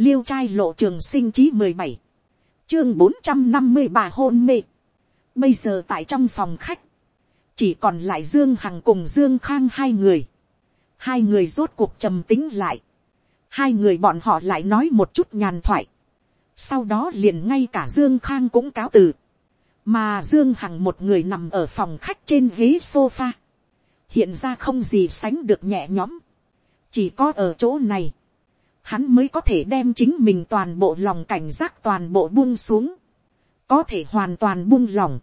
liêu trai lộ trường sinh chí mười bảy, chương bốn trăm năm mươi bà hôn mê. Bây giờ tại trong phòng khách, chỉ còn lại dương hằng cùng dương khang hai người. hai người rốt cuộc trầm tính lại. hai người bọn họ lại nói một chút nhàn thoại. sau đó liền ngay cả dương khang cũng cáo từ. mà dương hằng một người nằm ở phòng khách trên ghế sofa. hiện ra không gì sánh được nhẹ nhõm. chỉ có ở chỗ này hắn mới có thể đem chính mình toàn bộ lòng cảnh giác toàn bộ buông xuống, có thể hoàn toàn buông lỏng.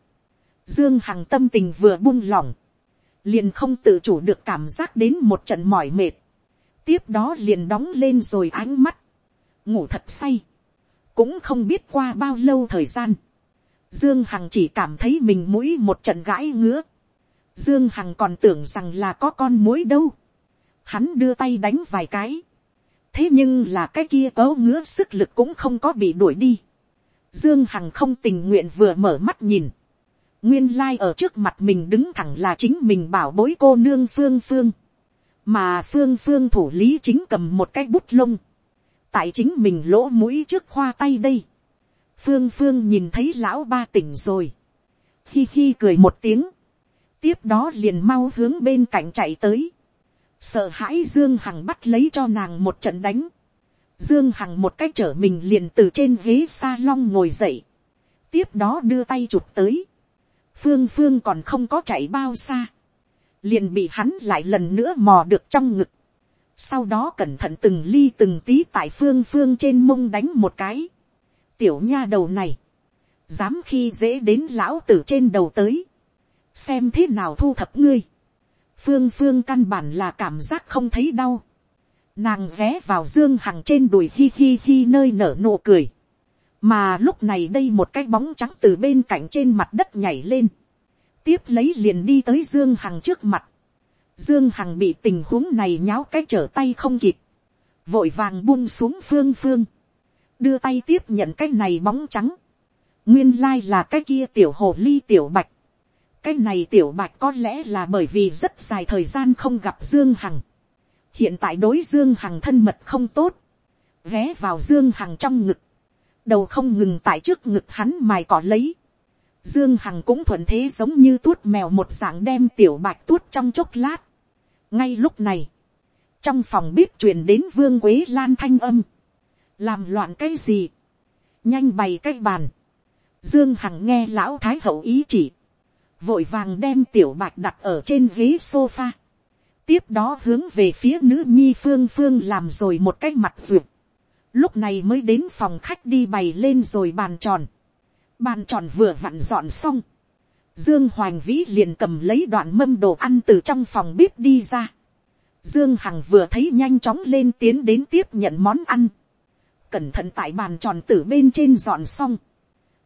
Dương Hằng tâm tình vừa buông lỏng, liền không tự chủ được cảm giác đến một trận mỏi mệt, tiếp đó liền đóng lên rồi ánh mắt, ngủ thật say, cũng không biết qua bao lâu thời gian, Dương Hằng chỉ cảm thấy mình mũi một trận gãi ngứa, Dương Hằng còn tưởng rằng là có con mối đâu, hắn đưa tay đánh vài cái, thế nhưng là cái kia cấu ngứa sức lực cũng không có bị đuổi đi. Dương Hằng không tình nguyện vừa mở mắt nhìn. Nguyên lai ở trước mặt mình đứng thẳng là chính mình bảo bối cô nương Phương Phương. Mà Phương Phương thủ lý chính cầm một cái bút lông. Tại chính mình lỗ mũi trước khoa tay đây. Phương Phương nhìn thấy lão ba tỉnh rồi. khi khi cười một tiếng. Tiếp đó liền mau hướng bên cạnh chạy tới sợ hãi dương hằng bắt lấy cho nàng một trận đánh, dương hằng một cách trở mình liền từ trên ghế s a lon ngồi dậy, tiếp đó đưa tay chụp tới, phương phương còn không có chạy bao xa, liền bị hắn lại lần nữa mò được trong ngực, sau đó cẩn thận từng ly từng tí tại phương phương trên mông đánh một cái, tiểu nha đầu này, dám khi dễ đến lão tử trên đầu tới, xem thế nào thu thập ngươi, phương phương căn bản là cảm giác không thấy đau. nàng vé vào dương hằng trên đùi hi hi hi nơi nở nụ cười. mà lúc này đây một cái bóng trắng từ bên cạnh trên mặt đất nhảy lên. tiếp lấy liền đi tới dương hằng trước mặt. dương hằng bị tình huống này nháo cái trở tay không kịp. vội vàng buông xuống phương phương. đưa tay tiếp nhận cái này bóng trắng. nguyên lai là cái kia tiểu hồ ly tiểu bạch cái này tiểu bạch có lẽ là bởi vì rất dài thời gian không gặp dương hằng. hiện tại đối dương hằng thân mật không tốt, ghé vào dương hằng trong ngực, đầu không ngừng tại trước ngực hắn mài cỏ lấy. dương hằng cũng thuận thế giống như tuốt mèo một dạng đem tiểu bạch tuốt trong chốc lát. ngay lúc này, trong phòng bếp truyền đến vương quế lan thanh âm, làm loạn cái gì, nhanh bày cái bàn, dương hằng nghe lão thái hậu ý chỉ, vội vàng đem tiểu bạch đặt ở trên ghế sofa, tiếp đó hướng về phía nữ nhi phương phương làm rồi một cái mặt ruột, lúc này mới đến phòng khách đi bày lên rồi bàn tròn, bàn tròn vừa vặn dọn xong, dương hoành vĩ liền cầm lấy đoạn mâm đồ ăn từ trong phòng bếp đi ra, dương hằng vừa thấy nhanh chóng lên tiến đến tiếp nhận món ăn, cẩn thận tại bàn tròn từ bên trên dọn xong,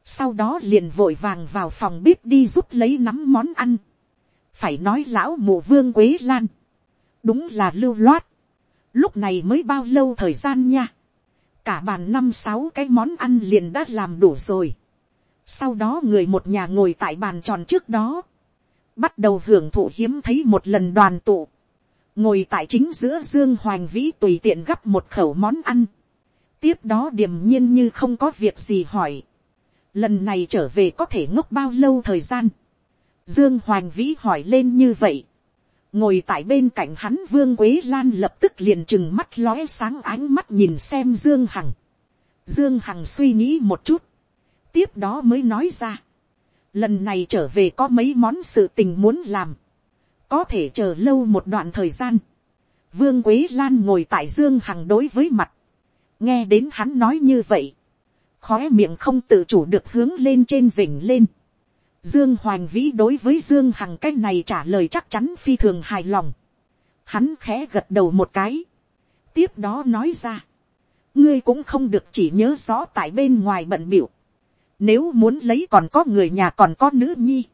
sau đó liền vội vàng vào phòng bếp đi giúp lấy nắm món ăn. phải nói lão mù vương quế lan, đúng là lưu loát, lúc này mới bao lâu thời gian nha, cả bàn năm sáu cái món ăn liền đã làm đủ rồi. sau đó người một nhà ngồi tại bàn tròn trước đó, bắt đầu hưởng thụ hiếm thấy một lần đoàn tụ, ngồi tại chính giữa dương hoành vĩ tùy tiện gắp một khẩu món ăn, tiếp đó điềm nhiên như không có việc gì hỏi, lần này trở về có thể ngốc bao lâu thời gian. dương hoành vĩ hỏi lên như vậy. ngồi tại bên cạnh hắn vương quế lan lập tức liền chừng mắt lóe sáng ánh mắt nhìn xem dương hằng. dương hằng suy nghĩ một chút. tiếp đó mới nói ra. lần này trở về có mấy món sự tình muốn làm. có thể chờ lâu một đoạn thời gian. vương quế lan ngồi tại dương hằng đối với mặt. nghe đến hắn nói như vậy khói miệng không tự chủ được hướng lên trên vỉnh lên. Dương Hoành Vĩ đối với Dương Hằng cách này trả lời chắc chắn phi thường hài lòng. Hắn khẽ gật đầu một cái. Tiếp đó nói ra. Ngươi cũng không được chỉ nhớ rõ tại bên ngoài bận biểu. Nếu muốn lấy còn có người nhà còn có nữ nhi.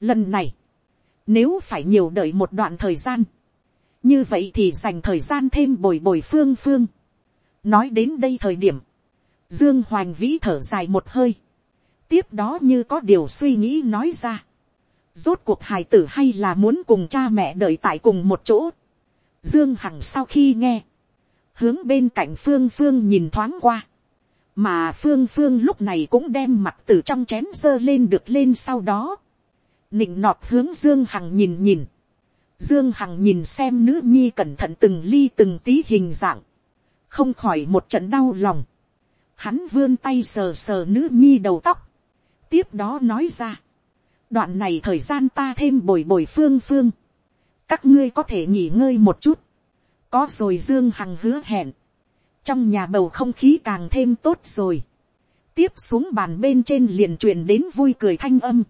Lần này. Nếu phải nhiều đợi một đoạn thời gian. Như vậy thì dành thời gian thêm bồi bồi phương phương. Nói đến đây thời điểm Dương Hoành Vĩ thở dài một hơi. Tiếp đó như có điều suy nghĩ nói ra. Rốt cuộc hài tử hay là muốn cùng cha mẹ đợi tại cùng một chỗ. Dương Hằng sau khi nghe. hướng bên cạnh phương phương nhìn thoáng qua, mà phương phương lúc này cũng đem mặt từ trong chén dơ lên được lên sau đó, nịnh nọt hướng dương hằng nhìn nhìn, dương hằng nhìn xem nữ nhi cẩn thận từng ly từng tí hình dạng, không khỏi một trận đau lòng, hắn vươn tay sờ sờ nữ nhi đầu tóc, tiếp đó nói ra, đoạn này thời gian ta thêm bồi bồi phương phương, các ngươi có thể nghỉ ngơi một chút, có rồi dương hằng hứa hẹn, trong nhà bầu không khí càng thêm tốt rồi, tiếp xuống bàn bên trên liền truyền đến vui cười thanh âm,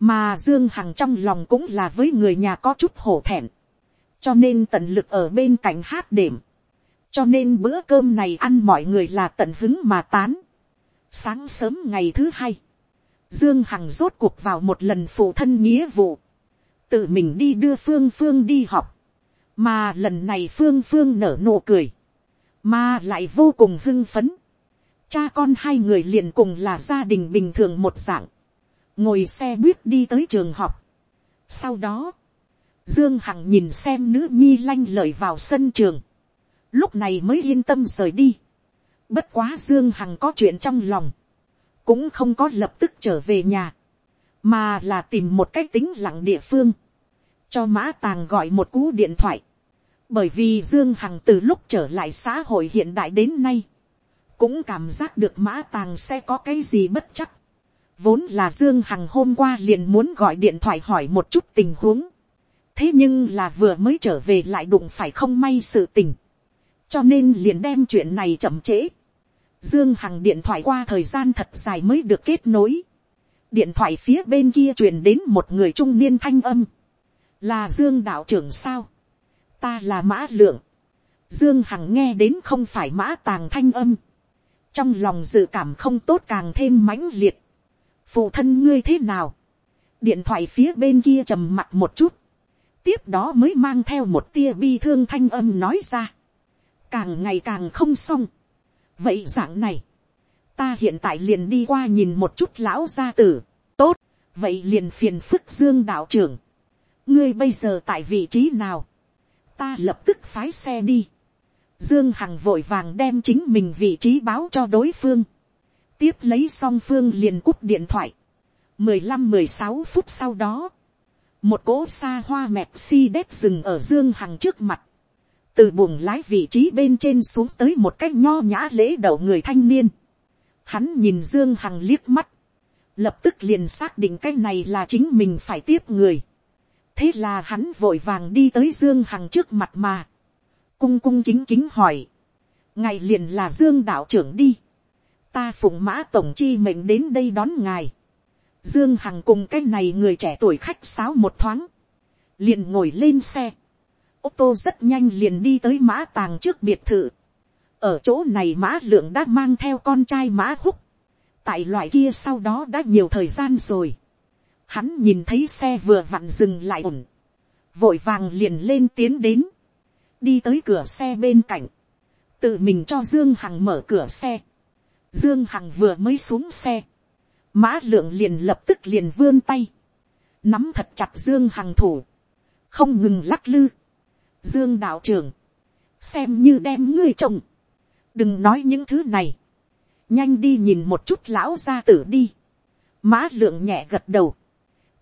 mà dương hằng trong lòng cũng là với người nhà có chút hổ thẹn, cho nên tận lực ở bên cạnh hát đệm, cho nên bữa cơm này ăn mọi người là tận hứng mà tán. sáng sớm ngày thứ hai, dương hằng rốt cuộc vào một lần phụ thân nghĩa vụ, tự mình đi đưa phương phương đi học, mà lần này phương phương nở nụ cười, mà lại vô cùng hưng phấn. cha con hai người liền cùng là gia đình bình thường một dạng, ngồi xe buýt đi tới trường học. sau đó, dương hằng nhìn xem nữ nhi lanh lợi vào sân trường, lúc này mới yên tâm rời đi. bất quá dương hằng có chuyện trong lòng, cũng không có lập tức trở về nhà, mà là tìm một cách tính lặng địa phương, cho mã tàng gọi một cú điện thoại, bởi vì dương hằng từ lúc trở lại xã hội hiện đại đến nay, cũng cảm giác được mã tàng sẽ có cái gì bất chắc. vốn là dương hằng hôm qua liền muốn gọi điện thoại hỏi một chút tình huống, thế nhưng là vừa mới trở về lại đụng phải không may sự tình, cho nên liền đem chuyện này chậm trễ. Dương Hằng điện thoại qua thời gian thật dài mới được kết nối. Điện thoại phía bên kia truyền đến một người trung niên thanh âm. Là Dương đạo trưởng sao? Ta là Mã Lượng. Dương Hằng nghe đến không phải Mã Tàng thanh âm. Trong lòng dự cảm không tốt càng thêm mãnh liệt. Phụ thân ngươi thế nào? Điện thoại phía bên kia trầm mặt một chút. Tiếp đó mới mang theo một tia bi thương thanh âm nói ra. Càng ngày càng không xong. Vậy dạng này, ta hiện tại liền đi qua nhìn một chút lão gia tử, tốt, vậy liền phiền phức dương đạo trưởng, ngươi bây giờ tại vị trí nào, ta lập tức phái xe đi, dương hằng vội vàng đem chính mình vị trí báo cho đối phương, tiếp lấy song phương liền cúp điện thoại, mười lăm mười sáu phút sau đó, một cỗ xa hoa mẹt si đét dừng ở dương hằng trước mặt, từ buồng lái vị trí bên trên xuống tới một cách nho nhã lễ đậu người thanh niên. Hắn nhìn Dương Hằng liếc mắt. Lập tức liền xác định cái này là chính mình phải tiếp người. Thế là hắn vội vàng đi tới Dương Hằng trước mặt mà. Cung cung kính kính hỏi. Ngài liền là Dương đạo trưởng đi. Ta phụng mã tổng chi mệnh đến đây đón ngài. Dương Hằng cùng cái này người trẻ tuổi khách sáo một thoáng. Liền ngồi lên xe ô tô rất nhanh liền đi tới mã tàng trước biệt thự. ở chỗ này mã lượng đã mang theo con trai mã húc. tại loại kia sau đó đã nhiều thời gian rồi. hắn nhìn thấy xe vừa vặn dừng lại ổn. vội vàng liền lên tiến đến. đi tới cửa xe bên cạnh. tự mình cho dương hằng mở cửa xe. dương hằng vừa mới xuống xe. mã lượng liền lập tức liền vươn tay. nắm thật chặt dương hằng thủ. không ngừng lắc lư Dương đạo trưởng. Xem như đem ngươi chồng, Đừng nói những thứ này. Nhanh đi nhìn một chút lão gia tử đi. Mã lượng nhẹ gật đầu.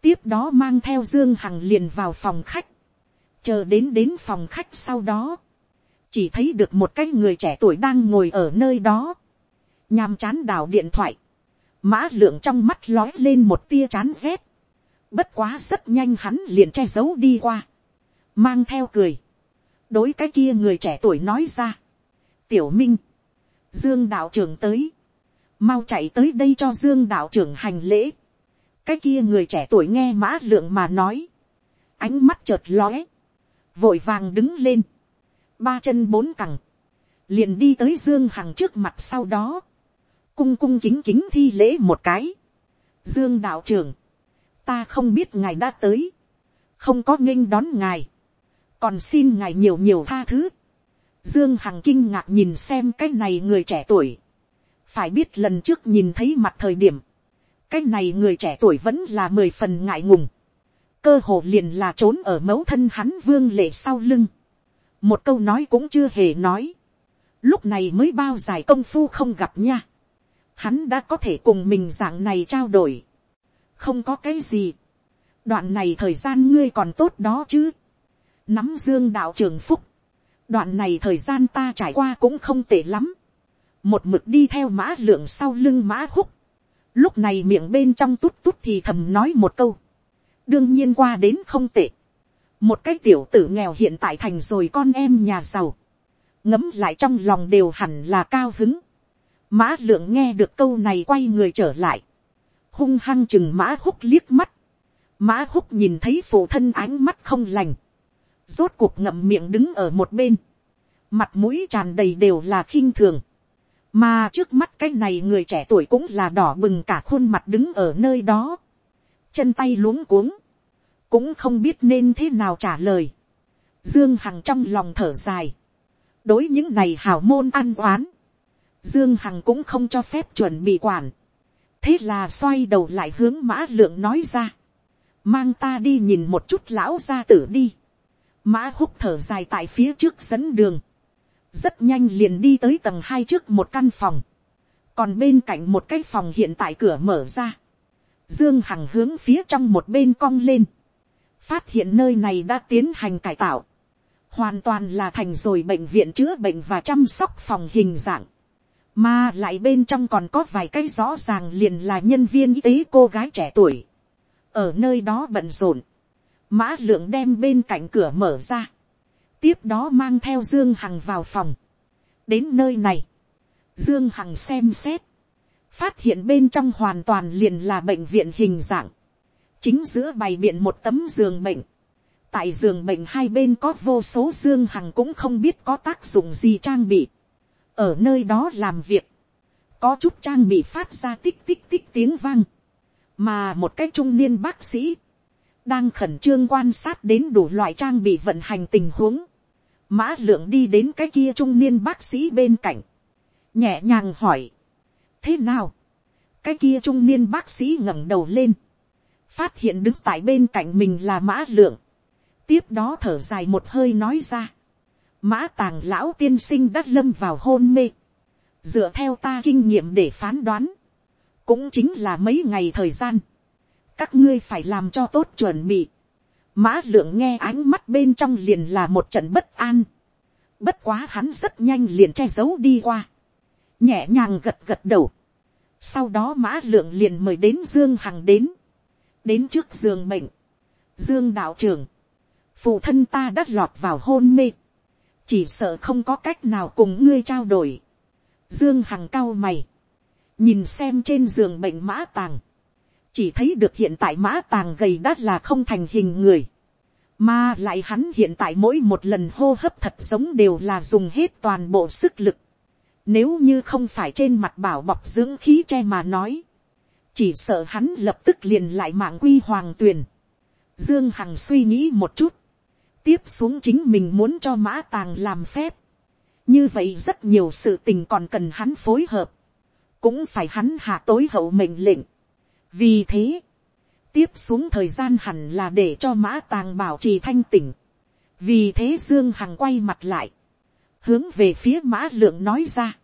Tiếp đó mang theo Dương Hằng liền vào phòng khách. Chờ đến đến phòng khách sau đó. Chỉ thấy được một cái người trẻ tuổi đang ngồi ở nơi đó. Nhàm chán đảo điện thoại. Mã lượng trong mắt lói lên một tia chán rét. Bất quá rất nhanh hắn liền che giấu đi qua. Mang theo cười đối cái kia người trẻ tuổi nói ra. tiểu minh, dương đạo trưởng tới, mau chạy tới đây cho dương đạo trưởng hành lễ. cái kia người trẻ tuổi nghe mã lượng mà nói, ánh mắt chợt lóe, vội vàng đứng lên, ba chân bốn cẳng, liền đi tới dương hằng trước mặt sau đó, cung cung kính kính thi lễ một cái. dương đạo trưởng, ta không biết ngài đã tới, không có nghênh đón ngài, còn xin ngài nhiều nhiều tha thứ. Dương Hằng kinh ngạc nhìn xem cái này người trẻ tuổi. Phải biết lần trước nhìn thấy mặt thời điểm. Cái này người trẻ tuổi vẫn là mười phần ngại ngùng. Cơ hồ liền là trốn ở mẫu thân hắn vương lệ sau lưng. Một câu nói cũng chưa hề nói. lúc này mới bao dài công phu không gặp nha, hắn đã có thể cùng mình dạng này trao đổi, không có cái gì, đoạn này thời gian ngươi còn tốt đó chứ, nắm dương đạo trường phúc, đoạn này thời gian ta trải qua cũng không tệ lắm, một mực đi theo mã lượng sau lưng mã húc, lúc này miệng bên trong tút tút thì thầm nói một câu, đương nhiên qua đến không tệ, một cái tiểu tử nghèo hiện tại thành rồi con em nhà giàu, ngấm lại trong lòng đều hẳn là cao hứng, mã lượng nghe được câu này quay người trở lại, hung hăng chừng mã húc liếc mắt, mã húc nhìn thấy phụ thân ánh mắt không lành, rốt cuộc ngậm miệng đứng ở một bên, mặt mũi tràn đầy đều là khinh thường, mà trước mắt cái này người trẻ tuổi cũng là đỏ bừng cả khuôn mặt đứng ở nơi đó, chân tay luống cuống, cũng không biết nên thế nào trả lời, dương hằng trong lòng thở dài, đối những này hào môn ăn oán, dương hằng cũng không cho phép chuẩn bị quản, thế là xoay đầu lại hướng mã lượng nói ra, mang ta đi nhìn một chút lão gia tử đi, mã húc thở dài tại phía trước dẫn đường, rất nhanh liền đi tới tầng hai trước một căn phòng, còn bên cạnh một cái phòng hiện tại cửa mở ra, dương hằng hướng phía trong một bên cong lên, phát hiện nơi này đã tiến hành cải tạo, hoàn toàn là thành rồi bệnh viện chữa bệnh và chăm sóc phòng hình dạng, mà lại bên trong còn có vài cái rõ ràng liền là nhân viên y tế cô gái trẻ tuổi, ở nơi đó bận rộn, mã lượng đem bên cạnh cửa mở ra, tiếp đó mang theo dương hằng vào phòng, đến nơi này, dương hằng xem xét, phát hiện bên trong hoàn toàn liền là bệnh viện hình dạng, chính giữa bày biện một tấm giường bệnh, tại giường bệnh hai bên có vô số dương hằng cũng không biết có tác dụng gì trang bị, ở nơi đó làm việc, có chút trang bị phát ra tích tích tích tiếng vang, mà một cái trung niên bác sĩ, đang khẩn trương quan sát đến đủ loại trang bị vận hành tình huống, mã lượng đi đến cái kia trung niên bác sĩ bên cạnh, nhẹ nhàng hỏi, thế nào, cái kia trung niên bác sĩ ngẩng đầu lên, phát hiện đứng tại bên cạnh mình là mã lượng, tiếp đó thở dài một hơi nói ra, mã tàng lão tiên sinh đã lâm vào hôn mê, dựa theo ta kinh nghiệm để phán đoán, cũng chính là mấy ngày thời gian, các ngươi phải làm cho tốt chuẩn bị, mã lượng nghe ánh mắt bên trong liền là một trận bất an, bất quá hắn rất nhanh liền che giấu đi qua, nhẹ nhàng gật gật đầu, sau đó mã lượng liền mời đến dương hằng đến, đến trước giường bệnh, dương đạo trưởng, phụ thân ta đã lọt vào hôn mê, chỉ sợ không có cách nào cùng ngươi trao đổi, dương hằng cao mày, nhìn xem trên giường bệnh mã tàng, chỉ thấy được hiện tại mã tàng gầy đắt là không thành hình người, mà lại hắn hiện tại mỗi một lần hô hấp thật sống đều là dùng hết toàn bộ sức lực, nếu như không phải trên mặt bảo bọc dưỡng khí che mà nói, chỉ sợ hắn lập tức liền lại mạng quy hoàng tuyền. Dương Hằng suy nghĩ một chút, tiếp xuống chính mình muốn cho mã tàng làm phép. như vậy rất nhiều sự tình còn cần hắn phối hợp, cũng phải hắn hạ tối hậu mệnh lệnh vì thế, tiếp xuống thời gian hẳn là để cho mã tàng bảo trì thanh tỉnh. vì thế dương hằng quay mặt lại, hướng về phía mã lượng nói ra,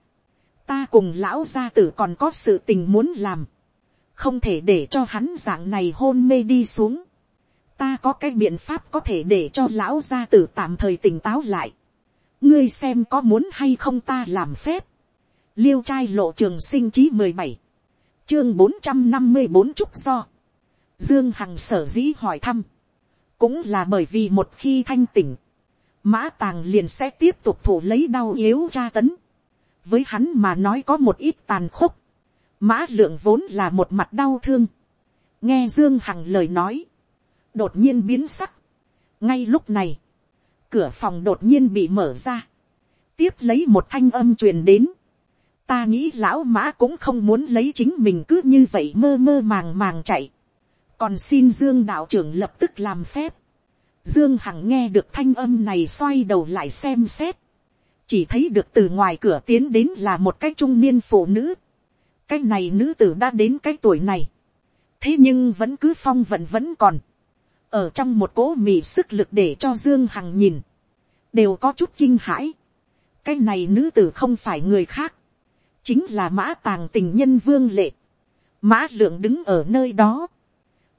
ta cùng lão gia tử còn có sự tình muốn làm, không thể để cho hắn dạng này hôn mê đi xuống. ta có cái biện pháp có thể để cho lão gia tử tạm thời tỉnh táo lại. ngươi xem có muốn hay không ta làm phép. liêu trai lộ trường sinh chí mười bảy, chương bốn trăm năm mươi bốn trúc do. dương hằng sở dĩ hỏi thăm, cũng là bởi vì một khi thanh tỉnh, mã tàng liền sẽ tiếp tục thủ lấy đau yếu tra tấn. với hắn mà nói có một ít tàn khốc, Mã lượng vốn là một mặt đau thương. Nghe Dương Hằng lời nói. Đột nhiên biến sắc. Ngay lúc này. Cửa phòng đột nhiên bị mở ra. Tiếp lấy một thanh âm truyền đến. Ta nghĩ lão mã cũng không muốn lấy chính mình cứ như vậy mơ mơ màng màng chạy. Còn xin Dương đạo trưởng lập tức làm phép. Dương Hằng nghe được thanh âm này xoay đầu lại xem xét. Chỉ thấy được từ ngoài cửa tiến đến là một cái trung niên phụ nữ cái này nữ tử đã đến cái tuổi này, thế nhưng vẫn cứ phong vận vẫn còn, ở trong một cố mì sức lực để cho dương hằng nhìn, đều có chút kinh hãi, cái này nữ tử không phải người khác, chính là mã tàng tình nhân vương lệ. mã lượng đứng ở nơi đó,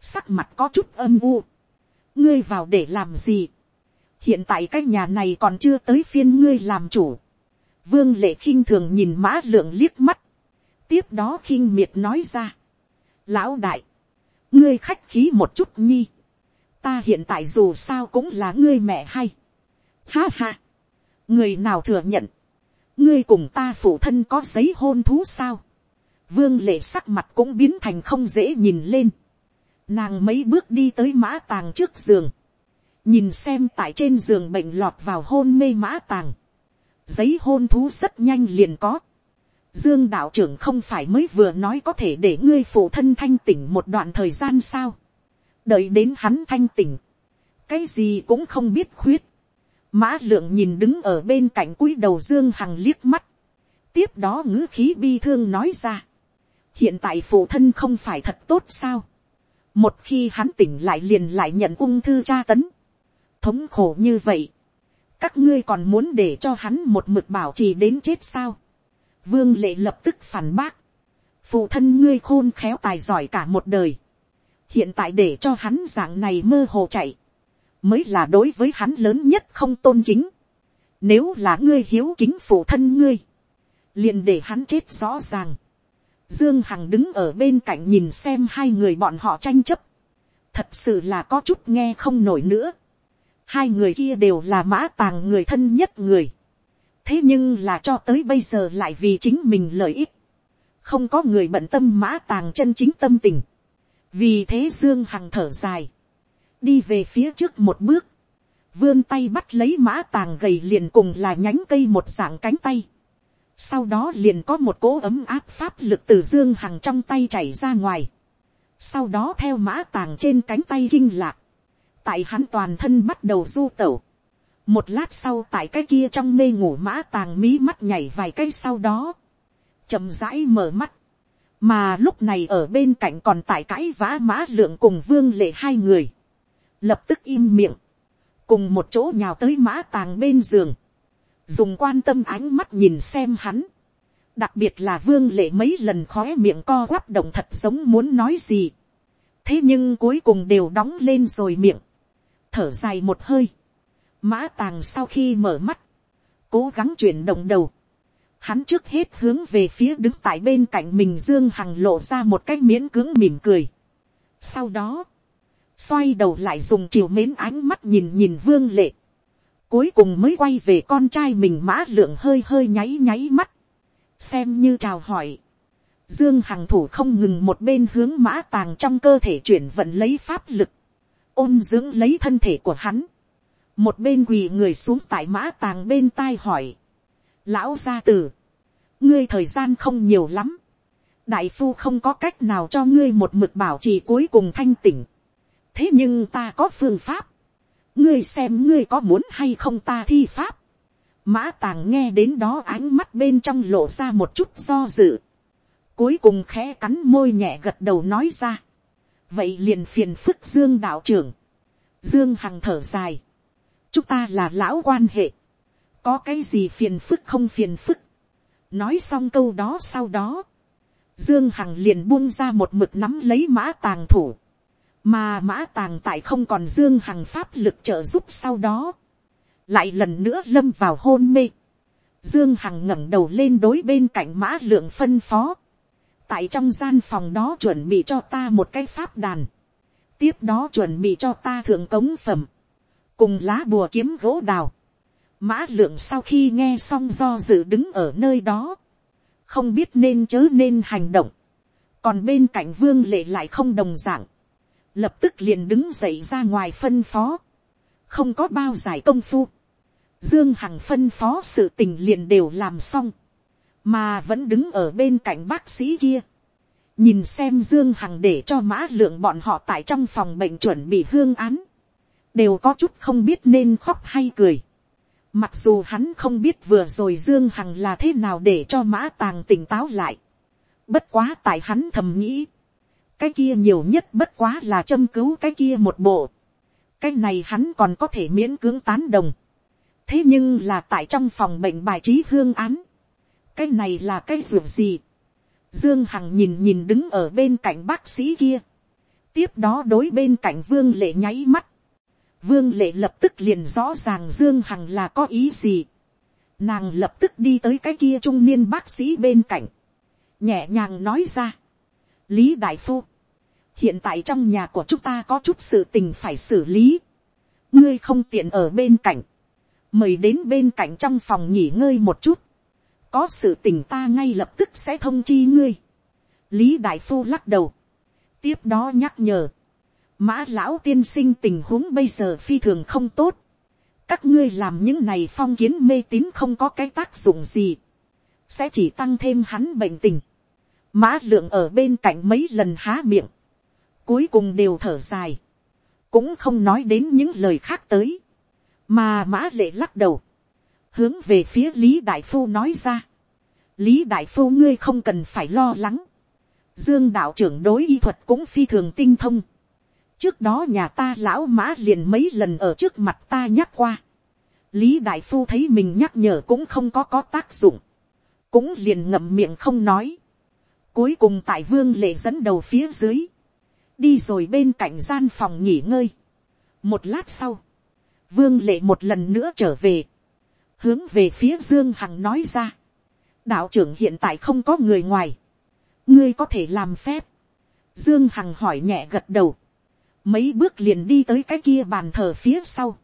sắc mặt có chút âm u. ngươi vào để làm gì. hiện tại cái nhà này còn chưa tới phiên ngươi làm chủ. vương lệ khinh thường nhìn mã lượng liếc mắt. tiếp đó khinh miệt nói ra. lão đại, ngươi khách khí một chút nhi. ta hiện tại dù sao cũng là ngươi mẹ hay. ha ha. người nào thừa nhận ngươi cùng ta phụ thân có giấy hôn thú sao. vương lệ sắc mặt cũng biến thành không dễ nhìn lên. nàng mấy bước đi tới mã tàng trước giường. nhìn xem tại trên giường bệnh lọt vào hôn mê mã tàng. giấy hôn thú rất nhanh liền có Dương đạo trưởng không phải mới vừa nói có thể để ngươi phụ thân thanh tỉnh một đoạn thời gian sao. Đợi đến hắn thanh tỉnh. Cái gì cũng không biết khuyết. Mã lượng nhìn đứng ở bên cạnh cúi đầu Dương Hằng liếc mắt. Tiếp đó ngữ khí bi thương nói ra. Hiện tại phụ thân không phải thật tốt sao. Một khi hắn tỉnh lại liền lại nhận ung thư tra tấn. Thống khổ như vậy. Các ngươi còn muốn để cho hắn một mực bảo trì đến chết sao Vương lệ lập tức phản bác. Phụ thân ngươi khôn khéo tài giỏi cả một đời. Hiện tại để cho hắn dạng này mơ hồ chạy. Mới là đối với hắn lớn nhất không tôn kính. Nếu là ngươi hiếu kính phụ thân ngươi. Liền để hắn chết rõ ràng. Dương Hằng đứng ở bên cạnh nhìn xem hai người bọn họ tranh chấp. Thật sự là có chút nghe không nổi nữa. Hai người kia đều là mã tàng người thân nhất người thế nhưng là cho tới bây giờ lại vì chính mình lợi ích, không có người bận tâm mã tàng chân chính tâm tình, vì thế dương hằng thở dài, đi về phía trước một bước, vươn tay bắt lấy mã tàng gầy liền cùng là nhánh cây một dạng cánh tay, sau đó liền có một cỗ ấm áp pháp lực từ dương hằng trong tay chảy ra ngoài, sau đó theo mã tàng trên cánh tay kinh lạc, tại hắn toàn thân bắt đầu du tẩu, một lát sau tại cái kia trong mê ngủ mã tàng mí mắt nhảy vài cái sau đó, chậm rãi mở mắt, mà lúc này ở bên cạnh còn tại cãi vã mã lượng cùng vương lệ hai người, lập tức im miệng, cùng một chỗ nhào tới mã tàng bên giường, dùng quan tâm ánh mắt nhìn xem hắn, đặc biệt là vương lệ mấy lần khói miệng co quắp động thật giống muốn nói gì, thế nhưng cuối cùng đều đóng lên rồi miệng, thở dài một hơi, Mã tàng sau khi mở mắt, cố gắng chuyển động đầu. Hắn trước hết hướng về phía đứng tại bên cạnh mình Dương Hằng lộ ra một cái miễn cưỡng mỉm cười. Sau đó, xoay đầu lại dùng chiều mến ánh mắt nhìn nhìn vương lệ. Cuối cùng mới quay về con trai mình mã lượng hơi hơi nháy nháy mắt. Xem như chào hỏi. Dương Hằng thủ không ngừng một bên hướng mã tàng trong cơ thể chuyển vận lấy pháp lực. Ôn dưỡng lấy thân thể của hắn một bên quỳ người xuống tại mã tàng bên tai hỏi, lão gia tử, ngươi thời gian không nhiều lắm, đại phu không có cách nào cho ngươi một mực bảo trì cuối cùng thanh tỉnh, thế nhưng ta có phương pháp, ngươi xem ngươi có muốn hay không ta thi pháp, mã tàng nghe đến đó ánh mắt bên trong lộ ra một chút do dự, cuối cùng khẽ cắn môi nhẹ gật đầu nói ra, vậy liền phiền phức dương đạo trưởng, dương hằng thở dài, chúng ta là lão quan hệ, có cái gì phiền phức không phiền phức, nói xong câu đó sau đó, dương hằng liền buông ra một mực nắm lấy mã tàng thủ, mà mã tàng tại không còn dương hằng pháp lực trợ giúp sau đó, lại lần nữa lâm vào hôn mê, dương hằng ngẩng đầu lên đối bên cạnh mã lượng phân phó, tại trong gian phòng đó chuẩn bị cho ta một cái pháp đàn, tiếp đó chuẩn bị cho ta thượng cống phẩm, cùng lá bùa kiếm gỗ đào. Mã lượng sau khi nghe xong do dự đứng ở nơi đó, không biết nên chớ nên hành động, còn bên cạnh vương lệ lại không đồng dạng, lập tức liền đứng dậy ra ngoài phân phó, không có bao giải công phu, dương hằng phân phó sự tình liền đều làm xong, mà vẫn đứng ở bên cạnh bác sĩ kia, nhìn xem dương hằng để cho mã lượng bọn họ tại trong phòng bệnh chuẩn bị hương án, đều có chút không biết nên khóc hay cười. Mặc dù hắn không biết vừa rồi Dương Hằng là thế nào để cho mã tàng tỉnh táo lại. Bất quá tại hắn thầm nghĩ. Cái kia nhiều nhất bất quá là châm cứu cái kia một bộ. Cái này hắn còn có thể miễn cưỡng tán đồng. thế nhưng là tại trong phòng bệnh bài trí hương án, cái này là cái ruộng gì, dương hằng nhìn nhìn đứng ở bên cạnh bác sĩ kia, tiếp đó đối bên cạnh vương lệ nháy mắt, vương lệ lập tức liền rõ ràng dương hằng là có ý gì, nàng lập tức đi tới cái kia trung niên bác sĩ bên cạnh, nhẹ nhàng nói ra, lý đại phu, hiện tại trong nhà của chúng ta có chút sự tình phải xử lý, ngươi không tiện ở bên cạnh, mời đến bên cạnh trong phòng nghỉ ngơi một chút, có sự tình ta ngay lập tức sẽ thông chi ngươi. lý đại phu lắc đầu, tiếp đó nhắc nhở, mã lão tiên sinh tình huống bây giờ phi thường không tốt, các ngươi làm những này phong kiến mê tín không có cái tác dụng gì, sẽ chỉ tăng thêm hắn bệnh tình. mã lượng ở bên cạnh mấy lần há miệng, cuối cùng đều thở dài, cũng không nói đến những lời khác tới, mà mã lệ lắc đầu, hướng về phía lý đại phu nói ra, lý đại phu ngươi không cần phải lo lắng, dương đạo trưởng đối y thuật cũng phi thường tinh thông, trước đó nhà ta lão mã liền mấy lần ở trước mặt ta nhắc qua, lý đại phu thấy mình nhắc nhở cũng không có có tác dụng, cũng liền ngậm miệng không nói, cuối cùng tại vương lệ dẫn đầu phía dưới, đi rồi bên cạnh gian phòng nghỉ ngơi. một lát sau, vương lệ một lần nữa trở về, hướng về phía dương hằng nói ra, đạo trưởng hiện tại không có người ngoài, ngươi có thể làm phép, dương hằng hỏi nhẹ gật đầu, mấy bước liền đi tới cái kia bàn thờ phía sau,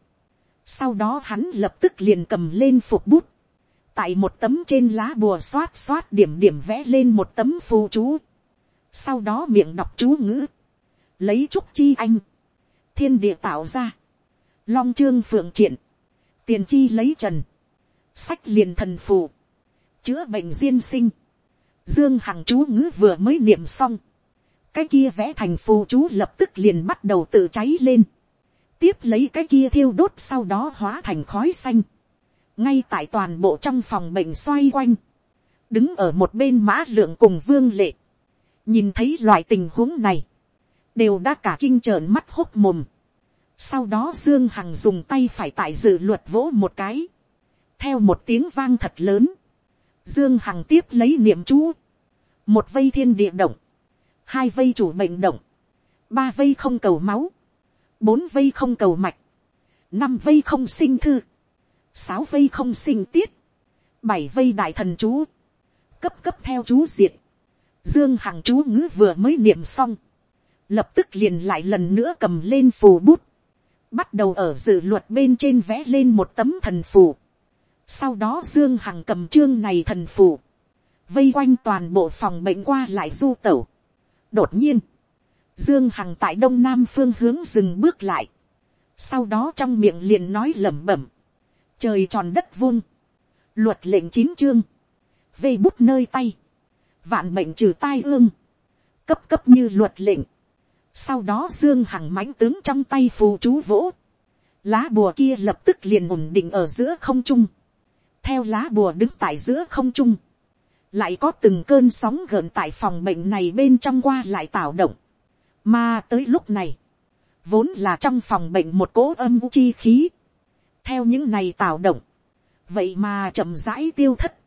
sau đó hắn lập tức liền cầm lên phục bút, tại một tấm trên lá bùa xoát xoát điểm điểm vẽ lên một tấm phù chú, sau đó miệng đọc chú ngữ, lấy trúc chi anh, thiên địa tạo ra, long trương phượng triện, tiền chi lấy trần, sách liền thần phù, chữa bệnh diên sinh, dương hằng chú ngữ vừa mới niệm xong, cái kia vẽ thành phù chú lập tức liền bắt đầu tự cháy lên, tiếp lấy cái kia thiêu đốt sau đó hóa thành khói xanh, ngay tại toàn bộ trong phòng bệnh xoay quanh, đứng ở một bên mã lượng cùng vương lệ, nhìn thấy loại tình huống này, đều đã cả kinh trợn mắt hốt mồm. Sau đó Dương Hằng dùng tay phải tại dự luật vỗ một cái. Theo một tiếng vang thật lớn. Dương Hằng tiếp lấy niệm chú. Một vây thiên địa động. Hai vây chủ bệnh động. Ba vây không cầu máu. Bốn vây không cầu mạch. Năm vây không sinh thư. Sáu vây không sinh tiết. Bảy vây đại thần chú. Cấp cấp theo chú diệt. Dương Hằng chú ngữ vừa mới niệm xong lập tức liền lại lần nữa cầm lên phù bút, bắt đầu ở dự luật bên trên vẽ lên một tấm thần phù. Sau đó Dương Hằng cầm chương này thần phù, vây quanh toàn bộ phòng bệnh qua lại du tẩu. Đột nhiên, Dương Hằng tại đông nam phương hướng dừng bước lại. Sau đó trong miệng liền nói lẩm bẩm. Trời tròn đất vuông. Luật lệnh chín chương. Vây bút nơi tay. Vạn mệnh trừ tai ương. Cấp cấp như luật lệnh sau đó Dương Hằng mãnh tướng trong tay phù chú vỗ. Lá bùa kia lập tức liền ổn định ở giữa không trung. Theo lá bùa đứng tại giữa không trung. Lại có từng cơn sóng gợn tại phòng bệnh này bên trong qua lại tạo động. Mà tới lúc này. Vốn là trong phòng bệnh một cố âm vũ chi khí. Theo những này tạo động. Vậy mà chậm rãi tiêu thất.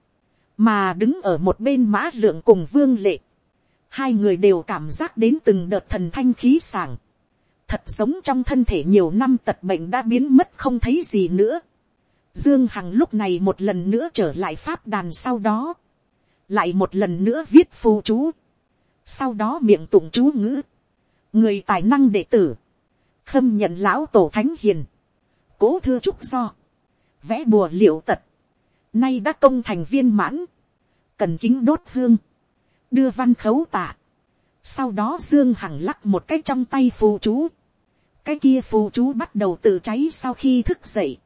Mà đứng ở một bên mã lượng cùng vương lệ hai người đều cảm giác đến từng đợt thần thanh khí sảng, thật giống trong thân thể nhiều năm tật bệnh đã biến mất không thấy gì nữa. Dương Hằng lúc này một lần nữa trở lại pháp đàn sau đó, lại một lần nữa viết phù chú, sau đó miệng tụng chú ngữ, người tài năng đệ tử, khâm nhận lão tổ thánh hiền, cố thưa trúc do, vẽ bùa liệu tật, nay đã công thành viên mãn, cần kính đốt hương, đưa văn khấu tạ. Sau đó Dương Hằng lắc một cái trong tay phù chú. Cái kia phù chú bắt đầu tự cháy sau khi thức dậy.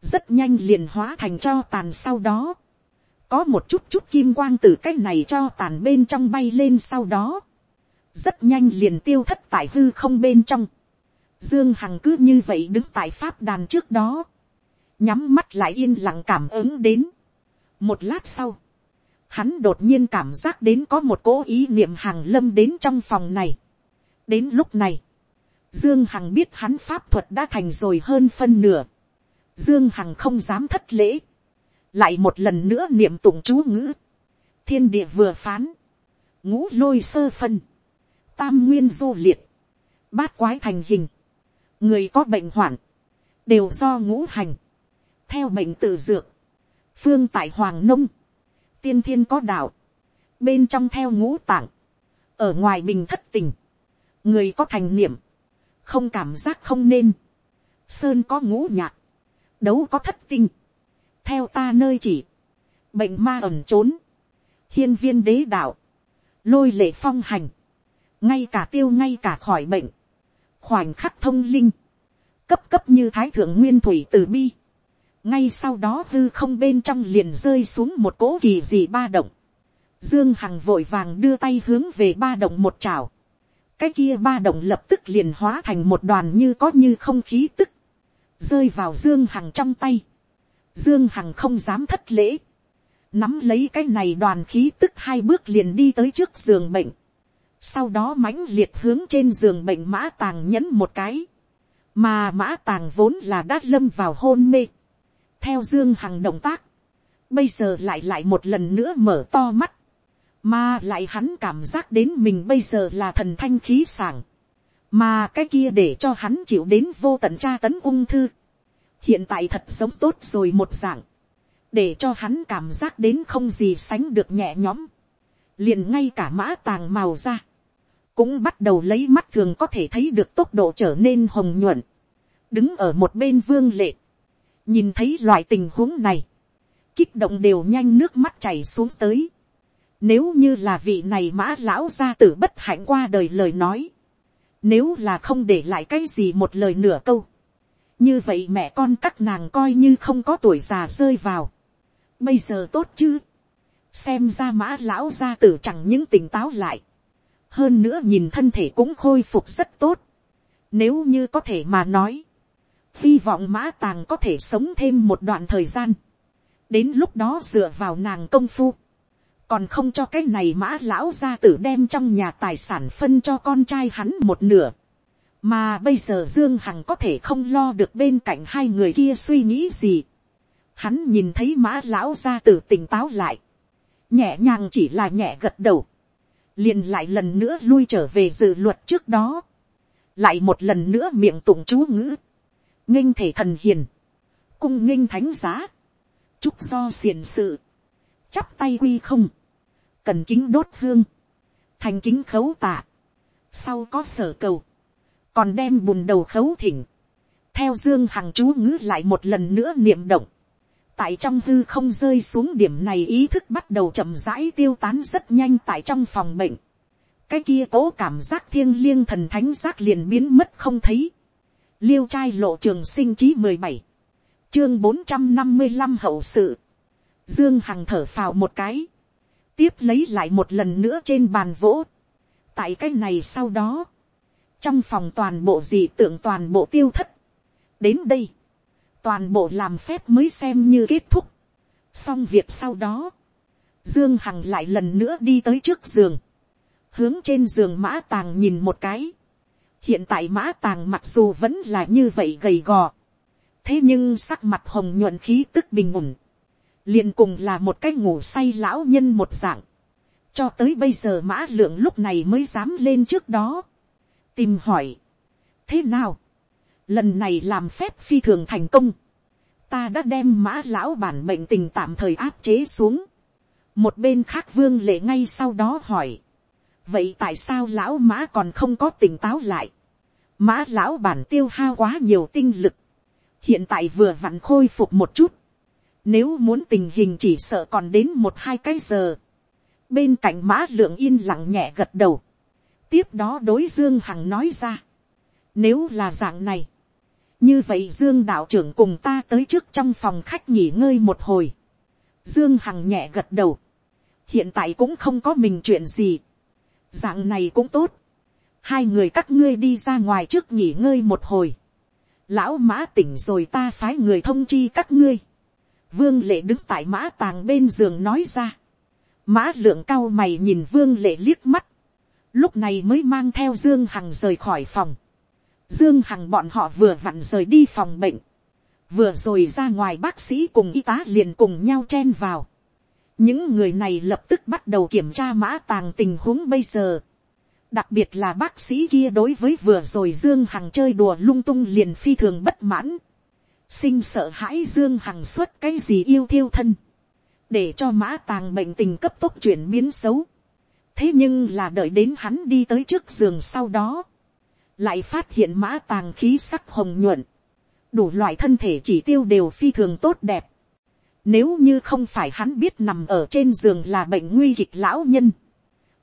Rất nhanh liền hóa thành cho tàn sau đó. Có một chút chút kim quang từ cái này cho tàn bên trong bay lên sau đó. Rất nhanh liền tiêu thất tại hư không bên trong. Dương Hằng cứ như vậy đứng tại pháp đàn trước đó. Nhắm mắt lại yên lặng cảm ứng đến. Một lát sau hắn đột nhiên cảm giác đến có một cố ý niệm hàng lâm đến trong phòng này. đến lúc này, dương hằng biết hắn pháp thuật đã thành rồi hơn phân nửa. Dương Hằng không dám thất lễ. Lại một lần nữa niệm tụng chú ngữ. Thiên địa vừa phán. Ngũ lôi sơ phân. Tam nguyên du liệt. Bát quái thành hình. Người có bệnh hoạn. Đều do ngũ hành. Theo bệnh tự dược. Phương tại Hoàng Nông. Tiên thiên có đạo. Bên trong theo ngũ tạng. Ở ngoài bình thất tình. Người có thành niệm. Không cảm giác không nên. Sơn có ngũ nhạc đấu có thất tinh, theo ta nơi chỉ, bệnh ma ẩn trốn, hiên viên đế đạo, lôi lệ phong hành, ngay cả tiêu ngay cả khỏi bệnh, khoảnh khắc thông linh, cấp cấp như thái thượng nguyên thủy từ bi, ngay sau đó hư không bên trong liền rơi xuống một cỗ kỳ dị ba động, dương hằng vội vàng đưa tay hướng về ba động một chảo, cái kia ba động lập tức liền hóa thành một đoàn như có như không khí tức, rơi vào dương hằng trong tay. dương hằng không dám thất lễ, nắm lấy cái này đoàn khí tức hai bước liền đi tới trước giường bệnh, sau đó mãnh liệt hướng trên giường bệnh mã tàng nhẫn một cái, mà mã tàng vốn là đã lâm vào hôn mê, theo dương hằng động tác, bây giờ lại lại một lần nữa mở to mắt, mà lại hắn cảm giác đến mình bây giờ là thần thanh khí sảng, mà cái kia để cho hắn chịu đến vô tận tra tấn ung thư, hiện tại thật sống tốt rồi một dạng, để cho hắn cảm giác đến không gì sánh được nhẹ nhõm, liền ngay cả mã tàng màu ra, cũng bắt đầu lấy mắt thường có thể thấy được tốc độ trở nên hồng nhuận, đứng ở một bên vương lệ, nhìn thấy loại tình huống này, kích động đều nhanh nước mắt chảy xuống tới, nếu như là vị này mã lão gia tử bất hạnh qua đời lời nói, nếu là không để lại cái gì một lời nửa câu. Như vậy mẹ con các nàng coi như không có tuổi già rơi vào. Bây giờ tốt chứ. Xem ra mã lão gia tử chẳng những tỉnh táo lại. Hơn nữa nhìn thân thể cũng khôi phục rất tốt. Nếu như có thể mà nói. Hy vọng mã tàng có thể sống thêm một đoạn thời gian. Đến lúc đó dựa vào nàng công phu còn không cho cái này mã lão gia tử đem trong nhà tài sản phân cho con trai hắn một nửa. mà bây giờ dương hằng có thể không lo được bên cạnh hai người kia suy nghĩ gì. hắn nhìn thấy mã lão gia tử tỉnh táo lại. nhẹ nhàng chỉ là nhẹ gật đầu. liền lại lần nữa lui trở về dự luật trước đó. lại một lần nữa miệng tụng chú ngữ nghinh thể thần hiền. cung nghinh thánh giá. chúc do xiền sự chắp tay quy không, cần kính đốt hương, thành kính khấu tạ, sau có sở cầu, còn đem bùn đầu khấu thỉnh, theo dương hằng chú ngữ lại một lần nữa niệm động, tại trong hư không rơi xuống điểm này ý thức bắt đầu chậm rãi tiêu tán rất nhanh tại trong phòng bệnh, cái kia cố cảm giác thiêng liêng thần thánh giác liền biến mất không thấy, liêu trai lộ trường sinh chí mười bảy, chương bốn trăm năm mươi năm hậu sự, Dương Hằng thở phào một cái. Tiếp lấy lại một lần nữa trên bàn vỗ. Tại cái này sau đó. Trong phòng toàn bộ dị tượng toàn bộ tiêu thất. Đến đây. Toàn bộ làm phép mới xem như kết thúc. Xong việc sau đó. Dương Hằng lại lần nữa đi tới trước giường. Hướng trên giường mã tàng nhìn một cái. Hiện tại mã tàng mặc dù vẫn là như vậy gầy gò. Thế nhưng sắc mặt hồng nhuận khí tức bình ổn. Liền cùng là một cái ngủ say lão nhân một dạng, cho tới bây giờ mã lượng lúc này mới dám lên trước đó, tìm hỏi, thế nào, lần này làm phép phi thường thành công, ta đã đem mã lão bản bệnh tình tạm thời áp chế xuống, một bên khác vương lệ ngay sau đó hỏi, vậy tại sao lão mã còn không có tỉnh táo lại, mã lão bản tiêu hao quá nhiều tinh lực, hiện tại vừa vặn khôi phục một chút, nếu muốn tình hình chỉ sợ còn đến một hai cái giờ. Bên cạnh mã lượng yên lặng nhẹ gật đầu. Tiếp đó đối Dương Hằng nói ra. Nếu là dạng này. Như vậy Dương đạo trưởng cùng ta tới trước trong phòng khách nghỉ ngơi một hồi. Dương Hằng nhẹ gật đầu. Hiện tại cũng không có mình chuyện gì. Dạng này cũng tốt. Hai người các ngươi đi ra ngoài trước nghỉ ngơi một hồi. Lão mã tỉnh rồi ta phái người thông chi các ngươi Vương lệ đứng tại mã tàng bên giường nói ra. Mã lượng cao mày nhìn vương lệ liếc mắt. Lúc này mới mang theo Dương Hằng rời khỏi phòng. Dương Hằng bọn họ vừa vặn rời đi phòng bệnh. vừa rồi ra ngoài bác sĩ cùng y tá liền cùng nhau chen vào những người này lập tức bắt đầu kiểm tra mã tàng tình huống bây giờ. đặc biệt là bác sĩ kia đối với vừa rồi dương hằng chơi đùa lung tung liền phi thường bất mãn. sinh sợ hãi dương hằng xuất cái gì yêu thiêu thân. để cho mã tàng bệnh tình cấp tốc chuyển biến xấu. thế nhưng là đợi đến hắn đi tới trước giường sau đó. lại phát hiện mã tàng khí sắc hồng nhuận đủ loại thân thể chỉ tiêu đều phi thường tốt đẹp. Nếu như không phải hắn biết nằm ở trên giường là bệnh nguy kịch lão nhân.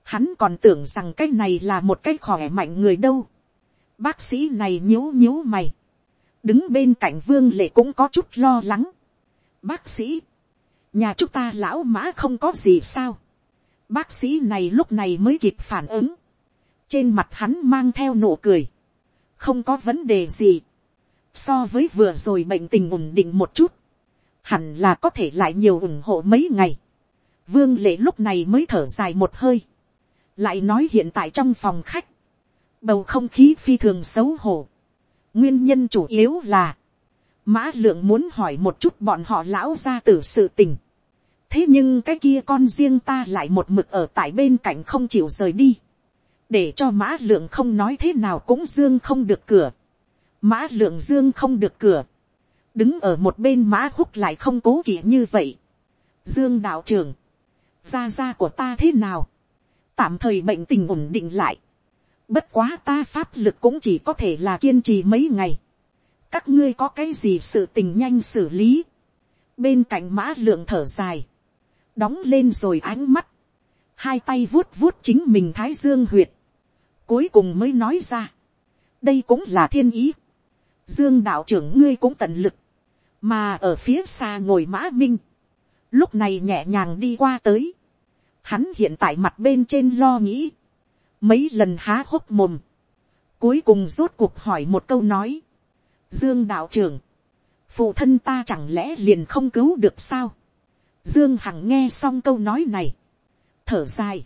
Hắn còn tưởng rằng cái này là một cái khỏe mạnh người đâu. Bác sĩ này nhíu nhíu mày. Đứng bên cạnh vương lệ cũng có chút lo lắng. Bác sĩ. Nhà chúng ta lão mã không có gì sao. Bác sĩ này lúc này mới kịp phản ứng. Trên mặt hắn mang theo nụ cười. Không có vấn đề gì so với vừa rồi bệnh tình ổn định một chút, hẳn là có thể lại nhiều ủng hộ mấy ngày. Vương lệ lúc này mới thở dài một hơi, lại nói hiện tại trong phòng khách, bầu không khí phi thường xấu hổ. nguyên nhân chủ yếu là, mã lượng muốn hỏi một chút bọn họ lão ra từ sự tình. thế nhưng cái kia con riêng ta lại một mực ở tại bên cạnh không chịu rời đi, để cho mã lượng không nói thế nào cũng dương không được cửa mã lượng dương không được cửa, đứng ở một bên mã húc lại không cố kỵ như vậy. dương đạo trưởng, gia gia của ta thế nào, tạm thời bệnh tình ổn định lại, bất quá ta pháp lực cũng chỉ có thể là kiên trì mấy ngày, các ngươi có cái gì sự tình nhanh xử lý, bên cạnh mã lượng thở dài, đóng lên rồi ánh mắt, hai tay vuốt vuốt chính mình thái dương huyệt, cuối cùng mới nói ra, đây cũng là thiên ý, dương đạo trưởng ngươi cũng tận lực, mà ở phía xa ngồi mã minh, lúc này nhẹ nhàng đi qua tới, hắn hiện tại mặt bên trên lo nghĩ, mấy lần há hốc mồm, cuối cùng rốt cuộc hỏi một câu nói, dương đạo trưởng, phụ thân ta chẳng lẽ liền không cứu được sao, dương hằng nghe xong câu nói này, thở dài,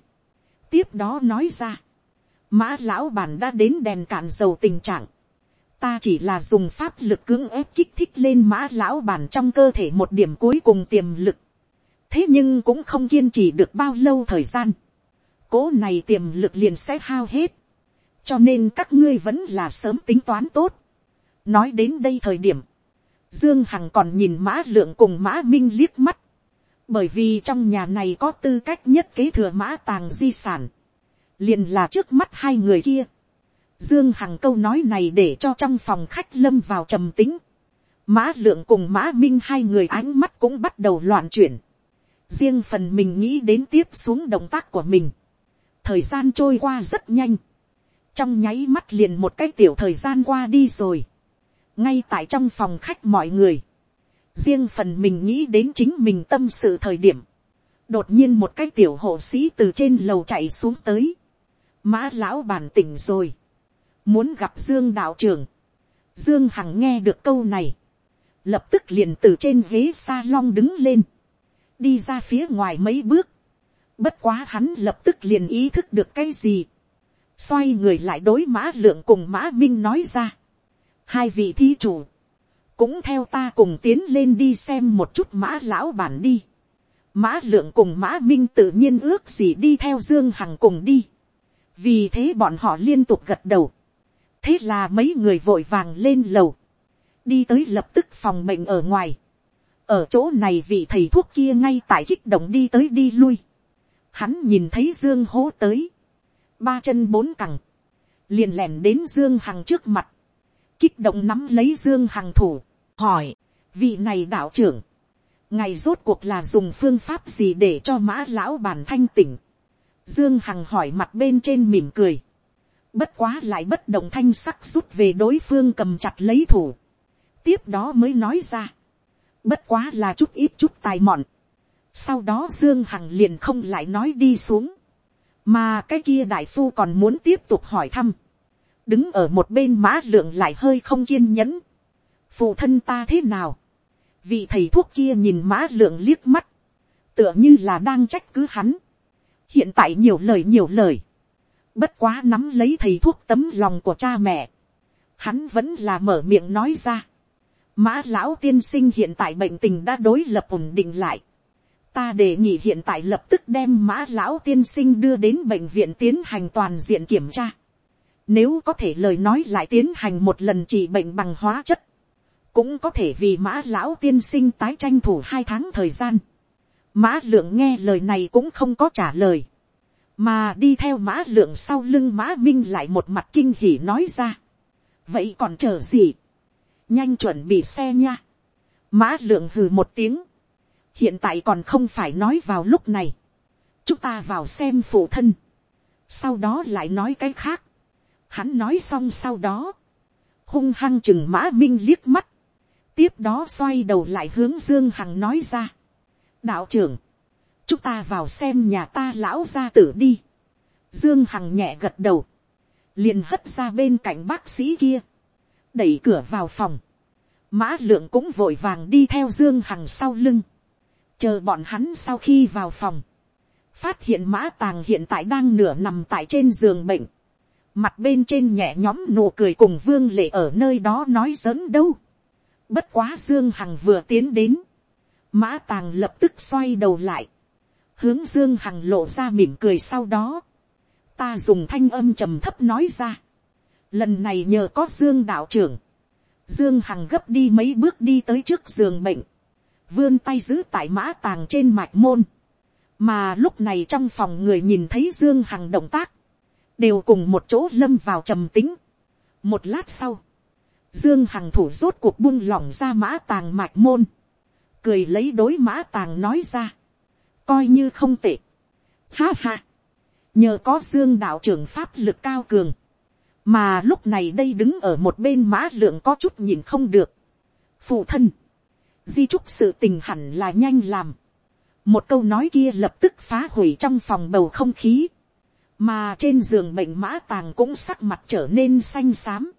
tiếp đó nói ra, mã lão bản đã đến đèn cạn dầu tình trạng, ta chỉ là dùng pháp lực cưỡng ép kích thích lên mã lão bản trong cơ thể một điểm cuối cùng tiềm lực. thế nhưng cũng không kiên trì được bao lâu thời gian. cố này tiềm lực liền sẽ hao hết. cho nên các ngươi vẫn là sớm tính toán tốt. nói đến đây thời điểm, dương hằng còn nhìn mã lượng cùng mã minh liếc mắt. bởi vì trong nhà này có tư cách nhất kế thừa mã tàng di sản. liền là trước mắt hai người kia Dương Hằng câu nói này để cho trong phòng khách lâm vào trầm tính. Mã lượng cùng mã minh hai người ánh mắt cũng bắt đầu loạn chuyển. Riêng phần mình nghĩ đến tiếp xuống động tác của mình. Thời gian trôi qua rất nhanh. Trong nháy mắt liền một cái tiểu thời gian qua đi rồi. Ngay tại trong phòng khách mọi người. Riêng phần mình nghĩ đến chính mình tâm sự thời điểm. Đột nhiên một cái tiểu hộ sĩ từ trên lầu chạy xuống tới. Mã lão bản tỉnh rồi muốn gặp dương đạo trưởng. dương hằng nghe được câu này, lập tức liền từ trên ghế s a lon đứng lên, đi ra phía ngoài mấy bước, bất quá hắn lập tức liền ý thức được cái gì, xoay người lại đối mã lượng cùng mã minh nói ra, hai vị thí chủ, cũng theo ta cùng tiến lên đi xem một chút mã lão bản đi. Mã lượng cùng mã minh tự nhiên ước gì đi theo dương hằng cùng đi. vì thế bọn họ liên tục gật đầu thế là mấy người vội vàng lên lầu, đi tới lập tức phòng bệnh ở ngoài, ở chỗ này vị thầy thuốc kia ngay tại kích động đi tới đi lui, hắn nhìn thấy dương hố tới, ba chân bốn cẳng, liền lẻn đến dương hằng trước mặt, kích động nắm lấy dương hằng thủ, hỏi, vị này đạo trưởng, ngày rốt cuộc là dùng phương pháp gì để cho mã lão bản thanh tỉnh, dương hằng hỏi mặt bên trên mỉm cười, bất quá lại bất động thanh sắc rút về đối phương cầm chặt lấy thủ, tiếp đó mới nói ra, bất quá là chút ít chút tài mọn, sau đó dương hằng liền không lại nói đi xuống, mà cái kia đại phu còn muốn tiếp tục hỏi thăm, đứng ở một bên mã lượng lại hơi không kiên nhẫn, phụ thân ta thế nào, vị thầy thuốc kia nhìn mã lượng liếc mắt, tựa như là đang trách cứ hắn, hiện tại nhiều lời nhiều lời, Bất quá nắm lấy thầy thuốc tấm lòng của cha mẹ. Hắn vẫn là mở miệng nói ra. mã lão tiên sinh hiện tại bệnh tình đã đối lập ổn định lại. ta đề nghị hiện tại lập tức đem mã lão tiên sinh đưa đến bệnh viện tiến hành toàn diện kiểm tra. nếu có thể lời nói lại tiến hành một lần trị bệnh bằng hóa chất, cũng có thể vì mã lão tiên sinh tái tranh thủ hai tháng thời gian. mã lượng nghe lời này cũng không có trả lời, mà đi theo mã lượng sau lưng mã minh lại một mặt kinh hỉ nói ra. vậy còn chờ gì, nhanh chuẩn bị xe nha. mã lượng hừ một tiếng, hiện tại còn không phải nói vào lúc này, chúng ta vào xem phụ thân, sau đó lại nói cái khác, hắn nói xong sau đó, hung hăng chừng mã minh liếc mắt, tiếp đó xoay đầu lại hướng dương hằng nói ra, đạo trưởng, chúng ta vào xem nhà ta lão gia tử đi, dương hằng nhẹ gật đầu, liền hất ra bên cạnh bác sĩ kia, đẩy cửa vào phòng, mã lượng cũng vội vàng đi theo dương hằng sau lưng, chờ bọn hắn sau khi vào phòng, phát hiện mã tàng hiện tại đang nửa nằm tại trên giường bệnh, mặt bên trên nhẹ nhóm nụ cười cùng vương lệ ở nơi đó nói giỡn đâu. Bất quá Dương Hằng vừa tiến đến. Mã Tàng lập tức xoay đầu lại. Hướng Dương Hằng lộ ra mỉm cười sau đó. Ta dùng thanh âm trầm thấp nói ra. Lần này nhờ có Dương đạo trưởng. Dương Hằng gấp đi mấy bước đi tới trước giường bệnh. Vươn tay giữ tại mã tàng trên mạch môn. Mà lúc này trong phòng người nhìn thấy Dương Hằng động tác. Đều cùng một chỗ lâm vào trầm tính. Một lát sau Dương Hằng thủ rốt cuộc buông lỏng ra mã tàng mạch môn. Cười lấy đối mã tàng nói ra. Coi như không tệ. Ha ha. Nhờ có Dương đạo trưởng pháp lực cao cường. Mà lúc này đây đứng ở một bên mã lượng có chút nhìn không được. Phụ thân. Di trúc sự tình hẳn là nhanh làm. Một câu nói kia lập tức phá hủy trong phòng bầu không khí. Mà trên giường bệnh mã tàng cũng sắc mặt trở nên xanh xám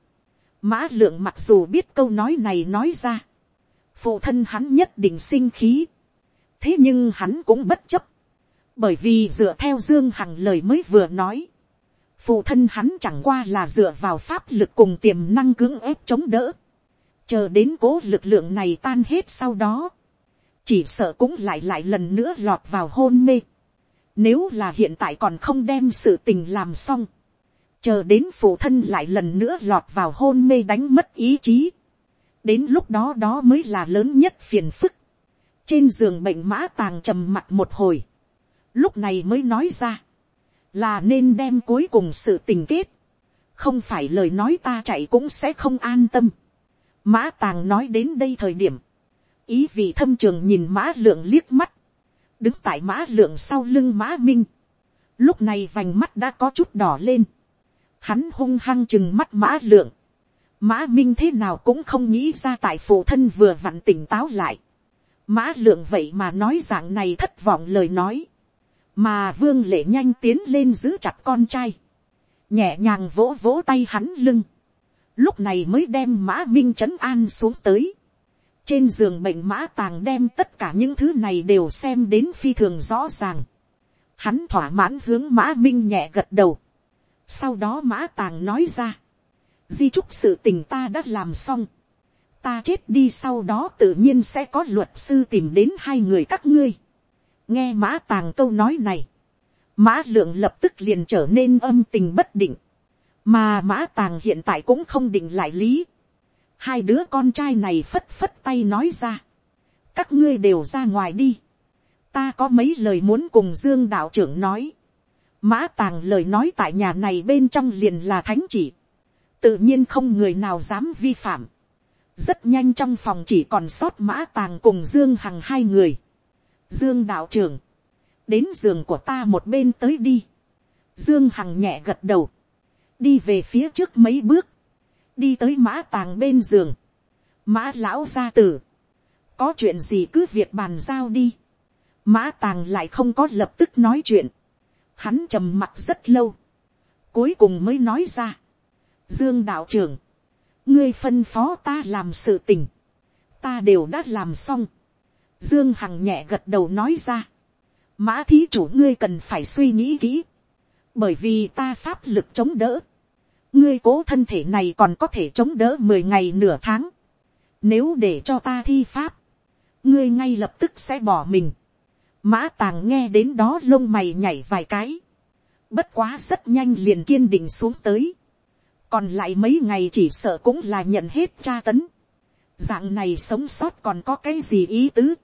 Mã lượng mặc dù biết câu nói này nói ra. Phụ thân hắn nhất định sinh khí. Thế nhưng hắn cũng bất chấp. Bởi vì dựa theo Dương Hằng lời mới vừa nói. Phụ thân hắn chẳng qua là dựa vào pháp lực cùng tiềm năng cưỡng ép chống đỡ. Chờ đến cố lực lượng này tan hết sau đó. Chỉ sợ cũng lại lại lần nữa lọt vào hôn mê. Nếu là hiện tại còn không đem sự tình làm xong chờ đến phụ thân lại lần nữa lọt vào hôn mê đánh mất ý chí. đến lúc đó đó mới là lớn nhất phiền phức trên giường bệnh mã tàng trầm mặt một hồi. lúc này mới nói ra. là nên đem cuối cùng sự tình kết. không phải lời nói ta chạy cũng sẽ không an tâm. mã tàng nói đến đây thời điểm. ý vị thâm trường nhìn mã lượng liếc mắt. đứng tại mã lượng sau lưng mã minh. lúc này vành mắt đã có chút đỏ lên hắn hung hăng chừng mắt mã lượng, mã minh thế nào cũng không nghĩ ra tại phụ thân vừa vặn tỉnh táo lại, mã lượng vậy mà nói dạng này thất vọng lời nói, mà vương lệ nhanh tiến lên giữ chặt con trai, nhẹ nhàng vỗ vỗ tay hắn lưng, lúc này mới đem mã minh trấn an xuống tới, trên giường bệnh mã tàng đem tất cả những thứ này đều xem đến phi thường rõ ràng, hắn thỏa mãn hướng mã minh nhẹ gật đầu, sau đó mã tàng nói ra. Di trúc sự tình ta đã làm xong. Ta chết đi sau đó tự nhiên sẽ có luật sư tìm đến hai người các ngươi. Nghe mã tàng câu nói này. Mã lượng lập tức liền trở nên âm tình bất định. Mà mã tàng hiện tại cũng không định lại lý. Hai đứa con trai này phất phất tay nói ra. Các ngươi đều ra ngoài đi. Ta có mấy lời muốn cùng Dương đạo trưởng nói Mã tàng lời nói tại nhà này bên trong liền là thánh chỉ. Tự nhiên không người nào dám vi phạm. Rất nhanh trong phòng chỉ còn sót mã tàng cùng Dương Hằng hai người. Dương đạo trưởng. Đến giường của ta một bên tới đi. Dương Hằng nhẹ gật đầu. Đi về phía trước mấy bước. Đi tới mã tàng bên giường. Mã lão gia tử. Có chuyện gì cứ việc bàn giao đi. Mã tàng lại không có lập tức nói chuyện hắn trầm mặt rất lâu, cuối cùng mới nói ra, dương đạo trưởng, ngươi phân phó ta làm sự tình, ta đều đã làm xong, dương hằng nhẹ gật đầu nói ra, mã thí chủ ngươi cần phải suy nghĩ kỹ, bởi vì ta pháp lực chống đỡ, ngươi cố thân thể này còn có thể chống đỡ mười ngày nửa tháng, nếu để cho ta thi pháp, ngươi ngay lập tức sẽ bỏ mình. mã tàng nghe đến đó lông mày nhảy vài cái, bất quá rất nhanh liền kiên định xuống tới, còn lại mấy ngày chỉ sợ cũng là nhận hết tra tấn, dạng này sống sót còn có cái gì ý tứ,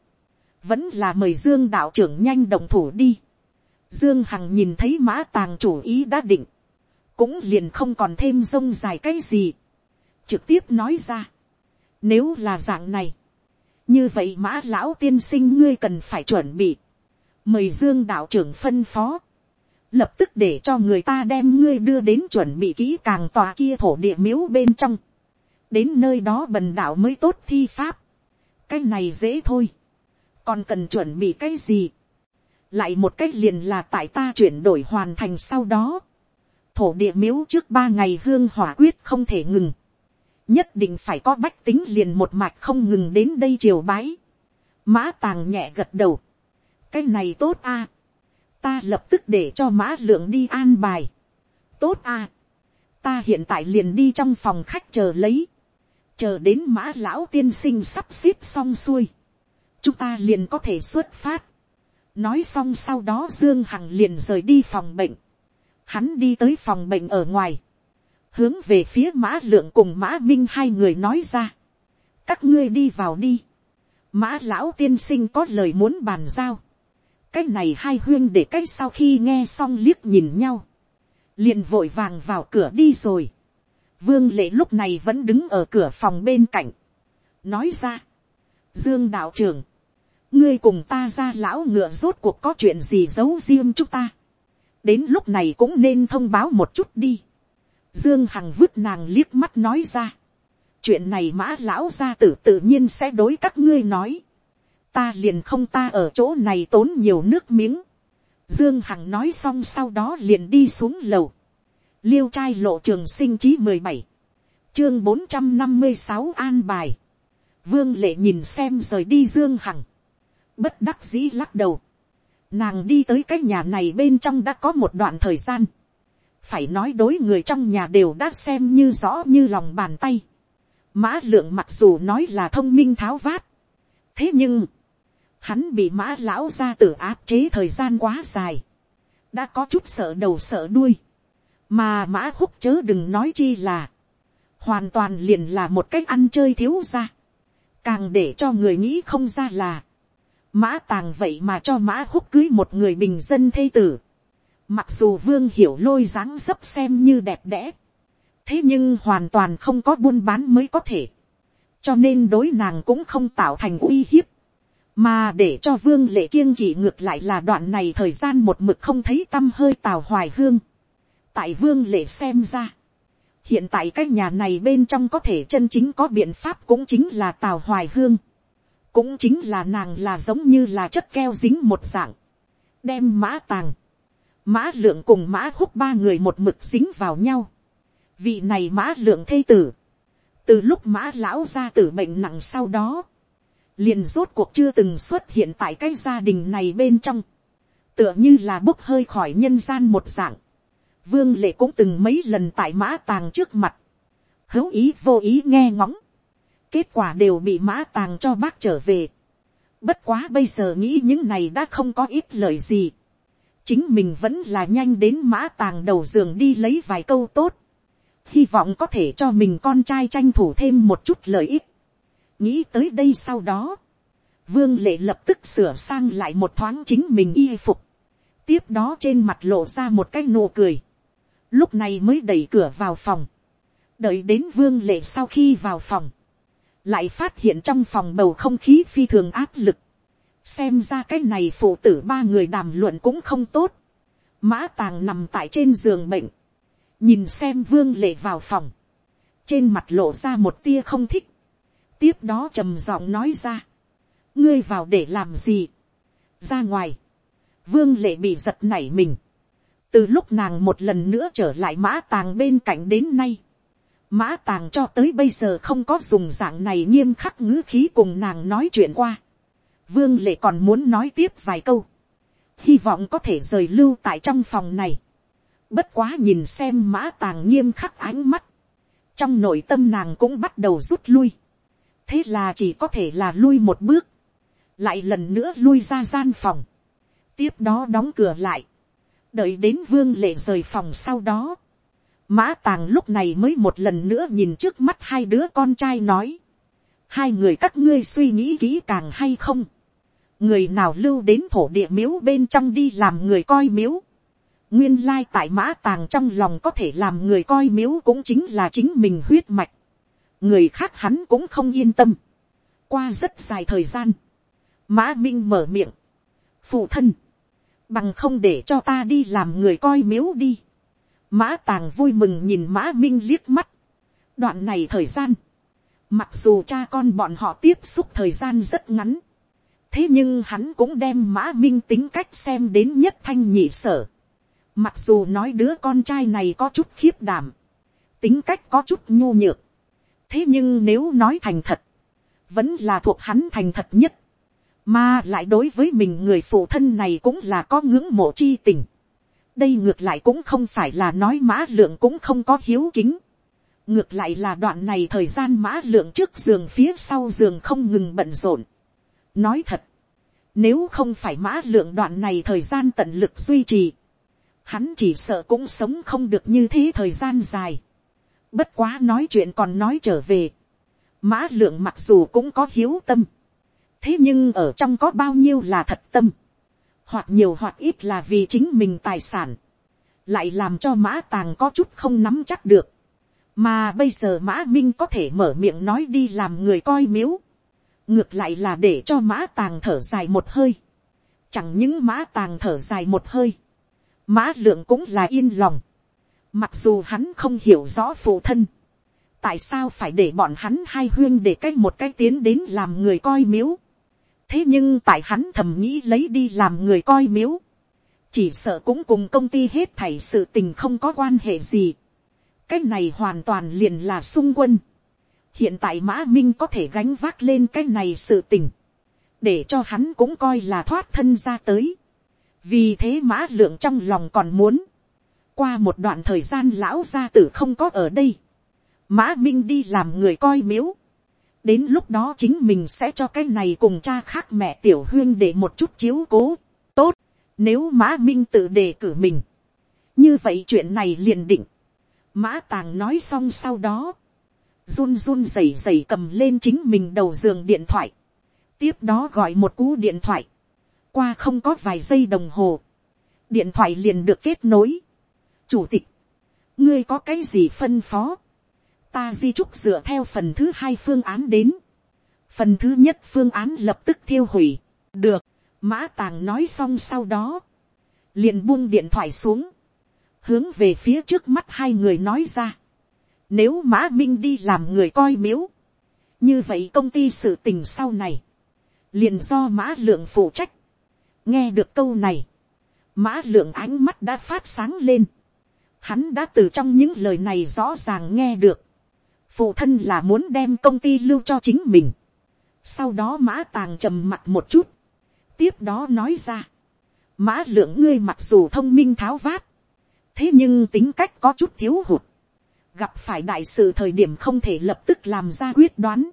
vẫn là mời dương đạo trưởng nhanh đồng thủ đi. dương hằng nhìn thấy mã tàng chủ ý đã định, cũng liền không còn thêm rông dài cái gì, trực tiếp nói ra, nếu là dạng này, như vậy mã lão tiên sinh ngươi cần phải chuẩn bị, mời dương đạo trưởng phân phó, lập tức để cho người ta đem ngươi đưa đến chuẩn bị kỹ càng tòa kia thổ địa miếu bên trong, đến nơi đó bần đạo mới tốt thi pháp, cái này dễ thôi, còn cần chuẩn bị cái gì, lại một cách liền là tại ta chuyển đổi hoàn thành sau đó, thổ địa miếu trước ba ngày hương hỏa quyết không thể ngừng, nhất định phải có bách tính liền một mạch không ngừng đến đây triều bái, mã tàng nhẹ gật đầu, cái này tốt a, ta lập tức để cho mã lượng đi an bài, tốt à, ta hiện tại liền đi trong phòng khách chờ lấy, chờ đến mã lão tiên sinh sắp xếp xong xuôi, chúng ta liền có thể xuất phát. nói xong sau đó dương hằng liền rời đi phòng bệnh. hắn đi tới phòng bệnh ở ngoài, hướng về phía mã lượng cùng mã minh hai người nói ra. các ngươi đi vào đi. mã lão tiên sinh có lời muốn bàn giao cái này hai huyên để cái sau khi nghe xong liếc nhìn nhau. liền vội vàng vào cửa đi rồi. vương lệ lúc này vẫn đứng ở cửa phòng bên cạnh. nói ra. dương đạo trưởng ngươi cùng ta ra lão ngựa rốt cuộc có chuyện gì giấu riêng chúng ta. đến lúc này cũng nên thông báo một chút đi. dương hằng vứt nàng liếc mắt nói ra. chuyện này mã lão gia tử tự nhiên sẽ đối các ngươi nói ta liền không ta ở chỗ này tốn nhiều nước miếng. dương hằng nói xong sau đó liền đi xuống lầu. liêu trai lộ trường sinh chí mười bảy, chương bốn trăm năm mươi sáu an bài. vương lệ nhìn xem rời đi dương hằng bất đắc dĩ lắc đầu. Nàng đi tới cái nhà này bên trong đã có một đoạn thời gian. Phải nói đối người trong nhà đều đã xem như rõ như lòng bàn tay. Mã lượng mặc dù nói là thông minh tháo vát. Thế nhưng, hắn bị mã lão ra tử áp chế thời gian quá dài. Đã có chút sợ đầu sợ đuôi. Mà mã húc chớ đừng nói chi là. Hoàn toàn liền là một cách ăn chơi thiếu ra. Càng để cho người nghĩ không ra là, Mã tàng vậy mà cho mã húc cưới một người bình dân thê tử. Mặc dù vương hiểu lôi dáng dấp xem như đẹp đẽ. Thế nhưng hoàn toàn không có buôn bán mới có thể. Cho nên đối nàng cũng không tạo thành uy hiếp. Mà để cho vương lệ kiêng kỵ ngược lại là đoạn này thời gian một mực không thấy tâm hơi tào hoài hương. Tại vương lệ xem ra. Hiện tại cái nhà này bên trong có thể chân chính có biện pháp cũng chính là tào hoài hương cũng chính là nàng là giống như là chất keo dính một dạng, đem mã tàng, mã lượng cùng mã húc ba người một mực dính vào nhau, vị này mã lượng thây tử, từ lúc mã lão ra tử bệnh nặng sau đó, liền rốt cuộc chưa từng xuất hiện tại cái gia đình này bên trong, tựa như là bốc hơi khỏi nhân gian một dạng, vương lệ cũng từng mấy lần tại mã tàng trước mặt, hữu ý vô ý nghe ngóng, kết quả đều bị mã tàng cho bác trở về. Bất quá bây giờ nghĩ những này đã không có ít lời gì. Chính mình vẫn là nhanh đến mã tàng đầu giường đi lấy vài câu tốt. Hy vọng có thể cho mình con trai tranh thủ thêm một chút lợi ích. Nghĩ tới đây sau đó. Vương lệ lập tức sửa sang lại một thoáng chính mình y phục. Tiếp đó trên mặt lộ ra một cái nụ cười. Lúc này mới đẩy cửa vào phòng. Đợi đến vương lệ sau khi vào phòng lại phát hiện trong phòng bầu không khí phi thường áp lực, xem ra cái này phụ tử ba người đàm luận cũng không tốt, mã tàng nằm tại trên giường bệnh, nhìn xem vương lệ vào phòng, trên mặt lộ ra một tia không thích, tiếp đó trầm giọng nói ra, ngươi vào để làm gì, ra ngoài, vương lệ bị giật nảy mình, từ lúc nàng một lần nữa trở lại mã tàng bên cạnh đến nay, mã tàng cho tới bây giờ không có dùng dạng này nghiêm khắc ngữ khí cùng nàng nói chuyện qua. vương lệ còn muốn nói tiếp vài câu. hy vọng có thể rời lưu tại trong phòng này. bất quá nhìn xem mã tàng nghiêm khắc ánh mắt. trong nội tâm nàng cũng bắt đầu rút lui thế là chỉ có thể là lui một bước, lại lần nữa lui ra gian phòng, tiếp đó đóng cửa lại, đợi đến vương lệ rời phòng sau đó, mã tàng lúc này mới một lần nữa nhìn trước mắt hai đứa con trai nói, hai người các ngươi suy nghĩ kỹ càng hay không, người nào lưu đến thổ địa miếu bên trong đi làm người coi miếu, nguyên lai tại mã tàng trong lòng có thể làm người coi miếu cũng chính là chính mình huyết mạch, người khác hắn cũng không yên tâm, qua rất dài thời gian, mã minh mở miệng, phụ thân, bằng không để cho ta đi làm người coi miếu đi. Mã tàng vui mừng nhìn mã minh liếc mắt. đoạn này thời gian, mặc dù cha con bọn họ tiếp xúc thời gian rất ngắn, thế nhưng hắn cũng đem mã minh tính cách xem đến nhất thanh nhị sở. mặc dù nói đứa con trai này có chút khiếp đảm, tính cách có chút nhu nhược, thế nhưng nếu nói thành thật, vẫn là thuộc hắn thành thật nhất mà lại đối với mình người phụ thân này cũng là có ngưỡng mộ chi tình. đây ngược lại cũng không phải là nói mã lượng cũng không có hiếu kính. ngược lại là đoạn này thời gian mã lượng trước giường phía sau giường không ngừng bận rộn. nói thật, nếu không phải mã lượng đoạn này thời gian tận lực duy trì, hắn chỉ sợ cũng sống không được như thế thời gian dài bất quá nói chuyện còn nói trở về. mã lượng mặc dù cũng có hiếu tâm, thế nhưng ở trong có bao nhiêu là thật tâm, hoặc nhiều hoặc ít là vì chính mình tài sản, lại làm cho mã tàng có chút không nắm chắc được, mà bây giờ mã minh có thể mở miệng nói đi làm người coi miếu, ngược lại là để cho mã tàng thở dài một hơi, chẳng những mã tàng thở dài một hơi, mã lượng cũng là yên lòng, mặc dù hắn không hiểu rõ phụ thân, tại sao phải để bọn hắn hai huyên để cách một cái tiến đến làm người coi miếu, thế nhưng tại hắn thầm nghĩ lấy đi làm người coi miếu, chỉ sợ cũng cùng công ty hết thảy sự tình không có quan hệ gì. cái này hoàn toàn liền là xung quân. hiện tại mã minh có thể gánh vác lên cái này sự tình, để cho hắn cũng coi là thoát thân ra tới. vì thế mã lượng trong lòng còn muốn, qua một đoạn thời gian lão gia tử không có ở đây, mã minh đi làm người coi miếu, đến lúc đó chính mình sẽ cho cái này cùng cha khác mẹ tiểu huyên để một chút chiếu cố. tốt, nếu mã minh tự đề cử mình. như vậy chuyện này liền định. mã tàng nói xong sau đó, run run rẩy rẩy cầm lên chính mình đầu giường điện thoại. tiếp đó gọi một cú điện thoại. qua không có vài giây đồng hồ. điện thoại liền được kết nối chủ tịch, ngươi có cái gì phân phó ta di trúc dựa theo phần thứ hai phương án đến. phần thứ nhất phương án lập tức thiêu hủy. được, mã tàng nói xong sau đó, liền buông điện thoại xuống, hướng về phía trước mắt hai người nói ra. nếu mã minh đi làm người coi miếu, như vậy công ty sự tình sau này, liền do mã lượng phụ trách. nghe được câu này, mã lượng ánh mắt đã phát sáng lên. Hắn đã từ trong những lời này rõ ràng nghe được. Phụ thân là muốn đem công ty lưu cho chính mình. sau đó mã tàng trầm mặt một chút, tiếp đó nói ra, mã lượng ngươi mặc dù thông minh tháo vát, thế nhưng tính cách có chút thiếu hụt, gặp phải đại sự thời điểm không thể lập tức làm ra quyết đoán,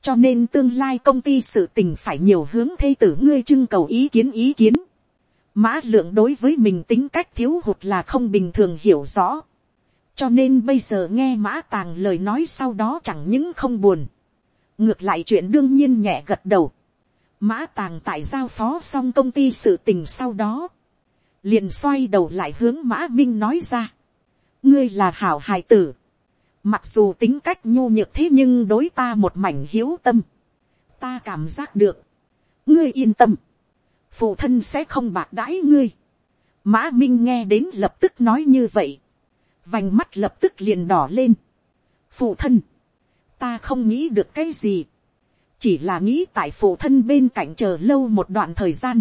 cho nên tương lai công ty sự tình phải nhiều hướng thê tử ngươi trưng cầu ý kiến ý kiến. Mã lượng đối với mình tính cách thiếu hụt là không bình thường hiểu rõ. Cho nên bây giờ nghe mã tàng lời nói sau đó chẳng những không buồn, ngược lại chuyện đương nhiên nhẹ gật đầu, mã tàng tại giao phó xong công ty sự tình sau đó, liền xoay đầu lại hướng mã minh nói ra, ngươi là hảo hài tử, mặc dù tính cách nhu nhược thế nhưng đối ta một mảnh hiếu tâm, ta cảm giác được, ngươi yên tâm, phụ thân sẽ không bạc đãi ngươi, mã minh nghe đến lập tức nói như vậy, vành mắt lập tức liền đỏ lên. phụ thân, ta không nghĩ được cái gì, chỉ là nghĩ tại phụ thân bên cạnh chờ lâu một đoạn thời gian.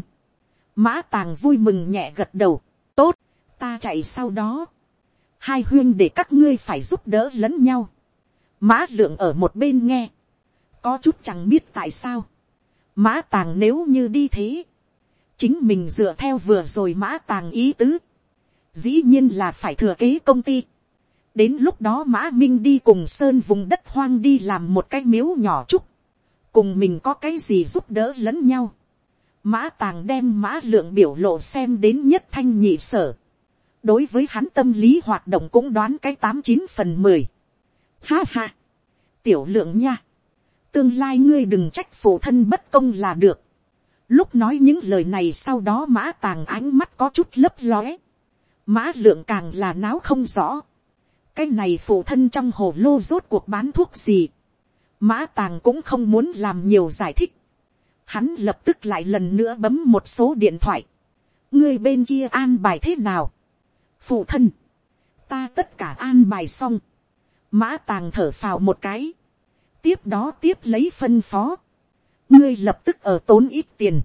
mã tàng vui mừng nhẹ gật đầu, tốt, ta chạy sau đó. hai huyên để các ngươi phải giúp đỡ lẫn nhau. mã lượng ở một bên nghe, có chút chẳng biết tại sao. mã tàng nếu như đi thế, chính mình dựa theo vừa rồi mã tàng ý tứ, dĩ nhiên là phải thừa kế công ty. đến lúc đó mã minh đi cùng sơn vùng đất hoang đi làm một cái miếu nhỏ chút cùng mình có cái gì giúp đỡ lẫn nhau. mã tàng đem mã lượng biểu lộ xem đến nhất thanh nhị sở. đối với hắn tâm lý hoạt động cũng đoán cái tám chín phần mười. ha ha, tiểu lượng nha, tương lai ngươi đừng trách phụ thân bất công là được lúc nói những lời này sau đó mã tàng ánh mắt có chút lấp lóe. mã lượng càng là náo không rõ. cái này phụ thân trong hồ lô rốt cuộc bán thuốc gì Mã tàng cũng không muốn làm nhiều giải thích. Hắn lập tức lại lần nữa bấm một số điện thoại. Người bên kia an bài thế nào? Phụ thân. Ta tất cả an bài xong. Mã tàng thở phào một cái. Tiếp đó tiếp lấy phân phó. Ngươi lập tức ở tốn ít tiền.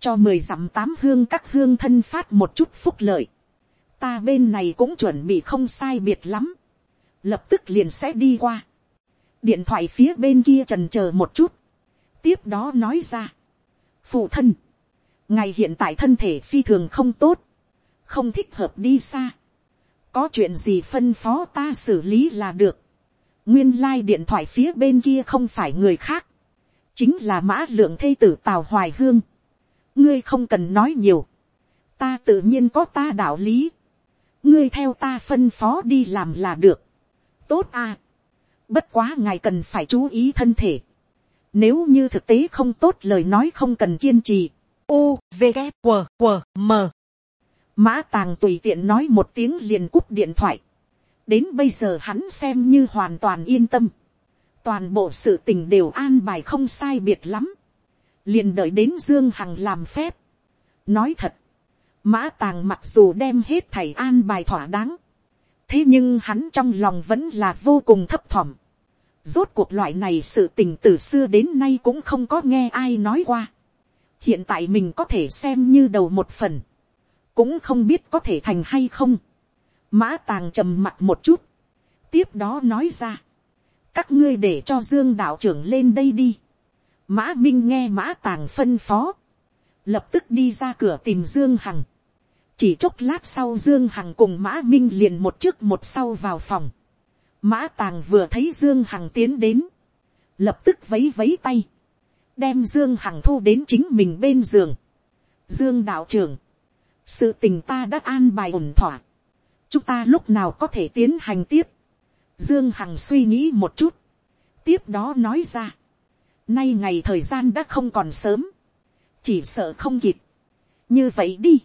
Cho mười dặm tám hương các hương thân phát một chút phúc lợi. Ta bên này cũng chuẩn bị không sai biệt lắm. Lập tức liền sẽ đi qua. Điện thoại phía bên kia trần c h ờ một chút, tiếp đó nói ra, phụ thân, ngày hiện tại thân thể phi thường không tốt, không thích hợp đi xa, có chuyện gì phân phó ta xử lý là được, nguyên lai、like、điện thoại phía bên kia không phải người khác, chính là mã lượng thây tử tào hoài hương, ngươi không cần nói nhiều, ta tự nhiên có ta đạo lý, ngươi theo ta phân phó đi làm là được, tốt à, Bất quá ngài cần phải chú ý thân thể. Nếu như thực tế không tốt lời nói không cần kiên trì. U, V, K, W, W, M. Mã tàng tùy tiện nói một tiếng liền cúp điện thoại. Đến bây giờ hắn xem như hoàn toàn yên tâm. Toàn bộ sự tình đều an bài không sai biệt lắm. Liền đợi đến Dương Hằng làm phép. Nói thật. Mã tàng mặc dù đem hết thầy an bài thỏa đáng thế nhưng hắn trong lòng vẫn là vô cùng thấp thỏm. rốt cuộc loại này sự tình từ xưa đến nay cũng không có nghe ai nói qua. hiện tại mình có thể xem như đầu một phần, cũng không biết có thể thành hay không. mã tàng trầm mặt một chút, tiếp đó nói ra, các ngươi để cho dương đạo trưởng lên đây đi. mã minh nghe mã tàng phân phó, lập tức đi ra cửa tìm dương hằng chỉ chốc lát sau dương hằng cùng mã minh liền một trước một sau vào phòng. mã tàng vừa thấy dương hằng tiến đến, lập tức vấy vấy tay, đem dương hằng thu đến chính mình bên giường. dương đạo trưởng, sự tình ta đã an bài ổn thỏa, chúng ta lúc nào có thể tiến hành tiếp dương hằng suy nghĩ một chút, tiếp đó nói ra, nay ngày thời gian đã không còn sớm, chỉ sợ không kịp, như vậy đi,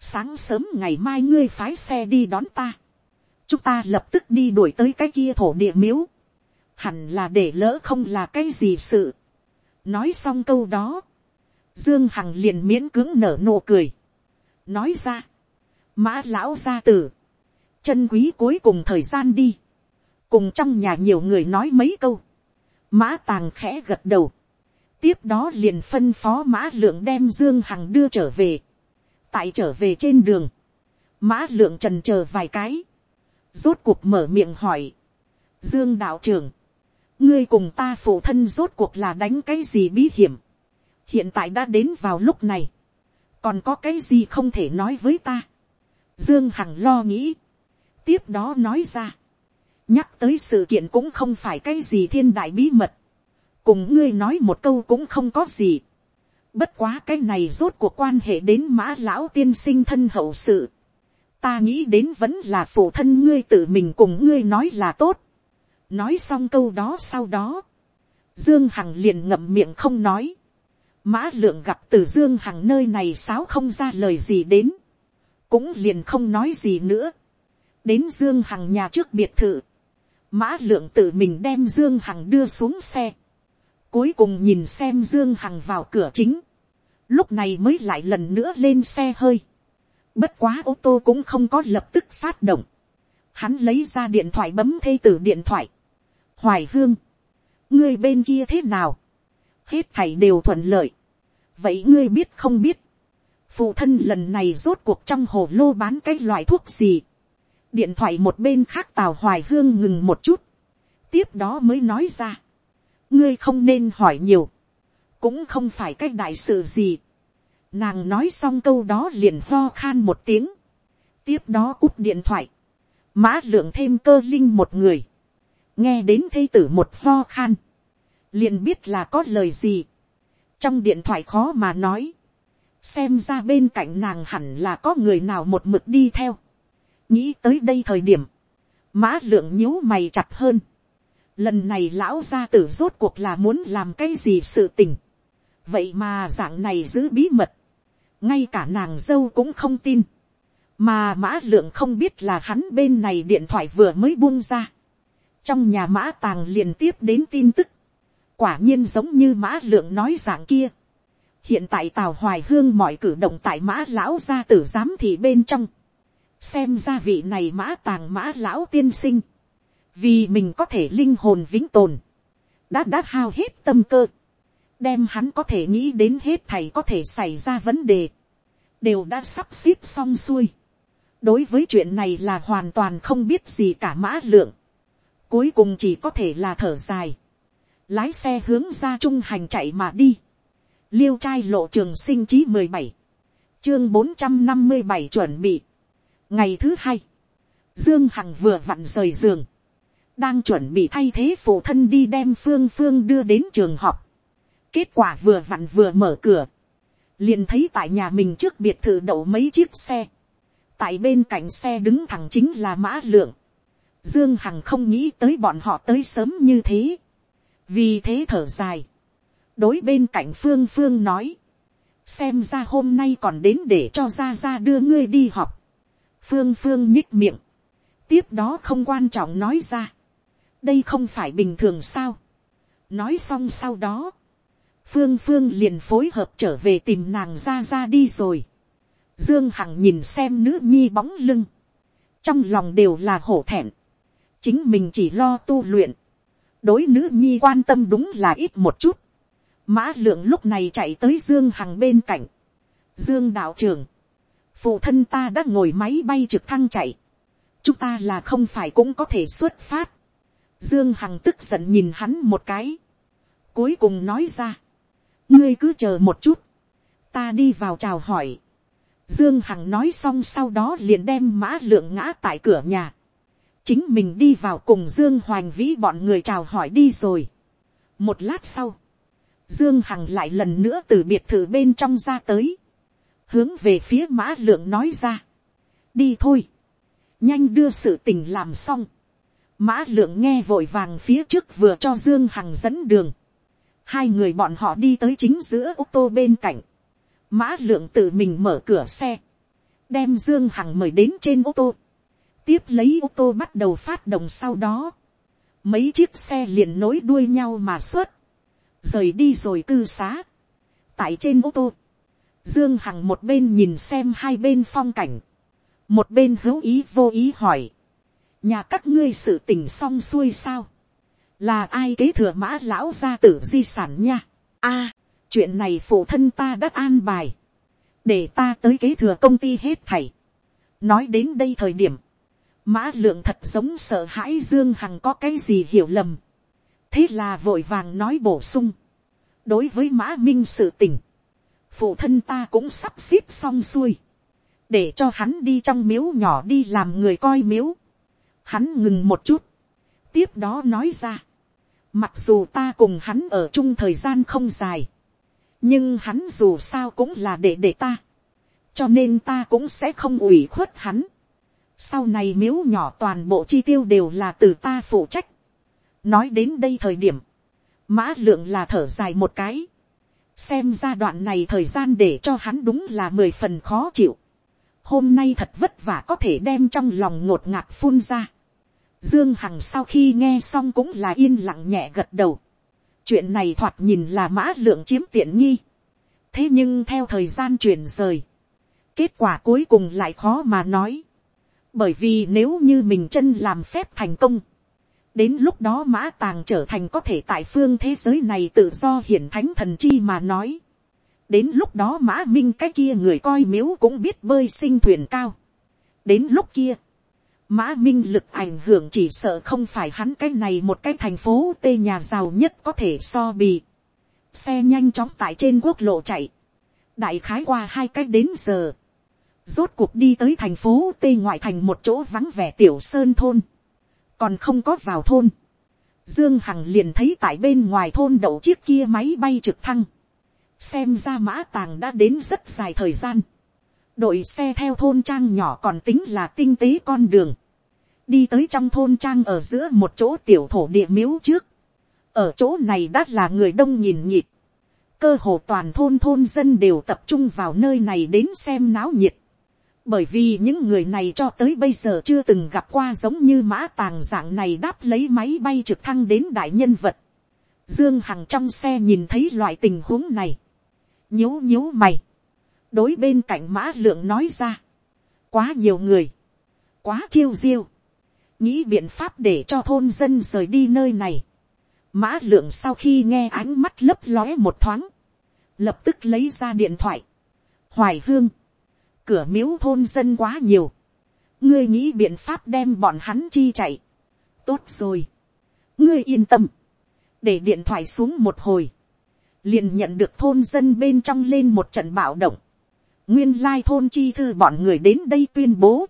sáng sớm ngày mai ngươi phái xe đi đón ta, chúng ta lập tức đi đuổi tới cái kia thổ địa miếu, hẳn là để lỡ không là cái gì sự. nói xong câu đó, dương hằng liền miễn cưỡng nở nụ cười, nói ra, mã lão gia tử, chân quý cuối cùng thời gian đi, cùng trong nhà nhiều người nói mấy câu, mã tàng khẽ gật đầu, tiếp đó liền phân phó mã lượng đem dương hằng đưa trở về, tại trở về trên đường, mã lượng trần c h ờ vài cái, rốt cuộc mở miệng hỏi, dương đạo trưởng, ngươi cùng ta phụ thân rốt cuộc là đánh cái gì bí hiểm, hiện tại đã đến vào lúc này, còn có cái gì không thể nói với ta, dương hằng lo nghĩ, tiếp đó nói ra, nhắc tới sự kiện cũng không phải cái gì thiên đại bí mật, cùng ngươi nói một câu cũng không có gì, Bất quá cái này rốt cuộc quan hệ đến mã lão tiên sinh thân hậu sự. Ta nghĩ đến vẫn là phụ thân ngươi tự mình cùng ngươi nói là tốt. Nói xong câu đó sau đó. Dương Hằng liền ngậm miệng không nói. Mã lượng gặp từ Dương Hằng nơi này sáo không ra lời gì đến. Cũng liền không nói gì nữa. Đến Dương Hằng nhà trước biệt thự. Mã lượng tự mình đem Dương Hằng đưa xuống xe Cuối cùng nhìn xem Dương Hằng vào cửa chính. Lúc này mới lại lần nữa lên xe hơi. Bất quá ô tô cũng không có lập tức phát động. Hắn lấy ra điện thoại bấm thây tử điện thoại. Hoài Hương. Ngươi bên kia thế nào? Hết thảy đều thuận lợi. Vậy ngươi biết không biết? Phụ thân lần này rốt cuộc trong hồ lô bán cái loại thuốc gì? Điện thoại một bên khác Tào Hoài Hương ngừng một chút. Tiếp đó mới nói ra. Ngươi không nên hỏi nhiều, cũng không phải cái đại sự gì. Nàng nói xong câu đó liền ho khan một tiếng, tiếp đó cúp điện thoại, mã lượng thêm cơ linh một người, nghe đến thây tử một ho khan, liền biết là có lời gì, trong điện thoại khó mà nói, xem ra bên cạnh nàng hẳn là có người nào một mực đi theo, nghĩ tới đây thời điểm, mã lượng nhíu mày chặt hơn, lần này lão gia tử rốt cuộc là muốn làm cái gì sự tình, vậy mà dạng này giữ bí mật, ngay cả nàng dâu cũng không tin, mà mã lượng không biết là hắn bên này điện thoại vừa mới buông ra, trong nhà mã tàng liền tiếp đến tin tức, quả nhiên giống như mã lượng nói dạng kia, hiện tại tào hoài hương mọi cử động tại mã lão gia tử giám thị bên trong, xem ra vị này mã tàng mã lão tiên sinh, vì mình có thể linh hồn vĩnh tồn, đã đã hao hết tâm cơ, đem hắn có thể nghĩ đến hết thầy có thể xảy ra vấn đề, đều đã sắp xếp xong xuôi. đối với chuyện này là hoàn toàn không biết gì cả mã lượng, cuối cùng chỉ có thể là thở dài, lái xe hướng ra trung hành chạy mà đi, liêu trai lộ trường sinh chí mười bảy, chương bốn trăm năm mươi bảy chuẩn bị, ngày thứ hai, dương hằng vừa vặn rời giường, đang chuẩn bị thay thế phụ thân đi đem phương phương đưa đến trường học. kết quả vừa vặn vừa mở cửa, liền thấy tại nhà mình trước biệt thự đậu mấy chiếc xe, tại bên cạnh xe đứng thẳng chính là mã lượng, dương hằng không nghĩ tới bọn họ tới sớm như thế, vì thế thở dài, đối bên cạnh phương phương nói, xem ra hôm nay còn đến để cho ra ra đưa ngươi đi học, phương phương nhích miệng, tiếp đó không quan trọng nói ra, đây không phải bình thường sao. nói xong sau đó, phương phương liền phối hợp trở về tìm nàng ra ra đi rồi. dương hằng nhìn xem nữ nhi bóng lưng, trong lòng đều là hổ thẹn, chính mình chỉ lo tu luyện, đối nữ nhi quan tâm đúng là ít một chút. mã lượng lúc này chạy tới dương hằng bên cạnh, dương đạo trưởng, phụ thân ta đã ngồi máy bay trực thăng chạy, chúng ta là không phải cũng có thể xuất phát. Dương Hằng tức giận nhìn hắn một cái. Cuối cùng nói ra. Ngươi cứ chờ một chút. Ta đi vào chào hỏi. Dương Hằng nói xong sau đó liền đem mã lượng ngã tại cửa nhà. Chính mình đi vào cùng Dương Hoành Vĩ bọn người chào hỏi đi rồi. Một lát sau. Dương Hằng lại lần nữa từ biệt thự bên trong ra tới. Hướng về phía mã lượng nói ra. Đi thôi. Nhanh đưa sự tình làm xong Mã lượng nghe vội vàng phía trước vừa cho Dương Hằng dẫn đường. Hai người bọn họ đi tới chính giữa ô tô bên cạnh. Mã lượng tự mình mở cửa xe. Đem Dương Hằng mời đến trên ô tô. Tiếp lấy ô tô bắt đầu phát động sau đó. Mấy chiếc xe liền nối đuôi nhau mà xuất. Rời đi rồi cư xá. Tại trên ô tô. Dương Hằng một bên nhìn xem hai bên phong cảnh. Một bên hữu ý vô ý hỏi nhà các ngươi sự tình xong xuôi sao, là ai kế thừa mã lão gia tử di sản nha. a, chuyện này phụ thân ta đã an bài, để ta tới kế thừa công ty hết thảy. nói đến đây thời điểm, mã lượng thật giống sợ hãi dương hằng có cái gì hiểu lầm. thế là vội vàng nói bổ sung. đối với mã minh sự tình, phụ thân ta cũng sắp xếp xong xuôi, để cho hắn đi trong miếu nhỏ đi làm người coi miếu Hắn ngừng một chút. Tiếp đó nói ra. Mặc dù ta cùng hắn ở chung thời gian không dài. Nhưng hắn dù sao cũng là để để ta. Cho nên ta cũng sẽ không ủy khuất hắn. Sau này miếu nhỏ toàn bộ chi tiêu đều là từ ta phụ trách. Nói đến đây thời điểm. Mã lượng là thở dài một cái. Xem ra đoạn này thời gian để cho hắn đúng là mười phần khó chịu hôm nay thật vất vả có thể đem trong lòng ngột ngạt phun ra. Dương Hằng sau khi nghe xong cũng là yên lặng nhẹ gật đầu. Chuyện này thoạt nhìn là mã lượng chiếm tiện nghi. Thế nhưng theo thời gian chuyển rời. Kết quả cuối cùng lại khó mà nói. Bởi vì nếu như mình chân làm phép thành công. Đến lúc đó mã tàng trở thành có thể tại phương thế giới này tự do hiển thánh thần chi mà nói. Đến lúc đó mã minh cái kia người coi miếu cũng biết bơi sinh thuyền cao. Đến lúc kia, Mã Minh lực ảnh hưởng chỉ sợ không phải hắn cái này một cái thành phố tê nhà giàu nhất có thể so bì. Xe nhanh chóng tại trên quốc lộ chạy. Đại khái qua hai cách đến giờ. Rốt cuộc đi tới thành phố tê ngoại thành một chỗ vắng vẻ tiểu sơn thôn. Còn không có vào thôn. Dương Hằng liền thấy tại bên ngoài thôn đậu chiếc kia máy bay trực thăng. Xem ra mã tàng đã đến rất dài thời gian. Đội xe theo thôn trang nhỏ còn tính là tinh tế con đường. Đi tới trong thôn trang ở giữa một chỗ tiểu thổ địa miếu trước. Ở chỗ này đã là người đông nhìn nhịp. Cơ hồ toàn thôn thôn dân đều tập trung vào nơi này đến xem náo nhiệt bởi vì những người này cho tới bây giờ chưa từng gặp qua giống như mã tàng dạng này đáp lấy máy bay trực thăng đến đại nhân vật. Dương Hằng trong xe nhìn thấy loại tình huống này. nhíu nhíu mày. đối bên cạnh mã lượng nói ra. quá nhiều người. quá chiêu diêu. nghĩ biện pháp để cho thôn dân rời đi nơi này. mã lượng sau khi nghe ánh mắt lấp lóe một thoáng. lập tức lấy ra điện thoại. hoài hương cửa miếu thôn dân quá nhiều, ngươi nghĩ biện pháp đem bọn hắn chi chạy, tốt rồi, ngươi yên tâm, để điện thoại xuống một hồi, liền nhận được thôn dân bên trong lên một trận bạo động, nguyên lai thôn chi thư bọn người đến đây tuyên bố,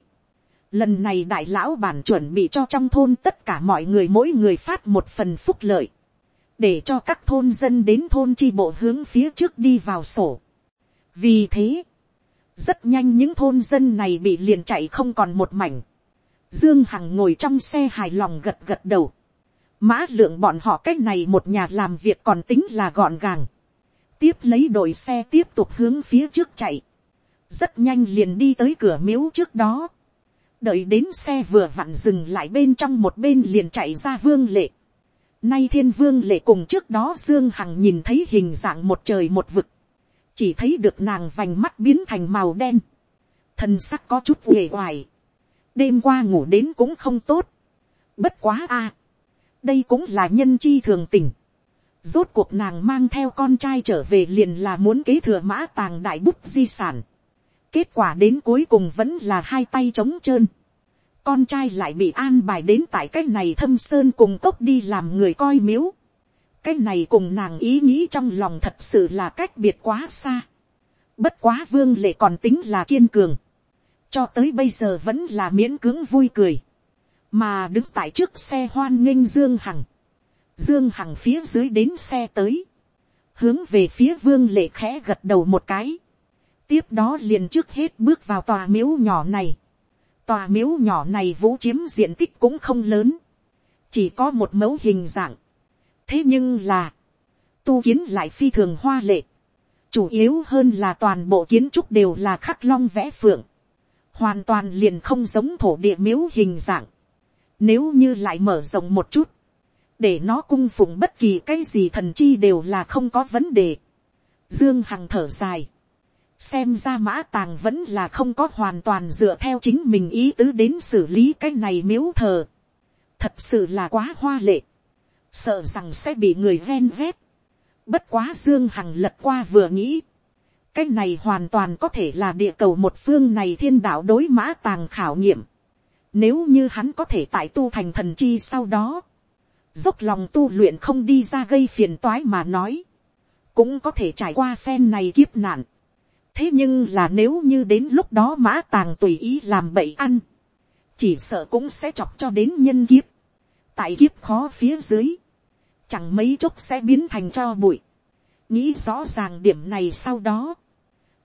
lần này đại lão bản chuẩn bị cho trong thôn tất cả mọi người mỗi người phát một phần phúc lợi, để cho các thôn dân đến thôn chi bộ hướng phía trước đi vào sổ. vì thế, rất nhanh những thôn dân này bị liền chạy không còn một mảnh. Dương Hằng ngồi trong xe hài lòng gật gật đầu. Mã lượng bọn họ cách này một nhà làm việc còn tính là gọn gàng. Tiếp lấy đội xe tiếp tục hướng phía trước chạy. Rất nhanh liền đi tới cửa miếu trước đó. Đợi đến xe vừa vặn dừng lại bên trong một bên liền chạy ra vương lệ. Nay thiên vương lệ cùng trước đó Dương Hằng nhìn thấy hình dạng một trời một vực chỉ thấy được nàng vành mắt biến thành màu đen, thân sắc có chút uể oải, đêm qua ngủ đến cũng không tốt, bất quá a, đây cũng là nhân chi thường tình, rốt cuộc nàng mang theo con trai trở về liền là muốn kế thừa mã tàng đại bút di sản, kết quả đến cuối cùng vẫn là hai tay trống trơn, con trai lại bị an bài đến tại cái này thâm sơn cùng cốc đi làm người coi miếu, cái này cùng nàng ý nghĩ trong lòng thật sự là cách biệt quá xa. bất quá vương lệ còn tính là kiên cường. cho tới bây giờ vẫn là miễn cưỡng vui cười. mà đứng tại trước xe hoan nghênh dương hằng. dương hằng phía dưới đến xe tới. hướng về phía vương lệ khẽ gật đầu một cái. tiếp đó liền trước hết bước vào tòa miếu nhỏ này. tòa miếu nhỏ này vũ chiếm diện tích cũng không lớn. chỉ có một mẫu hình dạng thế nhưng là, tu kiến lại phi thường hoa lệ, chủ yếu hơn là toàn bộ kiến trúc đều là khắc long vẽ phượng, hoàn toàn liền không giống thổ địa miếu hình dạng, nếu như lại mở rộng một chút, để nó cung phụng bất kỳ cái gì thần chi đều là không có vấn đề. Dương Hằng thở dài, xem ra mã tàng vẫn là không có hoàn toàn dựa theo chính mình ý tứ đến xử lý cái này miếu thờ. thật sự là quá hoa lệ sợ rằng sẽ bị người ven vét. Bất quá Dương Hằng lật qua vừa nghĩ. Cái này hoàn toàn có thể là địa cầu một phương này thiên đạo đối mã tàng khảo nghiệm. Nếu như hắn có thể tại tu thành thần chi sau đó. Dốc lòng tu luyện không đi ra gây phiền toái mà nói. Cũng có thể trải qua phen này kiếp nạn. Thế nhưng là nếu như đến lúc đó mã tàng tùy ý làm bậy ăn. Chỉ sợ cũng sẽ chọc cho đến nhân kiếp. Tại kiếp khó phía dưới chẳng mấy chốc sẽ biến thành cho bụi. nghĩ rõ ràng điểm này sau đó,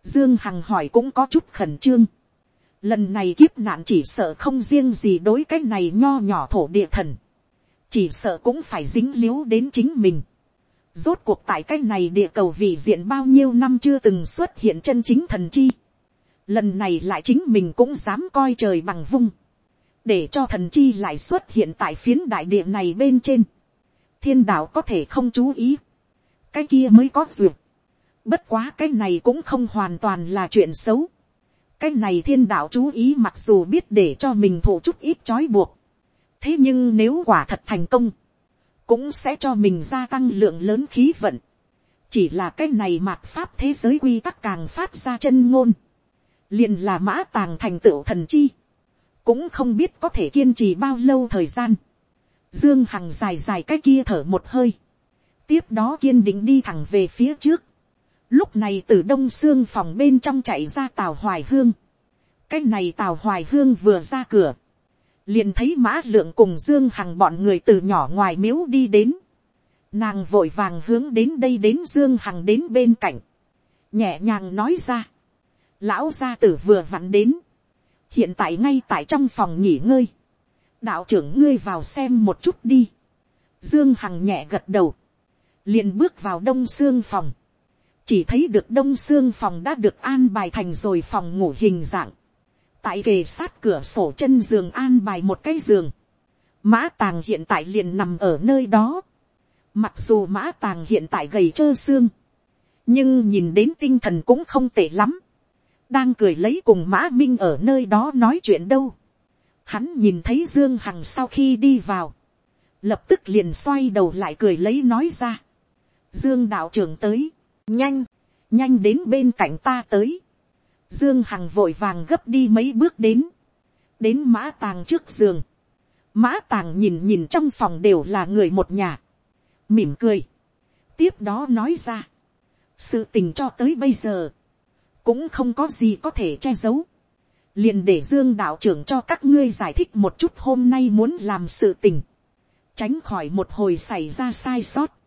dương hằng hỏi cũng có chút khẩn trương. lần này kiếp nạn chỉ sợ không riêng gì đối cái này nho nhỏ thổ địa thần, chỉ sợ cũng phải dính l i u đến chính mình. rốt cuộc tại cái này địa cầu vị diện bao nhiêu năm chưa từng xuất hiện chân chính thần chi. lần này lại chính mình cũng dám coi trời bằng vung, để cho thần chi lại xuất hiện tại phiến đại địa này bên trên thiên đạo có thể không chú ý, cái kia mới có duyệt. Bất quá cái này cũng không hoàn toàn là chuyện xấu. cái này thiên đạo chú ý mặc dù biết để cho mình thụ chút ít trói buộc. thế nhưng nếu quả thật thành công, cũng sẽ cho mình gia tăng lượng lớn khí vận. chỉ là cái này mạt pháp thế giới quy tắc càng phát ra chân ngôn. liền là mã tàng thành tựu thần chi. cũng không biết có thể kiên trì bao lâu thời gian Dương Hằng dài dài cái kia thở một hơi. Tiếp đó kiên định đi thẳng về phía trước. Lúc này từ đông xương phòng bên trong chạy ra Tào hoài hương. Cái này Tào hoài hương vừa ra cửa. liền thấy mã lượng cùng dương hằng bọn người từ nhỏ ngoài miếu đi đến, nàng vội vàng hướng đến đây đến dương hằng đến bên cạnh, nhẹ nhàng nói ra, lão gia tử vừa vặn đến, hiện tại ngay tại trong phòng nghỉ ngơi, đạo trưởng ngươi vào xem một chút đi, dương hằng nhẹ gật đầu, liền bước vào đông xương phòng, chỉ thấy được đông xương phòng đã được an bài thành rồi phòng ngủ hình dạng, tại kề sát cửa sổ chân giường an bài một cái giường, mã tàng hiện tại liền nằm ở nơi đó, mặc dù mã tàng hiện tại gầy trơ xương, nhưng nhìn đến tinh thần cũng không tệ lắm, đang cười lấy cùng mã minh ở nơi đó nói chuyện đâu. Hắn nhìn thấy dương hằng sau khi đi vào, lập tức liền xoay đầu lại cười lấy nói ra. dương đạo trưởng tới, nhanh, nhanh đến bên cạnh ta tới. dương hằng vội vàng gấp đi mấy bước đến, đến mã tàng trước giường. mã tàng nhìn nhìn trong phòng đều là người một nhà, mỉm cười, tiếp đó nói ra, sự tình cho tới bây giờ, cũng không có gì có thể che giấu liền để dương đạo trưởng cho các ngươi giải thích một chút hôm nay muốn làm sự tình, tránh khỏi một hồi xảy ra sai sót.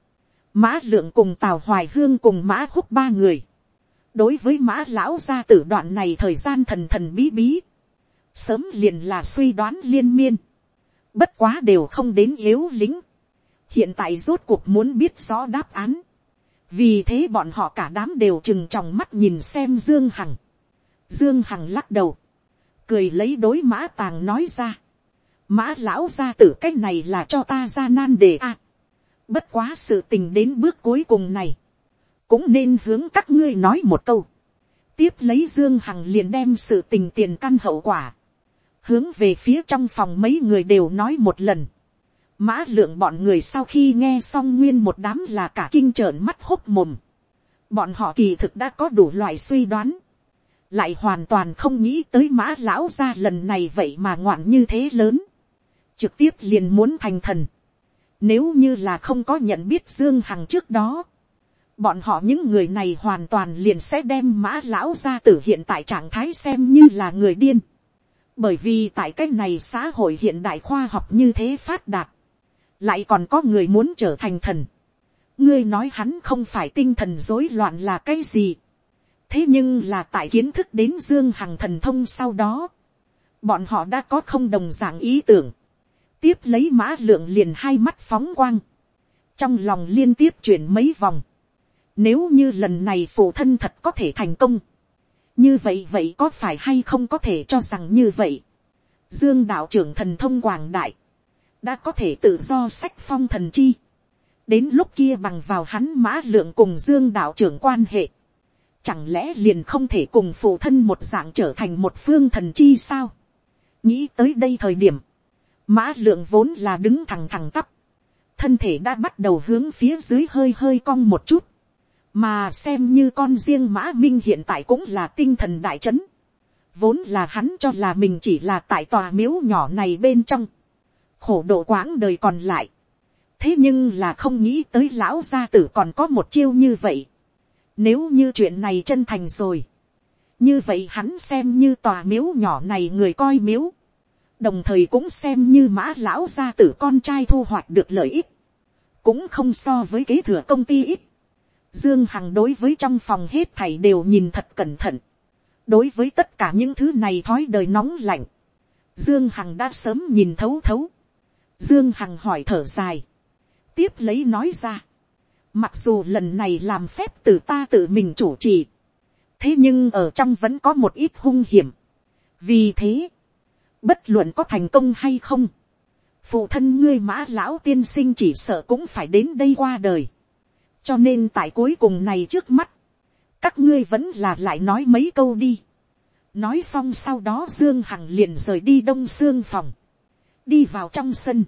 mã lượng cùng tào hoài hương cùng mã húc ba người, đối với mã lão gia tử đoạn này thời gian thần thần bí bí, sớm liền là suy đoán liên miên, bất quá đều không đến yếu lính, hiện tại rốt cuộc muốn biết rõ đáp án, vì thế bọn họ cả đám đều chừng tròng mắt nhìn xem dương hằng. dương hằng lắc đầu, cười lấy đối mã tàng nói ra. mã lão ra tử cái này là cho ta ra nan đề a. bất quá sự tình đến bước cuối cùng này, cũng nên hướng các ngươi nói một câu. tiếp lấy dương hằng liền đem sự tình tiền căn hậu quả, hướng về phía trong phòng mấy người đều nói một lần Mã lượng bọn người sau khi nghe xong nguyên một đám là cả kinh trợn mắt hốc mồm. Bọn họ kỳ thực đã có đủ loại suy đoán. Lại hoàn toàn không nghĩ tới mã lão ra lần này vậy mà ngoạn như thế lớn. Trực tiếp liền muốn thành thần. Nếu như là không có nhận biết Dương Hằng trước đó. Bọn họ những người này hoàn toàn liền sẽ đem mã lão ra từ hiện tại trạng thái xem như là người điên. Bởi vì tại cái này xã hội hiện đại khoa học như thế phát đạt, lại còn có người muốn trở thành thần. ngươi nói hắn không phải tinh thần rối loạn là cái gì thế nhưng là tại kiến thức đến dương hằng thần thông sau đó, bọn họ đã có không đồng dạng ý tưởng. tiếp lấy mã lượng liền hai mắt phóng quang, trong lòng liên tiếp chuyển mấy vòng. nếu như lần này phụ thân thật có thể thành công, như vậy vậy có phải hay không có thể cho rằng như vậy. Dương đạo trưởng thần thông quảng đại, đã có thể tự do sách phong thần chi. đến lúc kia bằng vào hắn mã lượng cùng dương đạo trưởng quan hệ chẳng lẽ liền không thể cùng phụ thân một dạng trở thành một phương thần chi sao. nghĩ tới đây thời điểm, mã lượng vốn là đứng thẳng thẳng tắp. thân thể đã bắt đầu hướng phía dưới hơi hơi cong một chút. mà xem như con riêng mã minh hiện tại cũng là tinh thần đại trấn. vốn là hắn cho là mình chỉ là tại tòa miếu nhỏ này bên trong khổ độ quãng đời còn lại. thế nhưng là không nghĩ tới lão gia tử còn có một chiêu như vậy nếu như chuyện này chân thành rồi, như vậy hắn xem như tòa miếu nhỏ này người coi miếu, đồng thời cũng xem như mã lão gia tử con trai thu hoạch được lợi ích, cũng không so với kế thừa công ty ít. Dương Hằng đối với trong phòng hết thảy đều nhìn thật cẩn thận. Đối với tất cả những thứ này thói đời nóng lạnh. Dương Hằng đã sớm nhìn thấu thấu. Dương Hằng hỏi thở dài. Tiếp lấy nói ra. Mặc dù lần này làm phép từ ta tự mình chủ trì. Thế nhưng ở trong vẫn có một ít hung hiểm. Vì thế. Bất luận có thành công hay không. Phụ thân ngươi mã lão tiên sinh chỉ sợ cũng phải đến đây qua đời. Cho nên tại cuối cùng này trước mắt. Các ngươi vẫn là lại nói mấy câu đi. Nói xong sau đó Dương Hằng liền rời đi đông xương phòng đi vào trong sân,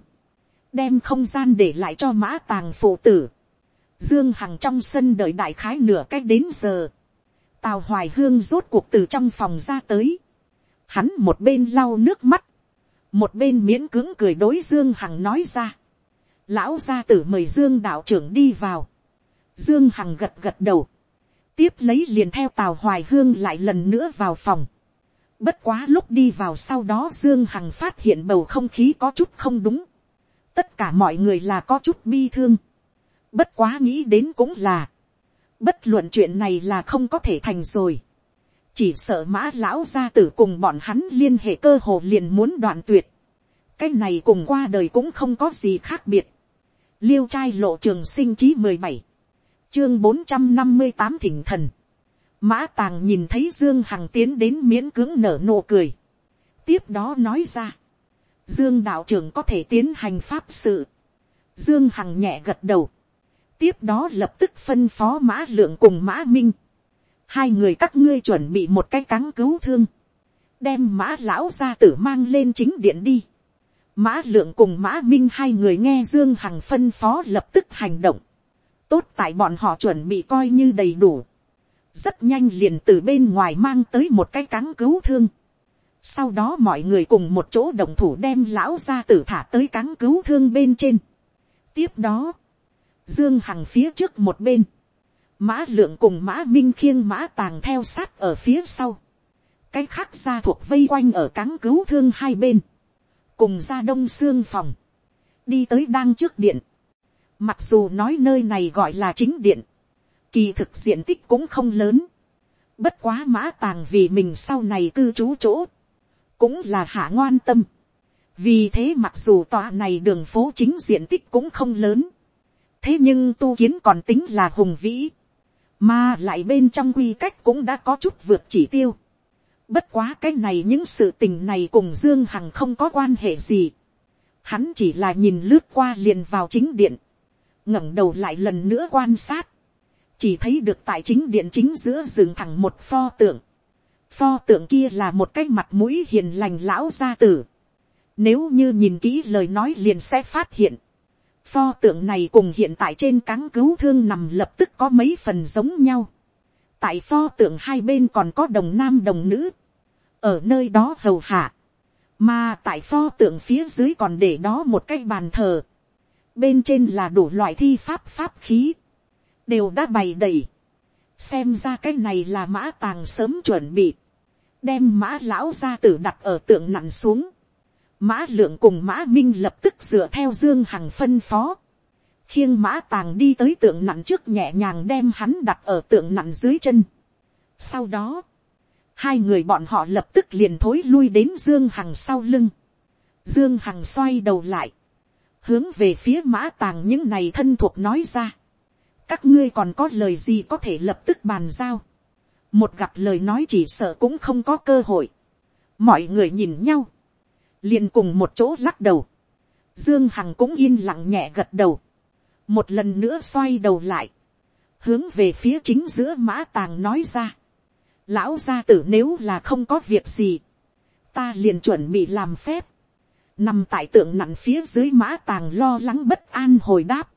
đem không gian để lại cho mã tàng phụ tử. Dương Hằng trong sân đợi đại khái nửa cách đến giờ. Tào Hoài Hương rốt cuộc từ trong phòng ra tới. Hắn một bên lau nước mắt. Một bên miễn cứng cười đối Dương Hằng nói ra. Lão gia tử mời Dương đạo trưởng đi vào. Dương Hằng gật gật đầu. Tiếp lấy liền theo Tào Hoài Hương lại lần nữa vào phòng. Bất quá lúc đi vào sau đó Dương Hằng phát hiện bầu không khí có chút không đúng. Tất cả mọi người là có chút bi thương. Bất quá nghĩ đến cũng là. Bất luận chuyện này là không có thể thành rồi. Chỉ sợ mã lão gia tử cùng bọn hắn liên hệ cơ hồ liền muốn đoạn tuyệt. Cái này cùng qua đời cũng không có gì khác biệt. Liêu trai lộ trường sinh chí mười bảy, Chương bốn trăm năm mươi tám thỉnh thần Mã tàng nhìn thấy Dương Hằng tiến đến miễn cưỡng nở nụ cười. Tiếp đó nói ra. Dương đạo trưởng có thể tiến hành pháp sự. Dương Hằng nhẹ gật đầu. Tiếp đó lập tức phân phó mã lượng cùng mã minh. Hai người các ngươi chuẩn bị một cái cắn cứu thương. Đem mã lão gia tử mang lên chính điện đi. Mã lượng cùng mã minh hai người nghe Dương Hằng phân phó lập tức hành động. Tốt tại bọn họ chuẩn bị coi như đầy đủ rất nhanh liền từ bên ngoài mang tới một cái cáng cứu thương. Sau đó mọi người cùng một chỗ đồng thủ đem lão gia tử thả tới cáng cứu thương bên trên. Tiếp đó, Dương Hằng phía trước một bên, mã lượng cùng mã minh khiêng mã tàng theo sát ở phía sau. Cái khác ra thuộc vây quanh ở cáng cứu thương hai bên, cùng ra đông xương phòng, đi tới đang trước điện. Mặc dù nói nơi này gọi là chính điện, Kỳ thực diện tích cũng không lớn. Bất quá mã tàng vì mình sau này cư trú chỗ. Cũng là hạ ngoan tâm. Vì thế mặc dù tòa này đường phố chính diện tích cũng không lớn. Thế nhưng tu kiến còn tính là hùng vĩ. Mà lại bên trong quy cách cũng đã có chút vượt chỉ tiêu. Bất quá cái này những sự tình này cùng Dương Hằng không có quan hệ gì. Hắn chỉ là nhìn lướt qua liền vào chính điện. ngẩng đầu lại lần nữa quan sát chỉ thấy được tại chính điện chính giữa rừng thẳng một pho tượng. Pho tượng kia là một cái mặt mũi hiền lành lão gia tử. Nếu như nhìn kỹ lời nói liền sẽ phát hiện. Pho tượng này cùng hiện tại trên cáng cứu thương nằm lập tức có mấy phần giống nhau. Tại pho tượng hai bên còn có đồng nam đồng nữ. Ở nơi đó hầu hạ. Mà tại pho tượng phía dưới còn để đó một cái bàn thờ. Bên trên là đủ loại thi pháp pháp khí đều đã bày đầy. xem ra cái này là mã tàng sớm chuẩn bị, đem mã lão gia tử đặt ở tượng nặng xuống mã lượng cùng mã minh lập tức dựa theo dương hằng phân phó, khiêng mã tàng đi tới tượng nặng trước nhẹ nhàng đem hắn đặt ở tượng nặng dưới chân. sau đó, hai người bọn họ lập tức liền thối lui đến dương hằng sau lưng. dương hằng xoay đầu lại, hướng về phía mã tàng những này thân thuộc nói ra các ngươi còn có lời gì có thể lập tức bàn giao. một gặp lời nói chỉ sợ cũng không có cơ hội. mọi người nhìn nhau, liền cùng một chỗ lắc đầu. dương hằng cũng yên lặng nhẹ gật đầu. một lần nữa xoay đầu lại, hướng về phía chính giữa mã tàng nói ra. lão gia tử nếu là không có việc gì, ta liền chuẩn bị làm phép. nằm tại tượng nặn phía dưới mã tàng lo lắng bất an hồi đáp.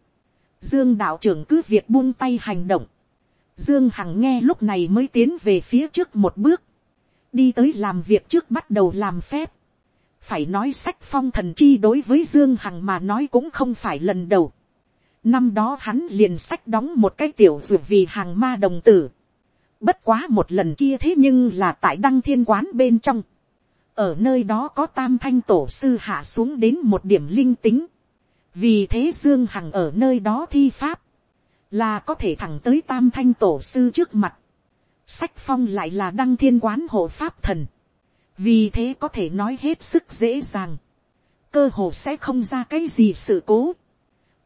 Dương đạo trưởng cứ việc buông tay hành động. Dương Hằng nghe lúc này mới tiến về phía trước một bước. Đi tới làm việc trước bắt đầu làm phép. Phải nói sách phong thần chi đối với Dương Hằng mà nói cũng không phải lần đầu. Năm đó hắn liền sách đóng một cái tiểu ruột vì hàng ma đồng tử. Bất quá một lần kia thế nhưng là tại đăng thiên quán bên trong. Ở nơi đó có tam thanh tổ sư hạ xuống đến một điểm linh tính vì thế dương hằng ở nơi đó thi pháp, là có thể thẳng tới tam thanh tổ sư trước mặt. sách phong lại là đăng thiên quán hộ pháp thần, vì thế có thể nói hết sức dễ dàng, cơ hồ sẽ không ra cái gì sự cố,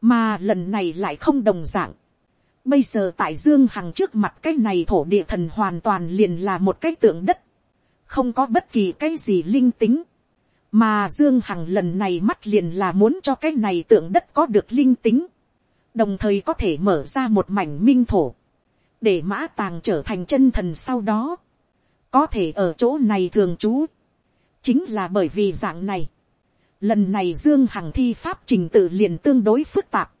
mà lần này lại không đồng d ạ n g bây giờ tại dương hằng trước mặt cái này thổ địa thần hoàn toàn liền là một cái tượng đất, không có bất kỳ cái gì linh tính, mà dương hằng lần này mắt liền là muốn cho cái này tượng đất có được linh tính, đồng thời có thể mở ra một mảnh minh thổ, để mã tàng trở thành chân thần sau đó, có thể ở chỗ này thường trú, chính là bởi vì dạng này, lần này dương hằng thi pháp trình tự liền tương đối phức tạp,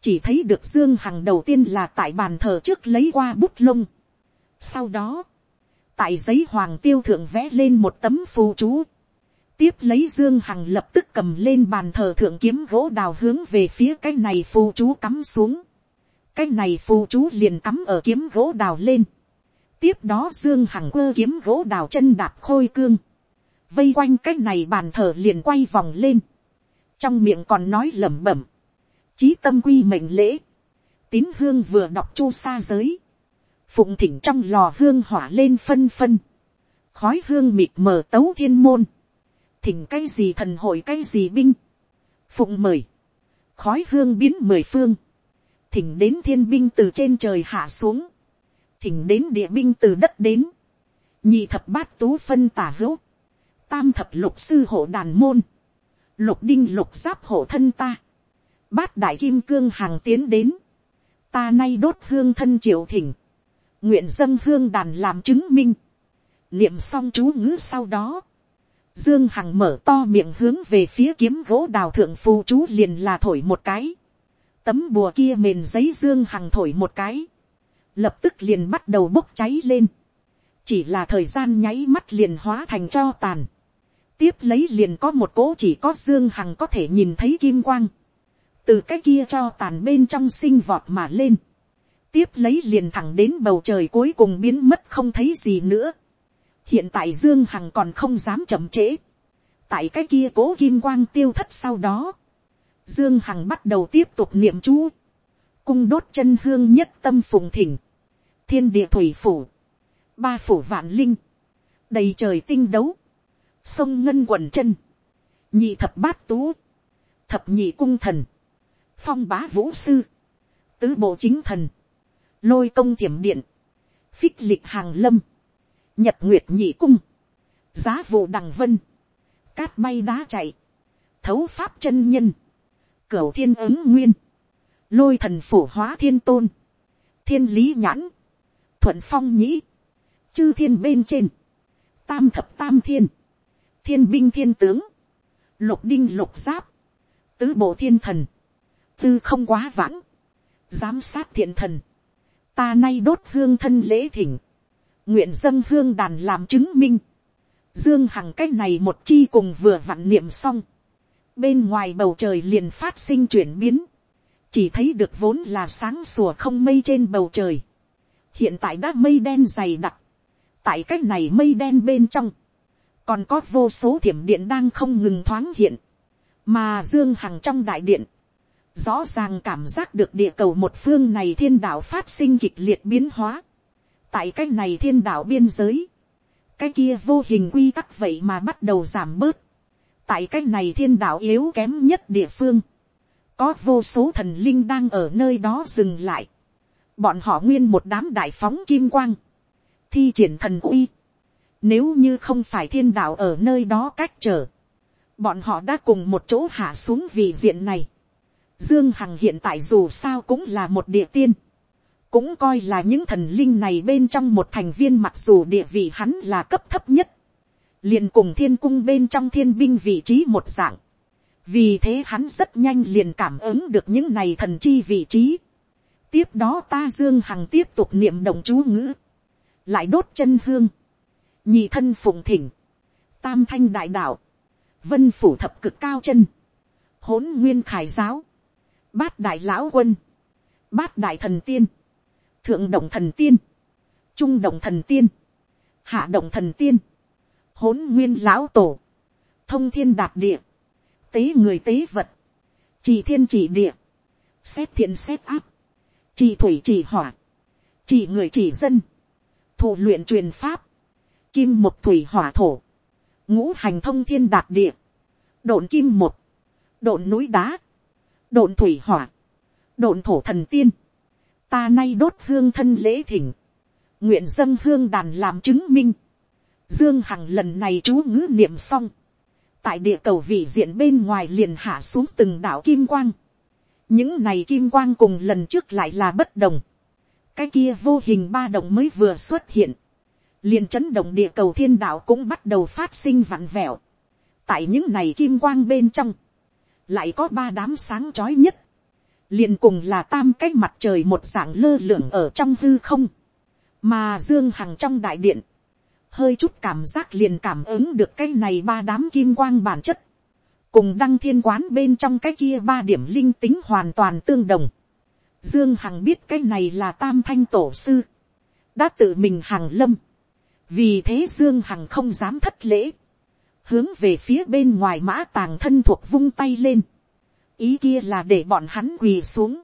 chỉ thấy được dương hằng đầu tiên là tại bàn thờ trước lấy qua bút lông, sau đó, tại giấy hoàng tiêu thượng vẽ lên một tấm phù chú, tiếp lấy dương hằng lập tức cầm lên bàn thờ thượng kiếm gỗ đào hướng về phía cái này phù chú cắm xuống. cái này phù chú liền cắm ở kiếm gỗ đào lên tiếp đó dương hằng quơ kiếm gỗ đào chân đạp khôi cương, vây quanh cái này bàn thờ liền quay vòng lên, trong miệng còn nói lẩm bẩm, trí tâm quy mệnh lễ, tín hương vừa đọc chu xa giới, phụng thỉnh trong lò hương hỏa lên phân phân, khói hương mịt mờ tấu thiên môn, thỉnh cái gì thần hội cái gì binh, phụng mời, khói hương biến mười phương, thỉnh đến thiên binh từ trên trời hạ xuống, thỉnh đến địa binh từ đất đến, nhị thập bát tú phân tả hữu, tam thập lục sư hộ đàn môn, lục đinh lục giáp hộ thân ta, bát đại kim cương hàng tiến đến, ta nay đốt hương thân triệu thỉnh, nguyện dân hương đàn làm chứng minh, niệm xong chú ngữ sau đó, dương hằng mở to miệng hướng về phía kiếm gỗ đào thượng phù chú liền là thổi một cái, tấm bùa kia mền giấy dương hằng thổi một cái, lập tức liền bắt đầu bốc cháy lên, chỉ là thời gian nháy mắt liền hóa thành cho tàn, tiếp lấy liền có một cỗ chỉ có dương hằng có thể nhìn thấy kim quang, từ cái kia cho tàn bên trong sinh vọt mà lên, tiếp lấy liền thẳng đến bầu trời cuối cùng biến mất không thấy gì nữa. hiện tại dương hằng còn không dám chậm trễ, tại cái kia cố kim quang tiêu thất sau đó, dương hằng bắt đầu tiếp tục niệm chú, cung đốt chân hương nhất tâm phùng thỉnh, thiên địa thủy phủ, ba phủ vạn linh, đầy trời tinh đấu, sông ngân quần chân, nhị thập bát tú, thập nhị cung thần, phong bá vũ sư, tứ bộ chính thần, lôi công thiểm điện, phích lịch hàng lâm, nhật nguyệt nhị cung, giá vụ đằng vân, cát bay đá chạy, thấu pháp chân nhân, cửu thiên ứng nguyên, lôi thần phủ hóa thiên tôn, thiên lý nhãn, thuận phong nhĩ, chư thiên bên trên, tam thập tam thiên, thiên binh thiên tướng, lục đinh lục giáp, tứ bộ thiên thần, tư không quá vãng, giám sát thiện thần, ta nay đốt hương thân lễ thỉnh, nguyện dâng hương đàn làm chứng minh, dương hằng cái này một chi cùng vừa vặn niệm xong, bên ngoài bầu trời liền phát sinh chuyển biến, chỉ thấy được vốn là sáng sủa không mây trên bầu trời, hiện tại đã mây đen dày đặc, tại cái này mây đen bên trong, còn có vô số thiểm điện đang không ngừng thoáng hiện, mà dương hằng trong đại điện, rõ ràng cảm giác được địa cầu một phương này thiên đạo phát sinh kịch liệt biến hóa. tại cái này thiên đạo biên giới, cái kia vô hình quy tắc vậy mà bắt đầu giảm bớt. tại cái này thiên đạo yếu kém nhất địa phương, có vô số thần linh đang ở nơi đó dừng lại bọn họ nguyên một đám đại phóng kim quang, thi triển thần uy. nếu như không phải thiên đạo ở nơi đó cách trở, bọn họ đã cùng một chỗ hạ xuống vị diện này Dương Hằng hiện tại dù sao cũng là một địa tiên. Cũng coi là những thần linh này bên trong một thành viên mặc dù địa vị hắn là cấp thấp nhất. liền cùng thiên cung bên trong thiên binh vị trí một dạng. Vì thế hắn rất nhanh liền cảm ứng được những này thần chi vị trí. Tiếp đó ta Dương Hằng tiếp tục niệm động chú ngữ. Lại đốt chân hương. Nhị thân phụng thỉnh. Tam thanh đại đạo. Vân phủ thập cực cao chân. Hỗn nguyên khải giáo. Bát đại lão quân, bát đại thần tiên, thượng động thần tiên, trung động thần tiên, hạ động thần tiên, hỗn nguyên lão tổ, thông thiên đạt địa, tế người tế vật, chỉ thiên chỉ địa, xét thiện xét áp, chỉ thủy chỉ hỏa, chỉ người chỉ dân, thủ luyện truyền pháp, kim một thủy hỏa thổ, ngũ hành thông thiên đạt địa, độn kim một, độn núi đá, độn thủy hỏa, độn thổ thần tiên, ta nay đốt hương thân lễ thỉnh, nguyện dân hương đàn làm chứng minh, dương hằng lần này chú ngữ niệm xong, tại địa cầu vị diện bên ngoài liền hạ xuống từng đảo kim quang, những này kim quang cùng lần trước lại là bất đồng, cái kia vô hình ba động mới vừa xuất hiện, liền chấn động địa cầu thiên đạo cũng bắt đầu phát sinh vặn vẹo, tại những này kim quang bên trong, lại có ba đám sáng chói nhất, liền cùng là tam cái mặt trời một dạng lơ lửng ở trong hư không, mà dương hằng trong đại điện, hơi chút cảm giác liền cảm ứng được cái này ba đám kim quang bản chất, cùng đăng thiên quán bên trong cái kia ba điểm linh tính hoàn toàn tương đồng. Dương Hằng biết cái này là tam thanh tổ sư, đã tự mình hàng lâm, vì thế dương hằng không dám thất lễ, hướng về phía bên ngoài mã tàng thân thuộc vung tay lên, ý kia là để bọn hắn quỳ xuống,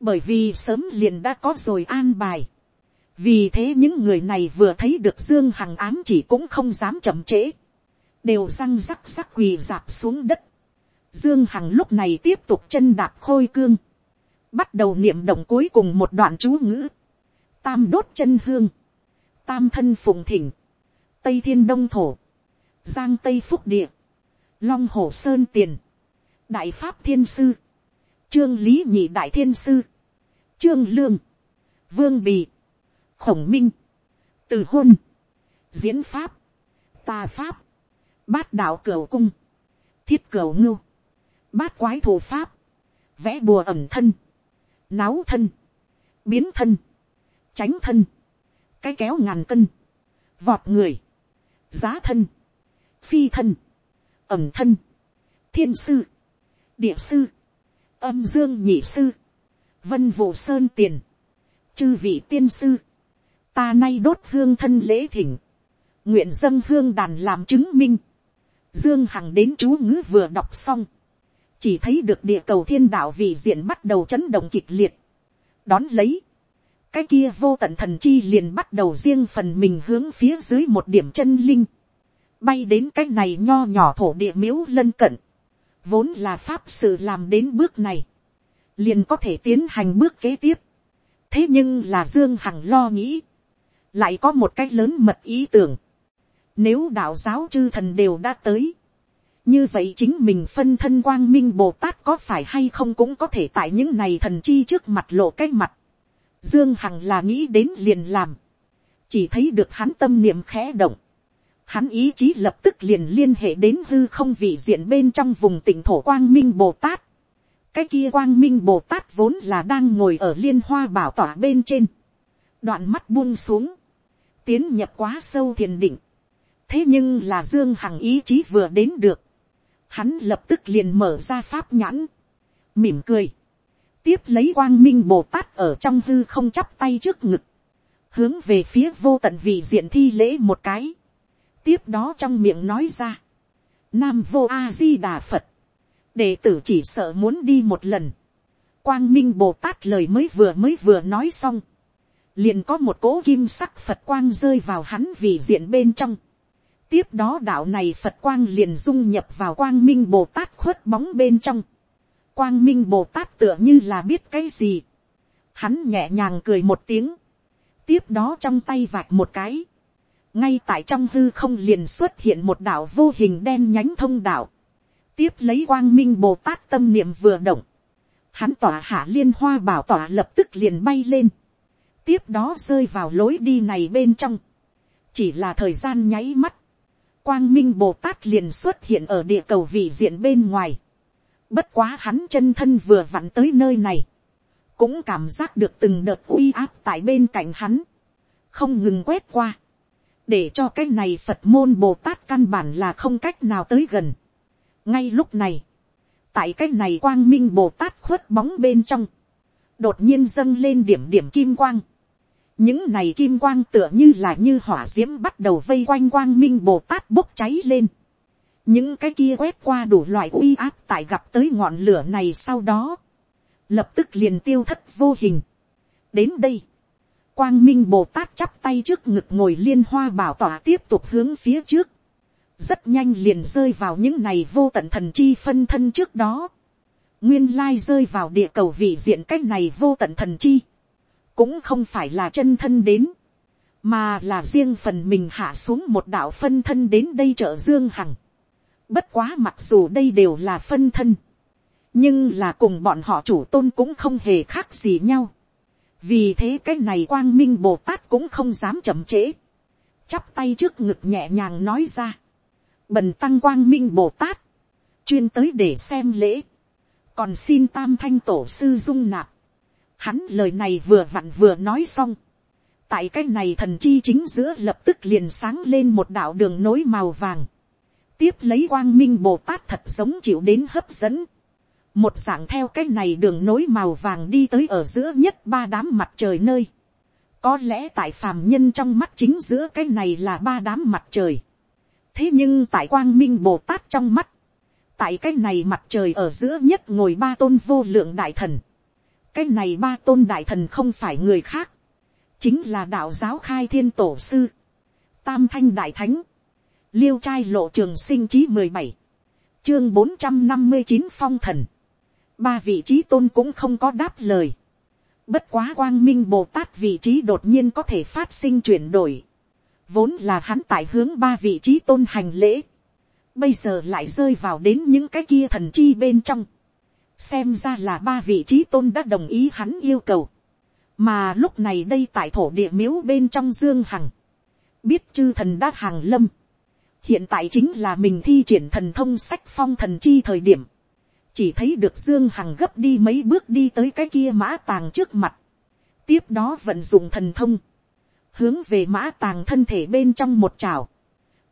bởi vì sớm liền đã có rồi an bài, vì thế những người này vừa thấy được dương hằng ám chỉ cũng không dám chậm trễ, đều răng rắc rắc quỳ dạp xuống đất, dương hằng lúc này tiếp tục chân đạp khôi cương, bắt đầu niệm động cuối cùng một đoạn chú ngữ, tam đốt chân hương, tam thân phụng thỉnh, tây thiên đông thổ, giang tây phúc địa, long hồ sơn tiền, đại pháp thiên sư, trương lý nhị đại thiên sư, trương lương, vương bì, khổng minh, từ hôn, diễn pháp, tà pháp, bát đạo cửu cung, thiết cửu ngưu, bát quái thủ pháp, vẽ bùa ẩm thân, náo thân, biến thân, tránh thân, cái kéo ngàn cân, vọt người, giá thân, phi thân, ẩm thân, thiên sư, địa sư, âm dương nhị sư, vân vụ sơn tiền, chư vị tiên sư, ta nay đốt hương thân lễ thỉnh, nguyện dâng hương đàn làm chứng minh, dương hằng đến chú ngữ vừa đọc xong, chỉ thấy được địa cầu thiên đạo vị diện bắt đầu chấn động kịch liệt, đón lấy, cái kia vô tận thần chi liền bắt đầu riêng phần mình hướng phía dưới một điểm chân linh, bay đến cái này nho nhỏ thổ địa miếu lân cận, vốn là pháp sự làm đến bước này, liền có thể tiến hành bước kế tiếp. thế nhưng là dương hằng lo nghĩ, lại có một cái lớn mật ý tưởng, nếu đạo giáo chư thần đều đã tới, như vậy chính mình phân thân quang minh bồ tát có phải hay không cũng có thể tại những này thần chi trước mặt lộ cái mặt. Dương Hằng là nghĩ đến liền làm. Chỉ thấy được hắn tâm niệm khẽ động. Hắn ý chí lập tức liền liên hệ đến hư không vị diện bên trong vùng tỉnh thổ quang minh Bồ Tát. Cái kia quang minh Bồ Tát vốn là đang ngồi ở liên hoa bảo tỏa bên trên. Đoạn mắt buông xuống. Tiến nhập quá sâu thiền định. Thế nhưng là Dương Hằng ý chí vừa đến được. Hắn lập tức liền mở ra pháp nhãn. Mỉm cười. Tiếp lấy quang minh bồ tát ở trong hư không chắp tay trước ngực, hướng về phía vô tận vị diện thi lễ một cái, tiếp đó trong miệng nói ra, nam vô a di đà phật, đệ tử chỉ sợ muốn đi một lần, quang minh bồ tát lời mới vừa mới vừa nói xong, liền có một cỗ kim sắc phật quang rơi vào hắn vì diện bên trong, tiếp đó đạo này phật quang liền dung nhập vào quang minh bồ tát khuất bóng bên trong, quang minh bồ tát tựa như là biết cái gì. Hắn nhẹ nhàng cười một tiếng. Tiếp đó trong tay vạch một cái. Ngay tại trong hư không liền xuất hiện một đạo vô hình đen nhánh thông đạo Tiếp lấy quang minh bồ tát tâm niệm vừa động. Hắn tỏa hạ liên hoa bảo tỏa lập tức liền bay lên. Tiếp đó rơi vào lối đi này bên trong. Chỉ là thời gian nháy mắt. Quang minh bồ tát liền xuất hiện ở địa cầu vị diện bên ngoài Bất quá hắn chân thân vừa vặn tới nơi này. Cũng cảm giác được từng đợt uy áp tại bên cạnh hắn. Không ngừng quét qua. Để cho cái này Phật môn Bồ Tát căn bản là không cách nào tới gần. Ngay lúc này. Tại cái này quang minh Bồ Tát khuất bóng bên trong. Đột nhiên dâng lên điểm điểm kim quang. Những này kim quang tựa như là như hỏa diễm bắt đầu vây quanh quang minh Bồ Tát bốc cháy lên. Những cái kia quét qua đủ loại uy áp tại gặp tới ngọn lửa này sau đó, lập tức liền tiêu thất vô hình. đến đây, quang minh bồ tát chắp tay trước ngực ngồi liên hoa bảo tỏa tiếp tục hướng phía trước, rất nhanh liền rơi vào những này vô tận thần chi phân thân trước đó, nguyên lai rơi vào địa cầu vị diện cách này vô tận thần chi, cũng không phải là chân thân đến, mà là riêng phần mình hạ xuống một đạo phân thân đến đây trợ dương hằng. Bất quá mặc dù đây đều là phân thân. Nhưng là cùng bọn họ chủ tôn cũng không hề khác gì nhau. Vì thế cái này quang minh Bồ Tát cũng không dám chậm trễ. Chắp tay trước ngực nhẹ nhàng nói ra. Bần tăng quang minh Bồ Tát. Chuyên tới để xem lễ. Còn xin tam thanh tổ sư dung nạp. Hắn lời này vừa vặn vừa nói xong. Tại cái này thần chi chính giữa lập tức liền sáng lên một đạo đường nối màu vàng tiếp lấy quang minh bồ tát thật giống chịu đến hấp dẫn. một dạng theo cái này đường nối màu vàng đi tới ở giữa nhất ba đám mặt trời nơi. có lẽ tại phàm nhân trong mắt chính giữa cái này là ba đám mặt trời. thế nhưng tại quang minh bồ tát trong mắt, tại cái này mặt trời ở giữa nhất ngồi ba tôn vô lượng đại thần cái này ba tôn đại thần không phải người khác, chính là đạo giáo khai thiên tổ sư, tam thanh đại thánh, liêu trai lộ trường sinh chí mười bảy, chương bốn trăm năm mươi chín phong thần, ba vị trí tôn cũng không có đáp lời, bất quá quang minh bồ tát vị trí đột nhiên có thể phát sinh chuyển đổi, vốn là hắn tại hướng ba vị trí tôn hành lễ, bây giờ lại rơi vào đến những cái kia thần chi bên trong, xem ra là ba vị trí tôn đã đồng ý hắn yêu cầu, mà lúc này đây tại thổ địa miếu bên trong dương hằng, biết chư thần đã hàng lâm, hiện tại chính là mình thi triển thần thông sách phong thần chi thời điểm, chỉ thấy được dương hằng gấp đi mấy bước đi tới cái kia mã tàng trước mặt, tiếp đó vận dụng thần thông, hướng về mã tàng thân thể bên trong một trào,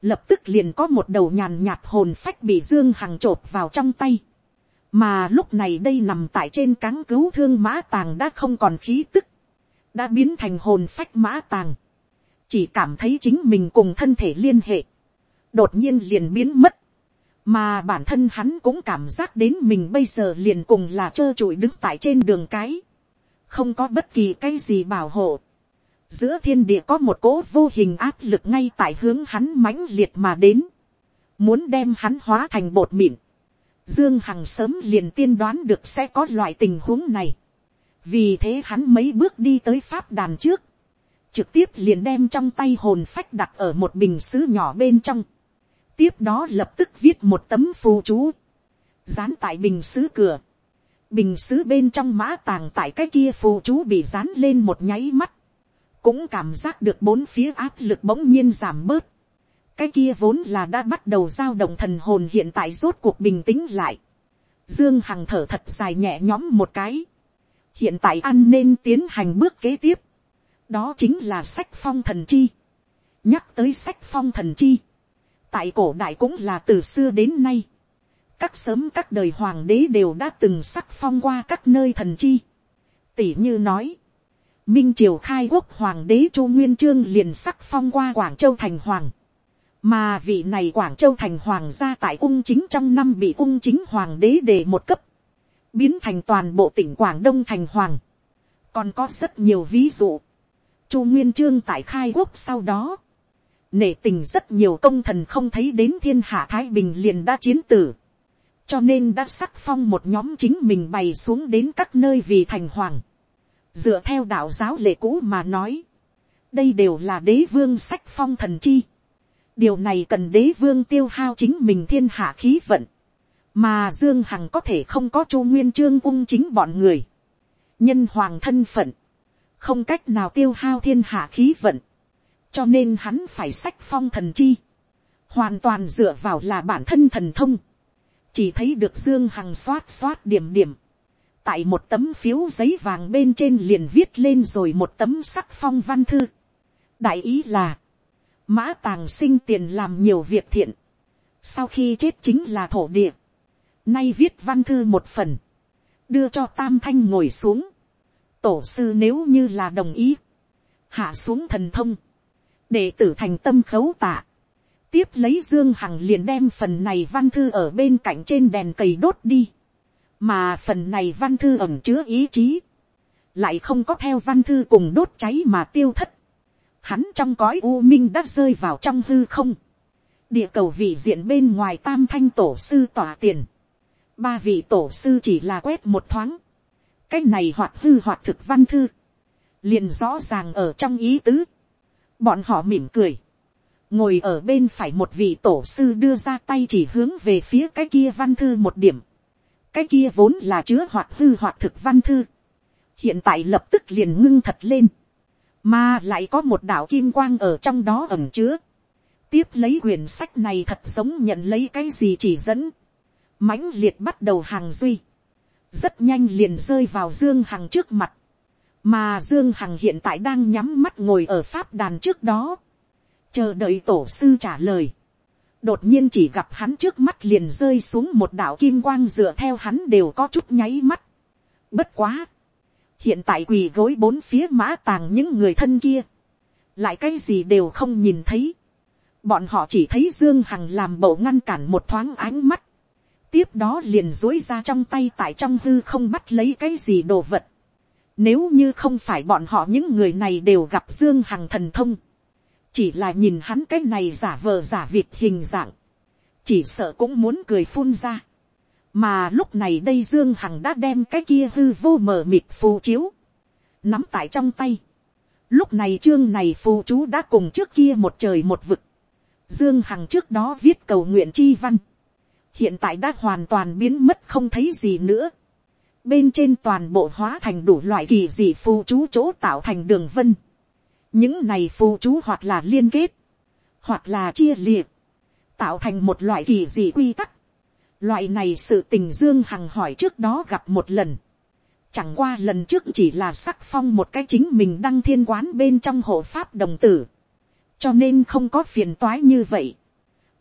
lập tức liền có một đầu nhàn nhạt hồn phách bị dương hằng t r ộ p vào trong tay, mà lúc này đây nằm tại trên cáng cứu thương mã tàng đã không còn khí tức, đã biến thành hồn phách mã tàng, chỉ cảm thấy chính mình cùng thân thể liên hệ, đột nhiên liền biến mất, mà bản thân hắn cũng cảm giác đến mình bây giờ liền cùng là trơ trụi đứng tại trên đường cái, không có bất kỳ cái gì bảo hộ. giữa thiên địa có một cỗ vô hình áp lực ngay tại hướng hắn mãnh liệt mà đến, muốn đem hắn hóa thành bột mịn. Dương Hằng sớm liền tiên đoán được sẽ có loại tình huống này. Vì thế hắn mấy bước đi tới pháp đàn trước. Trực tiếp liền đem trong tay hồn phách đặt ở một bình sứ nhỏ bên trong. Tiếp đó lập tức viết một tấm phù chú, dán tại bình sứ cửa, bình sứ bên trong mã tàng tại cái kia phù chú bị dán lên một nháy mắt, cũng cảm giác được bốn phía áp lực bỗng nhiên giảm bớt, cái kia vốn là đã bắt đầu giao động thần hồn hiện tại rốt cuộc bình tĩnh lại, dương hằng thở thật dài nhẹ nhõm một cái, hiện tại ăn nên tiến hành bước kế tiếp, đó chính là sách phong thần chi, nhắc tới sách phong thần chi, tại cổ đại cũng là từ xưa đến nay, các sớm các đời hoàng đế đều đã từng sắc phong qua các nơi thần chi. tỷ như nói, minh triều khai quốc hoàng đế chu nguyên trương liền sắc phong qua quảng châu thành hoàng, mà vị này quảng châu thành hoàng gia tại ung chính trong năm bị ung chính hoàng đế đề một cấp, biến thành toàn bộ tỉnh quảng đông thành hoàng, còn có rất nhiều ví dụ, chu nguyên trương tại khai quốc sau đó, nể tình rất nhiều công thần không thấy đến thiên hạ thái bình liền đã chiến tử, cho nên đã sắc phong một nhóm chính mình bày xuống đến các nơi vì thành hoàng, dựa theo đạo giáo lệ cũ mà nói, đây đều là đế vương sách phong thần chi, điều này cần đế vương tiêu hao chính mình thiên hạ khí vận, mà dương hằng có thể không có chu nguyên trương ung chính bọn người, nhân hoàng thân phận, không cách nào tiêu hao thiên hạ khí vận, cho nên hắn phải sách phong thần chi, hoàn toàn dựa vào là bản thân thần thông, chỉ thấy được dương hằng xoát xoát điểm điểm, tại một tấm phiếu giấy vàng bên trên liền viết lên rồi một tấm sắc phong văn thư. đại ý là, mã tàng sinh tiền làm nhiều việc thiện, sau khi chết chính là thổ địa, nay viết văn thư một phần, đưa cho tam thanh ngồi xuống, tổ sư nếu như là đồng ý, hạ xuống thần thông, đệ tử thành tâm khấu tạ. tiếp lấy dương hằng liền đem phần này văn thư ở bên cạnh trên đèn cầy đốt đi. mà phần này văn thư ẩm chứa ý chí. lại không có theo văn thư cùng đốt cháy mà tiêu thất hắn trong cõi u minh đã rơi vào trong hư không. địa cầu vị diện bên ngoài tam thanh tổ sư tỏa tiền. ba vị tổ sư chỉ là quét một thoáng. cái này hoạt hư hoạt thực văn thư. liền rõ ràng ở trong ý tứ bọn họ mỉm cười, ngồi ở bên phải một vị tổ sư đưa ra tay chỉ hướng về phía cái kia văn thư một điểm, cái kia vốn là chứa hoạt hư hoạt thực văn thư, hiện tại lập tức liền ngưng thật lên, mà lại có một đạo kim quang ở trong đó ẩm chứa, tiếp lấy quyển sách này thật giống nhận lấy cái gì chỉ dẫn, mãnh liệt bắt đầu hàng duy, rất nhanh liền rơi vào dương hằng trước mặt, mà dương hằng hiện tại đang nhắm mắt ngồi ở pháp đàn trước đó, chờ đợi tổ sư trả lời. đột nhiên chỉ gặp hắn trước mắt liền rơi xuống một đạo kim quang dựa theo hắn đều có chút nháy mắt. bất quá, hiện tại quỳ gối bốn phía mã tàng những người thân kia, lại cái gì đều không nhìn thấy, bọn họ chỉ thấy dương hằng làm bộ ngăn cản một thoáng ánh mắt, tiếp đó liền dối ra trong tay tại trong hư không bắt lấy cái gì đồ vật, nếu như không phải bọn họ những người này đều gặp Dương Hằng thần thông. Chỉ là nhìn hắn cái này giả vờ giả vịt hình dạng. Chỉ sợ cũng muốn cười phun ra. Mà lúc này đây Dương Hằng đã đem cái kia hư vô mờ mịt phù chiếu. Nắm tại trong tay. Lúc này chương này phù chú đã cùng trước kia một trời một vực. Dương Hằng trước đó viết cầu nguyện chi văn. Hiện tại đã hoàn toàn biến mất không thấy gì nữa bên trên toàn bộ hóa thành đủ loại kỳ dị phù chú chỗ tạo thành đường vân. những này phù chú hoặc là liên kết, hoặc là chia liệt, tạo thành một loại kỳ dị quy tắc loại này sự tình dương hằng hỏi trước đó gặp một lần. chẳng qua lần trước chỉ là sắc phong một cái chính mình đăng thiên quán bên trong hộ pháp đồng tử. cho nên không có phiền toái như vậy.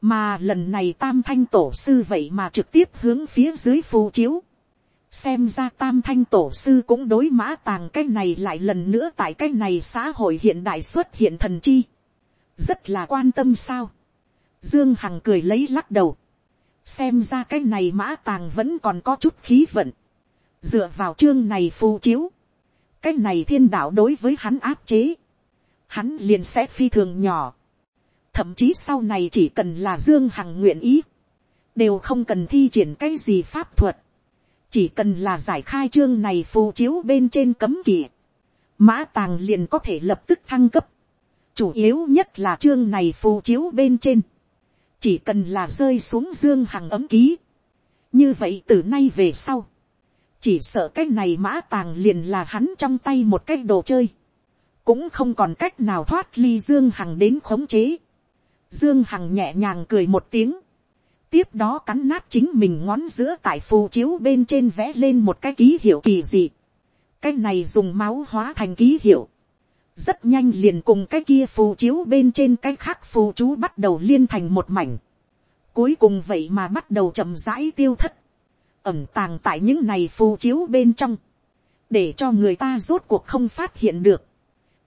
mà lần này tam thanh tổ sư vậy mà trực tiếp hướng phía dưới phù chiếu xem ra tam thanh tổ sư cũng đối mã tàng cái này lại lần nữa tại cái này xã hội hiện đại xuất hiện thần chi. rất là quan tâm sao. dương hằng cười lấy lắc đầu xem ra cái này mã tàng vẫn còn có chút khí vận. dựa vào chương này phù chiếu. cái này thiên đạo đối với hắn áp chế. hắn liền sẽ phi thường nhỏ. thậm chí sau này chỉ cần là dương hằng nguyện ý. đều không cần thi triển cái gì pháp thuật chỉ cần là giải khai chương này phù chiếu bên trên cấm kỵ, mã tàng liền có thể lập tức thăng cấp. chủ yếu nhất là chương này phù chiếu bên trên, chỉ cần là rơi xuống dương hằng ấm ký. như vậy từ nay về sau, chỉ sợ cái này mã tàng liền là hắn trong tay một cái đồ chơi, cũng không còn cách nào thoát ly dương hằng đến khống chế. dương hằng nhẹ nhàng cười một tiếng, tiếp đó cắn nát chính mình ngón giữa tại phù chiếu bên trên vẽ lên một cái ký hiệu kỳ dị. cái này dùng máu hóa thành ký hiệu rất nhanh liền cùng cái kia phù chiếu bên trên cái khác phù chú bắt đầu liên thành một mảnh. cuối cùng vậy mà bắt đầu chậm rãi tiêu thất. ẩm tàng tại những này phù chiếu bên trong. để cho người ta rốt cuộc không phát hiện được.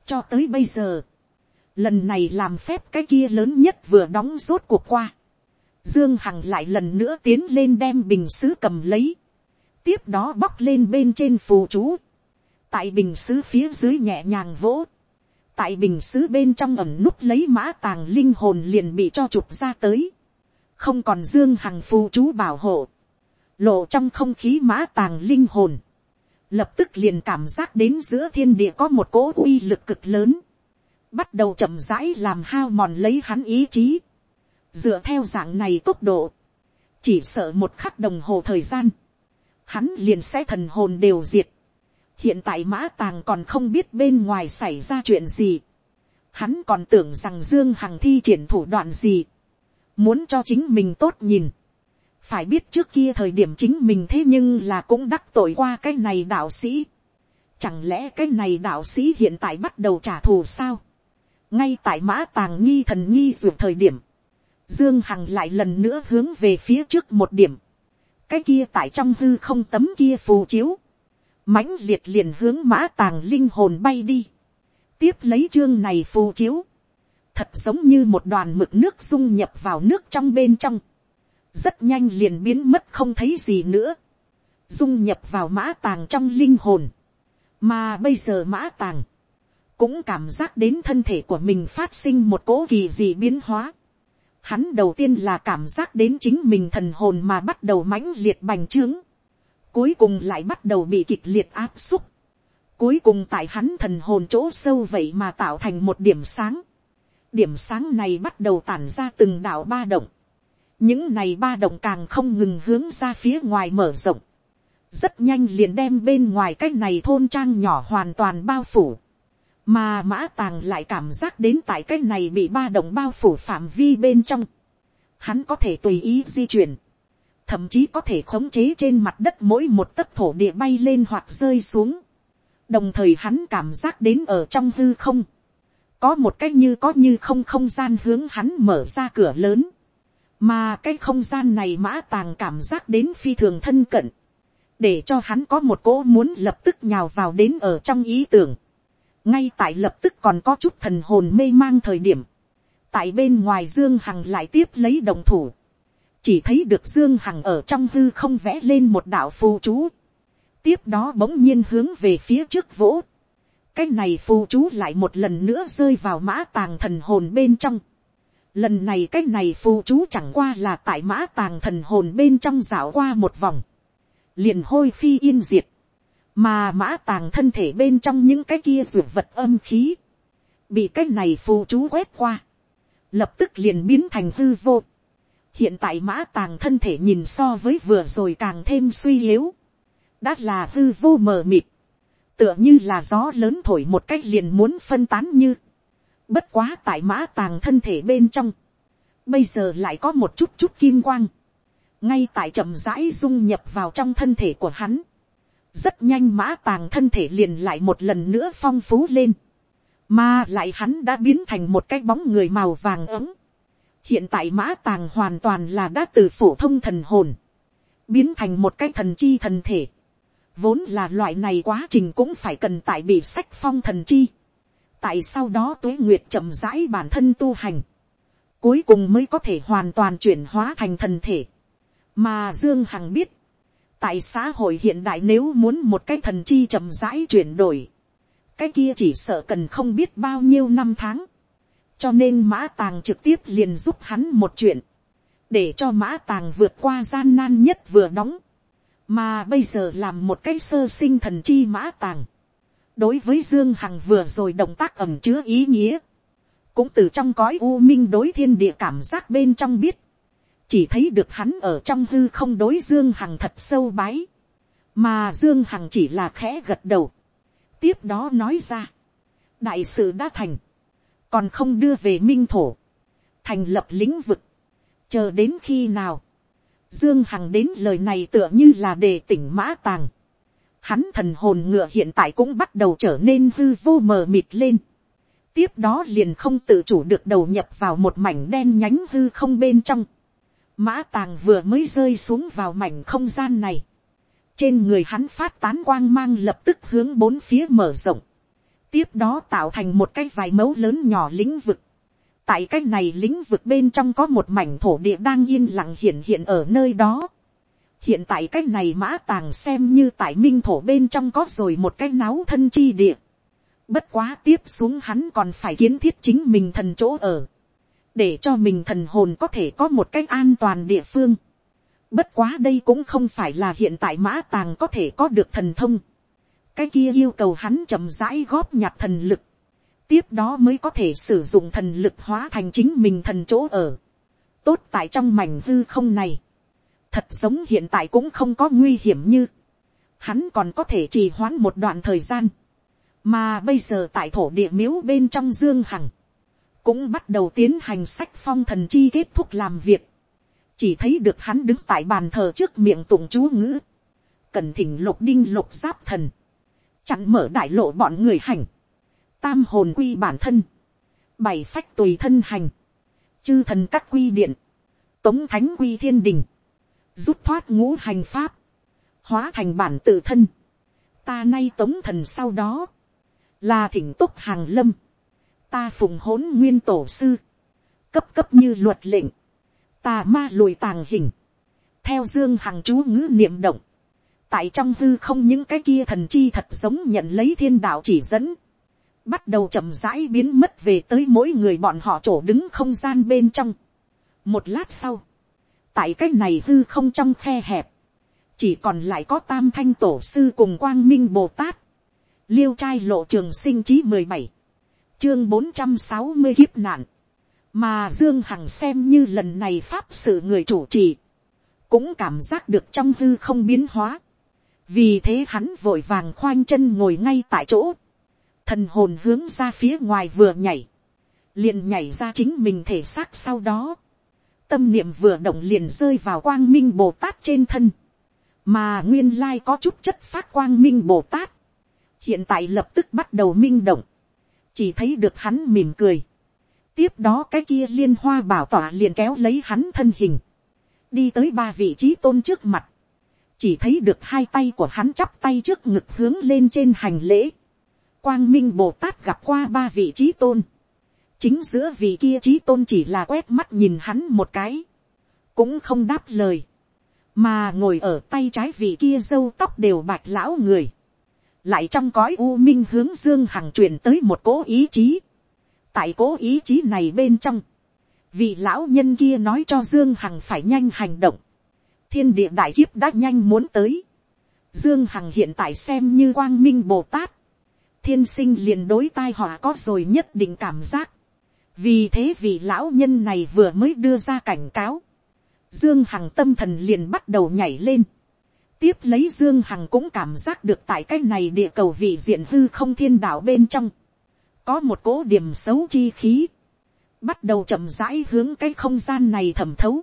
cho tới bây giờ, lần này làm phép cái kia lớn nhất vừa đóng rốt cuộc qua Dương Hằng lại lần nữa tiến lên đem bình sứ cầm lấy. Tiếp đó bóc lên bên trên phù chú. Tại bình sứ phía dưới nhẹ nhàng vỗ. Tại bình sứ bên trong ẩm nút lấy mã tàng linh hồn liền bị cho chụp ra tới. Không còn Dương Hằng phù chú bảo hộ. Lộ trong không khí mã tàng linh hồn. Lập tức liền cảm giác đến giữa thiên địa có một cỗ uy lực cực lớn. Bắt đầu chậm rãi làm hao mòn lấy hắn ý chí dựa theo dạng này tốc độ, chỉ sợ một khắc đồng hồ thời gian, hắn liền sẽ thần hồn đều diệt hiện tại mã tàng còn không biết bên ngoài xảy ra chuyện gì. hắn còn tưởng rằng dương hằng thi triển thủ đoạn gì, muốn cho chính mình tốt nhìn. phải biết trước kia thời điểm chính mình thế nhưng là cũng đắc tội qua cái này đạo sĩ. chẳng lẽ cái này đạo sĩ hiện tại bắt đầu trả thù sao. ngay tại mã tàng nghi thần nghi ruột thời điểm, Dương Hằng lại lần nữa hướng về phía trước một điểm. Cái kia tại trong hư không tấm kia phù chiếu mãnh liệt liền hướng mã tàng linh hồn bay đi. Tiếp lấy chương này phù chiếu. Thật giống như một đoàn mực nước dung nhập vào nước trong bên trong. Rất nhanh liền biến mất không thấy gì nữa. Dung nhập vào mã tàng trong linh hồn. Mà bây giờ mã tàng. Cũng cảm giác đến thân thể của mình phát sinh một cố kỳ gì biến hóa Hắn đầu tiên là cảm giác đến chính mình thần hồn mà bắt đầu mãnh liệt bành trướng. Cuối cùng lại bắt đầu bị kịch liệt áp xúc. Cuối cùng tại hắn thần hồn chỗ sâu vậy mà tạo thành một điểm sáng. Điểm sáng này bắt đầu tản ra từng đạo ba động. Những này ba động càng không ngừng hướng ra phía ngoài mở rộng. Rất nhanh liền đem bên ngoài cái này thôn trang nhỏ hoàn toàn bao phủ mà mã tàng lại cảm giác đến tại cái này bị ba động bao phủ phạm vi bên trong. Hắn có thể tùy ý di chuyển, thậm chí có thể khống chế trên mặt đất mỗi một tấc thổ địa bay lên hoặc rơi xuống. đồng thời hắn cảm giác đến ở trong hư không, có một cái như có như không không gian hướng hắn mở ra cửa lớn, mà cái không gian này mã tàng cảm giác đến phi thường thân cận, để cho hắn có một cỗ muốn lập tức nhào vào đến ở trong ý tưởng, ngay tại lập tức còn có chút thần hồn mê mang thời điểm, tại bên ngoài dương hằng lại tiếp lấy đồng thủ, chỉ thấy được dương hằng ở trong hư không vẽ lên một đạo phù chú, tiếp đó bỗng nhiên hướng về phía trước vỗ, cái này phù chú lại một lần nữa rơi vào mã tàng thần hồn bên trong, lần này cái này phù chú chẳng qua là tại mã tàng thần hồn bên trong dạo qua một vòng, liền hôi phi yên diệt, mà mã tàng thân thể bên trong những cái kia ruột vật âm khí, bị cái này phù chú quét qua, lập tức liền biến thành hư vô hiện tại mã tàng thân thể nhìn so với vừa rồi càng thêm suy yếu, đã là hư vô mờ mịt, tựa như là gió lớn thổi một cách liền muốn phân tán như, bất quá tại mã tàng thân thể bên trong, bây giờ lại có một chút chút kim quang, ngay tại chậm rãi dung nhập vào trong thân thể của hắn, rất nhanh mã tàng thân thể liền lại một lần nữa phong phú lên, mà lại hắn đã biến thành một cái bóng người màu vàng ấm hiện tại mã tàng hoàn toàn là đã từ phổ thông thần hồn, biến thành một cái thần chi thần thể. vốn là loại này quá trình cũng phải cần tại bị sách phong thần chi. tại sau đó tuế nguyệt chậm rãi bản thân tu hành, cuối cùng mới có thể hoàn toàn chuyển hóa thành thần thể. mà dương hằng biết, tại xã hội hiện đại nếu muốn một cái thần chi chậm rãi chuyển đổi, cái kia chỉ sợ cần không biết bao nhiêu năm tháng, cho nên mã tàng trực tiếp liền giúp hắn một chuyện, để cho mã tàng vượt qua gian nan nhất vừa đóng, mà bây giờ làm một cái sơ sinh thần chi mã tàng, đối với dương hằng vừa rồi động tác ẩm chứa ý nghĩa, cũng từ trong cõi u minh đối thiên địa cảm giác bên trong biết, chỉ thấy được hắn ở trong hư không đối dương hằng thật sâu bái, mà dương hằng chỉ là khẽ gật đầu, tiếp đó nói ra, đại sự đã thành, còn không đưa về minh thổ, thành lập lĩnh vực, chờ đến khi nào, dương hằng đến lời này tựa như là đề tỉnh mã tàng, hắn thần hồn ngựa hiện tại cũng bắt đầu trở nên hư vô mờ mịt lên, tiếp đó liền không tự chủ được đầu nhập vào một mảnh đen nhánh hư không bên trong, mã tàng vừa mới rơi xuống vào mảnh không gian này, trên người hắn phát tán quang mang lập tức hướng bốn phía mở rộng, tiếp đó tạo thành một cái vài mẫu lớn nhỏ lĩnh vực. tại cái này lĩnh vực bên trong có một mảnh thổ địa đang yên lặng hiện hiện ở nơi đó. hiện tại cái này mã tàng xem như tại minh thổ bên trong có rồi một cái náo thân chi địa. bất quá tiếp xuống hắn còn phải kiến thiết chính mình thần chỗ ở. để cho mình thần hồn có thể có một cái an toàn địa phương Bất quá đây cũng không phải là hiện tại mã tàng có thể có được thần thông. Cái kia yêu cầu hắn chậm rãi góp nhặt thần lực. Tiếp đó mới có thể sử dụng thần lực hóa thành chính mình thần chỗ ở. Tốt tại trong mảnh hư không này. Thật giống hiện tại cũng không có nguy hiểm như. Hắn còn có thể trì hoãn một đoạn thời gian. Mà bây giờ tại thổ địa miếu bên trong Dương Hằng. Cũng bắt đầu tiến hành sách phong thần chi kết thúc làm việc chỉ thấy được hắn đứng tại bàn thờ trước miệng tụng chú ngữ, cần thỉnh lục đinh lục giáp thần, chặn mở đại lộ bọn người hành, tam hồn quy bản thân, bảy phách tùy thân hành, chư thần các quy điện, tống thánh quy thiên đình, rút thoát ngũ hành pháp, hóa thành bản tự thân, ta nay tống thần sau đó, là thỉnh túc hàng lâm, ta phùng hỗn nguyên tổ sư, cấp cấp như luật lệnh, ta ma lùi tàng hình, theo dương hằng chú ngữ niệm động, tại trong hư không những cái kia thần chi thật giống nhận lấy thiên đạo chỉ dẫn, bắt đầu chậm rãi biến mất về tới mỗi người bọn họ chỗ đứng không gian bên trong. một lát sau, tại cái này hư không trong khe hẹp, chỉ còn lại có tam thanh tổ sư cùng quang minh bồ tát, liêu trai lộ trường sinh chí mười bảy, chương bốn trăm sáu mươi kiếp nạn, mà dương hằng xem như lần này pháp sự người chủ trì, cũng cảm giác được trong hư không biến hóa, vì thế hắn vội vàng khoanh chân ngồi ngay tại chỗ, thần hồn hướng ra phía ngoài vừa nhảy, liền nhảy ra chính mình thể xác sau đó, tâm niệm vừa động liền rơi vào quang minh bồ tát trên thân, mà nguyên lai có chút chất phát quang minh bồ tát, hiện tại lập tức bắt đầu minh động, chỉ thấy được hắn mỉm cười, tiếp đó cái kia liên hoa bảo tỏa liền kéo lấy hắn thân hình, đi tới ba vị trí tôn trước mặt, chỉ thấy được hai tay của hắn chắp tay trước ngực hướng lên trên hành lễ. Quang Minh Bồ Tát gặp qua ba vị trí tôn. Chính giữa vị kia trí tôn chỉ là quét mắt nhìn hắn một cái. Cũng không đáp lời. Mà ngồi ở tay trái vị kia dâu tóc đều bạch lão người. Lại trong cõi u minh hướng Dương Hằng truyền tới một cố ý chí. Tại cố ý chí này bên trong. Vị lão nhân kia nói cho Dương Hằng phải nhanh hành động thiên địa đại kiếp đã nhanh muốn tới. Dương Hằng hiện tại xem như quang minh Bồ Tát. Thiên sinh liền đối tai họa có rồi nhất định cảm giác. Vì thế vị lão nhân này vừa mới đưa ra cảnh cáo. Dương Hằng tâm thần liền bắt đầu nhảy lên. Tiếp lấy Dương Hằng cũng cảm giác được tại cái này địa cầu vị diện hư không thiên đạo bên trong. Có một cố điểm xấu chi khí. Bắt đầu chậm rãi hướng cái không gian này thẩm thấu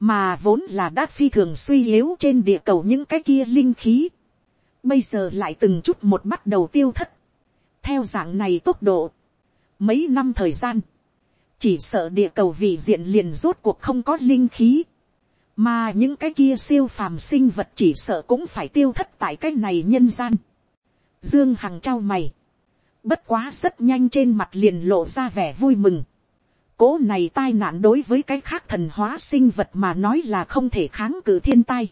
mà vốn là đã phi thường suy yếu trên địa cầu những cái kia linh khí, bây giờ lại từng chút một bắt đầu tiêu thất, theo dạng này tốc độ, mấy năm thời gian, chỉ sợ địa cầu vì diện liền rốt cuộc không có linh khí, mà những cái kia siêu phàm sinh vật chỉ sợ cũng phải tiêu thất tại cái này nhân gian. Dương Hằng trao mày, bất quá rất nhanh trên mặt liền lộ ra vẻ vui mừng cố này tai nạn đối với cái khác thần hóa sinh vật mà nói là không thể kháng cự thiên tai.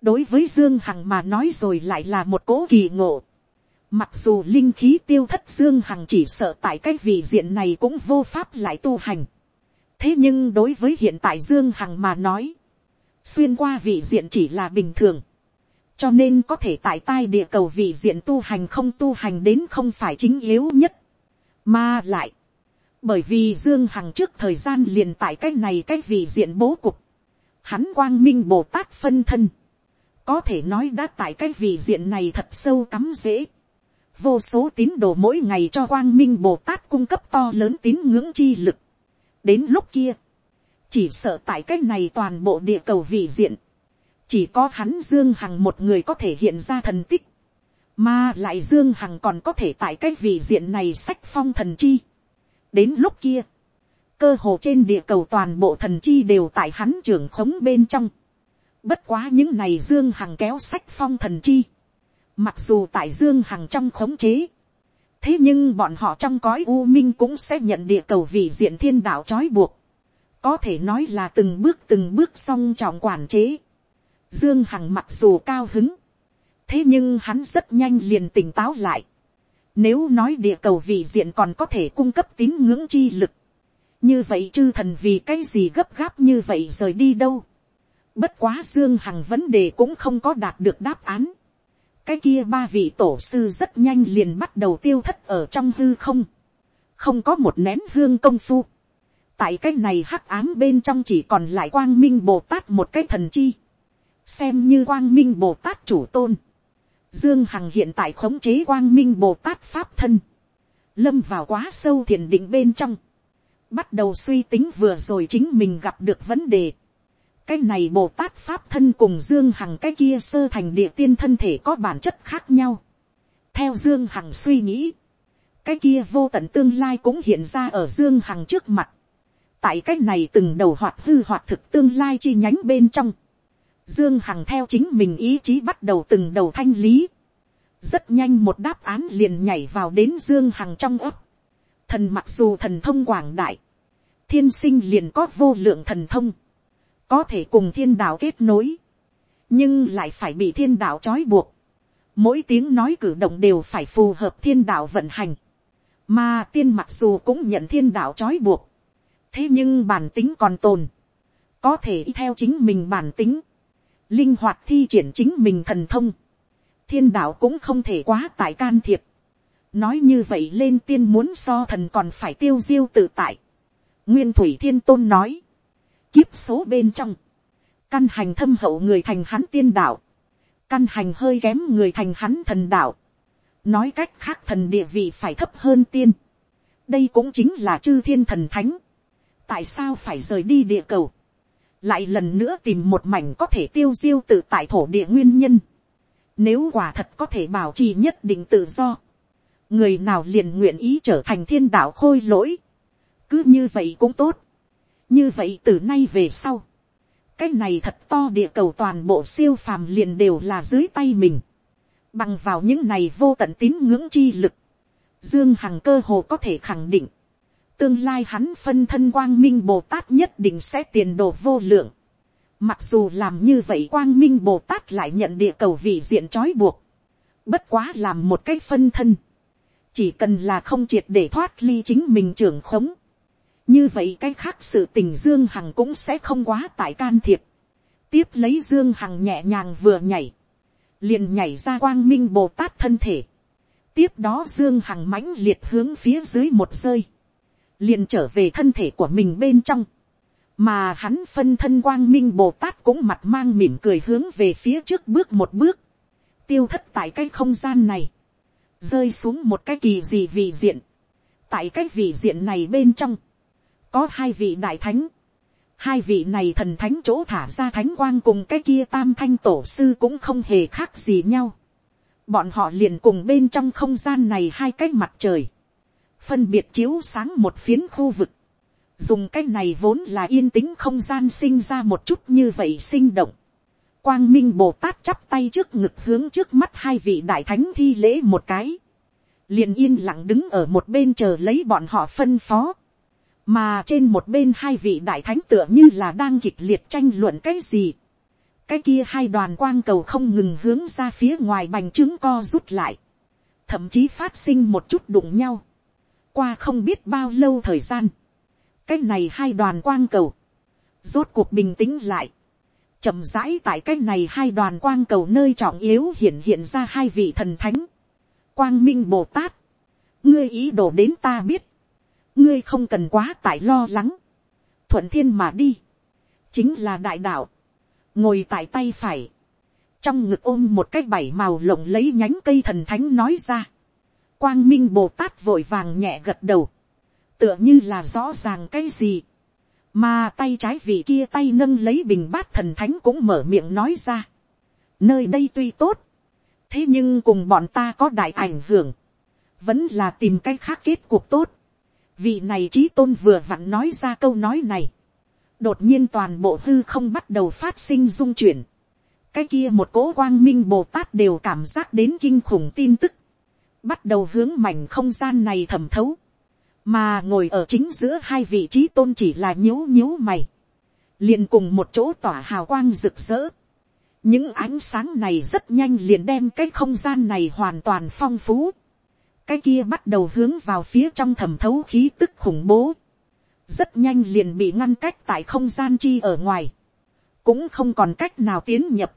đối với dương hằng mà nói rồi lại là một cố kỳ ngộ. mặc dù linh khí tiêu thất dương hằng chỉ sợ tại cái vị diện này cũng vô pháp lại tu hành. thế nhưng đối với hiện tại dương hằng mà nói, xuyên qua vị diện chỉ là bình thường. cho nên có thể tại tai địa cầu vị diện tu hành không tu hành đến không phải chính yếu nhất. mà lại, bởi vì dương hằng trước thời gian liền tại cái này cái vị diện bố cục, hắn quang minh bồ tát phân thân, có thể nói đã tại cái vị diện này thật sâu cắm dễ, vô số tín đồ mỗi ngày cho quang minh bồ tát cung cấp to lớn tín ngưỡng chi lực. đến lúc kia, chỉ sợ tại cái này toàn bộ địa cầu vị diện, chỉ có hắn dương hằng một người có thể hiện ra thần tích, mà lại dương hằng còn có thể tại cái vị diện này sách phong thần chi đến lúc kia, cơ hồ trên địa cầu toàn bộ thần chi đều tại hắn trưởng khống bên trong. Bất quá những này Dương Hằng kéo sách phong thần chi. Mặc dù tại Dương Hằng trong khống chế. Thế nhưng bọn họ trong cõi U Minh cũng sẽ nhận địa cầu vị diện thiên đạo trói buộc. Có thể nói là từng bước từng bước song trọng quản chế. Dương Hằng mặc dù cao hứng. Thế nhưng hắn rất nhanh liền tỉnh táo lại. Nếu nói địa cầu vị diện còn có thể cung cấp tín ngưỡng chi lực. Như vậy chư thần vì cái gì gấp gáp như vậy rời đi đâu. Bất quá Dương Hằng vấn đề cũng không có đạt được đáp án. Cái kia ba vị tổ sư rất nhanh liền bắt đầu tiêu thất ở trong hư không. Không có một nén hương công phu. Tại cái này hắc ám bên trong chỉ còn lại quang minh Bồ Tát một cái thần chi. Xem như quang minh Bồ Tát chủ tôn Dương Hằng hiện tại khống chế quang minh Bồ Tát Pháp thân. Lâm vào quá sâu thiền định bên trong. Bắt đầu suy tính vừa rồi chính mình gặp được vấn đề. Cái này Bồ Tát Pháp thân cùng Dương Hằng cái kia sơ thành địa tiên thân thể có bản chất khác nhau. Theo Dương Hằng suy nghĩ. Cái kia vô tận tương lai cũng hiện ra ở Dương Hằng trước mặt. Tại cái này từng đầu hoạt hư hoạt thực tương lai chi nhánh bên trong Dương Hằng theo chính mình ý chí bắt đầu từng đầu thanh lý. Rất nhanh một đáp án liền nhảy vào đến Dương Hằng trong ấp. Thần mặc dù thần thông quảng đại. Thiên sinh liền có vô lượng thần thông. Có thể cùng thiên đạo kết nối. Nhưng lại phải bị thiên đạo trói buộc. Mỗi tiếng nói cử động đều phải phù hợp thiên đạo vận hành. Mà tiên mặc dù cũng nhận thiên đạo trói buộc. Thế nhưng bản tính còn tồn. Có thể theo chính mình bản tính linh hoạt thi triển chính mình thần thông, thiên đạo cũng không thể quá tại can thiệp. nói như vậy lên tiên muốn so thần còn phải tiêu diêu tự tại. nguyên thủy thiên tôn nói, kiếp số bên trong, căn hành thâm hậu người thành hắn tiên đạo, căn hành hơi kém người thành hắn thần đạo, nói cách khác thần địa vị phải thấp hơn tiên, đây cũng chính là chư thiên thần thánh, tại sao phải rời đi địa cầu, lại lần nữa tìm một mảnh có thể tiêu diêu tự tại thổ địa nguyên nhân. Nếu quả thật có thể bảo trì nhất định tự do, người nào liền nguyện ý trở thành thiên đạo khôi lỗi. Cứ như vậy cũng tốt. Như vậy từ nay về sau, cái này thật to địa cầu toàn bộ siêu phàm liền đều là dưới tay mình. Bằng vào những này vô tận tín ngưỡng chi lực. Dương Hằng cơ hồ có thể khẳng định. Tương lai hắn phân thân quang minh Bồ Tát nhất định sẽ tiền đồ vô lượng. Mặc dù làm như vậy quang minh Bồ Tát lại nhận địa cầu vị diện trói buộc. Bất quá làm một cái phân thân. Chỉ cần là không triệt để thoát ly chính mình trưởng khống. Như vậy cái khác sự tình Dương Hằng cũng sẽ không quá tại can thiệp. Tiếp lấy Dương Hằng nhẹ nhàng vừa nhảy. Liền nhảy ra quang minh Bồ Tát thân thể. Tiếp đó Dương Hằng mãnh liệt hướng phía dưới một rơi. Liền trở về thân thể của mình bên trong. Mà hắn phân thân quang minh bồ tát cũng mặt mang mỉm cười hướng về phía trước bước một bước, tiêu thất tại cái không gian này, rơi xuống một cái kỳ gì vị diện, tại cái vị diện này bên trong, có hai vị đại thánh, hai vị này thần thánh chỗ thả ra thánh quang cùng cái kia tam thanh tổ sư cũng không hề khác gì nhau, bọn họ liền cùng bên trong không gian này hai cái mặt trời, phân biệt chiếu sáng một phiến khu vực, dùng cái này vốn là yên tĩnh không gian sinh ra một chút như vậy sinh động. Quang Minh Bồ Tát chắp tay trước ngực hướng trước mắt hai vị đại thánh thi lễ một cái. liền yên lặng đứng ở một bên chờ lấy bọn họ phân phó. Mà trên một bên hai vị đại thánh tựa như là đang kịch liệt tranh luận cái gì. Cái kia hai đoàn quang cầu không ngừng hướng ra phía ngoài bành trướng co rút lại. Thậm chí phát sinh một chút đụng nhau. Qua không biết bao lâu thời gian. Cái này hai đoàn quang cầu, rốt cuộc bình tĩnh lại, chậm rãi tại cái này hai đoàn quang cầu nơi trọng yếu hiện hiện ra hai vị thần thánh, quang minh bồ tát, ngươi ý đồ đến ta biết, ngươi không cần quá tại lo lắng, thuận thiên mà đi, chính là đại đạo, ngồi tại tay phải, trong ngực ôm một cái bảy màu lộng lấy nhánh cây thần thánh nói ra, quang minh bồ tát vội vàng nhẹ gật đầu, tựa như là rõ ràng cái gì, mà tay trái vị kia tay nâng lấy bình bát thần thánh cũng mở miệng nói ra. nơi đây tuy tốt, thế nhưng cùng bọn ta có đại ảnh hưởng, vẫn là tìm cách khác kết cuộc tốt. vị này trí tôn vừa vặn nói ra câu nói này. đột nhiên toàn bộ hư không bắt đầu phát sinh dung chuyển. cái kia một cố quang minh bồ tát đều cảm giác đến kinh khủng tin tức bắt đầu hướng mảnh không gian này thẩm thấu mà ngồi ở chính giữa hai vị trí tôn chỉ là nhíu nhíu mày, liền cùng một chỗ tỏa hào quang rực rỡ. những ánh sáng này rất nhanh liền đem cái không gian này hoàn toàn phong phú. cái kia bắt đầu hướng vào phía trong thẩm thấu khí tức khủng bố. rất nhanh liền bị ngăn cách tại không gian chi ở ngoài. cũng không còn cách nào tiến nhập.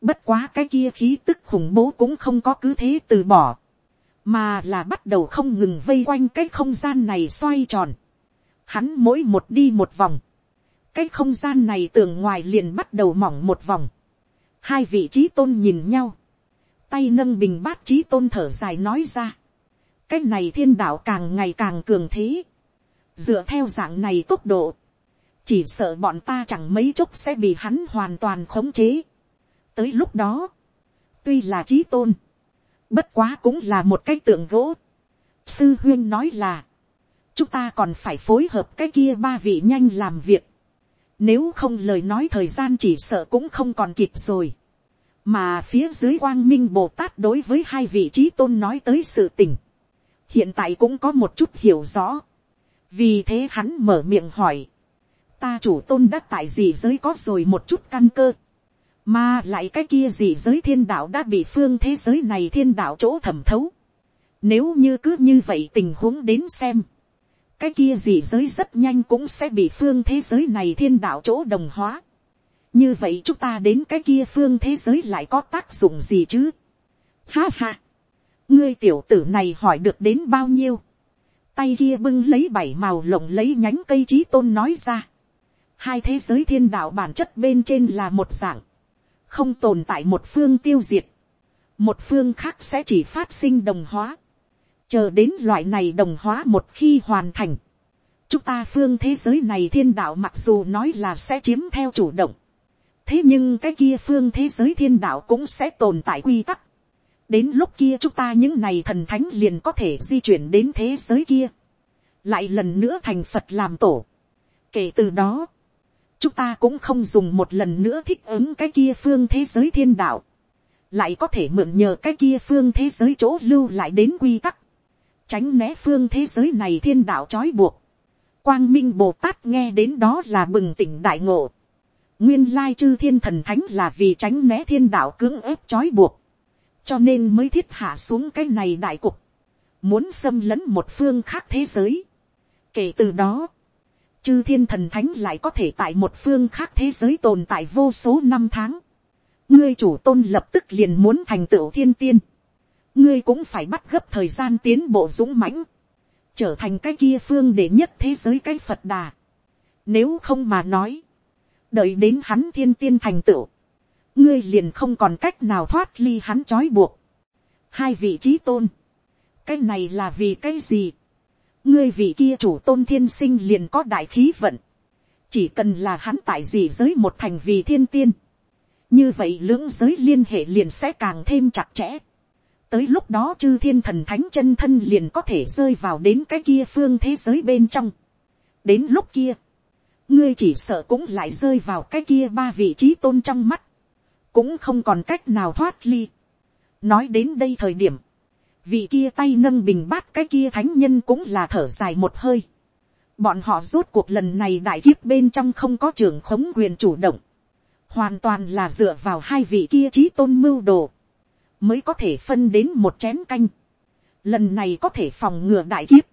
bất quá cái kia khí tức khủng bố cũng không có cứ thế từ bỏ mà là bắt đầu không ngừng vây quanh cái không gian này xoay tròn. Hắn mỗi một đi một vòng, cái không gian này tường ngoài liền bắt đầu mỏng một vòng. Hai vị trí tôn nhìn nhau, tay nâng bình bát trí tôn thở dài nói ra. cái này thiên đạo càng ngày càng cường thế. dựa theo dạng này tốc độ, chỉ sợ bọn ta chẳng mấy chốc sẽ bị hắn hoàn toàn khống chế. tới lúc đó, tuy là trí tôn, Bất quá cũng là một cái tượng gỗ. Sư huyên nói là. Chúng ta còn phải phối hợp cái kia ba vị nhanh làm việc. Nếu không lời nói thời gian chỉ sợ cũng không còn kịp rồi. Mà phía dưới quang minh Bồ Tát đối với hai vị trí tôn nói tới sự tình. Hiện tại cũng có một chút hiểu rõ. Vì thế hắn mở miệng hỏi. Ta chủ tôn đã tại gì giới có rồi một chút căn cơ mà lại cái kia gì giới thiên đạo đã bị phương thế giới này thiên đạo chỗ thẩm thấu. Nếu như cứ như vậy tình huống đến xem. Cái kia gì giới rất nhanh cũng sẽ bị phương thế giới này thiên đạo chỗ đồng hóa. Như vậy chúng ta đến cái kia phương thế giới lại có tác dụng gì chứ? Ha ha! Ngươi tiểu tử này hỏi được đến bao nhiêu? Tay kia bưng lấy bảy màu lộng lấy nhánh cây trí tôn nói ra. Hai thế giới thiên đạo bản chất bên trên là một dạng không tồn tại một phương tiêu diệt, một phương khác sẽ chỉ phát sinh đồng hóa, chờ đến loại này đồng hóa một khi hoàn thành, chúng ta phương thế giới này thiên đạo mặc dù nói là sẽ chiếm theo chủ động, thế nhưng cái kia phương thế giới thiên đạo cũng sẽ tồn tại quy tắc, đến lúc kia chúng ta những này thần thánh liền có thể di chuyển đến thế giới kia, lại lần nữa thành phật làm tổ. kể từ đó, chúng ta cũng không dùng một lần nữa thích ứng cái kia phương thế giới thiên đạo, lại có thể mượn nhờ cái kia phương thế giới chỗ lưu lại đến quy tắc, tránh né phương thế giới này thiên đạo trói buộc. Quang minh bồ tát nghe đến đó là bừng tỉnh đại ngộ. Nguyên lai chư thiên thần thánh là vì tránh né thiên đạo cưỡng ép trói buộc. Cho nên mới thiết hạ xuống cái này đại cục. Muốn xâm lấn một phương khác thế giới. Kể từ đó, chư thiên thần thánh lại có thể tại một phương khác thế giới tồn tại vô số năm tháng. Ngươi chủ tôn lập tức liền muốn thành tựu thiên tiên. Ngươi cũng phải bắt gấp thời gian tiến bộ dũng mãnh. Trở thành cái kia phương để nhất thế giới cái Phật đà. Nếu không mà nói. Đợi đến hắn thiên tiên thành tựu. Ngươi liền không còn cách nào thoát ly hắn trói buộc. Hai vị trí tôn. Cái này là vì cái gì? Ngươi vị kia chủ tôn thiên sinh liền có đại khí vận, chỉ cần là hắn tại gì giới một thành vì thiên tiên, như vậy lưỡng giới liên hệ liền sẽ càng thêm chặt chẽ. tới lúc đó chư thiên thần thánh chân thân liền có thể rơi vào đến cái kia phương thế giới bên trong. đến lúc kia, ngươi chỉ sợ cũng lại rơi vào cái kia ba vị trí tôn trong mắt, cũng không còn cách nào thoát ly. nói đến đây thời điểm, vị kia tay nâng bình bát cái kia thánh nhân cũng là thở dài một hơi. bọn họ rốt cuộc lần này đại kiếp bên trong không có trường khống quyền chủ động, hoàn toàn là dựa vào hai vị kia trí tôn mưu đồ, mới có thể phân đến một chén canh. lần này có thể phòng ngừa đại kiếp,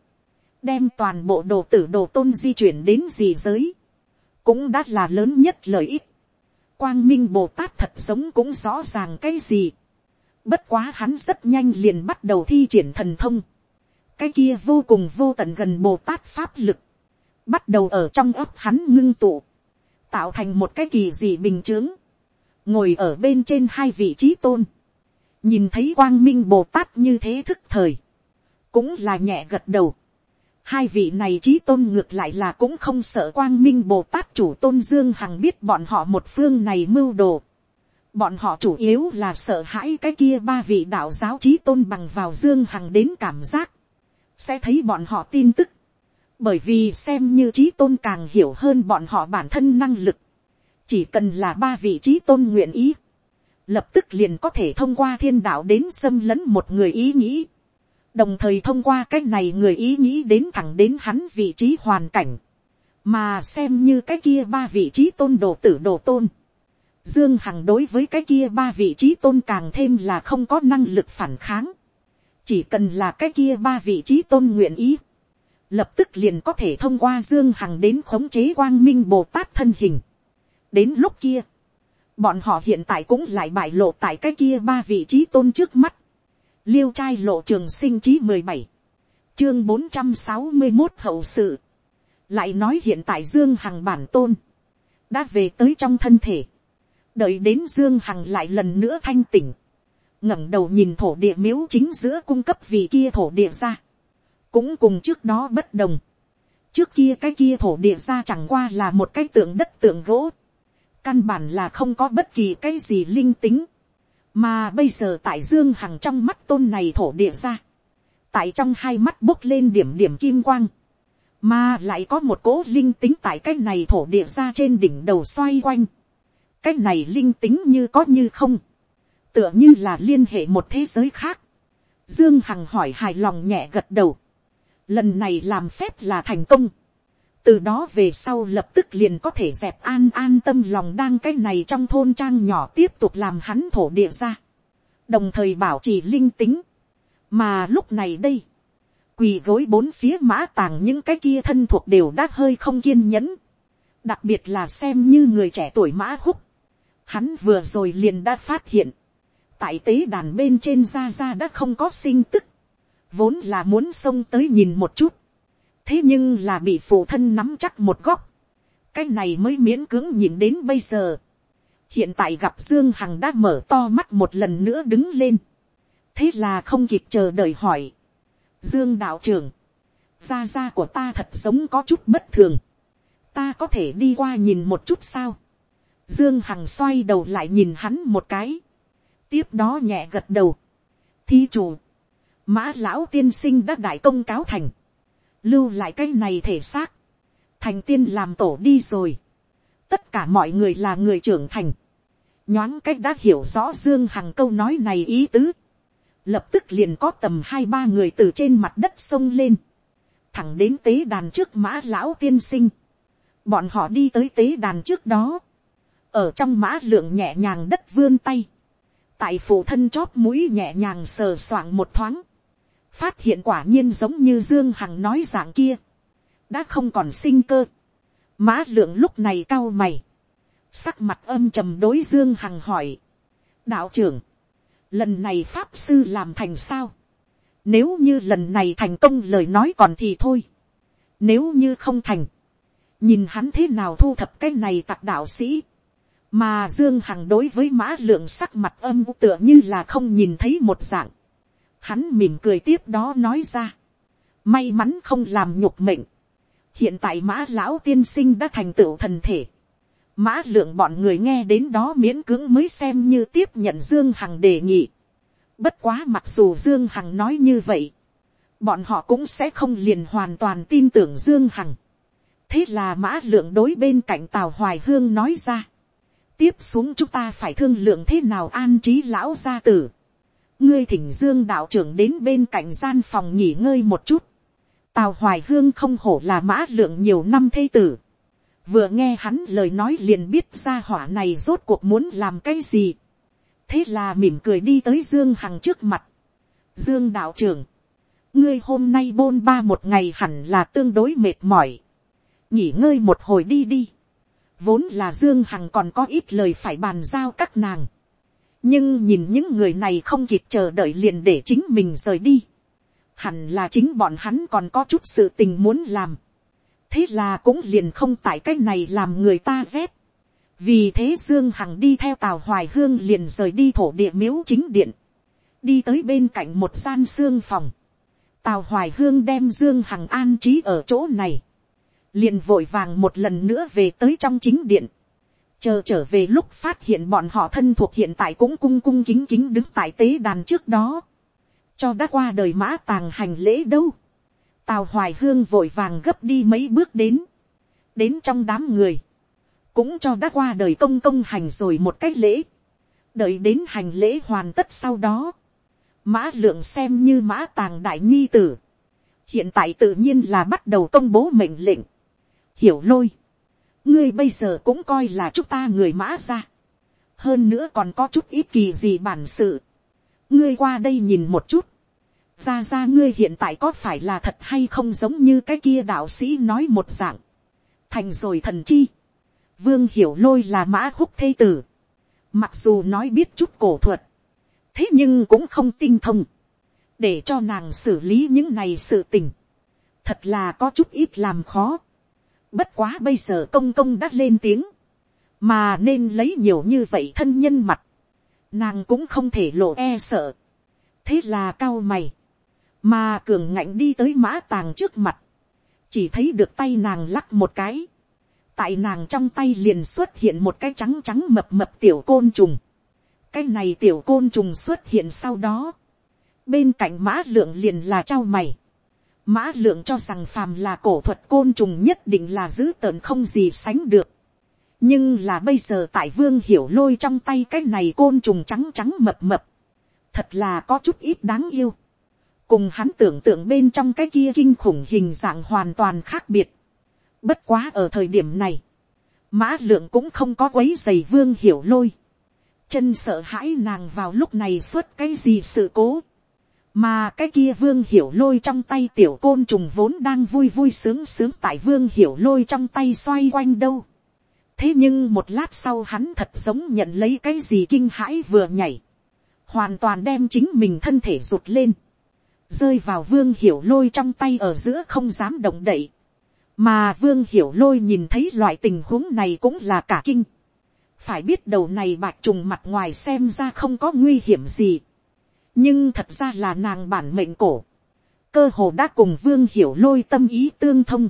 đem toàn bộ đồ tử đồ tôn di chuyển đến gì giới, cũng đã là lớn nhất lợi ích. quang minh bồ tát thật sống cũng rõ ràng cái gì Bất quá hắn rất nhanh liền bắt đầu thi triển thần thông. Cái kia vô cùng vô tận gần Bồ Tát Pháp lực. Bắt đầu ở trong ấp hắn ngưng tụ. Tạo thành một cái kỳ dị bình chướng. Ngồi ở bên trên hai vị trí tôn. Nhìn thấy quang minh Bồ Tát như thế thức thời. Cũng là nhẹ gật đầu. Hai vị này trí tôn ngược lại là cũng không sợ quang minh Bồ Tát chủ tôn Dương Hằng biết bọn họ một phương này mưu đồ bọn họ chủ yếu là sợ hãi cái kia ba vị đạo giáo trí tôn bằng vào dương hằng đến cảm giác, sẽ thấy bọn họ tin tức, bởi vì xem như trí tôn càng hiểu hơn bọn họ bản thân năng lực, chỉ cần là ba vị trí tôn nguyện ý, lập tức liền có thể thông qua thiên đạo đến xâm lấn một người ý nghĩ, đồng thời thông qua cái này người ý nghĩ đến thẳng đến hắn vị trí hoàn cảnh, mà xem như cái kia ba vị trí tôn đồ tử đồ tôn, Dương Hằng đối với cái kia ba vị trí tôn càng thêm là không có năng lực phản kháng. Chỉ cần là cái kia ba vị trí tôn nguyện ý. Lập tức liền có thể thông qua Dương Hằng đến khống chế quang minh Bồ Tát thân hình. Đến lúc kia. Bọn họ hiện tại cũng lại bại lộ tại cái kia ba vị trí tôn trước mắt. Liêu trai lộ trường sinh chí 17. Chương 461 hậu sự. Lại nói hiện tại Dương Hằng bản tôn. Đã về tới trong thân thể đợi đến dương hằng lại lần nữa thanh tỉnh, ngẩng đầu nhìn thổ địa miếu chính giữa cung cấp vì kia thổ địa ra, cũng cùng trước đó bất đồng, trước kia cái kia thổ địa ra chẳng qua là một cái tượng đất tượng gỗ, căn bản là không có bất kỳ cái gì linh tính, mà bây giờ tại dương hằng trong mắt tôn này thổ địa ra, tại trong hai mắt bốc lên điểm điểm kim quang, mà lại có một cố linh tính tại cái này thổ địa ra trên đỉnh đầu xoay quanh, cái này linh tính như có như không, tựa như là liên hệ một thế giới khác. Dương Hằng hỏi hài lòng nhẹ gật đầu. Lần này làm phép là thành công. Từ đó về sau lập tức liền có thể dẹp an an tâm lòng đang cái này trong thôn trang nhỏ tiếp tục làm hắn thổ địa ra. Đồng thời bảo trì linh tính. Mà lúc này đây. Quỳ gối bốn phía mã tàng những cái kia thân thuộc đều đã hơi không kiên nhẫn. Đặc biệt là xem như người trẻ tuổi mã húc Hắn vừa rồi liền đã phát hiện. Tại tế đàn bên trên ra ra đã không có sinh tức. Vốn là muốn xông tới nhìn một chút. Thế nhưng là bị phụ thân nắm chắc một góc. Cái này mới miễn cưỡng nhìn đến bây giờ. Hiện tại gặp Dương Hằng đã mở to mắt một lần nữa đứng lên. Thế là không kịp chờ đợi hỏi. Dương đạo trưởng. Gia gia của ta thật sống có chút bất thường. Ta có thể đi qua nhìn một chút sao? Dương Hằng xoay đầu lại nhìn hắn một cái. Tiếp đó nhẹ gật đầu. Thí chủ. Mã lão tiên sinh đã đại công cáo thành. Lưu lại cái này thể xác. Thành tiên làm tổ đi rồi. tất cả mọi người là người trưởng thành, nhoáng cách đã hiểu rõ dương hằng câu nói này ý tứ, lập tức liền có tầm hai ba người từ trên mặt đất sông lên, thẳng đến tế đàn trước mã lão tiên sinh, bọn họ đi tới tế đàn trước đó, ở trong mã lượng nhẹ nhàng đất vươn tay, tại phụ thân chóp mũi nhẹ nhàng sờ soạng một thoáng, phát hiện quả nhiên giống như dương hằng nói dạng kia, đã không còn sinh cơ. mã lượng lúc này cao mày, sắc mặt âm trầm đối dương hằng hỏi, đạo trưởng, lần này pháp sư làm thành sao, nếu như lần này thành công lời nói còn thì thôi, nếu như không thành, nhìn hắn thế nào thu thập cái này tặc đạo sĩ, mà dương hằng đối với mã lượng sắc mặt âm tựa như là không nhìn thấy một dạng, hắn mỉm cười tiếp đó nói ra, may mắn không làm nhục mệnh, hiện tại mã lão tiên sinh đã thành tựu thần thể, mã lượng bọn người nghe đến đó miễn cưỡng mới xem như tiếp nhận dương hằng đề nghị, bất quá mặc dù dương hằng nói như vậy, bọn họ cũng sẽ không liền hoàn toàn tin tưởng dương hằng, thế là mã lượng đối bên cạnh tào hoài hương nói ra, tiếp xuống chúng ta phải thương lượng thế nào an trí lão gia tử, ngươi thỉnh dương đạo trưởng đến bên cạnh gian phòng nghỉ ngơi một chút. tào hoài hương không hổ là mã lượng nhiều năm thê tử. vừa nghe hắn lời nói liền biết ra hỏa này rốt cuộc muốn làm cái gì. thế là mỉm cười đi tới dương hằng trước mặt. dương đạo trưởng, ngươi hôm nay bôn ba một ngày hẳn là tương đối mệt mỏi. nghỉ ngơi một hồi đi đi vốn là dương hằng còn có ít lời phải bàn giao các nàng nhưng nhìn những người này không kịp chờ đợi liền để chính mình rời đi. hẳn là chính bọn hắn còn có chút sự tình muốn làm. thế là cũng liền không tại cái này làm người ta rét. vì thế dương hằng đi theo tàu hoài hương liền rời đi thổ địa miếu chính điện. đi tới bên cạnh một gian xương phòng. tàu hoài hương đem dương hằng an trí ở chỗ này liền vội vàng một lần nữa về tới trong chính điện. Chờ trở về lúc phát hiện bọn họ thân thuộc hiện tại cũng cung cung kính kính đứng tại tế đàn trước đó, cho đã qua đời mã tàng hành lễ đâu, tào hoài hương vội vàng gấp đi mấy bước đến, đến trong đám người, cũng cho đã qua đời công công hành rồi một cách lễ, đợi đến hành lễ hoàn tất sau đó, mã lượng xem như mã tàng đại nhi tử, hiện tại tự nhiên là bắt đầu công bố mệnh lệnh, hiểu lôi, ngươi bây giờ cũng coi là chúng ta người mã ra. hơn nữa còn có chút ít kỳ gì bản sự. ngươi qua đây nhìn một chút. ra ra ngươi hiện tại có phải là thật hay không giống như cái kia đạo sĩ nói một dạng. thành rồi thần chi. vương hiểu lôi là mã húc thê tử. mặc dù nói biết chút cổ thuật. thế nhưng cũng không tinh thông. để cho nàng xử lý những này sự tình. thật là có chút ít làm khó Bất quá bây giờ công công đã lên tiếng. Mà nên lấy nhiều như vậy thân nhân mặt. Nàng cũng không thể lộ e sợ. Thế là cao mày. Mà cường ngạnh đi tới mã tàng trước mặt. Chỉ thấy được tay nàng lắc một cái. Tại nàng trong tay liền xuất hiện một cái trắng trắng mập mập tiểu côn trùng. Cái này tiểu côn trùng xuất hiện sau đó. Bên cạnh mã lượng liền là trao mày Mã lượng cho rằng phàm là cổ thuật côn trùng nhất định là dữ tợn không gì sánh được. Nhưng là bây giờ tại vương hiểu lôi trong tay cái này côn trùng trắng trắng mập mập. Thật là có chút ít đáng yêu. Cùng hắn tưởng tượng bên trong cái kia kinh khủng hình dạng hoàn toàn khác biệt. Bất quá ở thời điểm này. Mã lượng cũng không có quấy giày vương hiểu lôi. Chân sợ hãi nàng vào lúc này xuất cái gì sự cố mà cái kia vương hiểu lôi trong tay tiểu côn trùng vốn đang vui vui sướng sướng tại vương hiểu lôi trong tay xoay quanh đâu. thế nhưng một lát sau hắn thật giống nhận lấy cái gì kinh hãi vừa nhảy. hoàn toàn đem chính mình thân thể rụt lên. rơi vào vương hiểu lôi trong tay ở giữa không dám động đậy. mà vương hiểu lôi nhìn thấy loại tình huống này cũng là cả kinh. phải biết đầu này bạc trùng mặt ngoài xem ra không có nguy hiểm gì nhưng thật ra là nàng bản mệnh cổ, cơ hồ đã cùng vương hiểu lôi tâm ý tương thông,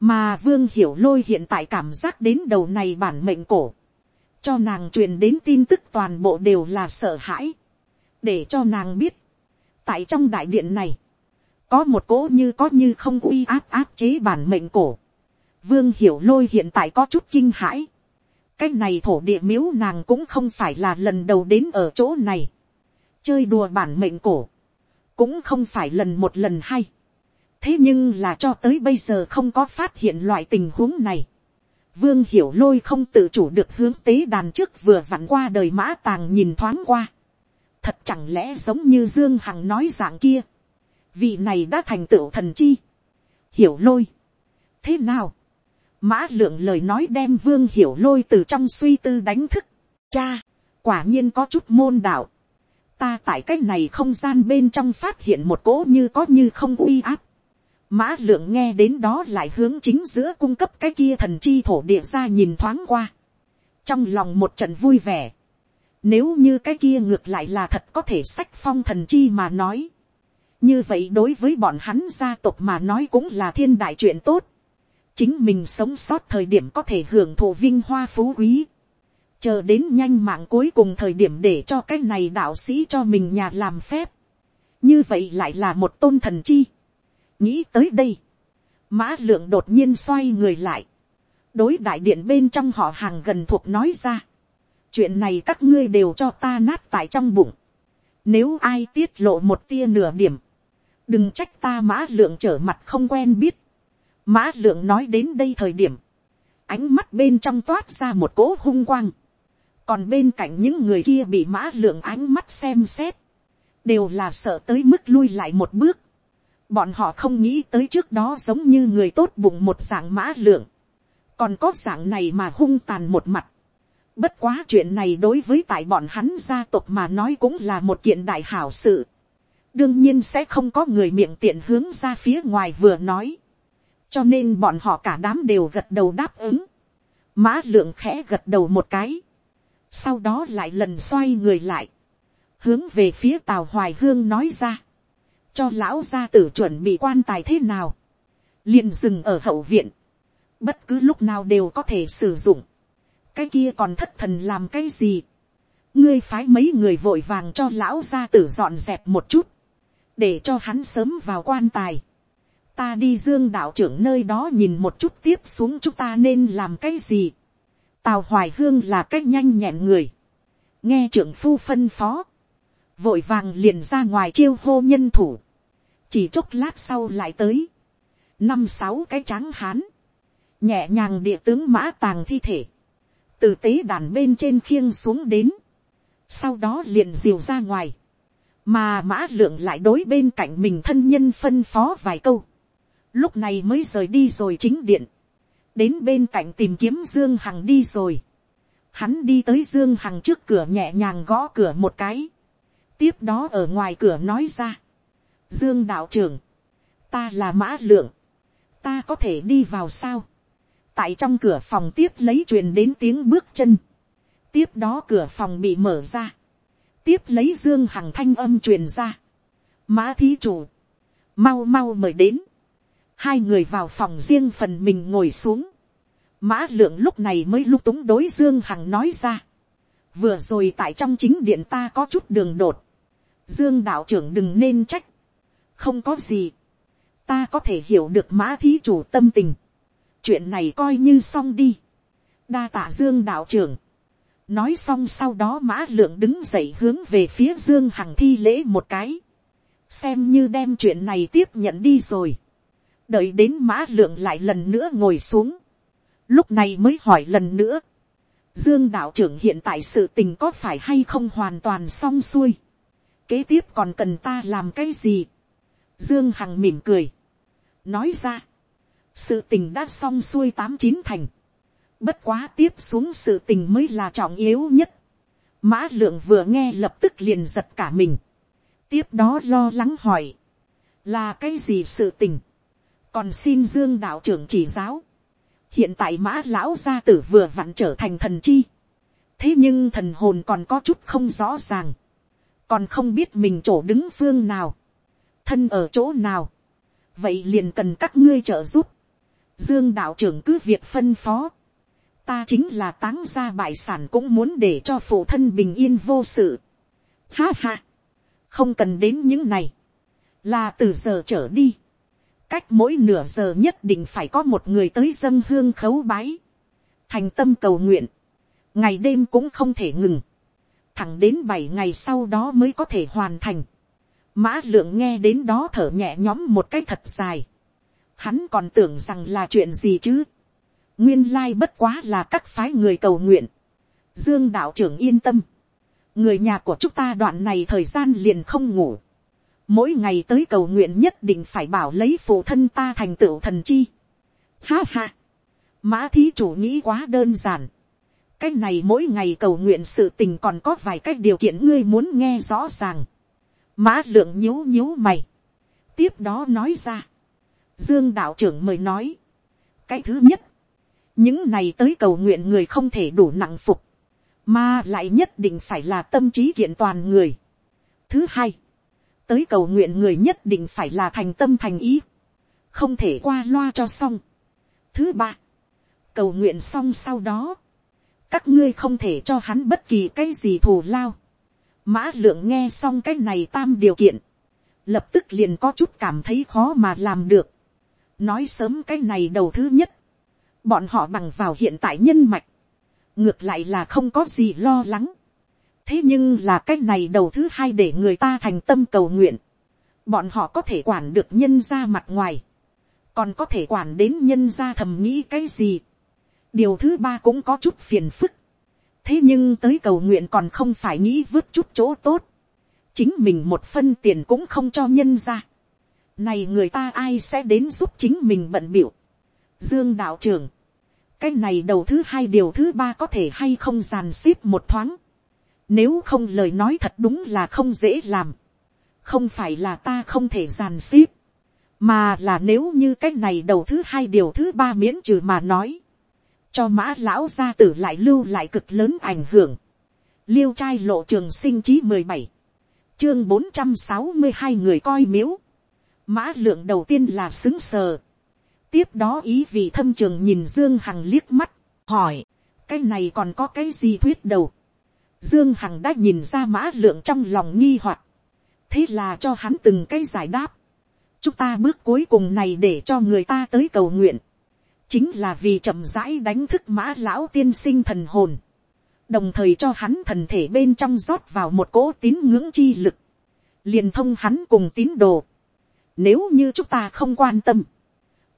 mà vương hiểu lôi hiện tại cảm giác đến đầu này bản mệnh cổ, cho nàng truyền đến tin tức toàn bộ đều là sợ hãi, để cho nàng biết, tại trong đại điện này, có một cỗ như có như không uy áp áp chế bản mệnh cổ, vương hiểu lôi hiện tại có chút kinh hãi, cái này thổ địa miếu nàng cũng không phải là lần đầu đến ở chỗ này chơi đùa bản mệnh cổ, cũng không phải lần một lần hay. thế nhưng là cho tới bây giờ không có phát hiện loại tình huống này. vương hiểu lôi không tự chủ được hướng tế đàn trước vừa vặn qua đời mã tàng nhìn thoáng qua. thật chẳng lẽ giống như dương hằng nói dạng kia. vị này đã thành tựu thần chi. hiểu lôi. thế nào Mã lượng lời nói đem vương hiểu lôi từ trong suy tư đánh thức. Cha, quả nhiên có chút môn đạo. Ta tại cái này không gian bên trong phát hiện một cỗ như có như không uy áp. Mã lượng nghe đến đó lại hướng chính giữa cung cấp cái kia thần chi thổ địa ra nhìn thoáng qua. Trong lòng một trận vui vẻ. Nếu như cái kia ngược lại là thật có thể sách phong thần chi mà nói. Như vậy đối với bọn hắn gia tộc mà nói cũng là thiên đại chuyện tốt chính mình sống sót thời điểm có thể hưởng thụ vinh hoa phú quý, chờ đến nhanh mạng cuối cùng thời điểm để cho cái này đạo sĩ cho mình nhà làm phép, như vậy lại là một tôn thần chi. nghĩ tới đây, mã lượng đột nhiên xoay người lại, đối đại điện bên trong họ hàng gần thuộc nói ra, chuyện này các ngươi đều cho ta nát tại trong bụng, nếu ai tiết lộ một tia nửa điểm, đừng trách ta mã lượng trở mặt không quen biết, Mã lượng nói đến đây thời điểm. Ánh mắt bên trong toát ra một cỗ hung quang. Còn bên cạnh những người kia bị mã lượng ánh mắt xem xét. Đều là sợ tới mức lui lại một bước. Bọn họ không nghĩ tới trước đó giống như người tốt bụng một dạng mã lượng. Còn có dạng này mà hung tàn một mặt. Bất quá chuyện này đối với tại bọn hắn gia tộc mà nói cũng là một kiện đại hảo sự. Đương nhiên sẽ không có người miệng tiện hướng ra phía ngoài vừa nói cho nên bọn họ cả đám đều gật đầu đáp ứng. mã lượng khẽ gật đầu một cái sau đó lại lần xoay người lại. hướng về phía tàu hoài hương nói ra. cho lão gia tử chuẩn bị quan tài thế nào. liền dừng ở hậu viện. bất cứ lúc nào đều có thể sử dụng. cái kia còn thất thần làm cái gì. ngươi phái mấy người vội vàng cho lão gia tử dọn dẹp một chút. để cho hắn sớm vào quan tài, ta đi dương đạo trưởng nơi đó nhìn một chút tiếp xuống chúng ta nên làm cái gì tào hoài hương là cách nhanh nhẹn người. nghe trưởng phu phân phó. vội vàng liền ra ngoài chiêu hô nhân thủ. chỉ chốc lát sau lại tới. năm sáu cái tráng hán. nhẹ nhàng địa tướng mã tàng thi thể. từ tế đàn bên trên khiêng xuống đến. sau đó liền diều ra ngoài mà mã lượng lại đối bên cạnh mình thân nhân phân phó vài câu lúc này mới rời đi rồi chính điện, đến bên cạnh tìm kiếm dương hằng đi rồi, hắn đi tới dương hằng trước cửa nhẹ nhàng gõ cửa một cái, tiếp đó ở ngoài cửa nói ra, dương đạo trưởng, ta là mã lượng, ta có thể đi vào sao, tại trong cửa phòng tiếp lấy truyền đến tiếng bước chân, tiếp đó cửa phòng bị mở ra, tiếp lấy dương hằng thanh âm truyền ra, mã thí chủ, mau mau mời đến, hai người vào phòng riêng phần mình ngồi xuống. mã lượng lúc này mới lúc túng đối dương hằng nói ra. vừa rồi tại trong chính điện ta có chút đường đột. dương đạo trưởng đừng nên trách. không có gì. ta có thể hiểu được mã thí chủ tâm tình. chuyện này coi như xong đi. đa tạ dương đạo trưởng. nói xong sau đó mã lượng đứng dậy hướng về phía dương hằng thi lễ một cái. xem như đem chuyện này tiếp nhận đi rồi đợi đến mã lượng lại lần nữa ngồi xuống, lúc này mới hỏi lần nữa, dương đạo trưởng hiện tại sự tình có phải hay không hoàn toàn xong xuôi, kế tiếp còn cần ta làm cái gì, dương hằng mỉm cười, nói ra, sự tình đã xong xuôi tám chín thành, bất quá tiếp xuống sự tình mới là trọng yếu nhất, mã lượng vừa nghe lập tức liền giật cả mình, tiếp đó lo lắng hỏi, là cái gì sự tình, còn xin dương đạo trưởng chỉ giáo. hiện tại mã lão gia tử vừa vặn trở thành thần chi. thế nhưng thần hồn còn có chút không rõ ràng. còn không biết mình chỗ đứng phương nào. thân ở chỗ nào. vậy liền cần các ngươi trợ giúp. dương đạo trưởng cứ việc phân phó. ta chính là táng gia bại sản cũng muốn để cho phụ thân bình yên vô sự. ha ha. không cần đến những này. là từ giờ trở đi cách mỗi nửa giờ nhất định phải có một người tới dân hương khấu bái, thành tâm cầu nguyện, ngày đêm cũng không thể ngừng, thẳng đến bảy ngày sau đó mới có thể hoàn thành. Mã lượng nghe đến đó thở nhẹ nhõm một cách thật dài. Hắn còn tưởng rằng là chuyện gì chứ. Nguyên lai bất quá là các phái người cầu nguyện. Dương đạo trưởng yên tâm. Người nhà của chúng ta đoạn này thời gian liền không ngủ. Mỗi ngày tới cầu nguyện nhất định phải bảo lấy phụ thân ta thành tựu thần chi. Ha ha. Mã thí chủ nghĩ quá đơn giản. Cái này mỗi ngày cầu nguyện sự tình còn có vài cách điều kiện ngươi muốn nghe rõ ràng. Mã lượng nhíu nhíu mày. Tiếp đó nói ra. Dương đạo trưởng mời nói. Cái thứ nhất. Những này tới cầu nguyện người không thể đủ nặng phục. Mà lại nhất định phải là tâm trí kiện toàn người. Thứ hai. Tới cầu nguyện người nhất định phải là thành tâm thành ý. Không thể qua loa cho xong. Thứ ba. Cầu nguyện xong sau đó. Các ngươi không thể cho hắn bất kỳ cái gì thù lao Mã lượng nghe xong cái này tam điều kiện. Lập tức liền có chút cảm thấy khó mà làm được. Nói sớm cái này đầu thứ nhất. Bọn họ bằng vào hiện tại nhân mạch. Ngược lại là không có gì lo lắng. Thế nhưng là cái này đầu thứ hai để người ta thành tâm cầu nguyện. Bọn họ có thể quản được nhân ra mặt ngoài. Còn có thể quản đến nhân ra thầm nghĩ cái gì. Điều thứ ba cũng có chút phiền phức thế nhưng tới cầu nguyện còn không phải nghĩ vứt chút chỗ tốt, chính mình một phân tiền cũng không cho nhân ra. này người ta ai sẽ đến giúp chính mình bận biểu. dương đạo trưởng, cái này đầu thứ hai điều thứ ba có thể hay không giàn xếp một thoáng nếu không lời nói thật đúng là không dễ làm. không phải là ta không thể giàn xếp, mà là nếu như cái này đầu thứ hai điều thứ ba miễn trừ mà nói cho mã lão gia tử lại lưu lại cực lớn ảnh hưởng. liêu trai lộ trường sinh chí mười bảy, chương bốn trăm sáu mươi hai người coi miếu. mã lượng đầu tiên là xứng sờ. tiếp đó ý vị thâm trường nhìn dương hằng liếc mắt, hỏi, cái này còn có cái gì thuyết đầu dương hằng đã nhìn ra mã lượng trong lòng nghi hoặc, thế là cho hắn từng cái giải đáp. chúng ta bước cuối cùng này để cho người ta tới cầu nguyện. Chính là vì chậm rãi đánh thức mã lão tiên sinh thần hồn, đồng thời cho hắn thần thể bên trong rót vào một cỗ tín ngưỡng chi lực, liền thông hắn cùng tín đồ. Nếu như chúng ta không quan tâm,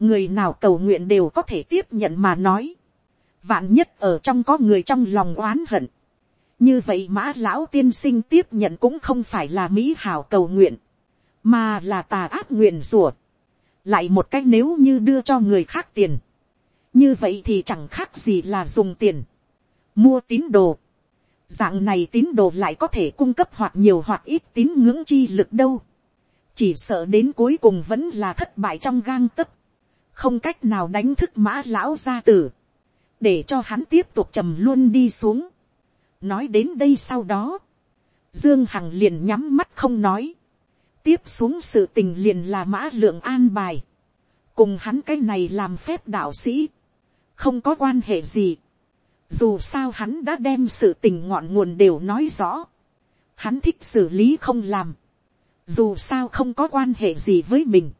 người nào cầu nguyện đều có thể tiếp nhận mà nói, vạn nhất ở trong có người trong lòng oán hận, như vậy mã lão tiên sinh tiếp nhận cũng không phải là mỹ hảo cầu nguyện, mà là tà ác nguyện rủa. lại một cách nếu như đưa cho người khác tiền, như vậy thì chẳng khác gì là dùng tiền, mua tín đồ. Dạng này tín đồ lại có thể cung cấp hoặc nhiều hoặc ít tín ngưỡng chi lực đâu. Chỉ sợ đến cuối cùng vẫn là thất bại trong gang tấc. Không cách nào đánh thức mã lão gia tử. Để cho hắn tiếp tục trầm luôn đi xuống. Nói đến đây sau đó. Dương Hằng liền nhắm mắt không nói. Tiếp xuống sự tình liền là mã lượng an bài. Cùng hắn cái này làm phép đạo sĩ, không có quan hệ gì. Dù sao hắn đã đem sự tình ngọn nguồn đều nói rõ. Hắn thích xử lý không làm. Dù sao không có quan hệ gì với mình.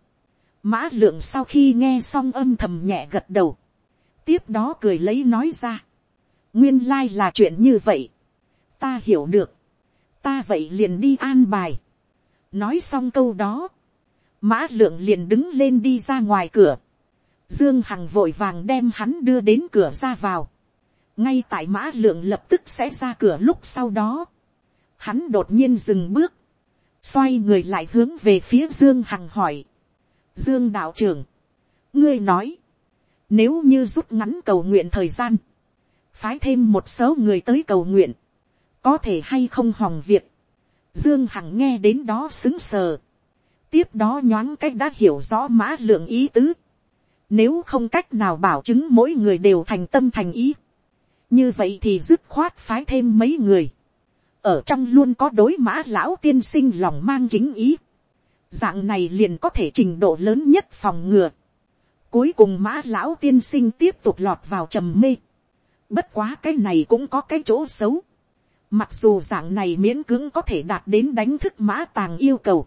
Mã lượng sau khi nghe xong âm thầm nhẹ gật đầu. Tiếp đó cười lấy nói ra. Nguyên lai là chuyện như vậy. Ta hiểu được. Ta vậy liền đi an bài. Nói xong câu đó. Mã lượng liền đứng lên đi ra ngoài cửa. Dương Hằng vội vàng đem hắn đưa đến cửa ra vào. Ngay tại mã lượng lập tức sẽ ra cửa lúc sau đó. Hắn đột nhiên dừng bước. Xoay người lại hướng về phía Dương Hằng hỏi. Dương đạo trưởng. Ngươi nói. Nếu như rút ngắn cầu nguyện thời gian. Phái thêm một số người tới cầu nguyện. Có thể hay không hòng việc. Dương Hằng nghe đến đó xứng sờ. Tiếp đó nhoáng cách đã hiểu rõ mã lượng ý tứ nếu không cách nào bảo chứng mỗi người đều thành tâm thành ý. Như vậy thì dứt khoát phái thêm mấy người. Ở trong luôn có đối mã lão tiên sinh lòng mang kính ý. Dạng này liền có thể trình độ lớn nhất phòng ngừa. Cuối cùng mã lão tiên sinh tiếp tục lọt vào trầm mê. Bất quá cái này cũng có cái chỗ xấu. Mặc dù dạng này miễn cưỡng có thể đạt đến đánh thức mã tàng yêu cầu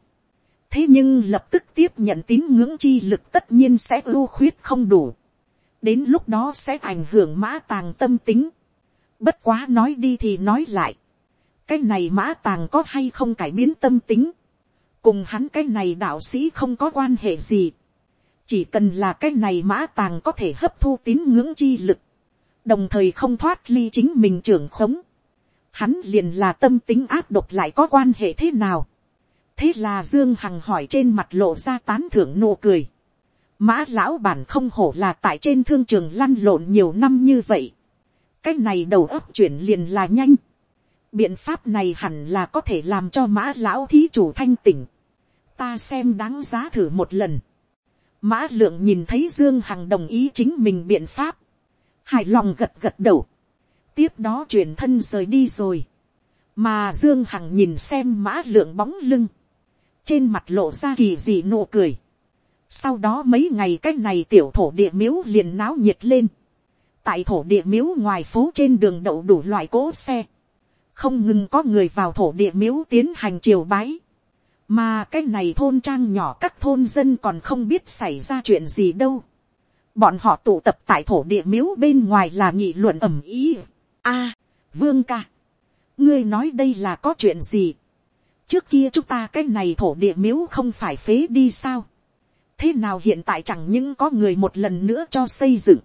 thế nhưng lập tức tiếp nhận tín ngưỡng chi lực tất nhiên sẽ ưu khuyết không đủ. đến lúc đó sẽ ảnh hưởng mã tàng tâm tính. Bất quá nói đi thì nói lại. Cái này mã tàng có hay không cải biến tâm tính. Cùng hắn cái này đạo sĩ không có quan hệ gì. Chỉ cần là cái này mã tàng có thể hấp thu tín ngưỡng chi lực. Đồng thời không thoát ly chính mình trưởng khống. Hắn liền là tâm tính áp độc lại có quan hệ thế nào. Thế là Dương Hằng hỏi trên mặt lộ ra tán thưởng nụ cười. Mã lão bản không hổ là tại trên thương trường lăn lộn nhiều năm như vậy cái này đầu óc chuyển liền là nhanh. biện pháp này hẳn là có thể làm cho mã lão thí chủ thanh tỉnh. ta xem đáng giá thử một lần. mã lượng nhìn thấy dương hằng đồng ý chính mình biện pháp. hài lòng gật gật đầu tiếp đó chuyển thân rời đi rồi. mà dương hằng nhìn xem mã lượng bóng lưng. trên mặt lộ ra kỳ dị nụ cười. sau đó mấy ngày cái này tiểu thổ địa miếu liền náo nhiệt lên tại thổ địa miếu ngoài phố trên đường đậu đủ loại cỗ xe, không ngừng có người vào thổ địa miếu tiến hành triều bái, mà cái này thôn trang nhỏ các thôn dân còn không biết xảy ra chuyện gì đâu. bọn họ tụ tập tại thổ địa miếu bên ngoài là nghị luận ầm ý a, vương ca, ngươi nói đây là có chuyện gì. trước kia chúng ta cái này thổ địa miếu không phải phế đi sao. thế nào hiện tại chẳng những có người một lần nữa cho xây dựng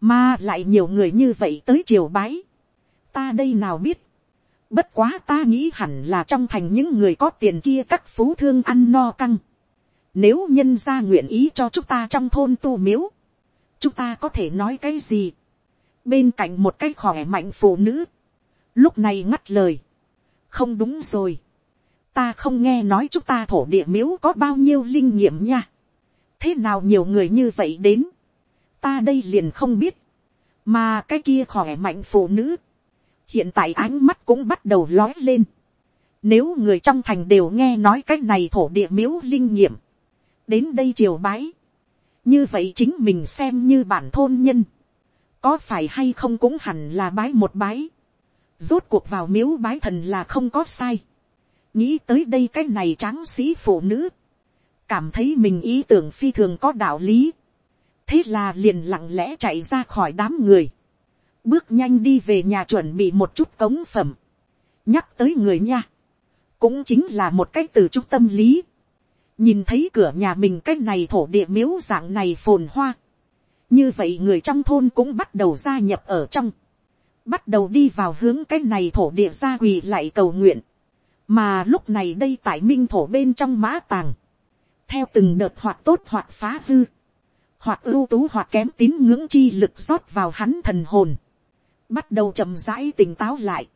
mà lại nhiều người như vậy tới triều bái. ta đây nào biết. bất quá ta nghĩ hẳn là trong thành những người có tiền kia các phú thương ăn no căng. nếu nhân gia nguyện ý cho chúng ta trong thôn tu miếu, chúng ta có thể nói cái gì bên cạnh một cái khỏe mạnh phụ nữ, lúc này ngắt lời. không đúng rồi. ta không nghe nói chúng ta thổ địa miếu có bao nhiêu linh nghiệm nha. thế nào nhiều người như vậy đến ta đây liền không biết, mà cái kia khỏe mạnh phụ nữ, hiện tại ánh mắt cũng bắt đầu lói lên. Nếu người trong thành đều nghe nói cái này thổ địa miếu linh nghiệm, đến đây triều bái, như vậy chính mình xem như bản thôn nhân, có phải hay không cũng hẳn là bái một bái, rốt cuộc vào miếu bái thần là không có sai, nghĩ tới đây cái này tráng sĩ phụ nữ, cảm thấy mình ý tưởng phi thường có đạo lý, thế là liền lặng lẽ chạy ra khỏi đám người, bước nhanh đi về nhà chuẩn bị một chút cống phẩm, nhắc tới người nha, cũng chính là một cách từ trung tâm lý, nhìn thấy cửa nhà mình cái này thổ địa miếu dạng này phồn hoa, như vậy người trong thôn cũng bắt đầu gia nhập ở trong, bắt đầu đi vào hướng cái này thổ địa gia quỳ lại cầu nguyện, mà lúc này đây tại minh thổ bên trong mã tàng, theo từng đợt hoạt tốt hoạt phá hư, hoạt ưu tú hoạt kém tín ngưỡng chi lực rót vào hắn thần hồn, bắt đầu chậm rãi tỉnh táo lại.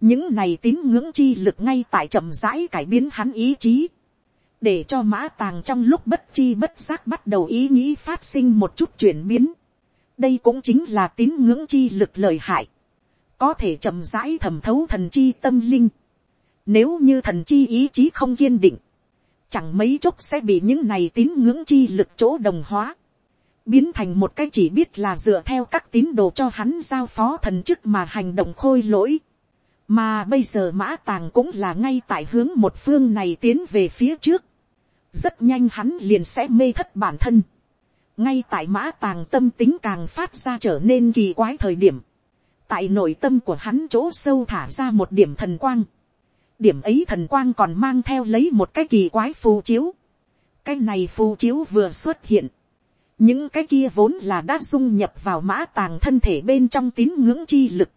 những này tín ngưỡng chi lực ngay tại chậm rãi cải biến hắn ý chí, để cho mã tàng trong lúc bất chi bất giác bắt đầu ý nghĩ phát sinh một chút chuyển biến. đây cũng chính là tín ngưỡng chi lực lời hại, có thể chậm rãi thẩm thấu thần chi tâm linh. nếu như thần chi ý chí không kiên định, chẳng mấy chốc sẽ bị những này tín ngưỡng chi lực chỗ đồng hóa biến thành một cái chỉ biết là dựa theo các tín đồ cho hắn giao phó thần chức mà hành động khôi lỗi. mà bây giờ mã tàng cũng là ngay tại hướng một phương này tiến về phía trước rất nhanh hắn liền sẽ mê thất bản thân. ngay tại mã tàng tâm tính càng phát ra trở nên kỳ quái thời điểm. tại nội tâm của hắn chỗ sâu thả ra một điểm thần quang. điểm ấy thần quang còn mang theo lấy một cái kỳ quái phù chiếu. cái này phù chiếu vừa xuất hiện những cái kia vốn là đã dung nhập vào mã tàng thân thể bên trong tín ngưỡng chi lực,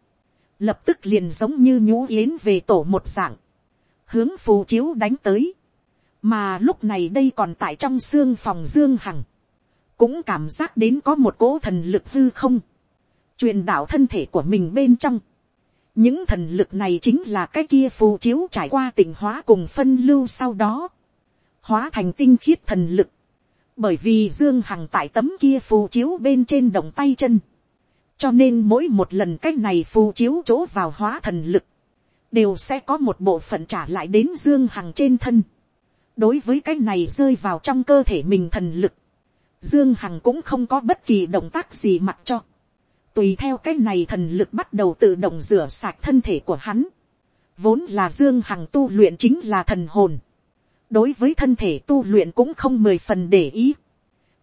lập tức liền giống như nhũ yến về tổ một dạng, hướng phù chiếu đánh tới, mà lúc này đây còn tại trong xương phòng dương hằng, cũng cảm giác đến có một cỗ thần lực hư không, truyền đạo thân thể của mình bên trong, những thần lực này chính là cái kia phù chiếu trải qua tỉnh hóa cùng phân lưu sau đó, hóa thành tinh khiết thần lực, bởi vì dương hằng tại tấm kia phù chiếu bên trên đồng tay chân, cho nên mỗi một lần cái này phù chiếu chỗ vào hóa thần lực, đều sẽ có một bộ phận trả lại đến dương hằng trên thân đối với cái này rơi vào trong cơ thể mình thần lực, dương hằng cũng không có bất kỳ động tác gì mặc cho. tùy theo cái này thần lực bắt đầu tự động rửa sạch thân thể của hắn. vốn là dương hằng tu luyện chính là thần hồn đối với thân thể tu luyện cũng không mười phần để ý.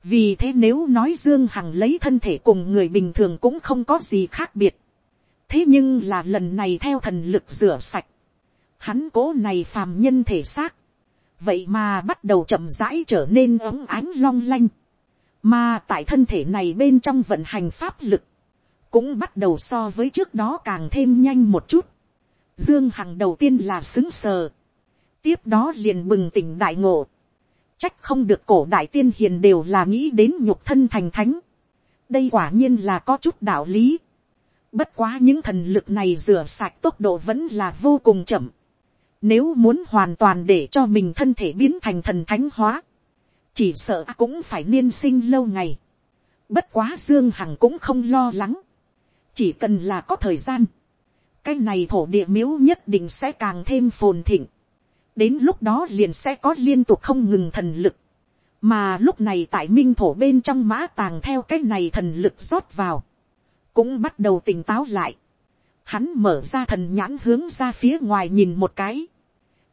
vì thế nếu nói dương hằng lấy thân thể cùng người bình thường cũng không có gì khác biệt. thế nhưng là lần này theo thần lực rửa sạch, hắn cố này phàm nhân thể xác, vậy mà bắt đầu chậm rãi trở nên ấm ánh long lanh, mà tại thân thể này bên trong vận hành pháp lực, cũng bắt đầu so với trước đó càng thêm nhanh một chút. Dương Hằng đầu tiên là xứng sờ, tiếp đó liền bừng tỉnh đại ngộ, trách không được cổ đại tiên hiền đều là nghĩ đến nhục thân thành thánh, đây quả nhiên là có chút đạo lý. Bất quá những thần lực này rửa sạch tốc độ vẫn là vô cùng chậm. Nếu muốn hoàn toàn để cho mình thân thể biến thành thần thánh hóa, chỉ sợ cũng phải niên sinh lâu ngày. Bất quá Dương Hằng cũng không lo lắng. Chỉ cần là có thời gian, cái này thổ địa miếu nhất định sẽ càng thêm phồn thịnh. Đến lúc đó liền sẽ có liên tục không ngừng thần lực mà lúc này tại minh thổ bên trong mã tàng theo cái này thần lực rót vào, cũng bắt đầu tỉnh táo lại. Hắn mở ra thần nhãn hướng ra phía ngoài nhìn một cái,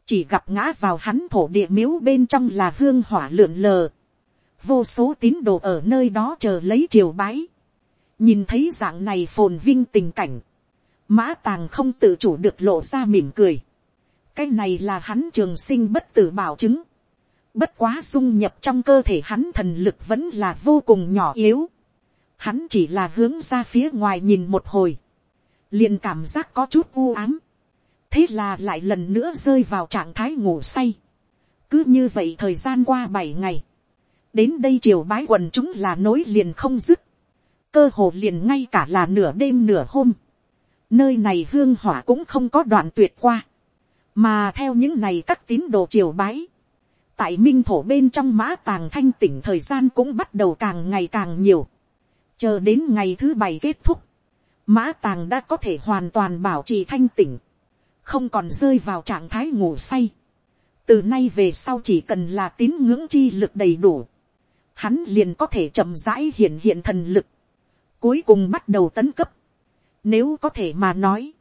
chỉ gặp ngã vào hắn thổ địa miếu bên trong là hương hỏa lượn lờ, vô số tín đồ ở nơi đó chờ lấy triều bái, nhìn thấy dạng này phồn vinh tình cảnh, mã tàng không tự chủ được lộ ra mỉm cười, cái này là hắn trường sinh bất tử bảo chứng, Bất quá dung nhập trong cơ thể hắn thần lực vẫn là vô cùng nhỏ yếu. Hắn chỉ là hướng ra phía ngoài nhìn một hồi liền cảm giác có chút u ám. Thế là lại lần nữa rơi vào trạng thái ngủ say. Cứ như vậy thời gian qua bảy ngày. Đến đây triều bái quần chúng là nối liền không dứt. Cơ hồ liền ngay cả là nửa đêm nửa hôm. Nơi này hương hỏa cũng không có đoạn tuyệt qua. Mà theo những này các tín đồ triều bái tại minh thổ bên trong mã tàng thanh tỉnh thời gian cũng bắt đầu càng ngày càng nhiều. chờ đến ngày thứ bảy kết thúc, mã tàng đã có thể hoàn toàn bảo trì thanh tỉnh, không còn rơi vào trạng thái ngủ say. từ nay về sau chỉ cần là tín ngưỡng chi lực đầy đủ, hắn liền có thể chậm rãi hiện hiện thần lực, cuối cùng bắt đầu tấn cấp. nếu có thể mà nói,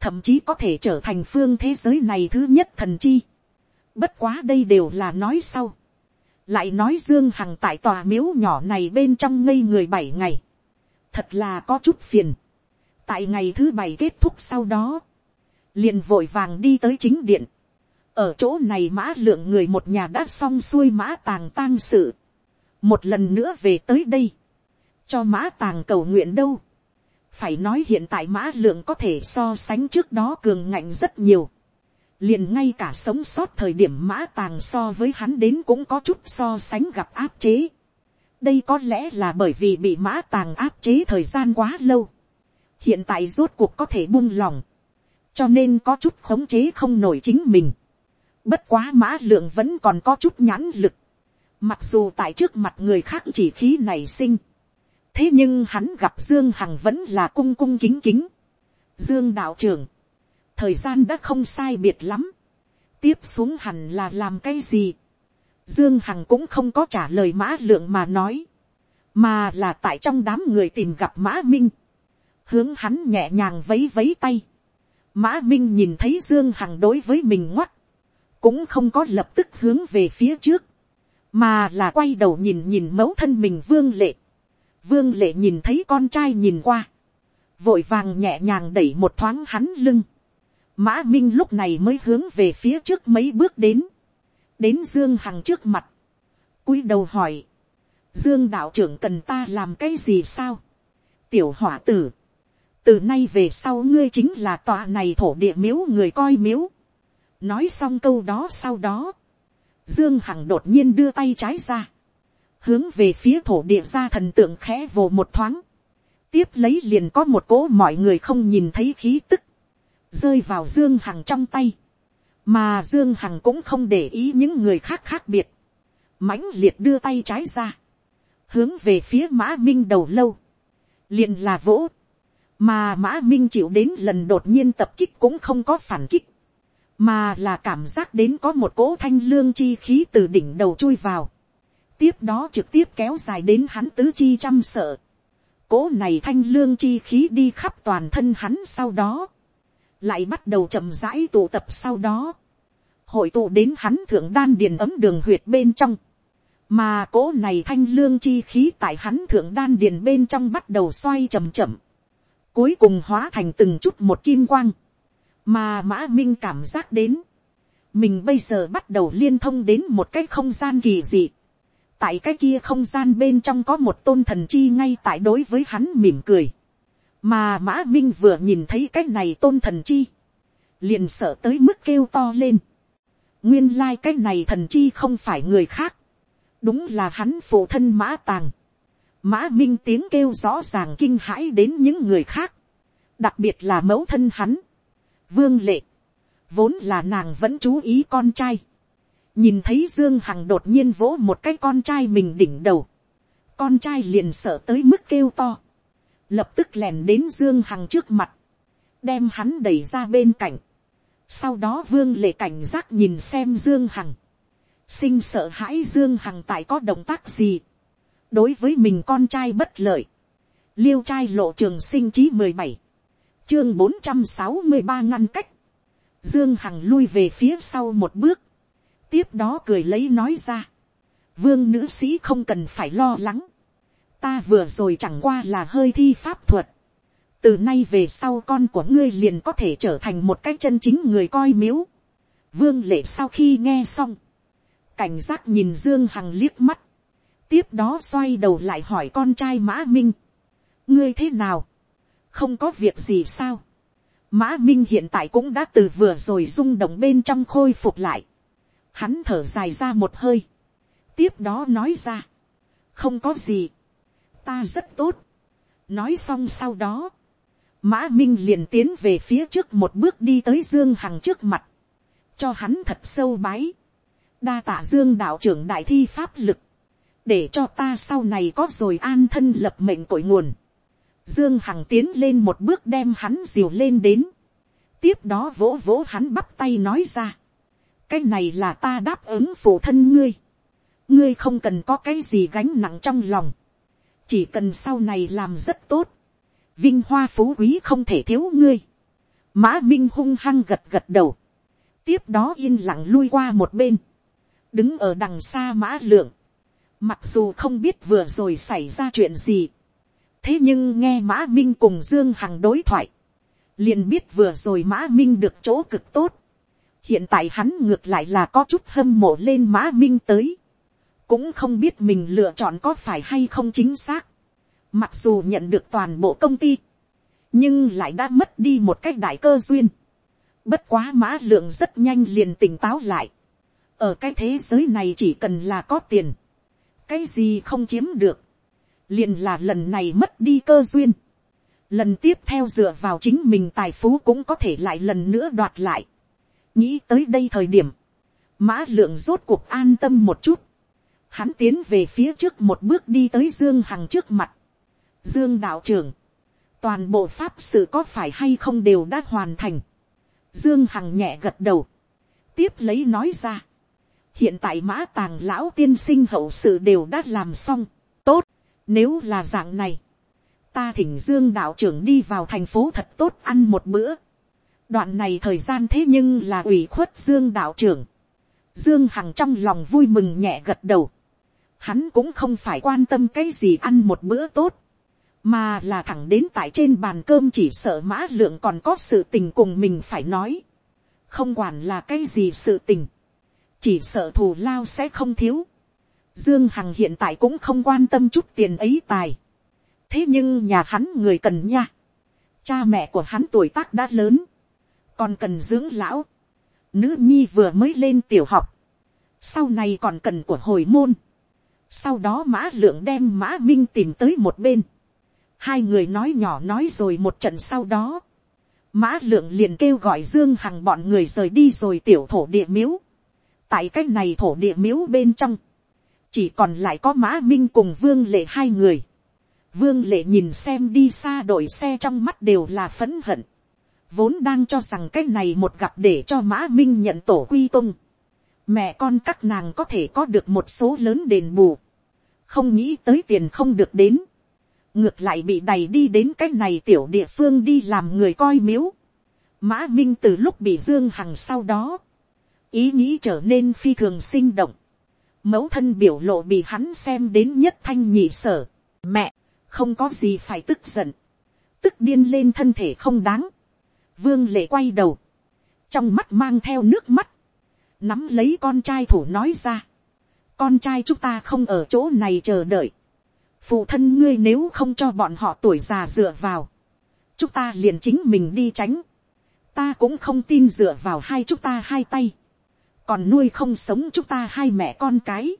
thậm chí có thể trở thành phương thế giới này thứ nhất thần chi Bất quá đây đều là nói sau. Lại nói Dương Hằng tại tòa miếu nhỏ này bên trong ngây người bảy ngày. Thật là có chút phiền. Tại ngày thứ bảy kết thúc sau đó. Liền vội vàng đi tới chính điện. Ở chỗ này mã lượng người một nhà đã xong xuôi mã tàng tang sự. Một lần nữa về tới đây. Cho mã tàng cầu nguyện đâu. Phải nói hiện tại mã lượng có thể so sánh trước đó cường ngạnh rất nhiều liền ngay cả sống sót thời điểm mã tàng so với hắn đến cũng có chút so sánh gặp áp chế. đây có lẽ là bởi vì bị mã tàng áp chế thời gian quá lâu hiện tại rốt cuộc có thể buông lòng. cho nên có chút khống chế không nổi chính mình. bất quá mã lượng vẫn còn có chút nhãn lực. mặc dù tại trước mặt người khác chỉ khí này sinh. thế nhưng hắn gặp dương hằng vẫn là cung cung kính kính. dương đạo trưởng thời gian đã không sai biệt lắm, tiếp xuống hẳn là làm cái gì, dương hằng cũng không có trả lời mã lượng mà nói, mà là tại trong đám người tìm gặp mã minh, hướng hắn nhẹ nhàng vấy vấy tay, mã minh nhìn thấy dương hằng đối với mình ngoắt, cũng không có lập tức hướng về phía trước, mà là quay đầu nhìn nhìn mẫu thân mình vương lệ, vương lệ nhìn thấy con trai nhìn qua, vội vàng nhẹ nhàng đẩy một thoáng hắn lưng, Mã Minh lúc này mới hướng về phía trước mấy bước đến. Đến Dương Hằng trước mặt. cúi đầu hỏi. Dương đạo trưởng cần ta làm cái gì sao? Tiểu hỏa tử. Từ nay về sau ngươi chính là tòa này thổ địa miếu người coi miếu. Nói xong câu đó sau đó. Dương Hằng đột nhiên đưa tay trái ra. Hướng về phía thổ địa ra thần tượng khẽ vồ một thoáng. Tiếp lấy liền có một cỗ mọi người không nhìn thấy khí tức rơi vào dương hằng trong tay, mà dương hằng cũng không để ý những người khác khác biệt, mãnh liệt đưa tay trái ra, hướng về phía mã minh đầu lâu, liền là vỗ, mà mã minh chịu đến lần đột nhiên tập kích cũng không có phản kích, mà là cảm giác đến có một cỗ thanh lương chi khí từ đỉnh đầu chui vào, tiếp đó trực tiếp kéo dài đến hắn tứ chi chăm sợ, cỗ này thanh lương chi khí đi khắp toàn thân hắn sau đó, lại bắt đầu chậm rãi tụ tập sau đó, hội tụ đến hắn thượng đan điền ấm đường huyệt bên trong, mà cỗ này thanh lương chi khí tại hắn thượng đan điền bên trong bắt đầu xoay chậm chậm, cuối cùng hóa thành từng chút một kim quang, mà mã minh cảm giác đến, mình bây giờ bắt đầu liên thông đến một cái không gian kỳ dị, tại cái kia không gian bên trong có một tôn thần chi ngay tại đối với hắn mỉm cười, mà mã minh vừa nhìn thấy cái này tôn thần chi, liền sợ tới mức kêu to lên, nguyên lai、like、cái này thần chi không phải người khác, đúng là hắn phụ thân mã tàng, mã minh tiếng kêu rõ ràng kinh hãi đến những người khác, đặc biệt là mẫu thân hắn, vương lệ, vốn là nàng vẫn chú ý con trai, nhìn thấy dương hằng đột nhiên vỗ một cái con trai mình đỉnh đầu, con trai liền sợ tới mức kêu to, lập tức lèn đến dương hằng trước mặt, đem hắn đẩy ra bên cạnh, sau đó vương lệ cảnh giác nhìn xem dương hằng, sinh sợ hãi dương hằng tại có động tác gì, đối với mình con trai bất lợi, liêu trai lộ trường sinh chí mười bảy, chương bốn trăm sáu mươi ba ngăn cách, dương hằng lui về phía sau một bước, tiếp đó cười lấy nói ra, vương nữ sĩ không cần phải lo lắng, ta vừa rồi chẳng qua là hơi thi pháp thuật, từ nay về sau con của ngươi liền có thể trở thành một cái chân chính người coi miếu. Vương lệ sau khi nghe xong, cảnh giác nhìn Dương Hằng liếc mắt, tiếp đó xoay đầu lại hỏi con trai Mã Minh, ngươi thế nào, không có việc gì sao. Mã Minh hiện tại cũng đã từ vừa rồi rung động bên trong khôi phục lại. Hắn thở dài ra một hơi. Tiếp đó nói ra. Không có gì. Ta rất tốt. Nói xong sau đó. Mã Minh liền tiến về phía trước một bước đi tới Dương Hằng trước mặt. Cho hắn thật sâu bái. Đa tạ Dương đạo trưởng đại thi pháp lực. Để cho ta sau này có rồi an thân lập mệnh cội nguồn. Dương Hằng tiến lên một bước đem hắn diều lên đến. Tiếp đó vỗ vỗ hắn bắp tay nói ra. Cái này là ta đáp ứng phụ thân ngươi. Ngươi không cần có cái gì gánh nặng trong lòng. Chỉ cần sau này làm rất tốt vinh hoa phú quý không thể thiếu ngươi. mã minh hung hăng gật gật đầu. tiếp đó yên lặng lui qua một bên. đứng ở đằng xa mã lượng mặc dù không biết vừa rồi xảy ra chuyện gì. thế nhưng nghe mã minh cùng dương hằng đối thoại. liền biết vừa rồi mã minh được chỗ cực tốt. hiện tại hắn ngược lại là có chút hâm mộ lên mã minh tới. cũng không biết mình lựa chọn có phải hay không chính xác Mặc dù nhận được toàn bộ công ty. Nhưng lại đã mất đi một cách đại cơ duyên. Bất quá mã lượng rất nhanh liền tỉnh táo lại. Ở cái thế giới này chỉ cần là có tiền. Cái gì không chiếm được. Liền là lần này mất đi cơ duyên. Lần tiếp theo dựa vào chính mình tài phú cũng có thể lại lần nữa đoạt lại. Nghĩ tới đây thời điểm. Mã lượng rốt cuộc an tâm một chút. Hắn tiến về phía trước một bước đi tới Dương Hằng trước mặt. Dương đạo trưởng, toàn bộ pháp sự có phải hay không đều đã hoàn thành. Dương Hằng nhẹ gật đầu, tiếp lấy nói ra. Hiện tại mã tàng lão tiên sinh hậu sự đều đã làm xong, tốt, nếu là dạng này. Ta thỉnh Dương đạo trưởng đi vào thành phố thật tốt ăn một bữa. Đoạn này thời gian thế nhưng là ủy khuất Dương đạo trưởng. Dương Hằng trong lòng vui mừng nhẹ gật đầu. Hắn cũng không phải quan tâm cái gì ăn một bữa tốt mà là thẳng đến tại trên bàn cơm chỉ sợ mã lượng còn có sự tình cùng mình phải nói, không quản là cái gì sự tình, chỉ sợ thù lao sẽ không thiếu. Dương Hằng hiện tại cũng không quan tâm chút tiền ấy tài. Thế nhưng nhà hắn người cần nha. Cha mẹ của hắn tuổi tác đã lớn. Còn cần dưỡng lão. Nữ nhi vừa mới lên tiểu học. Sau này còn cần của hồi môn. Sau đó mã lượng đem mã minh tìm tới một bên hai người nói nhỏ nói rồi một trận sau đó, mã lượng liền kêu gọi dương hằng bọn người rời đi rồi tiểu thổ địa miếu tại cái này thổ địa miếu bên trong, chỉ còn lại có mã minh cùng vương lệ hai người. vương lệ nhìn xem đi xa đội xe trong mắt đều là phấn hận. vốn đang cho rằng cái này một gặp để cho mã minh nhận tổ quy tung. mẹ con các nàng có thể có được một số lớn đền bù. không nghĩ tới tiền không được đến ngược lại bị đẩy đi đến cái này tiểu địa phương đi làm người coi miếu. mã minh từ lúc bị dương hằng sau đó, ý nghĩ trở nên phi thường sinh động. mẫu thân biểu lộ bị hắn xem đến nhất thanh nhị sở. mẹ, không có gì phải tức giận. tức điên lên thân thể không đáng. vương lệ quay đầu, trong mắt mang theo nước mắt, nắm lấy con trai thủ nói ra. con trai chúng ta không ở chỗ này chờ đợi. phụ thân ngươi nếu không cho bọn họ tuổi già dựa vào, chúng ta liền chính mình đi tránh. ta cũng không tin dựa vào hai chúng ta hai tay còn nuôi không sống chúng ta hai mẹ con cái.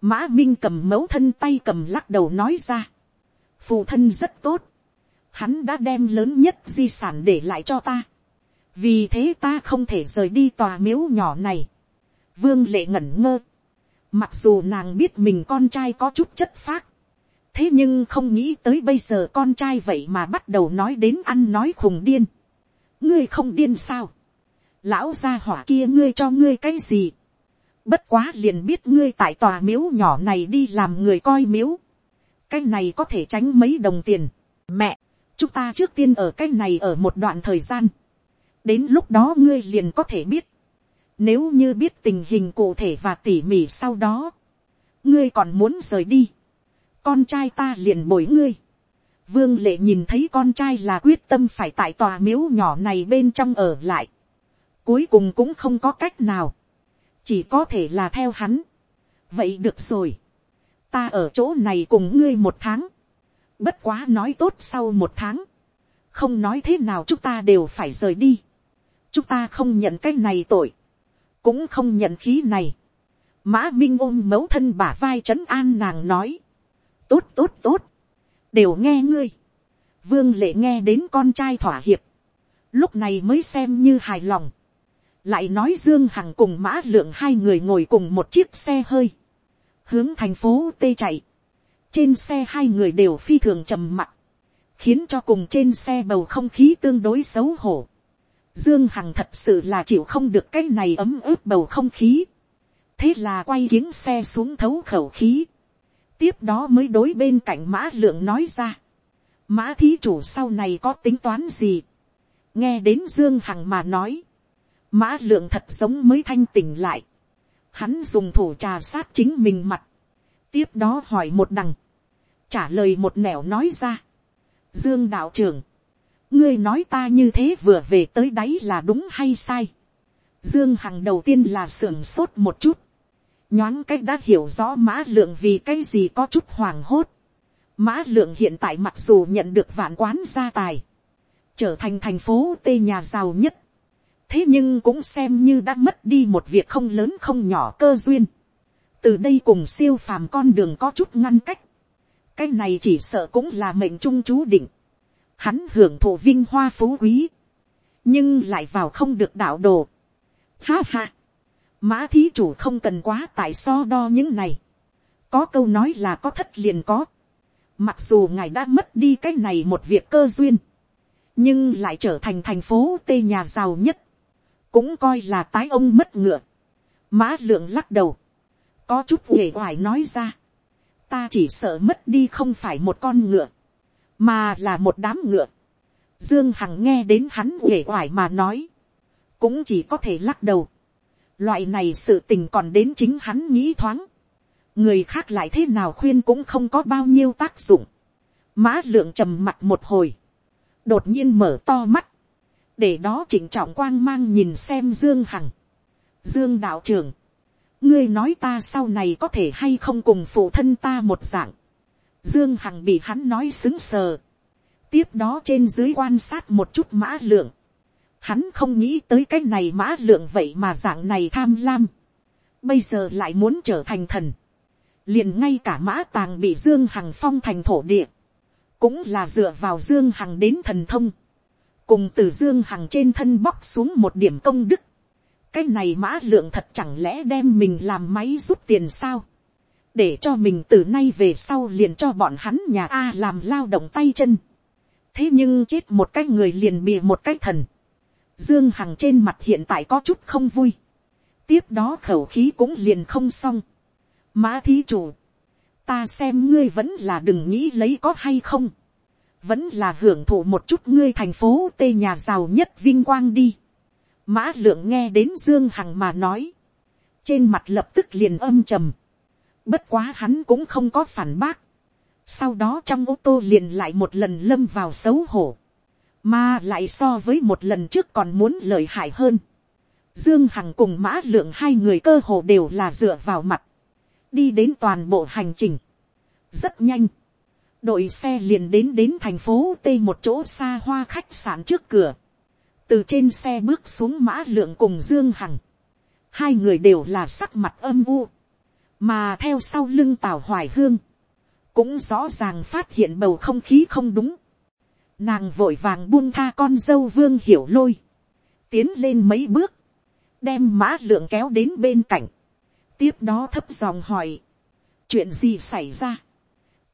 mã minh cầm mẫu thân tay cầm lắc đầu nói ra. phụ thân rất tốt. hắn đã đem lớn nhất di sản để lại cho ta vì thế ta không thể rời đi tòa miếu nhỏ này. vương lệ ngẩn ngơ. mặc dù nàng biết mình con trai có chút chất phác. thế nhưng không nghĩ tới bây giờ con trai vậy mà bắt đầu nói đến ăn nói khùng điên. ngươi không điên sao lão gia hỏa kia ngươi cho ngươi cái gì. bất quá liền biết ngươi tại tòa miếu nhỏ này đi làm người coi miếu. cái này có thể tránh mấy đồng tiền. mẹ, chúng ta trước tiên ở cái này ở một đoạn thời gian đến lúc đó ngươi liền có thể biết, nếu như biết tình hình cụ thể và tỉ mỉ sau đó, ngươi còn muốn rời đi, con trai ta liền bồi ngươi. Vương lệ nhìn thấy con trai là quyết tâm phải tại tòa miếu nhỏ này bên trong ở lại. Cuối cùng cũng không có cách nào. Chỉ có thể là theo hắn. Vậy được rồi. Ta ở chỗ này cùng ngươi một tháng. Bất quá nói tốt sau một tháng. Không nói thế nào chúng ta đều phải rời đi chúng ta không nhận cái này tội, cũng không nhận khí này. mã minh ôm mấu thân bả vai trấn an nàng nói, tốt tốt tốt, đều nghe ngươi. vương lệ nghe đến con trai thỏa hiệp, lúc này mới xem như hài lòng lại nói dương hằng cùng mã lượng hai người ngồi cùng một chiếc xe hơi, hướng thành phố tê chạy. trên xe hai người đều phi thường trầm mặc, khiến cho cùng trên xe bầu không khí tương đối xấu hổ. Dương Hằng thật sự là chịu không được cái này ấm ướt bầu không khí. Thế là quay kiếng xe xuống thấu khẩu khí. Tiếp đó mới đối bên cạnh mã lượng nói ra. Mã thí chủ sau này có tính toán gì? Nghe đến Dương Hằng mà nói. Mã lượng thật giống mới thanh tỉnh lại. Hắn dùng thủ trà sát chính mình mặt. Tiếp đó hỏi một đằng. Trả lời một nẻo nói ra. Dương đạo trưởng ngươi nói ta như thế vừa về tới đáy là đúng hay sai. Dương Hằng đầu tiên là sưởng sốt một chút. Nhoáng cách đã hiểu rõ mã lượng vì cái gì có chút hoàng hốt. Mã lượng hiện tại mặc dù nhận được vạn quán gia tài. Trở thành thành phố tê nhà giàu nhất. Thế nhưng cũng xem như đã mất đi một việc không lớn không nhỏ cơ duyên. Từ đây cùng siêu phàm con đường có chút ngăn cách. Cái này chỉ sợ cũng là mệnh trung chú định. Hắn hưởng thụ vinh hoa phú quý, nhưng lại vào không được đạo đồ. Ha ha, mã thí chủ không cần quá tại so đo những này, có câu nói là có thất liền có, mặc dù ngài đã mất đi cái này một việc cơ duyên, nhưng lại trở thành thành phố tê nhà giàu nhất, cũng coi là tái ông mất ngựa. Mã lượng lắc đầu, có chút uể oải nói ra, ta chỉ sợ mất đi không phải một con ngựa, mà là một đám ngựa. Dương Hằng nghe đến hắn uể oải mà nói, cũng chỉ có thể lắc đầu. Loại này sự tình còn đến chính hắn nghĩ thoáng. Người khác lại thế nào khuyên cũng không có bao nhiêu tác dụng. Mã lượng trầm mặt một hồi. Đột nhiên mở to mắt. Để đó chỉnh trọng quang mang nhìn xem Dương Hằng. Dương đạo trưởng. Ngươi nói ta sau này có thể hay không cùng phụ thân ta một dạng. Dương Hằng bị hắn nói xứng sờ. Tiếp đó trên dưới quan sát một chút mã lượng. Hắn không nghĩ tới cái này mã lượng vậy mà dạng này tham lam. Bây giờ lại muốn trở thành thần. Liền ngay cả mã tàng bị Dương Hằng phong thành thổ địa. Cũng là dựa vào Dương Hằng đến thần thông. Cùng từ Dương Hằng trên thân bóc xuống một điểm công đức. Cái này mã lượng thật chẳng lẽ đem mình làm máy rút tiền sao? để cho mình từ nay về sau liền cho bọn hắn nhà a làm lao động tay chân. thế nhưng chết một cái người liền bịa một cái thần. dương hằng trên mặt hiện tại có chút không vui. tiếp đó khẩu khí cũng liền không xong. mã thí chủ, ta xem ngươi vẫn là đừng nghĩ lấy có hay không vẫn là hưởng thụ một chút ngươi thành phố tê nhà giàu nhất vinh quang đi. mã lượng nghe đến dương hằng mà nói. trên mặt lập tức liền âm trầm Bất quá hắn cũng không có phản bác. sau đó trong ô tô liền lại một lần lâm vào xấu hổ, mà lại so với một lần trước còn muốn lợi hại hơn. Dương Hằng cùng mã lượng hai người cơ hồ đều là dựa vào mặt, đi đến toàn bộ hành trình, rất nhanh, đội xe liền đến đến thành phố t một chỗ xa hoa khách sạn trước cửa, từ trên xe bước xuống mã lượng cùng dương hằng, hai người đều là sắc mặt âm u, mà theo sau lưng tào hoài hương, cũng rõ ràng phát hiện bầu không khí không đúng, nàng vội vàng buông tha con dâu vương hiểu lôi, tiến lên mấy bước, đem mã lượng kéo đến bên cạnh, tiếp đó thấp giọng hỏi, chuyện gì xảy ra,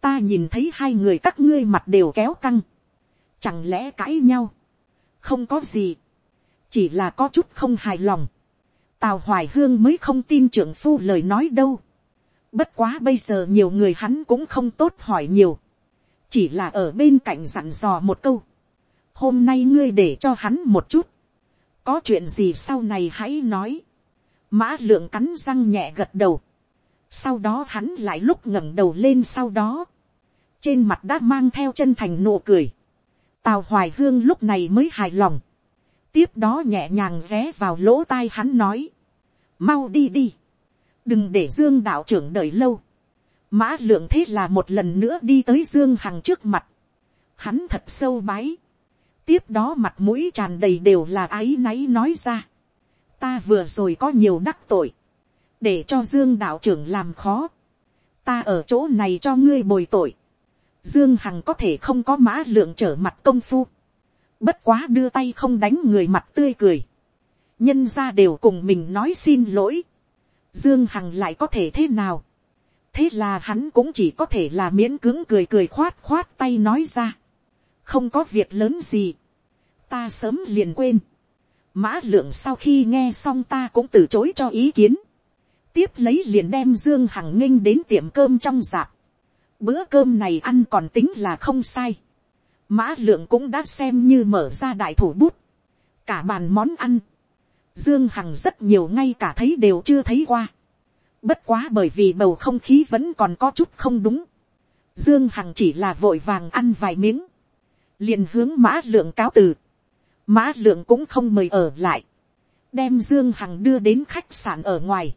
ta nhìn thấy hai người các ngươi mặt đều kéo căng, chẳng lẽ cãi nhau, không có gì, chỉ là có chút không hài lòng, tào hoài hương mới không tin trưởng phu lời nói đâu, bất quá bây giờ nhiều người hắn cũng không tốt hỏi nhiều, chỉ là ở bên cạnh dặn dò một câu, hôm nay ngươi để cho hắn một chút, có chuyện gì sau này hãy nói, mã lượng cắn răng nhẹ gật đầu, sau đó hắn lại lúc ngẩng đầu lên sau đó, trên mặt đã mang theo chân thành nụ cười, tào hoài hương lúc này mới hài lòng, tiếp đó nhẹ nhàng ghé vào lỗ tai hắn nói, mau đi đi, đừng để dương đạo trưởng đợi lâu, mã lượng thế là một lần nữa đi tới dương hằng trước mặt, hắn thật sâu bái, tiếp đó mặt mũi tràn đầy đều là áy náy nói ra, ta vừa rồi có nhiều đắc tội, để cho dương đạo trưởng làm khó, ta ở chỗ này cho ngươi bồi tội, dương hằng có thể không có mã lượng trở mặt công phu, bất quá đưa tay không đánh người mặt tươi cười, nhân ra đều cùng mình nói xin lỗi, dương hằng lại có thể thế nào, thế là hắn cũng chỉ có thể là miễn cưỡng cười cười khoát khoát tay nói ra, không có việc lớn gì, ta sớm liền quên, mã lượng sau khi nghe xong ta cũng từ chối cho ý kiến, tiếp lấy liền đem dương hằng nghênh đến tiệm cơm trong dạp, bữa cơm này ăn còn tính là không sai, mã lượng cũng đã xem như mở ra đại thủ bút, cả bàn món ăn, dương hằng rất nhiều ngay cả thấy đều chưa thấy qua, bất quá bởi vì bầu không khí vẫn còn có chút không đúng, dương hằng chỉ là vội vàng ăn vài miếng, liền hướng mã lượng cáo từ, mã lượng cũng không mời ở lại, đem dương hằng đưa đến khách sạn ở ngoài,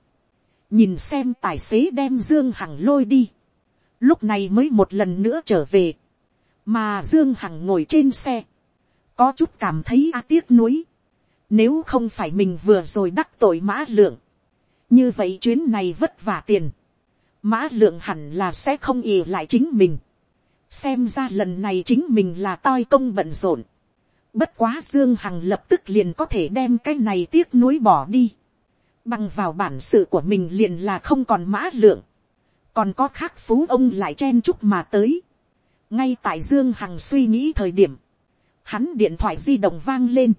nhìn xem tài xế đem dương hằng lôi đi, lúc này mới một lần nữa trở về, mà dương hằng ngồi trên xe, có chút cảm thấy a tiếc nuối, nếu không phải mình vừa rồi đắc tội mã lượng, như vậy chuyến này vất vả tiền, mã lượng hẳn là sẽ không ì lại chính mình, xem ra lần này chính mình là toi công bận rộn, bất quá dương hằng lập tức liền có thể đem cái này tiếc nuối bỏ đi, bằng vào bản sự của mình liền là không còn mã lượng, còn có khắc phú ông lại chen chúc mà tới. ngay tại dương hằng suy nghĩ thời điểm, hắn điện thoại di động vang lên,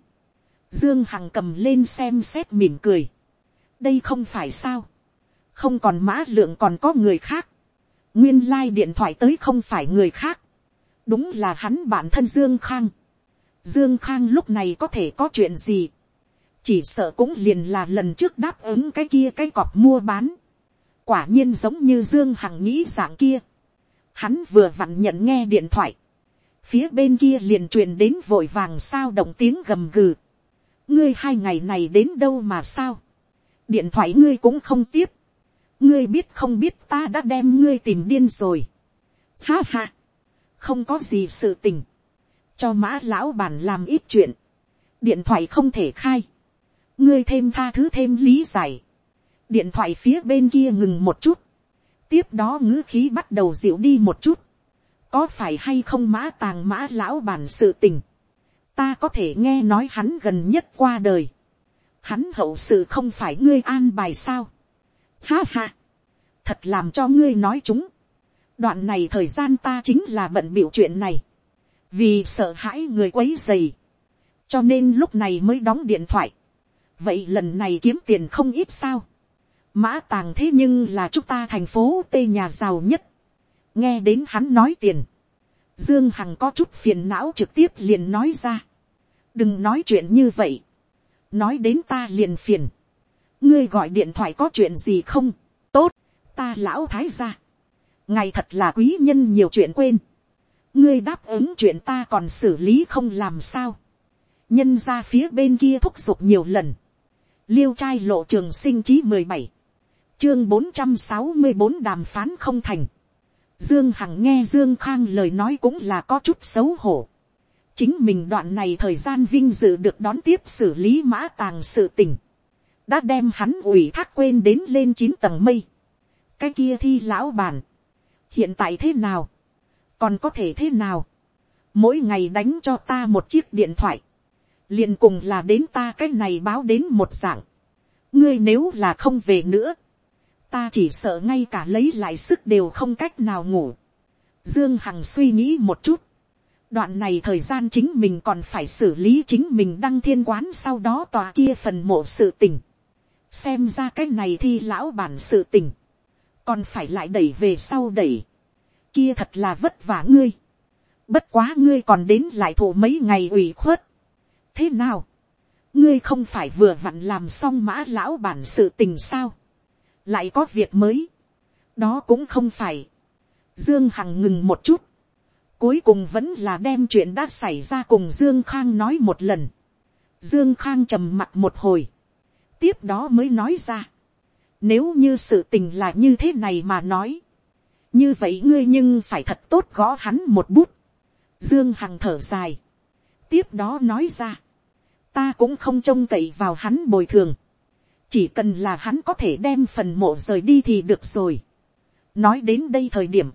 dương hằng cầm lên xem xét mỉm cười, đây không phải sao, không còn mã lượng còn có người khác, nguyên lai、like、điện thoại tới không phải người khác, đúng là hắn bản thân dương khang, dương khang lúc này có thể có chuyện gì, chỉ sợ cũng liền là lần trước đáp ứng cái kia cái cọp mua bán, quả nhiên giống như dương hằng nghĩ dạng kia, hắn vừa vặn nhận nghe điện thoại, phía bên kia liền truyền đến vội vàng sao động tiếng gầm gừ, ngươi hai ngày này đến đâu mà sao, điện thoại ngươi cũng không tiếp, ngươi biết không biết ta đã đem ngươi tìm điên rồi, ha ha, không có gì sự tình, cho mã lão bản làm ít chuyện, điện thoại không thể khai, ngươi thêm tha thứ thêm lý giải, điện thoại phía bên kia ngừng một chút, tiếp đó ngữ khí bắt đầu dịu đi một chút, có phải hay không mã tàng mã lão bàn sự tình, ta có thể nghe nói hắn gần nhất qua đời, hắn hậu sự không phải ngươi an bài sao, ha ha, thật làm cho ngươi nói chúng, đoạn này thời gian ta chính là bận biểu chuyện này, vì sợ hãi người quấy dày, cho nên lúc này mới đóng điện thoại, vậy lần này kiếm tiền không ít sao, mã tàng thế nhưng là chúng ta thành phố tây nhà giàu nhất, nghe đến hắn nói tiền, dương hằng có chút phiền não trực tiếp liền nói ra, đừng nói chuyện như vậy, nói đến ta liền phiền, ngươi gọi điện thoại có chuyện gì không, tốt, ta lão thái ra, Ngày thật là quý nhân nhiều chuyện quên, ngươi đáp ứng chuyện ta còn xử lý không làm sao, nhân ra phía bên kia thúc giục nhiều lần, liêu trai lộ trường sinh chí mười bảy, chương bốn trăm sáu mươi bốn đàm phán không thành, dương hằng nghe dương khang lời nói cũng là có chút xấu hổ, chính mình đoạn này thời gian vinh dự được đón tiếp xử lý mã tàng sự tình, đã đem hắn ủy thác quên đến lên chín tầng mây, cái kia thi lão bản. Hiện tại thế nào, còn có thể thế nào, mỗi ngày đánh cho ta một chiếc điện thoại, liền cùng là đến ta cái này báo đến một dạng, ngươi nếu là không về nữa, ta chỉ sợ ngay cả lấy lại sức đều không cách nào ngủ. Dương Hằng suy nghĩ một chút, đoạn này thời gian chính mình còn phải xử lý chính mình đăng thiên quán sau đó tòa kia phần mộ sự tình. xem ra cái này thi lão bản sự tình, còn phải lại đẩy về sau đẩy. kia thật là vất vả ngươi. bất quá ngươi còn đến lại thủ mấy ngày ủy khuất. thế nào, ngươi không phải vừa vặn làm xong mã lão bản sự tình sao, lại có việc mới, đó cũng không phải. Dương Hằng ngừng một chút, Cuối cùng vẫn là đem chuyện đã xảy ra cùng Dương Khang nói một lần. Dương Khang trầm mặt một hồi. Tiếp đó mới nói ra. Nếu như sự tình là như thế này mà nói. Như vậy ngươi nhưng phải thật tốt gõ hắn một bút. Dương Hằng thở dài. Tiếp đó nói ra. Ta cũng không trông cậy vào hắn bồi thường. Chỉ cần là hắn có thể đem phần mộ rời đi thì được rồi. Nói đến đây thời điểm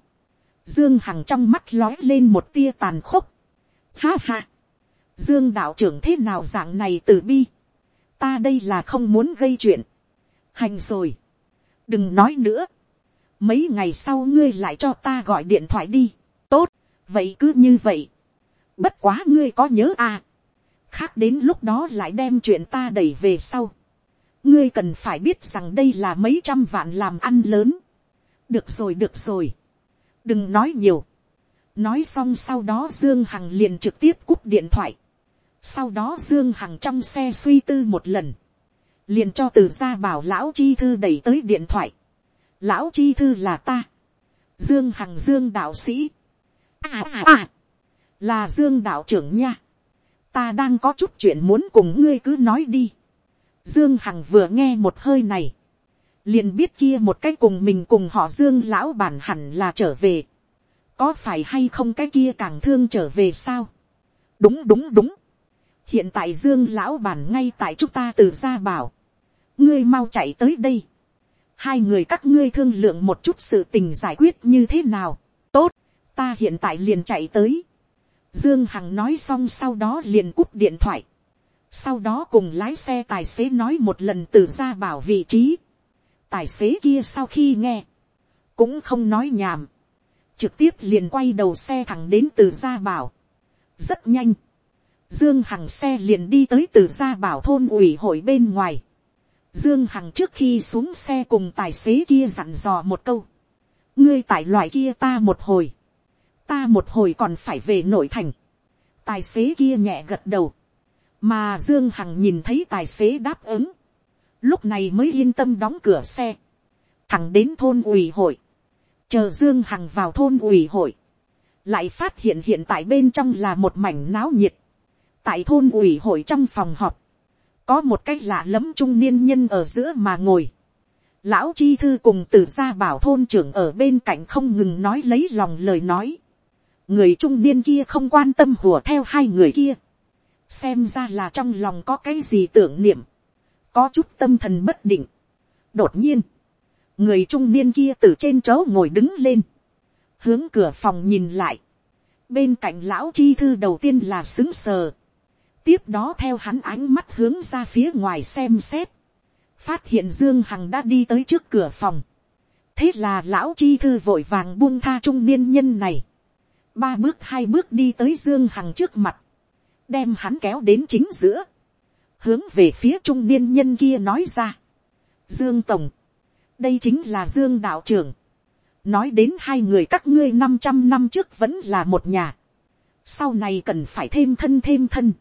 Dương Hằng trong mắt lói lên một tia tàn khốc. Ha ha. Dương đạo trưởng thế nào dạng này từ bi. Ta đây là không muốn gây chuyện. Hành rồi. Đừng nói nữa. Mấy ngày sau ngươi lại cho ta gọi điện thoại đi. Tốt. Vậy cứ như vậy. Bất quá ngươi có nhớ à. Khác đến lúc đó lại đem chuyện ta đẩy về sau. Ngươi cần phải biết rằng đây là mấy trăm vạn làm ăn lớn. Được rồi được rồi đừng nói nhiều. nói xong sau đó dương hằng liền trực tiếp cúp điện thoại. sau đó dương hằng trong xe suy tư một lần. liền cho từ ra bảo lão chi thư đẩy tới điện thoại. lão chi thư là ta. dương hằng dương đạo sĩ. à à à. là dương đạo trưởng nha. ta đang có chút chuyện muốn cùng ngươi cứ nói đi dương hằng vừa nghe một hơi này liền biết kia một cái cùng mình cùng họ dương lão bản hẳn là trở về. có phải hay không cái kia càng thương trở về sao. đúng đúng đúng. hiện tại dương lão bản ngay tại chúng ta từ ra bảo. ngươi mau chạy tới đây. hai người các ngươi thương lượng một chút sự tình giải quyết như thế nào. tốt, ta hiện tại liền chạy tới. dương hằng nói xong sau đó liền cúp điện thoại sau đó cùng lái xe tài xế nói một lần từ ra bảo vị trí. Tài xế kia sau khi nghe, cũng không nói nhàm, trực tiếp liền quay đầu xe thẳng đến từ ra bảo. rất nhanh, dương hằng xe liền đi tới từ ra bảo thôn ủy hội bên ngoài. dương hằng trước khi xuống xe cùng tài xế kia dặn dò một câu, ngươi tại loại kia ta một hồi, ta một hồi còn phải về nội thành, tài xế kia nhẹ gật đầu, mà dương hằng nhìn thấy tài xế đáp ứng, lúc này mới yên tâm đóng cửa xe, thẳng đến thôn ủy hội, chờ dương hằng vào thôn ủy hội, lại phát hiện hiện tại bên trong là một mảnh náo nhiệt, tại thôn ủy hội trong phòng họp, có một cái lạ lẫm trung niên nhân ở giữa mà ngồi, lão chi thư cùng từ gia bảo thôn trưởng ở bên cạnh không ngừng nói lấy lòng lời nói, người trung niên kia không quan tâm hùa theo hai người kia, xem ra là trong lòng có cái gì tưởng niệm, có chút tâm thần bất định. đột nhiên, người trung niên kia từ trên chỗ ngồi đứng lên, hướng cửa phòng nhìn lại, bên cạnh lão chi thư đầu tiên là xứng sờ, tiếp đó theo hắn ánh mắt hướng ra phía ngoài xem xét, phát hiện dương hằng đã đi tới trước cửa phòng, thế là lão chi thư vội vàng buông tha trung niên nhân này, ba bước hai bước đi tới dương hằng trước mặt, đem hắn kéo đến chính giữa, hướng về phía trung niên nhân kia nói ra. Dương Tổng, đây chính là Dương đạo trưởng. Nói đến hai người các ngươi năm trăm năm trước vẫn là một nhà. Sau này cần phải thêm thân thêm thân.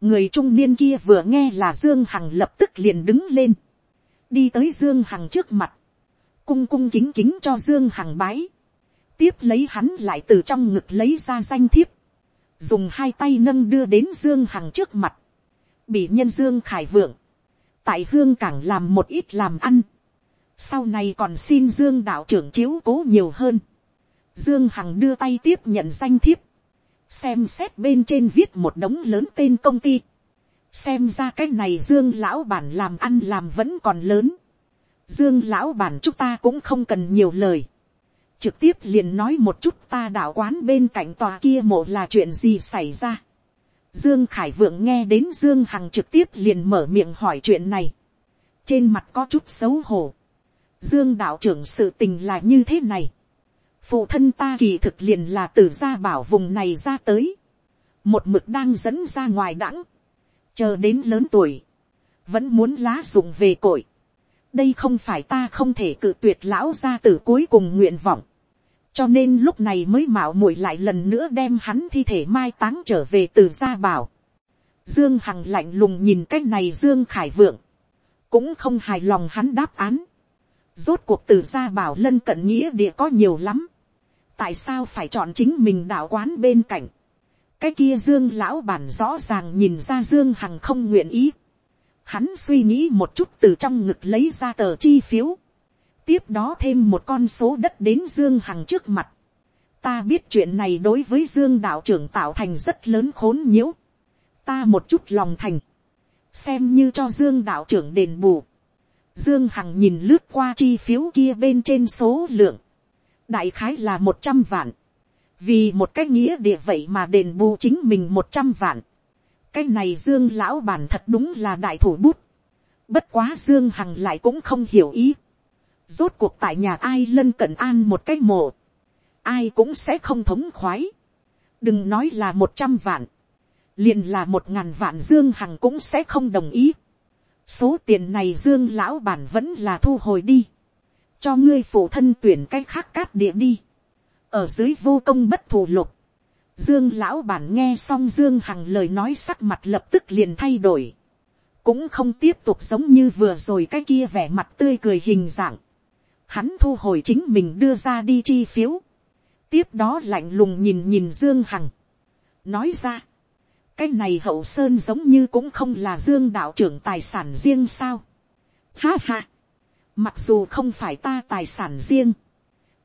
Người trung niên kia vừa nghe là Dương Hằng lập tức liền đứng lên. Đi tới Dương Hằng trước mặt. Cung cung kính kính cho Dương Hằng bái. tiếp lấy hắn lại từ trong ngực lấy ra danh thiếp, dùng hai tay nâng đưa đến dương hằng trước mặt, bị nhân dương khải vượng, tại hương cảng làm một ít làm ăn, sau này còn xin dương đạo trưởng chiếu cố nhiều hơn, dương hằng đưa tay tiếp nhận danh thiếp, xem xét bên trên viết một đống lớn tên công ty, xem ra cái này dương lão bản làm ăn làm vẫn còn lớn, dương lão bản chúng ta cũng không cần nhiều lời, trực tiếp liền nói một chút ta đạo quán bên cạnh tòa kia mộ là chuyện gì xảy ra. Dương Khải Vượng nghe đến Dương Hằng trực tiếp liền mở miệng hỏi chuyện này. Trên mặt có chút xấu hổ. Dương đạo trưởng sự tình là như thế này. Phụ thân ta kỳ thực liền là từ gia bảo vùng này ra tới. Một mực đang dẫn ra ngoài đãng. Chờ đến lớn tuổi. Vẫn muốn lá dụng về cội đây không phải ta không thể cự tuyệt lão gia tử cuối cùng nguyện vọng. cho nên lúc này mới mạo muội lại lần nữa đem hắn thi thể mai táng trở về từ gia bảo. dương hằng lạnh lùng nhìn cái này dương khải vượng. cũng không hài lòng hắn đáp án. rốt cuộc từ gia bảo lân cận nghĩa địa có nhiều lắm. tại sao phải chọn chính mình đạo quán bên cạnh. cái kia dương lão bản rõ ràng nhìn ra dương hằng không nguyện ý Hắn suy nghĩ một chút từ trong ngực lấy ra tờ chi phiếu. Tiếp đó thêm một con số đất đến Dương Hằng trước mặt. Ta biết chuyện này đối với Dương đạo trưởng tạo thành rất lớn khốn nhiễu. Ta một chút lòng thành. Xem như cho Dương đạo trưởng đền bù. Dương Hằng nhìn lướt qua chi phiếu kia bên trên số lượng. Đại khái là một trăm vạn. Vì một cái nghĩa địa vậy mà đền bù chính mình một trăm vạn cái này dương lão bản thật đúng là đại thủ bút. bất quá dương hằng lại cũng không hiểu ý. rốt cuộc tại nhà ai lân cận an một cái mộ. ai cũng sẽ không thống khoái. đừng nói là một trăm vạn. liền là một ngàn vạn dương hằng cũng sẽ không đồng ý. số tiền này dương lão bản vẫn là thu hồi đi. cho ngươi phụ thân tuyển cái khác cát địa đi. ở dưới vô công bất thù lục Dương lão bản nghe xong Dương Hằng lời nói sắc mặt lập tức liền thay đổi. Cũng không tiếp tục giống như vừa rồi cái kia vẻ mặt tươi cười hình dạng. Hắn thu hồi chính mình đưa ra đi chi phiếu. Tiếp đó lạnh lùng nhìn nhìn Dương Hằng. Nói ra. Cái này hậu sơn giống như cũng không là Dương đạo trưởng tài sản riêng sao. Ha ha. Mặc dù không phải ta tài sản riêng.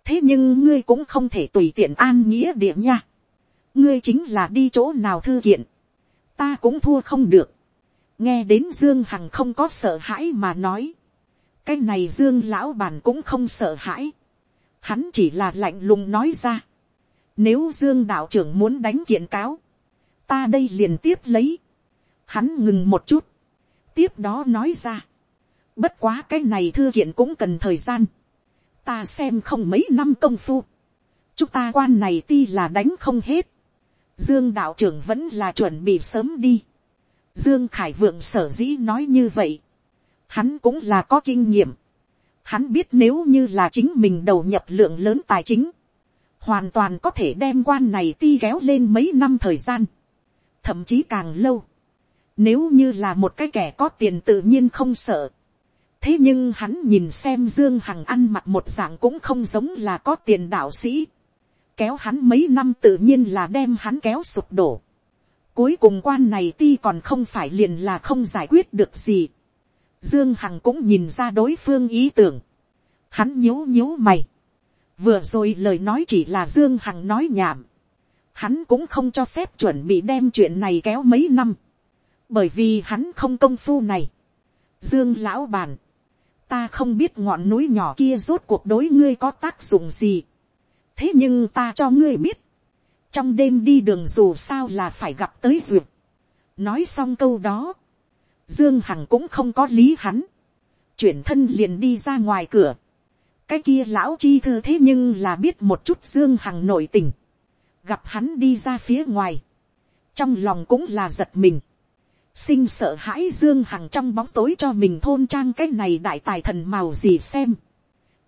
Thế nhưng ngươi cũng không thể tùy tiện an nghĩa địa nha ngươi chính là đi chỗ nào thư kiện, ta cũng thua không được, nghe đến dương hằng không có sợ hãi mà nói, cái này dương lão bàn cũng không sợ hãi, hắn chỉ là lạnh lùng nói ra, nếu dương đạo trưởng muốn đánh kiện cáo, ta đây liền tiếp lấy, hắn ngừng một chút, tiếp đó nói ra, bất quá cái này thư kiện cũng cần thời gian, ta xem không mấy năm công phu, chúng ta quan này ti là đánh không hết, Dương đạo trưởng vẫn là chuẩn bị sớm đi. Dương Khải Vượng sở dĩ nói như vậy. Hắn cũng là có kinh nghiệm. Hắn biết nếu như là chính mình đầu nhập lượng lớn tài chính. Hoàn toàn có thể đem quan này ti kéo lên mấy năm thời gian. Thậm chí càng lâu. Nếu như là một cái kẻ có tiền tự nhiên không sợ. Thế nhưng hắn nhìn xem Dương Hằng ăn mặc một dạng cũng không giống là có tiền đạo sĩ kéo hắn mấy năm tự nhiên là đem hắn kéo sụp đổ. Cuối cùng quan này ti còn không phải liền là không giải quyết được gì. Dương Hằng cũng nhìn ra đối phương ý tưởng. Hắn nhíu nhíu mày. Vừa rồi lời nói chỉ là Dương Hằng nói nhảm. Hắn cũng không cho phép chuẩn bị đem chuyện này kéo mấy năm. Bởi vì hắn không công phu này. Dương lão bàn. Ta không biết ngọn núi nhỏ kia rốt cuộc đối ngươi có tác dụng gì thế nhưng ta cho ngươi biết, trong đêm đi đường dù sao là phải gặp tới duyệt. nói xong câu đó, dương hằng cũng không có lý hắn, chuyển thân liền đi ra ngoài cửa, cái kia lão chi thư thế nhưng là biết một chút dương hằng nội tình, gặp hắn đi ra phía ngoài, trong lòng cũng là giật mình, sinh sợ hãi dương hằng trong bóng tối cho mình thôn trang cái này đại tài thần màu gì xem,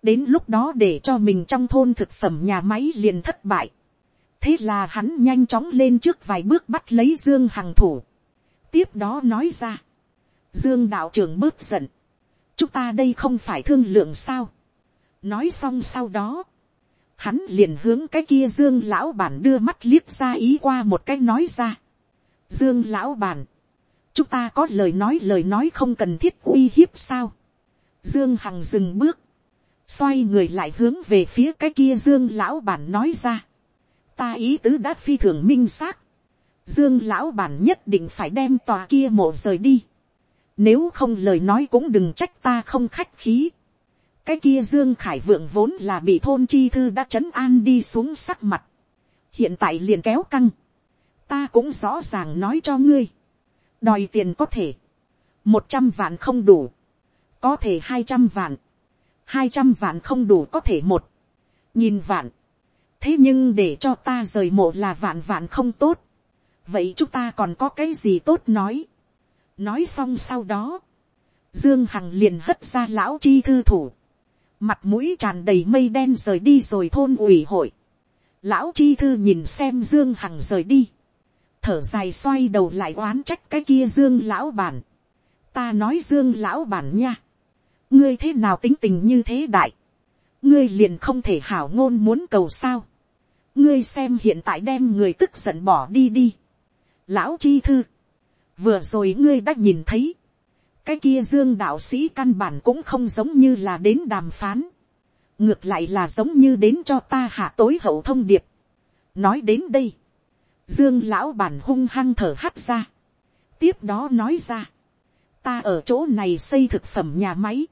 đến lúc đó để cho mình trong thôn thực phẩm nhà máy liền thất bại. thế là hắn nhanh chóng lên trước vài bước bắt lấy dương hằng thủ. tiếp đó nói ra. dương đạo trưởng bớt giận. chúng ta đây không phải thương lượng sao. nói xong sau đó, hắn liền hướng cái kia dương lão bản đưa mắt liếc ra ý qua một cái nói ra. dương lão bản, chúng ta có lời nói lời nói không cần thiết uy hiếp sao. dương hằng dừng bước, xoay người lại hướng về phía cái kia dương lão bản nói ra. ta ý tứ đã phi thường minh xác. dương lão bản nhất định phải đem tòa kia mộ rời đi. nếu không lời nói cũng đừng trách ta không khách khí. Cái kia dương khải vượng vốn là bị thôn chi thư đã trấn an đi xuống sắc mặt, hiện tại liền kéo căng, ta cũng rõ ràng nói cho ngươi, đòi tiền có thể, một trăm vạn không đủ, có thể hai trăm vạn, hai trăm vạn không đủ có thể một, nhìn vạn, thế nhưng để cho ta rời mộ là vạn vạn không tốt, vậy chúng ta còn có cái gì tốt nói, nói xong sau đó, dương hằng liền hất ra lão chi thư thủ, mặt mũi tràn đầy mây đen rời đi rồi thôn ủy hội. lão chi thư nhìn xem dương hằng rời đi, thở dài xoay đầu lại oán trách cái kia dương lão bản. ta nói dương lão bản nha, ngươi thế nào tính tình như thế đại, ngươi liền không thể hảo ngôn muốn cầu sao, ngươi xem hiện tại đem người tức giận bỏ đi đi. lão chi thư, vừa rồi ngươi đã nhìn thấy, cái kia dương đạo sĩ căn bản cũng không giống như là đến đàm phán, ngược lại là giống như đến cho ta hạ tối hậu thông điệp. nói đến đây, dương lão bản hung hăng thở hắt ra, tiếp đó nói ra, ta ở chỗ này xây thực phẩm nhà máy,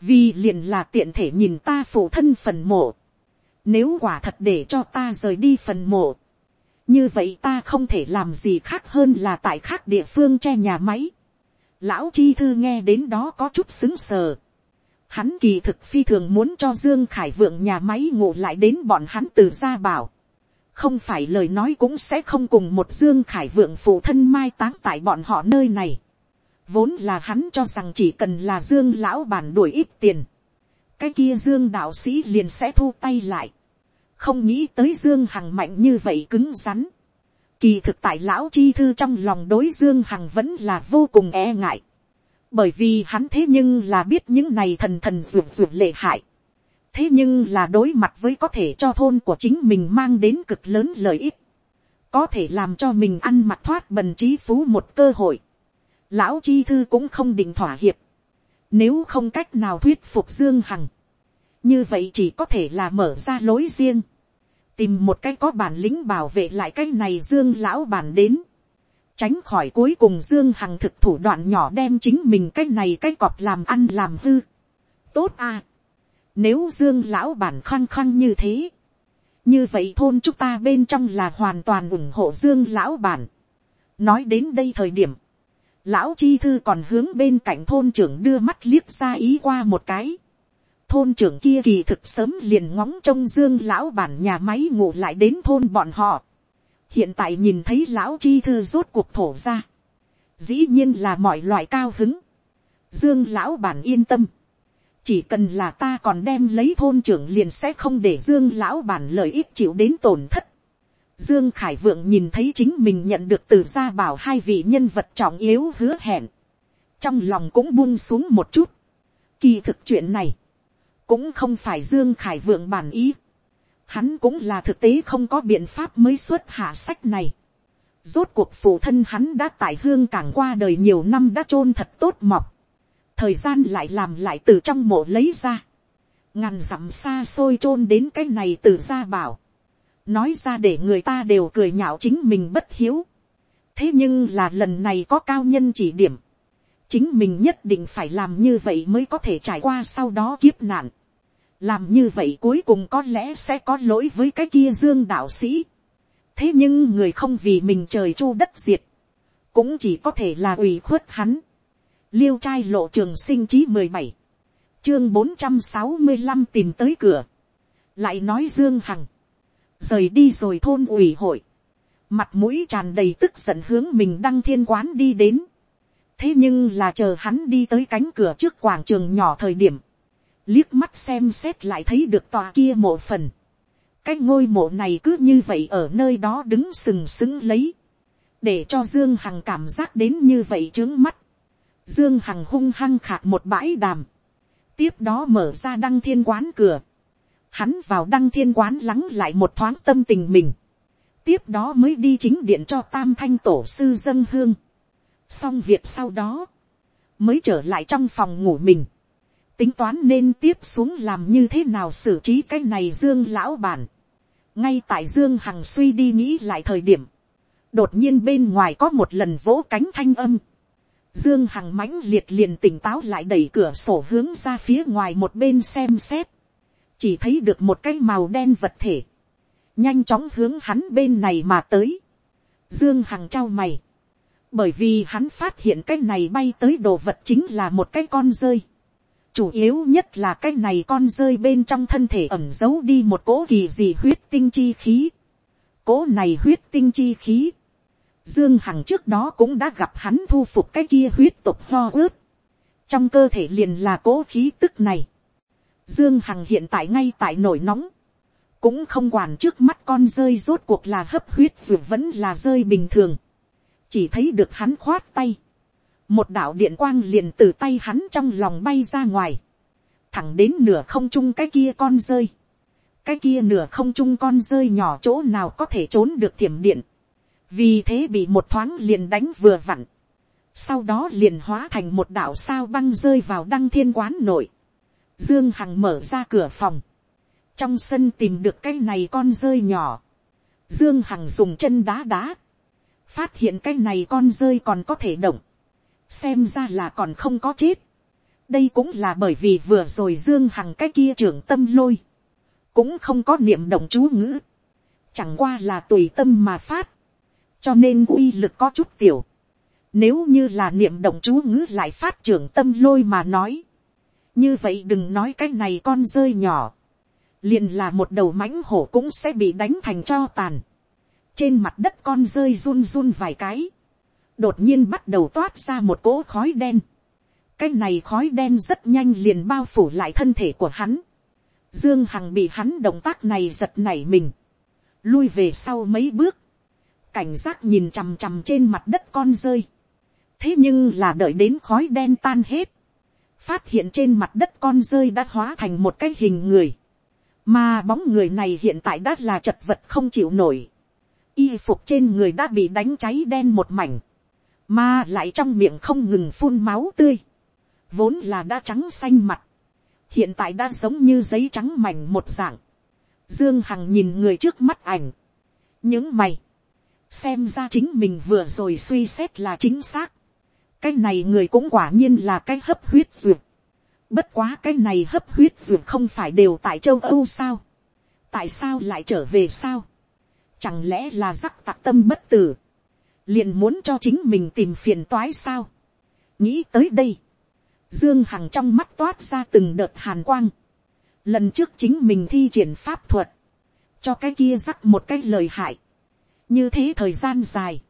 vì liền là tiện thể nhìn ta phụ thân phần mộ, nếu quả thật để cho ta rời đi phần mộ, như vậy ta không thể làm gì khác hơn là tại khác địa phương che nhà máy. Lão chi thư nghe đến đó có chút xứng sờ. Hắn kỳ thực phi thường muốn cho Dương Khải Vượng nhà máy ngủ lại đến bọn hắn từ gia bảo. Không phải lời nói cũng sẽ không cùng một Dương Khải Vượng phụ thân mai táng tại bọn họ nơi này. Vốn là hắn cho rằng chỉ cần là Dương lão bản đuổi ít tiền. Cái kia Dương đạo sĩ liền sẽ thu tay lại. Không nghĩ tới Dương Hằng mạnh như vậy cứng rắn Kỳ thực tại lão chi thư trong lòng đối Dương Hằng vẫn là vô cùng e ngại. Bởi vì hắn thế nhưng là biết những này thần thần ruột ruột lệ hại. Thế nhưng là đối mặt với có thể cho thôn của chính mình mang đến cực lớn lợi ích. Có thể làm cho mình ăn mặc thoát bần trí phú một cơ hội. Lão chi thư cũng không định thỏa hiệp. Nếu không cách nào thuyết phục Dương Hằng. Như vậy chỉ có thể là mở ra lối riêng tìm một cái có bản lĩnh bảo vệ lại cái này dương lão bản đến, tránh khỏi cuối cùng dương hằng thực thủ đoạn nhỏ đem chính mình cái này cái cọp làm ăn làm hư. tốt à, nếu dương lão bản khăng khăng như thế, như vậy thôn chúng ta bên trong là hoàn toàn ủng hộ dương lão bản. nói đến đây thời điểm, lão chi thư còn hướng bên cạnh thôn trưởng đưa mắt liếc ra ý qua một cái thôn trưởng kia kỳ thực sớm liền ngóng trông dương lão bản nhà máy ngủ lại đến thôn bọn họ. hiện tại nhìn thấy lão chi thư rốt cuộc thổ ra. dĩ nhiên là mọi loại cao hứng. dương lão bản yên tâm. chỉ cần là ta còn đem lấy thôn trưởng liền sẽ không để dương lão bản lợi ích chịu đến tổn thất. Dương Khải Vượng nhìn thấy chính mình nhận được từ gia bảo hai vị nhân vật trọng yếu hứa hẹn. Trong lòng cũng buông xuống một chút. Kỳ thực chuyện này, cũng không phải dương khải vượng bản ý. hắn cũng là thực tế không có biện pháp mới xuất hạ sách này. rốt cuộc phụ thân hắn đã tại hương cảng qua đời nhiều năm đã chôn thật tốt mọc. thời gian lại làm lại từ trong mộ lấy ra. ngàn dặm xa xôi chôn đến cái này từ ra bảo nói ra để người ta đều cười nhạo chính mình bất hiếu. thế nhưng là lần này có cao nhân chỉ điểm chính mình nhất định phải làm như vậy mới có thể trải qua sau đó kiếp nạn làm như vậy cuối cùng có lẽ sẽ có lỗi với cái kia dương đạo sĩ. thế nhưng người không vì mình trời chu đất diệt, cũng chỉ có thể là ủy khuất hắn. liêu trai lộ trường sinh chí mười bảy, chương bốn trăm sáu mươi năm tìm tới cửa, lại nói dương hằng, rời đi rồi thôn ủy hội, mặt mũi tràn đầy tức giận hướng mình đăng thiên quán đi đến. thế nhưng là chờ hắn đi tới cánh cửa trước quảng trường nhỏ thời điểm, liếc mắt xem xét lại thấy được tòa kia mộ phần. cái ngôi mộ này cứ như vậy ở nơi đó đứng sừng sững lấy, để cho dương hằng cảm giác đến như vậy trướng mắt. dương hằng hung hăng khạc một bãi đàm, tiếp đó mở ra đăng thiên quán cửa, hắn vào đăng thiên quán lắng lại một thoáng tâm tình mình, tiếp đó mới đi chính điện cho tam thanh tổ sư dân hương, xong việc sau đó, mới trở lại trong phòng ngủ mình, tính toán nên tiếp xuống làm như thế nào xử trí cái này dương lão bản, ngay tại dương hằng suy đi nghĩ lại thời điểm, đột nhiên bên ngoài có một lần vỗ cánh thanh âm, dương hằng mãnh liệt liền tỉnh táo lại đẩy cửa sổ hướng ra phía ngoài một bên xem xét, chỉ thấy được một cái màu đen vật thể, nhanh chóng hướng hắn bên này mà tới, dương hằng trao mày, bởi vì hắn phát hiện cái này bay tới đồ vật chính là một cái con rơi, chủ yếu nhất là cái này con rơi bên trong thân thể ẩm giấu đi một cỗ kỳ gì huyết tinh chi khí. cỗ này huyết tinh chi khí. dương hằng trước đó cũng đã gặp hắn thu phục cái kia huyết tục ho ướt. trong cơ thể liền là cỗ khí tức này dương hằng hiện tại ngay tại nổi nóng. cũng không quản trước mắt con rơi rốt cuộc là hấp huyết dù vẫn là rơi bình thường. chỉ thấy được hắn khoát tay. Một đạo điện quang liền từ tay hắn trong lòng bay ra ngoài, thẳng đến nửa không trung cái kia con rơi, cái kia nửa không trung con rơi nhỏ chỗ nào có thể trốn được thiểm điện, vì thế bị một thoáng liền đánh vừa vặn, sau đó liền hóa thành một đạo sao băng rơi vào đăng thiên quán nội, dương hằng mở ra cửa phòng, trong sân tìm được cái này con rơi nhỏ, dương hằng dùng chân đá đá, phát hiện cái này con rơi còn có thể động, xem ra là còn không có chết. đây cũng là bởi vì vừa rồi dương hằng cái kia trưởng tâm lôi, cũng không có niệm động chú ngữ, chẳng qua là tùy tâm mà phát, cho nên uy lực có chút tiểu. Nếu như là niệm động chú ngữ lại phát trưởng tâm lôi mà nói, như vậy đừng nói cái này con rơi nhỏ, liền là một đầu mãnh hổ cũng sẽ bị đánh thành cho tàn. trên mặt đất con rơi run run vài cái, đột nhiên bắt đầu toát ra một cỗ khói đen. cái này khói đen rất nhanh liền bao phủ lại thân thể của hắn. dương hằng bị hắn động tác này giật nảy mình. lui về sau mấy bước. cảnh giác nhìn chằm chằm trên mặt đất con rơi. thế nhưng là đợi đến khói đen tan hết phát hiện trên mặt đất con rơi đã hóa thành một cái hình người. mà bóng người này hiện tại đã là chật vật không chịu nổi. Y phục trên người đã bị đánh cháy đen một mảnh. Mà lại trong miệng không ngừng phun máu tươi, vốn là đã trắng xanh mặt, hiện tại đã giống như giấy trắng mảnh một dạng, dương hằng nhìn người trước mắt ảnh, những mày, xem ra chính mình vừa rồi suy xét là chính xác, cái này người cũng quả nhiên là cái hấp huyết duyệt, bất quá cái này hấp huyết duyệt không phải đều tại châu âu sao, tại sao lại trở về sao, chẳng lẽ là rắc tạc tâm bất tử, liền muốn cho chính mình tìm phiền toái sao. nghĩ tới đây, dương hằng trong mắt toát ra từng đợt hàn quang. lần trước chính mình thi triển pháp thuật, cho cái kia rắc một cái lời hại. như thế thời gian dài,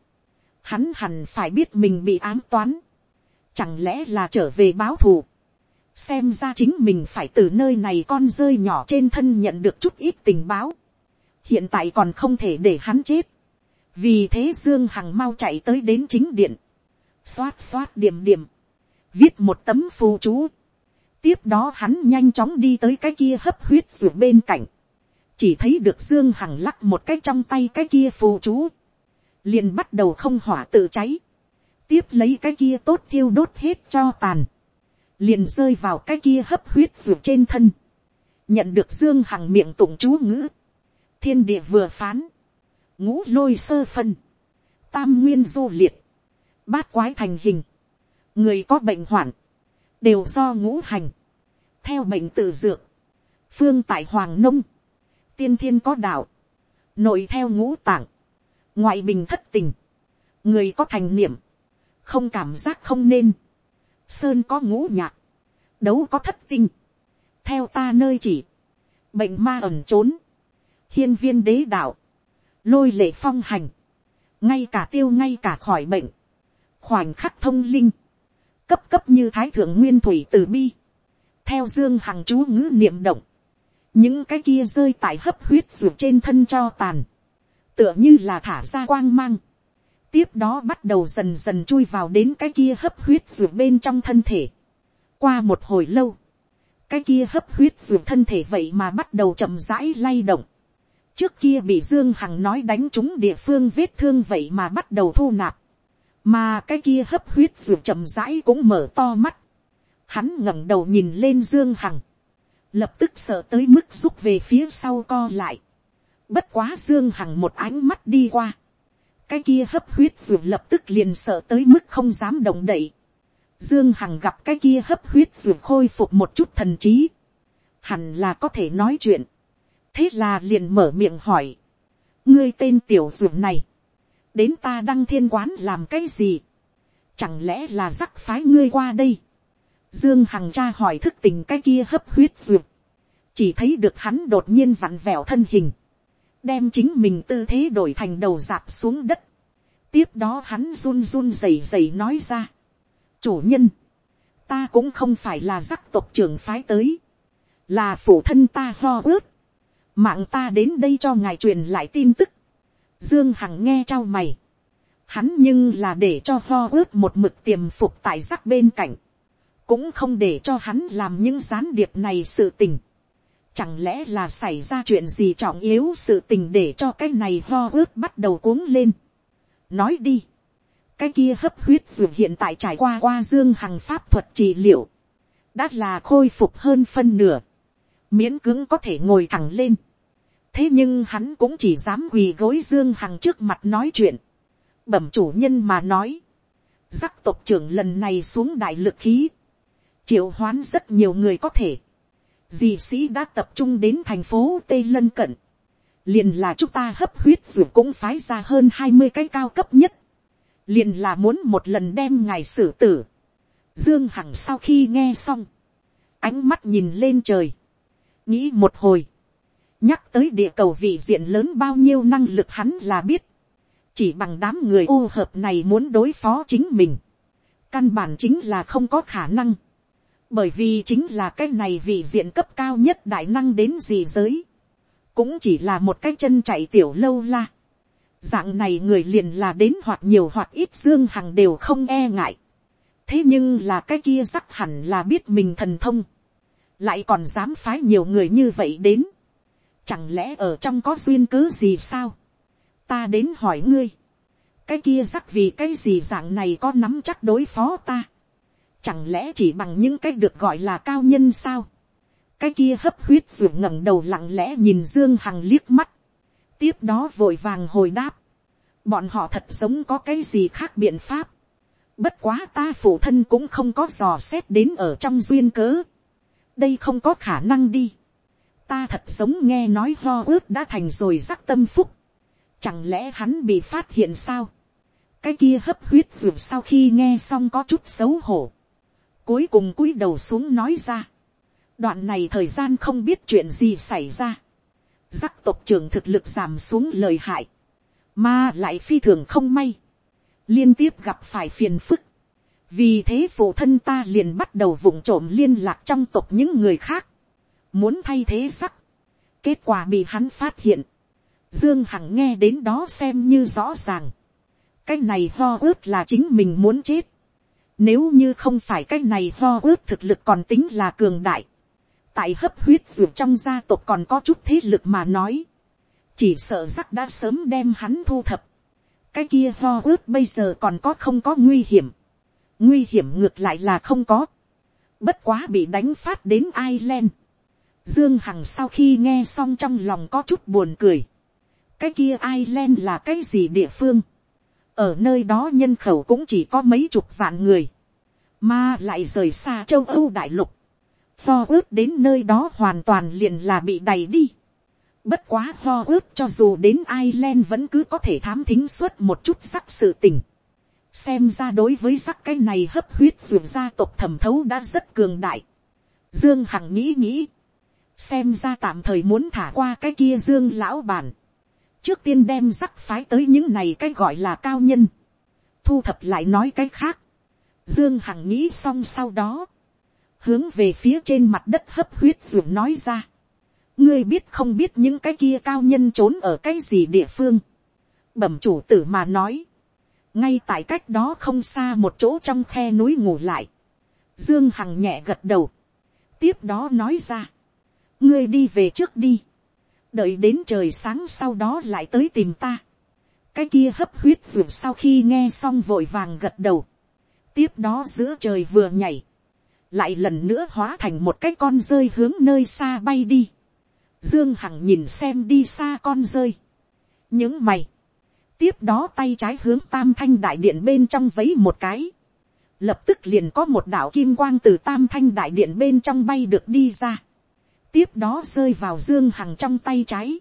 hắn hẳn phải biết mình bị ám toán. chẳng lẽ là trở về báo thù. xem ra chính mình phải từ nơi này con rơi nhỏ trên thân nhận được chút ít tình báo. hiện tại còn không thể để hắn chết vì thế dương hằng mau chạy tới đến chính điện, xoát xoát điểm điểm, viết một tấm phù chú, tiếp đó hắn nhanh chóng đi tới cái kia hấp huyết ruột bên cạnh, chỉ thấy được dương hằng lắc một cái trong tay cái kia phù chú, liền bắt đầu không hỏa tự cháy, tiếp lấy cái kia tốt thiêu đốt hết cho tàn, liền rơi vào cái kia hấp huyết ruột trên thân, nhận được dương hằng miệng tụng chú ngữ, thiên địa vừa phán, ngũ lôi sơ phân, tam nguyên du liệt, bát quái thành hình, người có bệnh hoạn, đều do ngũ hành, theo bệnh tự dược, phương tại hoàng nông, tiên thiên có đạo, nội theo ngũ tạng, ngoại bình thất tình, người có thành niệm, không cảm giác không nên, sơn có ngũ nhạc, đấu có thất tinh, theo ta nơi chỉ, bệnh ma ẩn trốn, hiên viên đế đạo, lôi lệ phong hành, ngay cả tiêu ngay cả khỏi bệnh, khoảnh khắc thông linh, cấp cấp như thái thượng nguyên thủy từ bi, theo dương hằng chú ngữ niệm động, những cái kia rơi tại hấp huyết ruột trên thân cho tàn, tựa như là thả ra quang mang, tiếp đó bắt đầu dần dần chui vào đến cái kia hấp huyết ruột bên trong thân thể. qua một hồi lâu, cái kia hấp huyết ruột thân thể vậy mà bắt đầu chậm rãi lay động. trước kia bị dương hằng nói đánh trúng địa phương vết thương vậy mà bắt đầu thu nạp. mà cái kia hấp huyết ruột chậm rãi cũng mở to mắt. hắn ngẩng đầu nhìn lên dương hằng. lập tức sợ tới mức rút về phía sau co lại bất quá dương hằng một ánh mắt đi qua. cái kia hấp huyết ruột lập tức liền sợ tới mức không dám động đậy Dương Hằng gặp cái kia hấp huyết ruột khôi phục một chút thần trí. Hẳn là có thể nói chuyện. Thế là liền mở miệng hỏi. Ngươi tên tiểu ruột này. Đến ta đăng thiên quán làm cái gì? Chẳng lẽ là rắc phái ngươi qua đây? Dương Hằng cha hỏi thức tình cái kia hấp huyết ruột Chỉ thấy được hắn đột nhiên vặn vẹo thân hình. Đem chính mình tư thế đổi thành đầu dạp xuống đất. Tiếp đó hắn run run rầy rầy nói ra. Chủ nhân, ta cũng không phải là giác tộc trưởng phái tới, là phụ thân ta ho ướt, mạng ta đến đây cho ngài truyền lại tin tức, dương hằng nghe trao mày, hắn nhưng là để cho ho ướt một mực tiềm phục tại giác bên cạnh, cũng không để cho hắn làm những gián điệp này sự tình, chẳng lẽ là xảy ra chuyện gì trọng yếu sự tình để cho cái này ho ướt bắt đầu cuống lên, nói đi, cái kia hấp huyết dù hiện tại trải qua qua dương hằng pháp thuật trị liệu, đã là khôi phục hơn phân nửa, miễn cứng có thể ngồi thẳng lên. thế nhưng hắn cũng chỉ dám quỳ gối dương hằng trước mặt nói chuyện, bẩm chủ nhân mà nói, giác tộc trưởng lần này xuống đại lực khí, triệu hoán rất nhiều người có thể, dì sĩ đã tập trung đến thành phố tây lân cận, liền là chúng ta hấp huyết dù cũng phái ra hơn hai mươi cái cao cấp nhất, liền là muốn một lần đem ngài xử tử. Dương Hằng sau khi nghe xong, ánh mắt nhìn lên trời, nghĩ một hồi, nhắc tới địa cầu vị diện lớn bao nhiêu năng lực hắn là biết, chỉ bằng đám người ô hợp này muốn đối phó chính mình, căn bản chính là không có khả năng, bởi vì chính là cái này vị diện cấp cao nhất đại năng đến gì giới, cũng chỉ là một cái chân chạy tiểu lâu la, dạng này người liền là đến hoặc nhiều hoặc ít dương hằng đều không e ngại. thế nhưng là cái kia rắc hẳn là biết mình thần thông, lại còn dám phái nhiều người như vậy đến. chẳng lẽ ở trong có duyên cớ gì sao. ta đến hỏi ngươi, cái kia rắc vì cái gì dạng này có nắm chắc đối phó ta chẳng lẽ chỉ bằng những cái được gọi là cao nhân sao. cái kia hấp huyết ruột ngẩng đầu lặng lẽ nhìn dương hằng liếc mắt. Tiếp đó vội vàng hồi đáp, bọn họ thật giống có cái gì khác biện pháp, bất quá ta phụ thân cũng không có dò xét đến ở trong duyên cớ, đây không có khả năng đi, ta thật giống nghe nói ho ướt đã thành rồi rắc tâm phúc, chẳng lẽ hắn bị phát hiện sao, cái kia hấp huyết ruột sau khi nghe xong có chút xấu hổ, cuối cùng cúi đầu xuống nói ra, đoạn này thời gian không biết chuyện gì xảy ra, giắc tộc trưởng thực lực giảm xuống lời hại, mà lại phi thường không may, liên tiếp gặp phải phiền phức, vì thế phụ thân ta liền bắt đầu vụng trộm liên lạc trong tộc những người khác, muốn thay thế sắc, kết quả bị hắn phát hiện, dương hằng nghe đến đó xem như rõ ràng, cái này ho ướt là chính mình muốn chết, nếu như không phải cái này ho ướt thực lực còn tính là cường đại, tại hấp huyết ruột trong gia tộc còn có chút thế lực mà nói, chỉ sợ rắc đã sớm đem hắn thu thập, cái kia ho ướt bây giờ còn có không có nguy hiểm, nguy hiểm ngược lại là không có, bất quá bị đánh phát đến Ireland. Dương Hằng sau khi nghe xong trong lòng có chút buồn cười. Cái kia Ireland là cái gì địa phương? Ở nơi đó nhân khẩu cũng chỉ có mấy chục vạn người. Mà lại rời xa châu Âu đại lục. pho ướt đến nơi đó hoàn toàn liền là bị đầy đi. Bất quá pho ướt cho dù đến Ireland vẫn cứ có thể thám thính suốt một chút sắc sự tình. Xem ra đối với sắc cái này hấp huyết ruột gia tộc thẩm thấu đã rất cường đại. Dương Hằng nghĩ nghĩ. Xem ra tạm thời muốn thả qua cái kia Dương lão bản. Trước tiên đem rắc phái tới những này cái gọi là cao nhân. Thu thập lại nói cái khác. Dương Hằng nghĩ xong sau đó hướng về phía trên mặt đất hấp huyết ruộng nói ra. ngươi biết không biết những cái kia cao nhân trốn ở cái gì địa phương. bẩm chủ tử mà nói. ngay tại cách đó không xa một chỗ trong khe núi ngủ lại. dương hằng nhẹ gật đầu. tiếp đó nói ra, ngươi đi về trước đi, đợi đến trời sáng sau đó lại tới tìm ta. cái kia hấp huyết ruột sau khi nghe xong vội vàng gật đầu, tiếp đó giữa trời vừa nhảy, lại lần nữa hóa thành một cái con rơi hướng nơi xa bay đi. Dương Hằng nhìn xem đi xa con rơi. Những mày. Tiếp đó tay trái hướng tam thanh đại điện bên trong vấy một cái. Lập tức liền có một đạo kim quang từ tam thanh đại điện bên trong bay được đi ra. Tiếp đó rơi vào Dương Hằng trong tay trái.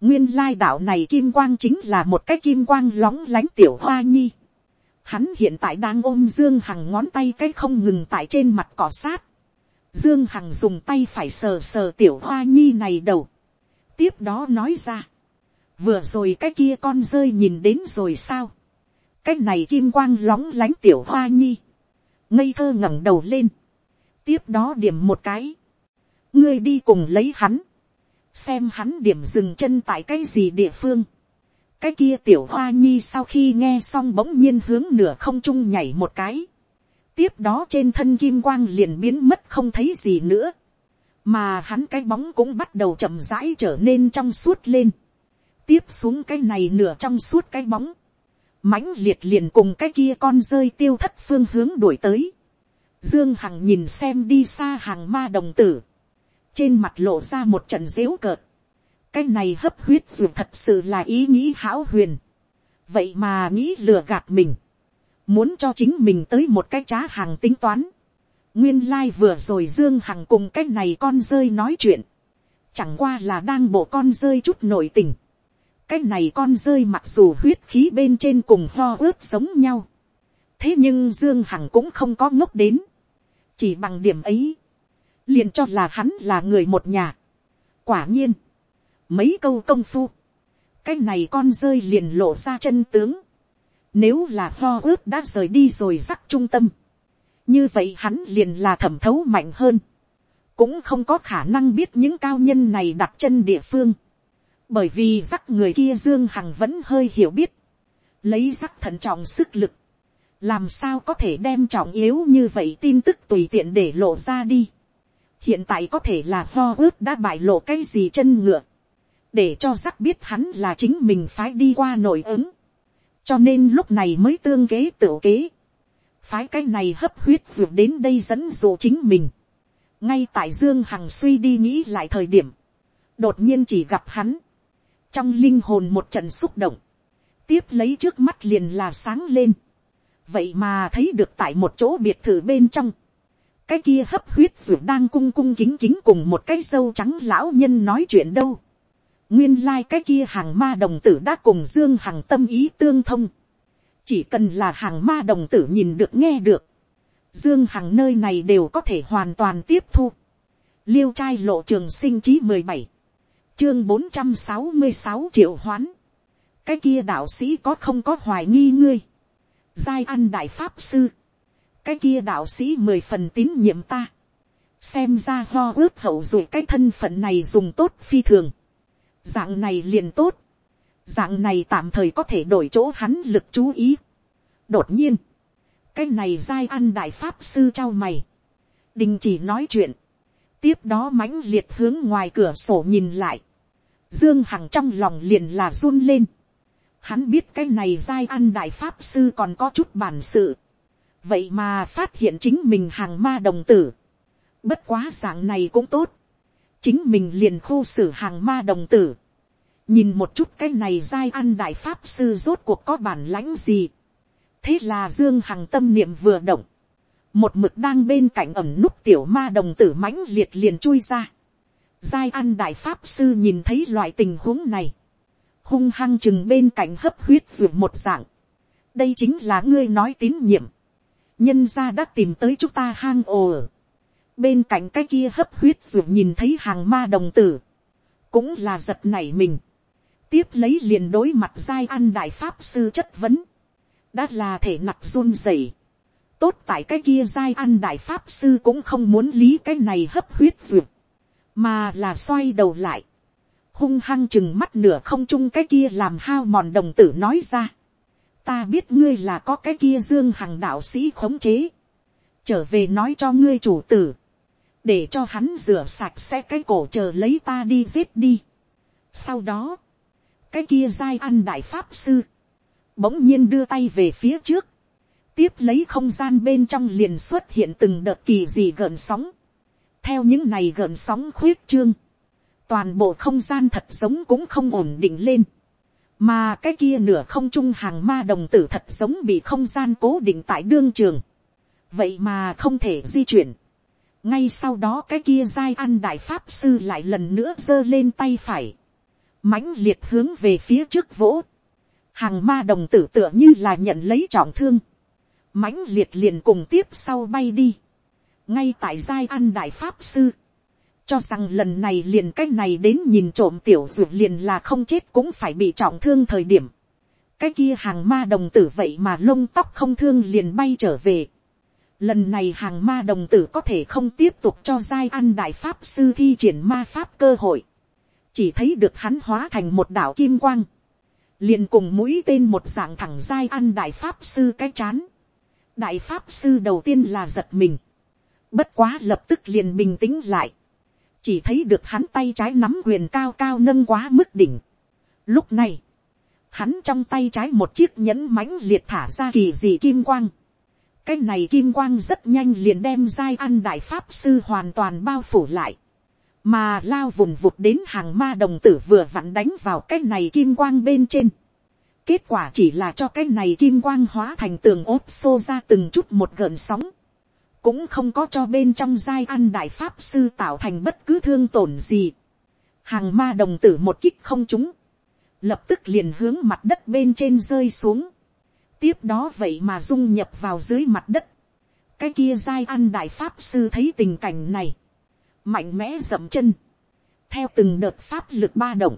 Nguyên lai đạo này kim quang chính là một cái kim quang lóng lánh tiểu hoa nhi. Hắn hiện tại đang ôm Dương Hằng ngón tay cái không ngừng tại trên mặt cỏ sát. Dương Hằng dùng tay phải sờ sờ tiểu hoa nhi này đầu. Tiếp đó nói ra. Vừa rồi cái kia con rơi nhìn đến rồi sao. Cái này kim quang lóng lánh tiểu hoa nhi. Ngây thơ ngẩng đầu lên. Tiếp đó điểm một cái. Ngươi đi cùng lấy hắn. Xem hắn điểm dừng chân tại cái gì địa phương cái kia tiểu hoa nhi sau khi nghe xong bỗng nhiên hướng nửa không trung nhảy một cái. tiếp đó trên thân kim quang liền biến mất không thấy gì nữa. mà hắn cái bóng cũng bắt đầu chậm rãi trở nên trong suốt lên. tiếp xuống cái này nửa trong suốt cái bóng. mãnh liệt liền cùng cái kia con rơi tiêu thất phương hướng đuổi tới. dương hằng nhìn xem đi xa hàng ma đồng tử trên mặt lộ ra một trận dếu cợt cái này hấp huyết dù thật sự là ý nghĩ hão huyền. vậy mà nghĩ lừa gạt mình. muốn cho chính mình tới một cái trá hàng tính toán. nguyên lai、like、vừa rồi dương hằng cùng cái này con rơi nói chuyện. chẳng qua là đang bộ con rơi chút nội tình. cái này con rơi mặc dù huyết khí bên trên cùng ho ướt giống nhau. thế nhưng dương hằng cũng không có ngốc đến. chỉ bằng điểm ấy liền cho là hắn là người một nhà. quả nhiên mấy câu công phu, cái này con rơi liền lộ ra chân tướng, nếu là lo ướt đã rời đi rồi rắc trung tâm, như vậy hắn liền là thẩm thấu mạnh hơn, cũng không có khả năng biết những cao nhân này đặt chân địa phương, bởi vì rắc người kia dương hằng vẫn hơi hiểu biết, lấy rắc thận trọng sức lực, làm sao có thể đem trọng yếu như vậy tin tức tùy tiện để lộ ra đi hiện tại có thể là lo ướt đã bại lộ cái gì chân ngựa, để cho giác biết hắn là chính mình phái đi qua nội ứng, cho nên lúc này mới tương kế tự kế, phái cái này hấp huyết vượt đến đây dẫn dụ chính mình, ngay tại dương hằng suy đi nghĩ lại thời điểm, đột nhiên chỉ gặp hắn, trong linh hồn một trận xúc động, tiếp lấy trước mắt liền là sáng lên, vậy mà thấy được tại một chỗ biệt thự bên trong, cái kia hấp huyết ruột đang cung cung kính kính cùng một cái dâu trắng lão nhân nói chuyện đâu. Nguyên lai cái kia hàng ma đồng tử đã cùng Dương Hằng tâm ý tương thông. Chỉ cần là hàng ma đồng tử nhìn được nghe được. Dương Hằng nơi này đều có thể hoàn toàn tiếp thu. Liêu trai lộ trường sinh chí 17. Chương 466 triệu hoán. Cái kia đạo sĩ có không có hoài nghi ngươi. Giai ăn đại pháp sư. Cái kia đạo sĩ mười phần tín nhiệm ta. Xem ra lo ước hậu rồi cái thân phận này dùng tốt phi thường. Dạng này liền tốt, dạng này tạm thời có thể đổi chỗ hắn lực chú ý. đột nhiên, cái này giai ăn đại pháp sư trao mày, đình chỉ nói chuyện, tiếp đó mãnh liệt hướng ngoài cửa sổ nhìn lại, dương hằng trong lòng liền là run lên, hắn biết cái này giai ăn đại pháp sư còn có chút bản sự, vậy mà phát hiện chính mình hàng ma đồng tử, bất quá dạng này cũng tốt, chính mình liền khu xử hàng ma đồng tử, nhìn một chút cái này giai ăn đại pháp sư rốt cuộc có bản lãnh gì. thế là dương hằng tâm niệm vừa động, một mực đang bên cạnh ẩm nút tiểu ma đồng tử mãnh liệt liền chui ra. giai ăn đại pháp sư nhìn thấy loại tình huống này, hung hăng chừng bên cạnh hấp huyết ruột một dạng. đây chính là ngươi nói tín nhiệm nhân gia đã tìm tới chúng ta hang ồ ở bên cạnh cái kia hấp huyết ruột nhìn thấy hàng ma đồng tử, cũng là giật nảy mình. tiếp lấy liền đối mặt giai ăn đại pháp sư chất vấn, đã là thể nặc run rẩy. tốt tại cái kia giai ăn đại pháp sư cũng không muốn lý cái này hấp huyết ruột, mà là xoay đầu lại, hung hăng chừng mắt nửa không chung cái kia làm hao mòn đồng tử nói ra ta biết ngươi là có cái kia dương hằng đạo sĩ khống chế, trở về nói cho ngươi chủ tử, để cho hắn rửa sạch sẽ cái cổ chờ lấy ta đi giết đi. sau đó, cái kia giai ăn đại pháp sư, bỗng nhiên đưa tay về phía trước, tiếp lấy không gian bên trong liền xuất hiện từng đợt kỳ gì gợn sóng, theo những này gợn sóng khuyết trương, toàn bộ không gian thật giống cũng không ổn định lên, mà cái kia nửa không trung hàng ma đồng tử thật giống bị không gian cố định tại đương trường, vậy mà không thể di chuyển, ngay sau đó cái kia giai ăn đại pháp sư lại lần nữa giơ lên tay phải, mãnh liệt hướng về phía trước vỗ, hàng ma đồng tử tựa như là nhận lấy trọng thương, mãnh liệt liền cùng tiếp sau bay đi, ngay tại giai ăn đại pháp sư, cho rằng lần này liền cái này đến nhìn trộm tiểu ruột liền là không chết cũng phải bị trọng thương thời điểm, cái kia hàng ma đồng tử vậy mà lông tóc không thương liền bay trở về, Lần này hàng ma đồng tử có thể không tiếp tục cho giai ăn đại pháp sư thi triển ma pháp cơ hội. Chỉ thấy được hắn hóa thành một đảo kim quang. liền cùng mũi tên một dạng thẳng giai ăn đại pháp sư cái chán. Đại pháp sư đầu tiên là giật mình. Bất quá lập tức liền bình tĩnh lại. Chỉ thấy được hắn tay trái nắm quyền cao cao nâng quá mức đỉnh. Lúc này, hắn trong tay trái một chiếc nhẫn mãnh liệt thả ra kỳ dị kim quang cái này kim quang rất nhanh liền đem giai ăn đại pháp sư hoàn toàn bao phủ lại, mà lao vùng vụt đến hàng ma đồng tử vừa vặn đánh vào cái này kim quang bên trên. kết quả chỉ là cho cái này kim quang hóa thành tường ốp xô ra từng chút một gợn sóng, cũng không có cho bên trong giai ăn đại pháp sư tạo thành bất cứ thương tổn gì. hàng ma đồng tử một kích không trúng, lập tức liền hướng mặt đất bên trên rơi xuống. Tiếp đó vậy mà dung nhập vào dưới mặt đất. cái kia giai ăn đại pháp sư thấy tình cảnh này, mạnh mẽ dậm chân, theo từng đợt pháp lực ba động,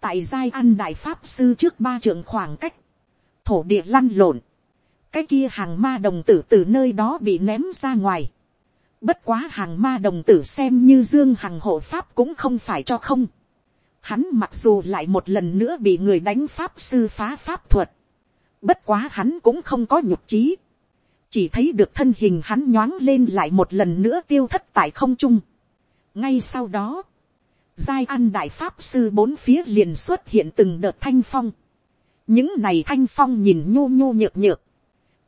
tại giai ăn đại pháp sư trước ba trường khoảng cách, thổ địa lăn lộn, cái kia hàng ma đồng tử từ nơi đó bị ném ra ngoài. Bất quá hàng ma đồng tử xem như dương hằng hộ pháp cũng không phải cho không. Hắn mặc dù lại một lần nữa bị người đánh pháp sư phá pháp thuật. Bất quá hắn cũng không có nhục trí. Chỉ thấy được thân hình hắn nhoáng lên lại một lần nữa tiêu thất tại không trung. Ngay sau đó, giai ăn đại pháp sư bốn phía liền xuất hiện từng đợt thanh phong. Những này thanh phong nhìn nhô nhô nhược nhược.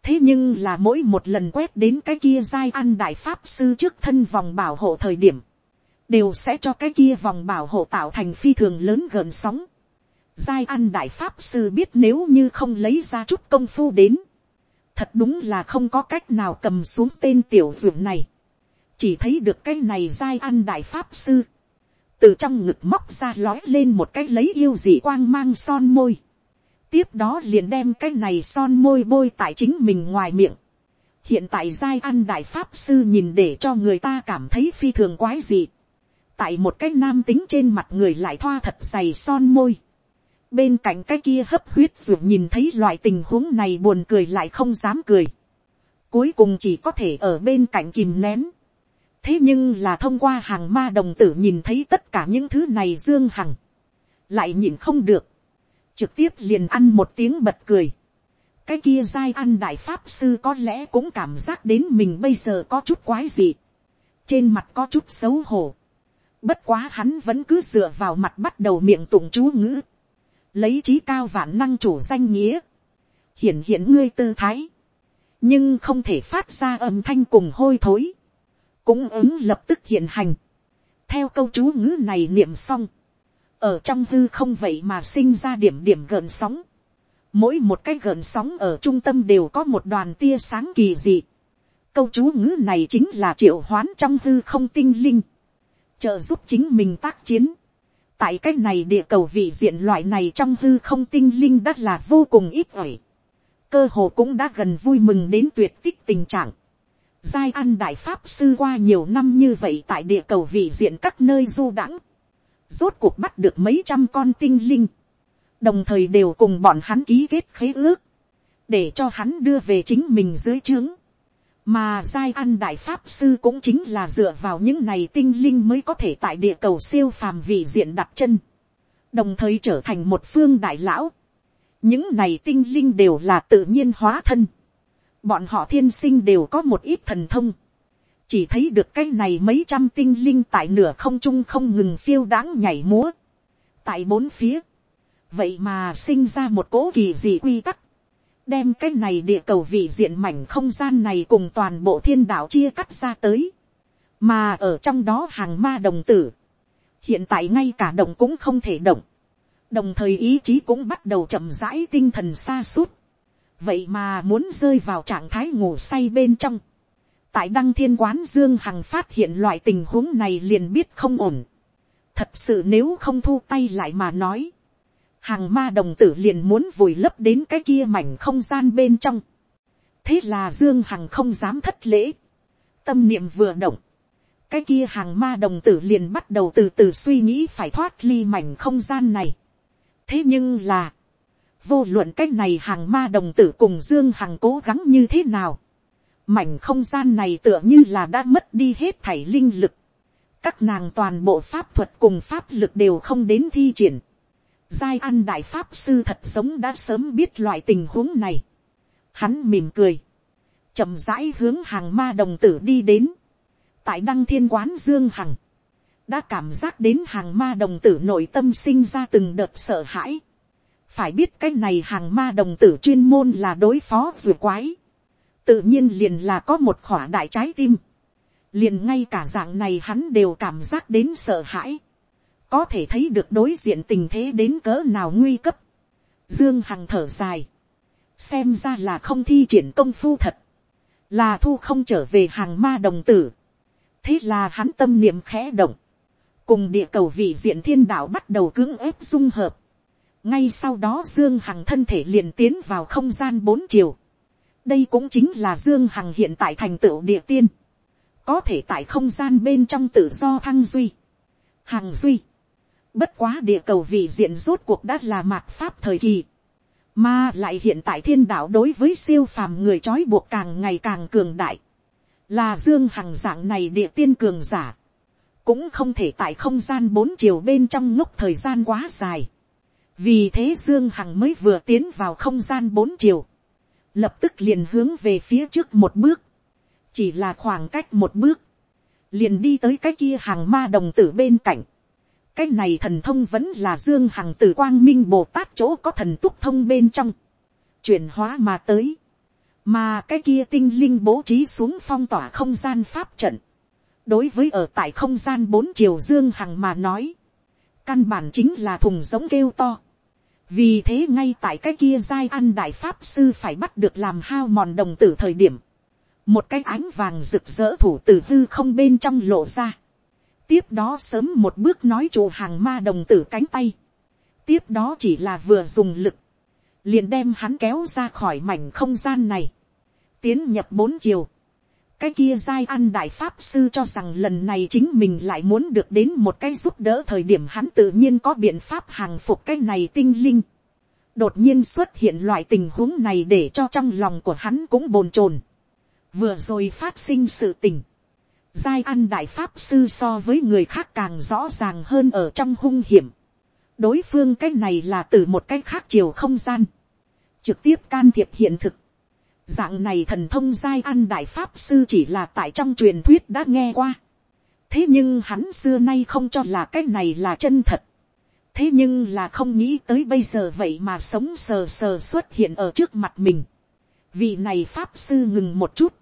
Thế nhưng là mỗi một lần quét đến cái kia giai ăn đại pháp sư trước thân vòng bảo hộ thời điểm. Đều sẽ cho cái kia vòng bảo hộ tạo thành phi thường lớn gần sóng giai ăn đại pháp sư biết nếu như không lấy ra chút công phu đến, thật đúng là không có cách nào cầm xuống tên tiểu dược này, chỉ thấy được cái này giai ăn đại pháp sư, từ trong ngực móc ra lói lên một cái lấy yêu dị quang mang son môi, tiếp đó liền đem cái này son môi bôi tại chính mình ngoài miệng, hiện tại giai ăn đại pháp sư nhìn để cho người ta cảm thấy phi thường quái dị, tại một cái nam tính trên mặt người lại thoa thật dày son môi, bên cạnh cái kia hấp huyết ruột nhìn thấy loại tình huống này buồn cười lại không dám cười. cuối cùng chỉ có thể ở bên cạnh kìm nén. thế nhưng là thông qua hàng ma đồng tử nhìn thấy tất cả những thứ này dương hằng. lại nhìn không được trực tiếp liền ăn một tiếng bật cười. cái kia giai ăn đại pháp sư có lẽ cũng cảm giác đến mình bây giờ có chút quái gì. trên mặt có chút xấu hổ. bất quá hắn vẫn cứ dựa vào mặt bắt đầu miệng tụng chú ngữ lấy trí cao vạn năng chủ danh nghĩa, hiển hiện ngươi tư thái, nhưng không thể phát ra âm thanh cùng hôi thối, cũng ứng lập tức hiện hành. theo câu chú ngữ này niệm xong, ở trong hư không vậy mà sinh ra điểm điểm gợn sóng, mỗi một cái gợn sóng ở trung tâm đều có một đoàn tia sáng kỳ dị. câu chú ngữ này chính là triệu hoán trong hư không tinh linh, trợ giúp chính mình tác chiến tại cái này địa cầu vị diện loại này trong hư không tinh linh đã là vô cùng ít ỏi. cơ hồ cũng đã gần vui mừng đến tuyệt tích tình trạng. giai ăn đại pháp sư qua nhiều năm như vậy tại địa cầu vị diện các nơi du đãng rốt cuộc bắt được mấy trăm con tinh linh, đồng thời đều cùng bọn hắn ký kết khế ước, để cho hắn đưa về chính mình dưới trướng. Mà giai ăn đại pháp sư cũng chính là dựa vào những này tinh linh mới có thể tại địa cầu siêu phàm vị diện đặt chân, đồng thời trở thành một phương đại lão. những này tinh linh đều là tự nhiên hóa thân, bọn họ thiên sinh đều có một ít thần thông, chỉ thấy được cái này mấy trăm tinh linh tại nửa không trung không ngừng phiêu đáng nhảy múa, tại bốn phía, vậy mà sinh ra một cố kỳ dị quy tắc, đem cái này địa cầu vị diện mảnh không gian này cùng toàn bộ thiên đạo chia cắt ra tới, mà ở trong đó hàng ma đồng tử, hiện tại ngay cả động cũng không thể động, đồng thời ý chí cũng bắt đầu chậm rãi tinh thần xa suốt, vậy mà muốn rơi vào trạng thái ngủ say bên trong, tại đăng thiên quán dương hằng phát hiện loại tình huống này liền biết không ổn, thật sự nếu không thu tay lại mà nói, hàng ma đồng tử liền muốn vùi lấp đến cái kia mảnh không gian bên trong, thế là dương hằng không dám thất lễ, tâm niệm vừa động, cái kia hàng ma đồng tử liền bắt đầu từ từ suy nghĩ phải thoát ly mảnh không gian này. thế nhưng là, vô luận cái này hàng ma đồng tử cùng dương hằng cố gắng như thế nào, mảnh không gian này tựa như là đã mất đi hết thảy linh lực, các nàng toàn bộ pháp thuật cùng pháp lực đều không đến thi triển. giai ăn đại pháp sư thật giống đã sớm biết loại tình huống này. hắn mỉm cười, chậm rãi hướng hàng ma đồng tử đi đến tại đăng thiên quán dương hằng, đã cảm giác đến hàng ma đồng tử nội tâm sinh ra từng đợt sợ hãi. phải biết cái này hàng ma đồng tử chuyên môn là đối phó vừa quái tự nhiên liền là có một khỏa đại trái tim. liền ngay cả dạng này hắn đều cảm giác đến sợ hãi. có thể thấy được đối diện tình thế đến cỡ nào nguy cấp. dương hằng thở dài. xem ra là không thi triển công phu thật. là thu không trở về hàng ma đồng tử thế là hắn tâm niệm khẽ động, cùng địa cầu vị diện thiên đạo bắt đầu cưỡng ép dung hợp. ngay sau đó dương hằng thân thể liền tiến vào không gian bốn chiều đây cũng chính là dương hằng hiện tại thành tựu địa tiên. có thể tại không gian bên trong tự do thăng duy. hằng duy. bất quá địa cầu vị diện rốt cuộc đã là mạt pháp thời kỳ. mà lại hiện tại thiên đạo đối với siêu phàm người trói buộc càng ngày càng cường đại là dương hằng dạng này địa tiên cường giả, cũng không thể tại không gian bốn chiều bên trong ngốc thời gian quá dài. vì thế dương hằng mới vừa tiến vào không gian bốn chiều, lập tức liền hướng về phía trước một bước, chỉ là khoảng cách một bước, liền đi tới cái kia hàng ma đồng tử bên cạnh. cái này thần thông vẫn là dương hằng tử quang minh bồ tát chỗ có thần túc thông bên trong, chuyển hóa mà tới. Mà cái kia tinh linh bố trí xuống phong tỏa không gian pháp trận, đối với ở tại không gian bốn chiều dương hằng mà nói, căn bản chính là thùng giống kêu to vì thế ngay tại cái kia giai ăn đại pháp sư phải bắt được làm hao mòn đồng tử thời điểm, một cái ánh vàng rực rỡ thủ tử hư không bên trong lộ ra. tiếp đó sớm một bước nói chủ hàng ma đồng tử cánh tay. tiếp đó chỉ là vừa dùng lực, liền đem hắn kéo ra khỏi mảnh không gian này tiến nhập bốn chiều cái kia giai ăn đại pháp sư cho rằng lần này chính mình lại muốn được đến một cái giúp đỡ thời điểm hắn tự nhiên có biện pháp hàng phục cái này tinh linh. đột nhiên xuất hiện loại tình huống này để cho trong lòng của hắn cũng bồn chồn. vừa rồi phát sinh sự tình. giai ăn đại pháp sư so với người khác càng rõ ràng hơn ở trong hung hiểm. đối phương cái này là từ một cái khác chiều không gian. trực tiếp can thiệp hiện thực Dạng này thần thông giai ăn đại pháp sư chỉ là tại trong truyền thuyết đã nghe qua. Thế nhưng hắn xưa nay không cho là cái này là chân thật. Thế nhưng là không nghĩ tới bây giờ vậy mà sống sờ sờ xuất hiện ở trước mặt mình. Vị này pháp sư ngừng một chút.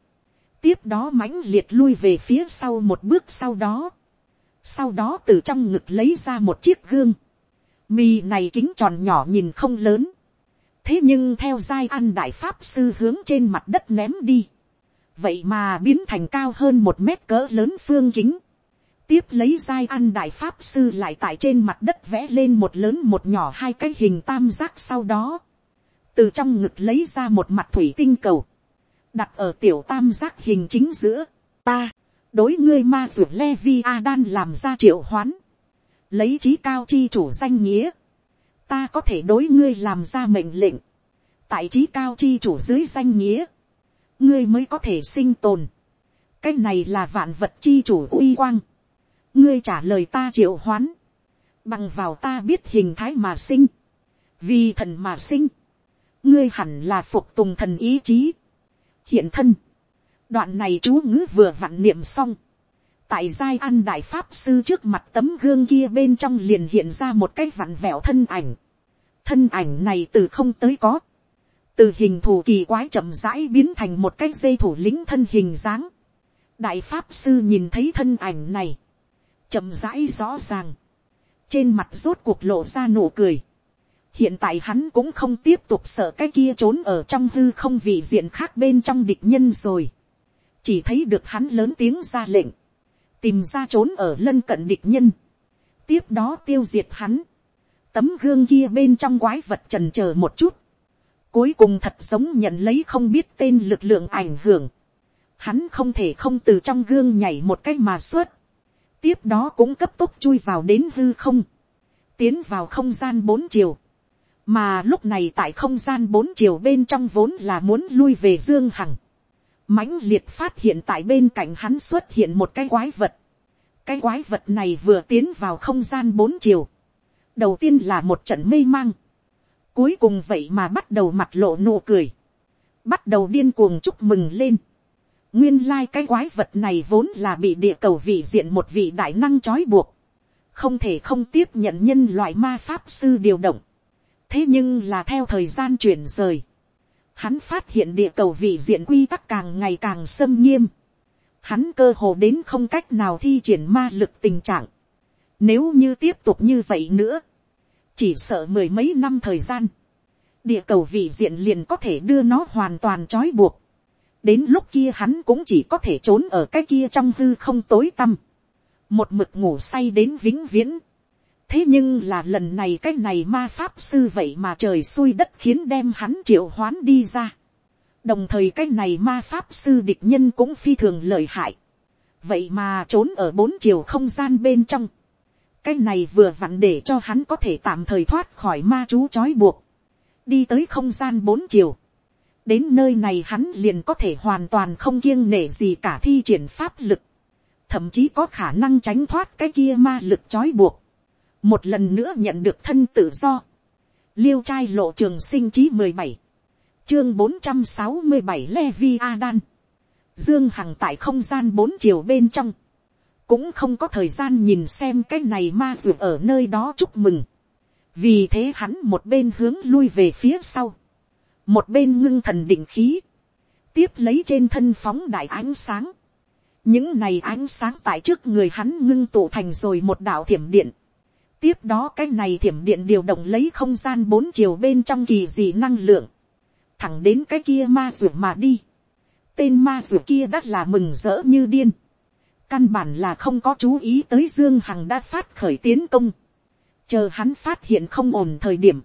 Tiếp đó mãnh liệt lui về phía sau một bước sau đó. Sau đó từ trong ngực lấy ra một chiếc gương. Mì này kính tròn nhỏ nhìn không lớn thế nhưng theo giai ăn đại pháp sư hướng trên mặt đất ném đi, vậy mà biến thành cao hơn một mét cỡ lớn phương kính, tiếp lấy giai ăn đại pháp sư lại tại trên mặt đất vẽ lên một lớn một nhỏ hai cái hình tam giác sau đó, từ trong ngực lấy ra một mặt thủy tinh cầu, đặt ở tiểu tam giác hình chính giữa, ta, đối ngươi ma ruột Levi Adan làm ra triệu hoán, lấy trí cao chi chủ danh nghĩa, ta có thể đối ngươi làm ra mệnh lệnh, tại trí cao chi chủ dưới danh nghĩa, ngươi mới có thể sinh tồn, cái này là vạn vật chi chủ uy quang, ngươi trả lời ta triệu hoán, bằng vào ta biết hình thái mà sinh, vì thần mà sinh, ngươi hẳn là phục tùng thần ý chí, hiện thân, đoạn này chú ngữ vừa vặn niệm xong, tại giai an đại pháp sư trước mặt tấm gương kia bên trong liền hiện ra một cái vặn vẹo thân ảnh, thân ảnh này từ không tới có, từ hình thù kỳ quái chậm rãi biến thành một cái dây thủ lĩnh thân hình dáng. đại pháp sư nhìn thấy thân ảnh này, chậm rãi rõ ràng, trên mặt rốt cuộc lộ ra nụ cười. hiện tại hắn cũng không tiếp tục sợ cái kia trốn ở trong hư không vị diện khác bên trong địch nhân rồi. chỉ thấy được hắn lớn tiếng ra lệnh, tìm ra trốn ở lân cận địch nhân, tiếp đó tiêu diệt hắn, tấm gương kia bên trong quái vật trần c h ờ một chút, cuối cùng thật giống nhận lấy không biết tên lực lượng ảnh hưởng, hắn không thể không từ trong gương nhảy một cái mà xuất, tiếp đó cũng cấp tốc chui vào đến hư không, tiến vào không gian bốn chiều, mà lúc này tại không gian bốn chiều bên trong vốn là muốn lui về dương hằng, mãnh liệt phát hiện tại bên cạnh hắn xuất hiện một cái quái vật, cái quái vật này vừa tiến vào không gian bốn chiều, đầu tiên là một trận mê mang, cuối cùng vậy mà bắt đầu mặt lộ nụ cười, bắt đầu điên cuồng chúc mừng lên. nguyên lai、like、cái quái vật này vốn là bị địa cầu vị diện một vị đại năng trói buộc, không thể không tiếp nhận nhân loại ma pháp sư điều động. thế nhưng là theo thời gian chuyển rời, hắn phát hiện địa cầu vị diện quy tắc càng ngày càng xâm nghiêm, hắn cơ hồ đến không cách nào thi triển ma lực tình trạng, nếu như tiếp tục như vậy nữa, chỉ sợ mười mấy năm thời gian, địa cầu vị diện liền có thể đưa nó hoàn toàn trói buộc. đến lúc kia hắn cũng chỉ có thể trốn ở cái kia trong hư không tối tăm, một mực ngủ say đến vĩnh viễn thế nhưng là lần này cái này ma pháp sư vậy mà trời xui đất khiến đem hắn triệu hoán đi ra. đồng thời cái này ma pháp sư địch nhân cũng phi thường lợi hại. vậy mà trốn ở bốn chiều không gian bên trong. Cái này vừa vặn để cho hắn có thể tạm thời thoát khỏi ma chú trói buộc, đi tới không gian bốn chiều, đến nơi này hắn liền có thể hoàn toàn không kiêng nể gì cả thi triển pháp lực, thậm chí có khả năng tránh thoát cái kia ma lực trói buộc, một lần nữa nhận được thân tự do, liêu trai lộ trường sinh chí mười bảy, chương bốn trăm sáu mươi bảy levi adan, dương hằng tại không gian bốn chiều bên trong, cũng không có thời gian nhìn xem cái này ma dược ở nơi đó chúc mừng. vì thế hắn một bên hướng lui về phía sau, một bên ngưng thần định khí, tiếp lấy trên thân phóng đại ánh sáng. những này ánh sáng tại trước người hắn ngưng tụ thành rồi một đạo thiểm điện tiếp đó cái này thiểm điện điều động lấy không gian bốn chiều bên trong kỳ dị năng lượng, thẳng đến cái kia ma dược mà đi. tên ma dược kia đắt là mừng rỡ như điên. Căn bản là không có chú ý tới dương hằng đã phát khởi tiến công, chờ hắn phát hiện không ổn thời điểm,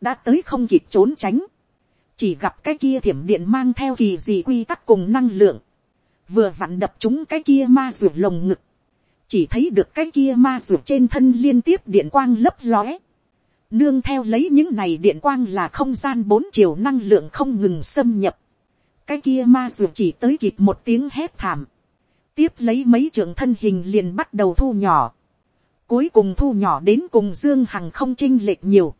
đã tới không kịp trốn tránh, chỉ gặp cái kia thiểm điện mang theo kỳ dị quy tắc cùng năng lượng, vừa vặn đập chúng cái kia ma ruột lồng ngực, chỉ thấy được cái kia ma ruột trên thân liên tiếp điện quang lấp lóe, nương theo lấy những này điện quang là không gian bốn chiều năng lượng không ngừng xâm nhập, cái kia ma ruột chỉ tới kịp một tiếng hét thảm, tiếp lấy mấy trưởng thân hình liền bắt đầu thu nhỏ. Cuối cùng thu nhỏ đến cùng Dương Hằng không chinh lệch nhiều.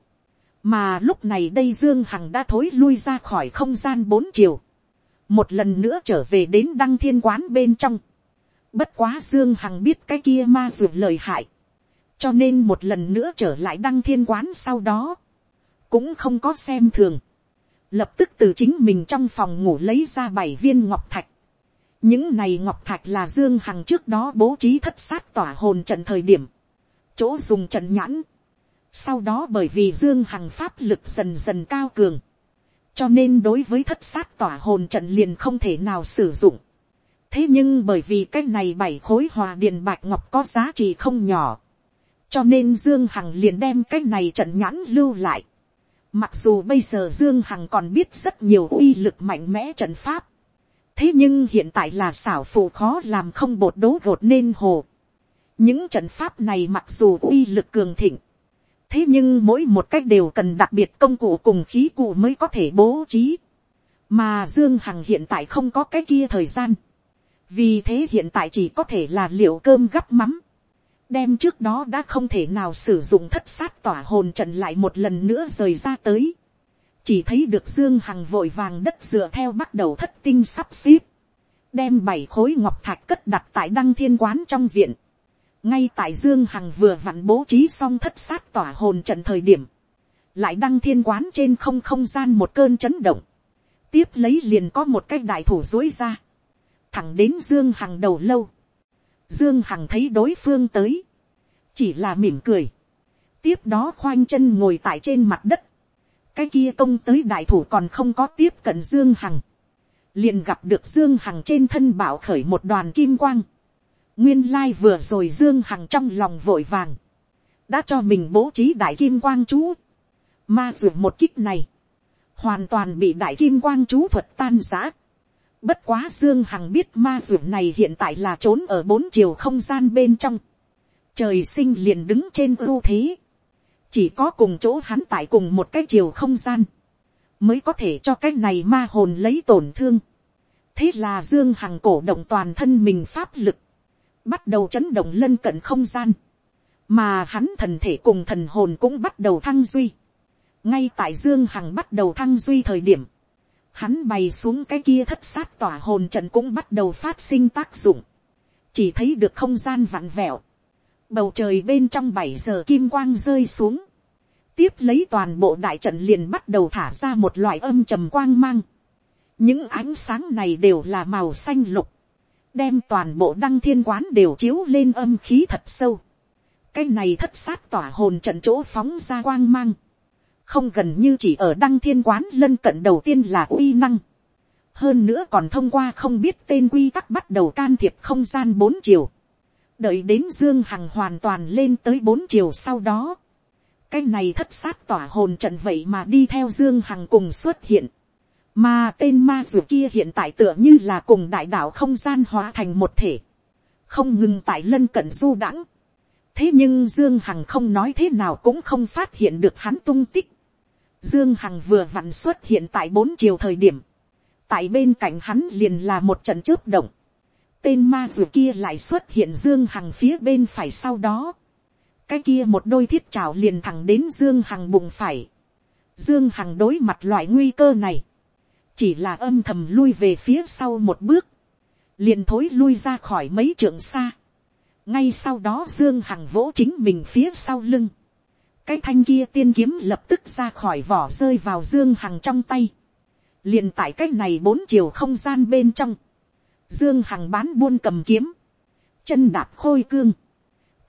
Mà lúc này đây Dương Hằng đã thối lui ra khỏi không gian bốn chiều. Một lần nữa trở về đến đăng thiên quán bên trong. Bất quá Dương Hằng biết cái kia ma dược lời hại. Cho nên một lần nữa trở lại đăng thiên quán sau đó. Cũng không có xem thường. Lập tức từ chính mình trong phòng ngủ lấy ra bảy viên ngọc thạch những này ngọc thạch là dương hằng trước đó bố trí thất sát tỏa hồn trận thời điểm, chỗ dùng trận nhãn. sau đó bởi vì dương hằng pháp lực dần dần cao cường, cho nên đối với thất sát tỏa hồn trận liền không thể nào sử dụng thế nhưng bởi vì cái này bảy khối hòa điền bạch ngọc có giá trị không nhỏ, cho nên dương hằng liền đem cái này trận nhãn lưu lại. mặc dù bây giờ dương hằng còn biết rất nhiều uy lực mạnh mẽ trận pháp, thế nhưng hiện tại là xảo phụ khó làm không bột đố gột nên hồ. những trận pháp này mặc dù uy lực cường thịnh, thế nhưng mỗi một cách đều cần đặc biệt công cụ cùng khí cụ mới có thể bố trí. mà dương hằng hiện tại không có cái kia thời gian vì thế hiện tại chỉ có thể là liệu cơm gắp mắm. đem trước đó đã không thể nào sử dụng thất sát tỏa hồn trận lại một lần nữa rời ra tới. Chỉ thấy được dương hằng vội vàng đất dựa theo bắt đầu thất tinh sắp xếp, đem bảy khối ngọc thạch cất đặt tại đăng thiên quán trong viện, ngay tại dương hằng vừa vặn bố trí xong thất sát tỏa hồn trận thời điểm, lại đăng thiên quán trên không không gian một cơn chấn động, tiếp lấy liền có một cái đại thủ dối ra, thẳng đến dương hằng đầu lâu, dương hằng thấy đối phương tới, chỉ là mỉm cười, tiếp đó khoanh chân ngồi tại trên mặt đất, cái kia công tới đại thủ còn không có tiếp cận dương hằng, liền gặp được dương hằng trên thân bảo khởi một đoàn kim quang, nguyên lai vừa rồi dương hằng trong lòng vội vàng, đã cho mình bố trí đại kim quang chú, ma dược một kích này, hoàn toàn bị đại kim quang chú thuật tan giã. Bất quá Dương Hằng biết ma dược này hiện tại là trốn ở bốn chiều không gian bên trong. Trời sinh liền đứng trên ưu thế. Chỉ có cùng chỗ hắn tại cùng một cái chiều không gian. Mới có thể cho cái này ma hồn lấy tổn thương. Thế là Dương Hằng cổ động toàn thân mình pháp lực. Bắt đầu chấn động lân cận không gian. Mà hắn thần thể cùng thần hồn cũng bắt đầu thăng duy ngay tại dương hằng bắt đầu thăng duy thời điểm, hắn bày xuống cái kia thất sát tỏa hồn trận cũng bắt đầu phát sinh tác dụng, chỉ thấy được không gian vặn vẹo, bầu trời bên trong bảy giờ kim quang rơi xuống, tiếp lấy toàn bộ đại trận liền bắt đầu thả ra một loại âm trầm quang mang, những ánh sáng này đều là màu xanh lục, đem toàn bộ đăng thiên quán đều chiếu lên âm khí thật sâu, cái này thất sát tỏa hồn trận chỗ phóng ra quang mang, không gần như chỉ ở đăng thiên quán lân cận đầu tiên là uy năng. hơn nữa còn thông qua không biết tên quy tắc bắt đầu can thiệp không gian bốn chiều. đợi đến dương hằng hoàn toàn lên tới bốn chiều sau đó. cái này thất sát tỏa hồn trận vậy mà đi theo dương hằng cùng xuất hiện. mà tên ma dù kia hiện tại tựa như là cùng đại đạo không gian hóa thành một thể. không ngừng tại lân cận du đãng thế nhưng dương hằng không nói thế nào cũng không phát hiện được hắn tung tích. Dương Hằng vừa vặn xuất hiện tại bốn chiều thời điểm. Tại bên cạnh hắn liền là một trận chớp động. Tên ma dù kia lại xuất hiện Dương Hằng phía bên phải sau đó. Cái kia một đôi thiết trào liền thẳng đến Dương Hằng bụng phải. Dương Hằng đối mặt loại nguy cơ này. Chỉ là âm thầm lui về phía sau một bước. Liền thối lui ra khỏi mấy trượng xa. Ngay sau đó Dương Hằng vỗ chính mình phía sau lưng cái thanh kia tiên kiếm lập tức ra khỏi vỏ rơi vào dương hằng trong tay. liền tại cái này bốn chiều không gian bên trong. dương hằng bán buôn cầm kiếm. chân đạp khôi cương.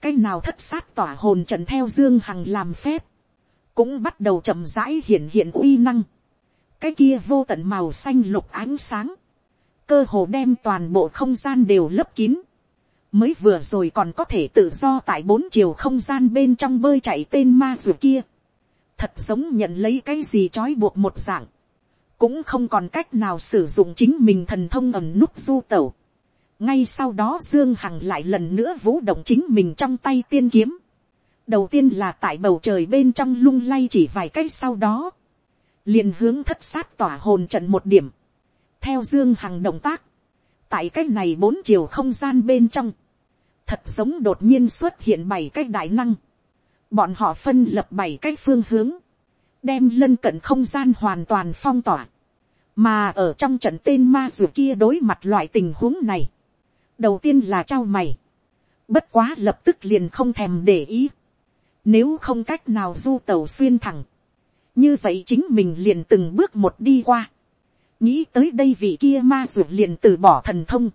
cái nào thất sát tỏa hồn trận theo dương hằng làm phép. cũng bắt đầu chậm rãi hiện hiện uy năng. cái kia vô tận màu xanh lục ánh sáng. cơ hồ đem toàn bộ không gian đều lấp kín mới vừa rồi còn có thể tự do tại bốn chiều không gian bên trong bơi chạy tên ma ruột kia, thật giống nhận lấy cái gì trói buộc một dạng, cũng không còn cách nào sử dụng chính mình thần thông ẩm nút du tẩu. ngay sau đó dương hằng lại lần nữa vũ động chính mình trong tay tiên kiếm. đầu tiên là tại bầu trời bên trong lung lay chỉ vài cái sau đó, liền hướng thất sát tỏa hồn trận một điểm, theo dương hằng động tác, tại cái này bốn chiều không gian bên trong, thật giống đột nhiên xuất hiện bảy cái đại năng, bọn họ phân lập bảy cái phương hướng, đem lân cận không gian hoàn toàn phong tỏa, mà ở trong trận tên ma dù kia đối mặt loại tình huống này, đầu tiên là trao mày, bất quá lập tức liền không thèm để ý, nếu không cách nào du tàu xuyên thẳng, như vậy chính mình liền từng bước một đi qua, nghĩ tới đây vị kia ma dù liền từ bỏ thần thông,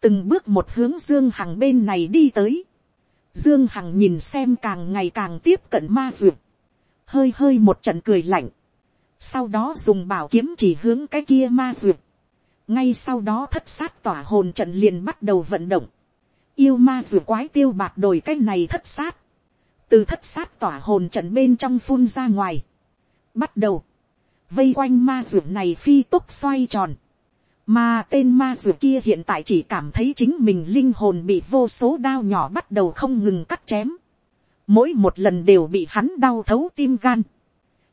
từng bước một hướng dương hằng bên này đi tới, dương hằng nhìn xem càng ngày càng tiếp cận ma duyệt, hơi hơi một trận cười lạnh, sau đó dùng bảo kiếm chỉ hướng cái kia ma duyệt, ngay sau đó thất sát tỏa hồn trận liền bắt đầu vận động, yêu ma duyệt quái tiêu bạc đồi cái này thất sát, từ thất sát tỏa hồn trận bên trong phun ra ngoài, bắt đầu, vây quanh ma duyệt này phi tốc xoay tròn, mà tên ma ruột kia hiện tại chỉ cảm thấy chính mình linh hồn bị vô số đao nhỏ bắt đầu không ngừng cắt chém, mỗi một lần đều bị hắn đau thấu tim gan,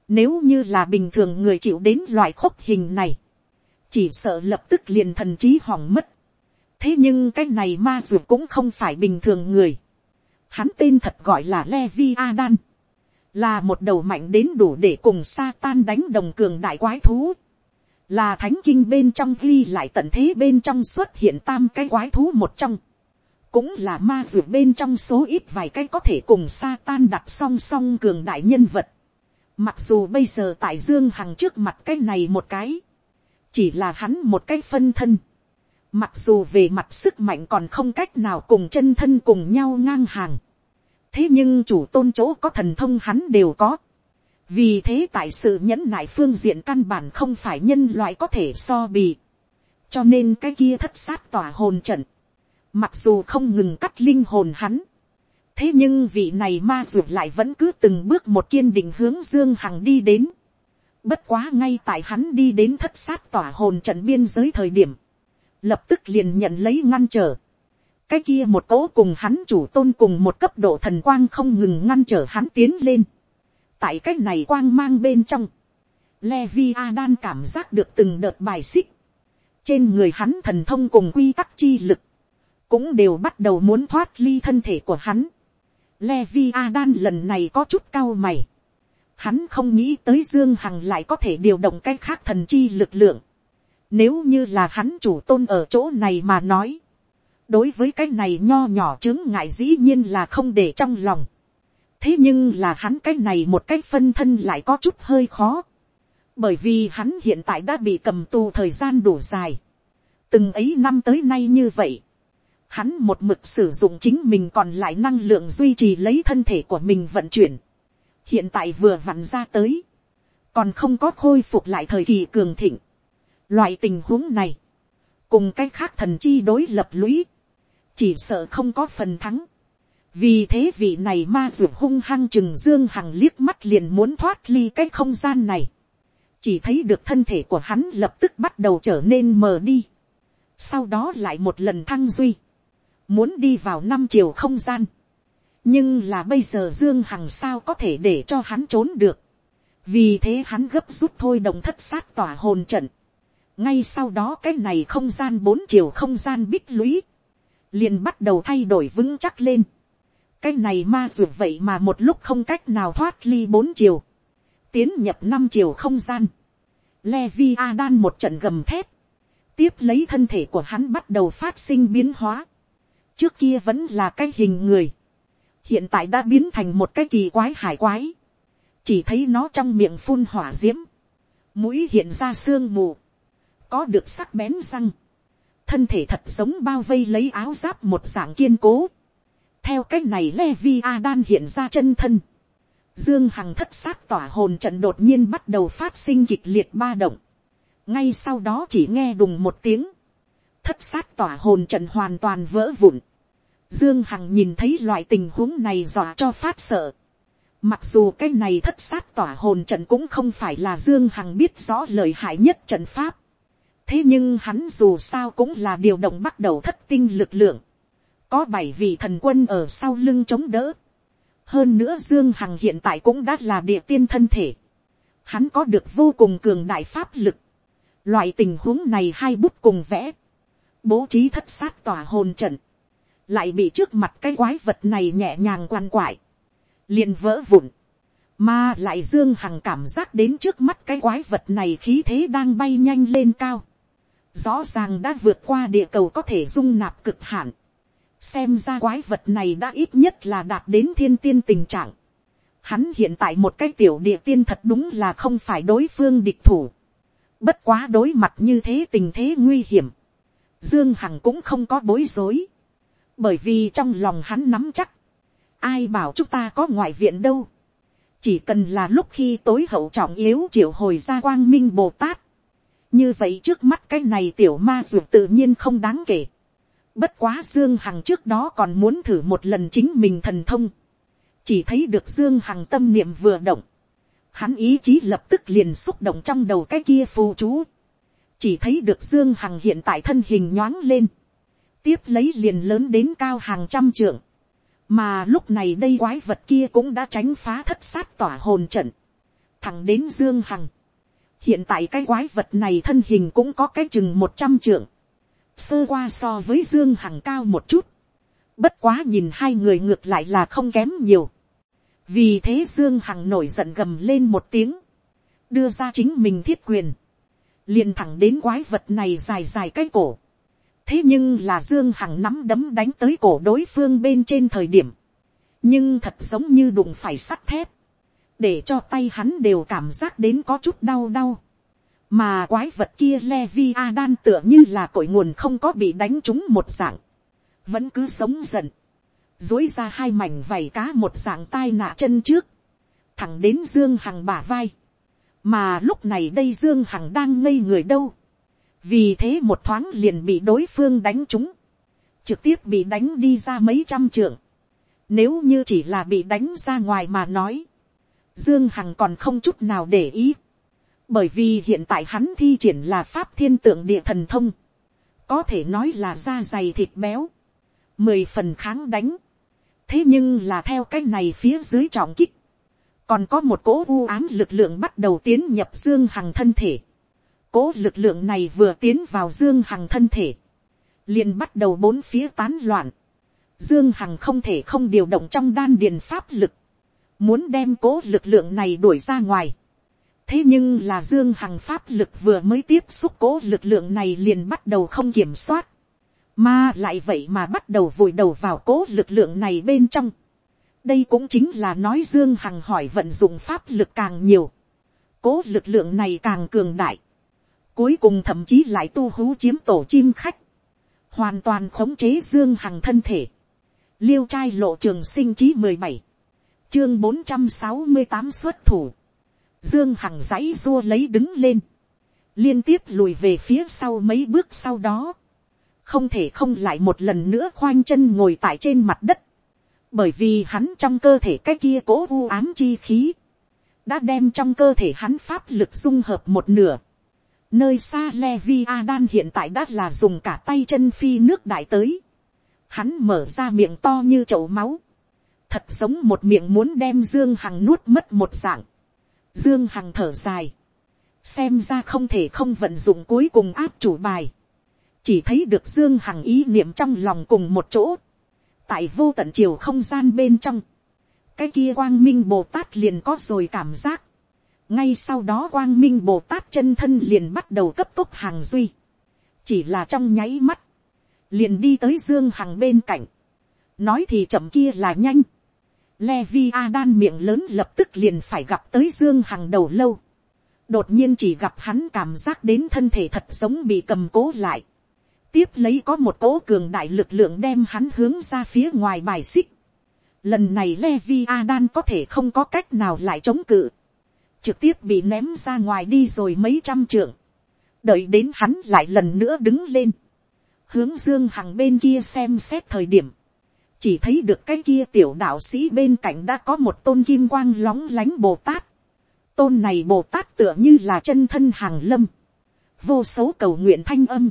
nếu như là bình thường người chịu đến loại khốc hình này, chỉ sợ lập tức liền thần trí hỏng mất. thế nhưng cái này ma ruột cũng không phải bình thường người. hắn tên thật gọi là Levi Adan là một đầu mạnh đến đủ để cùng Satan đánh đồng cường đại quái thú, là thánh kinh bên trong ghi lại tận thế bên trong xuất hiện tam cái quái thú một trong, cũng là ma dược bên trong số ít vài cái có thể cùng sa tan đặt song song cường đại nhân vật. Mặc dù bây giờ tại Dương Hằng trước mặt cái này một cái, chỉ là hắn một cái phân thân. Mặc dù về mặt sức mạnh còn không cách nào cùng chân thân cùng nhau ngang hàng. Thế nhưng chủ tôn chỗ có thần thông hắn đều có. Vì thế tại sự nhẫn nại phương diện căn bản không phải nhân loại có thể so bì. Cho nên cái kia thất sát tỏa hồn trận. Mặc dù không ngừng cắt linh hồn hắn. Thế nhưng vị này ma ruột lại vẫn cứ từng bước một kiên định hướng Dương Hằng đi đến. Bất quá ngay tại hắn đi đến thất sát tỏa hồn trận biên giới thời điểm. Lập tức liền nhận lấy ngăn trở. Cái kia một cỗ cùng hắn chủ tôn cùng một cấp độ thần quang không ngừng ngăn trở hắn tiến lên. Tại cái này quang mang bên trong. Levi Adan cảm giác được từng đợt bài xích. Trên người hắn thần thông cùng quy tắc chi lực. Cũng đều bắt đầu muốn thoát ly thân thể của hắn. Levi Adan lần này có chút cao mày Hắn không nghĩ tới Dương Hằng lại có thể điều động cái khác thần chi lực lượng. Nếu như là hắn chủ tôn ở chỗ này mà nói. Đối với cái này nho nhỏ chứng ngại dĩ nhiên là không để trong lòng. Thế nhưng là hắn cái này một cái phân thân lại có chút hơi khó. Bởi vì hắn hiện tại đã bị cầm tù thời gian đủ dài. Từng ấy năm tới nay như vậy. Hắn một mực sử dụng chính mình còn lại năng lượng duy trì lấy thân thể của mình vận chuyển hiện tại vừa vặn ra tới, còn không có khôi phục lại thời kỳ cường thịnh. Loại tình huống này, cùng cái khác thần chi đối lập lũy, chỉ sợ không có phần thắng vì thế vị này ma ruột hung hăng chừng dương hằng liếc mắt liền muốn thoát ly cái không gian này. chỉ thấy được thân thể của hắn lập tức bắt đầu trở nên mờ đi. sau đó lại một lần thăng duy, muốn đi vào năm chiều không gian nhưng là bây giờ dương hằng sao có thể để cho hắn trốn được. vì thế hắn gấp rút thôi đồng thất sát tỏa hồn trận. ngay sau đó cái này không gian bốn chiều không gian bích lũy, liền bắt đầu thay đổi vững chắc lên cái này ma ruột vậy mà một lúc không cách nào thoát ly bốn chiều, tiến nhập năm chiều không gian. Levi Adan một trận gầm thép, tiếp lấy thân thể của hắn bắt đầu phát sinh biến hóa. trước kia vẫn là cái hình người. Hiện tại đã biến thành một cái kỳ quái hải quái, chỉ thấy nó trong miệng phun hỏa d i ễ m mũi hiện ra sương mù, có được sắc bén răng, thân thể thật giống bao vây lấy áo giáp một dạng kiên cố, theo cái này Levi Adan hiện ra chân thân, Dương Hằng thất sát tỏa hồn trận đột nhiên bắt đầu phát sinh kịch liệt ba động, ngay sau đó chỉ nghe đùng một tiếng, thất sát tỏa hồn trận hoàn toàn vỡ vụn, Dương Hằng nhìn thấy loại tình huống này dọa cho phát sợ. Mặc dù cái này thất sát tỏa hồn trận cũng không phải là Dương Hằng biết rõ lời hại nhất trận pháp. Thế nhưng hắn dù sao cũng là điều động bắt đầu thất tinh lực lượng. Có bảy vị thần quân ở sau lưng chống đỡ. Hơn nữa Dương Hằng hiện tại cũng đã là địa tiên thân thể. Hắn có được vô cùng cường đại pháp lực. Loại tình huống này hai bút cùng vẽ. Bố trí thất sát tỏa hồn trận lại bị trước mặt cái quái vật này nhẹ nhàng quan quại, liền vỡ vụn, mà lại dương hằng cảm giác đến trước mắt cái quái vật này khí thế đang bay nhanh lên cao, rõ ràng đã vượt qua địa cầu có thể dung nạp cực hạn, xem ra quái vật này đã ít nhất là đạt đến thiên tiên tình trạng, hắn hiện tại một cái tiểu địa tiên thật đúng là không phải đối phương địch thủ, bất quá đối mặt như thế tình thế nguy hiểm, dương hằng cũng không có bối rối, bởi vì trong lòng hắn nắm chắc, ai bảo chúng ta có ngoại viện đâu, chỉ cần là lúc khi tối hậu trọng yếu triệu hồi ra quang minh bồ tát, như vậy trước mắt cái này tiểu ma dù tự nhiên không đáng kể, bất quá dương hằng trước đó còn muốn thử một lần chính mình thần thông, chỉ thấy được dương hằng tâm niệm vừa động, hắn ý chí lập tức liền xúc động trong đầu cái kia phù chú, chỉ thấy được dương hằng hiện tại thân hình nhoáng lên, tiếp lấy liền lớn đến cao hàng trăm trượng. Mà lúc này đây quái vật kia cũng đã tránh phá thất sát tỏa hồn trận. Thẳng đến Dương Hằng. Hiện tại cái quái vật này thân hình cũng có cái chừng một trăm trượng. Sơ qua so với Dương Hằng cao một chút. Bất quá nhìn hai người ngược lại là không kém nhiều. Vì thế Dương Hằng nổi giận gầm lên một tiếng. Đưa ra chính mình thiết quyền. liền thẳng đến quái vật này dài dài cái cổ. thế nhưng là dương hằng nắm đấm đánh tới cổ đối phương bên trên thời điểm, nhưng thật giống như đụng phải sắt thép, để cho tay hắn đều cảm giác đến có chút đau đau mà quái vật kia Levi Adan tựa như là cội nguồn không có bị đánh trúng một dạng, vẫn cứ sống dần, dối ra hai mảnh vảy cá một dạng tai nạ chân trước, thẳng đến dương hằng bả vai, mà lúc này đây dương hằng đang ngây người đâu, vì thế một thoáng liền bị đối phương đánh trúng, trực tiếp bị đánh đi ra mấy trăm trượng, nếu như chỉ là bị đánh ra ngoài mà nói, Dương Hằng còn không chút nào để ý. Bởi vì hiện tại hắn thi triển là pháp thiên tượng địa thần thông. Có thể nói là da dày thịt béo. Mười phần kháng đánh. Thế nhưng là theo cái này phía dưới trọng kích. Còn có một cỗ u ám lực lượng bắt đầu tiến nhập Dương Hằng thân thể. Cỗ lực lượng này vừa tiến vào Dương Hằng thân thể. liền bắt đầu bốn phía tán loạn. Dương Hằng không thể không điều động trong đan điền pháp lực muốn đem cố lực lượng này đuổi ra ngoài thế nhưng là dương hằng pháp lực vừa mới tiếp xúc cố lực lượng này liền bắt đầu không kiểm soát, mà lại vậy mà bắt đầu vùi đầu vào cố lực lượng này bên trong. đây cũng chính là nói dương hằng hỏi vận dụng pháp lực càng nhiều, cố lực lượng này càng cường đại, cuối cùng thậm chí lại tu hú chiếm tổ chim khách, hoàn toàn khống chế dương hằng thân thể, liêu trai lộ trường sinh chí mười bảy. Chương bốn trăm sáu mươi tám xuất thủ, dương hằng giãy rua lấy đứng lên, liên tiếp lùi về phía sau mấy bước sau đó, không thể không lại một lần nữa khoanh chân ngồi tại trên mặt đất, bởi vì hắn trong cơ thể cái kia cố u ám chi khí, đã đem trong cơ thể hắn pháp lực dung hợp một nửa. Nơi xa Levi Adan hiện tại đã là dùng cả tay chân phi nước đại tới. Hắn mở ra miệng to như chậu máu thật giống một miệng muốn đem dương hằng nuốt mất một dạng dương hằng thở dài, xem ra không thể không vận dụng cuối cùng áp chủ bài. chỉ thấy được dương hằng ý niệm trong lòng cùng một chỗ, tại vô tận chiều không gian bên trong, cái kia quang minh bồ tát liền có rồi cảm giác. ngay sau đó quang minh bồ tát chân thân liền bắt đầu cấp tốc hàng duy. chỉ là trong nháy mắt, liền đi tới dương hằng bên cạnh. nói thì chậm kia là nhanh. Levi Adan miệng lớn lập tức liền phải gặp tới Dương Hằng đầu lâu. Đột nhiên chỉ gặp hắn cảm giác đến thân thể thật giống bị cầm cố lại. Tiếp lấy có một cỗ cường đại lực lượng đem hắn hướng ra phía ngoài bài xích. Lần này Levi Adan có thể không có cách nào lại chống cự. Trực tiếp bị ném ra ngoài đi rồi mấy trăm trượng. Đợi đến hắn lại lần nữa đứng lên. Hướng Dương Hằng bên kia xem xét thời điểm chỉ thấy được cái kia tiểu đạo sĩ bên cạnh đã có một tôn kim quang lóng lánh bồ tát. tôn này bồ tát tựa như là chân thân hàng lâm, vô số cầu nguyện thanh âm,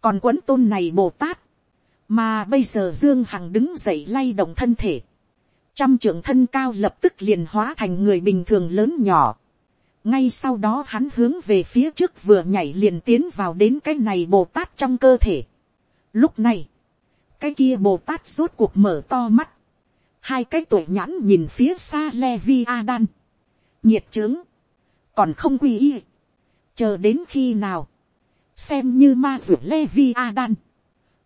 còn quấn tôn này bồ tát, mà bây giờ dương hằng đứng dậy lay động thân thể, trăm trưởng thân cao lập tức liền hóa thành người bình thường lớn nhỏ. ngay sau đó hắn hướng về phía trước vừa nhảy liền tiến vào đến cái này bồ tát trong cơ thể. lúc này, cái kia bồ tát rốt cuộc mở to mắt, hai cái tuổi nhãn nhìn phía xa Levi Adan, nhiệt trướng, còn không quy y, chờ đến khi nào, xem như ma ruột Levi Adan,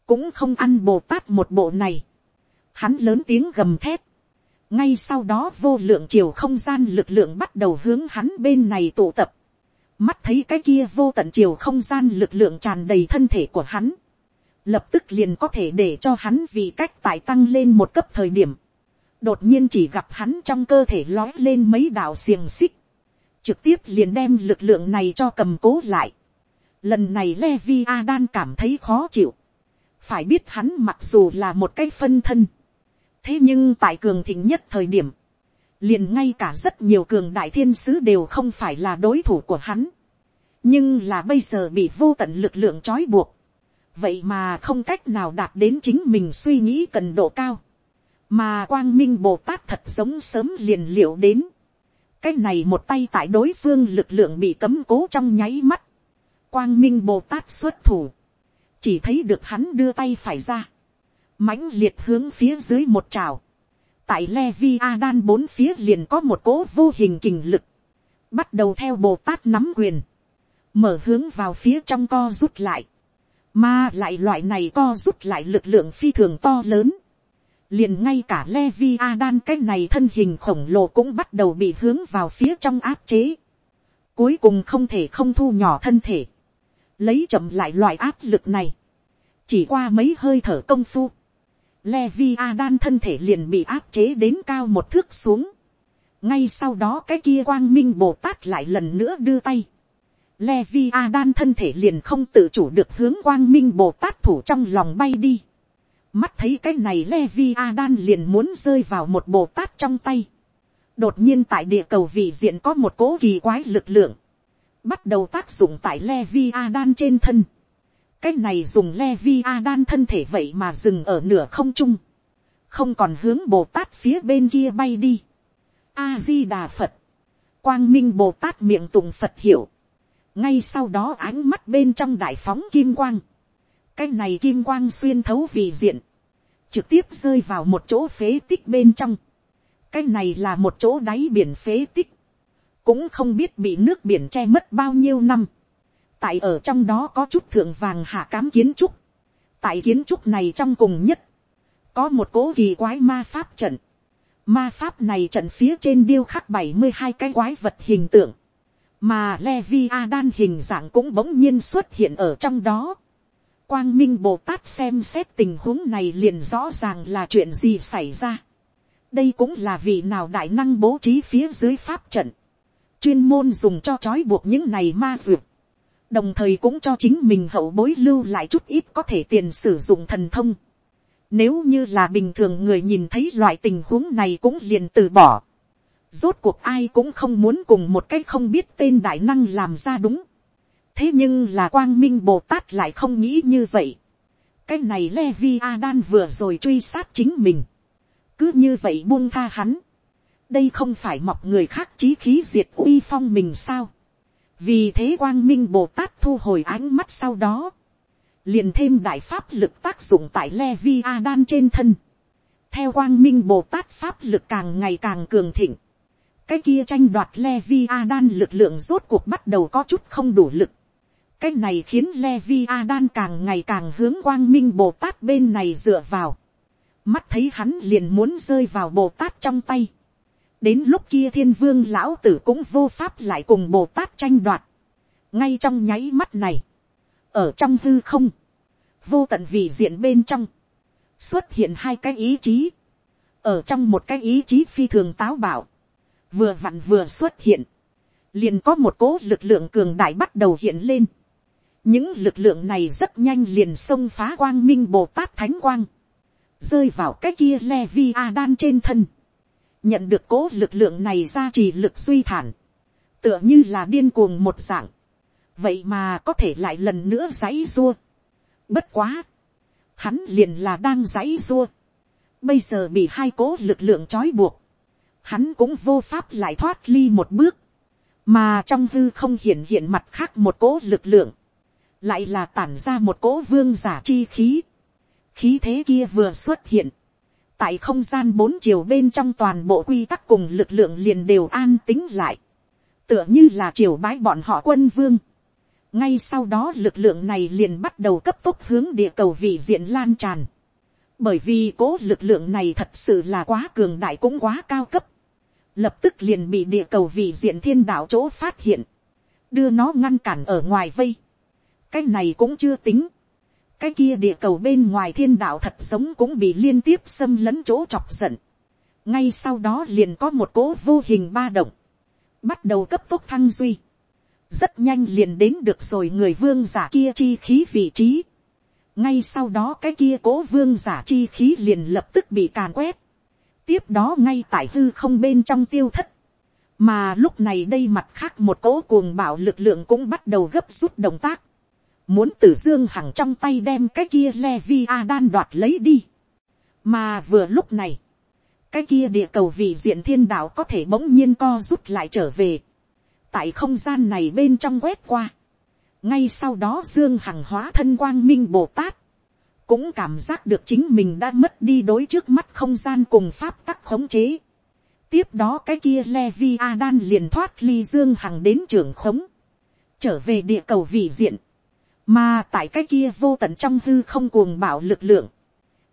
cũng không ăn bồ tát một bộ này, hắn lớn tiếng gầm thét, ngay sau đó vô lượng chiều không gian lực lượng bắt đầu hướng hắn bên này tụ tập, mắt thấy cái kia vô tận chiều không gian lực lượng tràn đầy thân thể của hắn, lập tức liền có thể để cho hắn vì cách tài tăng lên một cấp thời điểm, đột nhiên chỉ gặp hắn trong cơ thể lói lên mấy đạo xiềng xích, trực tiếp liền đem lực lượng này cho cầm cố lại. Lần này Levi Adan cảm thấy khó chịu, phải biết hắn mặc dù là một cái phân thân, thế nhưng tại cường thịnh nhất thời điểm, liền ngay cả rất nhiều cường đại thiên sứ đều không phải là đối thủ của hắn, nhưng là bây giờ bị vô tận lực lượng trói buộc, vậy mà không cách nào đạt đến chính mình suy nghĩ cần độ cao, mà quang minh bồ tát thật giống sớm liền liệu đến, cái này một tay tại đối phương lực lượng bị cấm cố trong nháy mắt, quang minh bồ tát xuất thủ, chỉ thấy được hắn đưa tay phải ra, mãnh liệt hướng phía dưới một trào, tại Levi Adan bốn phía liền có một cố vô hình kình lực, bắt đầu theo bồ tát nắm quyền, mở hướng vào phía trong co rút lại, mà lại loại này co rút lại lực lượng phi thường to lớn, liền ngay cả Levi Adan cái này thân hình khổng lồ cũng bắt đầu bị hướng vào phía trong áp chế. Cuối cùng không thể không thu nhỏ thân thể. Lấy chậm lại loại áp lực này. Chỉ qua mấy hơi thở công phu. Levi Adan thân thể liền bị áp chế đến cao một thước xuống. Ngay sau đó cái kia quang minh Bồ Tát lại lần nữa đưa tay. Levi Adan thân thể liền không tự chủ được hướng quang minh Bồ Tát thủ trong lòng bay đi Mắt thấy cái này Levi Adan liền muốn rơi vào một bồ tát trong tay. Đột nhiên tại địa cầu vị diện có một cố kỳ quái lực lượng. Bắt đầu tác dụng tại Levi Adan trên thân. Cái này dùng Levi Adan thân thể vậy mà dừng ở nửa không trung. Không còn hướng Bồ Tát phía bên kia bay đi. A-di-đà Phật. Quang Minh Bồ Tát miệng tùng Phật hiểu. Ngay sau đó ánh mắt bên trong đại phóng kim quang cái này kim quang xuyên thấu vị diện, trực tiếp rơi vào một chỗ phế tích bên trong. cái này là một chỗ đáy biển phế tích, cũng không biết bị nước biển che mất bao nhiêu năm. tại ở trong đó có chút thượng vàng hạ cám kiến trúc. tại kiến trúc này trong cùng nhất, có một cố kỳ quái ma pháp trận. Ma pháp này trận phía trên điêu khắc bảy mươi hai cái quái vật hình tượng. Mà Levi Adan hình dạng cũng bỗng nhiên xuất hiện ở trong đó quang minh bồ tát xem xét tình huống này liền rõ ràng là chuyện gì xảy ra. đây cũng là vị nào đại năng bố trí phía dưới pháp trận. chuyên môn dùng cho trói buộc những này ma dược. đồng thời cũng cho chính mình hậu bối lưu lại chút ít có thể tiền sử dụng thần thông. nếu như là bình thường người nhìn thấy loại tình huống này cũng liền từ bỏ rốt cuộc ai cũng không muốn cùng một cái không biết tên đại năng làm ra đúng thế nhưng là quang minh bồ tát lại không nghĩ như vậy. cái này Levi Adan vừa rồi truy sát chính mình. cứ như vậy buông tha hắn. đây không phải mọc người khác trí khí diệt uy phong mình sao. vì thế quang minh bồ tát thu hồi ánh mắt sau đó. liền thêm đại pháp lực tác dụng tại Levi Adan trên thân. theo quang minh bồ tát pháp lực càng ngày càng cường thịnh cái kia tranh đoạt Levi Adan lực lượng rốt cuộc bắt đầu có chút không đủ lực cái này khiến Levi Adan càng ngày càng hướng quang minh Bồ Tát bên này dựa vào. Mắt thấy hắn liền muốn rơi vào Bồ Tát trong tay. Đến lúc kia thiên vương lão tử cũng vô pháp lại cùng Bồ Tát tranh đoạt. Ngay trong nháy mắt này. Ở trong hư không. Vô tận vị diện bên trong. Xuất hiện hai cái ý chí. Ở trong một cái ý chí phi thường táo bạo. Vừa vặn vừa xuất hiện. Liền có một cố lực lượng cường đại bắt đầu hiện lên những lực lượng này rất nhanh liền xông phá quang minh bồ tát thánh quang, rơi vào cái kia le vi a đan trên thân, nhận được cố lực lượng này ra chỉ lực suy thản, tựa như là điên cuồng một dạng, vậy mà có thể lại lần nữa giấy dua. bất quá, hắn liền là đang giấy dua, bây giờ bị hai cố lực lượng trói buộc, hắn cũng vô pháp lại thoát ly một bước, mà trong hư không hiện hiện mặt khác một cỗ lực lượng, lại là tản ra một cỗ vương giả chi khí. khí thế kia vừa xuất hiện, tại không gian bốn chiều bên trong toàn bộ quy tắc cùng lực lượng liền đều an tính lại, tựa như là triều bái bọn họ quân vương. ngay sau đó lực lượng này liền bắt đầu cấp tốc hướng địa cầu vị diện lan tràn, bởi vì cố lực lượng này thật sự là quá cường đại cũng quá cao cấp, lập tức liền bị địa cầu vị diện thiên đạo chỗ phát hiện, đưa nó ngăn cản ở ngoài vây cái này cũng chưa tính. cái kia địa cầu bên ngoài thiên đạo thật sống cũng bị liên tiếp xâm lấn chỗ chọc giận. ngay sau đó liền có một cố vô hình ba động, bắt đầu cấp tốc thăng duy. rất nhanh liền đến được rồi người vương giả kia chi khí vị trí. ngay sau đó cái kia cố vương giả chi khí liền lập tức bị càn quét tiếp đó ngay tại hư không bên trong tiêu thất. mà lúc này đây mặt khác một cố cuồng bảo lực lượng cũng bắt đầu gấp rút động tác muốn tử dương hằng trong tay đem cái kia Levi đan đoạt lấy đi. mà vừa lúc này, cái kia địa cầu vị diện thiên đạo có thể bỗng nhiên co rút lại trở về. tại không gian này bên trong quét qua. ngay sau đó dương hằng hóa thân quang minh bồ tát, cũng cảm giác được chính mình đã mất đi đối trước mắt không gian cùng pháp tắc khống chế. tiếp đó cái kia Levi Adan liền thoát ly dương hằng đến trường khống trở về địa cầu vị diện, mà tại cái kia vô tận trong hư không cuồng bảo lực lượng,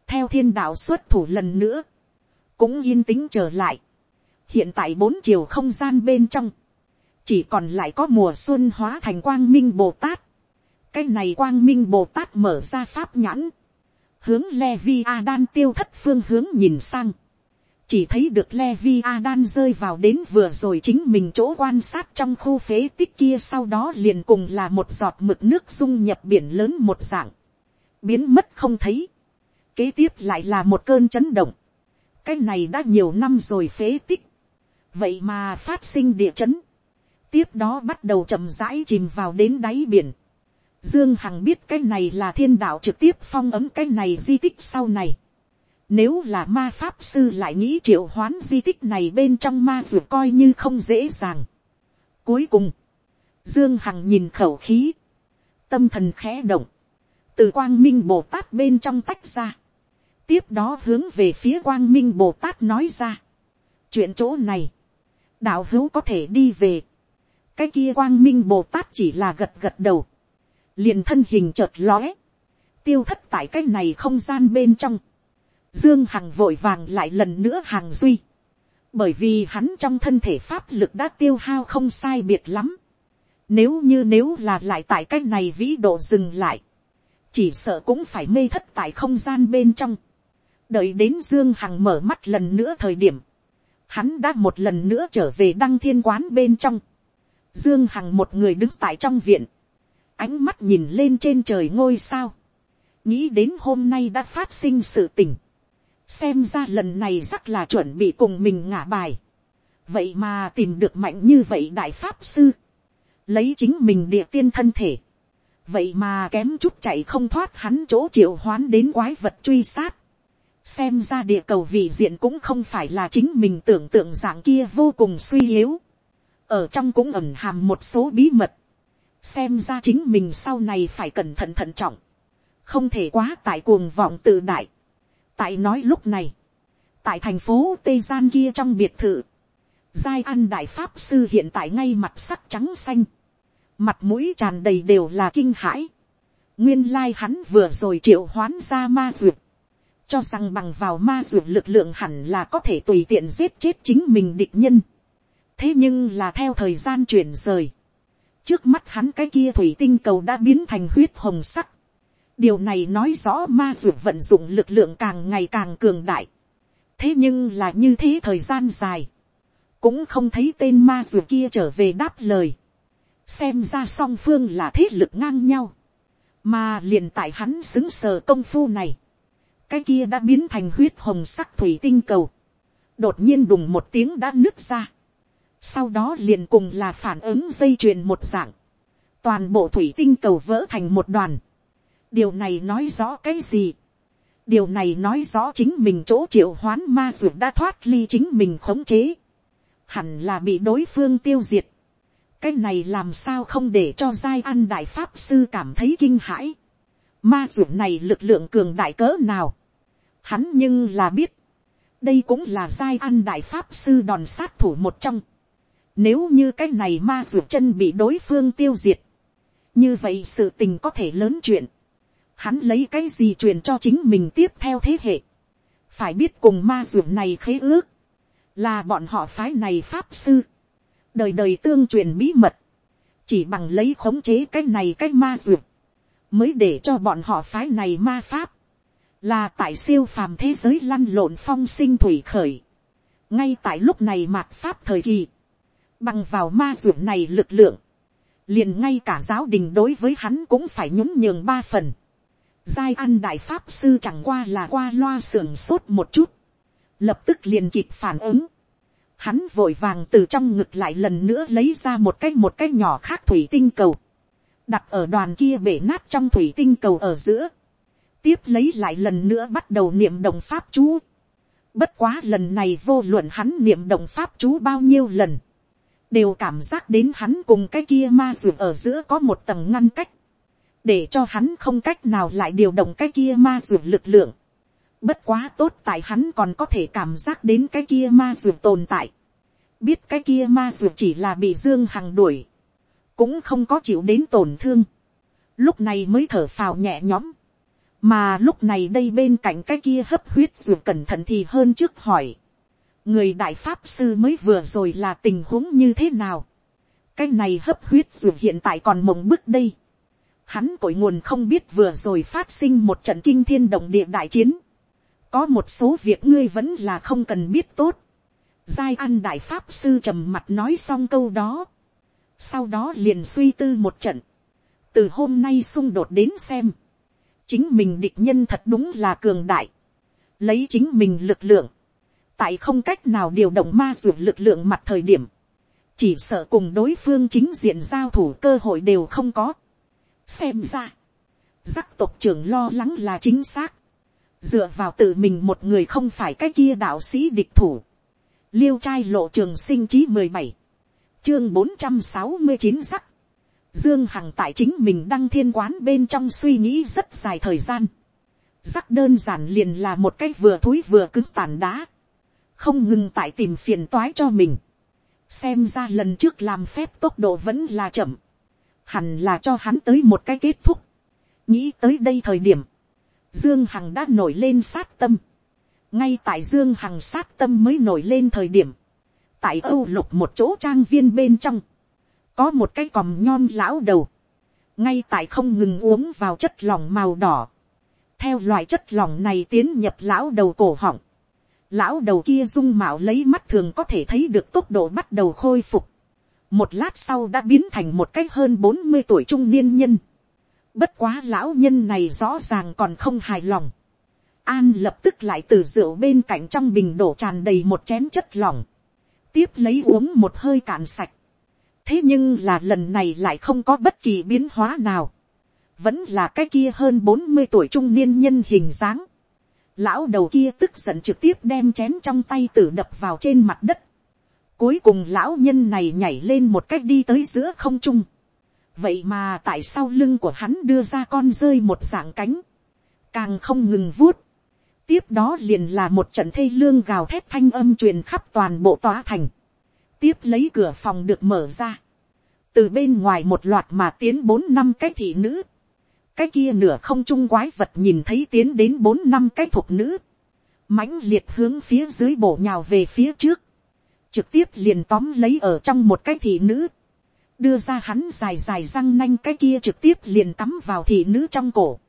theo thiên đạo xuất thủ lần nữa, cũng yên tĩnh trở lại. hiện tại bốn chiều không gian bên trong, chỉ còn lại có mùa xuân hóa thành quang minh bồ tát. cái này quang minh bồ tát mở ra pháp nhãn, hướng Levi Adan tiêu thất phương hướng nhìn sang. Chỉ thấy được Levi Adan rơi vào đến vừa rồi chính mình chỗ quan sát trong khu phế tích kia sau đó liền cùng là một giọt mực nước dung nhập biển lớn một dạng. Biến mất không thấy. Kế tiếp lại là một cơn chấn động. Cái này đã nhiều năm rồi phế tích. Vậy mà phát sinh địa chấn. Tiếp đó bắt đầu chậm rãi chìm vào đến đáy biển Dương Hằng biết cái này là thiên đạo trực tiếp phong ấm cái này di tích sau này. Nếu là ma pháp sư lại nghĩ triệu hoán di tích này bên trong ma dù coi như không dễ dàng. Cuối cùng, Dương Hằng nhìn khẩu khí. Tâm thần khẽ động. Từ quang minh Bồ Tát bên trong tách ra. Tiếp đó hướng về phía quang minh Bồ Tát nói ra. Chuyện chỗ này, đạo hữu có thể đi về. Cái kia quang minh Bồ Tát chỉ là gật gật đầu liền thân hình chợt lóe, tiêu thất tại cái này không gian bên trong, dương hằng vội vàng lại lần nữa hàng duy, bởi vì hắn trong thân thể pháp lực đã tiêu hao không sai biệt lắm, nếu như nếu là lại tại cái này vĩ độ dừng lại, chỉ sợ cũng phải mê thất tại không gian bên trong, đợi đến dương hằng mở mắt lần nữa thời điểm, hắn đã một lần nữa trở về đăng thiên quán bên trong, dương hằng một người đứng tại trong viện, ánh mắt nhìn lên trên trời ngôi sao, nghĩ đến hôm nay đã phát sinh sự tình, xem ra lần này chắc là chuẩn bị cùng mình ngả bài, vậy mà tìm được mạnh như vậy đại pháp sư, lấy chính mình địa tiên thân thể, vậy mà kém chút chạy không thoát hắn chỗ triệu hoán đến quái vật truy sát, xem ra địa cầu vị diện cũng không phải là chính mình tưởng tượng dạng kia vô cùng suy yếu, ở trong cũng ẩm hàm một số bí mật, xem ra chính mình sau này phải cẩn thận thận trọng, không thể quá tại cuồng vọng tự đại. tại nói lúc này, tại thành phố tây gian kia trong biệt thự, giai an đại pháp sư hiện tại ngay mặt sắc trắng xanh, mặt mũi tràn đầy đều là kinh hãi, nguyên lai hắn vừa rồi triệu hoán ra ma duyệt, cho rằng bằng vào ma duyệt lực lượng hẳn là có thể tùy tiện giết chết chính mình địch nhân. thế nhưng là theo thời gian chuyển rời, trước mắt hắn cái kia thủy tinh cầu đã biến thành huyết hồng sắc. điều này nói rõ ma dược vận dụng lực lượng càng ngày càng cường đại. thế nhưng là như thế thời gian dài, cũng không thấy tên ma dược kia trở về đáp lời. xem ra song phương là thế lực ngang nhau. mà liền tại hắn xứng sờ công phu này, cái kia đã biến thành huyết hồng sắc thủy tinh cầu. đột nhiên đùng một tiếng đã nứt ra sau đó liền cùng là phản ứng dây chuyền một dạng, toàn bộ thủy tinh cầu vỡ thành một đoàn. điều này nói rõ cái gì. điều này nói rõ chính mình chỗ triệu hoán ma dược đã thoát ly chính mình khống chế, hẳn là bị đối phương tiêu diệt. cái này làm sao không để cho giai ăn đại pháp sư cảm thấy kinh hãi. ma dược này lực lượng cường đại cỡ nào. hắn nhưng là biết, đây cũng là giai ăn đại pháp sư đòn sát thủ một trong nếu như cái này ma ruột chân bị đối phương tiêu diệt. Như vậy sự tình có thể lớn chuyện. Hắn lấy cái gì truyền cho chính mình tiếp theo thế hệ. Phải biết cùng ma ruột này khế ước. Là bọn họ phái này pháp sư. Đời đời tương truyền bí mật. Chỉ bằng lấy khống chế cái này cái ma ruột. Mới để cho bọn họ phái này ma pháp. Là tại siêu phàm thế giới lăn lộn phong sinh thủy khởi. Ngay tại lúc này mạt pháp thời kỳ Bằng vào ma dụng này lực lượng. Liền ngay cả giáo đình đối với hắn cũng phải nhún nhường ba phần. Giai ăn đại pháp sư chẳng qua là qua loa sưởng sốt một chút. Lập tức liền kịp phản ứng. Hắn vội vàng từ trong ngực lại lần nữa lấy ra một cái một cái nhỏ khác thủy tinh cầu. Đặt ở đoàn kia bể nát trong thủy tinh cầu ở giữa. Tiếp lấy lại lần nữa bắt đầu niệm đồng pháp chú. Bất quá lần này vô luận hắn niệm đồng pháp chú bao nhiêu lần đều cảm giác đến hắn cùng cái kia ma dược ở giữa có một tầng ngăn cách, để cho hắn không cách nào lại điều động cái kia ma dược lực lượng. Bất quá tốt tại hắn còn có thể cảm giác đến cái kia ma dược tồn tại. Biết cái kia ma dược chỉ là bị Dương Hằng đuổi. cũng không có chịu đến tổn thương, lúc này mới thở phào nhẹ nhõm, mà lúc này đây bên cạnh cái kia hấp huyết dù cẩn thận thì hơn trước hỏi, người đại pháp sư mới vừa rồi là tình huống như thế nào, cái này hấp huyết dù hiện tại còn mộng bức đây, hắn cội nguồn không biết vừa rồi phát sinh một trận kinh thiên động địa đại chiến, có một số việc ngươi vẫn là không cần biết tốt, giai an đại pháp sư trầm mặt nói xong câu đó, sau đó liền suy tư một trận, từ hôm nay xung đột đến xem, chính mình địch nhân thật đúng là cường đại, lấy chính mình lực lượng, tại không cách nào điều động ma dược lực lượng mặt thời điểm, chỉ sợ cùng đối phương chính diện giao thủ cơ hội đều không có. xem ra, giác tộc trưởng lo lắng là chính xác, dựa vào tự mình một người không phải cái kia đạo sĩ địch thủ, liêu trai lộ trường sinh chí mười bảy, chương bốn trăm sáu mươi chín sắc, Dương Hằng tại chính mình đăng thiên quán bên trong suy nghĩ rất dài thời gian. Rắc đơn giản liền là một cái vừa thúi vừa cứng tàn đá. Không ngừng tại tìm phiền toái cho mình. Xem ra lần trước làm phép tốc độ vẫn là chậm. Hẳn là cho hắn tới một cái kết thúc. Nghĩ tới đây thời điểm. Dương Hằng đã nổi lên sát tâm. Ngay tại Dương Hằng sát tâm mới nổi lên thời điểm. Tại Âu Lục một chỗ trang viên bên trong có một cái còm nhon lão đầu, ngay tại không ngừng uống vào chất lỏng màu đỏ, theo loại chất lỏng này tiến nhập lão đầu cổ họng, lão đầu kia dung mạo lấy mắt thường có thể thấy được tốc độ bắt đầu khôi phục, một lát sau đã biến thành một cái hơn bốn mươi tuổi trung niên nhân, bất quá lão nhân này rõ ràng còn không hài lòng, an lập tức lại từ rượu bên cạnh trong bình đổ tràn đầy một chén chất lỏng, tiếp lấy uống một hơi cạn sạch, thế nhưng là lần này lại không có bất kỳ biến hóa nào, vẫn là cái kia hơn bốn mươi tuổi trung niên nhân hình dáng, lão đầu kia tức giận trực tiếp đem chén trong tay tử đập vào trên mặt đất, cuối cùng lão nhân này nhảy lên một cách đi tới giữa không trung, vậy mà tại sao lưng của hắn đưa ra con rơi một dạng cánh, càng không ngừng vuốt, tiếp đó liền là một trận thê lương gào thét thanh âm truyền khắp toàn bộ tòa thành, tiếp lấy cửa phòng được mở ra, từ bên ngoài một loạt mà tiến bốn năm cái thị nữ, cái kia nửa không trung quái vật nhìn thấy tiến đến bốn năm cái thuộc nữ, mãnh liệt hướng phía dưới bổ nhào về phía trước, trực tiếp liền tóm lấy ở trong một cái thị nữ, đưa ra hắn dài dài răng nanh cái kia trực tiếp liền cắm vào thị nữ trong cổ.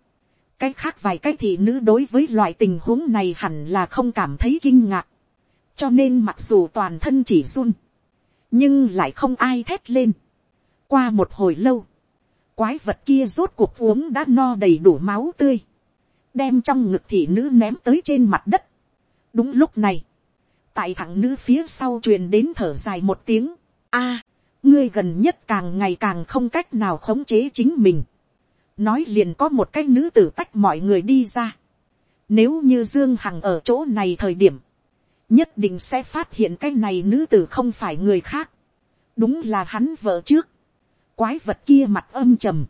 cái khác vài cái thị nữ đối với loại tình huống này hẳn là không cảm thấy kinh ngạc, cho nên mặc dù toàn thân chỉ run, nhưng lại không ai thét lên. qua một hồi lâu, quái vật kia rốt cuộc uống đã no đầy đủ máu tươi, đem trong ngực thị nữ ném tới trên mặt đất. đúng lúc này, tại thằng nữ phía sau truyền đến thở dài một tiếng, a, ngươi gần nhất càng ngày càng không cách nào khống chế chính mình. nói liền có một cái nữ tử tách mọi người đi ra. nếu như dương hằng ở chỗ này thời điểm, nhất định sẽ phát hiện cái này nữ tử không phải người khác, đúng là hắn vợ trước, quái vật kia mặt âm trầm,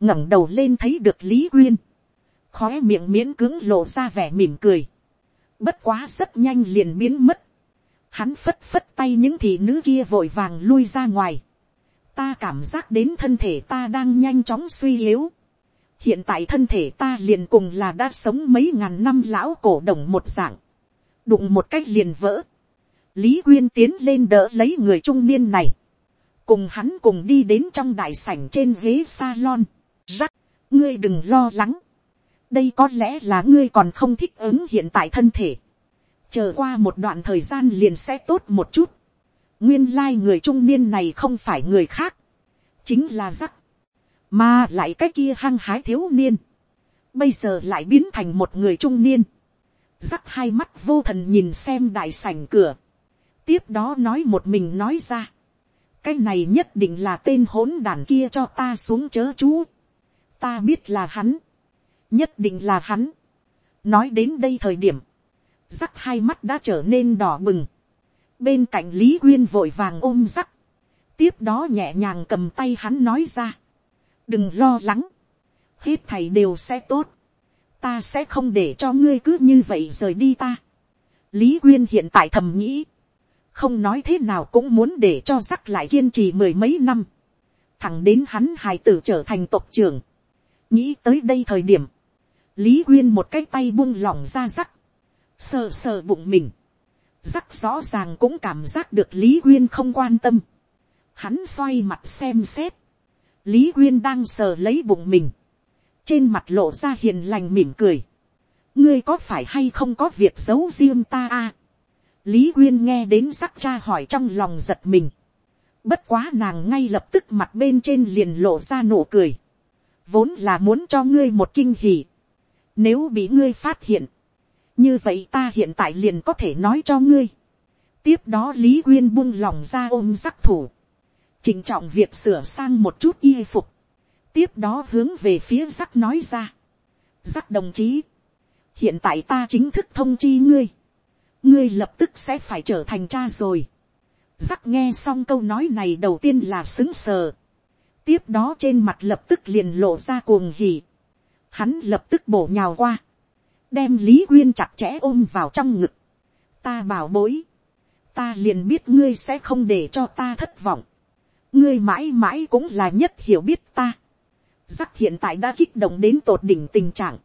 ngẩng đầu lên thấy được lý quyên, khói miệng miễn cứng lộ ra vẻ mỉm cười, bất quá rất nhanh liền biến mất, hắn phất phất tay những thị nữ kia vội vàng lui ra ngoài, ta cảm giác đến thân thể ta đang nhanh chóng suy yếu, hiện tại thân thể ta liền cùng là đã sống mấy ngàn năm lão cổ đồng một dạng, đụng một cách liền vỡ. lý quyên tiến lên đỡ lấy người trung niên này, cùng hắn cùng đi đến trong đại sảnh trên ghế salon. rắc, ngươi đừng lo lắng. đây có lẽ là ngươi còn không thích ứng hiện tại thân thể. chờ qua một đoạn thời gian liền sẽ tốt một chút. nguyên lai người trung niên này không phải người khác, chính là rắc, mà lại cái kia hăng hái thiếu niên. bây giờ lại biến thành một người trung niên rắc hai mắt vô thần nhìn xem đại sảnh cửa, tiếp đó nói một mình nói ra, cái này nhất định là tên hỗn đàn kia cho ta xuống chớ chú, ta biết là hắn, nhất định là hắn, nói đến đây thời điểm, rắc hai mắt đã trở nên đỏ bừng, bên cạnh lý quyên vội vàng ôm rắc, tiếp đó nhẹ nhàng cầm tay hắn nói ra, đừng lo lắng, hết thầy đều sẽ tốt, ta sẽ không để cho ngươi cứ như vậy rời đi ta. lý quyên hiện tại thầm nghĩ, không nói thế nào cũng muốn để cho rắc lại kiên trì mười mấy năm. thẳng đến hắn hài tử trở thành tộc trưởng, nghĩ tới đây thời điểm, lý quyên một cái tay buông lỏng ra rắc, sờ sờ bụng mình, rắc rõ ràng cũng cảm giác được lý quyên không quan tâm, hắn xoay mặt xem xét, lý quyên đang sờ lấy bụng mình, trên mặt lộ ra hiền lành mỉm cười, ngươi có phải hay không có việc giấu riêng ta a, lý quyên nghe đến sắc cha hỏi trong lòng giật mình, bất quá nàng ngay lập tức mặt bên trên liền lộ ra nụ cười, vốn là muốn cho ngươi một kinh hỉ, nếu bị ngươi phát hiện, như vậy ta hiện tại liền có thể nói cho ngươi. tiếp đó lý quyên buông lòng ra ôm sắc thủ, chỉnh trọng việc sửa sang một chút y phục, tiếp đó hướng về phía sắc nói ra. sắc đồng chí, hiện tại ta chính thức thông chi ngươi, ngươi lập tức sẽ phải trở thành cha rồi. Giác nghe xong câu nói này đầu tiên là xứng sờ, tiếp đó trên mặt lập tức liền lộ ra cuồng hỉ, hắn lập tức bổ nhào qua, đem lý quyên chặt chẽ ôm vào trong ngực, ta bảo bối, ta liền biết ngươi sẽ không để cho ta thất vọng, ngươi mãi mãi cũng là nhất hiểu biết ta, giác hiện tại đã kích động đến tột đỉnh tình trạng,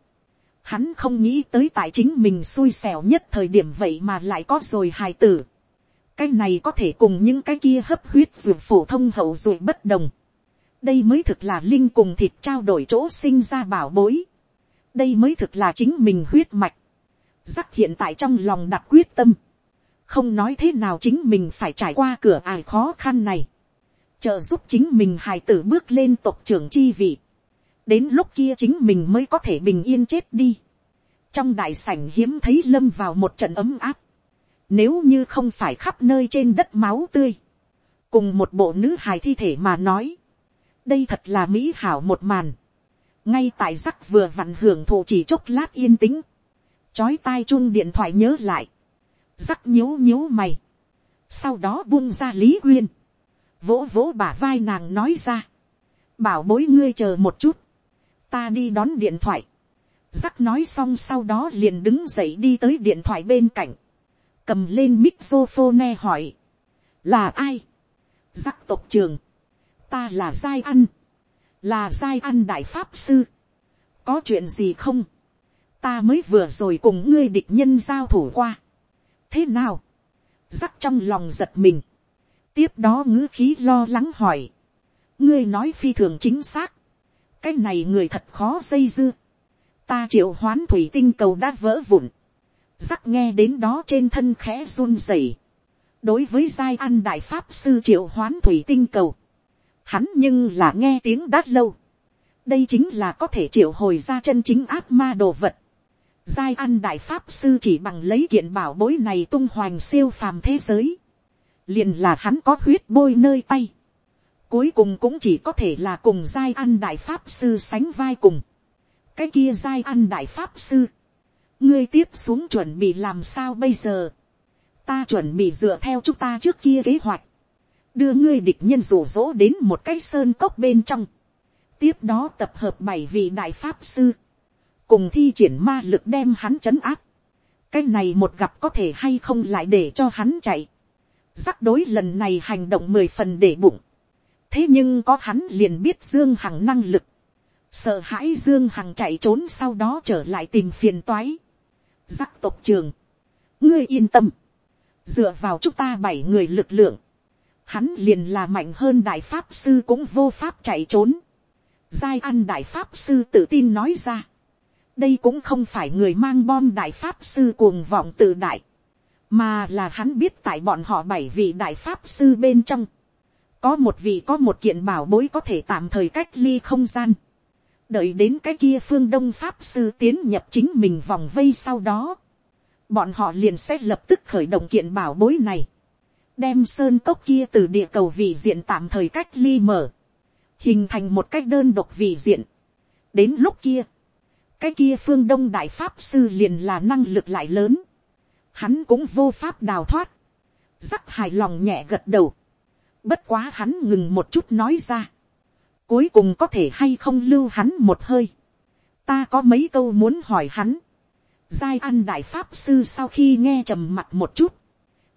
hắn không nghĩ tới tại chính mình xui xẻo nhất thời điểm vậy mà lại có rồi hài tử, cái này có thể cùng những cái kia hấp huyết ruột phổ thông hậu ruột bất đồng, đây mới thực là linh cùng thịt trao đổi chỗ sinh ra bảo bối. đây mới thực là chính mình huyết mạch. giác hiện tại trong lòng đặt quyết tâm. không nói thế nào chính mình phải trải qua cửa ải khó khăn này. trợ giúp chính mình hài tử bước lên tộc trưởng chi vị đến lúc kia chính mình mới có thể bình yên chết đi. trong đại sảnh hiếm thấy lâm vào một trận ấm áp. nếu như không phải khắp nơi trên đất máu tươi. cùng một bộ nữ hài thi thể mà nói đây thật là mỹ hảo một màn. ngay tại rắc vừa vặn hưởng thụ chỉ chốc lát yên tĩnh. chói tai chun điện thoại nhớ lại. rắc nhíu nhíu mày. sau đó buông ra lý quyên. vỗ vỗ bả vai nàng nói ra. bảo bối ngươi chờ một chút ta đi đón điện thoại. rắc nói xong sau đó liền đứng dậy đi tới điện thoại bên cạnh. cầm lên mixophone hỏi. là ai. rắc tộc trường ta là giai ăn, là giai ăn đại pháp sư, có chuyện gì không, ta mới vừa rồi cùng ngươi địch nhân giao thủ qua, thế nào, rắc trong lòng giật mình, tiếp đó ngữ khí lo lắng hỏi, ngươi nói phi thường chính xác, cái này người thật khó dây dưa, ta triệu hoán thủy tinh cầu đã vỡ vụn, rắc nghe đến đó trên thân khẽ run rẩy, đối với giai ăn đại pháp sư triệu hoán thủy tinh cầu, hắn nhưng là nghe tiếng đát lâu. đây chính là có thể triệu hồi ra chân chính ác ma đồ vật. giai ăn đại pháp sư chỉ bằng lấy kiện bảo bối này tung hoành siêu phàm thế giới. liền là hắn có huyết bôi nơi tay cuối cùng cũng chỉ có thể là cùng giai ăn đại pháp sư sánh vai cùng. cái kia giai ăn đại pháp sư. ngươi tiếp xuống chuẩn bị làm sao bây giờ. ta chuẩn bị dựa theo chúng ta trước kia kế hoạch đưa ngươi địch nhân rủ rỗ đến một cái sơn cốc bên trong, tiếp đó tập hợp bảy vị đại pháp sư, cùng thi triển ma lực đem hắn trấn áp, cái này một gặp có thể hay không lại để cho hắn chạy, rắc đối lần này hành động mười phần để bụng, thế nhưng có hắn liền biết dương hằng năng lực, sợ hãi dương hằng chạy trốn sau đó trở lại tìm phiền toái, giác tộc trường, ngươi yên tâm, dựa vào chúng ta bảy người lực lượng, hắn liền là mạnh hơn đại pháp sư cũng vô pháp chạy trốn. giai ăn đại pháp sư tự tin nói ra. đây cũng không phải người mang bom đại pháp sư cuồng vọng tự đại, mà là hắn biết tại bọn họ bảy vị đại pháp sư bên trong, có một vị có một kiện bảo bối có thể tạm thời cách ly không gian, đợi đến cái kia phương đông pháp sư tiến nhập chính mình vòng vây sau đó, bọn họ liền sẽ lập tức khởi động kiện bảo bối này. Đem sơn cốc kia từ địa cầu vị diện tạm thời cách ly mở, hình thành một cách đơn độc vị diện. đến lúc kia, cái kia phương đông đại pháp sư liền là năng lực lại lớn, hắn cũng vô pháp đào thoát, rắc hài lòng nhẹ gật đầu, bất quá hắn ngừng một chút nói ra, cuối cùng có thể hay không lưu hắn một hơi, ta có mấy câu muốn hỏi hắn, giai ăn đại pháp sư sau khi nghe trầm mặt một chút,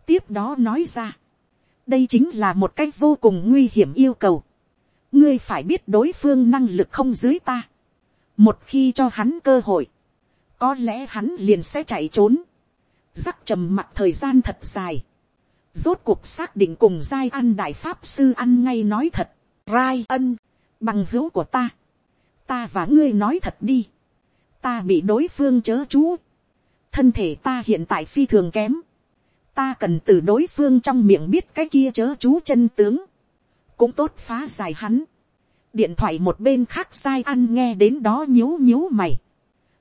tiếp đó nói ra. đây chính là một cách vô cùng nguy hiểm yêu cầu. ngươi phải biết đối phương năng lực không dưới ta, một khi cho hắn cơ hội, có lẽ hắn liền sẽ chạy trốn, rắc trầm mặt thời gian thật dài, rốt cuộc xác định cùng giai ăn đại pháp sư ăn ngay nói thật, rai ân, bằng hữu của ta, ta và ngươi nói thật đi, ta bị đối phương chớ chú, thân thể ta hiện tại phi thường kém, ta cần từ đối phương trong miệng biết cái kia chớ chú chân tướng, cũng tốt phá giải hắn, điện thoại một bên khác sai ăn nghe đến đó nhíu nhíu mày,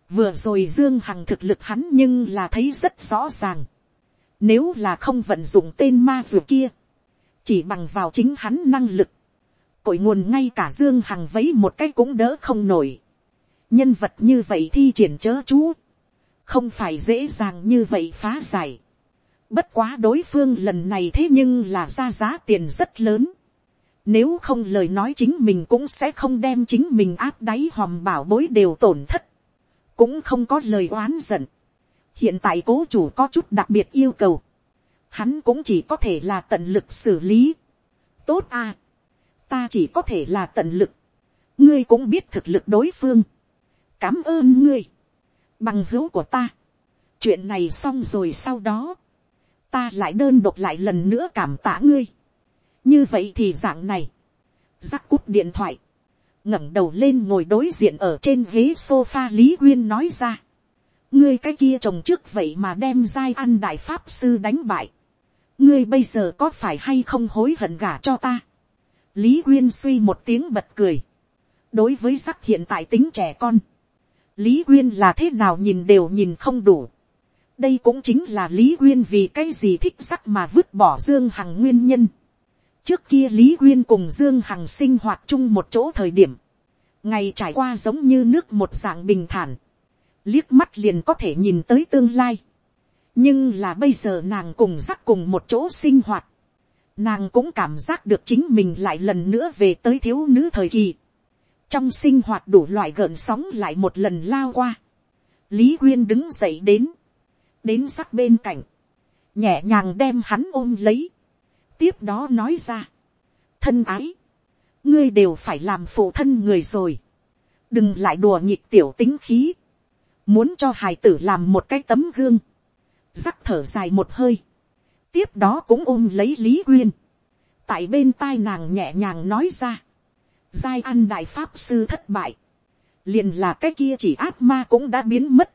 vừa rồi dương hằng thực lực hắn nhưng là thấy rất rõ ràng, nếu là không vận dụng tên ma dù kia, chỉ bằng vào chính hắn năng lực, cội nguồn ngay cả dương hằng vấy một cái cũng đỡ không nổi. nhân vật như vậy thi triển chớ chú, không phải dễ dàng như vậy phá giải. bất quá đối phương lần này thế nhưng là ra giá tiền rất lớn. nếu không lời nói chính mình cũng sẽ không đem chính mình áp đáy hòm bảo bối đều tổn thất. cũng không có lời oán giận hiện tại cố chủ có chút đặc biệt yêu cầu. hắn cũng chỉ có thể là tận lực xử lý. tốt à. Ta chỉ có thể là tận lực, ngươi cũng biết thực lực đối phương, cảm ơn ngươi, bằng hữu của ta, chuyện này xong rồi sau đó, ta lại đơn độc lại lần nữa cảm tạ ngươi, như vậy thì dạng này, rắc cút điện thoại, ngẩng đầu lên ngồi đối diện ở trên ghế sofa lý quyên nói ra, ngươi cái kia chồng trước vậy mà đem giai ăn đại pháp sư đánh bại, ngươi bây giờ có phải hay không hối hận gả cho ta, lý quyên suy một tiếng bật cười. đối với sắc hiện tại tính trẻ con, lý quyên là thế nào nhìn đều nhìn không đủ. đây cũng chính là lý quyên vì cái gì thích sắc mà vứt bỏ dương hằng nguyên nhân. trước kia lý quyên cùng dương hằng sinh hoạt chung một chỗ thời điểm, ngày trải qua giống như nước một dạng bình thản, liếc mắt liền có thể nhìn tới tương lai. nhưng là bây giờ nàng cùng rắc cùng một chỗ sinh hoạt, nàng cũng cảm giác được chính mình lại lần nữa về tới thiếu nữ thời kỳ. trong sinh hoạt đủ loại gợn sóng lại một lần lao qua. lý quyên đứng dậy đến, đến rắc bên cạnh, nhẹ nhàng đem hắn ôm lấy, tiếp đó nói ra, thân ái, ngươi đều phải làm phụ thân người rồi, đừng lại đùa nhịp tiểu tính khí, muốn cho hải tử làm một cái tấm gương, rắc thở dài một hơi, tiếp đó cũng ôm lấy lý quyên, tại bên tai nàng nhẹ nhàng nói ra, giai ăn đại pháp sư thất bại, liền là cái kia chỉ ác ma cũng đã biến mất,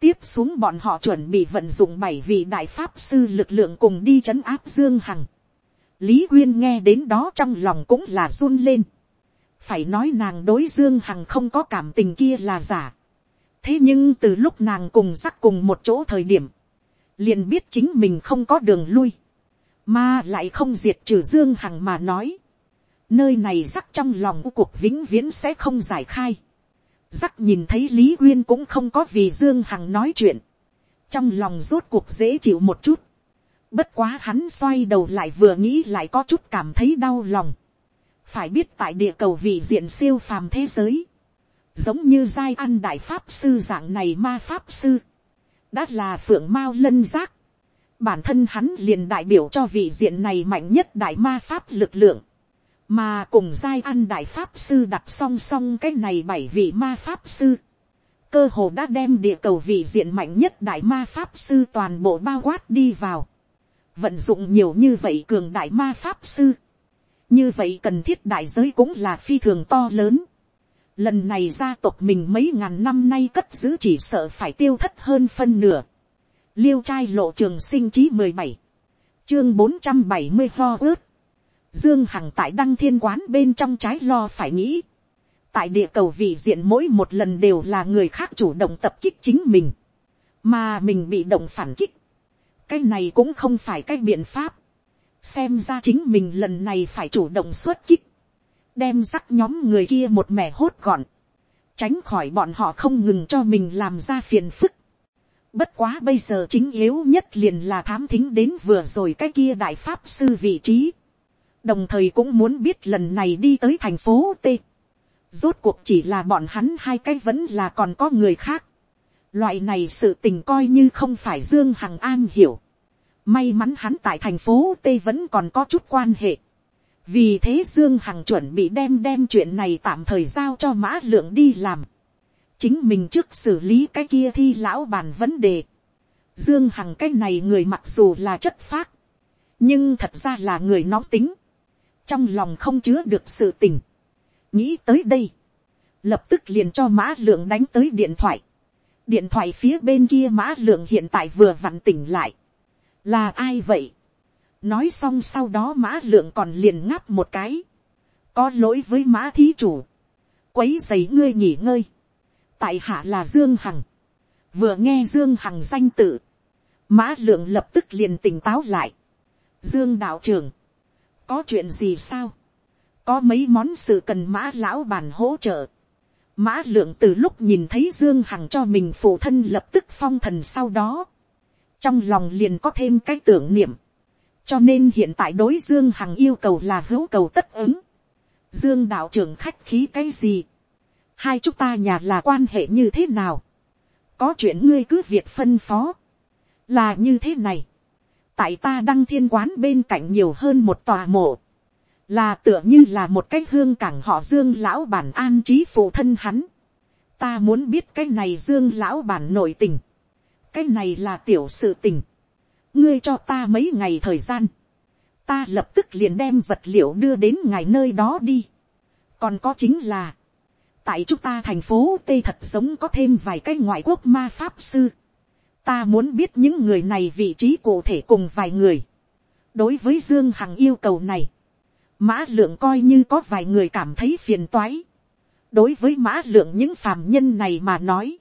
tiếp xuống bọn họ chuẩn bị vận dụng bảy vị đại pháp sư lực lượng cùng đi c h ấ n áp dương hằng, lý quyên nghe đến đó trong lòng cũng là run lên, phải nói nàng đối dương hằng không có cảm tình kia là giả, thế nhưng từ lúc nàng cùng sắc cùng một chỗ thời điểm, liền biết chính mình không có đường lui, mà lại không diệt trừ dương hằng mà nói, nơi này rắc trong lòng u cuộc vĩnh viễn sẽ không giải khai, rắc nhìn thấy lý uyên cũng không có vì dương hằng nói chuyện, trong lòng rốt cuộc dễ chịu một chút, bất quá hắn xoay đầu lại vừa nghĩ lại có chút cảm thấy đau lòng, phải biết tại địa cầu vị diện siêu phàm thế giới, giống như giai ăn đại pháp sư dạng này ma pháp sư, đã là phượng mao lân giác, bản thân hắn liền đại biểu cho vị diện này mạnh nhất đại ma pháp lực lượng, mà cùng giai ăn đại pháp sư đặt song song cái này bảy vị ma pháp sư, cơ hồ đã đem địa cầu vị diện mạnh nhất đại ma pháp sư toàn bộ bao quát đi vào, vận dụng nhiều như vậy cường đại ma pháp sư, như vậy cần thiết đại giới cũng là phi thường to lớn, Lần này gia tộc mình mấy ngàn năm nay cất giữ chỉ sợ phải tiêu thất hơn phân nửa. Liêu trai lộ trường sinh chí mười bảy Chương bốn trăm bảy mươi lo ướt. Dương Hằng tại đăng thiên quán bên trong trái lo phải nghĩ. Tại địa cầu vị diện mỗi một lần đều là người khác chủ động tập kích chính mình. Mà mình bị động phản kích. Cái này cũng không phải cái biện pháp. Xem ra chính mình lần này phải chủ động xuất kích đem rắc nhóm người kia một mẻ hốt gọn, tránh khỏi bọn họ không ngừng cho mình làm ra phiền phức. Bất quá bây giờ chính yếu nhất liền là thám thính đến vừa rồi cái kia đại pháp sư vị trí. Đồng thời cũng muốn biết lần này đi tới thành phố T. Rốt cuộc chỉ là bọn hắn hai cái vẫn là còn có người khác. Loại này sự tình coi như không phải Dương Hằng An hiểu. May mắn hắn tại thành phố T vẫn còn có chút quan hệ vì thế dương hằng chuẩn bị đem đem chuyện này tạm thời giao cho mã lượng đi làm, chính mình trước xử lý cái kia thi lão bàn vấn đề, dương hằng cái này người mặc dù là chất phác, nhưng thật ra là người nóng tính, trong lòng không chứa được sự tình, nghĩ tới đây, lập tức liền cho mã lượng đánh tới điện thoại, điện thoại phía bên kia mã lượng hiện tại vừa vặn tỉnh lại, là ai vậy, nói xong sau đó mã lượng còn liền ngáp một cái, có lỗi với mã thí chủ, quấy dày ngươi nghỉ ngơi, tại hạ là dương hằng, vừa nghe dương hằng danh tự, mã lượng lập tức liền tỉnh táo lại, dương đạo trưởng, có chuyện gì sao, có mấy món sự cần mã lão bàn hỗ trợ, mã lượng từ lúc nhìn thấy dương hằng cho mình phụ thân lập tức phong thần sau đó, trong lòng liền có thêm cái tưởng niệm, cho nên hiện tại đối dương hằng yêu cầu là hữu cầu tất ứng. dương đạo trưởng khách khí cái gì, hai chúng ta nhà là quan hệ như thế nào, có chuyện ngươi cứ việc phân phó, là như thế này, tại ta đăng thiên quán bên cạnh nhiều hơn một tòa mộ, là tựa như là một cái hương cảng họ dương lão bản an trí phụ thân hắn. ta muốn biết cái này dương lão bản nội tình, cái này là tiểu sự tình, ngươi cho ta mấy ngày thời gian, ta lập tức liền đem vật liệu đưa đến ngài nơi đó đi. còn có chính là, tại chúng ta thành phố tây thật giống có thêm vài cái ngoại quốc ma pháp sư. ta muốn biết những người này vị trí cụ thể cùng vài người. đối với dương hằng yêu cầu này, mã lượng coi như có vài người cảm thấy phiền toái. đối với mã lượng những phàm nhân này mà nói,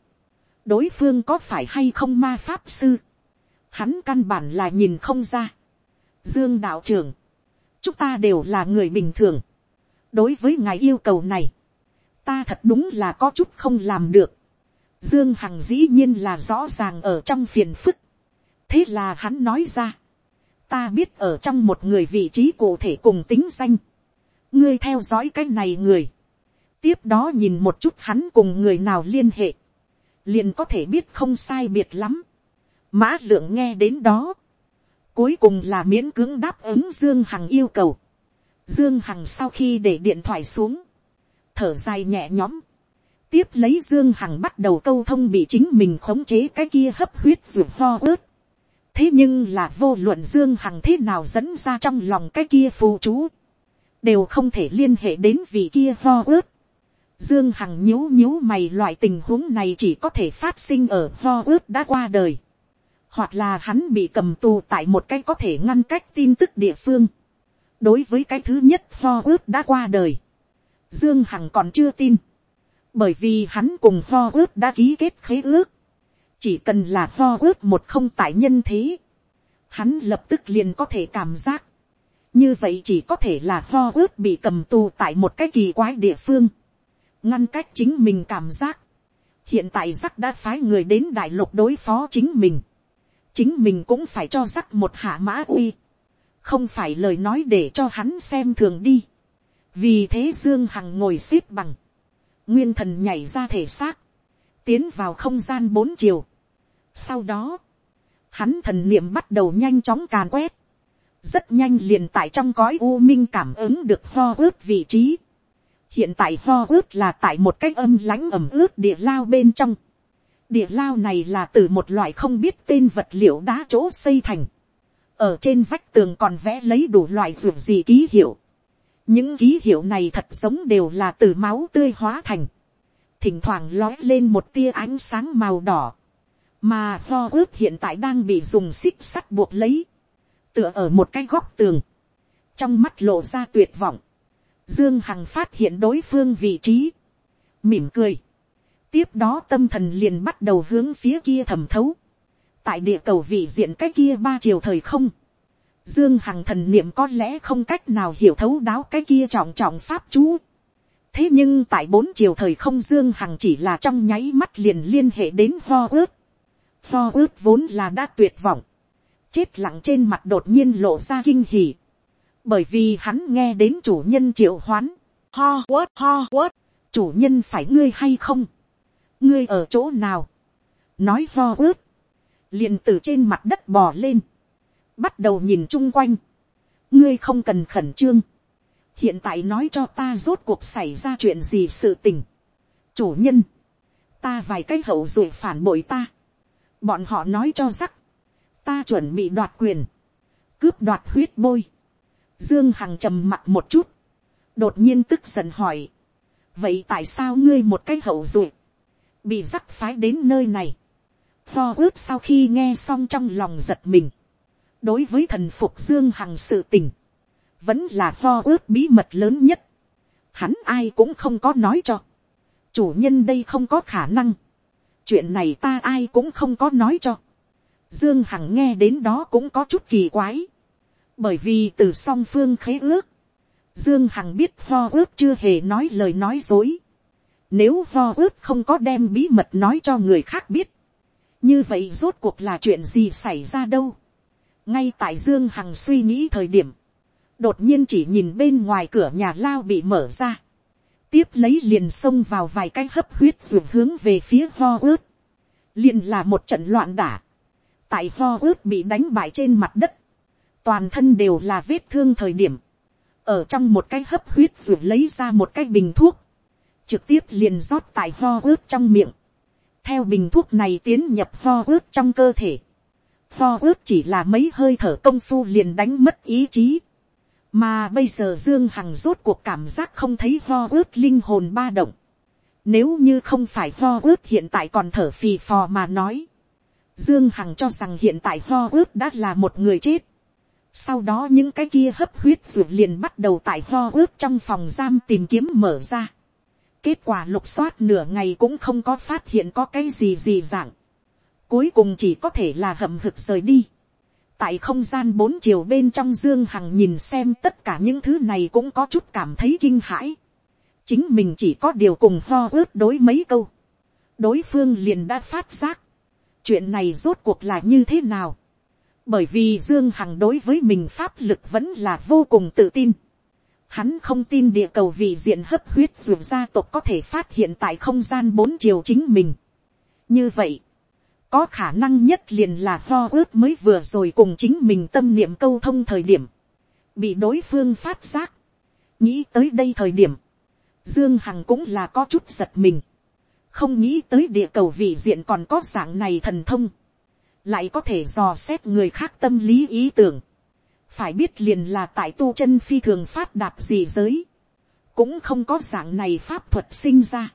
đối phương có phải hay không ma pháp sư, hắn căn bản là nhìn không ra. Dương đạo trưởng, chúng ta đều là người bình thường. đối với ngài yêu cầu này, ta thật đúng là có chút không làm được. Dương Hằng dĩ nhiên là rõ ràng ở trong phiền phức. thế là hắn nói ra, ta biết ở trong một người vị trí cụ thể cùng tính danh. ngươi theo dõi cái này người. tiếp đó nhìn một chút hắn cùng người nào liên hệ. liền có thể biết không sai biệt lắm mã lượng nghe đến đó. cuối cùng là miễn cưỡng đáp ứng dương hằng yêu cầu. dương hằng sau khi để điện thoại xuống. thở dài nhẹ nhõm. tiếp lấy dương hằng bắt đầu câu thông bị chính mình khống chế cái kia hấp huyết ruột ho ớt thế nhưng là vô luận dương hằng thế nào dẫn ra trong lòng cái kia phù chú, đều không thể liên hệ đến vị kia ho ướt. Dương Hằng nhíu nhíu mày loại tình huống này chỉ có thể phát sinh ở ho ướt đã qua đời. Hoặc là hắn bị cầm tù tại một cái có thể ngăn cách tin tức địa phương. Đối với cái thứ nhất ho ướt đã qua đời. Dương Hằng còn chưa tin. Bởi vì hắn cùng ho ướt đã ký kết khế ước chỉ cần là ho ướt một không tại nhân thế, hắn lập tức liền có thể cảm giác, như vậy chỉ có thể là ho ướt bị cầm tù tại một cái kỳ quái địa phương, ngăn cách chính mình cảm giác, hiện tại giác đã phái người đến đại lục đối phó chính mình, chính mình cũng phải cho rắc một hạ mã uy, không phải lời nói để cho hắn xem thường đi, vì thế dương hằng ngồi x ế p bằng, nguyên thần nhảy ra thể xác, tiến vào không gian bốn chiều. Sau đó, hắn thần niệm bắt đầu nhanh chóng càn quét. Rất nhanh liền tại trong cõi u minh cảm ứng được ho ướt vị trí. Hiện tại ho ướt là tại một cái âm lãnh ẩm ướt địa lao bên trong. Địa lao này là từ một loại không biết tên vật liệu đá chỗ xây thành. Ở trên vách tường còn vẽ lấy đủ loại ruộng gì ký hiệu. Những ký hiệu này thật giống đều là từ máu tươi hóa thành. Thỉnh thoảng lói lên một tia ánh sáng màu đỏ, mà lo ướp hiện tại đang bị dùng xích sắt buộc lấy, tựa ở một cái góc tường, trong mắt lộ ra tuyệt vọng, dương hằng phát hiện đối phương vị trí, mỉm cười, tiếp đó tâm thần liền bắt đầu hướng phía kia thẩm thấu, tại địa cầu vị diện cái kia ba chiều thời không, dương hằng thần niệm có lẽ không cách nào hiểu thấu đáo cái kia trọng trọng pháp chú, thế nhưng tại bốn chiều thời không dương hằng chỉ là trong nháy mắt liền liên hệ đến ho ướt. ho ướt vốn là đã tuyệt vọng. chết lặng trên mặt đột nhiên lộ ra kinh hỉ. bởi vì hắn nghe đến chủ nhân triệu hoán. ho ướt ho ướt chủ nhân phải ngươi hay không ngươi ở chỗ nào. nói lo ướt. liền từ trên mặt đất bò lên. bắt đầu nhìn chung quanh. ngươi không cần khẩn trương hiện tại nói cho ta rốt cuộc xảy ra chuyện gì sự tình. chủ nhân, ta vài cái hậu rồi phản bội ta. bọn họ nói cho rắc, ta chuẩn bị đoạt quyền, cướp đoạt huyết bôi. dương hằng trầm mặt một chút, đột nhiên tức giận hỏi, vậy tại sao ngươi một cái hậu rồi, bị rắc phái đến nơi này, lo ướp sau khi nghe xong trong lòng giật mình, đối với thần phục dương hằng sự tình, vẫn là lo ướp bí mật lớn nhất, hắn ai cũng không có nói cho, chủ nhân đây không có khả năng, chuyện này ta ai cũng không có nói cho, dương hằng nghe đến đó cũng có chút kỳ quái, bởi vì từ song phương khế ước, Dương Hằng biết Ho ước chưa hề nói lời nói dối. Nếu Ho ước không có đem bí mật nói cho người khác biết. Như vậy rốt cuộc là chuyện gì xảy ra đâu. Ngay tại Dương Hằng suy nghĩ thời điểm. Đột nhiên chỉ nhìn bên ngoài cửa nhà lao bị mở ra. Tiếp lấy liền xông vào vài cái hấp huyết ruột hướng về phía Ho ước. Liền là một trận loạn đả. Tại Ho ước bị đánh bại trên mặt đất. Toàn thân đều là vết thương thời điểm ở trong một cái hấp huyết ruột lấy ra một cái bình thuốc, trực tiếp liền rót tại ho ướt trong miệng, theo bình thuốc này tiến nhập ho ướt trong cơ thể, ho ướt chỉ là mấy hơi thở công phu liền đánh mất ý chí, mà bây giờ dương hằng rốt cuộc cảm giác không thấy ho ướt linh hồn ba động, nếu như không phải ho ướt hiện tại còn thở phì phò mà nói, dương hằng cho rằng hiện tại ho ướt đã là một người chết, sau đó những cái kia hấp huyết ruột liền bắt đầu tại ho ướt trong phòng giam tìm kiếm mở ra. Kết quả lục soát nửa ngày cũng không có phát hiện có cái gì gì dạng. Cuối cùng chỉ có thể là hậm hực rời đi. Tại không gian bốn chiều bên trong Dương Hằng nhìn xem tất cả những thứ này cũng có chút cảm thấy kinh hãi. Chính mình chỉ có điều cùng ho ướt đối mấy câu. Đối phương liền đã phát giác. Chuyện này rốt cuộc là như thế nào? bởi vì dương hằng đối với mình pháp lực vẫn là vô cùng tự tin. Hắn không tin địa cầu vị diện hấp huyết ruột gia tộc có thể phát hiện tại không gian bốn chiều chính mình. như vậy, có khả năng nhất liền là lo ước mới vừa rồi cùng chính mình tâm niệm câu thông thời điểm, bị đối phương phát giác. nghĩ tới đây thời điểm, dương hằng cũng là có chút giật mình, không nghĩ tới địa cầu vị diện còn có dạng này thần thông. Lại có thể dò xét người khác tâm lý ý tưởng, phải biết liền là tại tu chân phi thường phát đạt gì giới, cũng không có dạng này pháp thuật sinh ra,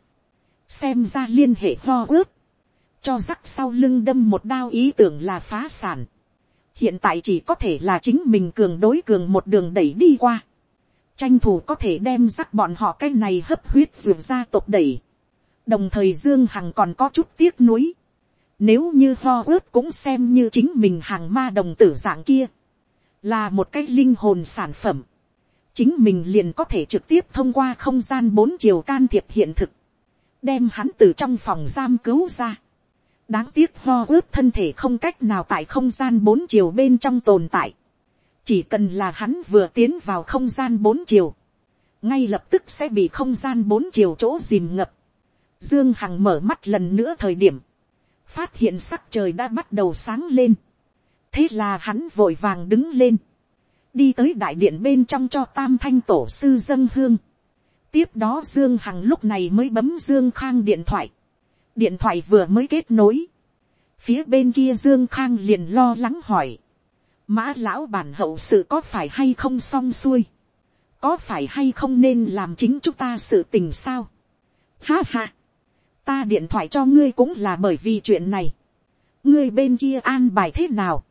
xem ra liên hệ lo ước, cho rắc sau lưng đâm một đao ý tưởng là phá sản, hiện tại chỉ có thể là chính mình cường đối cường một đường đẩy đi qua, tranh thủ có thể đem rắc bọn họ cái này hấp huyết ruột ra tộc đẩy, đồng thời dương hằng còn có chút tiếc nuối, nếu như ho ướt cũng xem như chính mình hàng ma đồng tử dạng kia. Là một cái linh hồn sản phẩm. Chính mình liền có thể trực tiếp thông qua không gian bốn chiều can thiệp hiện thực. Đem hắn từ trong phòng giam cứu ra. Đáng tiếc ho ướt thân thể không cách nào tại không gian bốn chiều bên trong tồn tại. Chỉ cần là hắn vừa tiến vào không gian bốn chiều. Ngay lập tức sẽ bị không gian bốn chiều chỗ dìm ngập. Dương Hằng mở mắt lần nữa thời điểm, phát hiện sắc trời đã bắt đầu sáng lên thế là hắn vội vàng đứng lên, đi tới đại điện bên trong cho tam thanh tổ sư dân hương. tiếp đó dương hằng lúc này mới bấm dương khang điện thoại. điện thoại vừa mới kết nối. phía bên kia dương khang liền lo lắng hỏi. mã lão bản hậu sự có phải hay không xong xuôi. có phải hay không nên làm chính chúng ta sự tình sao. ha ha ta điện thoại cho ngươi cũng là bởi vì chuyện này. ngươi bên kia an bài thế nào,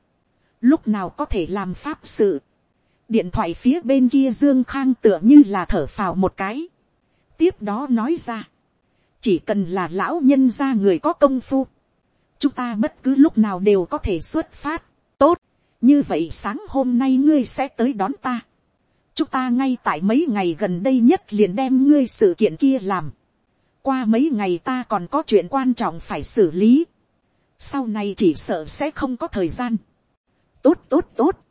lúc nào có thể làm pháp sự. điện thoại phía bên kia dương khang tựa như là thở phào một cái. tiếp đó nói ra, chỉ cần là lão nhân ra người có công phu, chúng ta bất cứ lúc nào đều có thể xuất phát, tốt, như vậy sáng hôm nay ngươi sẽ tới đón ta. chúng ta ngay tại mấy ngày gần đây nhất liền đem ngươi sự kiện kia làm qua mấy ngày ta còn có chuyện quan trọng phải xử lý, sau này chỉ sợ sẽ không có thời gian tốt tốt tốt,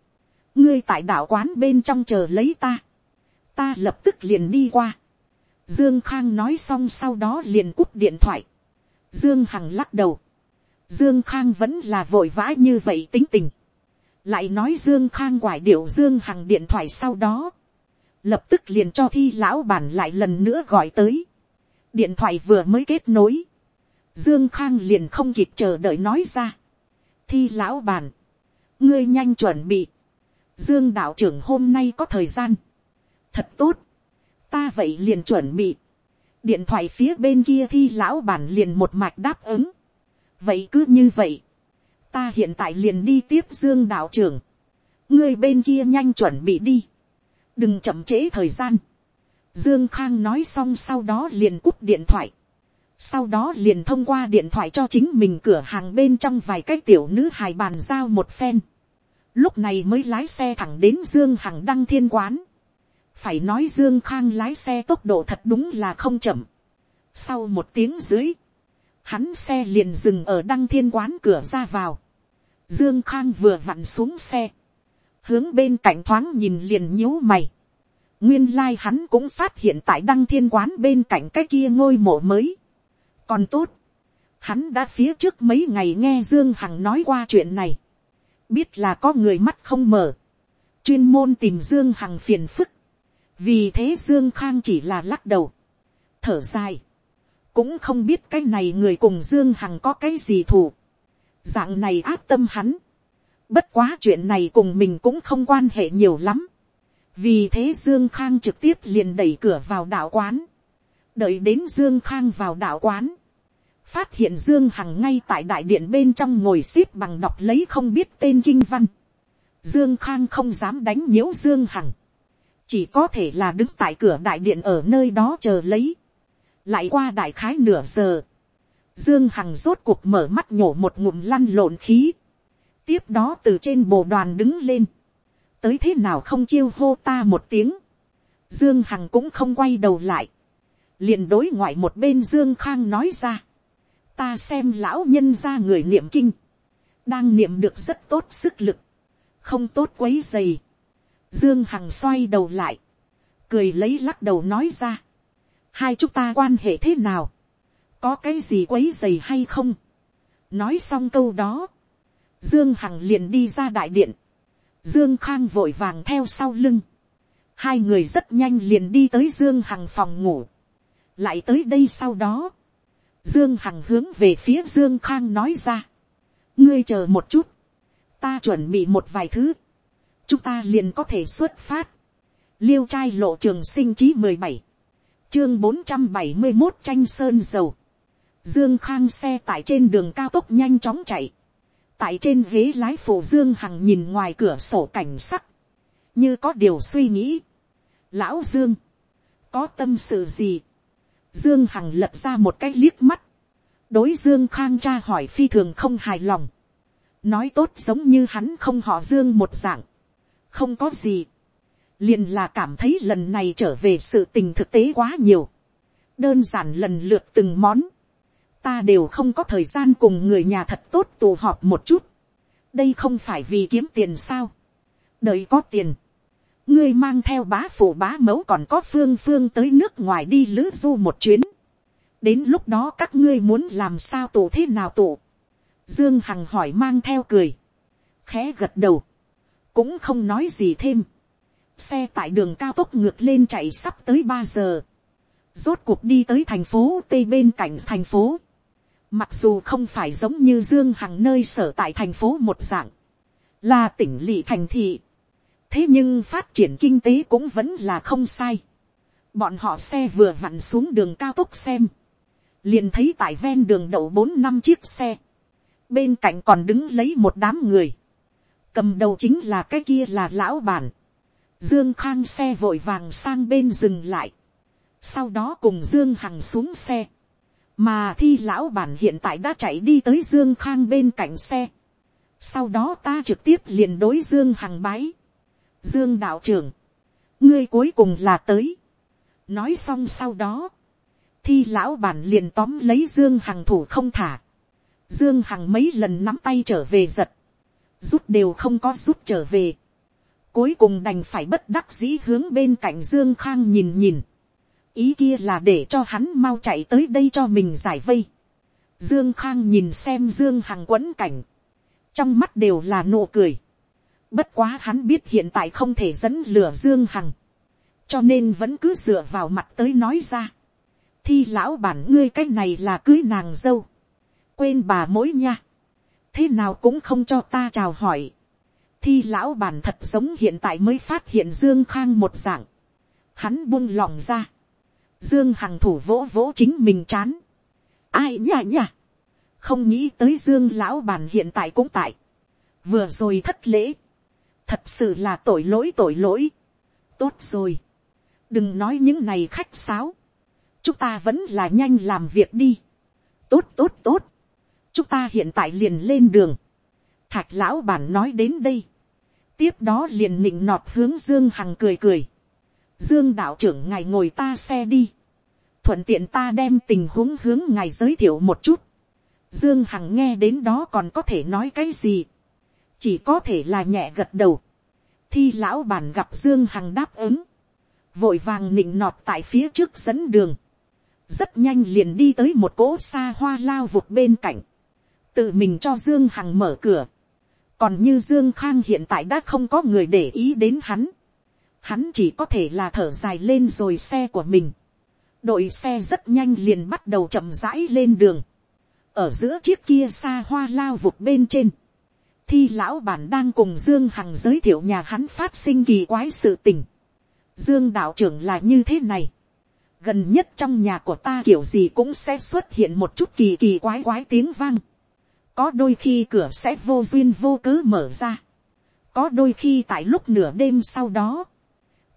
ngươi tại đạo quán bên trong chờ lấy ta, ta lập tức liền đi qua. Dương Khang nói xong sau đó liền cúp điện thoại. Dương Hằng lắc đầu. Dương Khang vẫn là vội vã như vậy tính tình. Lại nói Dương Khang quải điệu Dương Hằng điện thoại sau đó. lập tức liền cho thi lão bản lại lần nữa gọi tới, điện thoại vừa mới kết nối, dương khang liền không kịp chờ đợi nói ra, thi lão bản, ngươi nhanh chuẩn bị, dương đạo trưởng hôm nay có thời gian, thật tốt, ta vậy liền chuẩn bị, điện thoại phía bên kia thi lão bản liền một mạch đáp ứng, vậy cứ như vậy, ta hiện tại liền đi tiếp dương đạo trưởng, ngươi bên kia nhanh chuẩn bị đi, đừng chậm trễ thời gian, dương khang nói xong sau đó liền cúp điện thoại, sau đó liền thông qua điện thoại cho chính mình cửa hàng bên trong vài cái tiểu nữ hài bàn giao một phen, lúc này mới lái xe thẳng đến dương hằng đăng thiên quán, phải nói dương khang lái xe tốc độ thật đúng là không chậm, sau một tiếng dưới, hắn xe liền dừng ở đăng thiên quán cửa ra vào, dương khang vừa vặn xuống xe, hướng bên cạnh thoáng nhìn liền nhíu mày, nguyên lai、like、hắn cũng phát hiện tại đăng thiên quán bên cạnh cái kia ngôi mộ mới, còn tốt, hắn đã phía trước mấy ngày nghe dương hằng nói qua chuyện này, biết là có người mắt không mở, chuyên môn tìm dương hằng phiền phức, vì thế dương khang chỉ là lắc đầu, thở dài, cũng không biết cái này người cùng dương hằng có cái gì thù, dạng này áp tâm hắn, bất quá chuyện này cùng mình cũng không quan hệ nhiều lắm, vì thế dương khang trực tiếp liền đẩy cửa vào đạo quán, đợi đến dương khang vào đạo quán, phát hiện dương hằng ngay tại đại điện bên trong ngồi x ế p bằng đọc lấy không biết tên kinh văn, dương khang không dám đánh nhiễu dương hằng, chỉ có thể là đứng tại cửa đại điện ở nơi đó chờ lấy, lại qua đại khái nửa giờ, dương hằng rốt cuộc mở mắt nhổ một ngụm lăn lộn khí, tiếp đó từ trên bồ đoàn đứng lên, tới thế nào không chiêu hô ta một tiếng, dương hằng cũng không quay đầu lại, liền đối ngoại một bên dương khang nói ra, ta xem lão nhân ra người niệm kinh, đang niệm được rất tốt sức lực, không tốt quấy dày, Dương Hằng xoay đầu lại. Cười lấy lắc đầu nói ra. Hai chúng ta quan hệ thế nào? Có cái gì quấy dày hay không? Nói xong câu đó. Dương Hằng liền đi ra đại điện. Dương Khang vội vàng theo sau lưng. Hai người rất nhanh liền đi tới Dương Hằng phòng ngủ. Lại tới đây sau đó. Dương Hằng hướng về phía Dương Khang nói ra. Ngươi chờ một chút. Ta chuẩn bị một vài thứ chúng ta liền có thể xuất phát. liêu trai lộ trường sinh chí mười bảy, chương bốn trăm bảy mươi một tranh sơn dầu. dương khang xe tải trên đường cao tốc nhanh chóng chạy. tại trên ghế lái phụ dương hằng nhìn ngoài cửa sổ cảnh sắc, như có điều suy nghĩ. lão dương, có tâm sự gì dương hằng lật ra một cái liếc mắt. đối dương khang tra hỏi phi thường không hài lòng. nói tốt giống như hắn không họ dương một dạng. Không có gì, liền là cảm thấy lần này trở về sự tình thực tế quá nhiều, đơn giản lần lượt từng món, ta đều không có thời gian cùng người nhà thật tốt tù họp một chút, đây không phải vì kiếm tiền sao, Đời có tiền, ngươi mang theo bá phụ bá mẫu còn có phương phương tới nước ngoài đi lữ du một chuyến, đến lúc đó các ngươi muốn làm sao tụ thế nào tụ? dương hằng hỏi mang theo cười, khẽ gật đầu, cũng không nói gì thêm. xe tại đường cao tốc ngược lên chạy sắp tới ba giờ. rốt cuộc đi tới thành phố tây bên cạnh thành phố. mặc dù không phải giống như dương hằng nơi sở tại thành phố một dạng, là tỉnh lỵ thành thị thế nhưng phát triển kinh tế cũng vẫn là không sai. bọn họ xe vừa vặn xuống đường cao tốc xem. liền thấy tại ven đường đậu bốn năm chiếc xe. bên cạnh còn đứng lấy một đám người cầm đầu chính là cái kia là lão bản, dương khang xe vội vàng sang bên dừng lại, sau đó cùng dương hằng xuống xe, mà thi lão bản hiện tại đã chạy đi tới dương khang bên cạnh xe, sau đó ta trực tiếp liền đối dương hằng bái, dương đạo trưởng, ngươi cuối cùng là tới, nói xong sau đó, thi lão bản liền tóm lấy dương hằng thủ không thả, dương hằng mấy lần nắm tay trở về giật, rút đều không có rút trở về. Cuối cùng đành phải bất đắc dĩ hướng bên cạnh Dương Khang nhìn nhìn. Ý kia là để cho hắn mau chạy tới đây cho mình giải vây. Dương Khang nhìn xem Dương Hằng quấn cảnh. Trong mắt đều là nụ cười. Bất quá hắn biết hiện tại không thể dẫn lửa Dương Hằng. cho nên vẫn cứ dựa vào mặt tới nói ra. thi lão bản ngươi cái này là cưới nàng dâu, quên bà mối nha, thế nào cũng không cho ta chào hỏi. thi lão bản thật giống hiện tại mới phát hiện dương khang một dạng, hắn buông lòng ra, dương hằng thủ vỗ vỗ chính mình chán, ai nha nha, không nghĩ tới dương lão bản hiện tại cũng tại, vừa rồi thất lễ, thật sự là tội lỗi tội lỗi, tốt rồi, đừng nói những này khách sáo, chúng ta vẫn là nhanh làm việc đi, tốt tốt tốt, chúng ta hiện tại liền lên đường, thạch lão bản nói đến đây, tiếp đó liền nịnh nọt hướng dương hằng cười cười, dương đạo trưởng ngài ngồi ta xe đi, thuận tiện ta đem tình huống hướng ngài giới thiệu một chút, dương hằng nghe đến đó còn có thể nói cái gì, chỉ có thể là nhẹ gật đầu, thi lão bản gặp dương hằng đáp ứng, vội vàng nịnh nọt tại phía trước dẫn đường, rất nhanh liền đi tới một cỗ xa hoa lao vụt bên cạnh, tự mình cho dương hằng mở cửa, còn như dương khang hiện tại đã không có người để ý đến hắn, hắn chỉ có thể là thở dài lên rồi xe của mình, đội xe rất nhanh liền bắt đầu chậm rãi lên đường, ở giữa chiếc kia xa hoa lao vụt bên trên, thi lão bản đang cùng dương hằng giới thiệu nhà hắn phát sinh kỳ quái sự tình, Dương đạo trưởng là như thế này. Gần nhất trong nhà của ta kiểu gì cũng sẽ xuất hiện một chút kỳ kỳ quái quái tiếng vang. Có đôi khi cửa sẽ vô duyên vô cớ mở ra. Có đôi khi tại lúc nửa đêm sau đó.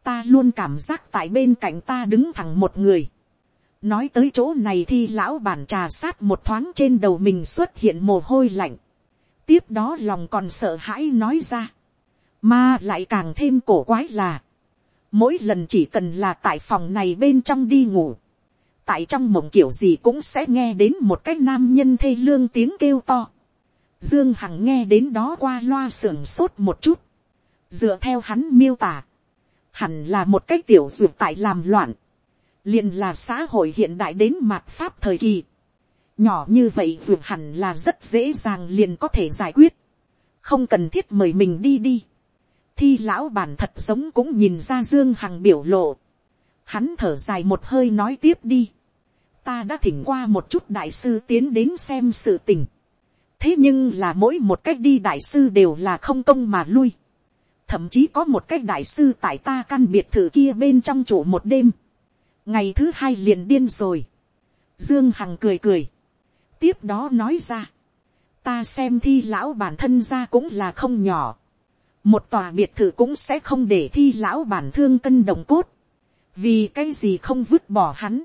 Ta luôn cảm giác tại bên cạnh ta đứng thẳng một người. Nói tới chỗ này thì lão bản trà sát một thoáng trên đầu mình xuất hiện mồ hôi lạnh. Tiếp đó lòng còn sợ hãi nói ra. Mà lại càng thêm cổ quái là mỗi lần chỉ cần là tại phòng này bên trong đi ngủ, tại trong mộng kiểu gì cũng sẽ nghe đến một cái nam nhân thê lương tiếng kêu to. Dương Hằng nghe đến đó qua loa sưởng sốt một chút. Dựa theo hắn miêu tả. Hẳn là một cái tiểu dược tại làm loạn. liền là xã hội hiện đại đến mặt pháp thời kỳ. Nhỏ như vậy dù hẳn là rất dễ dàng liền có thể giải quyết. Không cần thiết mời mình đi đi thi lão bản thật giống cũng nhìn ra dương hằng biểu lộ. hắn thở dài một hơi nói tiếp đi. ta đã thỉnh qua một chút đại sư tiến đến xem sự tình. thế nhưng là mỗi một cách đi đại sư đều là không công mà lui. thậm chí có một cách đại sư tại ta căn biệt thự kia bên trong chủ một đêm. ngày thứ hai liền điên rồi. dương hằng cười cười tiếp đó nói ra. ta xem thi lão bản thân ra cũng là không nhỏ. Một tòa biệt thự cũng sẽ không để thi lão bản thương cân đồng cốt, vì cái gì không vứt bỏ hắn,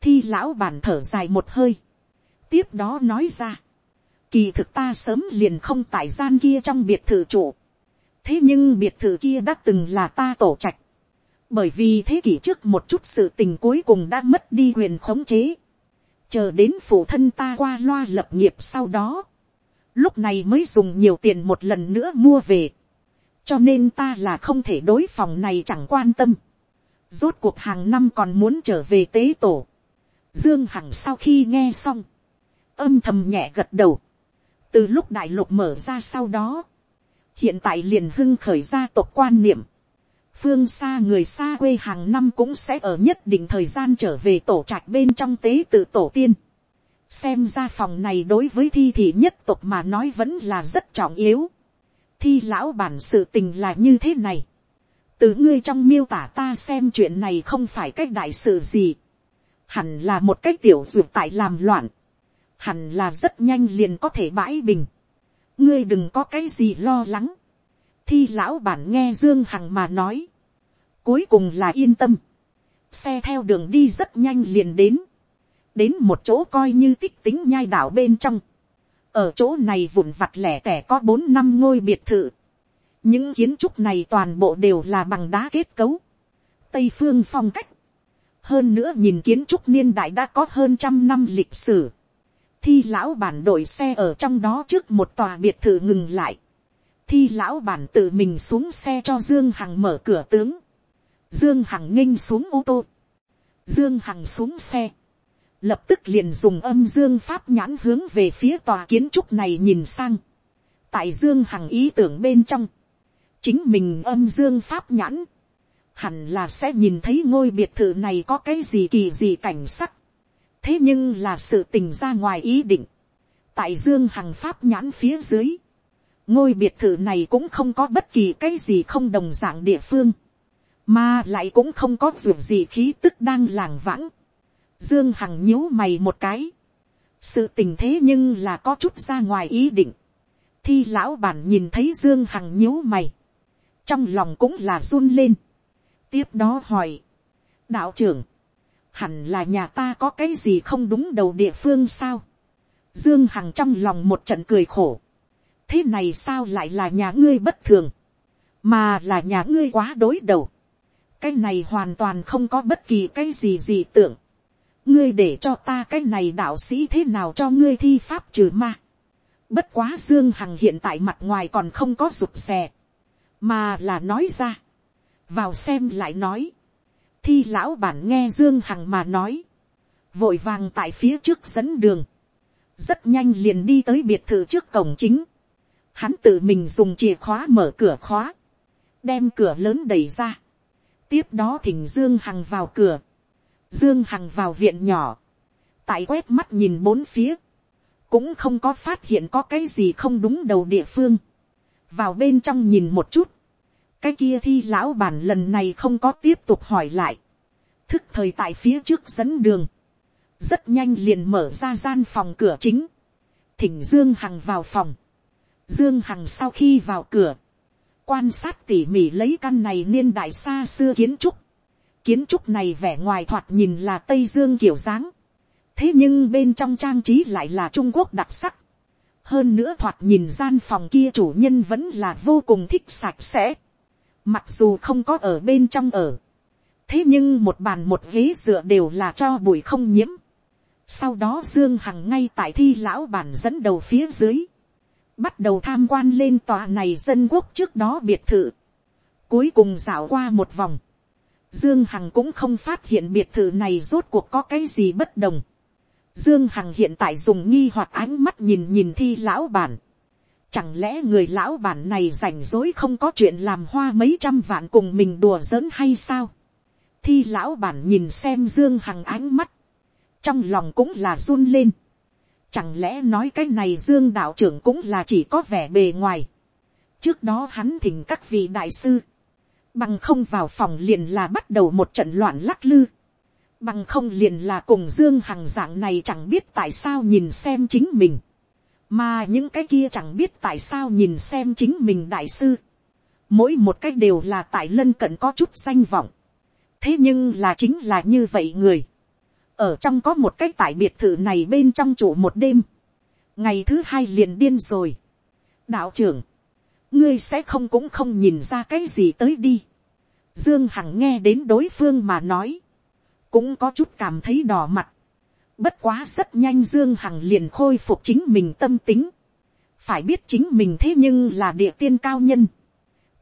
thi lão bản thở dài một hơi, tiếp đó nói ra, kỳ thực ta sớm liền không tại gian kia trong biệt thự trụ, thế nhưng biệt thự kia đã từng là ta tổ trạch, bởi vì thế kỷ trước một chút sự tình cuối cùng đã mất đi quyền khống chế, chờ đến phụ thân ta qua loa lập nghiệp sau đó, lúc này mới dùng nhiều tiền một lần nữa mua về, cho nên ta là không thể đối phòng này chẳng quan tâm. rốt cuộc hàng năm còn muốn trở về tế tổ. dương hằng sau khi nghe xong, âm thầm nhẹ gật đầu. từ lúc đại lục mở ra sau đó, hiện tại liền hưng khởi ra tộc quan niệm phương xa người xa quê hàng năm cũng sẽ ở nhất định thời gian trở về tổ trạch bên trong tế tự tổ tiên. xem ra phòng này đối với thi thì nhất tộc mà nói vẫn là rất trọng yếu thi lão bản sự tình là như thế này. từ ngươi trong miêu tả ta xem chuyện này không phải cách đại sự gì. hẳn là một cách tiểu dược tại làm loạn. hẳn là rất nhanh liền có thể bãi bình. ngươi đừng có cái gì lo lắng thi lão bản nghe dương hằng mà nói. cuối cùng là yên tâm. xe theo đường đi rất nhanh liền đến. đến một chỗ coi như tích tính nhai đảo bên trong ở chỗ này vụn vặt lẻ tẻ có bốn năm ngôi biệt thự. những kiến trúc này toàn bộ đều là bằng đá kết cấu. tây phương phong cách. hơn nữa nhìn kiến trúc niên đại đã có hơn trăm năm lịch sử. thi lão bản đội xe ở trong đó trước một tòa biệt thự ngừng lại thi lão bản tự mình xuống xe cho dương hằng mở cửa tướng. dương hằng nghênh xuống ô tô. dương hằng xuống xe lập tức liền dùng âm dương pháp nhãn hướng về phía tòa kiến trúc này nhìn sang. tại dương hằng ý tưởng bên trong, chính mình âm dương pháp nhãn, hẳn là sẽ nhìn thấy ngôi biệt thự này có cái gì kỳ gì cảnh sắc. thế nhưng là sự tình ra ngoài ý định. tại dương hằng pháp nhãn phía dưới, ngôi biệt thự này cũng không có bất kỳ cái gì không đồng dạng địa phương, mà lại cũng không có ruộng gì khí tức đang làng vãng. dương hằng nhíu mày một cái, sự tình thế nhưng là có chút ra ngoài ý định. thi lão bản nhìn thấy dương hằng nhíu mày, trong lòng cũng là run lên. tiếp đó hỏi, đạo trưởng, hẳn là nhà ta có cái gì không đúng đầu địa phương sao. dương hằng trong lòng một trận cười khổ thế này sao lại là nhà ngươi bất thường, mà là nhà ngươi quá đối đầu. cái này hoàn toàn không có bất kỳ cái gì gì tưởng ngươi để cho ta cái này đạo sĩ thế nào cho ngươi thi pháp trừ ma. Bất quá Dương Hằng hiện tại mặt ngoài còn không có rụt xè, Mà là nói ra. Vào xem lại nói. Thi lão bản nghe Dương Hằng mà nói. Vội vàng tại phía trước dẫn đường. Rất nhanh liền đi tới biệt thự trước cổng chính. Hắn tự mình dùng chìa khóa mở cửa khóa. Đem cửa lớn đẩy ra. Tiếp đó thỉnh Dương Hằng vào cửa Dương Hằng vào viện nhỏ. Tại quét mắt nhìn bốn phía. Cũng không có phát hiện có cái gì không đúng đầu địa phương. Vào bên trong nhìn một chút. Cái kia thi lão bản lần này không có tiếp tục hỏi lại. Thức thời tại phía trước dẫn đường. Rất nhanh liền mở ra gian phòng cửa chính. Thỉnh Dương Hằng vào phòng. Dương Hằng sau khi vào cửa. Quan sát tỉ mỉ lấy căn này niên đại xa xưa kiến trúc kiến trúc này vẻ ngoài thoạt nhìn là tây dương kiểu dáng. thế nhưng bên trong trang trí lại là trung quốc đặc sắc. hơn nữa thoạt nhìn gian phòng kia chủ nhân vẫn là vô cùng thích sạch sẽ. mặc dù không có ở bên trong ở. thế nhưng một bàn một ghế dựa đều là cho bụi không nhiễm. sau đó dương hằng ngay tại thi lão bản dẫn đầu phía dưới bắt đầu tham quan lên tòa này dân quốc trước đó biệt thự. cuối cùng dạo qua một vòng Dương Hằng cũng không phát hiện biệt thự này rốt cuộc có cái gì bất đồng. Dương Hằng hiện tại dùng nghi hoặc ánh mắt nhìn nhìn thi lão bản. Chẳng lẽ người lão bản này rảnh rối không có chuyện làm hoa mấy trăm vạn cùng mình đùa giỡn hay sao? Thi lão bản nhìn xem Dương Hằng ánh mắt. Trong lòng cũng là run lên. Chẳng lẽ nói cái này Dương đạo trưởng cũng là chỉ có vẻ bề ngoài. Trước đó hắn thỉnh các vị đại sư. Bằng không vào phòng liền là bắt đầu một trận loạn lắc lư, bằng không liền là cùng dương hằng dạng này chẳng biết tại sao nhìn xem chính mình, mà những cái kia chẳng biết tại sao nhìn xem chính mình đại sư, mỗi một cái đều là tại lân cận có chút danh vọng, thế nhưng là chính là như vậy người, ở trong có một cái tại biệt thự này bên trong chủ một đêm, ngày thứ hai liền điên rồi, đạo trưởng, ngươi sẽ không cũng không nhìn ra cái gì tới đi. Dương Hằng nghe đến đối phương mà nói, cũng có chút cảm thấy đỏ mặt. Bất quá rất nhanh Dương Hằng liền khôi phục chính mình tâm tính. Phải biết chính mình thế nhưng là địa tiên cao nhân.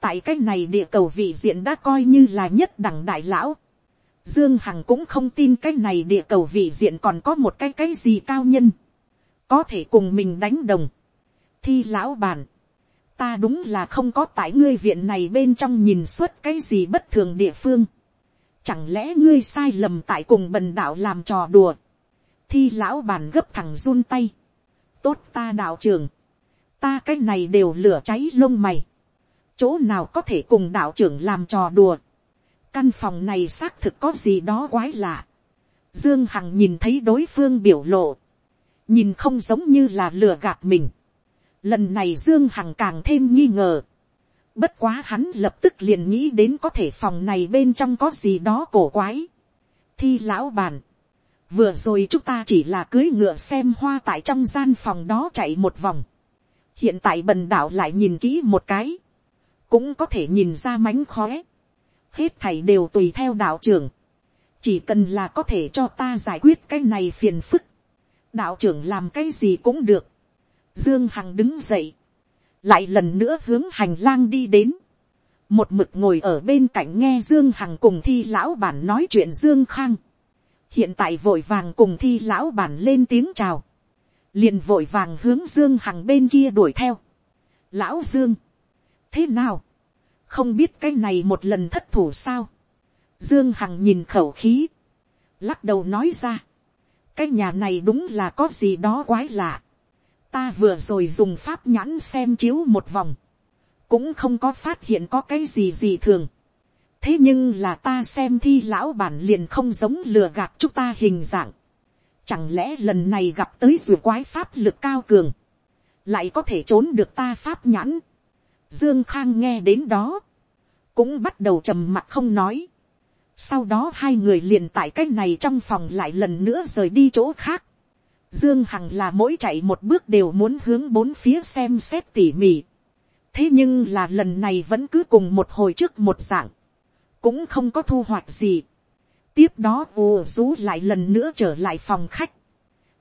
Tại cái này địa cầu vị diện đã coi như là nhất đẳng đại lão. Dương Hằng cũng không tin cái này địa cầu vị diện còn có một cái cái gì cao nhân. Có thể cùng mình đánh đồng. Thi lão bản, ta đúng là không có tại ngươi viện này bên trong nhìn suốt cái gì bất thường địa phương. Chẳng lẽ ngươi sai lầm tại cùng bần đạo làm trò đùa. Thi lão bàn gấp thẳng run tay. Tốt ta đạo trưởng. Ta cái này đều lửa cháy lông mày. Chỗ nào có thể cùng đạo trưởng làm trò đùa. Căn phòng này xác thực có gì đó quái lạ. Dương Hằng nhìn thấy đối phương biểu lộ. Nhìn không giống như là lừa gạt mình Lần này Dương Hằng càng thêm nghi ngờ. Bất quá hắn lập tức liền nghĩ đến có thể phòng này bên trong có gì đó cổ quái. Thi lão bàn. Vừa rồi chúng ta chỉ là cưới ngựa xem hoa tại trong gian phòng đó chạy một vòng. Hiện tại bần đạo lại nhìn kỹ một cái. Cũng có thể nhìn ra mánh khóe. Hết thảy đều tùy theo đạo trưởng. Chỉ cần là có thể cho ta giải quyết cái này phiền phức. Đạo trưởng làm cái gì cũng được Dương Hằng đứng dậy. Lại lần nữa hướng hành lang đi đến. Một mực ngồi ở bên cạnh nghe Dương Hằng cùng thi lão bản nói chuyện Dương Khang. Hiện tại vội vàng cùng thi lão bản lên tiếng chào. Liền vội vàng hướng Dương Hằng bên kia đuổi theo. Lão Dương. Thế nào? Không biết cái này một lần thất thủ sao? Dương Hằng nhìn khẩu khí. Lắc đầu nói ra. Cái nhà này đúng là có gì đó quái lạ. Ta vừa rồi dùng pháp nhãn xem chiếu một vòng. Cũng không có phát hiện có cái gì gì thường. Thế nhưng là ta xem thi lão bản liền không giống lừa gạt chúng ta hình dạng. Chẳng lẽ lần này gặp tới rùa quái pháp lực cao cường. Lại có thể trốn được ta pháp nhãn. Dương Khang nghe đến đó. Cũng bắt đầu trầm mặt không nói sau đó hai người liền tại cái này trong phòng lại lần nữa rời đi chỗ khác. Dương Hằng là mỗi chạy một bước đều muốn hướng bốn phía xem xét tỉ mỉ. Thế nhưng là lần này vẫn cứ cùng một hồi trước một dạng. Cũng không có thu hoạch gì. Tiếp đó ồ rú lại lần nữa trở lại phòng khách.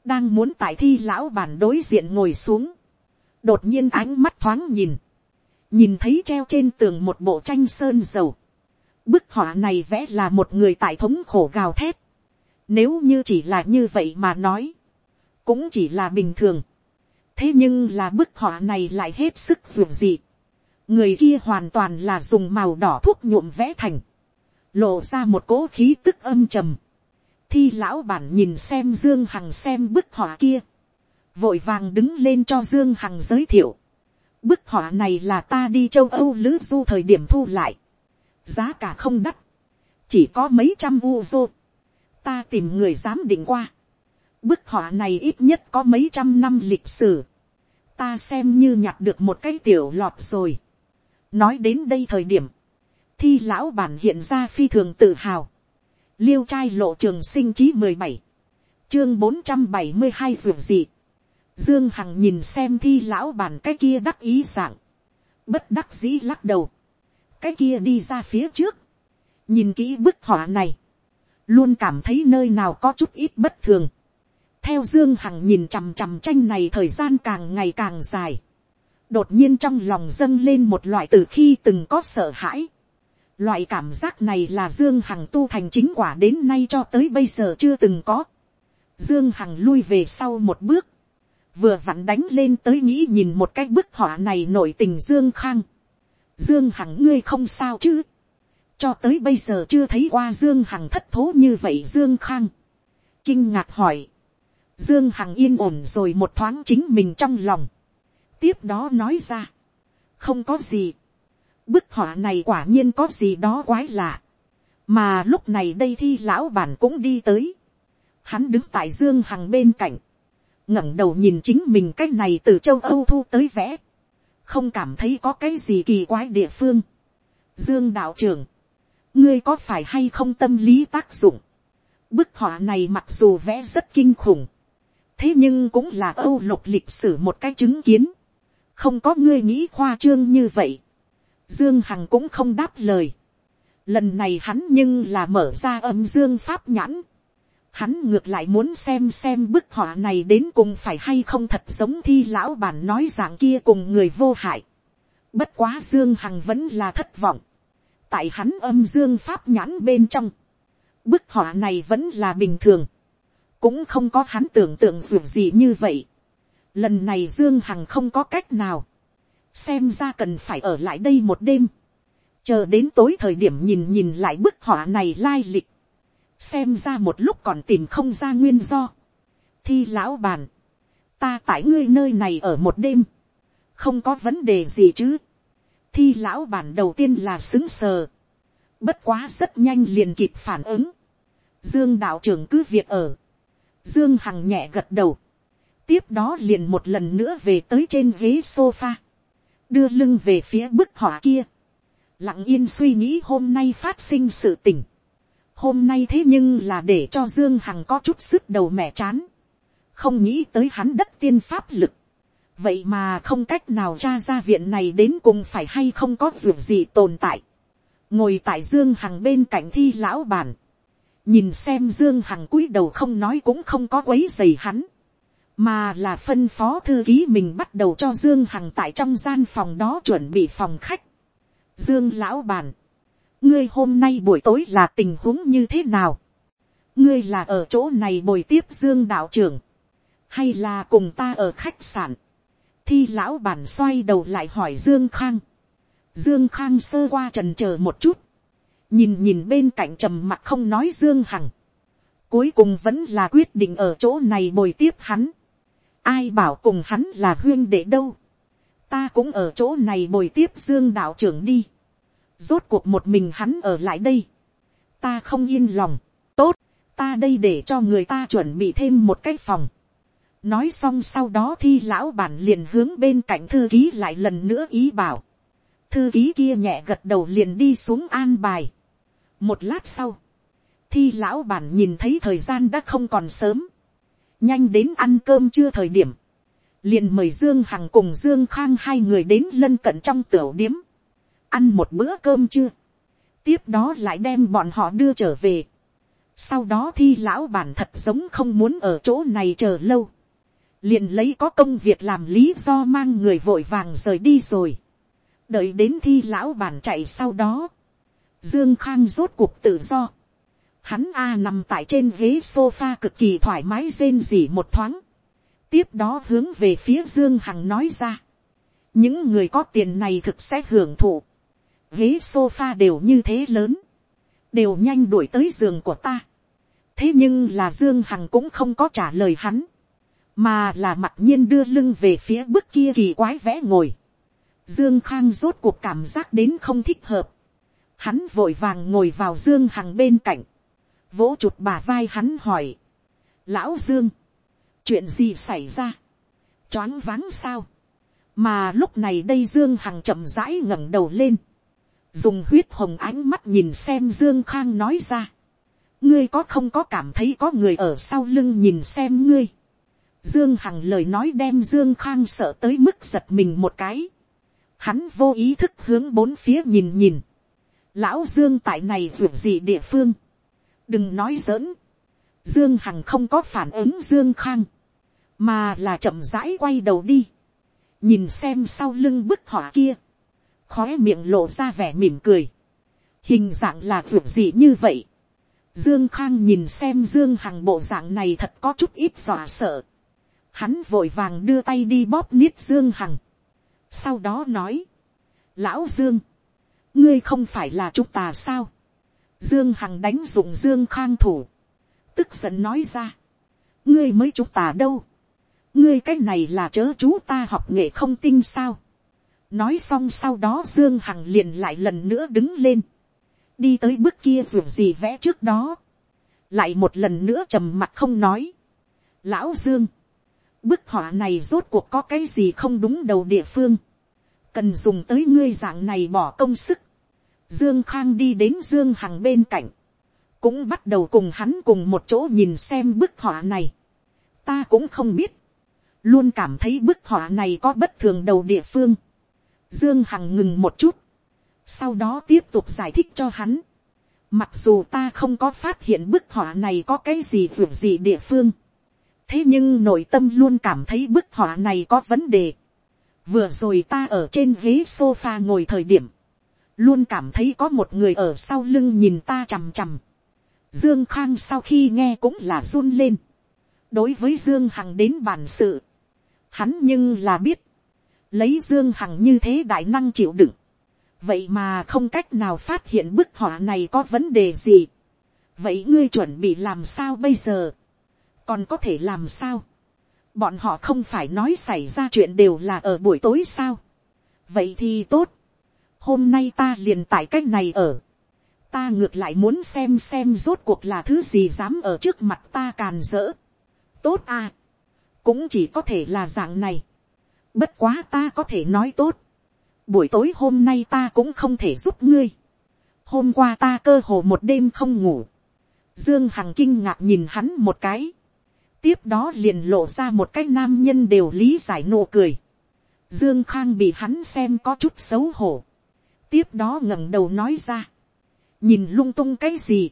Đang muốn tại thi lão bản đối diện ngồi xuống. Đột nhiên ánh mắt thoáng nhìn. Nhìn thấy treo trên tường một bộ tranh sơn dầu Bức họa này vẽ là một người tại thống khổ gào thét. Nếu như chỉ là như vậy mà nói. Cũng chỉ là bình thường. Thế nhưng là bức họa này lại hết sức dù dị. Người kia hoàn toàn là dùng màu đỏ thuốc nhuộm vẽ thành. Lộ ra một cỗ khí tức âm trầm. Thi lão bản nhìn xem Dương Hằng xem bức họa kia. Vội vàng đứng lên cho Dương Hằng giới thiệu. Bức họa này là ta đi châu Âu lữ du thời điểm thu lại giá cả không đắt, chỉ có mấy trăm u vô. ta tìm người dám định qua. bức họa này ít nhất có mấy trăm năm lịch sử. ta xem như nhặt được một cái tiểu lọt rồi. nói đến đây thời điểm, thi lão bản hiện ra phi thường tự hào. liêu trai lộ trường sinh chí mười bảy, chương bốn trăm bảy mươi hai gì dương hằng nhìn xem thi lão bản cái kia đắc ý dạng, bất đắc dĩ lắc đầu cái kia đi ra phía trước, nhìn kỹ bức họa này, luôn cảm thấy nơi nào có chút ít bất thường. theo dương hằng nhìn chằm chằm tranh này thời gian càng ngày càng dài, đột nhiên trong lòng dâng lên một loại từ khi từng có sợ hãi. loại cảm giác này là dương hằng tu thành chính quả đến nay cho tới bây giờ chưa từng có. dương hằng lui về sau một bước, vừa vặn đánh lên tới nghĩ nhìn một cái bức họa này nổi tình dương khang Dương Hằng ngươi không sao chứ. Cho tới bây giờ chưa thấy qua Dương Hằng thất thố như vậy Dương Khang. Kinh ngạc hỏi. Dương Hằng yên ổn rồi một thoáng chính mình trong lòng. Tiếp đó nói ra. Không có gì. Bức họa này quả nhiên có gì đó quái lạ. Mà lúc này đây thi lão bản cũng đi tới. Hắn đứng tại Dương Hằng bên cạnh ngẩng đầu nhìn chính mình cách này từ châu Âu thu tới vẽ không cảm thấy có cái gì kỳ quái địa phương. Dương đạo trưởng, ngươi có phải hay không tâm lý tác dụng. Bức họa này mặc dù vẽ rất kinh khủng, thế nhưng cũng là âu lục lịch sử một cái chứng kiến. không có ngươi nghĩ khoa trương như vậy. Dương Hằng cũng không đáp lời. Lần này hắn nhưng là mở ra âm dương pháp nhãn hắn ngược lại muốn xem xem bức họa này đến cùng phải hay không thật giống thi lão bản nói dạng kia cùng người vô hại. Bất quá Dương Hằng vẫn là thất vọng. Tại hắn âm dương pháp nhãn bên trong. Bức họa này vẫn là bình thường. Cũng không có hắn tưởng tượng dù gì như vậy. Lần này Dương Hằng không có cách nào. Xem ra cần phải ở lại đây một đêm. Chờ đến tối thời điểm nhìn nhìn lại bức họa này lai lịch xem ra một lúc còn tìm không ra nguyên do. thi lão bàn, ta tại ngươi nơi này ở một đêm, không có vấn đề gì chứ. thi lão bàn đầu tiên là xứng sờ, bất quá rất nhanh liền kịp phản ứng. dương đạo trưởng cứ việc ở, dương hằng nhẹ gật đầu, tiếp đó liền một lần nữa về tới trên ghế sofa, đưa lưng về phía bức họa kia, lặng yên suy nghĩ hôm nay phát sinh sự tình hôm nay thế nhưng là để cho dương hằng có chút sức đầu mẹ chán, không nghĩ tới hắn đất tiên pháp lực, vậy mà không cách nào tra ra viện này đến cùng phải hay không có ruộng gì tồn tại, ngồi tại dương hằng bên cạnh thi lão bản, nhìn xem dương hằng cúi đầu không nói cũng không có quấy dày hắn, mà là phân phó thư ký mình bắt đầu cho dương hằng tại trong gian phòng đó chuẩn bị phòng khách. dương lão bản, ngươi hôm nay buổi tối là tình huống như thế nào, ngươi là ở chỗ này bồi tiếp dương đạo trưởng, hay là cùng ta ở khách sạn, thi lão bản xoay đầu lại hỏi dương khang, dương khang sơ qua trần c h ờ một chút, nhìn nhìn bên cạnh trầm mặc không nói dương hằng, cuối cùng vẫn là quyết định ở chỗ này bồi tiếp hắn, ai bảo cùng hắn là huyên đệ đâu, ta cũng ở chỗ này bồi tiếp dương đạo trưởng đi, rốt cuộc một mình hắn ở lại đây, ta không yên lòng, tốt, ta đây để cho người ta chuẩn bị thêm một cái phòng, nói xong sau đó thi lão bản liền hướng bên cạnh thư ký lại lần nữa ý bảo, thư ký kia nhẹ gật đầu liền đi xuống an bài, một lát sau, thi lão bản nhìn thấy thời gian đã không còn sớm, nhanh đến ăn cơm chưa thời điểm, liền mời dương hằng cùng dương khang hai người đến lân cận trong tiểu điếm, ăn một bữa cơm chưa, tiếp đó lại đem bọn họ đưa trở về. sau đó thi lão bản thật giống không muốn ở chỗ này chờ lâu, liền lấy có công việc làm lý do mang người vội vàng rời đi rồi, đợi đến thi lão bản chạy sau đó, dương khang rốt cuộc tự do, hắn a nằm tại trên ghế sofa cực kỳ thoải mái rên rỉ một thoáng, tiếp đó hướng về phía dương hằng nói ra, những người có tiền này thực sẽ hưởng thụ, ghế sofa đều như thế lớn, đều nhanh đuổi tới giường của ta. thế nhưng là dương hằng cũng không có trả lời hắn, mà là mặc nhiên đưa lưng về phía bức kia kỳ quái vẽ ngồi. dương khang rốt cuộc cảm giác đến không thích hợp, hắn vội vàng ngồi vào dương hằng bên cạnh, vỗ chụt bà vai hắn hỏi, lão dương, chuyện gì xảy ra, choáng váng sao, mà lúc này đây dương hằng chậm rãi ngẩng đầu lên, dùng huyết hồng ánh mắt nhìn xem dương khang nói ra, ngươi có không có cảm thấy có người ở sau lưng nhìn xem ngươi, dương hằng lời nói đem dương khang sợ tới mức giật mình một cái, hắn vô ý thức hướng bốn phía nhìn nhìn, lão dương tại này ruột gì địa phương, đừng nói giỡn, dương hằng không có phản ứng dương khang, mà là chậm rãi quay đầu đi, nhìn xem sau lưng bức họa kia, khói miệng lộ ra vẻ mỉm cười, hình dạng là vượt gì như vậy. Dương Khang nhìn xem Dương Hằng bộ dạng này thật có chút ít dọa sợ. Hắn vội vàng đưa tay đi bóp niết Dương Hằng. Sau đó nói. Lão Dương. Ngươi không phải là chúng ta sao? Dương Hằng đánh dụng Dương Khang thủ. Tức giận nói ra. Ngươi mới chúng ta đâu? Ngươi cái này là chớ chú ta học nghệ không tinh sao? Nói xong sau đó dương hằng liền lại lần nữa đứng lên, đi tới bước kia dù gì vẽ trước đó, lại một lần nữa trầm mặt không nói. lão dương, bức họa này rốt cuộc có cái gì không đúng đầu địa phương, cần dùng tới ngươi dạng này bỏ công sức. Dương Khang đi đến Dương Hằng bên cạnh, cũng bắt đầu cùng hắn cùng một chỗ nhìn xem bức họa này. Ta cũng không biết, luôn cảm thấy bức họa này có bất thường đầu địa phương. Dương Hằng ngừng một chút. Sau đó tiếp tục giải thích cho hắn. Mặc dù ta không có phát hiện bức họa này có cái gì vượt gì địa phương. Thế nhưng nội tâm luôn cảm thấy bức họa này có vấn đề. Vừa rồi ta ở trên ghế sofa ngồi thời điểm. Luôn cảm thấy có một người ở sau lưng nhìn ta chằm chằm. Dương Khang sau khi nghe cũng là run lên. Đối với Dương Hằng đến bản sự. Hắn nhưng là biết lấy dương hằng như thế đại năng chịu đựng, vậy mà không cách nào phát hiện bức họa này có vấn đề gì. vậy ngươi chuẩn bị làm sao bây giờ, còn có thể làm sao, bọn họ không phải nói xảy ra chuyện đều là ở buổi tối sao, vậy thì tốt, hôm nay ta liền tại c á c h này ở, ta ngược lại muốn xem xem rốt cuộc là thứ gì dám ở trước mặt ta càn rỡ, tốt à, cũng chỉ có thể là dạng này, Bất quá ta có thể nói tốt. Buổi tối hôm nay ta cũng không thể giúp ngươi. Hôm qua ta cơ hồ một đêm không ngủ. Dương Hằng kinh ngạc nhìn hắn một cái. Tiếp đó liền lộ ra một cái nam nhân đều lý giải nụ cười. Dương Khang bị hắn xem có chút xấu hổ. Tiếp đó ngẩng đầu nói ra. Nhìn lung tung cái gì.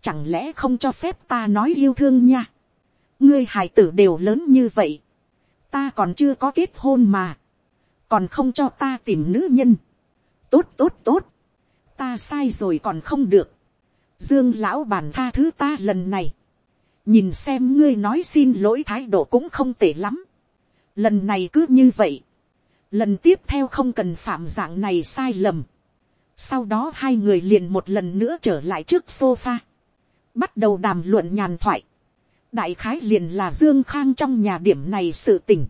Chẳng lẽ không cho phép ta nói yêu thương nha. Ngươi hài tử đều lớn như vậy ta còn chưa có kết hôn mà, còn không cho ta tìm nữ nhân, tốt tốt tốt, ta sai rồi còn không được, dương lão bàn tha thứ ta lần này, nhìn xem ngươi nói xin lỗi thái độ cũng không tệ lắm, lần này cứ như vậy, lần tiếp theo không cần phạm dạng này sai lầm, sau đó hai người liền một lần nữa trở lại trước sofa, bắt đầu đàm luận nhàn thoại, đại khái liền là dương khang trong nhà điểm này sự tình,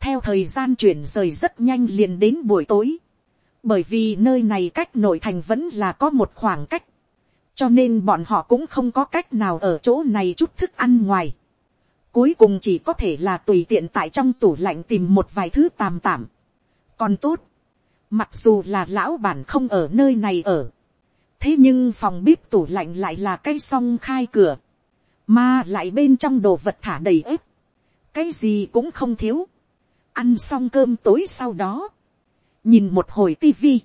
theo thời gian chuyển rời rất nhanh liền đến buổi tối, bởi vì nơi này cách nội thành vẫn là có một khoảng cách, cho nên bọn họ cũng không có cách nào ở chỗ này chút thức ăn ngoài. Cuối cùng chỉ có thể là tùy tiện tại trong tủ lạnh tìm một vài thứ tàm tạm. còn tốt, mặc dù là lão bản không ở nơi này ở, thế nhưng phòng bếp tủ lạnh lại là cái song khai cửa, mà lại bên trong đồ vật thả đầy ếp, cái gì cũng không thiếu, ăn xong cơm tối sau đó, nhìn một hồi tivi,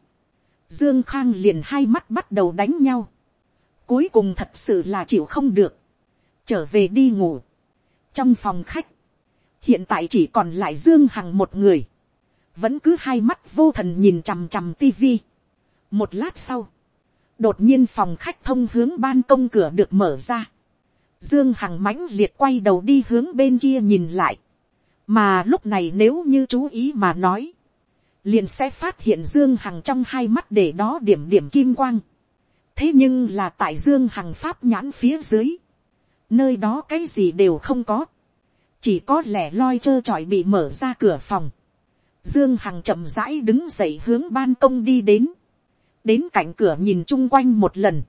dương khang liền hai mắt bắt đầu đánh nhau, cuối cùng thật sự là chịu không được, trở về đi ngủ, trong phòng khách, hiện tại chỉ còn lại dương hằng một người, vẫn cứ hai mắt vô thần nhìn chằm chằm tivi. một lát sau, đột nhiên phòng khách thông hướng ban công cửa được mở ra, dương hằng mãnh liệt quay đầu đi hướng bên kia nhìn lại, mà lúc này nếu như chú ý mà nói, liền sẽ phát hiện dương hằng trong hai mắt để đó điểm điểm kim quang. thế nhưng là tại dương hằng pháp nhãn phía dưới, nơi đó cái gì đều không có, chỉ có lẻ loi trơ trọi bị mở ra cửa phòng. dương hằng chậm rãi đứng dậy hướng ban công đi đến, đến cạnh cửa nhìn chung quanh một lần,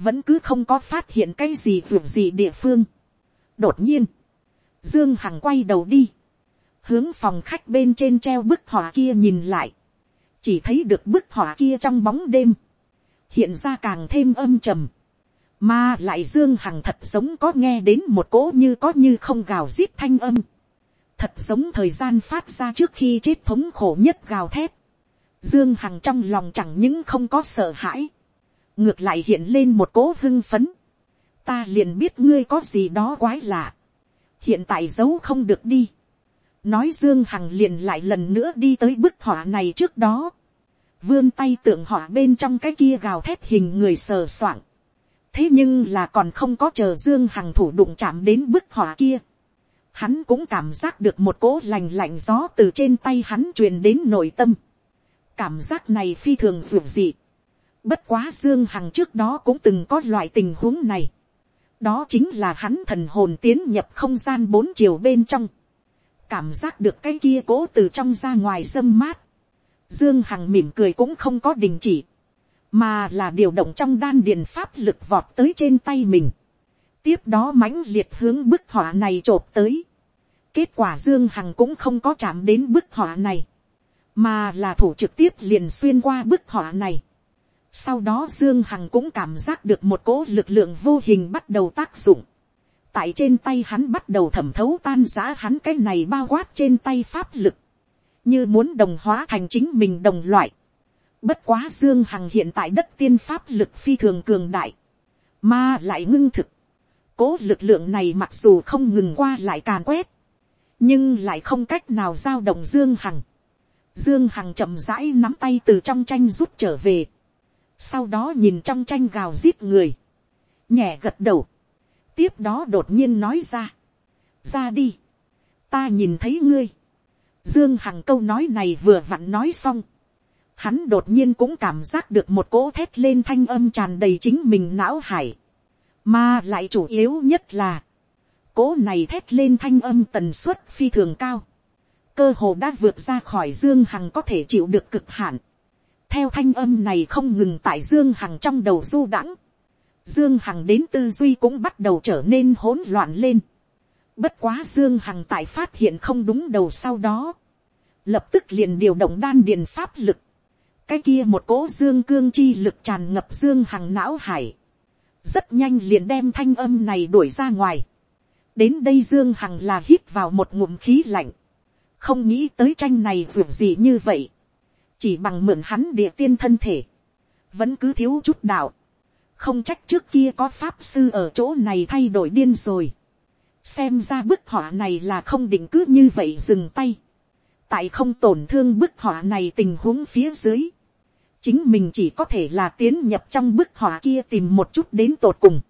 vẫn cứ không có phát hiện cái gì ruộng gì địa phương. đột nhiên, dương hằng quay đầu đi, hướng phòng khách bên trên treo bức họa kia nhìn lại, chỉ thấy được bức họa kia trong bóng đêm, hiện ra càng thêm âm trầm, mà lại dương hằng thật giống có nghe đến một cỗ như có như không gào rít thanh âm, thật giống thời gian phát ra trước khi chết thống khổ nhất gào thét, dương hằng trong lòng chẳng những không có sợ hãi, ngược lại hiện lên một cỗ hưng phấn, ta liền biết ngươi có gì đó quái lạ, hiện tại giấu không được đi, nói dương hằng liền lại lần nữa đi tới bức họa này trước đó, vươn tay tượng họa bên trong cái kia gào thép hình người sờ soạng, thế nhưng là còn không có chờ dương hằng thủ đụng chạm đến bức họa kia, hắn cũng cảm giác được một cỗ lành lạnh gió từ trên tay hắn truyền đến nội tâm, cảm giác này phi thường ruột dị, bất quá dương hằng trước đó cũng từng có loại tình huống này, đó chính là hắn thần hồn tiến nhập không gian bốn chiều bên trong, cảm giác được cái kia cố từ trong ra ngoài dâm mát. Dương Hằng mỉm cười cũng không có đình chỉ, mà là điều động trong đan điền pháp lực vọt tới trên tay mình. Tiếp đó mãnh liệt hướng bức họa này trộp tới. Kết quả Dương Hằng cũng không có chạm đến bức họa này, mà là thủ trực tiếp liền xuyên qua bức họa này. Sau đó Dương Hằng cũng cảm giác được một cỗ lực lượng vô hình bắt đầu tác dụng tại trên tay hắn bắt đầu thẩm thấu tan giã hắn cái này bao quát trên tay pháp lực, như muốn đồng hóa thành chính mình đồng loại. Bất quá Dương Hằng hiện tại đất tiên pháp lực phi thường cường đại, mà lại ngưng thực. Cố lực lượng này mặc dù không ngừng qua lại càn quét, nhưng lại không cách nào giao động Dương Hằng. Dương Hằng chậm rãi nắm tay từ trong tranh rút trở về. Sau đó nhìn trong tranh gào giết người. Nhẹ gật đầu. Tiếp đó đột nhiên nói ra, ra đi, ta nhìn thấy ngươi, dương hằng câu nói này vừa vặn nói xong, hắn đột nhiên cũng cảm giác được một cỗ thét lên thanh âm tràn đầy chính mình não hải, mà lại chủ yếu nhất là, cỗ này thét lên thanh âm tần suất phi thường cao, cơ hồ đã vượt ra khỏi dương hằng có thể chịu được cực hạn, theo thanh âm này không ngừng tại dương hằng trong đầu du đãng, Dương Hằng đến tư duy cũng bắt đầu trở nên hỗn loạn lên. Bất quá Dương Hằng tại phát hiện không đúng đầu sau đó. Lập tức liền điều động đan điền pháp lực. Cái kia một cỗ Dương cương chi lực tràn ngập Dương Hằng não hải. Rất nhanh liền đem thanh âm này đuổi ra ngoài. Đến đây Dương Hằng là hít vào một ngụm khí lạnh. Không nghĩ tới tranh này ruột gì như vậy. Chỉ bằng mượn hắn địa tiên thân thể. Vẫn cứ thiếu chút đạo không trách trước kia có pháp sư ở chỗ này thay đổi điên rồi. xem ra bức họa này là không định cứ như vậy dừng tay. tại không tổn thương bức họa này tình huống phía dưới. chính mình chỉ có thể là tiến nhập trong bức họa kia tìm một chút đến tột cùng.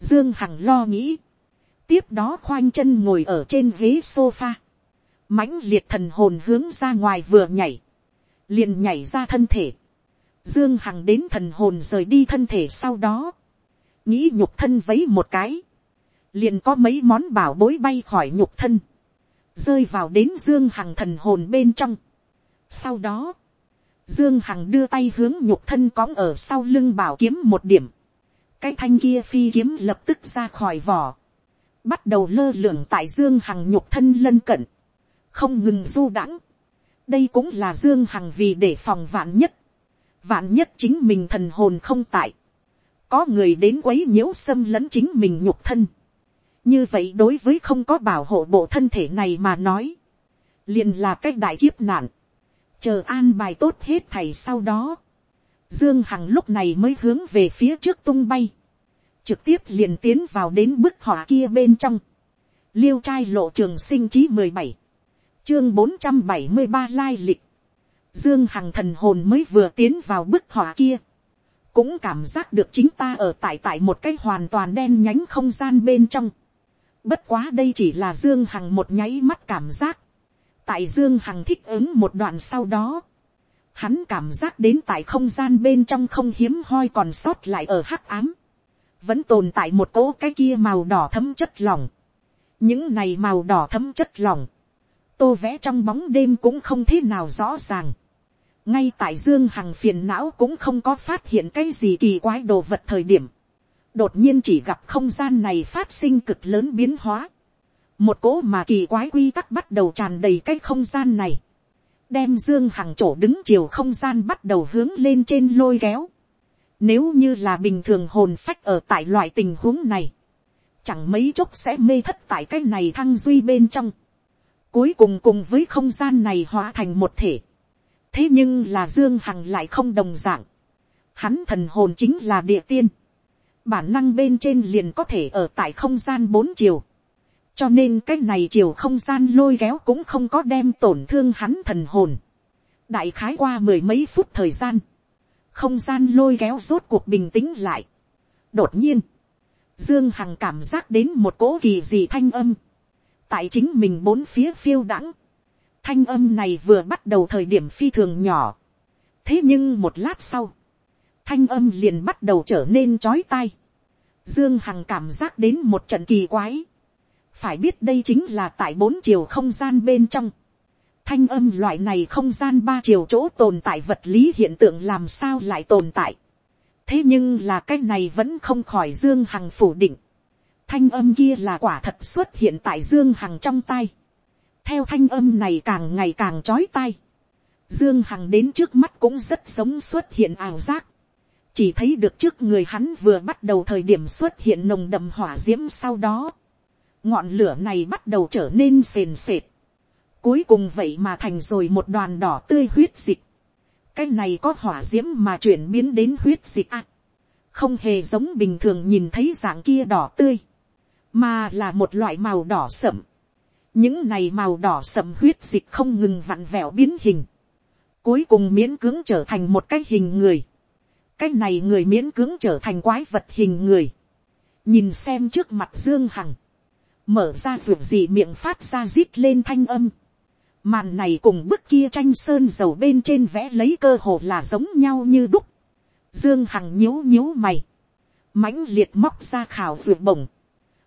dương hằng lo nghĩ. tiếp đó khoanh chân ngồi ở trên ghế sofa. mãnh liệt thần hồn hướng ra ngoài vừa nhảy liền nhảy ra thân thể Dương Hằng đến thần hồn rời đi thân thể sau đó. Nghĩ nhục thân vấy một cái. Liền có mấy món bảo bối bay khỏi nhục thân. Rơi vào đến Dương Hằng thần hồn bên trong. Sau đó. Dương Hằng đưa tay hướng nhục thân cõng ở sau lưng bảo kiếm một điểm. Cái thanh kia phi kiếm lập tức ra khỏi vỏ. Bắt đầu lơ lửng tại Dương Hằng nhục thân lân cận. Không ngừng du đãng đây cũng là Dương Hằng vì để phòng vạn nhất. Vạn nhất chính mình thần hồn không tại, có người đến quấy nhiễu xâm lấn chính mình nhục thân. như vậy đối với không có bảo hộ bộ thân thể này mà nói, liền là cái đại kiếp nạn, chờ an bài tốt hết thầy sau đó, dương hằng lúc này mới hướng về phía trước tung bay, trực tiếp liền tiến vào đến bức họa kia bên trong, liêu trai lộ trường sinh chí mười bảy, chương bốn trăm bảy mươi ba lai lịch, Dương Hằng thần hồn mới vừa tiến vào bức họa kia. Cũng cảm giác được chính ta ở tại tại một cái hoàn toàn đen nhánh không gian bên trong. Bất quá đây chỉ là Dương Hằng một nháy mắt cảm giác. Tại Dương Hằng thích ứng một đoạn sau đó. Hắn cảm giác đến tại không gian bên trong không hiếm hoi còn sót lại ở hắc ám. Vẫn tồn tại một cỗ cái kia màu đỏ thấm chất lỏng. Những này màu đỏ thấm chất lỏng. Tô vẽ trong bóng đêm cũng không thế nào rõ ràng. Ngay tại dương hằng phiền não cũng không có phát hiện cái gì kỳ quái đồ vật thời điểm, đột nhiên chỉ gặp không gian này phát sinh cực lớn biến hóa, một cỗ mà kỳ quái quy tắc bắt đầu tràn đầy cái không gian này, đem dương hằng chỗ đứng chiều không gian bắt đầu hướng lên trên lôi kéo, nếu như là bình thường hồn phách ở tại loại tình huống này, chẳng mấy chốc sẽ mê thất tại cái này thăng duy bên trong, cuối cùng cùng với không gian này hóa thành một thể, thế nhưng là dương hằng lại không đồng d ạ n g hắn thần hồn chính là địa tiên, bản năng bên trên liền có thể ở tại không gian bốn chiều, cho nên cái này chiều không gian lôi kéo cũng không có đem tổn thương hắn thần hồn. đại khái qua mười mấy phút thời gian, không gian lôi kéo rốt cuộc bình tĩnh lại. đột nhiên, dương hằng cảm giác đến một cỗ kỳ gì thanh âm, tại chính mình bốn phía phiêu đãng, Thanh âm này vừa bắt đầu thời điểm phi thường nhỏ. Thế nhưng một lát sau. Thanh âm liền bắt đầu trở nên chói tai. Dương Hằng cảm giác đến một trận kỳ quái. Phải biết đây chính là tại bốn chiều không gian bên trong. Thanh âm loại này không gian ba chiều chỗ tồn tại vật lý hiện tượng làm sao lại tồn tại. Thế nhưng là cái này vẫn không khỏi Dương Hằng phủ định. Thanh âm kia là quả thật xuất hiện tại Dương Hằng trong tay theo thanh âm này càng ngày càng chói tai. Dương Hằng đến trước mắt cũng rất giống xuất hiện ảo giác. Chỉ thấy được trước người hắn vừa bắt đầu thời điểm xuất hiện nồng đậm hỏa diễm sau đó. Ngọn lửa này bắt đầu trở nên sền sệt. Cuối cùng vậy mà thành rồi một đoàn đỏ tươi huyết dịch. Cái này có hỏa diễm mà chuyển biến đến huyết dịch à. Không hề giống bình thường nhìn thấy dạng kia đỏ tươi. Mà là một loại màu đỏ sậm. những này màu đỏ sậm huyết dịch không ngừng vặn vẹo biến hình, cuối cùng miễn cưỡng trở thành một cái hình người, cái này người miễn cưỡng trở thành quái vật hình người, nhìn xem trước mặt dương hằng, mở ra ruột gì miệng phát ra rít lên thanh âm, màn này cùng bức kia tranh sơn dầu bên trên vẽ lấy cơ hồ là giống nhau như đúc, dương hằng nhíu nhíu mày, mãnh liệt móc ra khảo ruột bổng,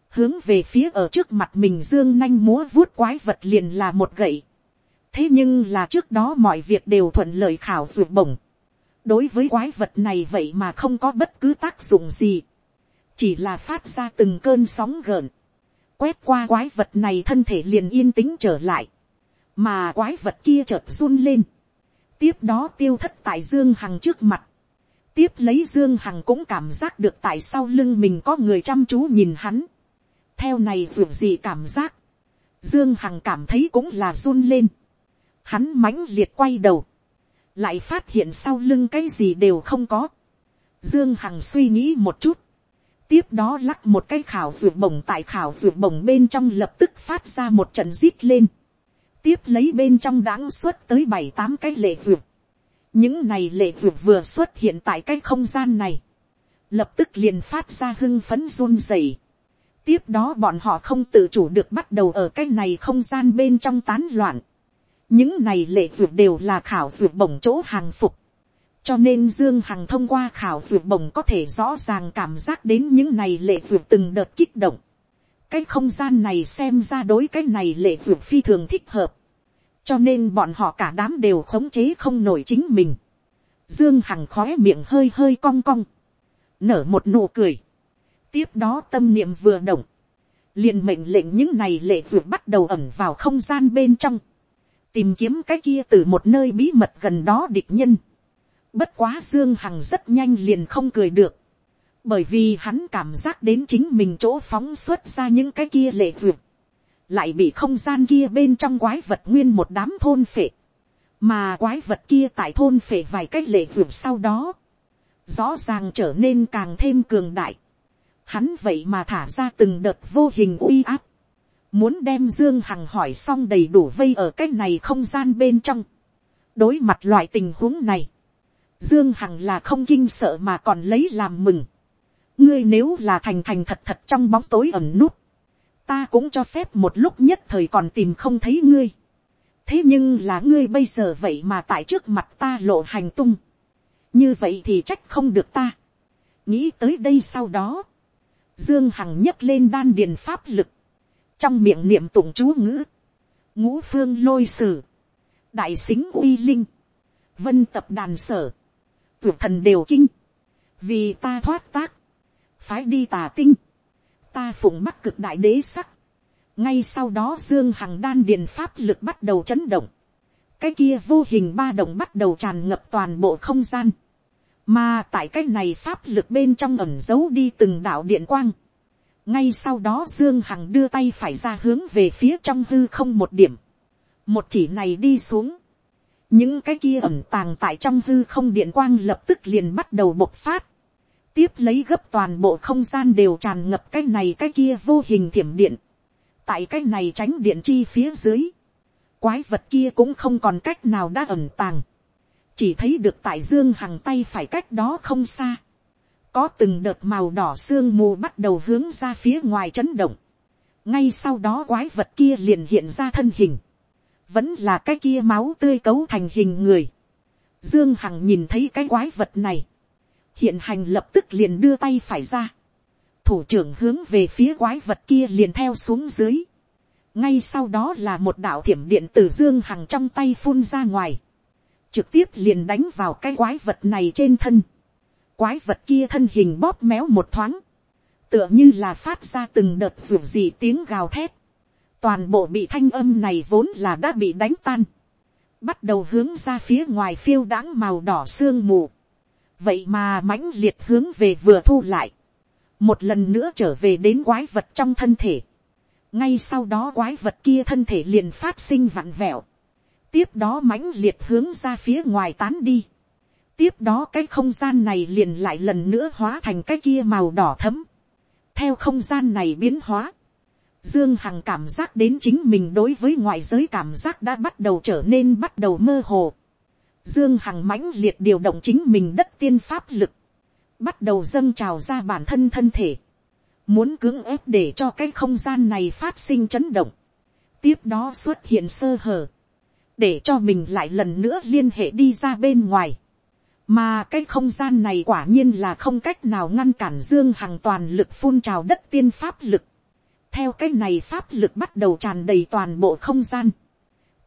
hướng về phía ở trước mặt mình dương nanh múa vuốt quái vật liền là một gậy. thế nhưng là trước đó mọi việc đều thuận lợi khảo ruột bổng. đối với quái vật này vậy mà không có bất cứ tác dụng gì. chỉ là phát ra từng cơn sóng gợn. quét qua quái vật này thân thể liền yên tĩnh trở lại. mà quái vật kia chợt run lên. tiếp đó tiêu thất tại dương hằng trước mặt. tiếp lấy dương hằng cũng cảm giác được tại sau lưng mình có người chăm chú nhìn hắn theo này dù gì cảm giác, dương hằng cảm thấy cũng là run lên, hắn mãnh liệt quay đầu, lại phát hiện sau lưng cái gì đều không có, dương hằng suy nghĩ một chút, tiếp đó lắc một cái khảo ruột bổng tại khảo ruột bổng bên trong lập tức phát ra một trận rít lên, tiếp lấy bên trong đáng xuất tới bảy tám cái lệ ruột, những này lệ ruột vừa xuất hiện tại cái không gian này, lập tức liền phát ra hưng phấn run rẩy, tiếp đó bọn họ không tự chủ được bắt đầu ở cái này không gian bên trong tán loạn. những này lệ dược đều là khảo dược bổng chỗ hàng phục. cho nên dương hằng thông qua khảo vượt bổng có thể rõ ràng cảm giác đến những này lệ vượt từng đợt kích động. cái không gian này xem ra đối cái này lệ vượt phi thường thích hợp. cho nên bọn họ cả đám đều khống chế không nổi chính mình. dương hằng khói miệng hơi hơi cong cong. nở một nụ cười tiếp đó tâm niệm vừa động. liền mệnh lệnh những này lệ ruột bắt đầu ẩn vào không gian bên trong. tìm kiếm cái kia từ một nơi bí mật gần đó địch nhân Bất quá Dương Hằng rất nhanh liền không cười được. Bởi vì hắn cảm giác đến chính mình chỗ phóng xuất ra những cái kia lệ ruột, Lại bị không gian kia bên trong quái vật nguyên một đám thôn phệ. Mà quái vật kia tại thôn phệ vài cách lệ ruột sau đó. Rõ ràng trở nên càng thêm cường đại. Hắn vậy mà thả ra từng đợt vô hình uy áp. Muốn đem Dương Hằng hỏi xong đầy đủ vây ở cái này không gian bên trong. Đối mặt loại tình huống này, Dương Hằng là không kinh sợ mà còn lấy làm mừng. Ngươi nếu là thành thành thật thật trong bóng tối ẩn nút. Ta cũng cho phép một lúc nhất thời còn tìm không thấy ngươi. Thế nhưng là ngươi bây giờ vậy mà tại trước mặt ta lộ hành tung. Như vậy thì trách không được ta. Nghĩ tới đây sau đó. Dương Hằng nhấc lên đan điền pháp lực. Trong miệng niệm tụng chú ngữ. Ngũ phương lôi sử. Đại xính uy linh. Vân tập đàn sở tuyệt thần đều kinh, vì ta thoát tác, phái đi tà tinh, ta phụng mắc cực đại đế sắc, ngay sau đó dương hằng đan điền pháp lực bắt đầu chấn động, cái kia vô hình ba động bắt đầu tràn ngập toàn bộ không gian, mà tại cái này pháp lực bên trong ẩm giấu đi từng đạo điện quang, ngay sau đó dương hằng đưa tay phải ra hướng về phía trong hư không một điểm, một chỉ này đi xuống, những cái kia ẩm tàng tại trong hư không điện quang lập tức liền bắt đầu bộc phát, tiếp lấy gấp toàn bộ không gian đều tràn ngập cái này cái kia vô hình thiểm điện, tại cái này tránh điện chi phía dưới, quái vật kia cũng không còn cách nào đã ẩm tàng, chỉ thấy được tại dương hằng tay phải cách đó không xa, có từng đợt màu đỏ sương mù bắt đầu hướng ra phía ngoài chấn động, ngay sau đó quái vật kia liền hiện ra thân hình, vẫn là cái kia máu tươi cấu thành hình người. Dương Hằng nhìn thấy cái quái vật này. Hiện hành lập tức liền đưa tay phải ra. Thủ trưởng hướng về phía quái vật kia liền theo xuống dưới. Ngay sau đó là một đạo thiểm điện từ Dương Hằng trong tay phun ra ngoài. Trực tiếp liền đánh vào cái quái vật này trên thân. Quái vật kia thân hình bóp méo một thoáng. Tựa như là phát ra từng đợt ruột gì tiếng gào thét. Toàn bộ bị thanh âm này vốn là đã bị đánh tan, bắt đầu hướng ra phía ngoài phiêu đãng màu đỏ sương mù, vậy mà mãnh liệt hướng về vừa thu lại, một lần nữa trở về đến quái vật trong thân thể, ngay sau đó quái vật kia thân thể liền phát sinh vặn vẹo, tiếp đó mãnh liệt hướng ra phía ngoài tán đi, tiếp đó cái không gian này liền lại lần nữa hóa thành cái kia màu đỏ thấm, theo không gian này biến hóa, Dương Hằng cảm giác đến chính mình đối với ngoại giới cảm giác đã bắt đầu trở nên bắt đầu mơ hồ. Dương Hằng mãnh liệt điều động chính mình đất tiên pháp lực. Bắt đầu dâng trào ra bản thân thân thể. Muốn cưỡng ép để cho cái không gian này phát sinh chấn động. Tiếp đó xuất hiện sơ hở. Để cho mình lại lần nữa liên hệ đi ra bên ngoài. Mà cái không gian này quả nhiên là không cách nào ngăn cản Dương Hằng toàn lực phun trào đất tiên pháp lực. Theo cái này pháp lực bắt đầu tràn đầy toàn bộ không gian,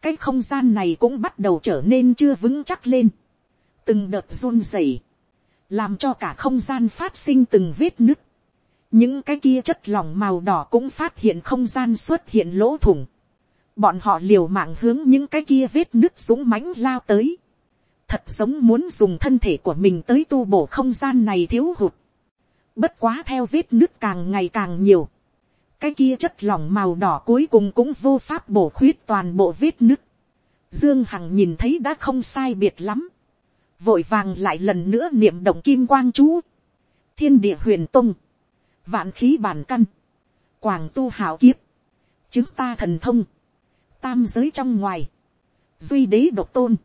cái không gian này cũng bắt đầu trở nên chưa vững chắc lên, từng đợt run rẩy, làm cho cả không gian phát sinh từng vết nứt, những cái kia chất lỏng màu đỏ cũng phát hiện không gian xuất hiện lỗ thủng, bọn họ liều mạng hướng những cái kia vết nứt súng mánh lao tới, thật giống muốn dùng thân thể của mình tới tu bổ không gian này thiếu hụt, bất quá theo vết nứt càng ngày càng nhiều, cái kia chất lỏng màu đỏ cuối cùng cũng vô pháp bổ khuyết toàn bộ vết nứt. Dương Hằng nhìn thấy đã không sai biệt lắm. Vội vàng lại lần nữa niệm động kim quang chú. Thiên địa huyền tung. Vạn khí bản căn. Quảng tu hảo kiếp. Chứng ta thần thông. Tam giới trong ngoài. Duy đế độc tôn.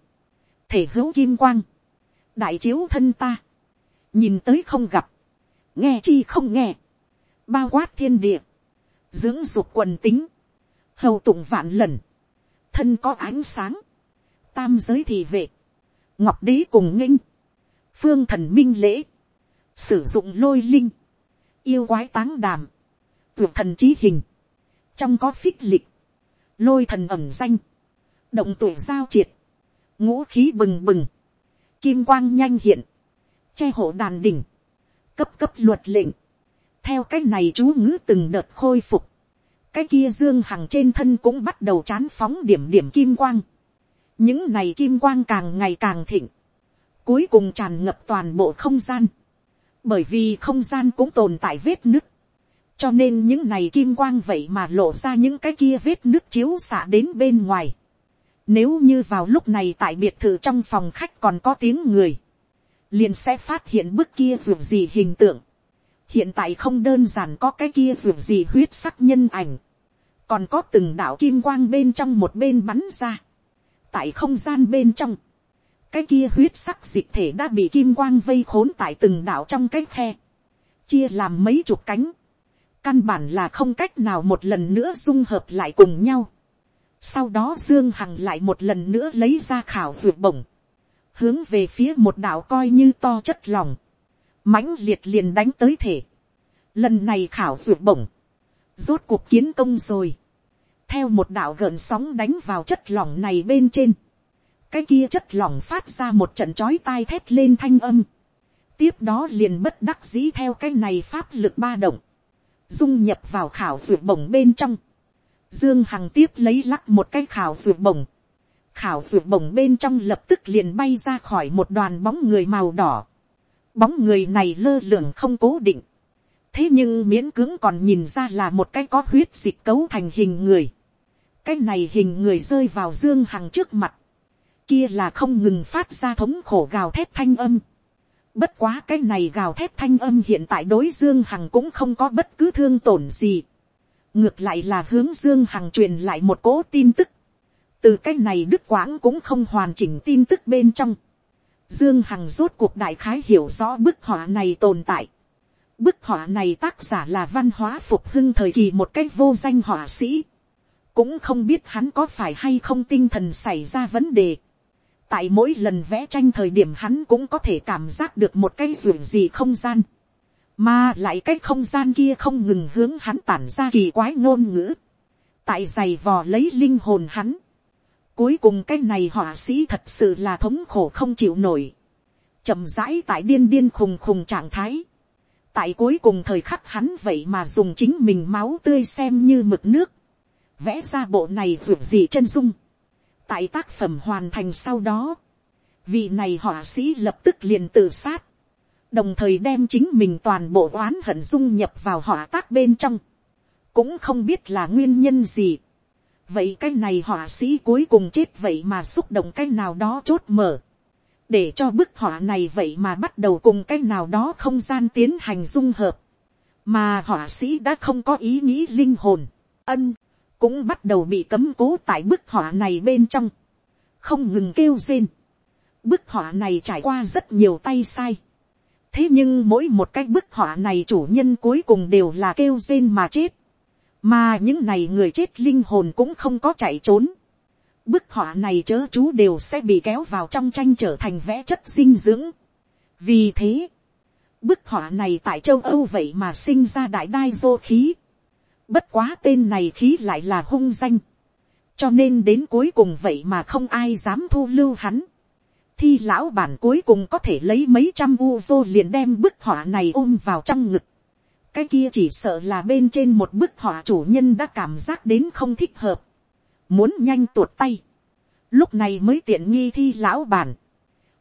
Thể hữu kim quang. Đại chiếu thân ta. Nhìn tới không gặp. Nghe chi không nghe. Bao quát thiên địa dưỡng dục quần tính, hầu tụng vạn lần, thân có ánh sáng, tam giới thì vệ, ngọc đế cùng nghinh, phương thần minh lễ, sử dụng lôi linh, yêu quái táng đàm, tuyệt thần trí hình, trong có phích lịch, lôi thần ẩm danh, động tuổi giao triệt, ngũ khí bừng bừng, kim quang nhanh hiện, che hộ đàn đỉnh, cấp cấp luật lệnh, theo cái này chú ngữ từng đợt khôi phục, cái kia dương hằng trên thân cũng bắt đầu chán phóng điểm điểm kim quang, những này kim quang càng ngày càng thịnh, cuối cùng tràn ngập toàn bộ không gian, bởi vì không gian cũng tồn tại vết nứt, cho nên những này kim quang vậy mà lộ ra những cái kia vết nước chiếu xạ đến bên ngoài. Nếu như vào lúc này tại biệt thự trong phòng khách còn có tiếng người, liền sẽ phát hiện bức kia dù gì hình tượng. Hiện tại không đơn giản có cái kia dù gì huyết sắc nhân ảnh, còn có từng đạo kim quang bên trong một bên bắn ra. Tại không gian bên trong, cái kia huyết sắc dịch thể đã bị kim quang vây khốn tại từng đạo trong cái khe, chia làm mấy chục cánh, căn bản là không cách nào một lần nữa dung hợp lại cùng nhau. Sau đó Dương Hằng lại một lần nữa lấy ra khảo vượt bổng, hướng về phía một đạo coi như to chất lòng, mãnh liệt liền đánh tới thể. Lần này khảo vượt bổng, rốt cuộc kiến công rồi. Theo một đạo gợn sóng đánh vào chất lỏng này bên trên cái kia chất lỏng phát ra một trận chói tai thét lên thanh âm. tiếp đó liền bất đắc dĩ theo cái này pháp lực ba động, dung nhập vào khảo ruột bổng bên trong. dương hằng tiếp lấy lắc một cái khảo ruột bổng. khảo ruột bổng bên trong lập tức liền bay ra khỏi một đoàn bóng người màu đỏ. bóng người này lơ lửng không cố định. thế nhưng miễn cưỡng còn nhìn ra là một cái có huyết dịch cấu thành hình người. cái này hình người rơi vào dương hằng trước mặt kia là không ngừng phát ra thống khổ gào thét thanh âm. Bất quá cái này gào thét thanh âm hiện tại đối Dương Hằng cũng không có bất cứ thương tổn gì. Ngược lại là hướng Dương Hằng truyền lại một cỗ tin tức. Từ cái này Đức Quãng cũng không hoàn chỉnh tin tức bên trong. Dương Hằng rốt cuộc đại khái hiểu rõ bức họa này tồn tại. Bức họa này tác giả là văn hóa phục hưng thời kỳ một cách vô danh họa sĩ. Cũng không biết hắn có phải hay không tinh thần xảy ra vấn đề tại mỗi lần vẽ tranh thời điểm hắn cũng có thể cảm giác được một cái ruộng gì không gian, mà lại cái không gian kia không ngừng hướng hắn tản ra kỳ quái ngôn ngữ, tại giày vò lấy linh hồn hắn. Cuối cùng cái này họa sĩ thật sự là thống khổ không chịu nổi, chậm rãi tại điên điên khùng khùng trạng thái. tại cuối cùng thời khắc hắn vậy mà dùng chính mình máu tươi xem như mực nước, vẽ ra bộ này ruộng gì chân dung tại tác phẩm hoàn thành sau đó, vị này họa sĩ lập tức liền tự sát, đồng thời đem chính mình toàn bộ oán hận dung nhập vào họa tác bên trong, cũng không biết là nguyên nhân gì. vậy cái này họa sĩ cuối cùng chết vậy mà xúc động cái nào đó chốt mở, để cho bức họa này vậy mà bắt đầu cùng cái nào đó không gian tiến hành dung hợp, mà họa sĩ đã không có ý nghĩ linh hồn, ân, cũng bắt đầu bị cấm cố tại bức họa này bên trong, không ngừng kêu rên. Bức họa này trải qua rất nhiều tay sai. thế nhưng mỗi một cái bức họa này chủ nhân cuối cùng đều là kêu rên mà chết. mà những này người chết linh hồn cũng không có chạy trốn. bức họa này chớ chú đều sẽ bị kéo vào trong tranh trở thành vẽ chất dinh dưỡng. vì thế, bức họa này tại châu âu vậy mà sinh ra đại đai dô khí Bất quá tên này khí lại là hung danh. Cho nên đến cuối cùng vậy mà không ai dám thu lưu hắn. Thi lão bản cuối cùng có thể lấy mấy trăm u vô liền đem bức họa này ôm vào trong ngực. Cái kia chỉ sợ là bên trên một bức họa chủ nhân đã cảm giác đến không thích hợp. Muốn nhanh tuột tay. Lúc này mới tiện nghi thi lão bản.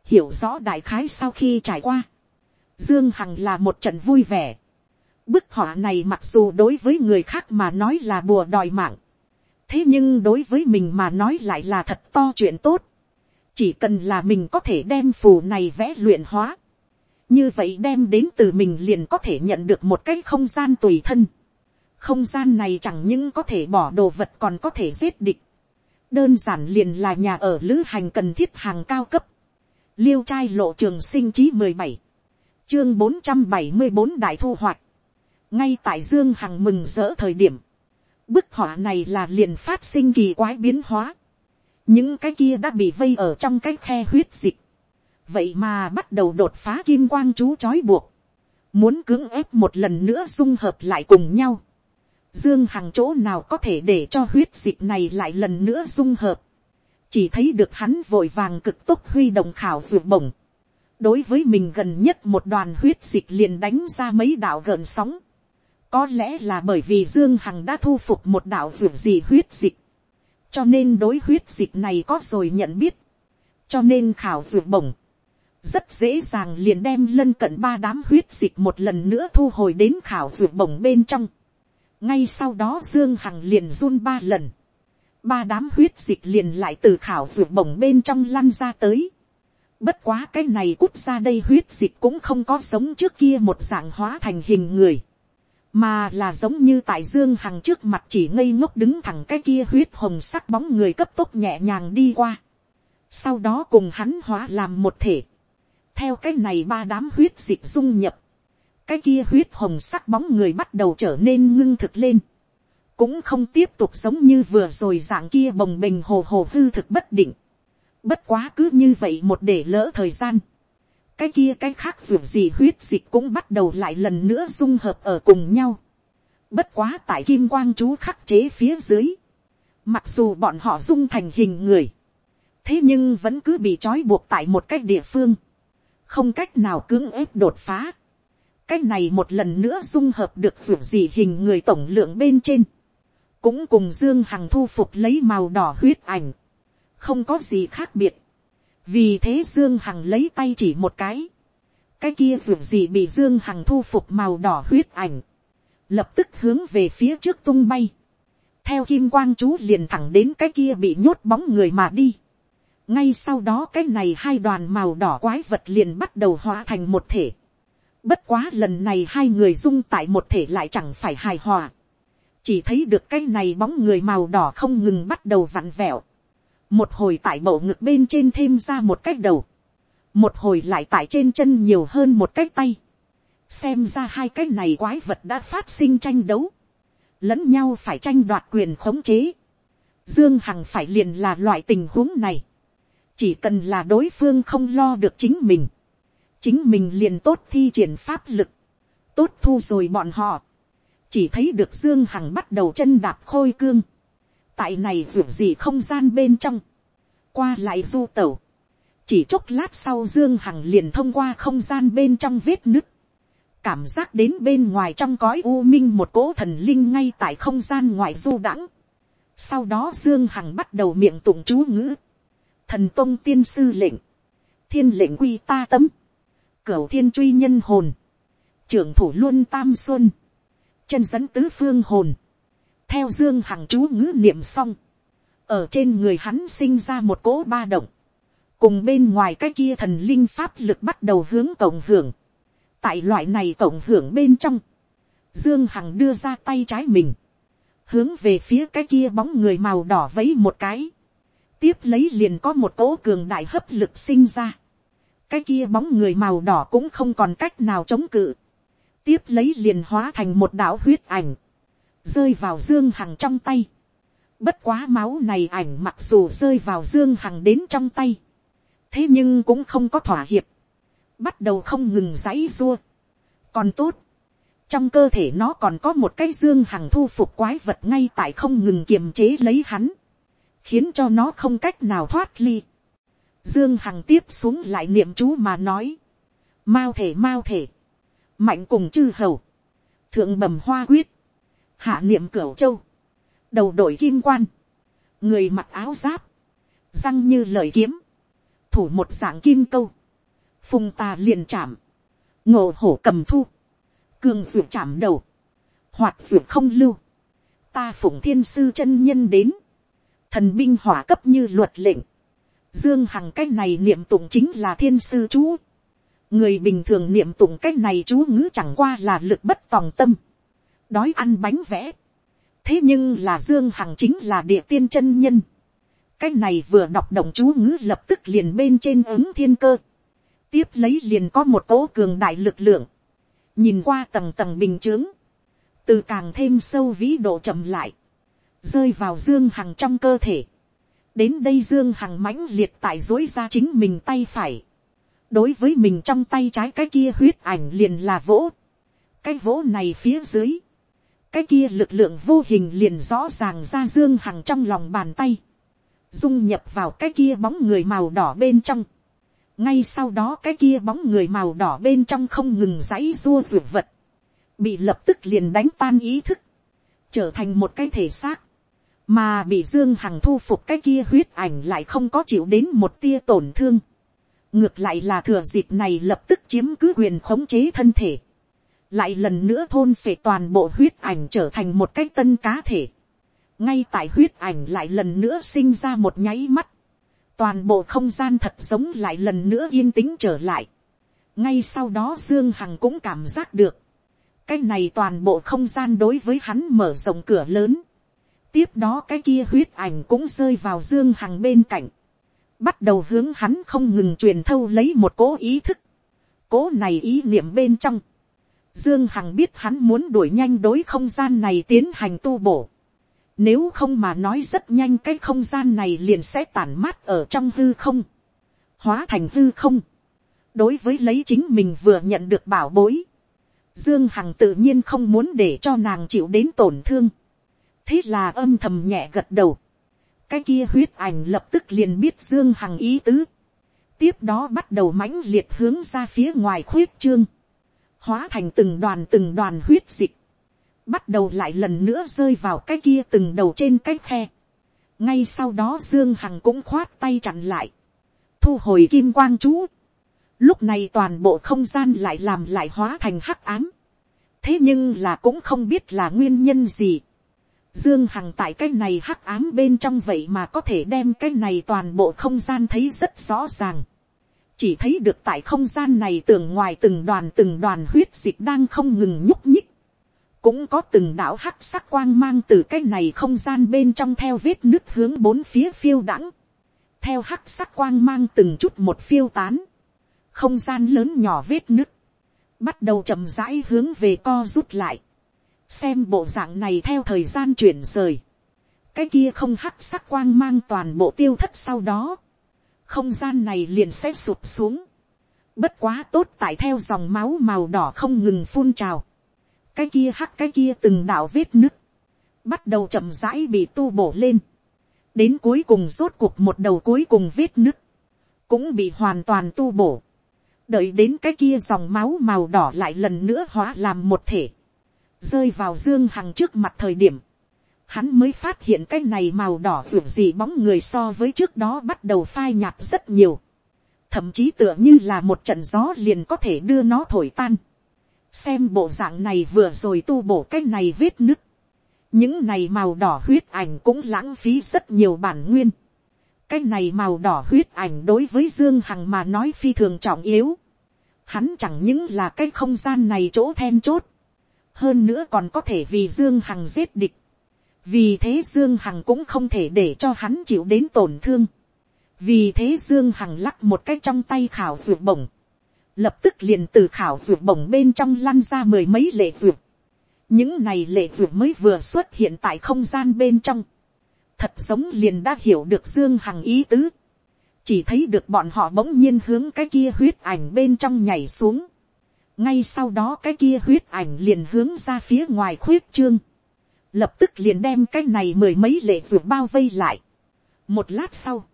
Hiểu rõ đại khái sau khi trải qua. Dương Hằng là một trận vui vẻ Bức họa này mặc dù đối với người khác mà nói là bùa đòi mạng. Thế nhưng đối với mình mà nói lại là thật to chuyện tốt. Chỉ cần là mình có thể đem phù này vẽ luyện hóa. Như vậy đem đến từ mình liền có thể nhận được một cái không gian tùy thân. Không gian này chẳng những có thể bỏ đồ vật còn có thể giết địch. Đơn giản liền là nhà ở lữ hành cần thiết hàng cao cấp. Liêu trai lộ trường sinh chí mười bảy Chương bốn trăm bảy mươi bốn đại thu hoạch ngay tại dương hằng mừng rỡ thời điểm, bức họa này là liền phát sinh kỳ quái biến hóa. những cái kia đã bị vây ở trong cái khe huyết dịch, vậy mà bắt đầu đột phá kim quang chú trói buộc, muốn cưỡng ép một lần nữa dung hợp lại cùng nhau. Dương Hằng chỗ nào có thể để cho huyết dịch này lại lần nữa dung hợp. Chỉ thấy được hắn vội vàng cực tốc huy động khảo ruột bổng. Đối với mình gần nhất một đoàn huyết dịch liền đánh ra mấy đạo gợn sóng. Có lẽ là bởi vì Dương Hằng đã thu phục một đạo dược gì huyết dịch. Cho nên đối huyết dịch này có rồi nhận biết. Cho nên khảo dược bổng rất dễ dàng liền đem lân cận ba đám huyết dịch một lần nữa thu hồi đến khảo dược bổng bên trong. ngay sau đó dương hằng liền run ba lần. ba đám huyết dịch liền lại từ khảo dược bổng bên trong lăn ra tới. bất quá cái này cút ra đây huyết dịch cũng không có sống trước kia một dạng hóa thành hình người mà là giống như tại dương hằng trước mặt chỉ ngây ngốc đứng thẳng cái kia huyết hồng sắc bóng người cấp tốc nhẹ nhàng đi qua. sau đó cùng hắn hóa làm một thể. Theo cái này ba đám huyết dịch dung nhập, cái kia huyết hồng sắc bóng người bắt đầu trở nên ngưng thực lên, cũng không tiếp tục giống như vừa rồi dạng kia bồng bềnh hồ hồ hư thực bất định, bất quá cứ như vậy một để lỡ thời gian, cái kia cái khác dù gì huyết dịch cũng bắt đầu lại lần nữa dung hợp ở cùng nhau, bất quá tại kim quang chú khắc chế phía dưới, mặc dù bọn họ dung thành hình người, thế nhưng vẫn cứ bị trói buộc tại một cái địa phương, không cách nào cưỡng ép đột phá. cái này một lần nữa dung hợp được ruột gì hình người tổng lượng bên trên, cũng cùng dương hằng thu phục lấy màu đỏ huyết ảnh, không có gì khác biệt vì thế dương hằng lấy tay chỉ một cái, cái kia ruộng gì bị dương hằng thu phục màu đỏ huyết ảnh, lập tức hướng về phía trước tung bay, theo kim quang chú liền thẳng đến cái kia bị nhốt bóng người mà đi ngay sau đó cái này hai đoàn màu đỏ quái vật liền bắt đầu hóa thành một thể. bất quá lần này hai người dung tại một thể lại chẳng phải hài hòa. chỉ thấy được cái này bóng người màu đỏ không ngừng bắt đầu vặn vẹo một hồi tại bộ ngực bên trên thêm ra một cái đầu. một hồi lại tại trên chân nhiều hơn một cái tay. xem ra hai cái này quái vật đã phát sinh tranh đấu. lẫn nhau phải tranh đoạt quyền khống chế. Dương Hằng phải liền là loại tình huống này chỉ cần là đối phương không lo được chính mình, chính mình liền tốt thi triển pháp lực, tốt thu rồi bọn họ, chỉ thấy được dương hằng bắt đầu chân đạp khôi cương, tại này ruột gì không gian bên trong, qua lại du tẩu, chỉ chốc lát sau dương hằng liền thông qua không gian bên trong vết nứt, cảm giác đến bên ngoài trong cõi u minh một cỗ thần linh ngay tại không gian ngoài du đãng. Sau đó Dương Hằng bắt đầu miệng tụng chú ngữ. Thần tôn tiên sư lệnh, thiên lệnh quy ta tấm, cửu thiên truy nhân hồn, trưởng thủ luôn tam xuân, chân dẫn tứ phương hồn, theo dương hằng chú ngữ niệm xong, ở trên người hắn sinh ra một cỗ ba động, cùng bên ngoài cái kia thần linh pháp lực bắt đầu hướng cộng hưởng, tại loại này cộng hưởng bên trong, dương hằng đưa ra tay trái mình, hướng về phía cái kia bóng người màu đỏ vấy một cái, tiếp lấy liền có một cỗ cường đại hấp lực sinh ra. cái kia bóng người màu đỏ cũng không còn cách nào chống cự. tiếp lấy liền hóa thành một đạo huyết ảnh, rơi vào dương hằng trong tay. bất quá máu này ảnh mặc dù rơi vào dương hằng đến trong tay. thế nhưng cũng không có thỏa hiệp. bắt đầu không ngừng giãy rua. còn tốt. trong cơ thể nó còn có một cái dương hằng thu phục quái vật ngay tại không ngừng kiềm chế lấy hắn khiến cho nó không cách nào thoát ly. Dương Hằng tiếp xuống lại niệm chú mà nói. Mao thể mao thể. Mạnh cùng chư hầu. Thượng bẩm hoa quyết. Hạ niệm cửu châu. Đầu đội kim quan. Người mặc áo giáp. Răng như lời kiếm. Thủ một dạng kim câu. Phùng tà liền chạm. Ngộ hổ cầm thu. Cường dược chạm đầu. Hoạt dược không lưu. Ta phụng thiên sư chân nhân đến thần binh hỏa cấp như luật lệnh, dương hằng cái này niệm tụng chính là thiên sư chú, người bình thường niệm tụng cái này chú ngữ chẳng qua là lực bất tòng tâm, đói ăn bánh vẽ, thế nhưng là dương hằng chính là địa tiên chân nhân, cái này vừa đọc động chú ngữ lập tức liền bên trên ứng thiên cơ, tiếp lấy liền có một cỗ cường đại lực lượng, nhìn qua tầng tầng bình chướng, từ càng thêm sâu vĩ độ chậm lại, rơi vào dương hằng trong cơ thể. đến đây dương hằng mãnh liệt tại dối ra chính mình tay phải. đối với mình trong tay trái cái kia huyết ảnh liền là vỗ, cái vỗ này phía dưới, cái kia lực lượng vô hình liền rõ ràng ra dương hằng trong lòng bàn tay, dung nhập vào cái kia bóng người màu đỏ bên trong, ngay sau đó cái kia bóng người màu đỏ bên trong không ngừng dãy dua ruột vật, bị lập tức liền đánh tan ý thức, trở thành một cái thể xác, mà bị dương hằng thu phục cái kia huyết ảnh lại không có chịu đến một tia tổn thương, ngược lại là thừa dịp này lập tức chiếm cứ quyền khống chế thân thể, lại lần nữa thôn phệ toàn bộ huyết ảnh trở thành một cái tân cá thể, ngay tại huyết ảnh lại lần nữa sinh ra một nháy mắt, toàn bộ không gian thật giống lại lần nữa yên tĩnh trở lại. ngay sau đó dương hằng cũng cảm giác được, cái này toàn bộ không gian đối với hắn mở rộng cửa lớn. tiếp đó cái kia huyết ảnh cũng rơi vào dương hằng bên cạnh, bắt đầu hướng hắn không ngừng truyền thâu lấy một cố ý thức. cố này ý niệm bên trong, dương hằng biết hắn muốn đuổi nhanh đối không gian này tiến hành tu bổ nếu không mà nói rất nhanh cái không gian này liền sẽ tản mát ở trong hư không. Hóa thành hư không. Đối với lấy chính mình vừa nhận được bảo bối. Dương Hằng tự nhiên không muốn để cho nàng chịu đến tổn thương. Thế là âm thầm nhẹ gật đầu. Cái kia huyết ảnh lập tức liền biết Dương Hằng ý tứ. Tiếp đó bắt đầu mãnh liệt hướng ra phía ngoài khuyết trương. Hóa thành từng đoàn từng đoàn huyết dịch bắt đầu lại lần nữa rơi vào cái kia từng đầu trên cái khe. ngay sau đó dương hằng cũng khoát tay chặn lại, thu hồi kim quang chú. lúc này toàn bộ không gian lại làm lại hóa thành hắc ám. thế nhưng là cũng không biết là nguyên nhân gì. Dương Hằng tại cái này hắc ám bên trong vậy mà có thể đem cái này toàn bộ không gian thấy rất rõ ràng. Chỉ thấy được tại không gian này tường ngoài từng đoàn từng đoàn huyết dịch đang không ngừng nhúc nhích. Cũng có từng đảo hắc sắc quang mang từ cái này không gian bên trong theo vết nứt hướng bốn phía phiêu đãng, theo hắc sắc quang mang từng chút một phiêu tán, không gian lớn nhỏ vết nứt, bắt đầu chậm rãi hướng về co rút lại, xem bộ dạng này theo thời gian chuyển rời, cái kia không hắc sắc quang mang toàn bộ tiêu thất sau đó, không gian này liền sẽ sụp xuống, bất quá tốt tại theo dòng máu màu đỏ không ngừng phun trào, cái kia hắc cái kia từng đạo vết nứt, bắt đầu chậm rãi bị tu bổ lên, đến cuối cùng rốt cuộc một đầu cuối cùng vết nứt, cũng bị hoàn toàn tu bổ, đợi đến cái kia dòng máu màu đỏ lại lần nữa hóa làm một thể, rơi vào dương hằng trước mặt thời điểm, hắn mới phát hiện cái này màu đỏ ruột gì bóng người so với trước đó bắt đầu phai nhạt rất nhiều, thậm chí tựa như là một trận gió liền có thể đưa nó thổi tan xem bộ dạng này vừa rồi tu bổ cái này vết nứt, những này màu đỏ huyết ảnh cũng lãng phí rất nhiều bản nguyên. cái này màu đỏ huyết ảnh đối với dương hằng mà nói phi thường trọng yếu. hắn chẳng những là cái không gian này chỗ then chốt, hơn nữa còn có thể vì dương hằng giết địch vì thế dương hằng cũng không thể để cho hắn chịu đến tổn thương. vì thế dương hằng lắc một cái trong tay khảo ruột bổng lập tức liền từ khảo ruột bổng bên trong lăn ra mười mấy lệ ruột. những này lệ ruột mới vừa xuất hiện tại không gian bên trong. thật giống liền đã hiểu được dương hằng ý tứ. chỉ thấy được bọn họ bỗng nhiên hướng cái kia huyết ảnh bên trong nhảy xuống. ngay sau đó cái kia huyết ảnh liền hướng ra phía ngoài khuyết trương lập tức liền đem cái này mười mấy lệ ruột bao vây lại. một lát sau,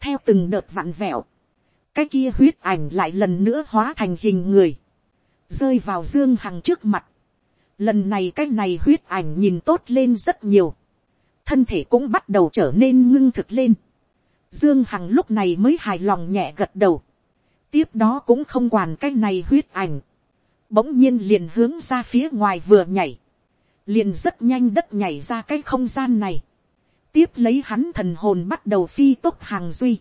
theo từng đợt vặn vẹo, cái kia huyết ảnh lại lần nữa hóa thành hình người, rơi vào dương hằng trước mặt. lần này cái này huyết ảnh nhìn tốt lên rất nhiều, thân thể cũng bắt đầu trở nên ngưng thực lên. dương hằng lúc này mới hài lòng nhẹ gật đầu, tiếp đó cũng không quản cái này huyết ảnh, bỗng nhiên liền hướng ra phía ngoài vừa nhảy, liền rất nhanh đất nhảy ra cái không gian này, tiếp lấy hắn thần hồn bắt đầu phi tốc hàng duy,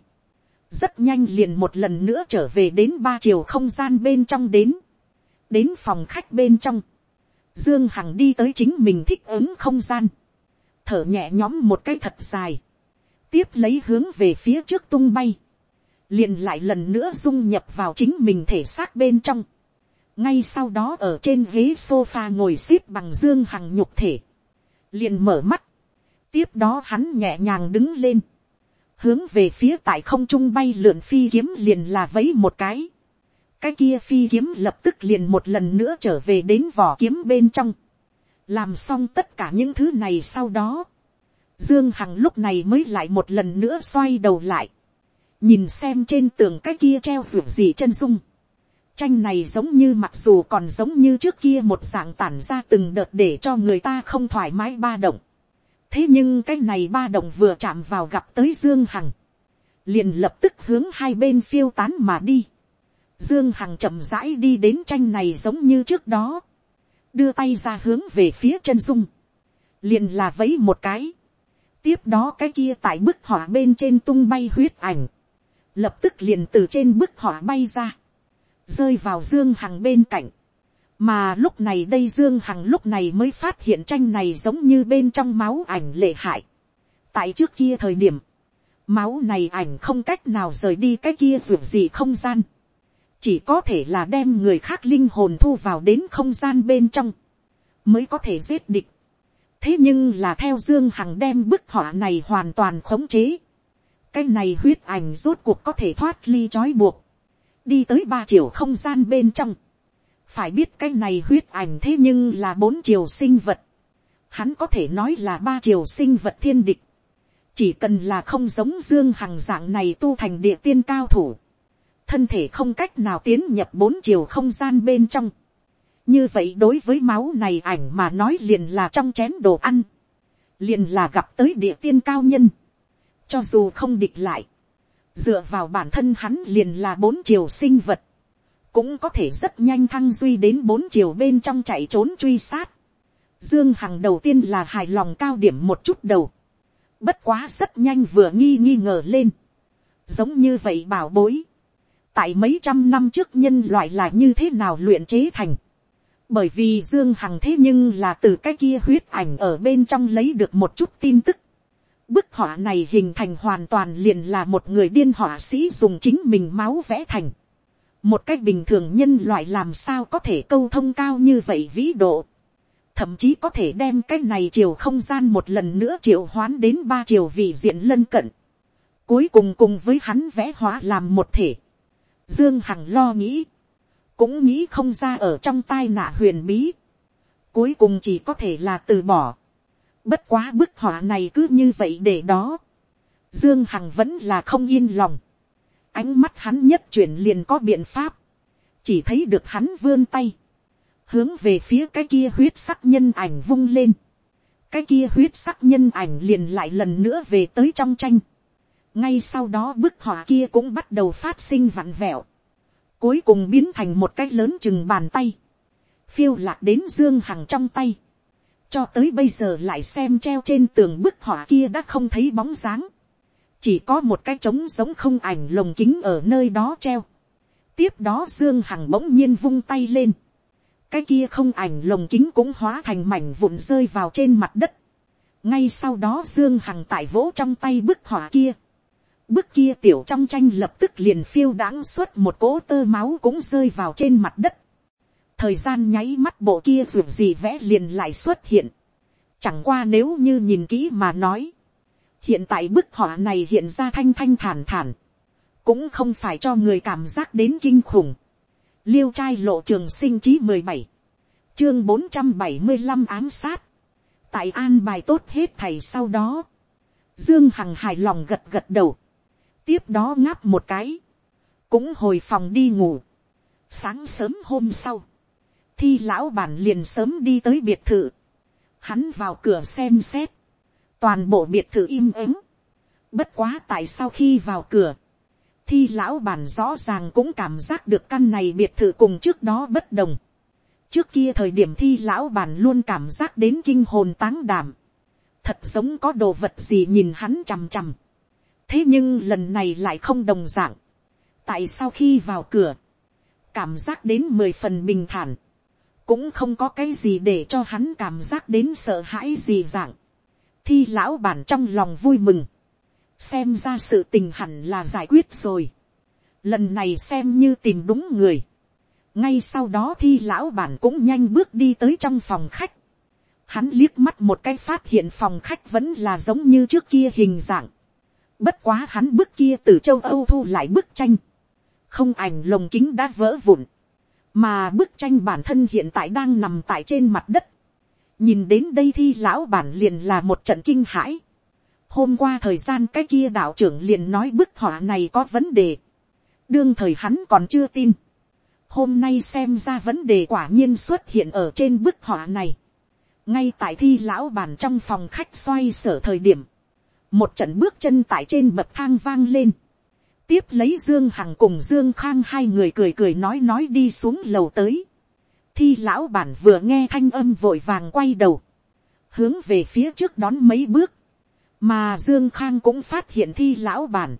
rất nhanh liền một lần nữa trở về đến ba chiều không gian bên trong đến, đến phòng khách bên trong, dương hằng đi tới chính mình thích ứng không gian, thở nhẹ nhõm một cái thật dài, tiếp lấy hướng về phía trước tung bay, liền lại lần nữa dung nhập vào chính mình thể xác bên trong, ngay sau đó ở trên ghế sofa ngồi x ế p bằng dương hằng nhục thể, liền mở mắt, tiếp đó hắn nhẹ nhàng đứng lên, hướng về phía tại không trung bay lượn phi kiếm liền là vấy một cái, cái kia phi kiếm lập tức liền một lần nữa trở về đến vỏ kiếm bên trong, làm xong tất cả những thứ này sau đó, dương hằng lúc này mới lại một lần nữa xoay đầu lại, nhìn xem trên tường cái kia treo ruột gì chân dung, tranh này giống như mặc dù còn giống như trước kia một dạng tản ra từng đợt để cho người ta không thoải mái ba động. thế nhưng cái này ba động vừa chạm vào gặp tới dương hằng, liền lập tức hướng hai bên phiêu tán mà đi. Dương Hằng chậm rãi đi đến tranh này giống như trước đó. Đưa tay ra hướng về phía chân dung. Liền là vấy một cái. Tiếp đó cái kia tại bức họa bên trên tung bay huyết ảnh. Lập tức liền từ trên bức họa bay ra. Rơi vào Dương Hằng bên cạnh. Mà lúc này đây Dương Hằng lúc này mới phát hiện tranh này giống như bên trong máu ảnh lệ hại. Tại trước kia thời điểm. Máu này ảnh không cách nào rời đi cái kia ruột gì không gian chỉ có thể là đem người khác linh hồn thu vào đến không gian bên trong, mới có thể giết địch. thế nhưng là theo dương hằng đem bức họa này hoàn toàn khống chế, cái này huyết ảnh rốt cuộc có thể thoát ly trói buộc, đi tới ba chiều không gian bên trong, phải biết cái này huyết ảnh thế nhưng là bốn chiều sinh vật, hắn có thể nói là ba chiều sinh vật thiên địch, chỉ cần là không giống dương hằng dạng này tu thành địa tiên cao thủ, thân thể không cách nào tiến nhập bốn chiều không gian bên trong. như vậy đối với máu này ảnh mà nói liền là trong chén đồ ăn, liền là gặp tới địa tiên cao nhân, cho dù không địch lại, dựa vào bản thân hắn liền là bốn chiều sinh vật, cũng có thể rất nhanh thăng duy đến bốn chiều bên trong chạy trốn truy sát. Dương Hằng đầu tiên là hài lòng cao điểm một chút đầu. Bất quá rất nhanh vừa nghi nghi ngờ lên. Giống như vậy bảo bối tại mấy trăm năm trước nhân loại là như thế nào luyện chế thành. Bởi vì Dương Hằng thế nhưng là từ cái kia huyết ảnh ở bên trong lấy được một chút tin tức. Bức họa này hình thành hoàn toàn liền là một người điên họa sĩ dùng chính mình máu vẽ thành. Một cách bình thường nhân loại làm sao có thể câu thông cao như vậy vĩ độ. Thậm chí có thể đem cái này chiều không gian một lần nữa triệu hoán đến ba chiều vị diện lân cận. Cuối cùng cùng với hắn vẽ hóa làm một thể Dương Hằng lo nghĩ. Cũng nghĩ không ra ở trong tai nạ huyền bí. Cuối cùng chỉ có thể là từ bỏ. Bất quá bức họa này cứ như vậy để đó. Dương Hằng vẫn là không yên lòng. Ánh mắt hắn nhất chuyển liền có biện pháp. Chỉ thấy được hắn vươn tay. Hướng về phía cái kia huyết sắc nhân ảnh vung lên. Cái kia huyết sắc nhân ảnh liền lại lần nữa về tới trong tranh ngay sau đó bức họa kia cũng bắt đầu phát sinh vặn vẹo, cuối cùng biến thành một cái lớn chừng bàn tay, phiêu lạc đến dương hằng trong tay, cho tới bây giờ lại xem treo trên tường bức họa kia đã không thấy bóng dáng, chỉ có một cái trống giống không ảnh lồng kính ở nơi đó treo, tiếp đó dương hằng bỗng nhiên vung tay lên, cái kia không ảnh lồng kính cũng hóa thành mảnh vụn rơi vào trên mặt đất, ngay sau đó dương hằng tại vỗ trong tay bức họa kia, Bức kia tiểu trong tranh lập tức liền phiêu đãng suốt một cỗ tơ máu cũng rơi vào trên mặt đất. Thời gian nháy mắt bộ kia dù gì vẽ liền lại xuất hiện. Chẳng qua nếu như nhìn kỹ mà nói. Hiện tại bức họa này hiện ra thanh thanh thản thản. Cũng không phải cho người cảm giác đến kinh khủng. Liêu trai lộ trường sinh chí mười bảy Chương bốn trăm bảy mươi 475 ám sát. Tại an bài tốt hết thầy sau đó. Dương Hằng hài lòng gật gật đầu tiếp đó ngáp một cái, cũng hồi phòng đi ngủ. Sáng sớm hôm sau, thi lão bản liền sớm đi tới biệt thự, hắn vào cửa xem xét, toàn bộ biệt thự im ắng, bất quá tại sao khi vào cửa, thi lão bản rõ ràng cũng cảm giác được căn này biệt thự cùng trước đó bất đồng. trước kia thời điểm thi lão bản luôn cảm giác đến kinh hồn táng đảm, thật giống có đồ vật gì nhìn hắn chằm chằm. Thế nhưng lần này lại không đồng dạng. tại sao khi vào cửa, cảm giác đến mười phần bình thản, cũng không có cái gì để cho hắn cảm giác đến sợ hãi gì dạng. thi lão bản trong lòng vui mừng, xem ra sự tình hẳn là giải quyết rồi. lần này xem như tìm đúng người. ngay sau đó thi lão bản cũng nhanh bước đi tới trong phòng khách. hắn liếc mắt một cái phát hiện phòng khách vẫn là giống như trước kia hình dạng Bất quá hắn bức kia từ châu Âu thu lại bức tranh. không ảnh lồng kính đã vỡ vụn, mà bức tranh bản thân hiện tại đang nằm tại trên mặt đất, nhìn đến đây thi lão bản liền là một trận kinh hãi, hôm qua thời gian cái kia đạo trưởng liền nói bức họa này có vấn đề, đương thời hắn còn chưa tin, hôm nay xem ra vấn đề quả nhiên xuất hiện ở trên bức họa này, ngay tại thi lão bản trong phòng khách xoay sở thời điểm, một trận bước chân tại trên bậc thang vang lên, tiếp lấy dương hằng cùng dương khang hai người cười cười nói nói đi xuống lầu tới, thi lão bản vừa nghe thanh âm vội vàng quay đầu, hướng về phía trước đón mấy bước, mà dương khang cũng phát hiện thi lão bản,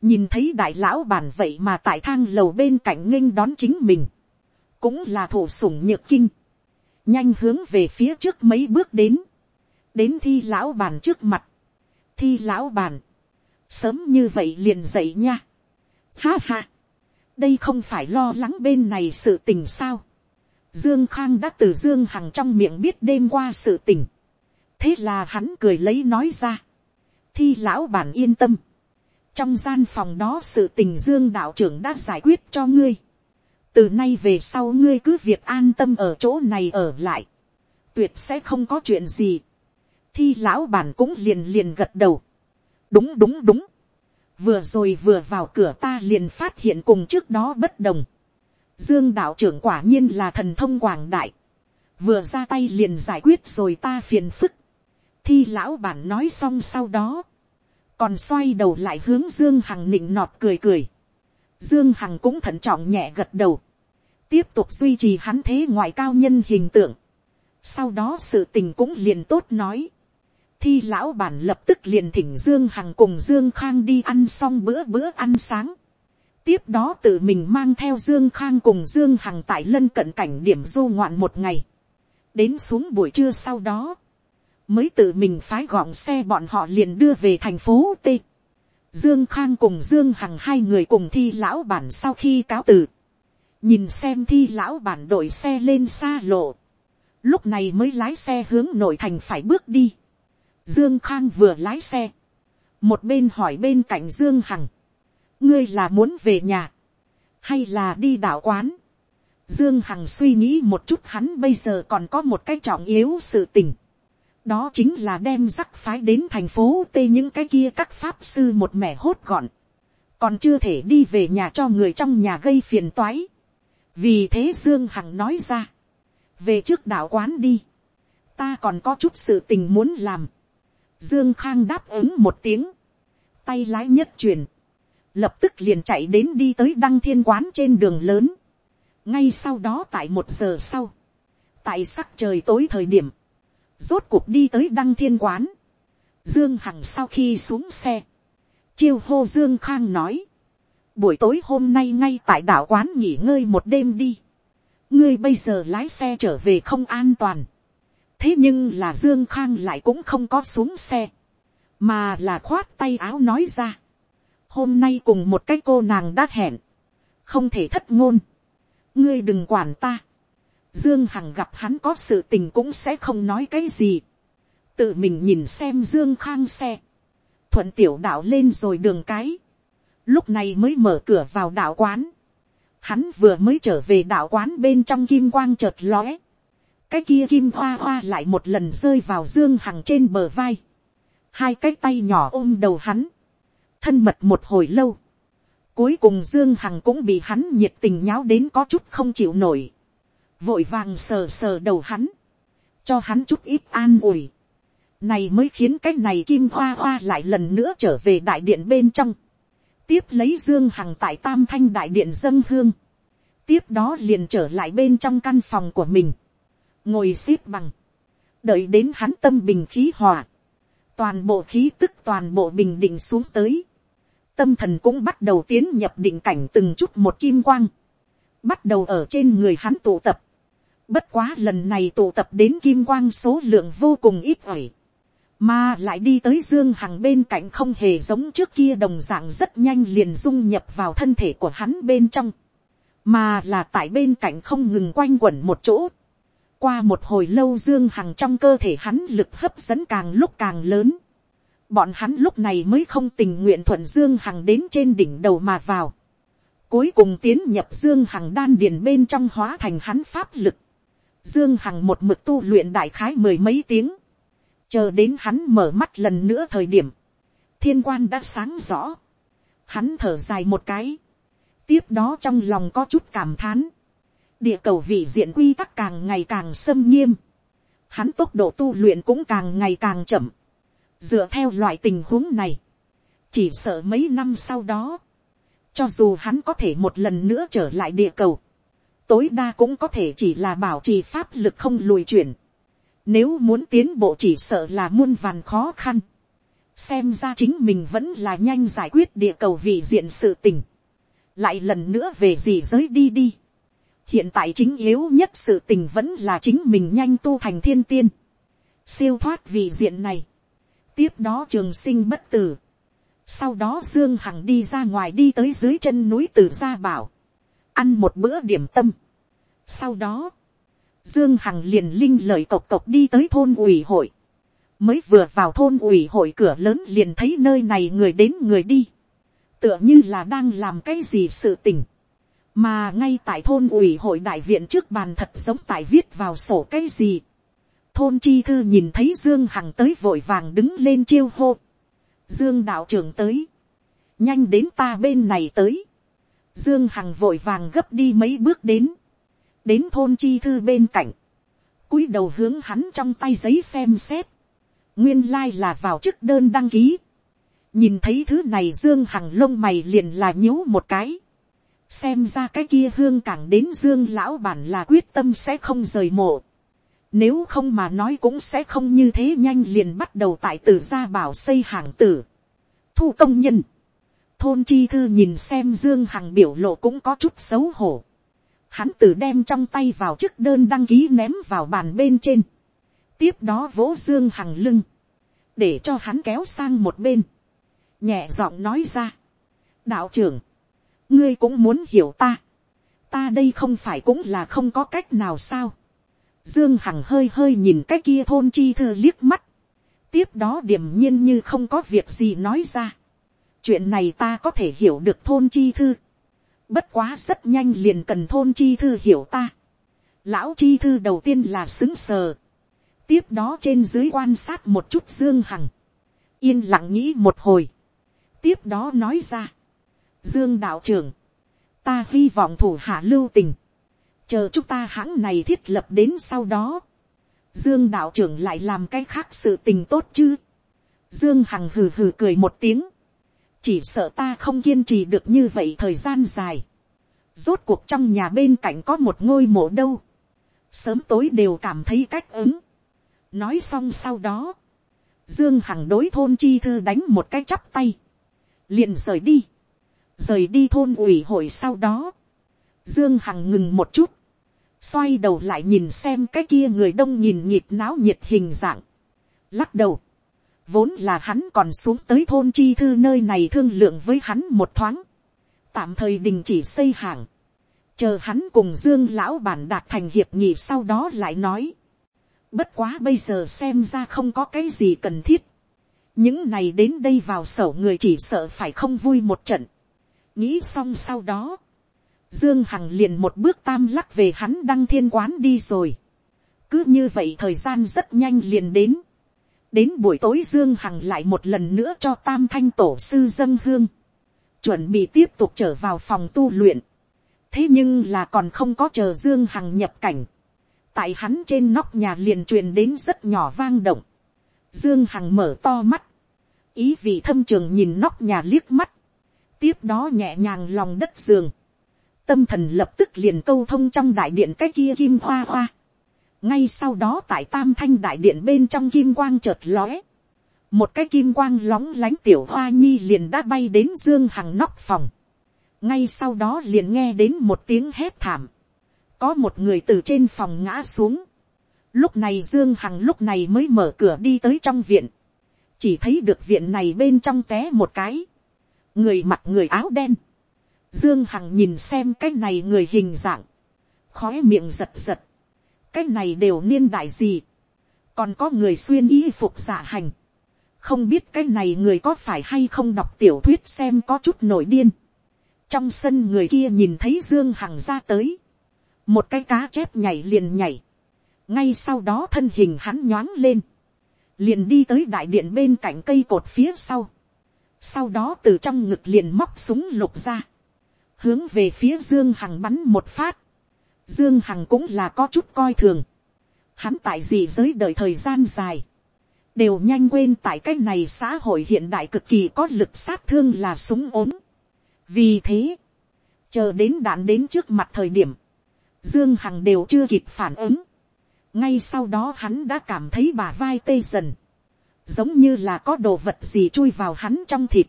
nhìn thấy đại lão bản vậy mà tại thang lầu bên cạnh nghênh đón chính mình, cũng là thủ sủng nhược kinh, nhanh hướng về phía trước mấy bước đến, đến thi lão bản trước mặt, thi lão bản sớm như vậy liền dậy nha. Ha ha, đây không phải lo lắng bên này sự tình sao. Dương Khang đã từ Dương Hằng trong miệng biết đêm qua sự tình. Thế là hắn cười lấy nói ra. Thi lão bản yên tâm. Trong gian phòng đó sự tình Dương đạo trưởng đã giải quyết cho ngươi từ nay về sau ngươi cứ việc an tâm ở chỗ này ở lại, tuyệt sẽ không có chuyện gì. thi lão bản cũng liền liền gật đầu đúng đúng đúng. vừa rồi vừa vào cửa ta liền phát hiện cùng trước đó bất đồng. dương đạo trưởng quả nhiên là thần thông quảng đại. vừa ra tay liền giải quyết rồi ta phiền phức. thi lão bản nói xong sau đó. còn xoay đầu lại hướng dương hằng nịnh nọt cười cười Dương Hằng cũng thận trọng nhẹ gật đầu. Tiếp tục duy trì hắn thế ngoại cao nhân hình tượng. Sau đó sự tình cũng liền tốt nói. Thi lão bản lập tức liền thỉnh Dương Hằng cùng Dương Khang đi ăn xong bữa bữa ăn sáng. Tiếp đó tự mình mang theo Dương Khang cùng Dương Hằng tại lân cận cảnh điểm du ngoạn một ngày. Đến xuống buổi trưa sau đó. Mới tự mình phái gọn xe bọn họ liền đưa về thành phố T. Dương Khang cùng Dương Hằng hai người cùng thi lão bản sau khi cáo từ. Nhìn xem thi lão bản đội xe lên xa lộ. Lúc này mới lái xe hướng nội thành phải bước đi. Dương Khang vừa lái xe. Một bên hỏi bên cạnh Dương Hằng. Ngươi là muốn về nhà. Hay là đi đảo quán. Dương Hằng suy nghĩ một chút hắn bây giờ còn có một cái trọng yếu sự tình đó chính là đem rắc phái đến thành phố tây những cái kia các pháp sư một mẻ hốt gọn, còn chưa thể đi về nhà cho người trong nhà gây phiền toái. vì thế dương hằng nói ra, về trước đạo quán đi, ta còn có chút sự tình muốn làm dương khang đáp ứng một tiếng, tay lái nhất truyền, lập tức liền chạy đến đi tới đăng thiên quán trên đường lớn. ngay sau đó tại một giờ sau, tại sắc trời tối thời điểm, rốt cuộc đi tới đăng thiên quán. Dương Hằng sau khi xuống xe, chiêu hô Dương Khang nói, buổi tối hôm nay ngay tại đảo quán nghỉ ngơi một đêm đi. ngươi bây giờ lái xe trở về không an toàn thế nhưng là Dương Khang lại cũng không có xuống xe, mà là khoát tay áo nói ra. hôm nay cùng một cái cô nàng đã hẹn, không thể thất ngôn. ngươi đừng quản ta Dương Hằng gặp hắn có sự tình cũng sẽ không nói cái gì. Tự mình nhìn xem Dương Khang xe. Thuận tiểu đạo lên rồi đường cái. Lúc này mới mở cửa vào đạo quán. Hắn vừa mới trở về đạo quán bên trong kim quang chợt lóe. Cái kia kim hoa hoa lại một lần rơi vào Dương Hằng trên bờ vai. Hai cái tay nhỏ ôm đầu hắn. Thân mật một hồi lâu. Cuối cùng Dương Hằng cũng bị hắn nhiệt tình nháo đến có chút không chịu nổi vội vàng sờ sờ đầu hắn, cho hắn chút ít an ủi. Này mới khiến cái này kim hoa hoa lại lần nữa trở về đại điện bên trong. Tiếp lấy Dương Hằng tại tam thanh đại điện dân hương. Tiếp đó liền trở lại bên trong căn phòng của mình. Ngồi xếp bằng. Đợi đến hắn tâm bình khí hòa. Toàn bộ khí tức toàn bộ bình định xuống tới. Tâm thần cũng bắt đầu tiến nhập định cảnh từng chút một kim quang. Bắt đầu ở trên người hắn tụ tập Bất quá lần này tụ tập đến kim quang số lượng vô cùng ít ỏi. Mà lại đi tới Dương Hằng bên cạnh không hề giống trước kia đồng dạng rất nhanh liền dung nhập vào thân thể của hắn bên trong. Mà là tại bên cạnh không ngừng quanh quẩn một chỗ. Qua một hồi lâu Dương Hằng trong cơ thể hắn lực hấp dẫn càng lúc càng lớn. Bọn hắn lúc này mới không tình nguyện thuận Dương Hằng đến trên đỉnh đầu mà vào Cuối cùng tiến nhập Dương Hằng đan điền bên trong hóa thành hắn pháp lực. Dương Hằng một mực tu luyện đại khái mười mấy tiếng. Chờ đến hắn mở mắt lần nữa thời điểm. Thiên quan đã sáng rõ. Hắn thở dài một cái. Tiếp đó trong lòng có chút cảm thán. Địa cầu vị diện quy tắc càng ngày càng xâm nghiêm. Hắn tốc độ tu luyện cũng càng ngày càng chậm. Dựa theo loại tình huống này. Chỉ sợ mấy năm sau đó, cho dù hắn có thể một lần nữa trở lại địa cầu. Tối đa cũng có thể chỉ là bảo trì pháp lực không lùi chuyển. Nếu muốn tiến bộ chỉ sợ là muôn vàn khó khăn. Xem ra chính mình vẫn là nhanh giải quyết địa cầu vị diện sự tình. Lại lần nữa về gì giới đi đi. Hiện tại chính yếu nhất sự tình vẫn là chính mình nhanh tu thành thiên tiên. Siêu thoát vị diện này. Tiếp đó trường sinh bất tử sau đó Dương Hằng đi ra ngoài đi tới dưới chân núi Tử Gia Bảo. Ăn một bữa điểm tâm. Sau đó, Dương Hằng liền linh lời cộc cộc đi tới thôn ủy hội. Mới vừa vào thôn ủy hội cửa lớn liền thấy nơi này người đến người đi. Tựa như là đang làm cái gì sự tình. Mà ngay tại thôn ủy hội đại viện trước bàn thật giống tại viết vào sổ cái gì. Thôn chi thư nhìn thấy Dương Hằng tới vội vàng đứng lên chiêu hô Dương đạo trưởng tới. Nhanh đến ta bên này tới. Dương Hằng vội vàng gấp đi mấy bước đến. Đến thôn chi thư bên cạnh. cúi đầu hướng hắn trong tay giấy xem xét. Nguyên lai là vào chức đơn đăng ký. Nhìn thấy thứ này Dương Hằng lông mày liền là nhíu một cái. Xem ra cái kia hương cảng đến Dương lão bản là quyết tâm sẽ không rời mộ. Nếu không mà nói cũng sẽ không như thế nhanh liền bắt đầu tại tử gia bảo xây hàng tử. Thu công nhân. Thôn chi thư nhìn xem Dương Hằng biểu lộ cũng có chút xấu hổ. Hắn tử đem trong tay vào chức đơn đăng ký ném vào bàn bên trên. Tiếp đó vỗ Dương Hằng lưng. Để cho hắn kéo sang một bên. Nhẹ giọng nói ra. Đạo trưởng. Ngươi cũng muốn hiểu ta. Ta đây không phải cũng là không có cách nào sao Dương Hằng hơi hơi nhìn cái kia thôn chi thư liếc mắt. Tiếp đó điểm nhiên như không có việc gì nói ra. Chuyện này ta có thể hiểu được thôn chi thư. Bất quá rất nhanh liền cần thôn chi thư hiểu ta. Lão chi thư đầu tiên là xứng sờ. Tiếp đó trên dưới quan sát một chút Dương Hằng. Yên lặng nghĩ một hồi. Tiếp đó nói ra. Dương đạo trưởng. Ta hy vọng thủ hạ lưu tình chờ chúng ta hãng này thiết lập đến sau đó, dương đạo trưởng lại làm cái khác sự tình tốt chứ. dương hằng hừ hừ cười một tiếng, chỉ sợ ta không kiên trì được như vậy thời gian dài. rốt cuộc trong nhà bên cạnh có một ngôi mộ đâu, sớm tối đều cảm thấy cách ứng. nói xong sau đó, dương hằng đối thôn chi thư đánh một cái chắp tay, liền rời đi, rời đi thôn ủy hội sau đó, Dương Hằng ngừng một chút. Xoay đầu lại nhìn xem cái kia người đông nhìn nhịp náo nhiệt hình dạng, lắc đầu, vốn là hắn còn xuống tới thôn chi thư nơi này thương lượng với hắn một thoáng, tạm thời đình chỉ xây hàng, chờ hắn cùng dương lão bản đạt thành hiệp nghị sau đó lại nói, bất quá bây giờ xem ra không có cái gì cần thiết, những này đến đây vào sổ người chỉ sợ phải không vui một trận, nghĩ xong sau đó, Dương Hằng liền một bước tam lắc về hắn đăng thiên quán đi rồi. Cứ như vậy thời gian rất nhanh liền đến. Đến buổi tối Dương Hằng lại một lần nữa cho tam thanh tổ sư dân hương. Chuẩn bị tiếp tục trở vào phòng tu luyện. Thế nhưng là còn không có chờ Dương Hằng nhập cảnh. Tại hắn trên nóc nhà liền truyền đến rất nhỏ vang động. Dương Hằng mở to mắt. Ý vị thâm trường nhìn nóc nhà liếc mắt. Tiếp đó nhẹ nhàng lòng đất giường tâm thần lập tức liền câu thông trong đại điện cái kia kim hoa hoa. ngay sau đó tại tam thanh đại điện bên trong kim quang chợt lóe. một cái kim quang lóng lánh tiểu hoa nhi liền đã bay đến dương hằng nóc phòng. ngay sau đó liền nghe đến một tiếng hét thảm. có một người từ trên phòng ngã xuống. lúc này dương hằng lúc này mới mở cửa đi tới trong viện. chỉ thấy được viện này bên trong té một cái người mặc người áo đen Dương Hằng nhìn xem cái này người hình dạng. Khóe miệng giật giật. Cái này đều niên đại gì. Còn có người xuyên y phục giả hành. Không biết cái này người có phải hay không đọc tiểu thuyết xem có chút nổi điên. trong sân người kia nhìn thấy dương hằng ra tới, một cái cá chép nhảy liền nhảy, ngay sau đó thân hình hắn nhoáng lên, liền đi tới đại điện bên cạnh cây cột phía sau, sau đó từ trong ngực liền móc súng lục ra, hướng về phía dương hằng bắn một phát, dương hằng cũng là có chút coi thường, hắn tại gì giới đời thời gian dài, đều nhanh quên tại cái này xã hội hiện đại cực kỳ có lực sát thương là súng ốm. vì thế, chờ đến đạn đến trước mặt thời điểm, dương hằng đều chưa kịp phản ứng, ngay sau đó hắn đã cảm thấy bà vai tê dần, giống như là có đồ vật gì chui vào hắn trong thịt.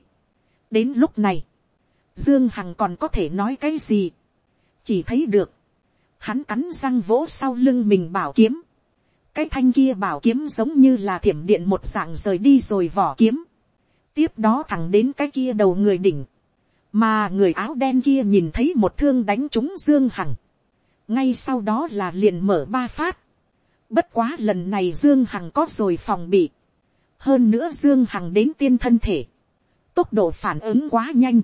đến lúc này, dương hằng còn có thể nói cái gì, chỉ thấy được, hắn cắn răng vỗ sau lưng mình bảo kiếm, cái thanh kia bảo kiếm giống như là thiểm điện một dạng rời đi rồi vỏ kiếm, tiếp đó thẳng đến cái kia đầu người đỉnh, mà người áo đen kia nhìn thấy một thương đánh trúng dương hằng, ngay sau đó là liền mở ba phát, bất quá lần này dương hằng có rồi phòng bị, hơn nữa dương hằng đến tiên thân thể, tốc độ phản ứng quá nhanh,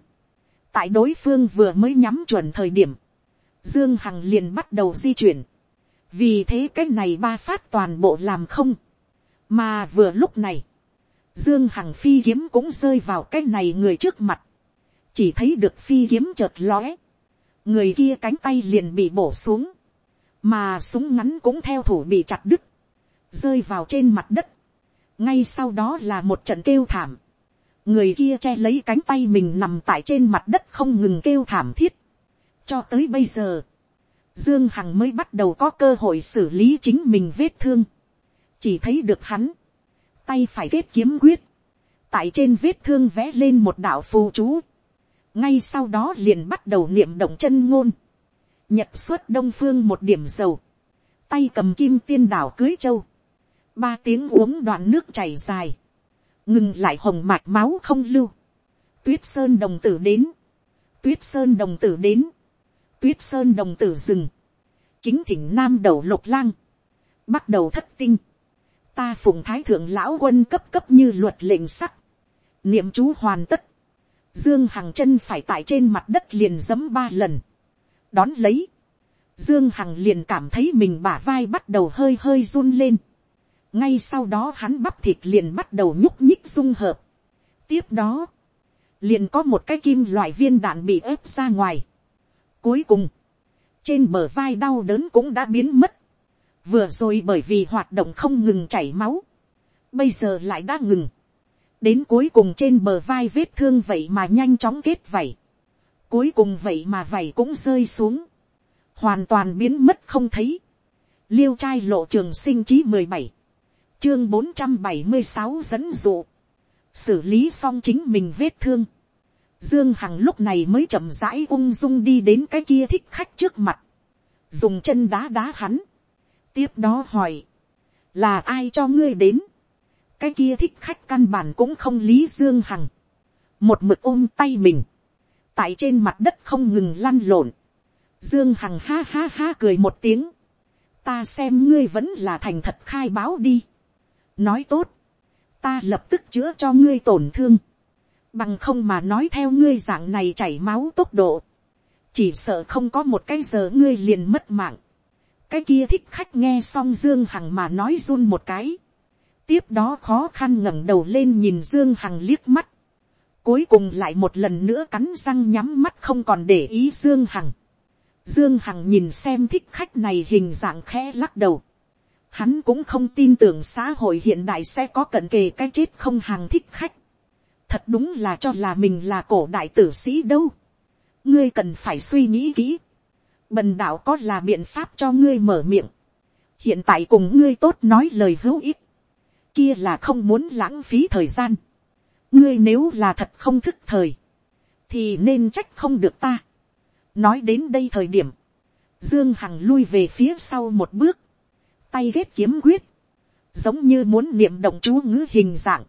tại đối phương vừa mới nhắm chuẩn thời điểm, dương hằng liền bắt đầu di chuyển, vì thế cái này ba phát toàn bộ làm không, mà vừa lúc này, dương hằng phi kiếm cũng rơi vào cái này người trước mặt, chỉ thấy được phi kiếm chợt lóe, người kia cánh tay liền bị bổ xuống, mà súng ngắn cũng theo thủ bị chặt đứt, rơi vào trên mặt đất, ngay sau đó là một trận kêu thảm, người kia che lấy cánh tay mình nằm tại trên mặt đất không ngừng kêu thảm thiết, cho tới bây giờ, Dương Hằng mới bắt đầu có cơ hội xử lý chính mình vết thương. Chỉ thấy được hắn. Tay phải kết kiếm quyết. Tại trên vết thương vẽ lên một đạo phù chú. Ngay sau đó liền bắt đầu niệm động chân ngôn. Nhật xuất đông phương một điểm dầu. Tay cầm kim tiên đảo cưới châu. Ba tiếng uống đoạn nước chảy dài. Ngừng lại hồng mạch máu không lưu. Tuyết sơn đồng tử đến. Tuyết sơn đồng tử đến. Tuyết sơn đồng tử rừng, kính thỉnh nam đầu lục lang, bắt đầu thất tinh, ta phụng thái thượng lão quân cấp cấp như luật lệnh sắc, niệm chú hoàn tất, dương hằng chân phải tại trên mặt đất liền giấm ba lần, đón lấy, dương hằng liền cảm thấy mình bả vai bắt đầu hơi hơi run lên, ngay sau đó hắn bắp thịt liền bắt đầu nhúc nhích dung hợp, tiếp đó, liền có một cái kim loại viên đạn bị ép ra ngoài, Cuối cùng, trên bờ vai đau đớn cũng đã biến mất. Vừa rồi bởi vì hoạt động không ngừng chảy máu. Bây giờ lại đã ngừng. Đến cuối cùng trên bờ vai vết thương vậy mà nhanh chóng kết vảy. Cuối cùng vậy mà vảy cũng rơi xuống. Hoàn toàn biến mất không thấy. Liêu trai lộ trường sinh chí mười bảy Chương bốn trăm bảy mươi sáu dẫn dụ. Xử lý xong chính mình vết thương Dương Hằng lúc này mới chậm rãi ung dung đi đến cái kia thích khách trước mặt. Dùng chân đá đá hắn. Tiếp đó hỏi. Là ai cho ngươi đến? Cái kia thích khách căn bản cũng không lý Dương Hằng. Một mực ôm tay mình. Tại trên mặt đất không ngừng lăn lộn. Dương Hằng ha ha ha cười một tiếng. Ta xem ngươi vẫn là thành thật khai báo đi. Nói tốt. Ta lập tức chữa cho ngươi tổn thương bằng không mà nói theo ngươi dạng này chảy máu tốc độ, chỉ sợ không có một cái giờ ngươi liền mất mạng. cái kia thích khách nghe xong dương hằng mà nói run một cái, tiếp đó khó khăn ngẩng đầu lên nhìn dương hằng liếc mắt, cuối cùng lại một lần nữa cắn răng nhắm mắt không còn để ý dương hằng. dương hằng nhìn xem thích khách này hình dạng khẽ lắc đầu hắn cũng không tin tưởng xã hội hiện đại sẽ có cận kề cái chết không hàng thích khách thật đúng là cho là mình là cổ đại tử sĩ đâu. ngươi cần phải suy nghĩ kỹ. bần đạo có là biện pháp cho ngươi mở miệng. hiện tại cùng ngươi tốt nói lời hữu ích. kia là không muốn lãng phí thời gian. ngươi nếu là thật không thức thời, thì nên trách không được ta. nói đến đây thời điểm, dương hằng lui về phía sau một bước, tay ghét kiếm quyết, giống như muốn niệm động chú ngữ hình dạng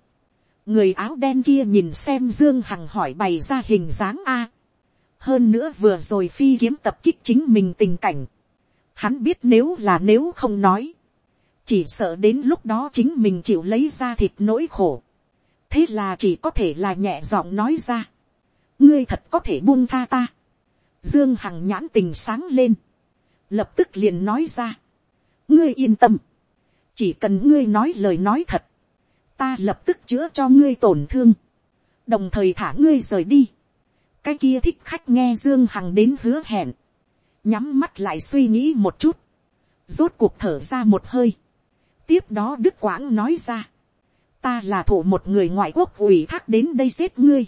người áo đen kia nhìn xem dương hằng hỏi bày ra hình dáng a. hơn nữa vừa rồi phi kiếm tập kích chính mình tình cảnh. hắn biết nếu là nếu không nói. chỉ sợ đến lúc đó chính mình chịu lấy ra thịt nỗi khổ. thế là chỉ có thể là nhẹ giọng nói ra. ngươi thật có thể buông tha ta. Dương Hằng nhãn tình sáng lên. Lập tức liền nói ra. Ngươi yên tâm. Chỉ cần ngươi nói lời nói thật. Ta lập tức chữa cho ngươi tổn thương. Đồng thời thả ngươi rời đi. Cái kia thích khách nghe Dương Hằng đến hứa hẹn. Nhắm mắt lại suy nghĩ một chút. Rốt cuộc thở ra một hơi. Tiếp đó Đức quãng nói ra. Ta là thủ một người ngoại quốc ủy thác đến đây giết ngươi.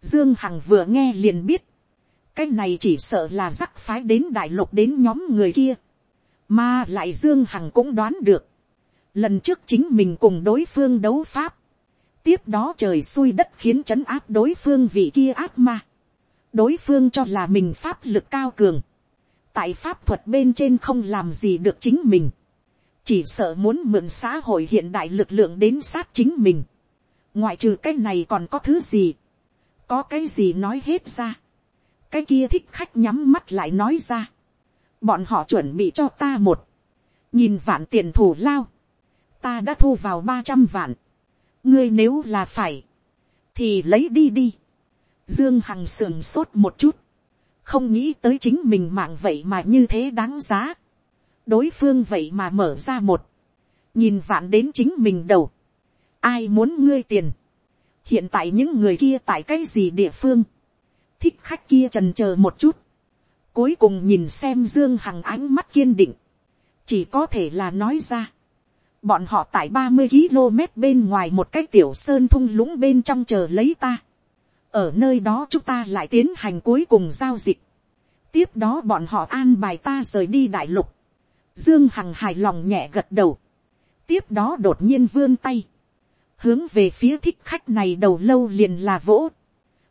Dương Hằng vừa nghe liền biết cái này chỉ sợ là rắc phái đến đại lục đến nhóm người kia, mà lại dương hằng cũng đoán được, lần trước chính mình cùng đối phương đấu pháp, tiếp đó trời xui đất khiến trấn áp đối phương vị kia áp ma, đối phương cho là mình pháp lực cao cường, tại pháp thuật bên trên không làm gì được chính mình, chỉ sợ muốn mượn xã hội hiện đại lực lượng đến sát chính mình, ngoại trừ cái này còn có thứ gì, có cái gì nói hết ra, cái kia thích khách nhắm mắt lại nói ra bọn họ chuẩn bị cho ta một, nhìn vạn tiền thủ lao, ta đã thu vào ba trăm vạn, ngươi nếu là phải, thì lấy đi đi. dương hằng sườn sốt một chút, không nghĩ tới chính mình mạng vậy mà như thế đáng giá. đối phương vậy mà mở ra một, nhìn vạn đến chính mình đầu, ai muốn ngươi tiền, hiện tại những người kia tại cái gì địa phương, thích khách kia trần c h ờ một chút, cuối cùng nhìn xem dương hằng ánh mắt kiên định, chỉ có thể là nói ra, bọn họ tại ba mươi km bên ngoài một cái tiểu sơn thung lũng bên trong chờ lấy ta, ở nơi đó chúng ta lại tiến hành cuối cùng giao dịch, tiếp đó bọn họ an bài ta rời đi đại lục, dương hằng hài lòng nhẹ gật đầu, tiếp đó đột nhiên vươn tay, hướng về phía thích khách này đầu lâu liền là vỗ,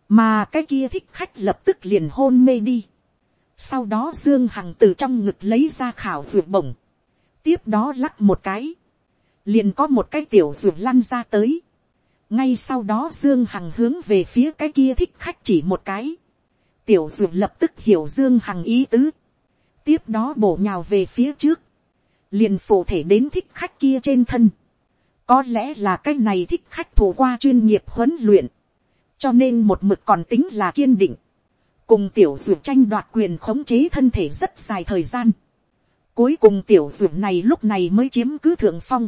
mà cái kia thích khách lập tức liền hôn mê đi sau đó dương hằng từ trong ngực lấy ra khảo ruột bổng, tiếp đó lắc một cái, liền có một cái tiểu ruột lăn ra tới. ngay sau đó dương hằng hướng về phía cái kia thích khách chỉ một cái, tiểu ruột lập tức hiểu dương hằng ý tứ, tiếp đó bổ nhào về phía trước, liền phổ thể đến thích khách kia trên thân. có lẽ là cái này thích khách thủ qua chuyên nghiệp huấn luyện, cho nên một mực còn tính là kiên định, cùng tiểu dược tranh đoạt quyền khống chế thân thể rất dài thời gian. Cuối cùng tiểu dược này lúc này mới chiếm cứ thượng phong,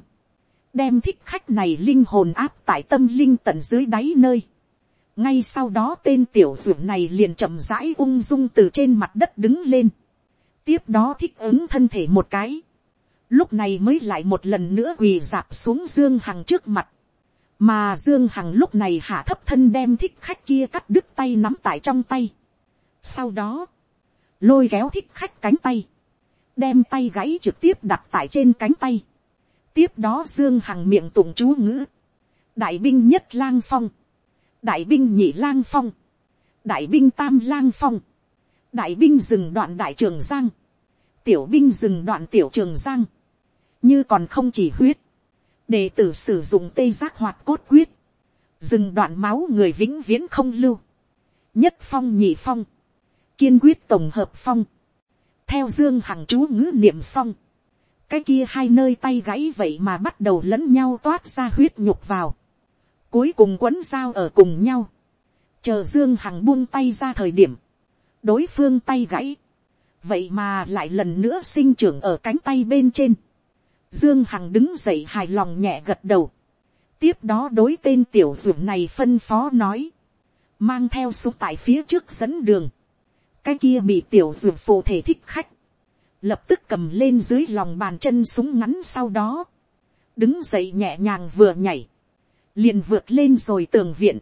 đem thích khách này linh hồn áp tại tâm linh tận dưới đáy nơi. ngay sau đó tên tiểu dược này liền chậm rãi ung dung từ trên mặt đất đứng lên, tiếp đó thích ứng thân thể một cái, lúc này mới lại một lần nữa quỳ dạp xuống dương hằng trước mặt, mà dương hằng lúc này hạ thấp thân đem thích khách kia cắt đứt tay nắm tại trong tay sau đó, lôi kéo thích khách cánh tay, đem tay gãy trực tiếp đặt tại trên cánh tay. tiếp đó dương hằng miệng tụng chú ngữ, đại binh nhất lang phong, đại binh nhị lang phong, đại binh tam lang phong, đại binh dừng đoạn đại trường giang, tiểu binh dừng đoạn tiểu trường giang, như còn không chỉ huyết, đệ tử sử dụng tê giác hoạt cốt quyết, dừng đoạn máu người vĩnh viễn không lưu, nhất phong nhị phong, kiên quyết tổng hợp phong, theo dương hằng chú ngữ niệm xong, cái kia hai nơi tay gãy vậy mà bắt đầu lẫn nhau toát ra huyết nhục vào, cuối cùng quấn dao ở cùng nhau, chờ dương hằng buông tay ra thời điểm, đối phương tay gãy, vậy mà lại lần nữa sinh trưởng ở cánh tay bên trên, Dương Hằng đứng dậy hài lòng nhẹ gật đầu. Tiếp đó đối tên tiểu dưỡng này phân phó nói. Mang theo xuống tại phía trước dẫn đường. Cái kia bị tiểu dưỡng phụ thể thích khách. Lập tức cầm lên dưới lòng bàn chân súng ngắn sau đó. Đứng dậy nhẹ nhàng vừa nhảy. Liền vượt lên rồi tường viện.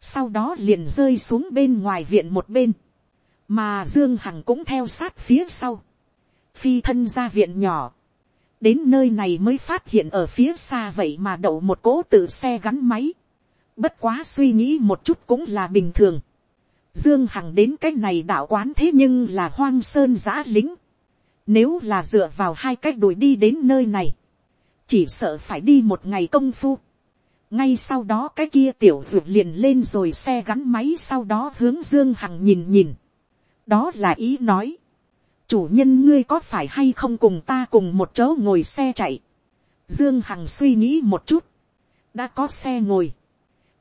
Sau đó liền rơi xuống bên ngoài viện một bên. Mà Dương Hằng cũng theo sát phía sau. Phi thân ra viện nhỏ đến nơi này mới phát hiện ở phía xa vậy mà đậu một cỗ tự xe gắn máy. bất quá suy nghĩ một chút cũng là bình thường dương hằng đến cái này đạo quán thế nhưng là hoang sơn giã lính. nếu là dựa vào hai cách đuổi đi đến nơi này, chỉ sợ phải đi một ngày công phu. ngay sau đó cái kia tiểu ruột liền lên rồi xe gắn máy sau đó hướng dương hằng nhìn nhìn. đó là ý nói chủ nhân ngươi có phải hay không cùng ta cùng một chỗ ngồi xe chạy. Dương Hằng suy nghĩ một chút. Đã có xe ngồi.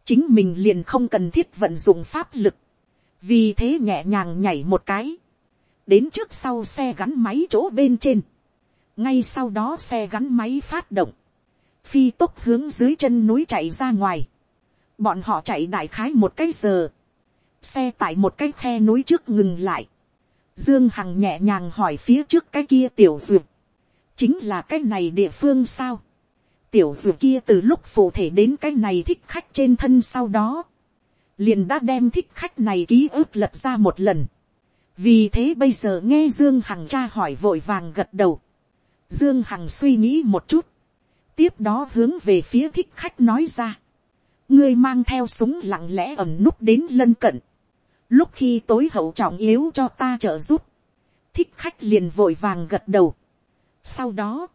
Chính mình liền không cần thiết vận dụng pháp lực vì thế nhẹ nhàng nhảy một cái, đến trước sau xe gắn máy chỗ bên trên, ngay sau đó xe gắn máy phát động, phi tốc hướng dưới chân núi chạy ra ngoài, bọn họ chạy đại khái một cái giờ, xe tại một cái khe núi trước ngừng lại, dương hằng nhẹ nhàng hỏi phía trước cái kia tiểu duyệt, chính là cái này địa phương sao, tiểu duyệt kia từ lúc phụ thể đến cái này thích khách trên thân sau đó, liền đã đem thích khách này ký ức lật ra một lần, vì thế bây giờ nghe dương hằng cha hỏi vội vàng gật đầu, dương hằng suy nghĩ một chút, tiếp đó hướng về phía thích khách nói ra, ngươi mang theo súng lặng lẽ ẩm núp đến lân cận, lúc khi tối hậu trọng yếu cho ta trợ giúp, thích khách liền vội vàng gật đầu. sau đó,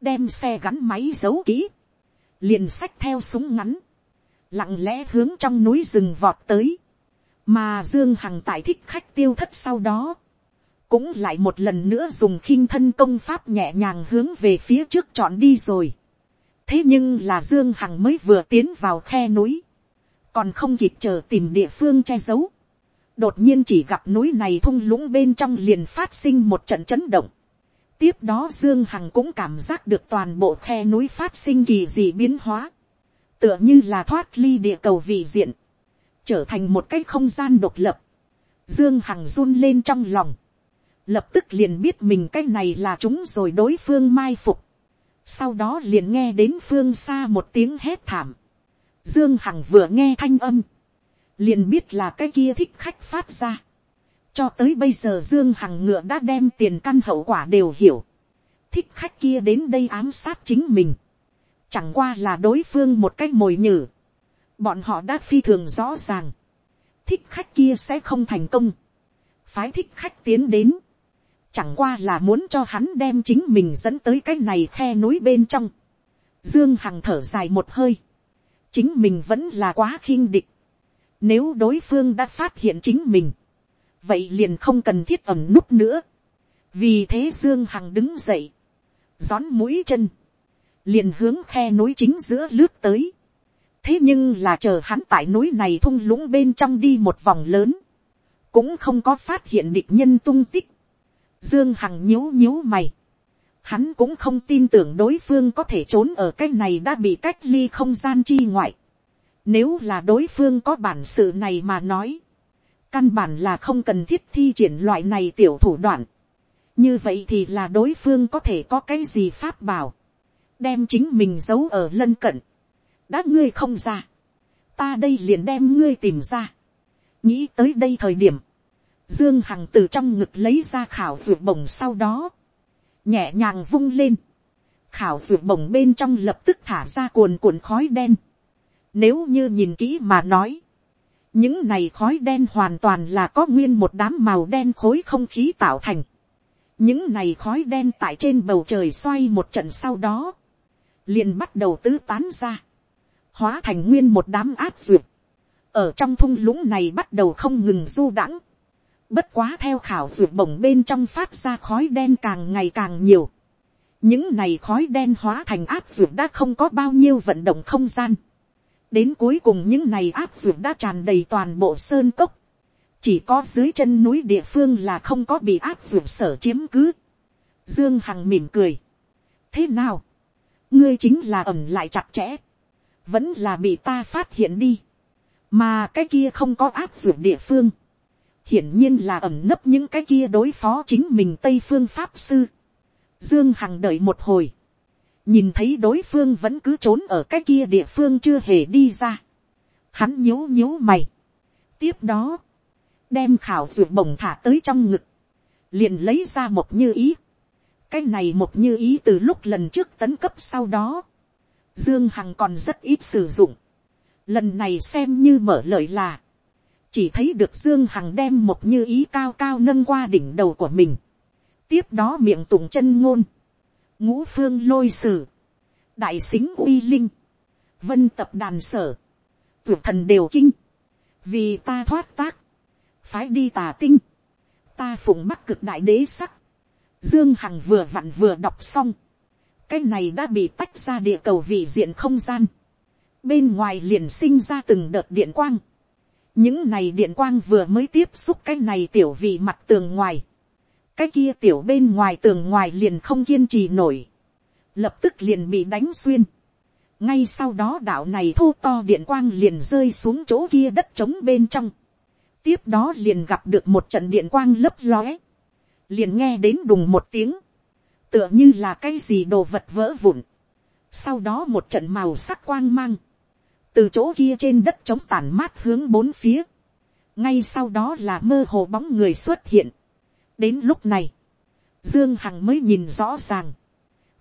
đem xe gắn máy giấu kỹ, liền xách theo súng ngắn, lặng lẽ hướng trong núi rừng vọt tới, mà dương hằng tại thích khách tiêu thất sau đó, cũng lại một lần nữa dùng khinh thân công pháp nhẹ nhàng hướng về phía trước chọn đi rồi. thế nhưng là dương hằng mới vừa tiến vào khe núi, còn không kịp chờ tìm địa phương che giấu, đột nhiên chỉ gặp núi này thung lũng bên trong liền phát sinh một trận chấn động. tiếp đó dương hằng cũng cảm giác được toàn bộ khe núi phát sinh kỳ dị biến hóa, tựa như là thoát ly địa cầu vị diện, trở thành một cái không gian độc lập. dương hằng run lên trong lòng, lập tức liền biết mình cái này là chúng rồi đối phương mai phục. sau đó liền nghe đến phương xa một tiếng hét thảm. dương hằng vừa nghe thanh âm, liền biết là cái kia thích khách phát ra. cho tới bây giờ dương hằng ngựa đã đem tiền căn hậu quả đều hiểu. thích khách kia đến đây ám sát chính mình chẳng qua là đối phương một cái mồi nhử. bọn họ đã phi thường rõ ràng. thích khách kia sẽ không thành công. phái thích khách tiến đến. chẳng qua là muốn cho hắn đem chính mình dẫn tới cái này khe núi bên trong. dương hằng thở dài một hơi. chính mình vẫn là quá khinh địch nếu đối phương đã phát hiện chính mình, vậy liền không cần thiết ẩm nút nữa. Vì thế Dương Hằng đứng dậy, gión mũi chân, liền hướng khe núi chính giữa lướt tới. Thế nhưng là chờ hắn tại núi này thung lũng bên trong đi một vòng lớn, cũng không có phát hiện địch nhân tung tích. Dương Hằng nhíu nhíu mày. Hắn cũng không tin tưởng đối phương có thể trốn ở cái này đã bị cách ly không gian chi ngoại. Nếu là đối phương có bản sự này mà nói. Căn bản là không cần thiết thi triển loại này tiểu thủ đoạn. Như vậy thì là đối phương có thể có cái gì pháp bảo. Đem chính mình giấu ở lân cận. Đã ngươi không ra. Ta đây liền đem ngươi tìm ra. Nghĩ tới đây thời điểm. Dương Hằng từ trong ngực lấy ra khảo ruột bổng sau đó. Nhẹ nhàng vung lên. Khảo ruột bổng bên trong lập tức thả ra cuồn cuộn khói đen nếu như nhìn kỹ mà nói, những này khói đen hoàn toàn là có nguyên một đám màu đen khối không khí tạo thành. những này khói đen tại trên bầu trời xoay một trận sau đó, liền bắt đầu tứ tán ra, hóa thành nguyên một đám áp duyệt, ở trong thung lũng này bắt đầu không ngừng du đãng, bất quá theo khảo duyệt bổng bên trong phát ra khói đen càng ngày càng nhiều, những này khói đen hóa thành áp duyệt đã không có bao nhiêu vận động không gian, đến cuối cùng những này áp duyệt đã tràn đầy toàn bộ sơn cốc, chỉ có dưới chân núi địa phương là không có bị áp dụng sở chiếm cứ. Dương Hằng mỉm cười. thế nào, ngươi chính là ẩm lại chặt chẽ, vẫn là bị ta phát hiện đi, mà cái kia không có áp dụng địa phương, hiển nhiên là ẩm nấp những cái kia đối phó chính mình tây phương pháp sư. Dương Hằng đợi một hồi, nhìn thấy đối phương vẫn cứ trốn ở cái kia địa phương chưa hề đi ra. Hắn nhíu nhíu mày. tiếp đó, đem khảo ruột bổng thả tới trong ngực, liền lấy ra một như ý cái này một như ý từ lúc lần trước tấn cấp sau đó, dương hằng còn rất ít sử dụng. lần này xem như mở lời là, chỉ thấy được dương hằng đem một như ý cao cao nâng qua đỉnh đầu của mình. tiếp đó miệng tùng chân ngôn. Ngũ phương lôi sử, đại xính uy linh, vân tập đàn sở, tuyệt thần đều kinh, vì ta thoát tác, phái đi tà tinh, ta phụng bắc cực đại đế sắc, dương hằng vừa vặn vừa đọc xong, cái này đã bị tách ra địa cầu vị diện không gian, bên ngoài liền sinh ra từng đợt điện quang, những này điện quang vừa mới tiếp xúc cái này tiểu vị mặt tường ngoài, cái kia tiểu bên ngoài tường ngoài liền không kiên trì nổi, lập tức liền bị đánh xuyên. ngay sau đó đạo này thô to điện quang liền rơi xuống chỗ kia đất trống bên trong, tiếp đó liền gặp được một trận điện quang lấp lóe, liền nghe đến đùng một tiếng, tựa như là cái gì đồ vật vỡ vụn, sau đó một trận màu sắc quang mang, từ chỗ kia trên đất trống tản mát hướng bốn phía, ngay sau đó là mơ hồ bóng người xuất hiện. đến lúc này, dương hằng mới nhìn rõ ràng,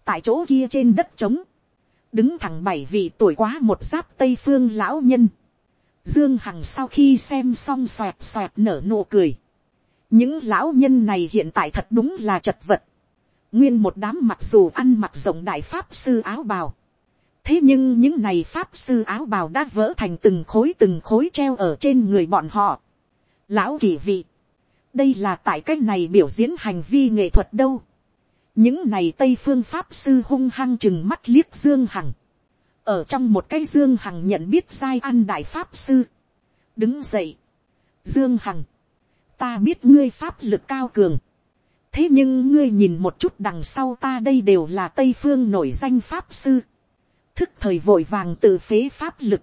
tại chỗ kia trên đất trống, đứng thẳng bảy vị tuổi quá một giáp tây phương lão nhân, dương hằng sau khi xem xong xoẹt xoẹt nở nụ cười, những lão nhân này hiện tại thật đúng là chật vật, nguyên một đám mặc dù ăn mặc rộng đại pháp sư áo bào, thế nhưng những này pháp sư áo bào đã vỡ thành từng khối từng khối treo ở trên người bọn họ. lão kỳ vị, đây là tại cái này biểu diễn hành vi nghệ thuật đâu. những này tây phương pháp sư hung hăng chừng mắt liếc dương hằng. ở trong một cái dương hằng nhận biết sai ăn đại pháp sư. đứng dậy. dương hằng, ta biết ngươi pháp lực cao cường. thế nhưng ngươi nhìn một chút đằng sau ta đây đều là tây phương nổi danh pháp sư. Thức thời vội vàng tự phế pháp lực,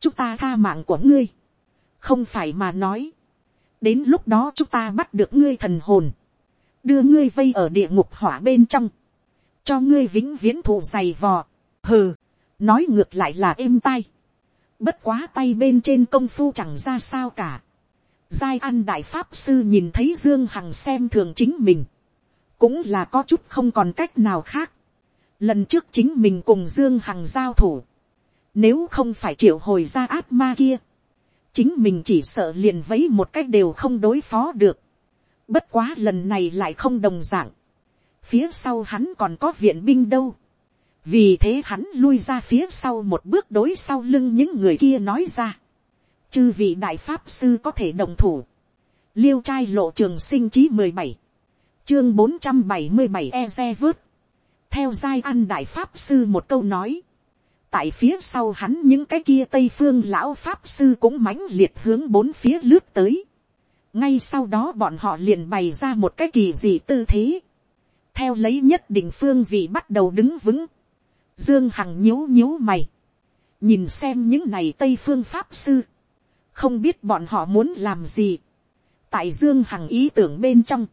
chúng ta tha mạng của ngươi, không phải mà nói, đến lúc đó chúng ta bắt được ngươi thần hồn, đưa ngươi vây ở địa ngục hỏa bên trong, cho ngươi vĩnh viễn thụ dày vò, hừ, nói ngược lại là êm tay, bất quá tay bên trên công phu chẳng ra sao cả, giai ăn đại pháp sư nhìn thấy dương hằng xem thường chính mình, cũng là có chút không còn cách nào khác, Lần trước chính mình cùng Dương Hằng giao thủ. Nếu không phải triệu hồi ra át ma kia. Chính mình chỉ sợ liền vấy một cách đều không đối phó được. Bất quá lần này lại không đồng dạng. Phía sau hắn còn có viện binh đâu. Vì thế hắn lui ra phía sau một bước đối sau lưng những người kia nói ra. Chư vị đại pháp sư có thể đồng thủ. Liêu trai lộ trường sinh chí mười bảy chương bốn trăm bảy mươi bảy e xe vớt theo giai ăn đại pháp sư một câu nói, tại phía sau hắn những cái kia tây phương lão pháp sư cũng mãnh liệt hướng bốn phía lướt tới. ngay sau đó bọn họ liền bày ra một cái kỳ dị tư thế. theo lấy nhất định phương vị bắt đầu đứng vững. dương hằng nhíu nhíu mày. nhìn xem những này tây phương pháp sư không biết bọn họ muốn làm gì. tại dương hằng ý tưởng bên trong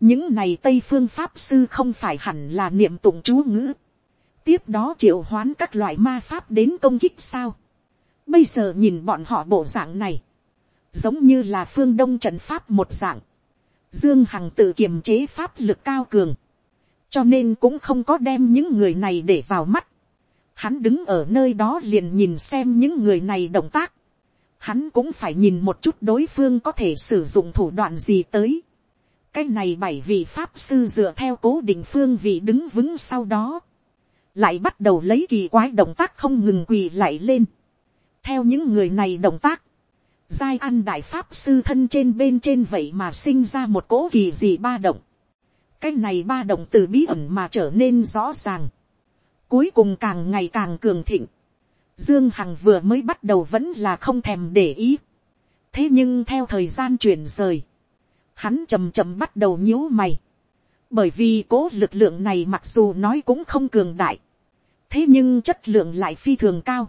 những này tây phương pháp sư không phải hẳn là niệm tụng chú ngữ, tiếp đó triệu hoán các loại ma pháp đến công kích sao. bây giờ nhìn bọn họ bộ dạng này, giống như là phương đông trận pháp một dạng, dương hằng tự kiềm chế pháp lực cao cường, cho nên cũng không có đem những người này để vào mắt. Hắn đứng ở nơi đó liền nhìn xem những người này động tác. Hắn cũng phải nhìn một chút đối phương có thể sử dụng thủ đoạn gì tới cái này bảy vị pháp sư dựa theo cố định phương vị đứng vững sau đó, lại bắt đầu lấy kỳ quái động tác không ngừng quỳ lại lên. theo những người này động tác, giai ăn đại pháp sư thân trên bên trên vậy mà sinh ra một cố kỳ gì ba động. cái này ba động từ bí ẩn mà trở nên rõ ràng. cuối cùng càng ngày càng cường thịnh dương hằng vừa mới bắt đầu vẫn là không thèm để ý. thế nhưng theo thời gian chuyển rời, hắn chầm chầm bắt đầu nhíu mày. Bởi vì cố lực lượng này mặc dù nói cũng không cường đại. Thế nhưng chất lượng lại phi thường cao.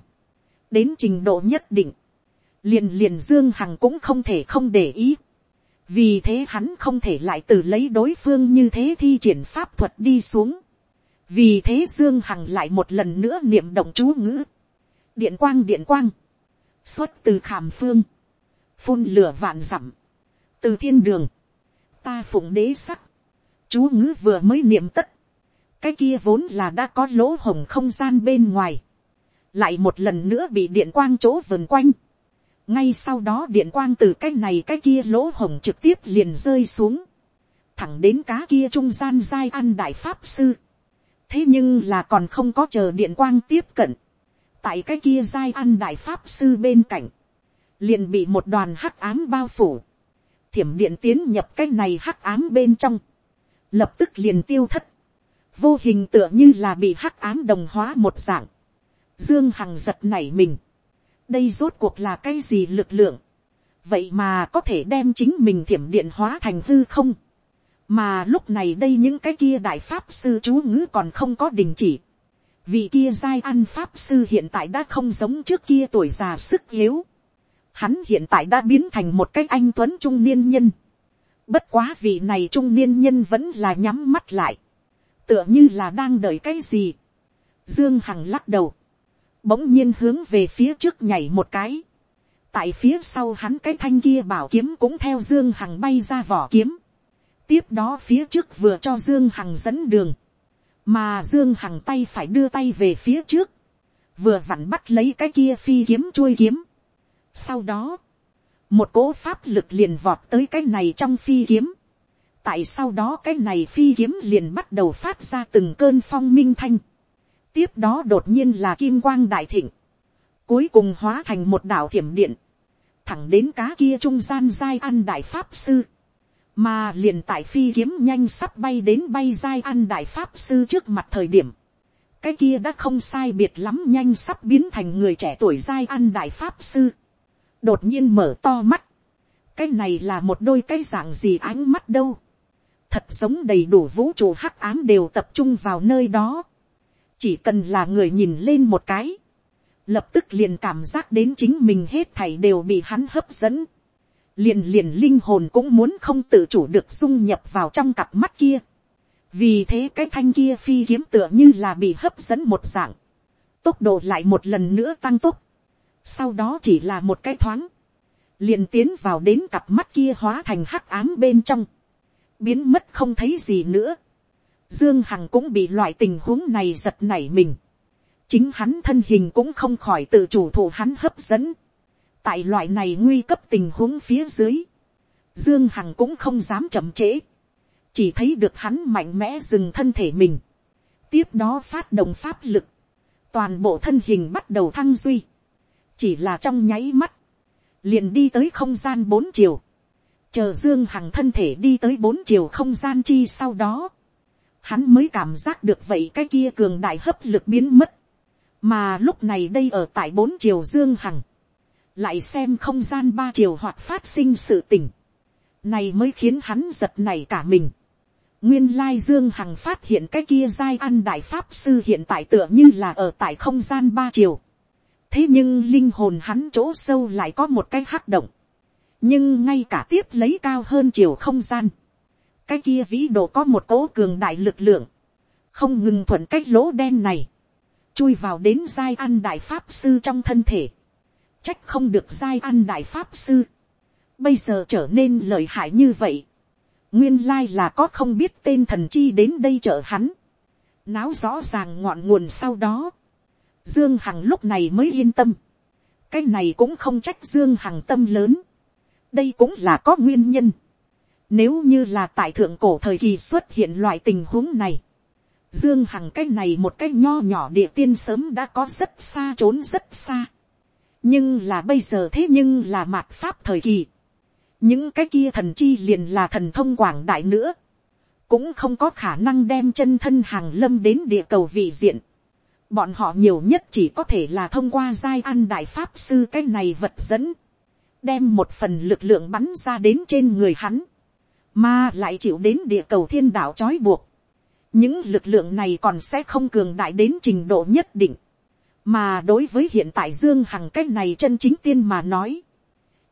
Đến trình độ nhất định. Liền liền Dương Hằng cũng không thể không để ý. Vì thế hắn không thể lại từ lấy đối phương như thế thi triển pháp thuật đi xuống. Vì thế Dương Hằng lại một lần nữa niệm động chú ngữ. Điện quang điện quang. Xuất từ khảm phương. Phun lửa vạn dặm từ thiên đường, ta phụng đế sắc, chú ngữ vừa mới niệm tất, cái kia vốn là đã có lỗ hồng không gian bên ngoài, lại một lần nữa bị điện quang chỗ vườn quanh, ngay sau đó điện quang từ cái này cái kia lỗ hồng trực tiếp liền rơi xuống, thẳng đến cá kia trung gian giai ăn đại pháp sư, thế nhưng là còn không có chờ điện quang tiếp cận, tại cái kia giai ăn đại pháp sư bên cạnh, liền bị một đoàn hắc ám bao phủ, thiểm điện tiến nhập cái này hắc ám bên trong, lập tức liền tiêu thất, vô hình tựa như là bị hắc ám đồng hóa một dạng, dương hằng giật nảy mình, đây rốt cuộc là cái gì lực lượng, vậy mà có thể đem chính mình thiểm điện hóa thành hư không, mà lúc này đây những cái kia đại pháp sư chú ngữ còn không có đình chỉ, vị kia giai ăn pháp sư hiện tại đã không giống trước kia tuổi già sức yếu, hắn hiện tại đã biến thành một cái anh tuấn trung niên nhân, bất quá vị này trung niên nhân vẫn là nhắm mắt lại, tựa như là đang đợi cái gì, dương hằng lắc đầu, bỗng nhiên hướng về phía trước nhảy một cái, tại phía sau hắn cái thanh kia bảo kiếm cũng theo dương hằng bay ra vỏ kiếm, tiếp đó phía trước vừa cho dương hằng dẫn đường, mà dương hằng tay phải đưa tay về phía trước, vừa vặn bắt lấy cái kia phi kiếm chuôi kiếm. sau đó, một cỗ pháp lực liền vọt tới cái này trong phi kiếm. tại sau đó cái này phi kiếm liền bắt đầu phát ra từng cơn phong minh thanh. tiếp đó đột nhiên là kim quang đại thịnh, cuối cùng hóa thành một đảo thiểm điện, thẳng đến cá kia trung gian giai ăn đại pháp sư mà liền tại phi kiếm nhanh sắp bay đến bay giai ăn đại pháp sư trước mặt thời điểm, cái kia đã không sai biệt lắm nhanh sắp biến thành người trẻ tuổi giai ăn đại pháp sư, đột nhiên mở to mắt, cái này là một đôi cái dạng gì ánh mắt đâu, thật giống đầy đủ vũ trụ hắc ám đều tập trung vào nơi đó, chỉ cần là người nhìn lên một cái, lập tức liền cảm giác đến chính mình hết thảy đều bị hắn hấp dẫn, liền liền linh hồn cũng muốn không tự chủ được dung nhập vào trong cặp mắt kia. vì thế cái thanh kia phi kiếm tựa như là bị hấp dẫn một dạng. tốc độ lại một lần nữa tăng tốc. sau đó chỉ là một cái thoáng. liền tiến vào đến cặp mắt kia hóa thành hắc ám bên trong. biến mất không thấy gì nữa. dương hằng cũng bị loại tình huống này giật nảy mình. chính hắn thân hình cũng không khỏi tự chủ thủ hắn hấp dẫn tại loại này nguy cấp tình huống phía dưới, dương hằng cũng không dám chậm trễ, chỉ thấy được hắn mạnh mẽ dừng thân thể mình, tiếp đó phát động pháp lực, toàn bộ thân hình bắt đầu thăng duy, chỉ là trong nháy mắt, liền đi tới không gian bốn chiều, chờ dương hằng thân thể đi tới bốn chiều không gian chi sau đó, hắn mới cảm giác được vậy cái kia cường đại hấp lực biến mất, mà lúc này đây ở tại bốn chiều dương hằng, lại xem không gian ba chiều hoặc phát sinh sự tình, này mới khiến hắn giật này cả mình. nguyên lai dương hằng phát hiện cái kia giai ăn đại pháp sư hiện tại tựa như là ở tại không gian ba chiều. thế nhưng linh hồn hắn chỗ sâu lại có một cái hắc động, nhưng ngay cả tiếp lấy cao hơn chiều không gian, cái kia vĩ độ có một cố cường đại lực lượng, không ngừng thuận cách lỗ đen này, chui vào đến giai ăn đại pháp sư trong thân thể, Trách không được sai ăn đại pháp sư. Bây giờ trở nên lợi hại như vậy. Nguyên lai là có không biết tên thần chi đến đây chở hắn. Náo rõ ràng ngọn nguồn sau đó. Dương Hằng lúc này mới yên tâm. Cái này cũng không trách Dương Hằng tâm lớn. Đây cũng là có nguyên nhân. Nếu như là tại thượng cổ thời kỳ xuất hiện loại tình huống này. Dương Hằng cái này một cái nho nhỏ địa tiên sớm đã có rất xa, trốn rất xa nhưng là bây giờ thế nhưng là mạt pháp thời kỳ. những cái kia thần chi liền là thần thông quảng đại nữa. cũng không có khả năng đem chân thân hàng lâm đến địa cầu vị diện. bọn họ nhiều nhất chỉ có thể là thông qua giai ăn đại pháp sư cái này vật dẫn. đem một phần lực lượng bắn ra đến trên người hắn. mà lại chịu đến địa cầu thiên đạo trói buộc. những lực lượng này còn sẽ không cường đại đến trình độ nhất định mà đối với hiện tại dương hằng cái này chân chính tiên mà nói,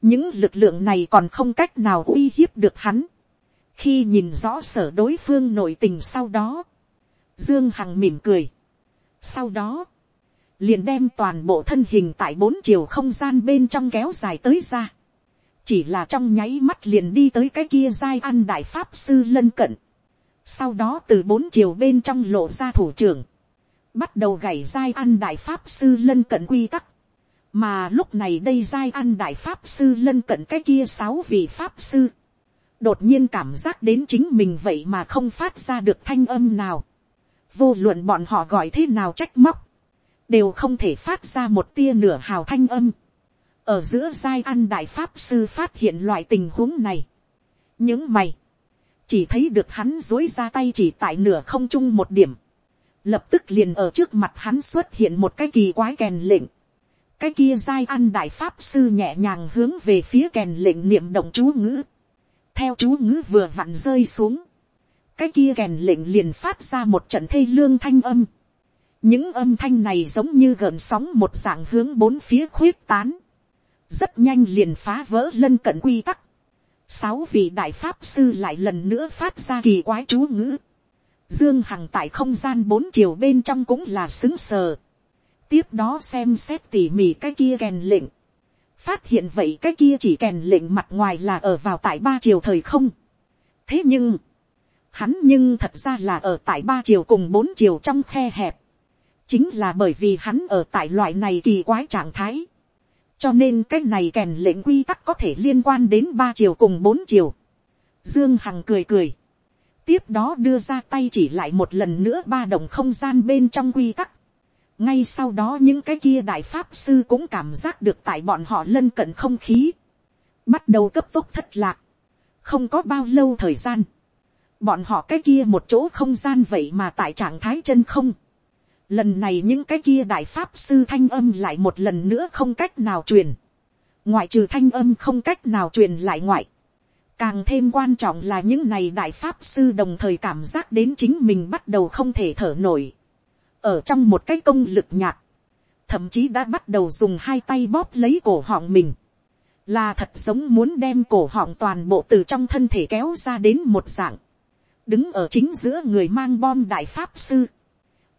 những lực lượng này còn không cách nào uy hiếp được hắn. khi nhìn rõ sở đối phương nội tình sau đó, dương hằng mỉm cười. sau đó, liền đem toàn bộ thân hình tại bốn chiều không gian bên trong kéo dài tới ra. chỉ là trong nháy mắt liền đi tới cái kia giai ăn đại pháp sư lân cận. sau đó từ bốn chiều bên trong lộ ra thủ trưởng bắt đầu gảy giai ăn đại pháp sư lân cận quy tắc. mà lúc này đây giai ăn đại pháp sư lân cận cái kia sáu vị pháp sư. đột nhiên cảm giác đến chính mình vậy mà không phát ra được thanh âm nào. vô luận bọn họ gọi thế nào trách móc, đều không thể phát ra một tia nửa hào thanh âm. ở giữa giai ăn đại pháp sư phát hiện loại tình huống này. những mày, chỉ thấy được hắn dối ra tay chỉ tại nửa không trung một điểm lập tức liền ở trước mặt hắn xuất hiện một cái kỳ quái kèn lệnh. cái kia giai ăn đại pháp sư nhẹ nhàng hướng về phía kèn lệnh niệm động chú ngữ, theo chú ngữ vừa vặn rơi xuống, cái kia kèn lệnh liền phát ra một trận thê lương thanh âm, những âm thanh này giống như gợn sóng một dạng hướng bốn phía khuyết tán, rất nhanh liền phá vỡ lân cận quy tắc, sáu vị đại pháp sư lại lần nữa phát ra kỳ quái chú ngữ, dương hằng tại không gian bốn chiều bên trong cũng là xứng sờ, tiếp đó xem xét tỉ mỉ cái kia kèn lệnh, phát hiện vậy cái kia chỉ kèn lệnh mặt ngoài là ở vào tại ba chiều thời không. thế nhưng, hắn nhưng thật ra là ở tại ba chiều cùng bốn chiều trong khe hẹp, chính là bởi vì hắn ở tại loại này kỳ quái trạng thái, cho nên cái này kèn lệnh quy tắc có thể liên quan đến ba chiều cùng bốn chiều. Dương Hằng cười cười, tiếp đó đưa ra tay chỉ lại một lần nữa ba đồng không gian bên trong quy tắc, ngay sau đó những cái kia đại pháp sư cũng cảm giác được tại bọn họ lân cận không khí, bắt đầu cấp tốc thất lạc, không có bao lâu thời gian, bọn họ cái kia một chỗ không gian vậy mà tại trạng thái chân không, lần này những cái kia đại pháp sư thanh âm lại một lần nữa không cách nào truyền, ngoại trừ thanh âm không cách nào truyền lại ngoại, càng thêm quan trọng là những này đại pháp sư đồng thời cảm giác đến chính mình bắt đầu không thể thở nổi, ở trong một cái công lực nhạc, thậm chí đã bắt đầu dùng hai tay bóp lấy cổ họng mình, là thật giống muốn đem cổ họng toàn bộ từ trong thân thể kéo ra đến một dạng, đứng ở chính giữa người mang bom đại pháp sư,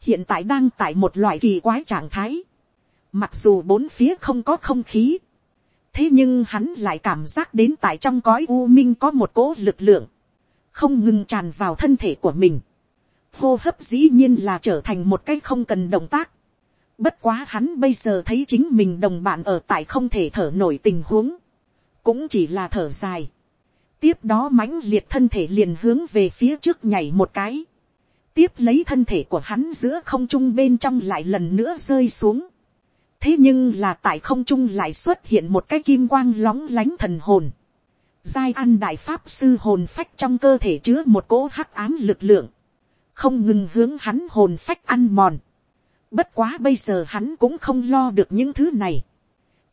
hiện tại đang tại một loại kỳ quái trạng thái, mặc dù bốn phía không có không khí, thế nhưng hắn lại cảm giác đến tại trong cõi u minh có một cỗ lực lượng, không ngừng tràn vào thân thể của mình, hô hấp dĩ nhiên là trở thành một cái không cần động tác. Bất quá hắn bây giờ thấy chính mình đồng bạn ở tại không thể thở nổi tình huống. Cũng chỉ là thở dài. Tiếp đó mãnh liệt thân thể liền hướng về phía trước nhảy một cái. Tiếp lấy thân thể của hắn giữa không trung bên trong lại lần nữa rơi xuống. Thế nhưng là tại không trung lại xuất hiện một cái kim quang lóng lánh thần hồn. Giai ăn đại pháp sư hồn phách trong cơ thể chứa một cỗ hắc ám lực lượng không ngừng hướng hắn hồn phách ăn mòn. Bất quá bây giờ hắn cũng không lo được những thứ này.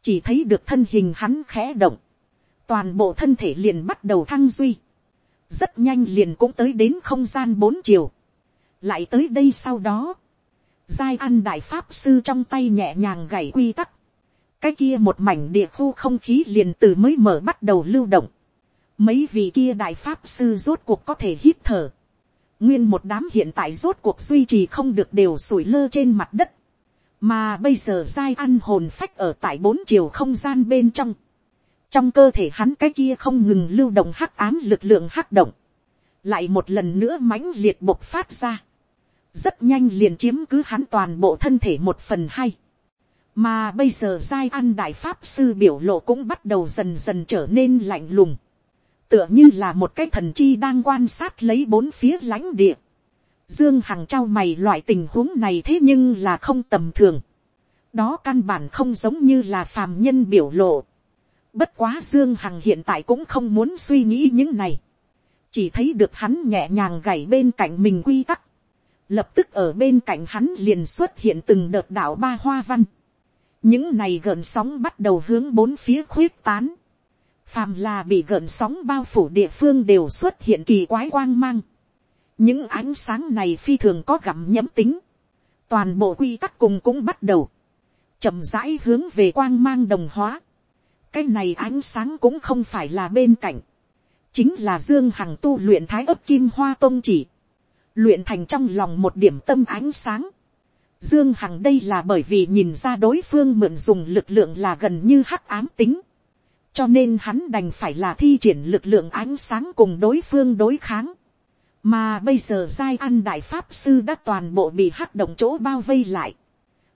Chỉ thấy được thân hình hắn khẽ động. Toàn bộ thân thể liền bắt đầu thăng duy. Rất nhanh liền cũng tới đến không gian bốn chiều. Lại tới đây sau đó. Giai ăn đại pháp sư trong tay nhẹ nhàng gảy quy tắc. Cái kia một mảnh địa khu không khí liền từ mới mở bắt đầu lưu động. Mấy vị kia đại pháp sư rốt cuộc có thể hít thở. Nguyên một đám hiện tại rốt cuộc duy trì không được đều sủi lơ trên mặt đất, mà bây giờ giai ăn hồn phách ở tại bốn chiều không gian bên trong, trong cơ thể hắn cái kia không ngừng lưu động hắc ám lực lượng hắc động, lại một lần nữa mãnh liệt bộc phát ra, rất nhanh liền chiếm cứ hắn toàn bộ thân thể một phần hay, mà bây giờ giai ăn đại pháp sư biểu lộ cũng bắt đầu dần dần trở nên lạnh lùng, tựa như là một cái thần chi đang quan sát lấy bốn phía lãnh địa. Dương Hằng trao mày loại tình huống này thế nhưng là không tầm thường. Đó căn bản không giống như là phàm nhân biểu lộ. Bất quá Dương Hằng hiện tại cũng không muốn suy nghĩ những này. Chỉ thấy được hắn nhẹ nhàng gảy bên cạnh mình quy tắc. Lập tức ở bên cạnh hắn liền xuất hiện từng đợt đảo ba hoa văn. Những này gợn sóng bắt đầu hướng bốn phía khuyết tán phàm là bị gợn sóng bao phủ địa phương đều xuất hiện kỳ quái quang mang. những ánh sáng này phi thường có gặm nhấm tính. toàn bộ quy tắc cùng cũng bắt đầu. chậm rãi hướng về quang mang đồng hóa. cái này ánh sáng cũng không phải là bên cạnh. chính là dương hằng tu luyện thái ấp kim hoa tôn chỉ luyện thành trong lòng một điểm tâm ánh sáng. Dương Hằng đây là bởi vì nhìn ra đối phương mượn dùng lực lượng là gần như hắc ám tính cho nên hắn đành phải là thi triển lực lượng ánh sáng cùng đối phương đối kháng. mà bây giờ giai ăn đại pháp sư đã toàn bộ bị hắc động chỗ bao vây lại.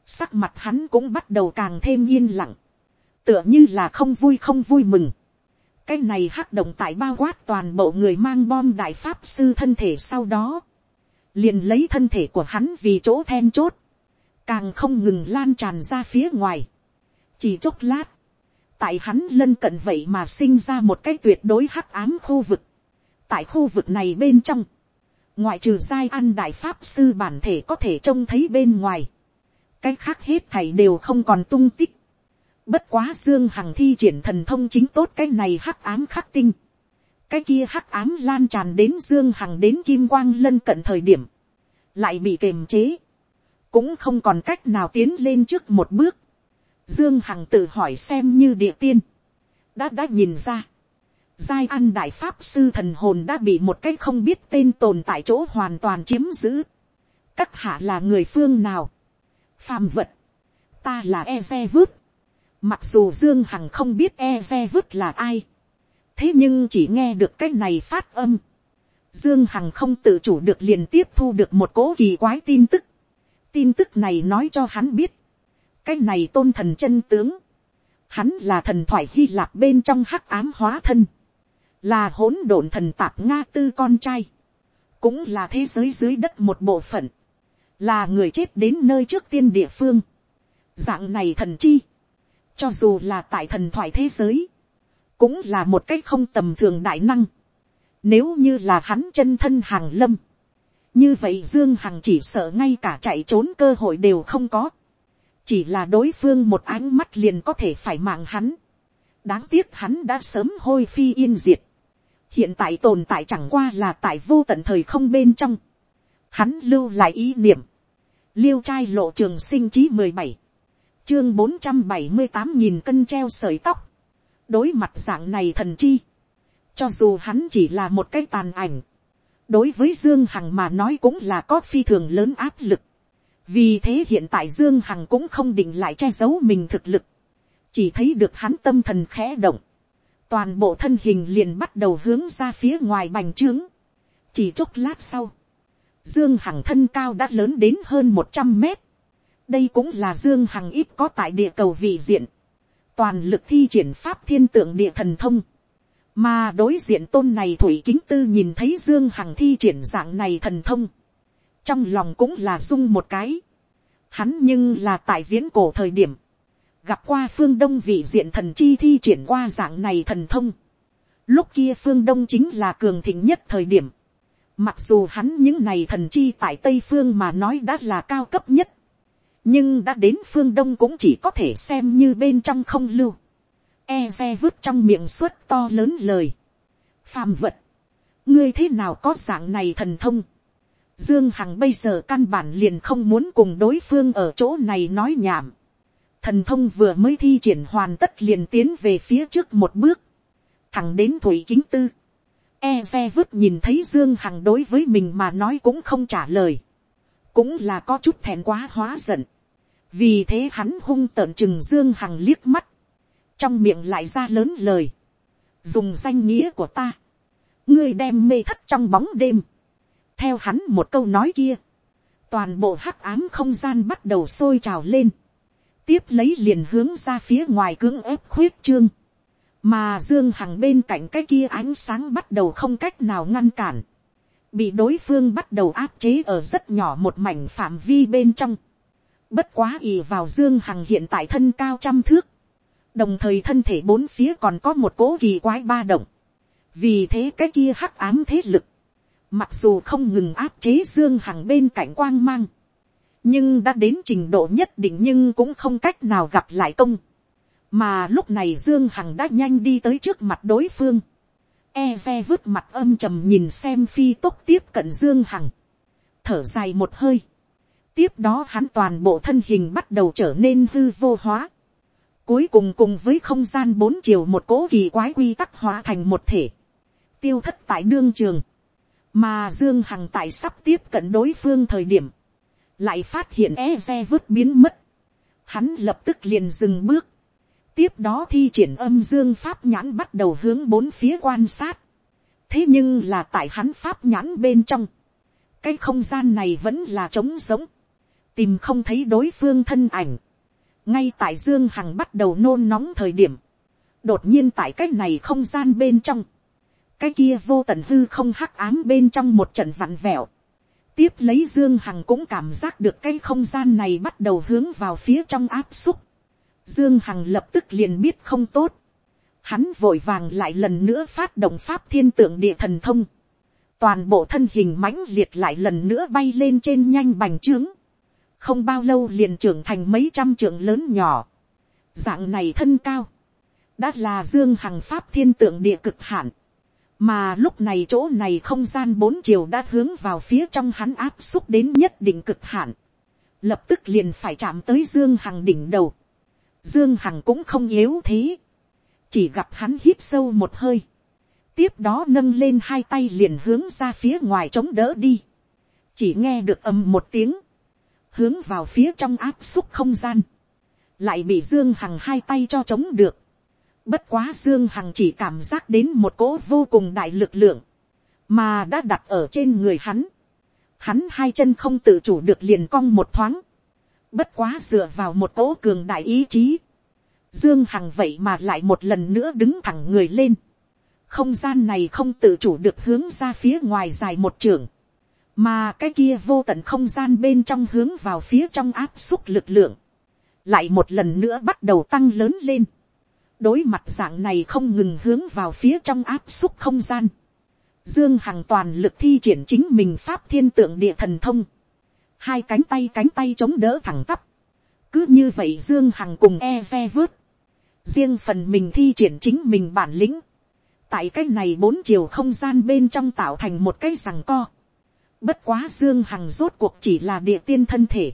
sắc mặt hắn cũng bắt đầu càng thêm yên lặng. tựa như là không vui không vui mừng. cái này hắc động tại bao quát toàn bộ người mang bom đại pháp sư thân thể sau đó liền lấy thân thể của hắn vì chỗ then chốt. càng không ngừng lan tràn ra phía ngoài. chỉ chốc lát tại hắn lân cận vậy mà sinh ra một cái tuyệt đối hắc ám khu vực. tại khu vực này bên trong, ngoại trừ giai ăn đại pháp sư bản thể có thể trông thấy bên ngoài, cái khác hết thảy đều không còn tung tích. Bất quá Dương Hằng thi triển thần thông chính tốt cái này hắc ám khắc tinh. Cái kia hắc ám lan tràn đến Dương Hằng đến Kim Quang lân cận thời điểm. Lại bị kềm chế. Cũng không còn cách nào tiến lên trước một bước. Dương Hằng tự hỏi xem như địa tiên. Đã đã nhìn ra. Giai ăn đại pháp sư thần hồn đã bị một cái không biết tên tồn tại chỗ hoàn toàn chiếm giữ. Các hạ là người phương nào? Phàm vật. Ta là e xe vứt. Mặc dù Dương Hằng không biết e xe vứt là ai. Thế nhưng chỉ nghe được cái này phát âm. Dương Hằng không tự chủ được liền tiếp thu được một cố kỳ quái tin tức. Tin tức này nói cho hắn biết. Cái này tôn thần chân tướng. Hắn là thần thoại Hy Lạp bên trong hắc ám hóa thân. Là hỗn độn thần tạp Nga tư con trai. Cũng là thế giới dưới đất một bộ phận. Là người chết đến nơi trước tiên địa phương. Dạng này thần chi. Cho dù là tại thần thoại thế giới. Cũng là một cách không tầm thường đại năng. Nếu như là hắn chân thân hàng lâm. Như vậy Dương Hằng chỉ sợ ngay cả chạy trốn cơ hội đều không có. Chỉ là đối phương một ánh mắt liền có thể phải mạng hắn. Đáng tiếc hắn đã sớm hôi phi yên diệt. Hiện tại tồn tại chẳng qua là tại vô tận thời không bên trong. Hắn lưu lại ý niệm. Liêu trai lộ trường sinh chí mười bảy Chương bốn trăm bảy mươi tám nghìn cân treo sợi tóc. Đối mặt dạng này thần chi. Cho dù hắn chỉ là một cái tàn ảnh. Đối với Dương Hằng mà nói cũng là có phi thường lớn áp lực. Vì thế hiện tại Dương Hằng cũng không định lại che giấu mình thực lực. Chỉ thấy được hắn tâm thần khẽ động. Toàn bộ thân hình liền bắt đầu hướng ra phía ngoài bành trướng. Chỉ chốc lát sau. Dương Hằng thân cao đã lớn đến hơn một trăm mét. Đây cũng là Dương Hằng ít có tại địa cầu vị diện. Toàn lực thi triển pháp thiên tượng địa thần thông mà đối diện tôn này thủy kính tư nhìn thấy dương hằng thi triển dạng này thần thông. trong lòng cũng là dung một cái. hắn nhưng là tại viễn cổ thời điểm. gặp qua phương đông vị diện thần chi thi triển qua dạng này thần thông. lúc kia phương đông chính là cường thịnh nhất thời điểm. mặc dù hắn những này thần chi tại tây phương mà nói đã là cao cấp nhất nhưng đã đến phương đông cũng chỉ có thể xem như bên trong không lưu e ve vứt trong miệng suốt to lớn lời. phàm vật, ngươi thế nào có dạng này thần thông. dương hằng bây giờ căn bản liền không muốn cùng đối phương ở chỗ này nói nhảm. thần thông vừa mới thi triển hoàn tất liền tiến về phía trước một bước, thẳng đến thủy kính tư. e ve vứt nhìn thấy dương hằng đối với mình mà nói cũng không trả lời, cũng là có chút thèm quá hóa giận vì thế hắn hung tợn chừng dương hằng liếc mắt, trong miệng lại ra lớn lời, dùng danh nghĩa của ta, ngươi đem mê thất trong bóng đêm, theo hắn một câu nói kia, toàn bộ hắc ám không gian bắt đầu sôi trào lên, tiếp lấy liền hướng ra phía ngoài cưỡng ép khuyết trương, mà dương hằng bên cạnh cái kia ánh sáng bắt đầu không cách nào ngăn cản, bị đối phương bắt đầu áp chế ở rất nhỏ một mảnh phạm vi bên trong, bất quá ì vào dương hằng hiện tại thân cao trăm thước, đồng thời thân thể bốn phía còn có một cố kỳ quái ba động, vì thế cái kia hắc ám thế lực, mặc dù không ngừng áp chế dương hằng bên cạnh quang mang, nhưng đã đến trình độ nhất định nhưng cũng không cách nào gặp lại công, mà lúc này dương hằng đã nhanh đi tới trước mặt đối phương, e ve vứt mặt âm trầm nhìn xem phi tốc tiếp cận dương hằng, thở dài một hơi, tiếp đó hắn toàn bộ thân hình bắt đầu trở nên hư vô hóa, Cuối cùng cùng với không gian bốn chiều một cố kỳ quái quy tắc hóa thành một thể. Tiêu thất tại đương trường. Mà Dương Hằng tại sắp tiếp cận đối phương thời điểm. Lại phát hiện e xe vứt biến mất. Hắn lập tức liền dừng bước. Tiếp đó thi triển âm dương pháp nhãn bắt đầu hướng bốn phía quan sát. Thế nhưng là tại hắn pháp nhãn bên trong. Cái không gian này vẫn là trống giống. Tìm không thấy đối phương thân ảnh. Ngay tại dương hằng bắt đầu nôn nóng thời điểm, đột nhiên tại cái này không gian bên trong, cái kia vô tận hư không hắc ám bên trong một trận vặn vẹo, tiếp lấy dương hằng cũng cảm giác được cái không gian này bắt đầu hướng vào phía trong áp xúc, dương hằng lập tức liền biết không tốt, hắn vội vàng lại lần nữa phát động pháp thiên tượng địa thần thông, toàn bộ thân hình mãnh liệt lại lần nữa bay lên trên nhanh bành trướng, không bao lâu liền trưởng thành mấy trăm trưởng lớn nhỏ, dạng này thân cao, đã là dương hằng pháp thiên tượng địa cực hạn, mà lúc này chỗ này không gian bốn chiều đã hướng vào phía trong hắn áp xúc đến nhất định cực hạn, lập tức liền phải chạm tới dương hằng đỉnh đầu, dương hằng cũng không yếu thế, chỉ gặp hắn hít sâu một hơi, tiếp đó nâng lên hai tay liền hướng ra phía ngoài chống đỡ đi, chỉ nghe được ầm một tiếng, hướng vào phía trong áp xúc không gian, lại bị dương hằng hai tay cho chống được, bất quá dương hằng chỉ cảm giác đến một cỗ vô cùng đại lực lượng, mà đã đặt ở trên người hắn, hắn hai chân không tự chủ được liền cong một thoáng, bất quá dựa vào một cỗ cường đại ý chí, Dương Hằng vậy mà lại một lần nữa đứng thẳng người lên. Không gian này không tự chủ được hướng ra phía ngoài dài một trường. Mà cái kia vô tận không gian bên trong hướng vào phía trong áp xúc lực lượng. Lại một lần nữa bắt đầu tăng lớn lên. Đối mặt dạng này không ngừng hướng vào phía trong áp xúc không gian. Dương Hằng toàn lực thi triển chính mình pháp thiên tượng địa thần thông. Hai cánh tay cánh tay chống đỡ thẳng tắp. Cứ như vậy Dương Hằng cùng e ve vớt riêng phần mình thi triển chính mình bản lĩnh, tại cái này bốn chiều không gian bên trong tạo thành một cái rằng co. Bất quá dương hằng rốt cuộc chỉ là địa tiên thân thể.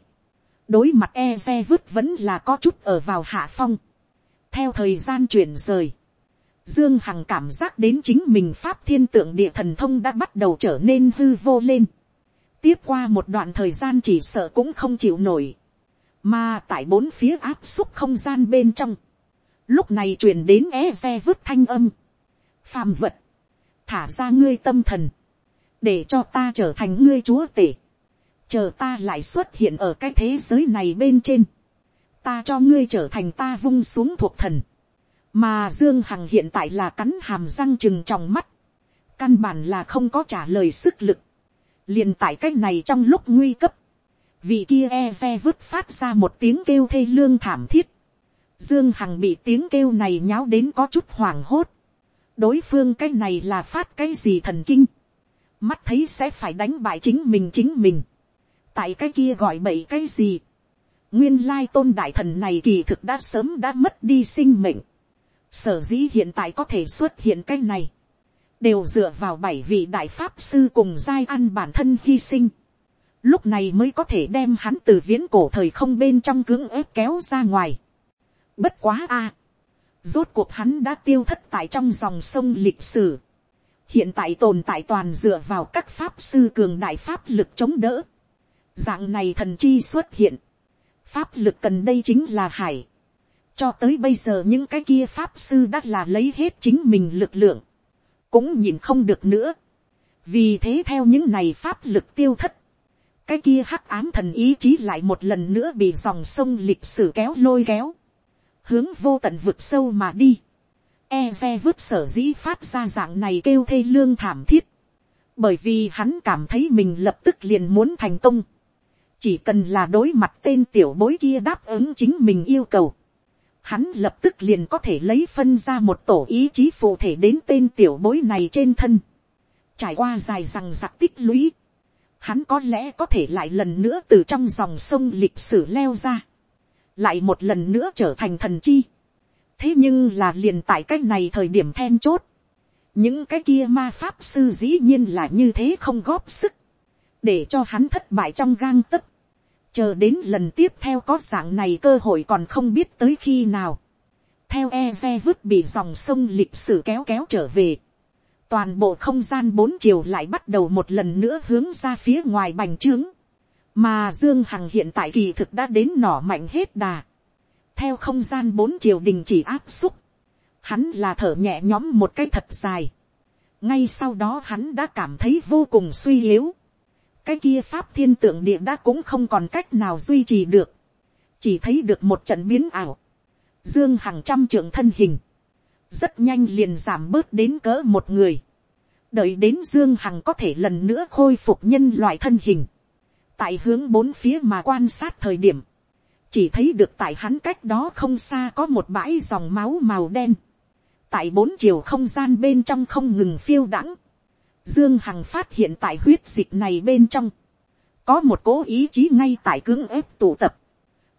đối mặt e xe vứt vẫn là có chút ở vào hạ phong. theo thời gian chuyển rời, dương hằng cảm giác đến chính mình pháp thiên tượng địa thần thông đã bắt đầu trở nên hư vô lên. tiếp qua một đoạn thời gian chỉ sợ cũng không chịu nổi. mà tại bốn phía áp xúc không gian bên trong, lúc này truyền đến e xe vứt thanh âm, phàm vật, thả ra ngươi tâm thần, để cho ta trở thành ngươi chúa tể, chờ ta lại xuất hiện ở cái thế giới này bên trên, ta cho ngươi trở thành ta vung xuống thuộc thần, mà dương hằng hiện tại là cắn hàm răng chừng trong mắt, căn bản là không có trả lời sức lực, liền tại cái này trong lúc nguy cấp, vị kia e ve vứt phát ra một tiếng kêu thê lương thảm thiết, Dương Hằng bị tiếng kêu này nháo đến có chút hoảng hốt. Đối phương cái này là phát cái gì thần kinh. Mắt thấy sẽ phải đánh bại chính mình chính mình. Tại cái kia gọi bậy cái gì. Nguyên lai tôn đại thần này kỳ thực đã sớm đã mất đi sinh mệnh. Sở dĩ hiện tại có thể xuất hiện cái này. Đều dựa vào bảy vị đại pháp sư cùng giai ăn bản thân hy sinh. Lúc này mới có thể đem hắn từ viễn cổ thời không bên trong cưỡng ép kéo ra ngoài Bất quá a. Rốt cuộc hắn đã tiêu thất tại trong dòng sông lịch sử. Hiện tại tồn tại toàn dựa vào các pháp sư cường đại pháp lực chống đỡ. Dạng này thần chi xuất hiện. Pháp lực cần đây chính là hải. Cho tới bây giờ những cái kia pháp sư đã là lấy hết chính mình lực lượng. Cũng nhìn không được nữa. Vì thế theo những này pháp lực tiêu thất, cái kia hắc ám thần ý chí lại một lần nữa bị dòng sông lịch sử kéo lôi kéo hướng vô tận vực sâu mà đi. E ve vứt sở dĩ phát ra dạng này kêu thê lương thảm thiết. Bởi vì hắn cảm thấy mình lập tức liền muốn thành công. Chỉ cần là đối mặt tên tiểu bối kia đáp ứng chính mình yêu cầu. Hắn lập tức liền có thể lấy phân ra một tổ ý chí phụ thể đến tên tiểu bối này trên thân. Trải qua dài rằng giặc tích lũy. Hắn có lẽ có thể lại lần nữa từ trong dòng sông lịch sử leo ra lại một lần nữa trở thành thần chi thế nhưng là liền tại cái này thời điểm then chốt, những cái kia ma pháp sư dĩ nhiên là như thế không góp sức, để cho hắn thất bại trong gang tấc, chờ đến lần tiếp theo có dạng này cơ hội còn không biết tới khi nào, theo e ve vứt bị dòng sông lịch sử kéo kéo trở về, toàn bộ không gian bốn chiều lại bắt đầu một lần nữa hướng ra phía ngoài bành trướng, mà dương hằng hiện tại kỳ thực đã đến nỏ mạnh hết đà, theo không gian bốn chiều đình chỉ áp xúc, hắn là thở nhẹ nhõm một cái thật dài, ngay sau đó hắn đã cảm thấy vô cùng suy yếu, cái kia pháp thiên tượng địa đã cũng không còn cách nào duy trì được, chỉ thấy được một trận biến ảo, dương hàng trăm trưởng thân hình, rất nhanh liền giảm bớt đến cỡ một người, đợi đến dương hằng có thể lần nữa khôi phục nhân loại thân hình, tại hướng bốn phía mà quan sát thời điểm, chỉ thấy được tại hắn cách đó không xa có một bãi dòng máu màu đen, tại bốn chiều không gian bên trong không ngừng phiêu đãng, dương hằng phát hiện tại huyết dịch này bên trong, có một cố ý chí ngay tại cưỡng ép tụ tập,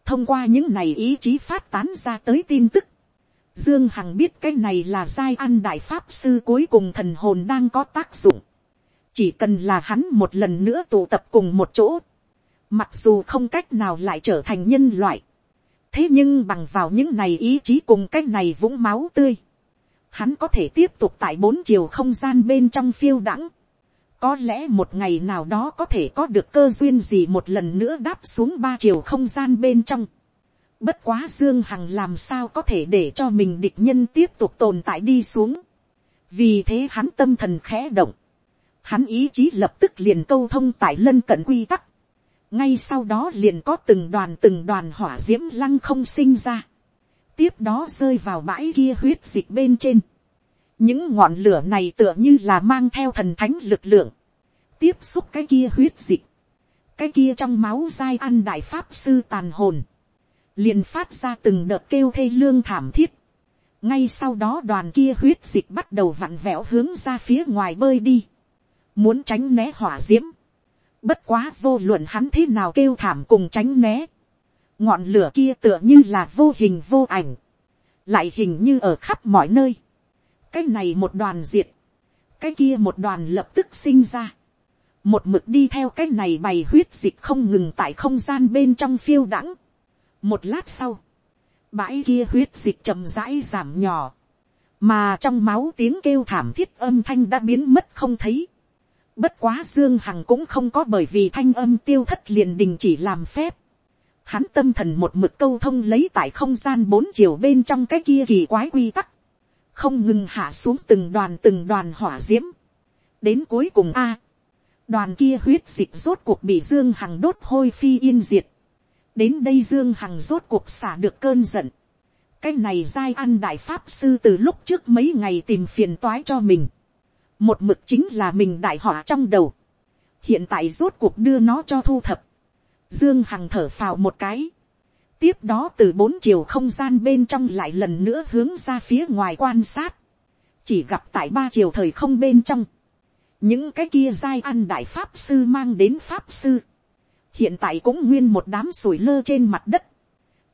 thông qua những này ý chí phát tán ra tới tin tức, Dương Hằng biết cái này là giai ăn đại pháp sư cuối cùng thần hồn đang có tác dụng. Chỉ cần là hắn một lần nữa tụ tập cùng một chỗ. Mặc dù không cách nào lại trở thành nhân loại. Thế nhưng bằng vào những này ý chí cùng cái này vũng máu tươi. Hắn có thể tiếp tục tại bốn chiều không gian bên trong phiêu đãng. Có lẽ một ngày nào đó có thể có được cơ duyên gì một lần nữa đáp xuống ba chiều không gian bên trong Bất quá Dương Hằng làm sao có thể để cho mình địch nhân tiếp tục tồn tại đi xuống. Vì thế hắn tâm thần khẽ động. Hắn ý chí lập tức liền câu thông tại lân cận quy tắc. Ngay sau đó liền có từng đoàn từng đoàn hỏa diễm lăng không sinh ra. Tiếp đó rơi vào bãi kia huyết dịch bên trên. Những ngọn lửa này tựa như là mang theo thần thánh lực lượng. Tiếp xúc cái kia huyết dịch. Cái kia trong máu dai ăn đại pháp sư tàn hồn liền phát ra từng đợt kêu thê lương thảm thiết. ngay sau đó đoàn kia huyết dịch bắt đầu vặn vẹo hướng ra phía ngoài bơi đi, muốn tránh né hỏa d i ễ m bất quá vô luận hắn thế nào kêu thảm cùng tránh né, ngọn lửa kia tựa như là vô hình vô ảnh, lại hình như ở khắp mọi nơi, cái này một đoàn diệt, cái kia một đoàn lập tức sinh ra, một mực đi theo cái này bày huyết dịch không ngừng tại không gian bên trong phiêu đãng, một lát sau, bãi kia huyết dịch chậm rãi giảm nhỏ, mà trong máu tiếng kêu thảm thiết âm thanh đã biến mất không thấy. Bất quá Dương Hằng cũng không có bởi vì thanh âm tiêu thất liền đình chỉ làm phép. Hắn tâm thần một mực câu thông lấy tại không gian bốn chiều bên trong cái kia kỳ quái quy tắc. Không ngừng hạ xuống từng đoàn từng đoàn hỏa diễm. Đến cuối cùng A. đoàn kia huyết dịch rốt cuộc bị Dương Hằng đốt hôi phi yên diệt đến đây dương hằng rốt cuộc xả được cơn giận. cái này giai ăn đại pháp sư từ lúc trước mấy ngày tìm phiền toái cho mình một mực chính là mình đại họa trong đầu. hiện tại rốt cuộc đưa nó cho thu thập. dương hằng thở phào một cái. tiếp đó từ bốn chiều không gian bên trong lại lần nữa hướng ra phía ngoài quan sát. chỉ gặp tại ba chiều thời không bên trong. những cái kia giai ăn đại pháp sư mang đến pháp sư hiện tại cũng nguyên một đám sủi lơ trên mặt đất,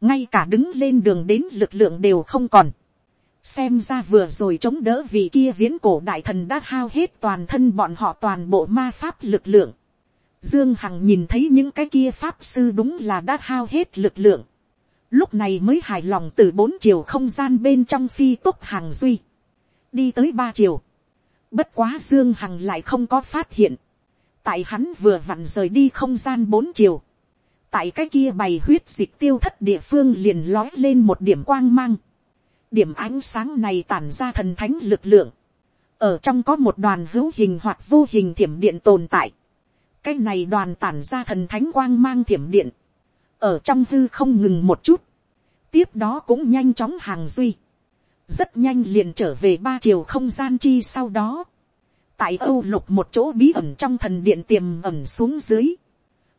ngay cả đứng lên đường đến lực lượng đều không còn, xem ra vừa rồi chống đỡ vì kia viễn cổ đại thần đã hao hết toàn thân bọn họ toàn bộ ma pháp lực lượng. Dương Hằng nhìn thấy những cái kia pháp sư đúng là đã hao hết lực lượng. Lúc này mới hài lòng từ bốn chiều không gian bên trong phi tốc hàng duy. Đi tới ba chiều. Bất quá Dương Hằng lại không có phát hiện tại hắn vừa vặn rời đi không gian bốn chiều, tại cái kia bày huyết dịch tiêu thất địa phương liền lói lên một điểm quang mang, điểm ánh sáng này tản ra thần thánh lực lượng, ở trong có một đoàn hữu hình hoặc vô hình thiểm điện tồn tại, cái này đoàn tản ra thần thánh quang mang thiểm điện, ở trong hư không ngừng một chút, tiếp đó cũng nhanh chóng hàng duy, rất nhanh liền trở về ba chiều không gian chi sau đó, tại âu lục một chỗ bí ẩn trong thần điện tiềm ẩn xuống dưới.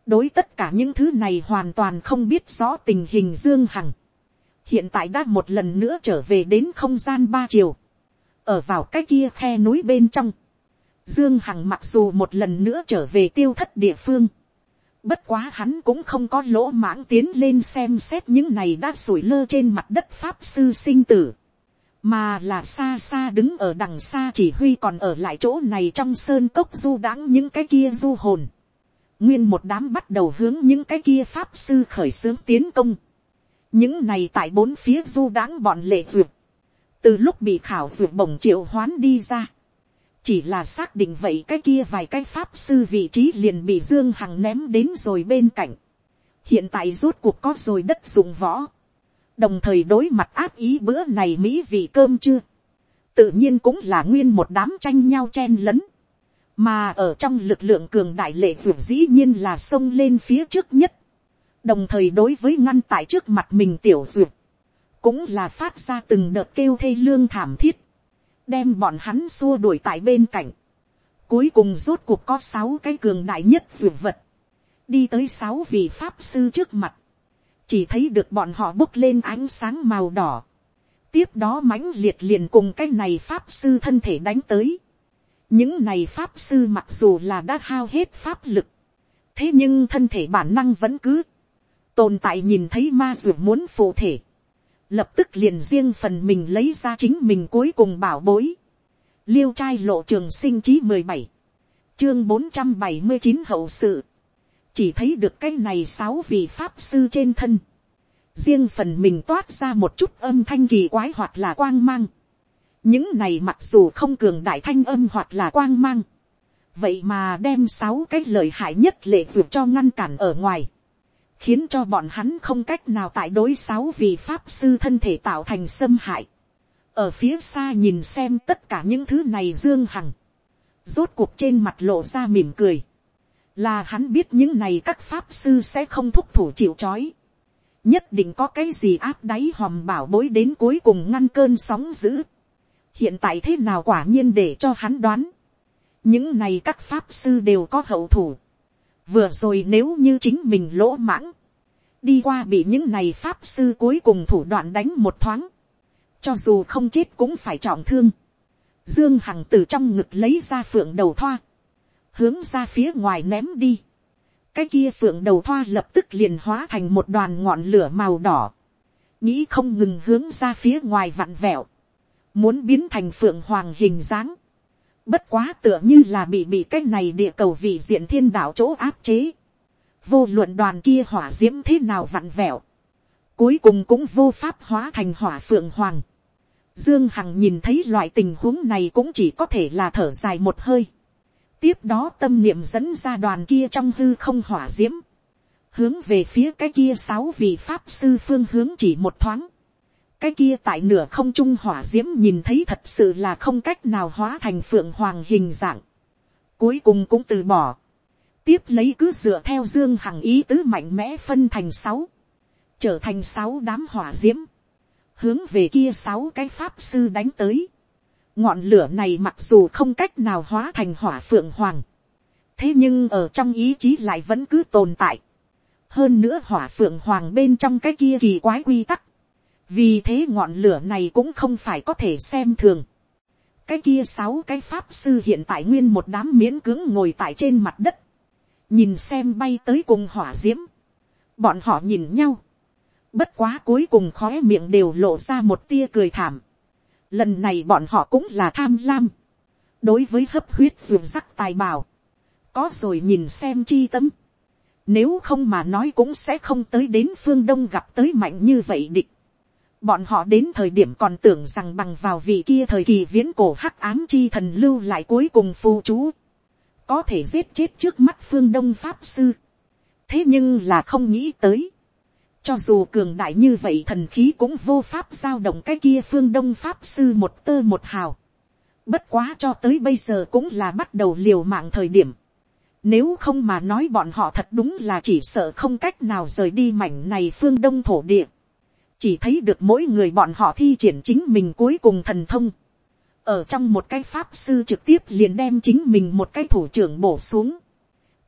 đối tất cả những thứ này hoàn toàn không biết rõ tình hình dương hằng hiện tại đã một lần nữa trở về đến không gian ba chiều. ở vào cái kia khe núi bên trong. dương hằng mặc dù một lần nữa trở về tiêu thất địa phương. Bất quá hắn cũng không có lỗ mãng tiến lên xem xét những này đã sủi lơ trên mặt đất pháp sư sinh tử, mà là xa xa đứng ở đằng xa chỉ huy còn ở lại chỗ này trong sơn cốc du đãng những cái kia du hồn. nguyên một đám bắt đầu hướng những cái kia pháp sư khởi xướng tiến công những này tại bốn phía du đãng bọn lệ duyệt. từ lúc bị khảo duyệt bổng triệu hoán đi ra. chỉ là xác định vậy cái kia vài cái pháp sư vị trí liền bị dương hằng ném đến rồi bên cạnh. hiện tại rốt cuộc có rồi đất dụng võ đồng thời đối mặt áp ý bữa này mỹ vị cơm chưa, tự nhiên cũng là nguyên một đám tranh nhau chen lấn, mà ở trong lực lượng cường đại lệ duyệt dĩ nhiên là xông lên phía trước nhất, đồng thời đối với ngăn tại trước mặt mình tiểu duyệt, cũng là phát ra từng đợt kêu thê lương thảm thiết, đem bọn hắn xua đuổi tại bên cạnh, cuối cùng rốt cuộc có sáu cái cường đại nhất duyệt vật, đi tới sáu vị pháp sư trước mặt, chỉ thấy được bọn họ bốc lên ánh sáng màu đỏ. tiếp đó mãnh liệt liền cùng cái này pháp sư thân thể đánh tới. những này pháp sư mặc dù là đã hao hết pháp lực, thế nhưng thân thể bản năng vẫn cứ, tồn tại nhìn thấy ma ruột muốn phụ thể, lập tức liền riêng phần mình lấy ra chính mình cuối cùng bảo bối, liêu trai lộ trường sinh chí mười bảy, chương bốn trăm bảy mươi chín hậu sự, chỉ thấy được cái này sáu vị pháp sư trên thân, riêng phần mình toát ra một chút âm thanh kỳ quái hoặc là quang mang, những này mặc dù không cường đại thanh âm hoặc là quang mang, vậy mà đem sáu cái lời hại nhất lệ vượt cho ngăn cản ở ngoài, khiến cho bọn hắn không cách nào tại đối sáu vị pháp sư thân thể tạo thành xâm hại. ở phía xa nhìn xem tất cả những thứ này dương hằng, rốt cuộc trên mặt lộ ra mỉm cười, là hắn biết những này các pháp sư sẽ không thúc thủ chịu c h ó i nhất định có cái gì áp đáy hòm bảo bối đến cuối cùng ngăn cơn sóng dữ. hiện tại thế nào quả nhiên để cho hắn đoán, những này các pháp sư đều có hậu thủ, vừa rồi nếu như chính mình lỗ mãng, đi qua bị những này pháp sư cuối cùng thủ đoạn đánh một thoáng, cho dù không chết cũng phải trọng thương, dương hằng từ trong ngực lấy ra phượng đầu thoa, hướng ra phía ngoài ném đi, cái kia phượng đầu thoa lập tức liền hóa thành một đoàn ngọn lửa màu đỏ, nghĩ không ngừng hướng ra phía ngoài vặn vẹo, muốn biến thành phượng hoàng hình dáng, Bất quá tựa như là bị bị cái này địa cầu vị diện thiên đạo chỗ áp chế. Vô luận đoàn kia hỏa diễm thế nào vặn vẹo. Cuối cùng cũng vô pháp hóa thành hỏa phượng hoàng. Dương Hằng nhìn thấy loại tình huống này cũng chỉ có thể là thở dài một hơi. Tiếp đó tâm niệm dẫn ra đoàn kia trong hư không hỏa diễm. Hướng về phía cái kia sáu vị pháp sư phương hướng chỉ một thoáng cái kia tại nửa không trung hỏa d i ễ m nhìn thấy thật sự là không cách nào hóa thành phượng hoàng hình dạng. cuối cùng cũng từ bỏ. tiếp lấy cứ dựa theo dương hằng ý tứ mạnh mẽ phân thành sáu. trở thành sáu đám hỏa d i ễ m hướng về kia sáu cái pháp sư đánh tới. ngọn lửa này mặc dù không cách nào hóa thành hỏa phượng hoàng. thế nhưng ở trong ý chí lại vẫn cứ tồn tại. hơn nữa hỏa phượng hoàng bên trong cái kia kỳ quái quy tắc vì thế ngọn lửa này cũng không phải có thể xem thường. cái kia sáu cái pháp sư hiện tại nguyên một đám miễn cưỡng ngồi tại trên mặt đất, nhìn xem bay tới cùng hỏa d i ễ m bọn họ nhìn nhau, bất quá cuối cùng khói miệng đều lộ ra một tia cười thảm. lần này bọn họ cũng là tham lam, đối với hấp huyết ruột rắc tài bảo, có rồi nhìn xem chi tâm, nếu không mà nói cũng sẽ không tới đến phương đông gặp tới mạnh như vậy địch. Bọn họ đến thời điểm còn tưởng rằng bằng vào vị kia thời kỳ viễn cổ hắc ám chi thần lưu lại cuối cùng phù chú. Có thể giết chết trước mắt phương đông pháp sư. Thế nhưng là không nghĩ tới. Cho dù cường đại như vậy thần khí cũng vô pháp giao động cái kia phương đông pháp sư một tơ một hào. Bất quá cho tới bây giờ cũng là bắt đầu liều mạng thời điểm. Nếu không mà nói bọn họ thật đúng là chỉ sợ không cách nào rời đi mảnh này phương đông thổ địa chỉ thấy được mỗi người bọn họ thi triển chính mình cuối cùng thần thông. ở trong một cái pháp sư trực tiếp liền đem chính mình một cái thủ trưởng bổ xuống.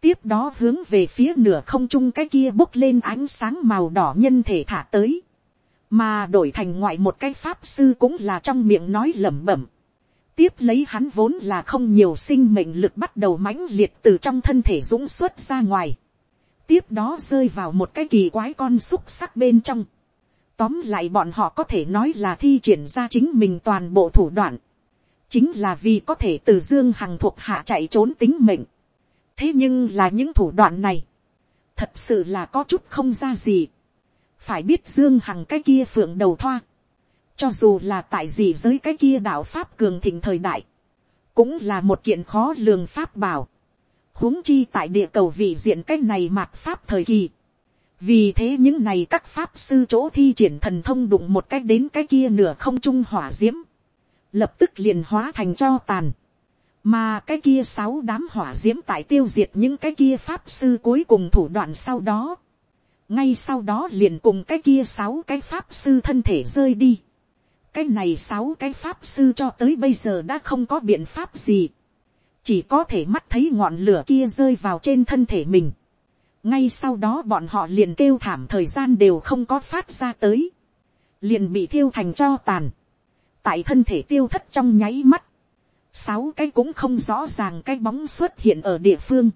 tiếp đó hướng về phía nửa không trung cái kia bốc lên ánh sáng màu đỏ nhân thể thả tới. mà đổi thành ngoại một cái pháp sư cũng là trong miệng nói lẩm bẩm. tiếp lấy hắn vốn là không nhiều sinh mệnh lực bắt đầu mãnh liệt từ trong thân thể dũng xuất ra ngoài. tiếp đó rơi vào một cái kỳ quái con xúc sắc bên trong Tóm lại bọn họ có thể nói là thi triển ra chính mình toàn bộ thủ đoạn. Chính là vì có thể từ Dương Hằng thuộc hạ chạy trốn tính mệnh. Thế nhưng là những thủ đoạn này. Thật sự là có chút không ra gì. Phải biết Dương Hằng cái kia phượng đầu thoa. Cho dù là tại gì giới cái kia đạo Pháp cường thịnh thời đại. Cũng là một kiện khó lường Pháp bảo. huống chi tại địa cầu vị diện cái này mạt Pháp thời kỳ vì thế những này các pháp sư chỗ thi triển thần thông đụng một cách đến cái kia nửa không trung hỏa d i ễ m lập tức liền hóa thành cho tàn, mà cái kia sáu đám hỏa d i ễ m tại tiêu diệt những cái kia pháp sư cuối cùng thủ đoạn sau đó, ngay sau đó liền cùng cái kia sáu cái pháp sư thân thể rơi đi, cái này sáu cái pháp sư cho tới bây giờ đã không có biện pháp gì, chỉ có thể mắt thấy ngọn lửa kia rơi vào trên thân thể mình, ngay sau đó bọn họ liền kêu thảm thời gian đều không có phát ra tới, liền bị thiêu thành cho tàn, tại thân thể tiêu thất trong nháy mắt, sáu cái cũng không rõ ràng cái bóng xuất hiện ở địa phương,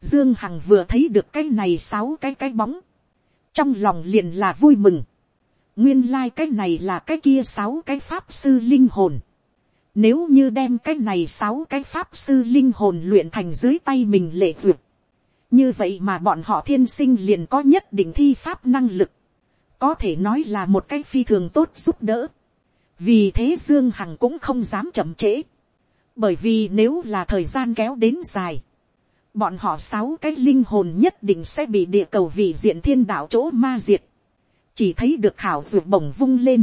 dương hằng vừa thấy được cái này sáu cái cái bóng, trong lòng liền là vui mừng. nguyên lai、like、cái này là cái kia sáu cái pháp sư linh hồn. nếu như đem cái này sáu cái pháp sư linh hồn luyện thành dưới tay mình lệ duyệt như vậy mà bọn họ thiên sinh liền có nhất định thi pháp năng lực. có thể nói là một cái phi thường tốt giúp đỡ. vì thế dương hằng cũng không dám chậm trễ. bởi vì nếu là thời gian kéo đến dài bọn họ sáu cái linh hồn nhất định sẽ bị địa cầu vị diện thiên đạo chỗ ma diệt, chỉ thấy được khảo ruột bổng vung lên,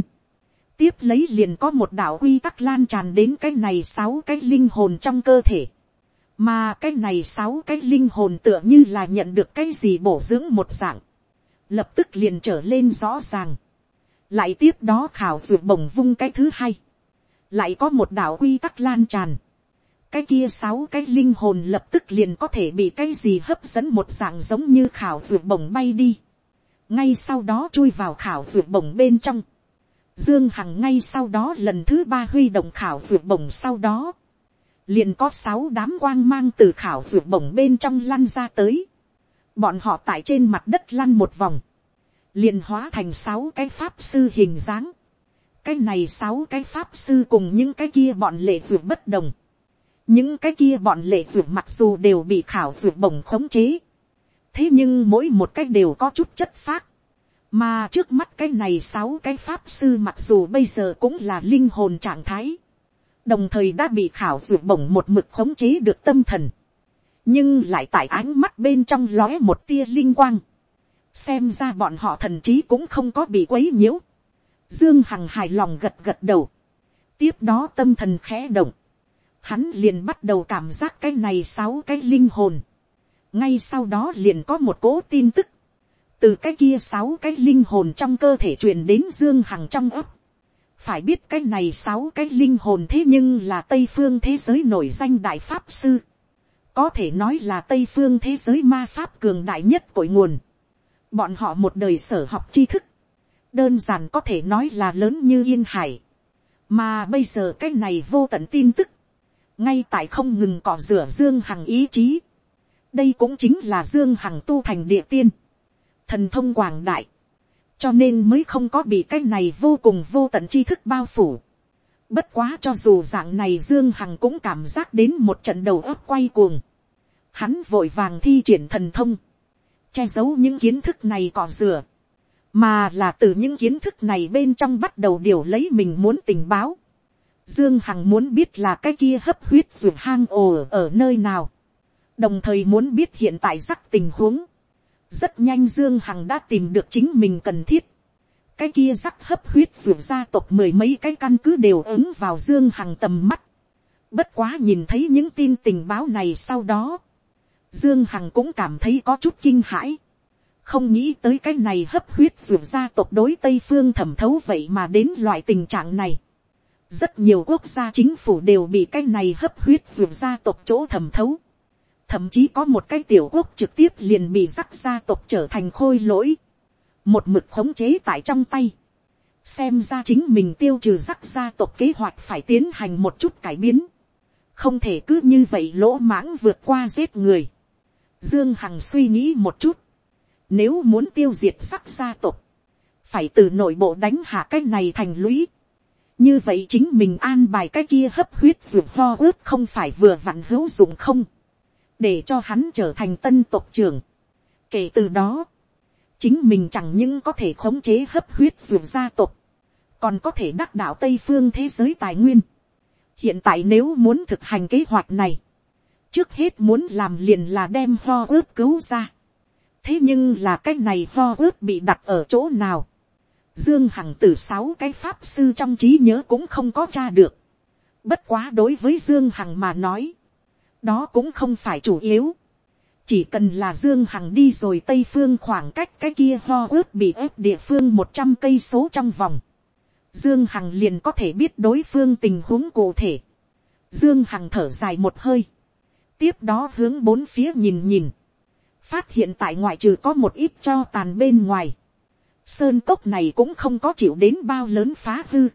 tiếp lấy liền có một đạo quy tắc lan tràn đến cái này sáu cái linh hồn trong cơ thể, mà cái này sáu cái linh hồn tựa như là nhận được cái gì bổ dưỡng một dạng, lập tức liền trở lên rõ ràng, lại tiếp đó khảo ruột bổng vung cái thứ hai, lại có một đạo quy tắc lan tràn, cái kia sáu cái linh hồn lập tức liền có thể bị cái gì hấp dẫn một dạng giống như khảo ruột bổng bay đi. ngay sau đó chui vào khảo ruột bổng bên trong. dương hằng ngay sau đó lần thứ ba huy động khảo ruột bổng sau đó liền có sáu đám quang mang từ khảo ruột bổng bên trong lăn ra tới. bọn họ tại trên mặt đất lăn một vòng. liền hóa thành sáu cái pháp sư hình dáng. cái này sáu cái pháp sư cùng những cái kia bọn lệ ruột bất đồng những cái kia bọn lệ ruột mặc dù đều bị khảo ruột bổng khống chế, thế nhưng mỗi một cái đều có chút chất phác, mà trước mắt cái này sáu cái pháp sư mặc dù bây giờ cũng là linh hồn trạng thái, đồng thời đã bị khảo ruột bổng một mực khống chế được tâm thần, nhưng lại tại ánh mắt bên trong lóe một tia linh quang, xem ra bọn họ thần trí cũng không có bị quấy nhiễu, dương hằng hài lòng gật gật đầu, tiếp đó tâm thần khẽ động, hắn liền bắt đầu cảm giác cái này sáu cái linh hồn. ngay sau đó liền có một cố tin tức, từ cái kia sáu cái linh hồn trong cơ thể truyền đến dương hằng trong ấp phải biết cái này sáu cái linh hồn thế nhưng là tây phương thế giới nổi danh đại pháp sư. có thể nói là tây phương thế giới ma pháp cường đại nhất cội nguồn. bọn họ một đời sở học tri thức, đơn giản có thể nói là lớn như yên hải. mà bây giờ cái này vô tận tin tức, ngay tại không ngừng cỏ rửa dương hằng ý chí. đây cũng chính là dương hằng tu thành địa tiên, thần thông quảng đại, cho nên mới không có bị cái này vô cùng vô tận tri thức bao phủ. bất quá cho dù dạng này dương hằng cũng cảm giác đến một trận đầu óc quay cuồng. hắn vội vàng thi triển thần thông, che giấu những kiến thức này cỏ rửa, mà là từ những kiến thức này bên trong bắt đầu điều lấy mình muốn tình báo. Dương Hằng muốn biết là cái kia hấp huyết ruột hang ồ ở nơi nào. Đồng thời muốn biết hiện tại rắc tình huống. Rất nhanh Dương Hằng đã tìm được chính mình cần thiết. Cái kia rắc hấp huyết ruột gia tộc mười mấy cái căn cứ đều ứng vào Dương Hằng tầm mắt. Bất quá nhìn thấy những tin tình báo này sau đó. Dương Hằng cũng cảm thấy có chút kinh hãi. Không nghĩ tới cái này hấp huyết ruột gia tộc đối Tây Phương thẩm thấu vậy mà đến loại tình trạng này rất nhiều quốc gia chính phủ đều bị cái này hấp huyết ruột gia tộc chỗ thẩm thấu. Thậm chí có một cái tiểu quốc trực tiếp liền bị rắc gia tộc trở thành khôi lỗi. Một mực khống chế tại trong tay. Xem ra chính mình tiêu trừ rắc gia tộc kế hoạch phải tiến hành một chút cải biến. Không thể cứ như vậy lỗ mãng vượt qua giết người. Dương Hằng suy nghĩ một chút. Nếu muốn tiêu diệt sắc gia tộc. Phải từ nội bộ đánh hạ cái này thành lũy như vậy chính mình an bài cái kia hấp huyết ruột ho ướt không phải vừa vặn hữu dụng không, để cho hắn trở thành tân tộc trưởng. kể từ đó, chính mình chẳng những có thể khống chế hấp huyết ruột gia tộc, còn có thể đắc đạo tây phương thế giới tài nguyên. hiện tại nếu muốn thực hành kế hoạch này, trước hết muốn làm liền là đem ho ướp cứu ra. thế nhưng là cái này ho ướp bị đặt ở chỗ nào, Dương Hằng từ sáu cái pháp sư trong trí nhớ cũng không có tra được. Bất quá đối với Dương Hằng mà nói. Đó cũng không phải chủ yếu. Chỉ cần là Dương Hằng đi rồi Tây Phương khoảng cách cái kia ho ướt bị ép địa phương 100 cây số trong vòng. Dương Hằng liền có thể biết đối phương tình huống cụ thể. Dương Hằng thở dài một hơi. Tiếp đó hướng bốn phía nhìn nhìn. Phát hiện tại ngoại trừ có một ít cho tàn bên ngoài sơn cốc này cũng không có chịu đến bao lớn phá hư,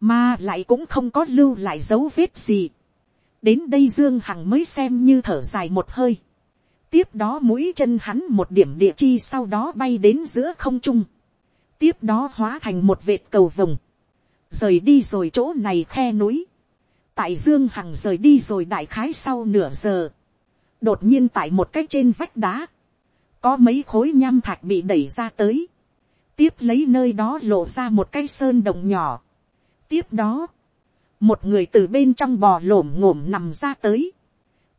mà lại cũng không có lưu lại dấu vết gì đến đây dương hằng mới xem như thở dài một hơi. tiếp đó mũi chân hắn một điểm địa chi sau đó bay đến giữa không trung, tiếp đó hóa thành một vệt cầu vồng, rời đi rồi chỗ này khe núi, tại dương hằng rời đi rồi đại khái sau nửa giờ, đột nhiên tại một cái trên vách đá, có mấy khối nham thạch bị đẩy ra tới, tiếp lấy nơi đó lộ ra một cái sơn đồng nhỏ, tiếp đó, một người từ bên trong bò lổm ngổm nằm ra tới,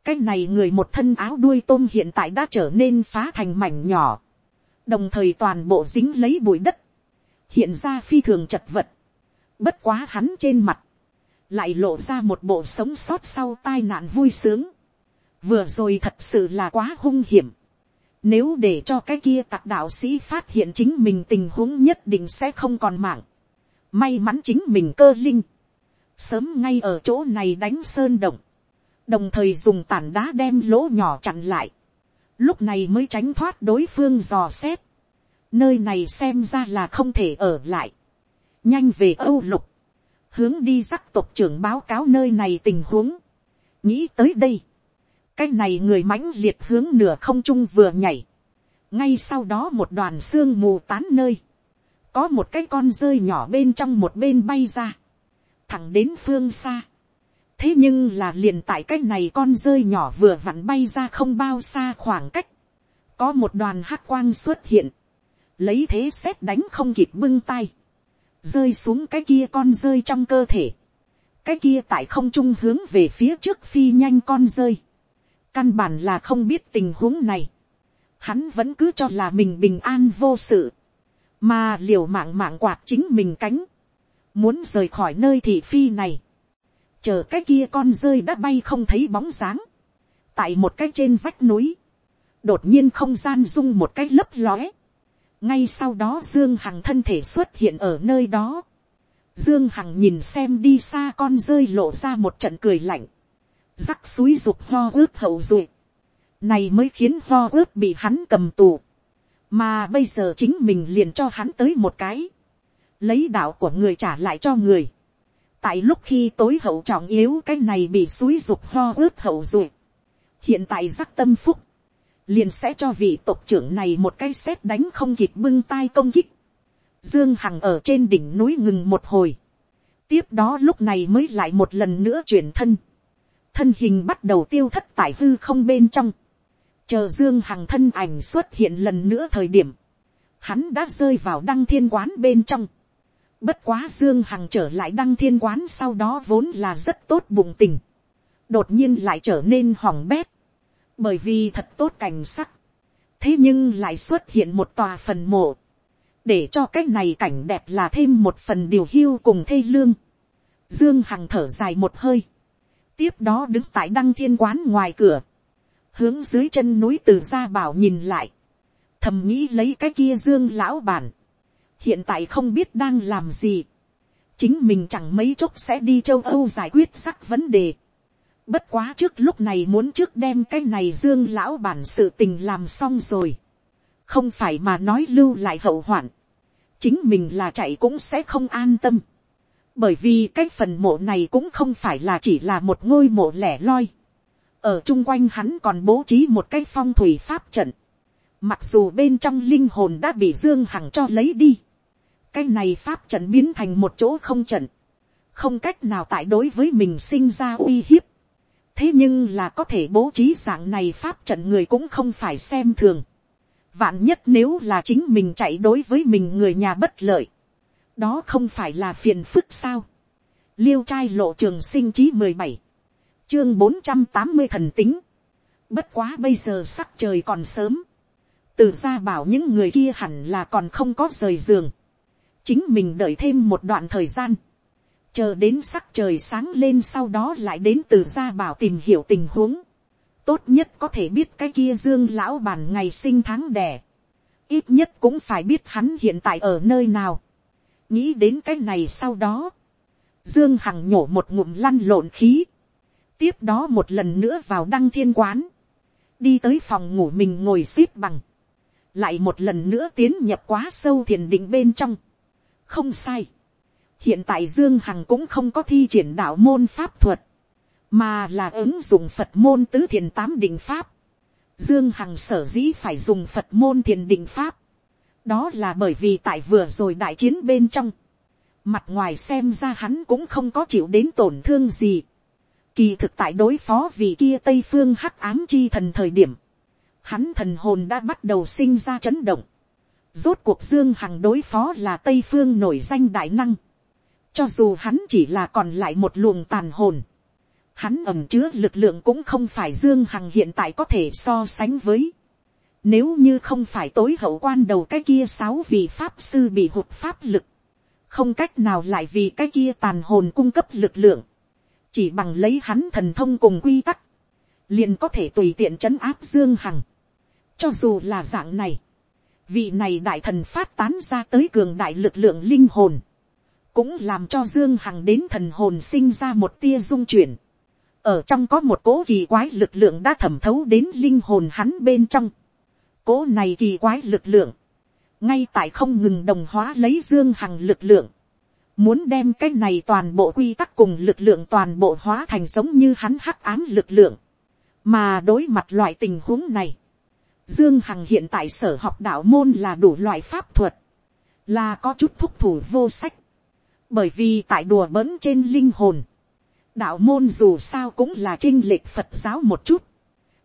cái này người một thân áo đuôi tôm hiện tại đã trở nên phá thành mảnh nhỏ, đồng thời toàn bộ dính lấy bụi đất, hiện ra phi thường chật vật, bất quá hắn trên mặt, lại lộ ra một bộ sống sót sau tai nạn vui sướng, vừa rồi thật sự là quá hung hiểm, nếu để cho cái kia tặc đạo sĩ phát hiện chính mình tình huống nhất định sẽ không còn mạng. May mắn chính mình cơ linh. Sớm ngay ở chỗ này đánh sơn động. Đồng thời dùng tản đá đem lỗ nhỏ chặn lại. Lúc này mới tránh thoát đối phương dò xét. Nơi này xem ra là không thể ở lại. Nhanh về Âu Lục. Hướng đi rắc tộc trưởng báo cáo nơi này tình huống. Nghĩ tới đây cái này người mãnh liệt hướng nửa không trung vừa nhảy. ngay sau đó một đoàn xương mù tán nơi. có một cái con rơi nhỏ bên trong một bên bay ra thẳng đến phương xa. thế nhưng là liền tại cái này con rơi nhỏ vừa vặn bay ra không bao xa khoảng cách. có một đoàn hắc quang xuất hiện. lấy thế xét đánh không kịp bưng tay. rơi xuống cái kia con rơi trong cơ thể cái kia tại không trung hướng về phía trước phi nhanh con rơi. Căn bản là không biết tình huống này. Hắn vẫn cứ cho là mình bình an vô sự. Mà liều mạng mạng quạt chính mình cánh. Muốn rời khỏi nơi thị phi này. Chờ cái kia con rơi đã bay không thấy bóng dáng. Tại một cái trên vách núi. Đột nhiên không gian rung một cái lấp lóe. Ngay sau đó Dương Hằng thân thể xuất hiện ở nơi đó. Dương Hằng nhìn xem đi xa con rơi lộ ra một trận cười lạnh rắc suối dục ho ướt hậu ruột, Này mới khiến ho ướt bị hắn cầm tù. Mà bây giờ chính mình liền cho hắn tới một cái. Lấy đạo của người trả lại cho người. Tại lúc khi tối hậu trọng yếu cái này bị suối dục ho ướt hậu ruột. Hiện tại giác tâm phúc. Liền sẽ cho vị tộc trưởng này một cái xét đánh không kịp bưng tay công kích. Dương Hằng ở trên đỉnh núi ngừng một hồi. Tiếp đó lúc này mới lại một lần nữa chuyển thân thân hình bắt đầu tiêu thất tại hư không bên trong, chờ dương hằng thân ảnh xuất hiện lần nữa thời điểm, hắn đã rơi vào đăng thiên quán bên trong, bất quá dương hằng trở lại đăng thiên quán sau đó vốn là rất tốt bụng tình, đột nhiên lại trở nên hỏng bét, bởi vì thật tốt cảnh sắc, thế nhưng lại xuất hiện một tòa phần mộ, để cho cái này cảnh đẹp là thêm một phần điều hưu cùng thê lương. Dương Hằng thở dài một hơi. Tiếp đó đứng tại đăng thiên quán ngoài cửa, hướng dưới chân núi từ ra bảo nhìn lại, thầm nghĩ lấy cái kia dương lão bản, hiện tại không biết đang làm gì, chính mình chẳng mấy chốc sẽ đi châu âu giải quyết sắc vấn đề, bất quá trước lúc này muốn trước đem cái này dương lão bản sự tình làm xong rồi, không phải mà nói lưu lại hậu hoạn, chính mình là chạy cũng sẽ không an tâm, bởi vì cái phần mộ này cũng không phải là chỉ là một ngôi mộ lẻ loi. ở chung quanh hắn còn bố trí một cái phong thủy pháp trận. mặc dù bên trong linh hồn đã bị dương hằng cho lấy đi cái này pháp trận biến thành một chỗ không trận. không cách nào tại đối với mình sinh ra uy hiếp. thế nhưng là có thể bố trí dạng này pháp trận người cũng không phải xem thường. vạn nhất nếu là chính mình chạy đối với mình người nhà bất lợi đó không phải là phiền phức sao. liêu trai lộ trường sinh chí mười bảy, chương bốn trăm tám mươi thần tính. bất quá bây giờ sắc trời còn sớm. từ ra bảo những người kia hẳn là còn không có rời giường chính mình đợi thêm một đoạn thời gian. chờ đến sắc trời sáng lên sau đó lại đến từ gia bảo tìm hiểu tình huống. tốt nhất có thể biết cái kia dương lão bản ngày sinh tháng đẻ. ít nhất cũng phải biết hắn hiện tại ở nơi nào nghĩ đến cái này sau đó, dương hằng nhổ một ngụm lăn lộn khí, tiếp đó một lần nữa vào đăng thiên quán, đi tới phòng ngủ mình ngồi x ế p bằng, lại một lần nữa tiến nhập quá sâu thiền định bên trong, không sai, hiện tại dương hằng cũng không có thi triển đạo môn pháp thuật, mà là ứng dụng phật môn tứ thiền tám định pháp, Dương Hằng sở dĩ phải dùng Phật môn thiền định pháp. Đó là bởi vì tại vừa rồi đại chiến bên trong. Mặt ngoài xem ra hắn cũng không có chịu đến tổn thương gì. Kỳ thực tại đối phó vì kia Tây Phương hắc ám chi thần thời điểm. Hắn thần hồn đã bắt đầu sinh ra chấn động. Rốt cuộc Dương Hằng đối phó là Tây Phương nổi danh đại năng. Cho dù hắn chỉ là còn lại một luồng tàn hồn, hắn ẩm chứa lực lượng cũng không phải Dương Hằng hiện tại có thể so sánh với. Nếu như không phải tối hậu quan đầu cái kia sáu vị pháp sư bị hụt pháp lực. Không cách nào lại vì cái kia tàn hồn cung cấp lực lượng. Chỉ bằng lấy hắn thần thông cùng quy tắc. Liền có thể tùy tiện trấn áp Dương Hằng. Cho dù là dạng này. Vị này đại thần phát tán ra tới cường đại lực lượng linh hồn. Cũng làm cho Dương Hằng đến thần hồn sinh ra một tia dung chuyển ở trong có một cố kỳ quái lực lượng đã thẩm thấu đến linh hồn hắn bên trong. cố này kỳ quái lực lượng, ngay tại không ngừng đồng hóa lấy dương hằng lực lượng, muốn đem cái này toàn bộ quy tắc cùng lực lượng toàn bộ hóa thành giống như hắn hắc ám lực lượng, mà đối mặt loại tình huống này, dương hằng hiện tại sở học đạo môn là đủ loại pháp thuật, là có chút thúc thủ vô sách, bởi vì tại đùa bỡn trên linh hồn, đạo môn dù sao cũng là trinh lệch phật giáo một chút.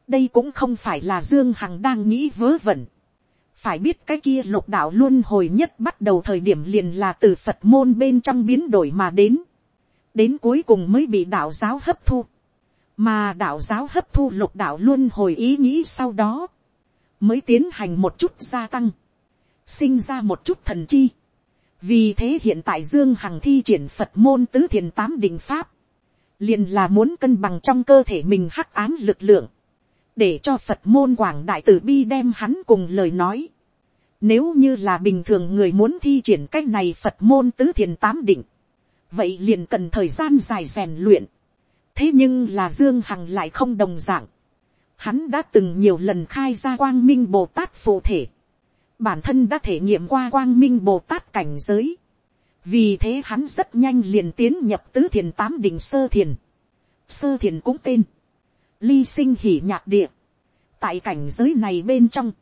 đây cũng không phải là dương hằng đang nghĩ vớ vẩn. phải biết cái kia lục đạo luôn hồi nhất bắt đầu thời điểm liền là từ phật môn bên trong biến đổi mà đến. đến cuối cùng mới bị đạo giáo hấp thu. mà đạo giáo hấp thu lục đạo luôn hồi ý nghĩ sau đó mới tiến hành một chút gia tăng. sinh ra một chút thần chi. vì thế hiện tại dương hằng thi triển phật môn tứ thiền tám định pháp liền là muốn cân bằng trong cơ thể mình hắc ám lực lượng, để cho phật môn quảng đại tử bi đem hắn cùng lời nói. Nếu như là bình thường người muốn thi triển cách này phật môn tứ thiền tám định, vậy liền cần thời gian dài rèn luyện. thế nhưng là dương hằng lại không đồng d ạ n g hắn đã từng nhiều lần khai ra quang minh bồ tát phụ thể, bản thân đã thể nghiệm qua quang minh bồ tát cảnh giới, vì thế hắn rất nhanh liền tiến nhập tứ thiền tám đỉnh sơ thiền. sơ thiền cũng tên, ly sinh hỉ nhạc địa. tại cảnh giới này bên trong,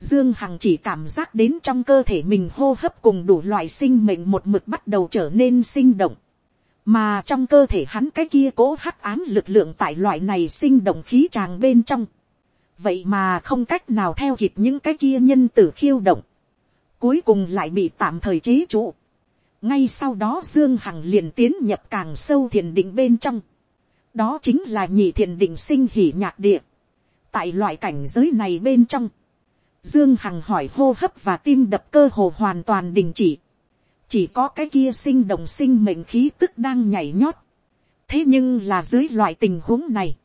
dương hằng chỉ cảm giác đến trong cơ thể mình hô hấp cùng đủ loại sinh mệnh một mực bắt đầu trở nên sinh động mà trong cơ thể hắn cái kia cố hắc ám lực lượng tại loại này sinh động khí tràng bên trong. vậy mà không cách nào theo kịp những cái kia nhân tử khiêu động. cuối cùng lại bị tạm thời chế trụ ngay sau đó dương hằng liền tiến nhập càng sâu thiền định bên trong. đó chính là nhị thiền định sinh hỉ nhạc địa. tại loại cảnh giới này bên trong, dương hằng hỏi hô hấp và tim đập cơ hồ hoàn toàn đình chỉ chỉ có cái kia sinh động sinh mệnh khí tức đang nhảy nhót. thế nhưng là dưới loại tình huống này,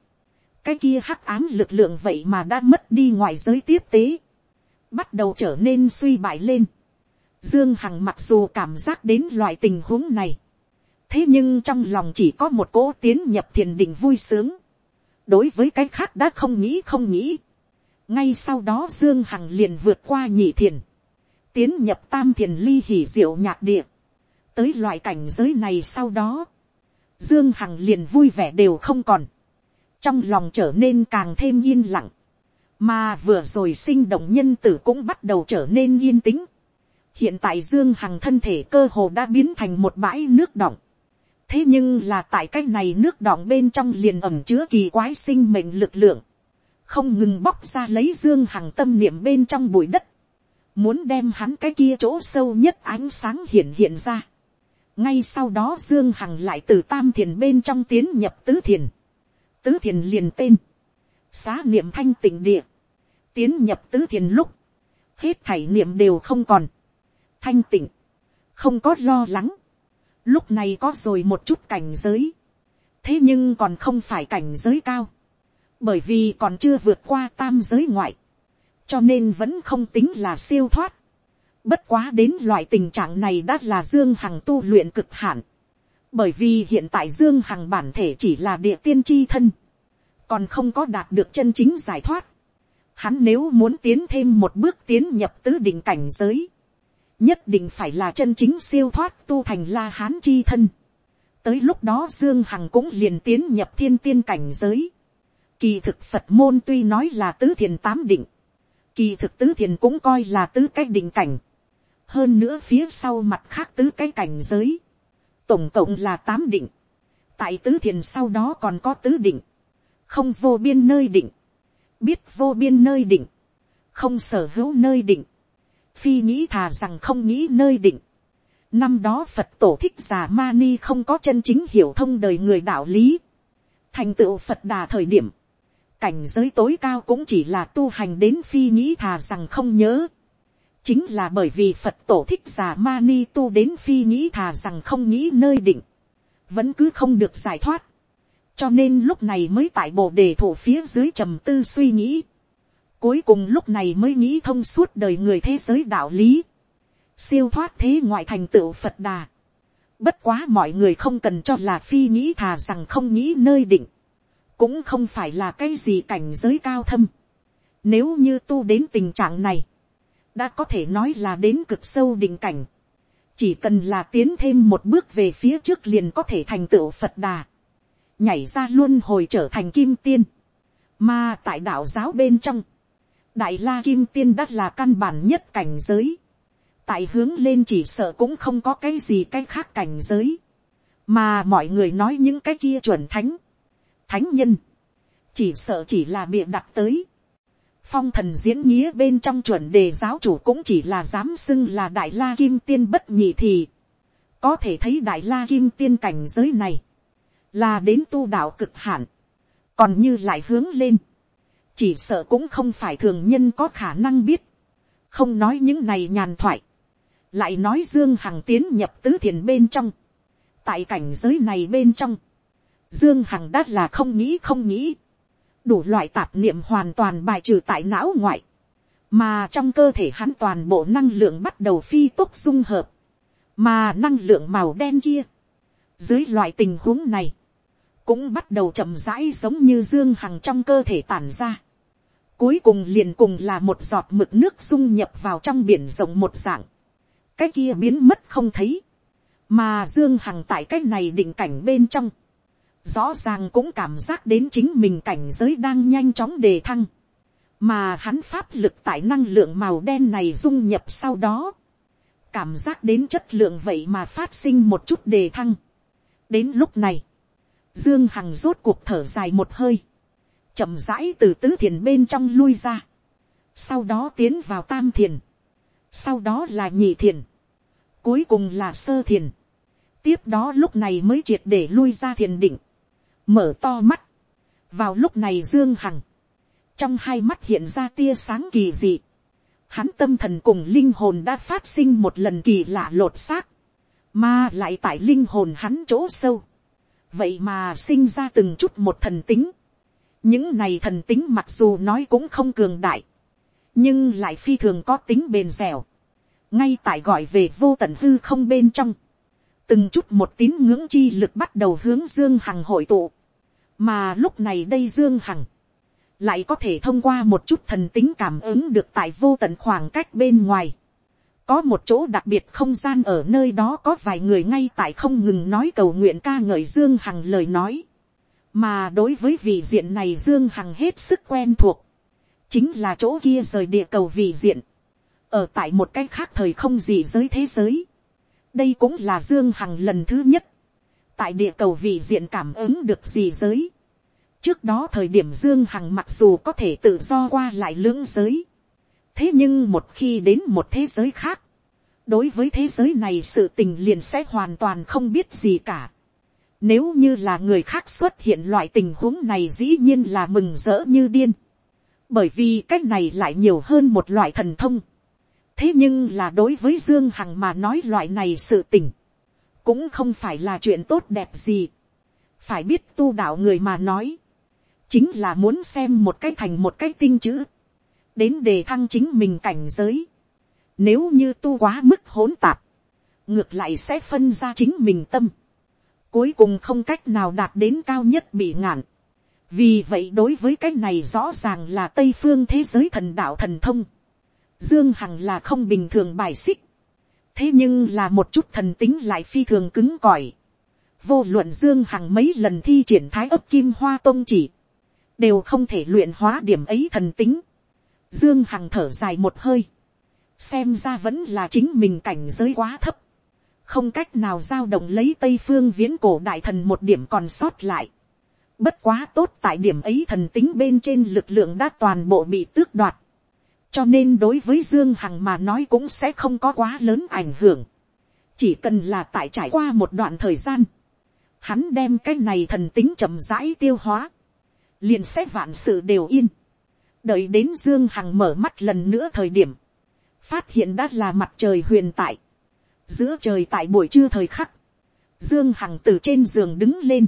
cái kia hắc ám lực lượng vậy mà đã mất đi ngoài giới tiếp tế, bắt đầu trở nên suy bại lên Dương Hằng mặc dù cảm giác đến loại tình huống này. Thế nhưng trong lòng chỉ có một cỗ tiến nhập thiền định vui sướng. Đối với cái khác đã không nghĩ không nghĩ. Ngay sau đó Dương Hằng liền vượt qua nhị thiền. Tiến nhập tam thiền ly hỉ diệu nhạc địa. Tới loại cảnh giới này sau đó. Dương Hằng liền vui vẻ đều không còn. Trong lòng trở nên càng thêm yên lặng. Mà vừa rồi sinh động nhân tử cũng bắt đầu trở nên yên tĩnh hiện tại dương hằng thân thể cơ hồ đã biến thành một bãi nước đọng. thế nhưng là tại cái này nước đọng bên trong liền ẩm chứa kỳ quái sinh mệnh lực lượng, không ngừng bóc ra lấy dương hằng tâm niệm bên trong bụi đất, muốn đem hắn cái kia chỗ sâu nhất ánh sáng hiện hiện ra. ngay sau đó dương hằng lại từ tam thiền bên trong tiến nhập tứ thiền, tứ thiền liền tên, xá niệm thanh tịnh địa, tiến nhập tứ thiền lúc, hết thảy niệm đều không còn, thanh tịnh, không có lo lắng, lúc này có rồi một chút cảnh giới, thế nhưng còn không phải cảnh giới cao, bởi vì còn chưa vượt qua tam giới ngoại, cho nên vẫn không tính là siêu thoát. Bất quá đến loại tình trạng này đã là Dương Hằng tu luyện cực hạn. Bởi vì hiện tại Dương Hằng bản thể chỉ là địa tiên chi thân. Còn không có đạt được chân chính giải thoát. Hắn nếu muốn tiến thêm một bước tiến nhập tứ định cảnh giới, nhất định phải là chân chính siêu thoát tu thành la hán chi thân. tới lúc đó dương hằng cũng liền tiến nhập thiên tiên cảnh giới. Kỳ thực Phật môn tuy nói là tứ thiền tám định. Kỳ thực tứ thiền cũng coi là tứ cái định cảnh. Hơn nữa phía sau mặt khác tứ cái cảnh giới. Tổng cộng là tám định. Tại tứ thiền sau đó còn có tứ định. Không vô biên nơi định. Biết vô biên nơi định. Không sở hữu nơi định. Phi nghĩ thà rằng không nghĩ nơi định. Năm đó Phật tổ thích giả Mani không có chân chính hiểu thông đời người đạo lý. Thành tựu Phật đà thời điểm cảnh giới tối cao cũng chỉ là tu hành đến phi nghĩ thà rằng không nhớ. chính là bởi vì phật tổ thích giả ma ni tu đến phi nghĩ thà rằng không nghĩ nơi định, vẫn cứ không được giải thoát. cho nên lúc này mới tại bộ đề thủ phía dưới trầm tư suy nghĩ. cuối cùng lúc này mới nghĩ thông suốt đời người thế giới đạo lý. siêu thoát thế ngoại thành tựu phật đà. bất quá mọi người không cần cho là phi nghĩ thà rằng không nghĩ nơi định cũng không phải là cái gì cảnh giới cao thâm. Nếu như tu đến tình trạng này, đã có thể nói là đến cực sâu định cảnh. Chỉ cần là tiến thêm một bước về phía trước liền có thể thành tựu Phật đà. Nhảy ra luôn hồi trở thành kim tiên. Mà tại đạo giáo bên trong, đại la kim tiên đã là căn bản nhất cảnh giới. Tại hướng lên chỉ sợ cũng không có cái gì cái khác cảnh giới. Mà mọi người nói những cái kia chuẩn thánh thánh nhân, chỉ sợ chỉ là bịa đặt tới. phong thần diễn nghĩa bên trong chuẩn đề giáo chủ cũng chỉ là dám xưng là đại la kim tiên bất nhị thì, có thể thấy đại la kim tiên cảnh giới này, là đến tu đạo cực hạn, còn như lại hướng lên, chỉ sợ cũng không phải thường nhân có khả năng biết, không nói những này nhàn thoại, lại nói dương hằng tiến nhập tứ thiền bên trong, tại cảnh giới này bên trong, Dương Hằng đã là không nghĩ không nghĩ. Đủ loại tạp niệm hoàn toàn bài trừ tại não ngoại. Mà trong cơ thể hắn toàn bộ năng lượng bắt đầu phi tốc dung hợp. Mà năng lượng màu đen kia. Dưới loại tình huống này. Cũng bắt đầu chậm rãi giống như Dương Hằng trong cơ thể tản ra. Cuối cùng liền cùng là một giọt mực nước dung nhập vào trong biển rộng một dạng. Cái kia biến mất không thấy. Mà Dương Hằng tại cái này định cảnh bên trong rõ ràng cũng cảm giác đến chính mình cảnh giới đang nhanh chóng đề thăng, mà hắn pháp lực tại năng lượng màu đen này dung nhập sau đó, cảm giác đến chất lượng vậy mà phát sinh một chút đề thăng. đến lúc này, dương hằng rốt cuộc thở dài một hơi, chậm rãi từ tứ thiền bên trong lui ra, sau đó tiến vào tam thiền, sau đó là nhị thiền, cuối cùng là sơ thiền, tiếp đó lúc này mới triệt để lui ra thiền định, mở to mắt. vào lúc này dương hằng, trong hai mắt hiện ra tia sáng kỳ dị. hắn tâm thần cùng linh hồn đã phát sinh một lần kỳ lạ lột xác, mà lại tại linh hồn hắn chỗ sâu. vậy mà sinh ra từng chút một thần tính. những này thần tính mặc dù nói cũng không cường đại, nhưng lại phi thường có tính bền dẻo. ngay tại gọi về vô tận hư không bên trong từng chút một tín ngưỡng chi lực bắt đầu hướng dương hằng hội tụ mà lúc này đây dương hằng lại có thể thông qua một chút thần tính cảm ứng được tại vô tận khoảng cách bên ngoài. có một chỗ đặc biệt không gian ở nơi đó có vài người ngay tại không ngừng nói cầu nguyện ca ngợi dương hằng lời nói. mà đối với vị diện này dương hằng hết sức quen thuộc. chính là chỗ kia rời địa cầu vị diện. ở tại một cái khác thời không gì giới thế giới đây cũng là dương hằng lần thứ nhất, tại địa cầu vị diện cảm ứng được gì giới. trước đó thời điểm dương hằng mặc dù có thể tự do qua lại lưỡng giới, thế nhưng một khi đến một thế giới khác, đối với thế giới này sự tình liền sẽ hoàn toàn không biết gì cả. Nếu như là người khác xuất hiện loại tình huống này dĩ nhiên là mừng rỡ như điên. Bởi vì cách này lại nhiều hơn một loại thần thông thế nhưng là đối với dương hằng mà nói loại này sự tình, cũng không phải là chuyện tốt đẹp gì. phải biết tu đạo người mà nói, chính là muốn xem một cái thành một cái tinh chữ, đến đề thăng chính mình cảnh giới. Nếu như tu quá mức hỗn tạp, ngược lại sẽ phân ra chính mình tâm. Cuối cùng không cách nào đạt đến cao nhất bị ngạn. Vì vậy đối với cái này rõ ràng là Tây phương thế giới thần đạo thần thông. Dương Hằng là không bình thường bài xích. Thế nhưng là một chút thần tính lại phi thường cứng cỏi. Vô luận Dương Hằng mấy lần thi triển thái ấp kim hoa tông chỉ. đều không thể luyện hóa điểm ấy thần tính. Dương Hằng thở dài một hơi, xem ra vẫn là chính mình cảnh giới quá thấp, không cách nào giao động lấy tây phương viễn cổ đại thần một điểm còn sót lại. Bất quá tốt tại điểm ấy thần tính bên trên lực lượng đã toàn bộ bị tước đoạt. Cho nên đối với Dương Hằng mà nói cũng sẽ không có quá lớn ảnh hưởng. Chỉ cần là tại trải qua một đoạn thời gian. Hắn đem cái này thần tính chậm rãi tiêu hóa. Liền sẽ vạn sự đều yên. Đợi đến Dương Hằng mở mắt lần nữa thời điểm. Phát hiện đã là mặt trời huyền tại. Giữa trời tại buổi trưa thời khắc. Dương Hằng từ trên giường đứng lên.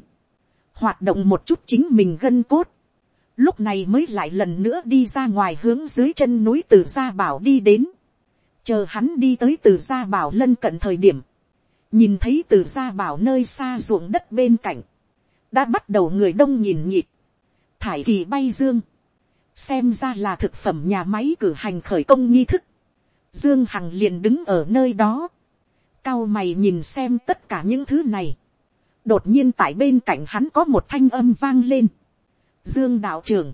Hoạt động một chút chính mình gân cốt. Lúc này mới lại lần nữa đi ra ngoài hướng dưới chân núi từ gia bảo đi đến. Chờ hắn đi tới từ gia bảo lân cận thời điểm. Nhìn thấy từ gia bảo nơi xa ruộng đất bên cạnh. Đã bắt đầu người đông nhìn nhịp. Thải kỳ bay dương. Xem ra là thực phẩm nhà máy cử hành khởi công nghi thức. Dương Hằng liền đứng ở nơi đó. Cao mày nhìn xem tất cả những thứ này. Đột nhiên tại bên cạnh hắn có một thanh âm vang lên. Dương đạo trưởng.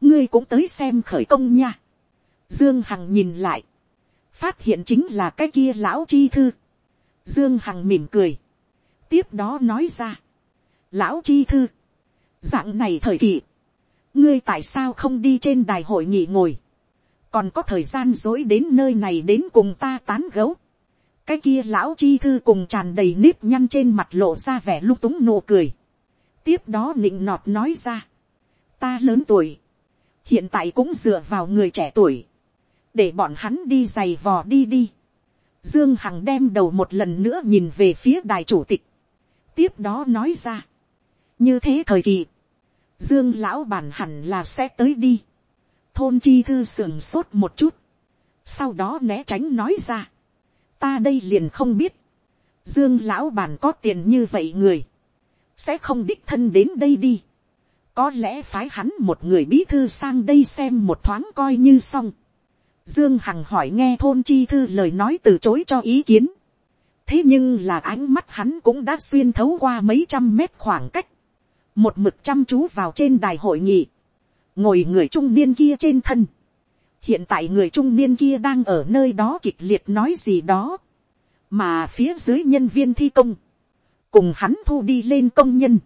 Ngươi cũng tới xem khởi công nha. Dương Hằng nhìn lại. Phát hiện chính là cái kia lão chi thư. Dương Hằng mỉm cười. Tiếp đó nói ra. Lão chi thư. Dạng này thời kỳ. Ngươi tại sao không đi trên đài hội nghị ngồi. Còn có thời gian dối đến nơi này đến cùng ta tán gấu cái kia lão chi thư cùng tràn đầy nếp nhăn trên mặt lộ ra vẻ lung túng nụ cười. tiếp đó nịnh nọt nói ra ta lớn tuổi. hiện tại cũng dựa vào người trẻ tuổi. để bọn hắn đi giày vò đi đi. dương hằng đem đầu một lần nữa nhìn về phía đài chủ tịch. tiếp đó nói ra. như thế thời kỳ, dương lão bản hẳn là sẽ tới đi. thôn chi thư sườn sốt một chút. sau đó né tránh nói ra ta đây liền không biết, dương lão bản có tiền như vậy người, sẽ không đích thân đến đây đi, có lẽ phái hắn một người bí thư sang đây xem một thoáng coi như xong. Dương Hằng hỏi nghe thôn chi thư lời nói từ chối cho ý kiến. Thế nhưng là ánh mắt hắn cũng đã xuyên thấu qua mấy trăm mét khoảng cách. Một mực chăm chú vào trên đài hội nghị. Ngồi người trung niên kia trên thân hiện tại người trung niên kia đang ở nơi đó kịch liệt nói gì đó, mà phía dưới nhân viên thi công, cùng hắn thu đi lên công nhân,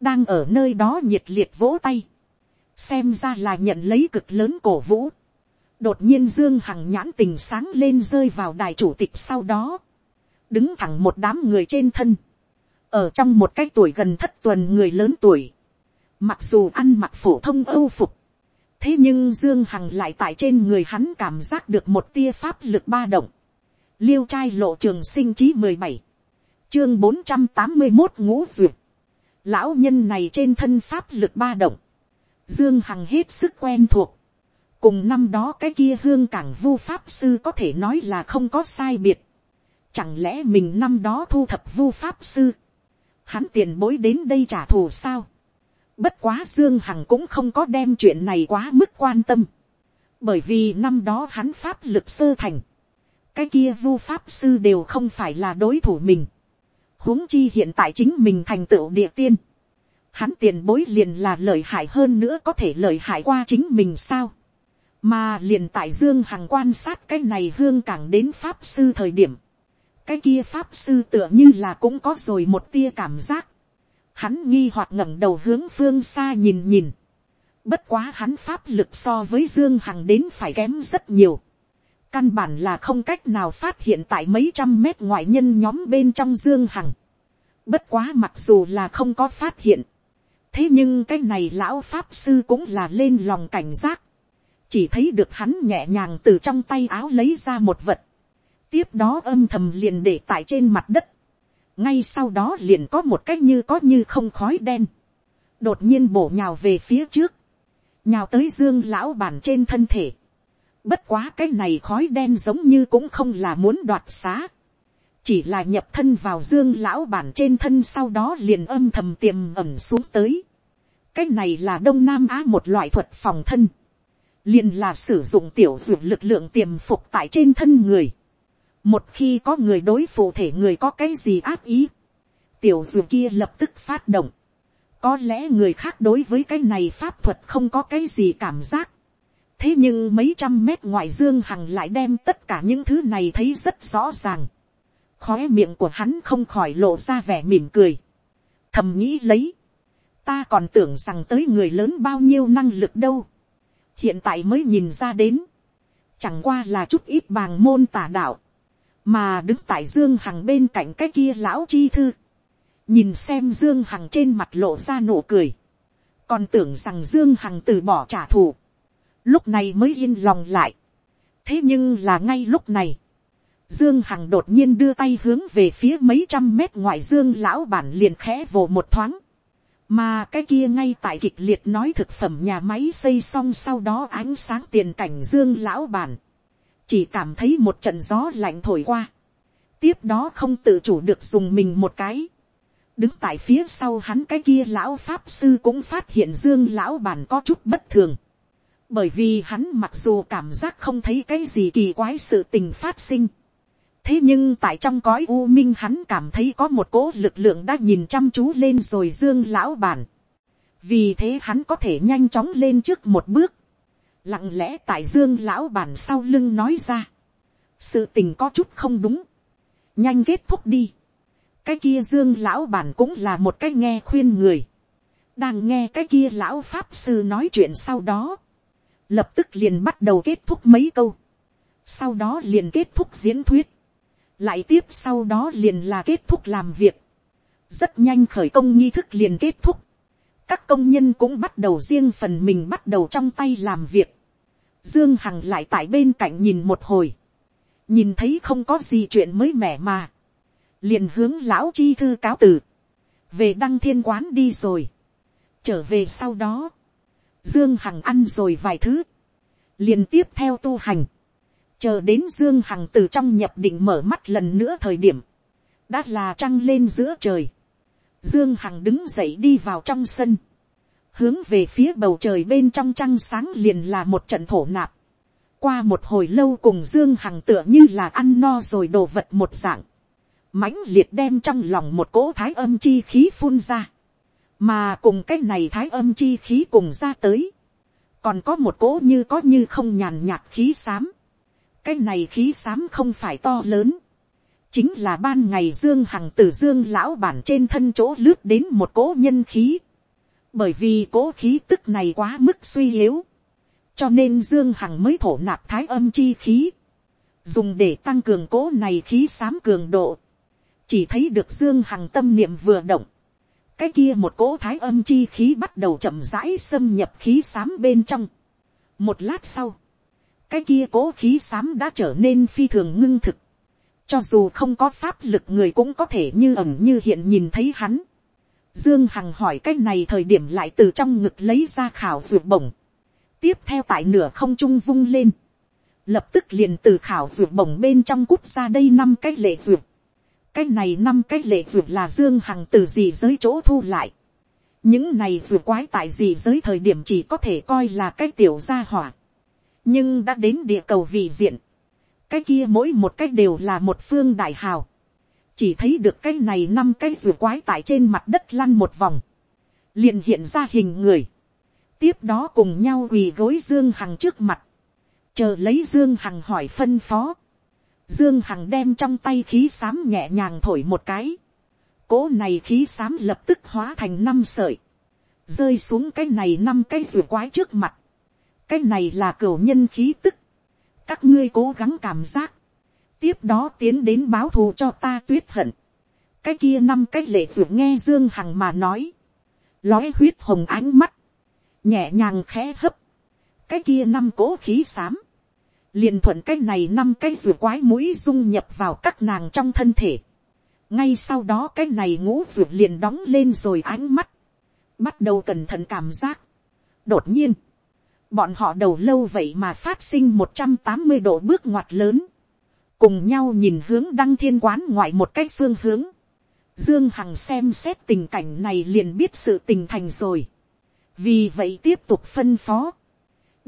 đang ở nơi đó nhiệt liệt vỗ tay, xem ra là nhận lấy cực lớn cổ vũ. đột nhiên dương hằng nhãn tình sáng lên rơi vào đài chủ tịch sau đó, đứng thẳng một đám người trên thân, ở trong một cái tuổi gần thất tuần người lớn tuổi, mặc dù ăn mặc phổ thông âu phục, thế nhưng dương hằng lại tại trên người hắn cảm giác được một tia pháp lực ba động. liêu trai lộ trường sinh chí mười bảy, chương bốn trăm tám mươi một ngũ duyệt lão nhân này trên thân pháp lực ba động. dương hằng hết sức quen thuộc. cùng năm đó cái kia hương cảng vu pháp sư có thể nói là không có sai biệt. chẳng lẽ mình năm đó thu thập vu pháp sư. hắn tiền bối đến đây trả thù sao Bất quá Dương Hằng cũng không có đem chuyện này quá mức quan tâm. Bởi vì năm đó hắn pháp lực sơ thành. Cái kia vu pháp sư đều không phải là đối thủ mình huống chi hiện tại chính mình thành tựu địa tiên. Hắn tiền bối liền là lợi hại hơn nữa có thể lợi hại qua chính mình sao. Mà liền tại Dương Hằng quan sát cái này hương càng đến pháp sư thời điểm. Cái kia pháp sư tựa như là cũng có rồi một tia cảm giác Hắn nghi hoặc ngẩng đầu hướng phương xa nhìn nhìn. Bất quá hắn pháp lực so với Dương Hằng đến phải kém rất nhiều. Căn bản là không cách nào phát hiện tại mấy trăm mét ngoại nhân nhóm bên trong Dương Hằng. Bất quá mặc dù là không có phát hiện. Thế nhưng cái này lão pháp sư cũng là lên lòng cảnh giác. Chỉ thấy được hắn nhẹ nhàng từ trong tay áo lấy ra một vật. Tiếp đó âm thầm liền để tại trên mặt đất ngay sau đó liền có một cách như có như không khói đen, đột nhiên bổ nhào về phía trước, nhào tới dương lão bản trên thân thể. Bất quá cái này khói đen giống như cũng không là muốn đoạt xá, chỉ là nhập thân vào dương lão bản trên thân sau đó liền âm thầm tiềm ẩm xuống tới. cái này là đông nam á một loại thuật phòng thân, liền là sử dụng tiểu dược lực lượng tiềm phục tại trên thân người một khi có người đối phụ thể người có cái gì áp ý, tiểu dù kia lập tức phát động, có lẽ người khác đối với cái này pháp thuật không có cái gì cảm giác thế nhưng mấy trăm mét ngoài dương hằng lại đem tất cả những thứ này thấy rất rõ ràng. khói miệng của hắn không khỏi lộ ra vẻ mỉm cười. thầm nghĩ lấy. ta còn tưởng rằng tới người lớn bao nhiêu năng lực đâu. hiện tại mới nhìn ra đến. chẳng qua là chút ít bàng môn tà đạo. mà đứng tại dương hằng bên cạnh cái kia lão chi thư nhìn xem dương hằng trên mặt lộ ra nụ cười, còn tưởng rằng dương hằng từ bỏ trả thù, lúc này mới yên lòng lại. thế nhưng là ngay lúc này, dương hằng đột nhiên đưa tay hướng về phía mấy trăm mét ngoài dương lão bản liền khẽ vồ một thoáng, mà cái kia ngay tại kịch liệt nói thực phẩm nhà máy xây xong sau đó ánh sáng tiền cảnh dương lão bản, chỉ cảm thấy một trận gió lạnh thổi qua, tiếp đó không tự chủ được dùng mình một cái, đứng tại phía sau hắn cái kia lão pháp sư cũng phát hiện dương lão bản có chút bất thường bởi vì hắn mặc dù cảm giác không thấy cái gì kỳ quái sự tình phát sinh. thế nhưng tại trong cõi u minh hắn cảm thấy có một cỗ lực lượng đã nhìn chăm chú lên rồi dương lão bản. vì thế hắn có thể nhanh chóng lên trước một bước. lặng lẽ tại dương lão bản sau lưng nói ra. sự tình có chút không đúng. nhanh kết thúc đi cái kia dương lão bản cũng là một cái nghe khuyên người, đang nghe cái kia lão pháp sư nói chuyện sau đó, lập tức liền bắt đầu kết thúc mấy câu, sau đó liền kết thúc diễn thuyết, lại tiếp sau đó liền là kết thúc làm việc, rất nhanh khởi công nghi thức liền kết thúc, các công nhân cũng bắt đầu riêng phần mình bắt đầu trong tay làm việc, dương hằng lại tại bên cạnh nhìn một hồi, nhìn thấy không có gì chuyện mới mẻ mà, liền hướng lão chi thư cáo từ, về đăng thiên quán đi rồi, trở về sau đó, dương hằng ăn rồi vài thứ, liền tiếp theo tu hành, chờ đến dương hằng từ trong nhập định mở mắt lần nữa thời điểm, đã là trăng lên giữa trời, dương hằng đứng dậy đi vào trong sân, hướng về phía bầu trời bên trong trăng sáng liền là một trận thổ nạp, qua một hồi lâu cùng dương hằng tựa như là ăn no rồi đồ vật một dạng, mãnh liệt đem trong lòng một cỗ thái âm chi khí phun ra, mà cùng cái này thái âm chi khí cùng ra tới, còn có một cỗ như có như không nhàn nhạt khí xám, cái này khí xám không phải to lớn, chính là ban ngày dương hằng từ dương lão bản trên thân chỗ lướt đến một cỗ nhân khí, bởi vì cỗ khí tức này quá mức suy yếu, cho nên dương hằng mới thổ nạp thái âm chi khí, dùng để tăng cường cỗ này khí xám cường độ, chỉ thấy được dương hằng tâm niệm vừa động, cái kia một cỗ thái âm chi khí bắt đầu chậm rãi xâm nhập khí xám bên trong. một lát sau, cái kia cỗ khí xám đã trở nên phi thường ngưng thực, cho dù không có pháp lực người cũng có thể như ẩm như hiện nhìn thấy hắn. Dương Hằng hỏi cái này thời điểm lại từ trong ngực lấy ra khảo ruột bổng. Tiếp theo tại nửa không trung vung lên. Lập tức liền từ khảo ruột bổng bên trong cút ra đây năm cái lệ ruột cái này năm cái lệ ruột là dương hằng từ gì giới chỗ thu lại. những này ruột quái tại gì giới thời điểm chỉ có thể coi là cái tiểu gia hỏa. nhưng đã đến địa cầu vị diện. cái kia mỗi một cái đều là một phương đại hào. chỉ thấy được cái này năm cái ruột quái tại trên mặt đất lăn một vòng. liền hiện ra hình người. tiếp đó cùng nhau quỳ gối dương hằng trước mặt. chờ lấy dương hằng hỏi phân phó Dương Hằng đem trong tay khí xám nhẹ nhàng thổi một cái. Cố này khí xám lập tức hóa thành năm sợi. Rơi xuống cái này năm cái rùa quái trước mặt. Cái này là cửu nhân khí tức. Các ngươi cố gắng cảm giác. Tiếp đó tiến đến báo thù cho ta tuyết hận. Cái kia năm cái lệ rùa nghe Dương Hằng mà nói. Lói huyết hồng ánh mắt. Nhẹ nhàng khẽ hấp. Cái kia năm cố khí xám liền thuận cái này năm cái rùa quái mũi dung nhập vào các nàng trong thân thể. ngay sau đó cái này ngũ rùa liền đóng lên rồi ánh mắt, bắt đầu cẩn thận cảm giác. đột nhiên, bọn họ đầu lâu vậy mà phát sinh một trăm tám mươi độ bước ngoặt lớn, cùng nhau nhìn hướng đăng thiên quán ngoại một cái phương hướng. Dương Hằng xem xét tình cảnh này liền biết sự tình thành rồi. Vì vậy tiếp tục phân phó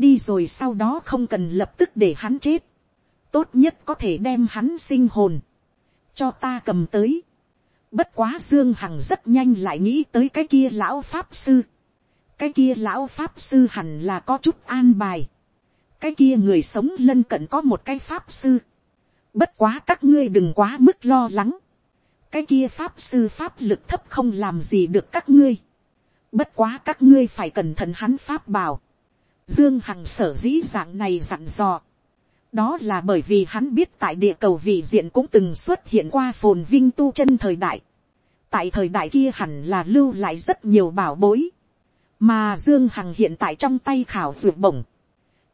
đi rồi sau đó không cần lập tức để hắn chết, tốt nhất có thể đem hắn sinh hồn, cho ta cầm tới, Bất quá Dương Hằng rất nhanh lại nghĩ tới cái kia lão Pháp Sư. Cái kia lão Pháp Sư hẳn là có chút an bài. Cái kia người sống lân cận có một cái Pháp Sư. Bất quá các ngươi đừng quá mức lo lắng. Cái kia Pháp Sư Pháp lực thấp không làm gì được các ngươi. Bất quá các ngươi phải cẩn thận hắn Pháp bảo. Dương Hằng sở dĩ dạng này dặn dò đó là bởi vì hắn biết tại địa cầu vị diện cũng từng xuất hiện qua phồn vinh tu chân thời đại. tại thời đại kia hẳn là lưu lại rất nhiều bảo bối. mà dương hằng hiện tại trong tay khảo ruột bổng.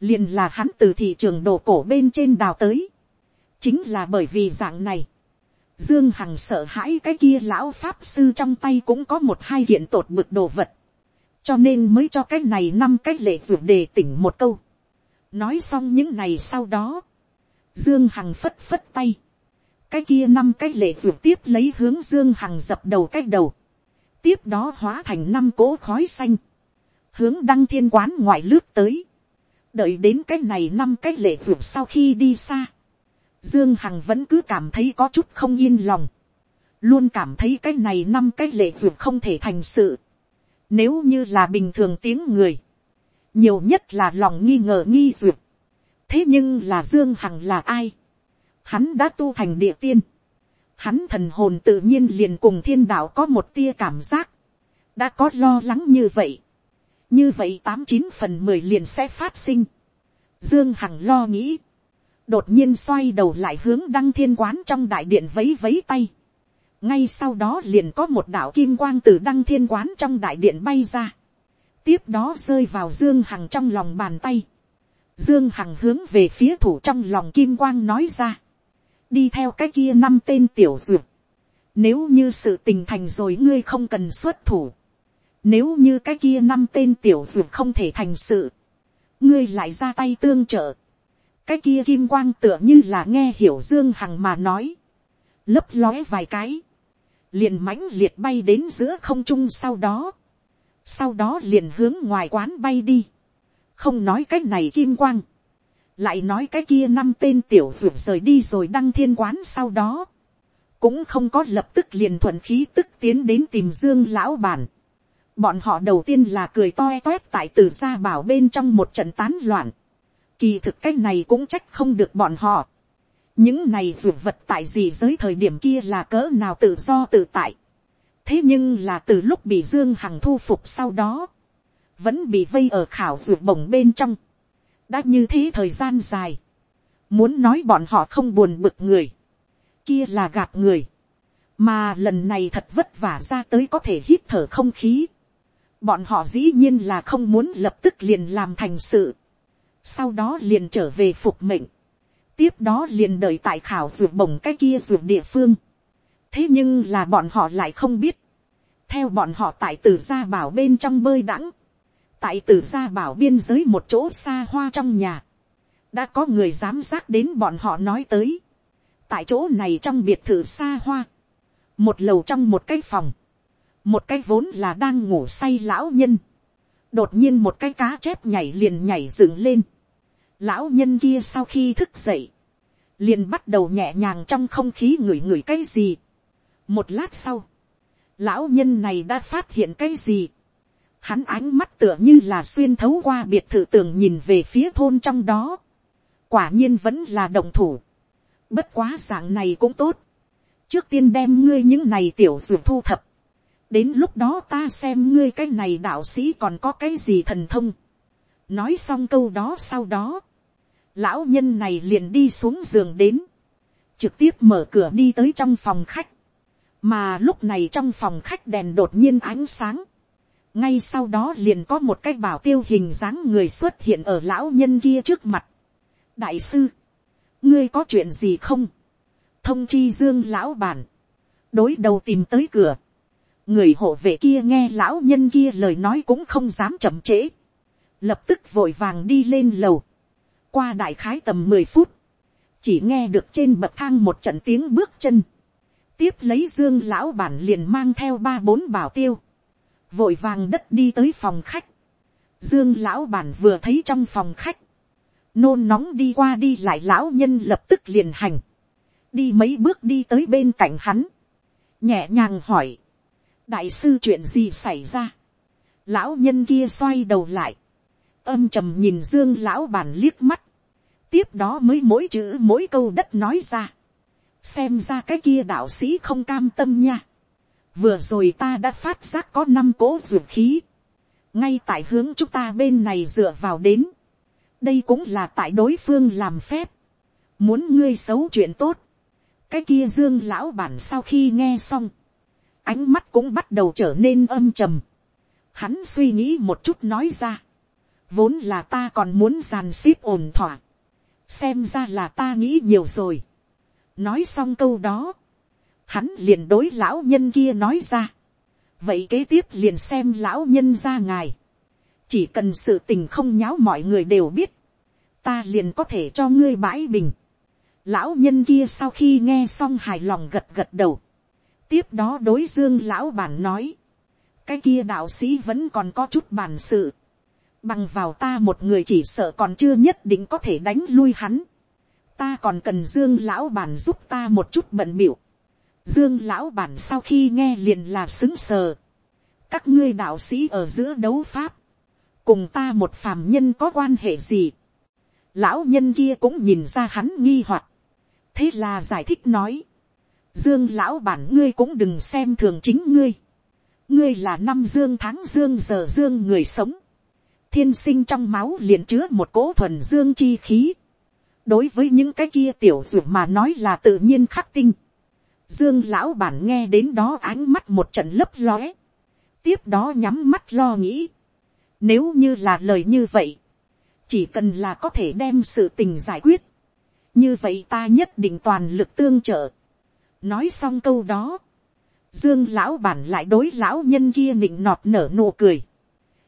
liền là hắn từ thị trường đồ cổ bên trên đào tới. chính là bởi vì dạng này. Dương Hằng sợ hãi cái kia lão pháp sư trong tay cũng có một hai hiện tột bực đồ vật. Cho nên mới cho cái này năm cái lệ ruột đề tỉnh một câu. Nói xong những này sau đó, dương hằng phất phất tay, cái kia năm cái lệ ruột tiếp lấy hướng dương hằng dập đầu cái đầu, tiếp đó hóa thành năm cỗ khói xanh, hướng đăng thiên quán ngoại lướt tới, đợi đến cái này năm cái lệ ruột sau khi đi xa, dương hằng vẫn cứ cảm thấy có chút không yên lòng, luôn cảm thấy cái này năm cái lệ ruột không thể thành sự, nếu như là bình thường tiếng người, nhiều nhất là lòng nghi ngờ nghi duyệt. thế nhưng là dương hằng là ai. hắn đã tu thành địa tiên. hắn thần hồn tự nhiên liền cùng thiên đạo có một tia cảm giác. đã có lo lắng như vậy. như vậy tám chín phần mười liền sẽ phát sinh. dương hằng lo nghĩ. đột nhiên xoay đầu lại hướng đăng thiên quán trong đại điện vấy vấy tay ngay sau đó liền có một đạo kim quang từ đăng thiên quán trong đại điện bay ra tiếp đó rơi vào dương hằng trong lòng bàn tay. dương hằng hướng về phía thủ trong lòng kim quang nói ra. đi theo cái kia năm tên tiểu duyệt. nếu như sự tình thành rồi ngươi không cần xuất thủ. nếu như cái kia năm tên tiểu duyệt không thể thành sự. ngươi lại ra tay tương trợ. cái kia kim quang tựa như là nghe hiểu dương hằng mà nói. lấp lóe vài cái liền mãnh liệt bay đến giữa không trung sau đó sau đó liền hướng ngoài quán bay đi, không nói cái này kim quang, lại nói cái kia năm tên tiểu vượt rời đi rồi đăng thiên quán sau đó, cũng không có lập tức liền thuận khí tức tiến đến tìm dương lão bản. bọn họ đầu tiên là cười toe toét tại từ gia bảo bên trong một trận tán loạn. kỳ thực cái này cũng trách không được bọn họ những này ruột vật tại gì giới thời điểm kia là cỡ nào tự do tự tại. Thế nhưng là từ lúc bị dương hằng thu phục sau đó, vẫn bị vây ở khảo ruột bổng bên trong, đã như thế thời gian dài, muốn nói bọn họ không buồn bực người, kia là gạt người, mà lần này thật vất vả ra tới có thể hít thở không khí, bọn họ dĩ nhiên là không muốn lập tức liền làm thành sự, sau đó liền trở về phục mệnh, tiếp đó liền đợi tại khảo ruột bổng cái kia ruột địa phương, thế nhưng là bọn họ lại không biết, theo bọn họ tại tử gia bảo bên trong bơi đãng, tại tử gia bảo biên giới một chỗ xa hoa trong nhà, đã có người dám giác đến bọn họ nói tới, tại chỗ này trong biệt thự xa hoa, một lầu trong một cái phòng, một cái vốn là đang ngủ say lão nhân, đột nhiên một cái cá chép nhảy liền nhảy dựng lên, lão nhân kia sau khi thức dậy, liền bắt đầu nhẹ nhàng trong không khí ngửi ngửi cái gì. một lát sau, lão nhân này đã phát hiện cái gì. hắn ánh mắt tựa như là xuyên thấu qua biệt thự tường nhìn về phía thôn trong đó. quả nhiên vẫn là đồng thủ. bất quá dạng này cũng tốt. trước tiên đem ngươi những này tiểu dược thu thập. đến lúc đó ta xem ngươi cái này đạo sĩ còn có cái gì thần thông nói xong câu đó sau đó. Lão nhân này liền đi xuống giường đến, trực tiếp mở cửa đi tới trong phòng khách, mà lúc này trong phòng khách đèn đột nhiên ánh sáng, ngay sau đó liền có một cái bảo tiêu hình dáng người xuất hiện ở lão nhân kia trước mặt. đại sư, ngươi có chuyện gì không, thông chi dương lão bản, đối đầu tìm tới cửa, người hộ vệ kia nghe lão nhân kia lời nói cũng không dám chậm trễ, lập tức vội vàng đi lên lầu, qua đại khái tầm mười phút, chỉ nghe được trên bậc thang một trận tiếng bước chân, tiếp lấy dương lão bản liền mang theo ba bốn bảo tiêu, vội vàng đất đi tới phòng khách, dương lão bản vừa thấy trong phòng khách, nôn nóng đi qua đi lại lão nhân lập tức liền hành, đi mấy bước đi tới bên cạnh hắn, nhẹ nhàng hỏi, đại sư chuyện gì xảy ra, lão nhân kia xoay đầu lại, âm trầm nhìn dương lão bàn liếc mắt, tiếp đó mới mỗi chữ mỗi câu đất nói ra, xem ra cái kia đạo sĩ không cam tâm nha, vừa rồi ta đã phát giác có năm cỗ ruột khí, ngay tại hướng chúng ta bên này dựa vào đến, đây cũng là tại đối phương làm phép, muốn ngươi xấu chuyện tốt, cái kia dương lão bản sau khi nghe xong, ánh mắt cũng bắt đầu trở nên âm trầm, hắn suy nghĩ một chút nói ra, vốn là ta còn muốn giàn xếp ổn thỏa, xem ra là ta nghĩ nhiều rồi, nói xong câu đó, hắn liền đối lão nhân kia nói ra, vậy kế tiếp liền xem lão nhân ra ngài, chỉ cần sự tình không nháo mọi người đều biết, ta liền có thể cho ngươi bãi bình. Lão nhân kia sau khi nghe xong hài lòng gật gật đầu, tiếp đó đối dương lão bản nói, cái kia đạo sĩ vẫn còn có chút bản sự, bằng vào ta một người chỉ sợ còn chưa nhất định có thể đánh lui hắn, ta còn cần dương lão bản giúp ta một chút bận biểu, Dương lão bản sau khi nghe liền là xứng sờ. Các ngươi đạo sĩ ở giữa đấu pháp. Cùng ta một phàm nhân có quan hệ gì? Lão nhân kia cũng nhìn ra hắn nghi hoặc Thế là giải thích nói. Dương lão bản ngươi cũng đừng xem thường chính ngươi. Ngươi là năm dương tháng dương giờ dương người sống. Thiên sinh trong máu liền chứa một cỗ thuần dương chi khí. Đối với những cái kia tiểu dược mà nói là tự nhiên khắc tinh Dương lão bản nghe đến đó ánh mắt một trận lấp lóe. Tiếp đó nhắm mắt lo nghĩ. Nếu như là lời như vậy. Chỉ cần là có thể đem sự tình giải quyết. Như vậy ta nhất định toàn lực tương trợ. Nói xong câu đó. Dương lão bản lại đối lão nhân kia nịnh nọt nở nụ cười.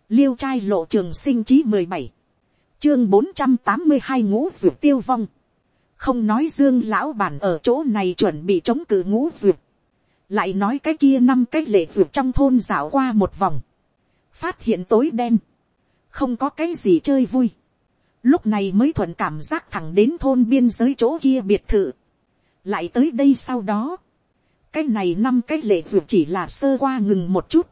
Liêu trai lộ trường sinh chí mười bảy. Chương bốn trăm tám mươi hai ngũ duyệt tiêu vong. Không nói dương lão bản ở chỗ này chuẩn bị chống cự ngũ duyệt, lại nói cái kia năm cái lệ duyệt trong thôn dạo qua một vòng, phát hiện tối đen, không có cái gì chơi vui, lúc này mới thuận cảm giác thẳng đến thôn biên giới chỗ kia biệt thự, lại tới đây sau đó, cái này năm cái lệ duyệt chỉ là sơ qua ngừng một chút,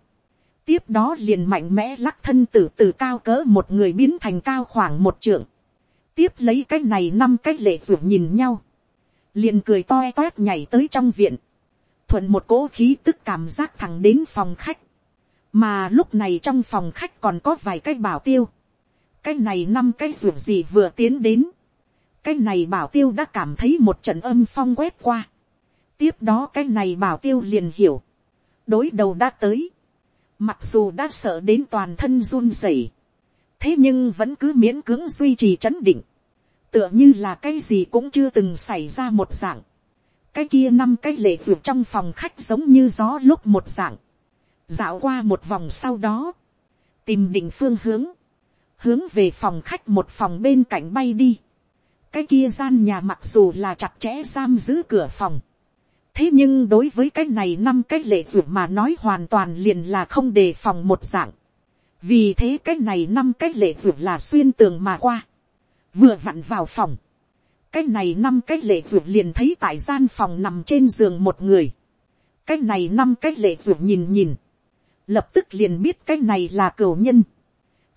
tiếp đó liền mạnh mẽ lắc thân từ từ cao cỡ một người biến thành cao khoảng một trượng, tiếp lấy cái này năm cái lệ ruộng nhìn nhau, liền cười toe toét nhảy tới trong viện, thuận một cỗ khí tức cảm giác thẳng đến phòng khách, mà lúc này trong phòng khách còn có vài cái bảo tiêu, cái này năm cái ruộng gì vừa tiến đến, cái này bảo tiêu đã cảm thấy một trận âm phong quét qua, tiếp đó cái này bảo tiêu liền hiểu, đối đầu đã tới, mặc dù đã sợ đến toàn thân run rẩy, thế nhưng vẫn cứ miễn cưỡng duy trì chấn định, tựa như là cái gì cũng chưa từng xảy ra một dạng, cái kia năm cái lệ vượt trong phòng khách giống như gió lúc một dạng, dạo qua một vòng sau đó, tìm định phương hướng, hướng về phòng khách một phòng bên cạnh bay đi, cái kia gian nhà mặc dù là chặt chẽ giam giữ cửa phòng, thế nhưng đối với cái này năm cái lệ ruột mà nói hoàn toàn liền là không đề phòng một dạng, vì thế cái này năm cái lệ ruột là xuyên tường mà qua, vừa vặn vào phòng, cái này năm cái lệ ruột liền thấy tại gian phòng nằm trên giường một người, cái này năm cái lệ ruột nhìn nhìn, lập tức liền biết cái này là cửu nhân,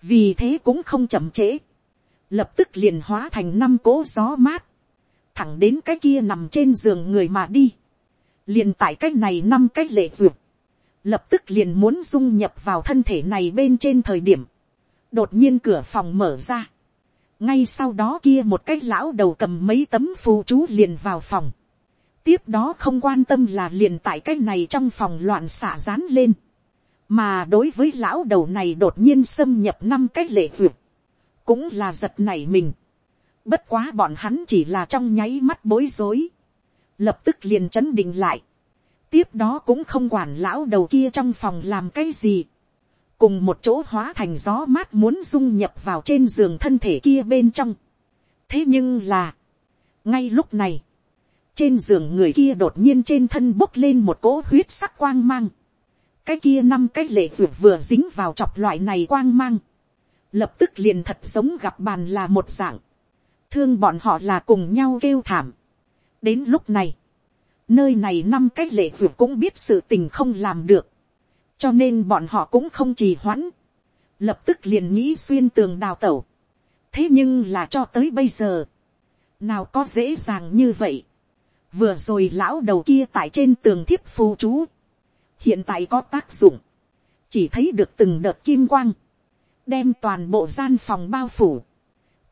vì thế cũng không chậm trễ, lập tức liền hóa thành năm cỗ gió mát, thẳng đến cái kia nằm trên giường người mà đi, liền tại cái này năm cái lệ ruột, lập tức liền muốn dung nhập vào thân thể này bên trên thời điểm, đột nhiên cửa phòng mở ra, ngay sau đó kia một cái lão đầu cầm mấy tấm phù chú liền vào phòng, tiếp đó không quan tâm là liền tại cái này trong phòng loạn xả rán lên, mà đối với lão đầu này đột nhiên xâm nhập năm cái lệ duyệt, cũng là giật nảy mình, bất quá bọn hắn chỉ là trong nháy mắt bối rối, lập tức liền chấn định lại, tiếp đó cũng không quản lão đầu kia trong phòng làm cái gì, cùng một chỗ hóa thành gió mát muốn dung nhập vào trên giường thân thể kia bên trong. thế nhưng là, ngay lúc này, trên giường người kia đột nhiên trên thân bốc lên một cỗ huyết sắc quang mang, cái kia năm cái lệ ruột vừa dính vào chọc loại này quang mang, lập tức liền thật sống gặp bàn là một dạng, thương bọn họ là cùng nhau kêu thảm đến lúc này, nơi này năm cái lệ ruột cũng biết sự tình không làm được, cho nên bọn họ cũng không trì hoãn, lập tức liền nghĩ xuyên tường đào tẩu. thế nhưng là cho tới bây giờ, nào có dễ dàng như vậy. vừa rồi lão đầu kia tại trên tường thiếp phù chú, hiện tại có tác dụng, chỉ thấy được từng đợt kim quang, đem toàn bộ gian phòng bao phủ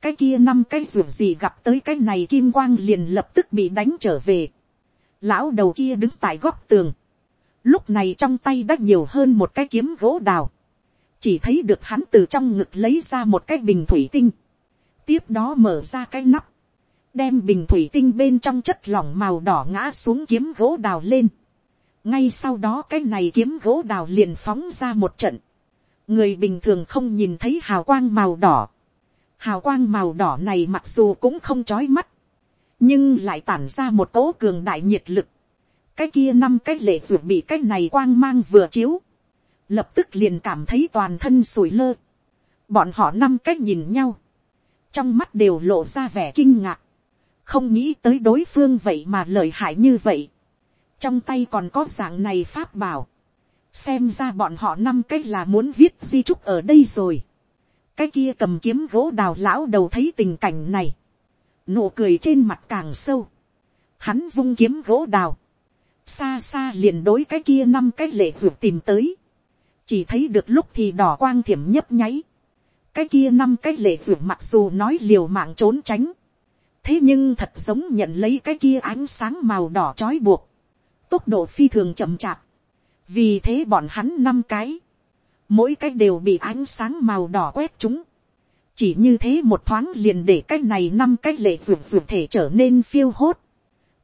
cái kia năm cái ruột gì gặp tới cái này kim quang liền lập tức bị đánh trở về. lão đầu kia đứng tại góc tường, lúc này trong tay đã nhiều hơn một cái kiếm gỗ đào, chỉ thấy được hắn từ trong ngực lấy ra một cái bình thủy tinh, tiếp đó mở ra cái nắp, đem bình thủy tinh bên trong chất lỏng màu đỏ ngã xuống kiếm gỗ đào lên. ngay sau đó cái này kiếm gỗ đào liền phóng ra một trận, người bình thường không nhìn thấy hào quang màu đỏ hào quang màu đỏ này mặc dù cũng không trói mắt, nhưng lại tản ra một cỗ cường đại nhiệt lực. cái kia năm cái lệ ruột bị cái này quang mang vừa chiếu, lập tức liền cảm thấy toàn thân sủi lơ. bọn họ năm cái nhìn nhau, trong mắt đều lộ ra vẻ kinh ngạc, không nghĩ tới đối phương vậy mà lợi hại như vậy. trong tay còn có dạng này pháp bảo, xem ra bọn họ năm cái là muốn viết di trúc ở đây rồi cái kia cầm kiếm gỗ đào lão đầu thấy tình cảnh này, nụ cười trên mặt càng sâu, hắn vung kiếm gỗ đào, xa xa liền đối cái kia năm cái lệ ruột tìm tới, chỉ thấy được lúc thì đỏ quang thiểm nhấp nháy, cái kia năm cái lệ ruột mặc dù nói liều mạng trốn tránh, thế nhưng thật giống nhận lấy cái kia ánh sáng màu đỏ trói buộc, tốc độ phi thường chậm chạp, vì thế bọn hắn năm cái, mỗi cái đều bị ánh sáng màu đỏ quét chúng, chỉ như thế một thoáng liền để cái này năm cái lệ ruột ruột thể trở nên phiêu hốt,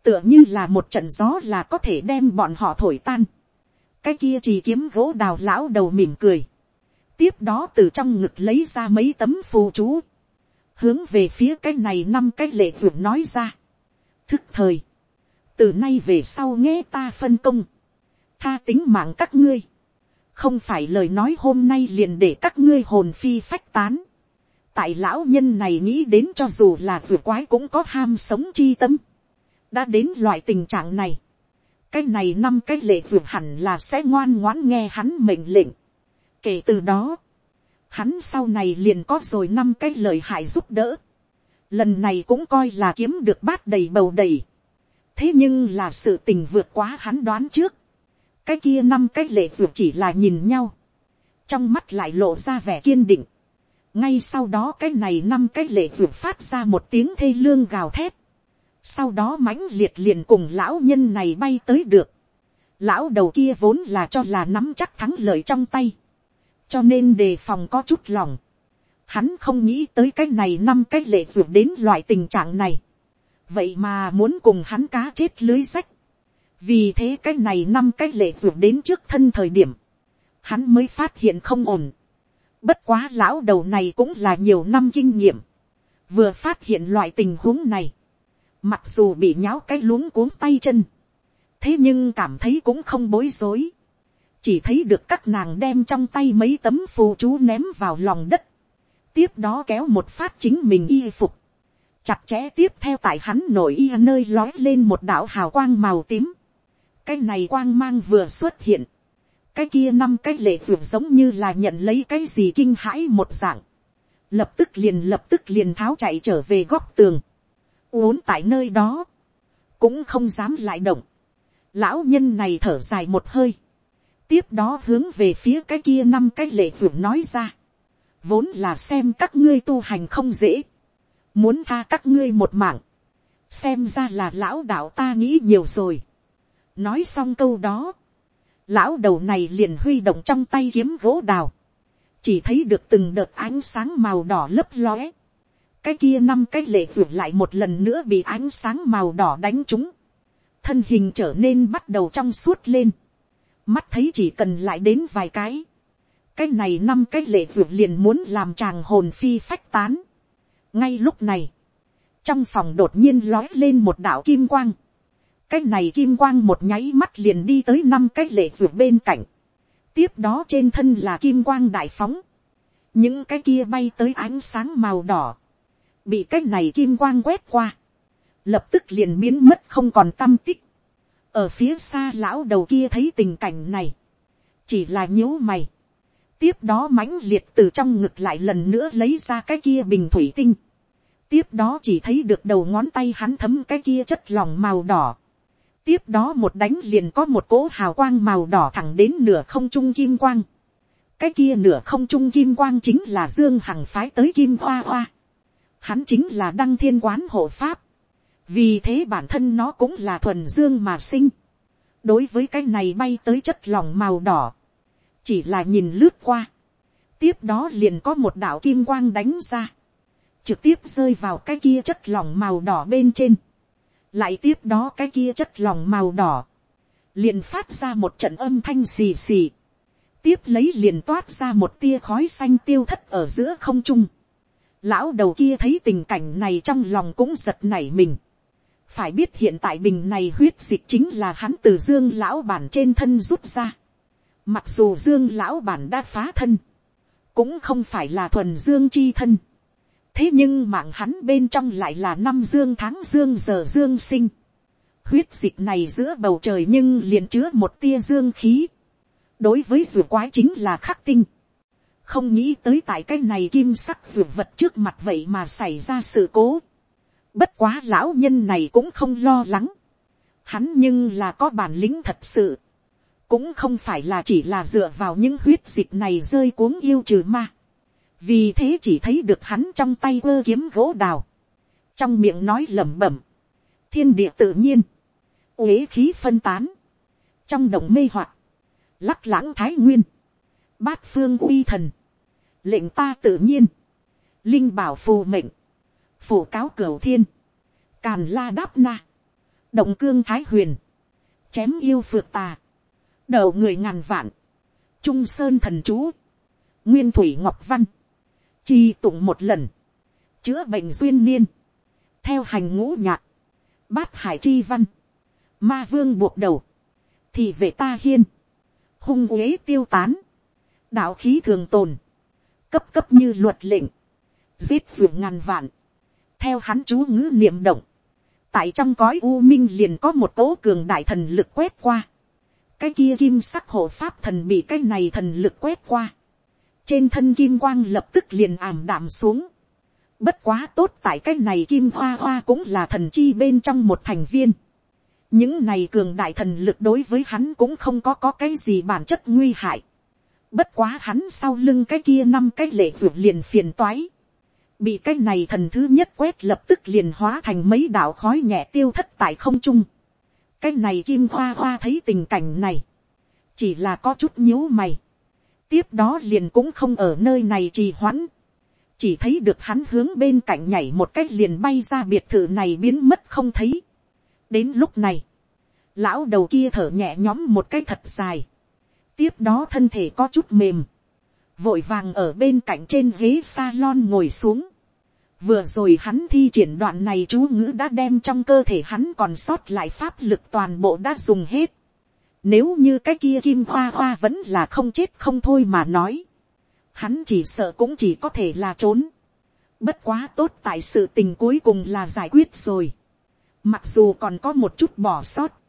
tựa như là một trận gió là có thể đem bọn họ thổi tan, cái kia chỉ kiếm gỗ đào lão đầu mỉm cười, tiếp đó từ trong ngực lấy ra mấy tấm phù chú, hướng về phía cái này năm cái lệ ruột nói ra, thức thời, từ nay về sau nghe ta phân công, tha tính mạng các ngươi, không phải lời nói hôm nay liền để các ngươi hồn phi phách tán, tại lão nhân này nghĩ đến cho dù là vừa quái cũng có ham sống chi tâm, đã đến loại tình trạng này, cái này năm cái lệ vừa hẳn là sẽ ngoan ngoãn nghe hắn mệnh lệnh. kể từ đó, hắn sau này liền có rồi năm cái lời hại giúp đỡ. lần này cũng coi là kiếm được bát đầy bầu đầy. thế nhưng là sự tình vượt quá hắn đoán trước cái kia năm cái lệ ruột chỉ là nhìn nhau. trong mắt lại lộ ra vẻ kiên định. ngay sau đó cái này năm cái lệ ruột phát ra một tiếng thê lương gào thét sau đó mãnh liệt liền cùng lão nhân này bay tới được. lão đầu kia vốn là cho là nắm chắc thắng lợi trong tay, cho nên đề phòng có chút lòng. hắn không nghĩ tới cái này năm cái lệ ruột đến loại tình trạng này. vậy mà muốn cùng hắn cá chết lưới rách vì thế cái này năm cái lệ ruột đến trước thân thời điểm, hắn mới phát hiện không ổn. bất quá lão đầu này cũng là nhiều năm kinh nghiệm, vừa phát hiện loại tình huống này Mặc dù bị nháo cái luống cuống tay chân. Thế nhưng cảm thấy cũng không bối rối. Chỉ thấy được các nàng đem trong tay mấy tấm phù chú ném vào lòng đất. Tiếp đó kéo một phát chính mình y phục. Chặt chẽ tiếp theo tại hắn nổi y nơi lói lên một đạo hào quang màu tím. Cái này quang mang vừa xuất hiện. Cái kia năm cái lệ vượt giống như là nhận lấy cái gì kinh hãi một dạng. Lập tức liền lập tức liền tháo chạy trở về góc tường uốn tại nơi đó, cũng không dám lại động. Lão nhân này thở dài một hơi, tiếp đó hướng về phía cái kia năm cái lệ vượng nói ra, vốn là xem các ngươi tu hành không dễ, muốn tha các ngươi một mạng, xem ra là lão đạo ta nghĩ nhiều rồi nói xong câu đó, lão đầu này liền huy động trong tay kiếm gỗ đào, chỉ thấy được từng đợt ánh sáng màu đỏ lấp lóe, cái kia năm cái lệ ruột lại một lần nữa bị ánh sáng màu đỏ đánh trúng, thân hình trở nên bắt đầu trong suốt lên, mắt thấy chỉ cần lại đến vài cái, cái này năm cái lệ ruột liền muốn làm chàng hồn phi phách tán. ngay lúc này, trong phòng đột nhiên lói lên một đạo kim quang, cái này kim quang một nháy mắt liền đi tới năm cái lệ ruột bên cạnh, tiếp đó trên thân là kim quang đại phóng, những cái kia bay tới ánh sáng màu đỏ, bị cái này kim quang quét qua, lập tức liền biến mất không còn tâm tích. ở phía xa lão đầu kia thấy tình cảnh này, chỉ là nhíu mày, tiếp đó mãnh liệt từ trong ngực lại lần nữa lấy ra cái kia bình thủy tinh, tiếp đó chỉ thấy được đầu ngón tay hắn thấm cái kia chất lỏng màu đỏ, tiếp đó một đánh liền có một cỗ hào quang màu đỏ thẳng đến nửa không trung kim quang, cái kia nửa không trung kim quang chính là dương hằng phái tới kim hoa hoa, hắn chính là đăng thiên quán hộ pháp, vì thế bản thân nó cũng là thuần dương mà sinh. đối với cái này bay tới chất lỏng màu đỏ, chỉ là nhìn lướt qua, tiếp đó liền có một đạo kim quang đánh ra, trực tiếp rơi vào cái kia chất lỏng màu đỏ bên trên, lại tiếp đó cái kia chất lòng màu đỏ, liền phát ra một trận âm thanh xì xì, tiếp lấy liền toát ra một tia khói xanh tiêu thất ở giữa không trung. Lão đầu kia thấy tình cảnh này trong lòng cũng giật nảy mình phải biết hiện tại bình này huyết dịch chính là hắn từ dương lão bản trên thân rút ra. mặc dù dương lão bản đã phá thân, cũng không phải là thuần dương chi thân thế nhưng mạng hắn bên trong lại là năm dương tháng dương giờ dương sinh. huyết dịch này giữa bầu trời nhưng liền chứa một tia dương khí. đối với rùa quái chính là khắc tinh. không nghĩ tới tại cái này kim sắc rùa vật trước mặt vậy mà xảy ra sự cố Bất quá lão nhân này cũng không lo lắng. Hắn nhưng là có bản lĩnh thật sự. Cũng không phải là chỉ là dựa vào những huyết dịch này rơi cuống yêu trừ ma. Vì thế chỉ thấy được hắn trong tay ơ kiếm gỗ đào. Trong miệng nói lẩm bẩm. Thiên địa tự nhiên. Uế khí phân tán. Trong động mê hoạt Lắc lãng thái nguyên. Bát phương uy thần. Lệnh ta tự nhiên. Linh bảo phù mệnh phủ cáo cửu thiên, càn la đáp na, động cương thái huyền, chém yêu phượt tà, đầu người ngàn vạn, trung sơn thần chú, nguyên thủy ngọc văn, chi tụng một lần, chữa bệnh duyên niên, theo hành ngũ nhạc, bát hải chi văn, ma vương buộc đầu, thì về ta hiên, hung uế tiêu tán, đạo khí thường tồn, cấp cấp như luật lệnh, giết vượt ngàn vạn, theo hắn chú ngữ niệm động, tại trong cõi u minh liền có một cỗ cường đại thần lực quét qua, cái kia kim sắc hộ pháp thần bị cái này thần lực quét qua, trên thân kim quang lập tức liền ảm đạm xuống, bất quá tốt tại cái này kim hoa hoa cũng là thần chi bên trong một thành viên, những này cường đại thần lực đối với hắn cũng không có có cái gì bản chất nguy hại, bất quá hắn sau lưng cái kia năm cái lệ vượt liền phiền toái, bị cái này thần thứ nhất quét lập tức liền hóa thành mấy đạo khói nhẹ tiêu thất tại không trung. cái này kim hoa hoa thấy tình cảnh này, chỉ là có chút nhíu mày tiếp đó liền cũng không ở nơi này trì hoãn, chỉ thấy được hắn hướng bên cạnh nhảy một cách liền bay ra biệt thự này biến mất không thấy. đến lúc này, lão đầu kia thở nhẹ nhõm một cái thật dài, tiếp đó thân thể có chút mềm, vội vàng ở bên cạnh trên ghế salon ngồi xuống. Vừa rồi hắn thi triển đoạn này chú ngữ đã đem trong cơ thể hắn còn sót lại pháp lực toàn bộ đã dùng hết. Nếu như cái kia kim khoa khoa vẫn là không chết không thôi mà nói. Hắn chỉ sợ cũng chỉ có thể là trốn. Bất quá tốt tại sự tình cuối cùng là giải quyết rồi. Mặc dù còn có một chút bỏ sót.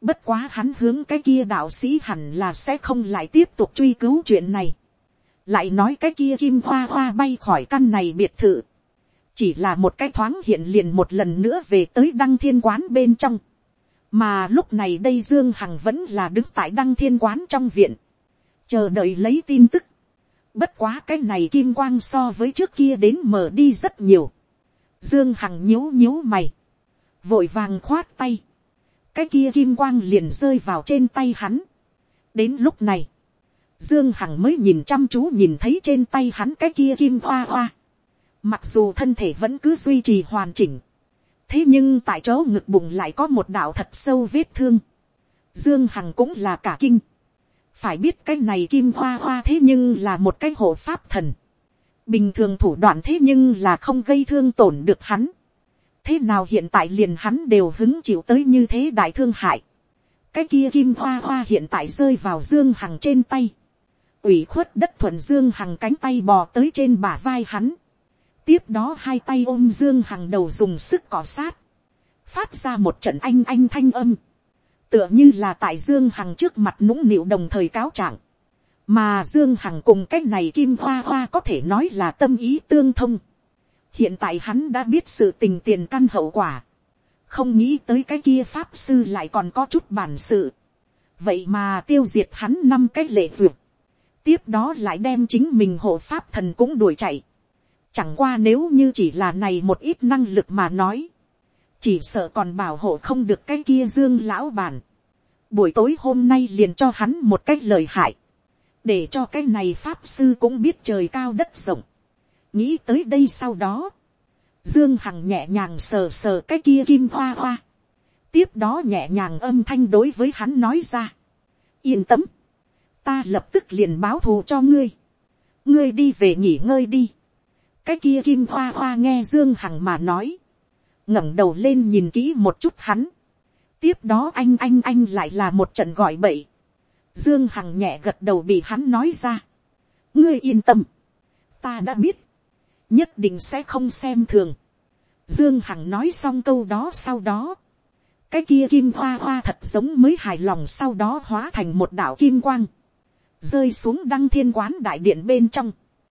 Bất quá hắn hướng cái kia đạo sĩ hẳn là sẽ không lại tiếp tục truy cứu chuyện này lại nói cái kia kim hoa hoa bay khỏi căn này biệt thự, chỉ là một cái thoáng hiện liền một lần nữa về tới đăng thiên quán bên trong, mà lúc này đây dương hằng vẫn là đứng tại đăng thiên quán trong viện, chờ đợi lấy tin tức, bất quá cái này kim quang so với trước kia đến mở đi rất nhiều, dương hằng nhíu nhíu mày, vội vàng khoát tay, cái kia kim quang liền rơi vào trên tay hắn. đến lúc này, Dương Hằng mới nhìn chăm chú nhìn thấy trên tay hắn cái kia kim hoa hoa. Mặc dù thân thể vẫn cứ duy trì hoàn chỉnh. Thế nhưng tại chỗ ngực bụng lại có một đạo thật sâu vết thương. Dương Hằng cũng là cả kinh. Phải biết cái này kim hoa hoa thế nhưng là một cái hộ pháp thần. Bình thường thủ đoạn thế nhưng là không gây thương tổn được hắn. Thế nào hiện tại liền hắn đều hứng chịu tới như thế đại thương hại. Cái kia kim hoa hoa hiện tại rơi vào Dương Hằng trên tay ủy khuất đất thuận dương hằng cánh tay bò tới trên bả vai hắn tiếp đó hai tay ôm dương hằng đầu dùng sức cỏ sát. phát ra một trận anh anh thanh âm. tựa như là tại dương hằng trước mặt nũng nịu đồng thời cáo trạng, mà dương hằng cùng cái này kim hoa hoa có thể nói là tâm ý tương thông. hiện tại hắn đã biết sự tình tiền căn hậu quả, không nghĩ tới cái kia pháp sư lại còn có chút bản sự, vậy mà tiêu diệt hắn năm cái lệ duyệt, tiếp đó lại đem chính mình hộ pháp thần cũng đuổi chạy, chẳng qua nếu như chỉ là này một ít năng lực mà nói, chỉ sợ còn bảo hộ không được cái kia dương lão bản. buổi tối hôm nay liền cho hắn một cách lời hại, để cho cái này pháp sư cũng biết trời cao đất rộng. nghĩ tới đây sau đó, dương hằng nhẹ nhàng sờ sờ cái kia kim hoa hoa, tiếp đó nhẹ nhàng âm thanh đối với hắn nói ra, yên tâm, ta lập tức liền báo thù cho ngươi, ngươi đi về nghỉ ngơi đi, cái kia kim hoa hoa nghe dương hằng mà nói, ngẩng đầu lên nhìn kỹ một chút hắn. tiếp đó anh anh anh lại là một trận gọi bậy. dương hằng nhẹ gật đầu bị hắn nói ra. ngươi yên tâm. ta đã biết. nhất định sẽ không xem thường. dương hằng nói xong câu đó sau đó. cái kia kim hoa hoa thật giống mới hài lòng sau đó hóa thành một đạo kim quang. rơi xuống đăng thiên quán đại điện bên trong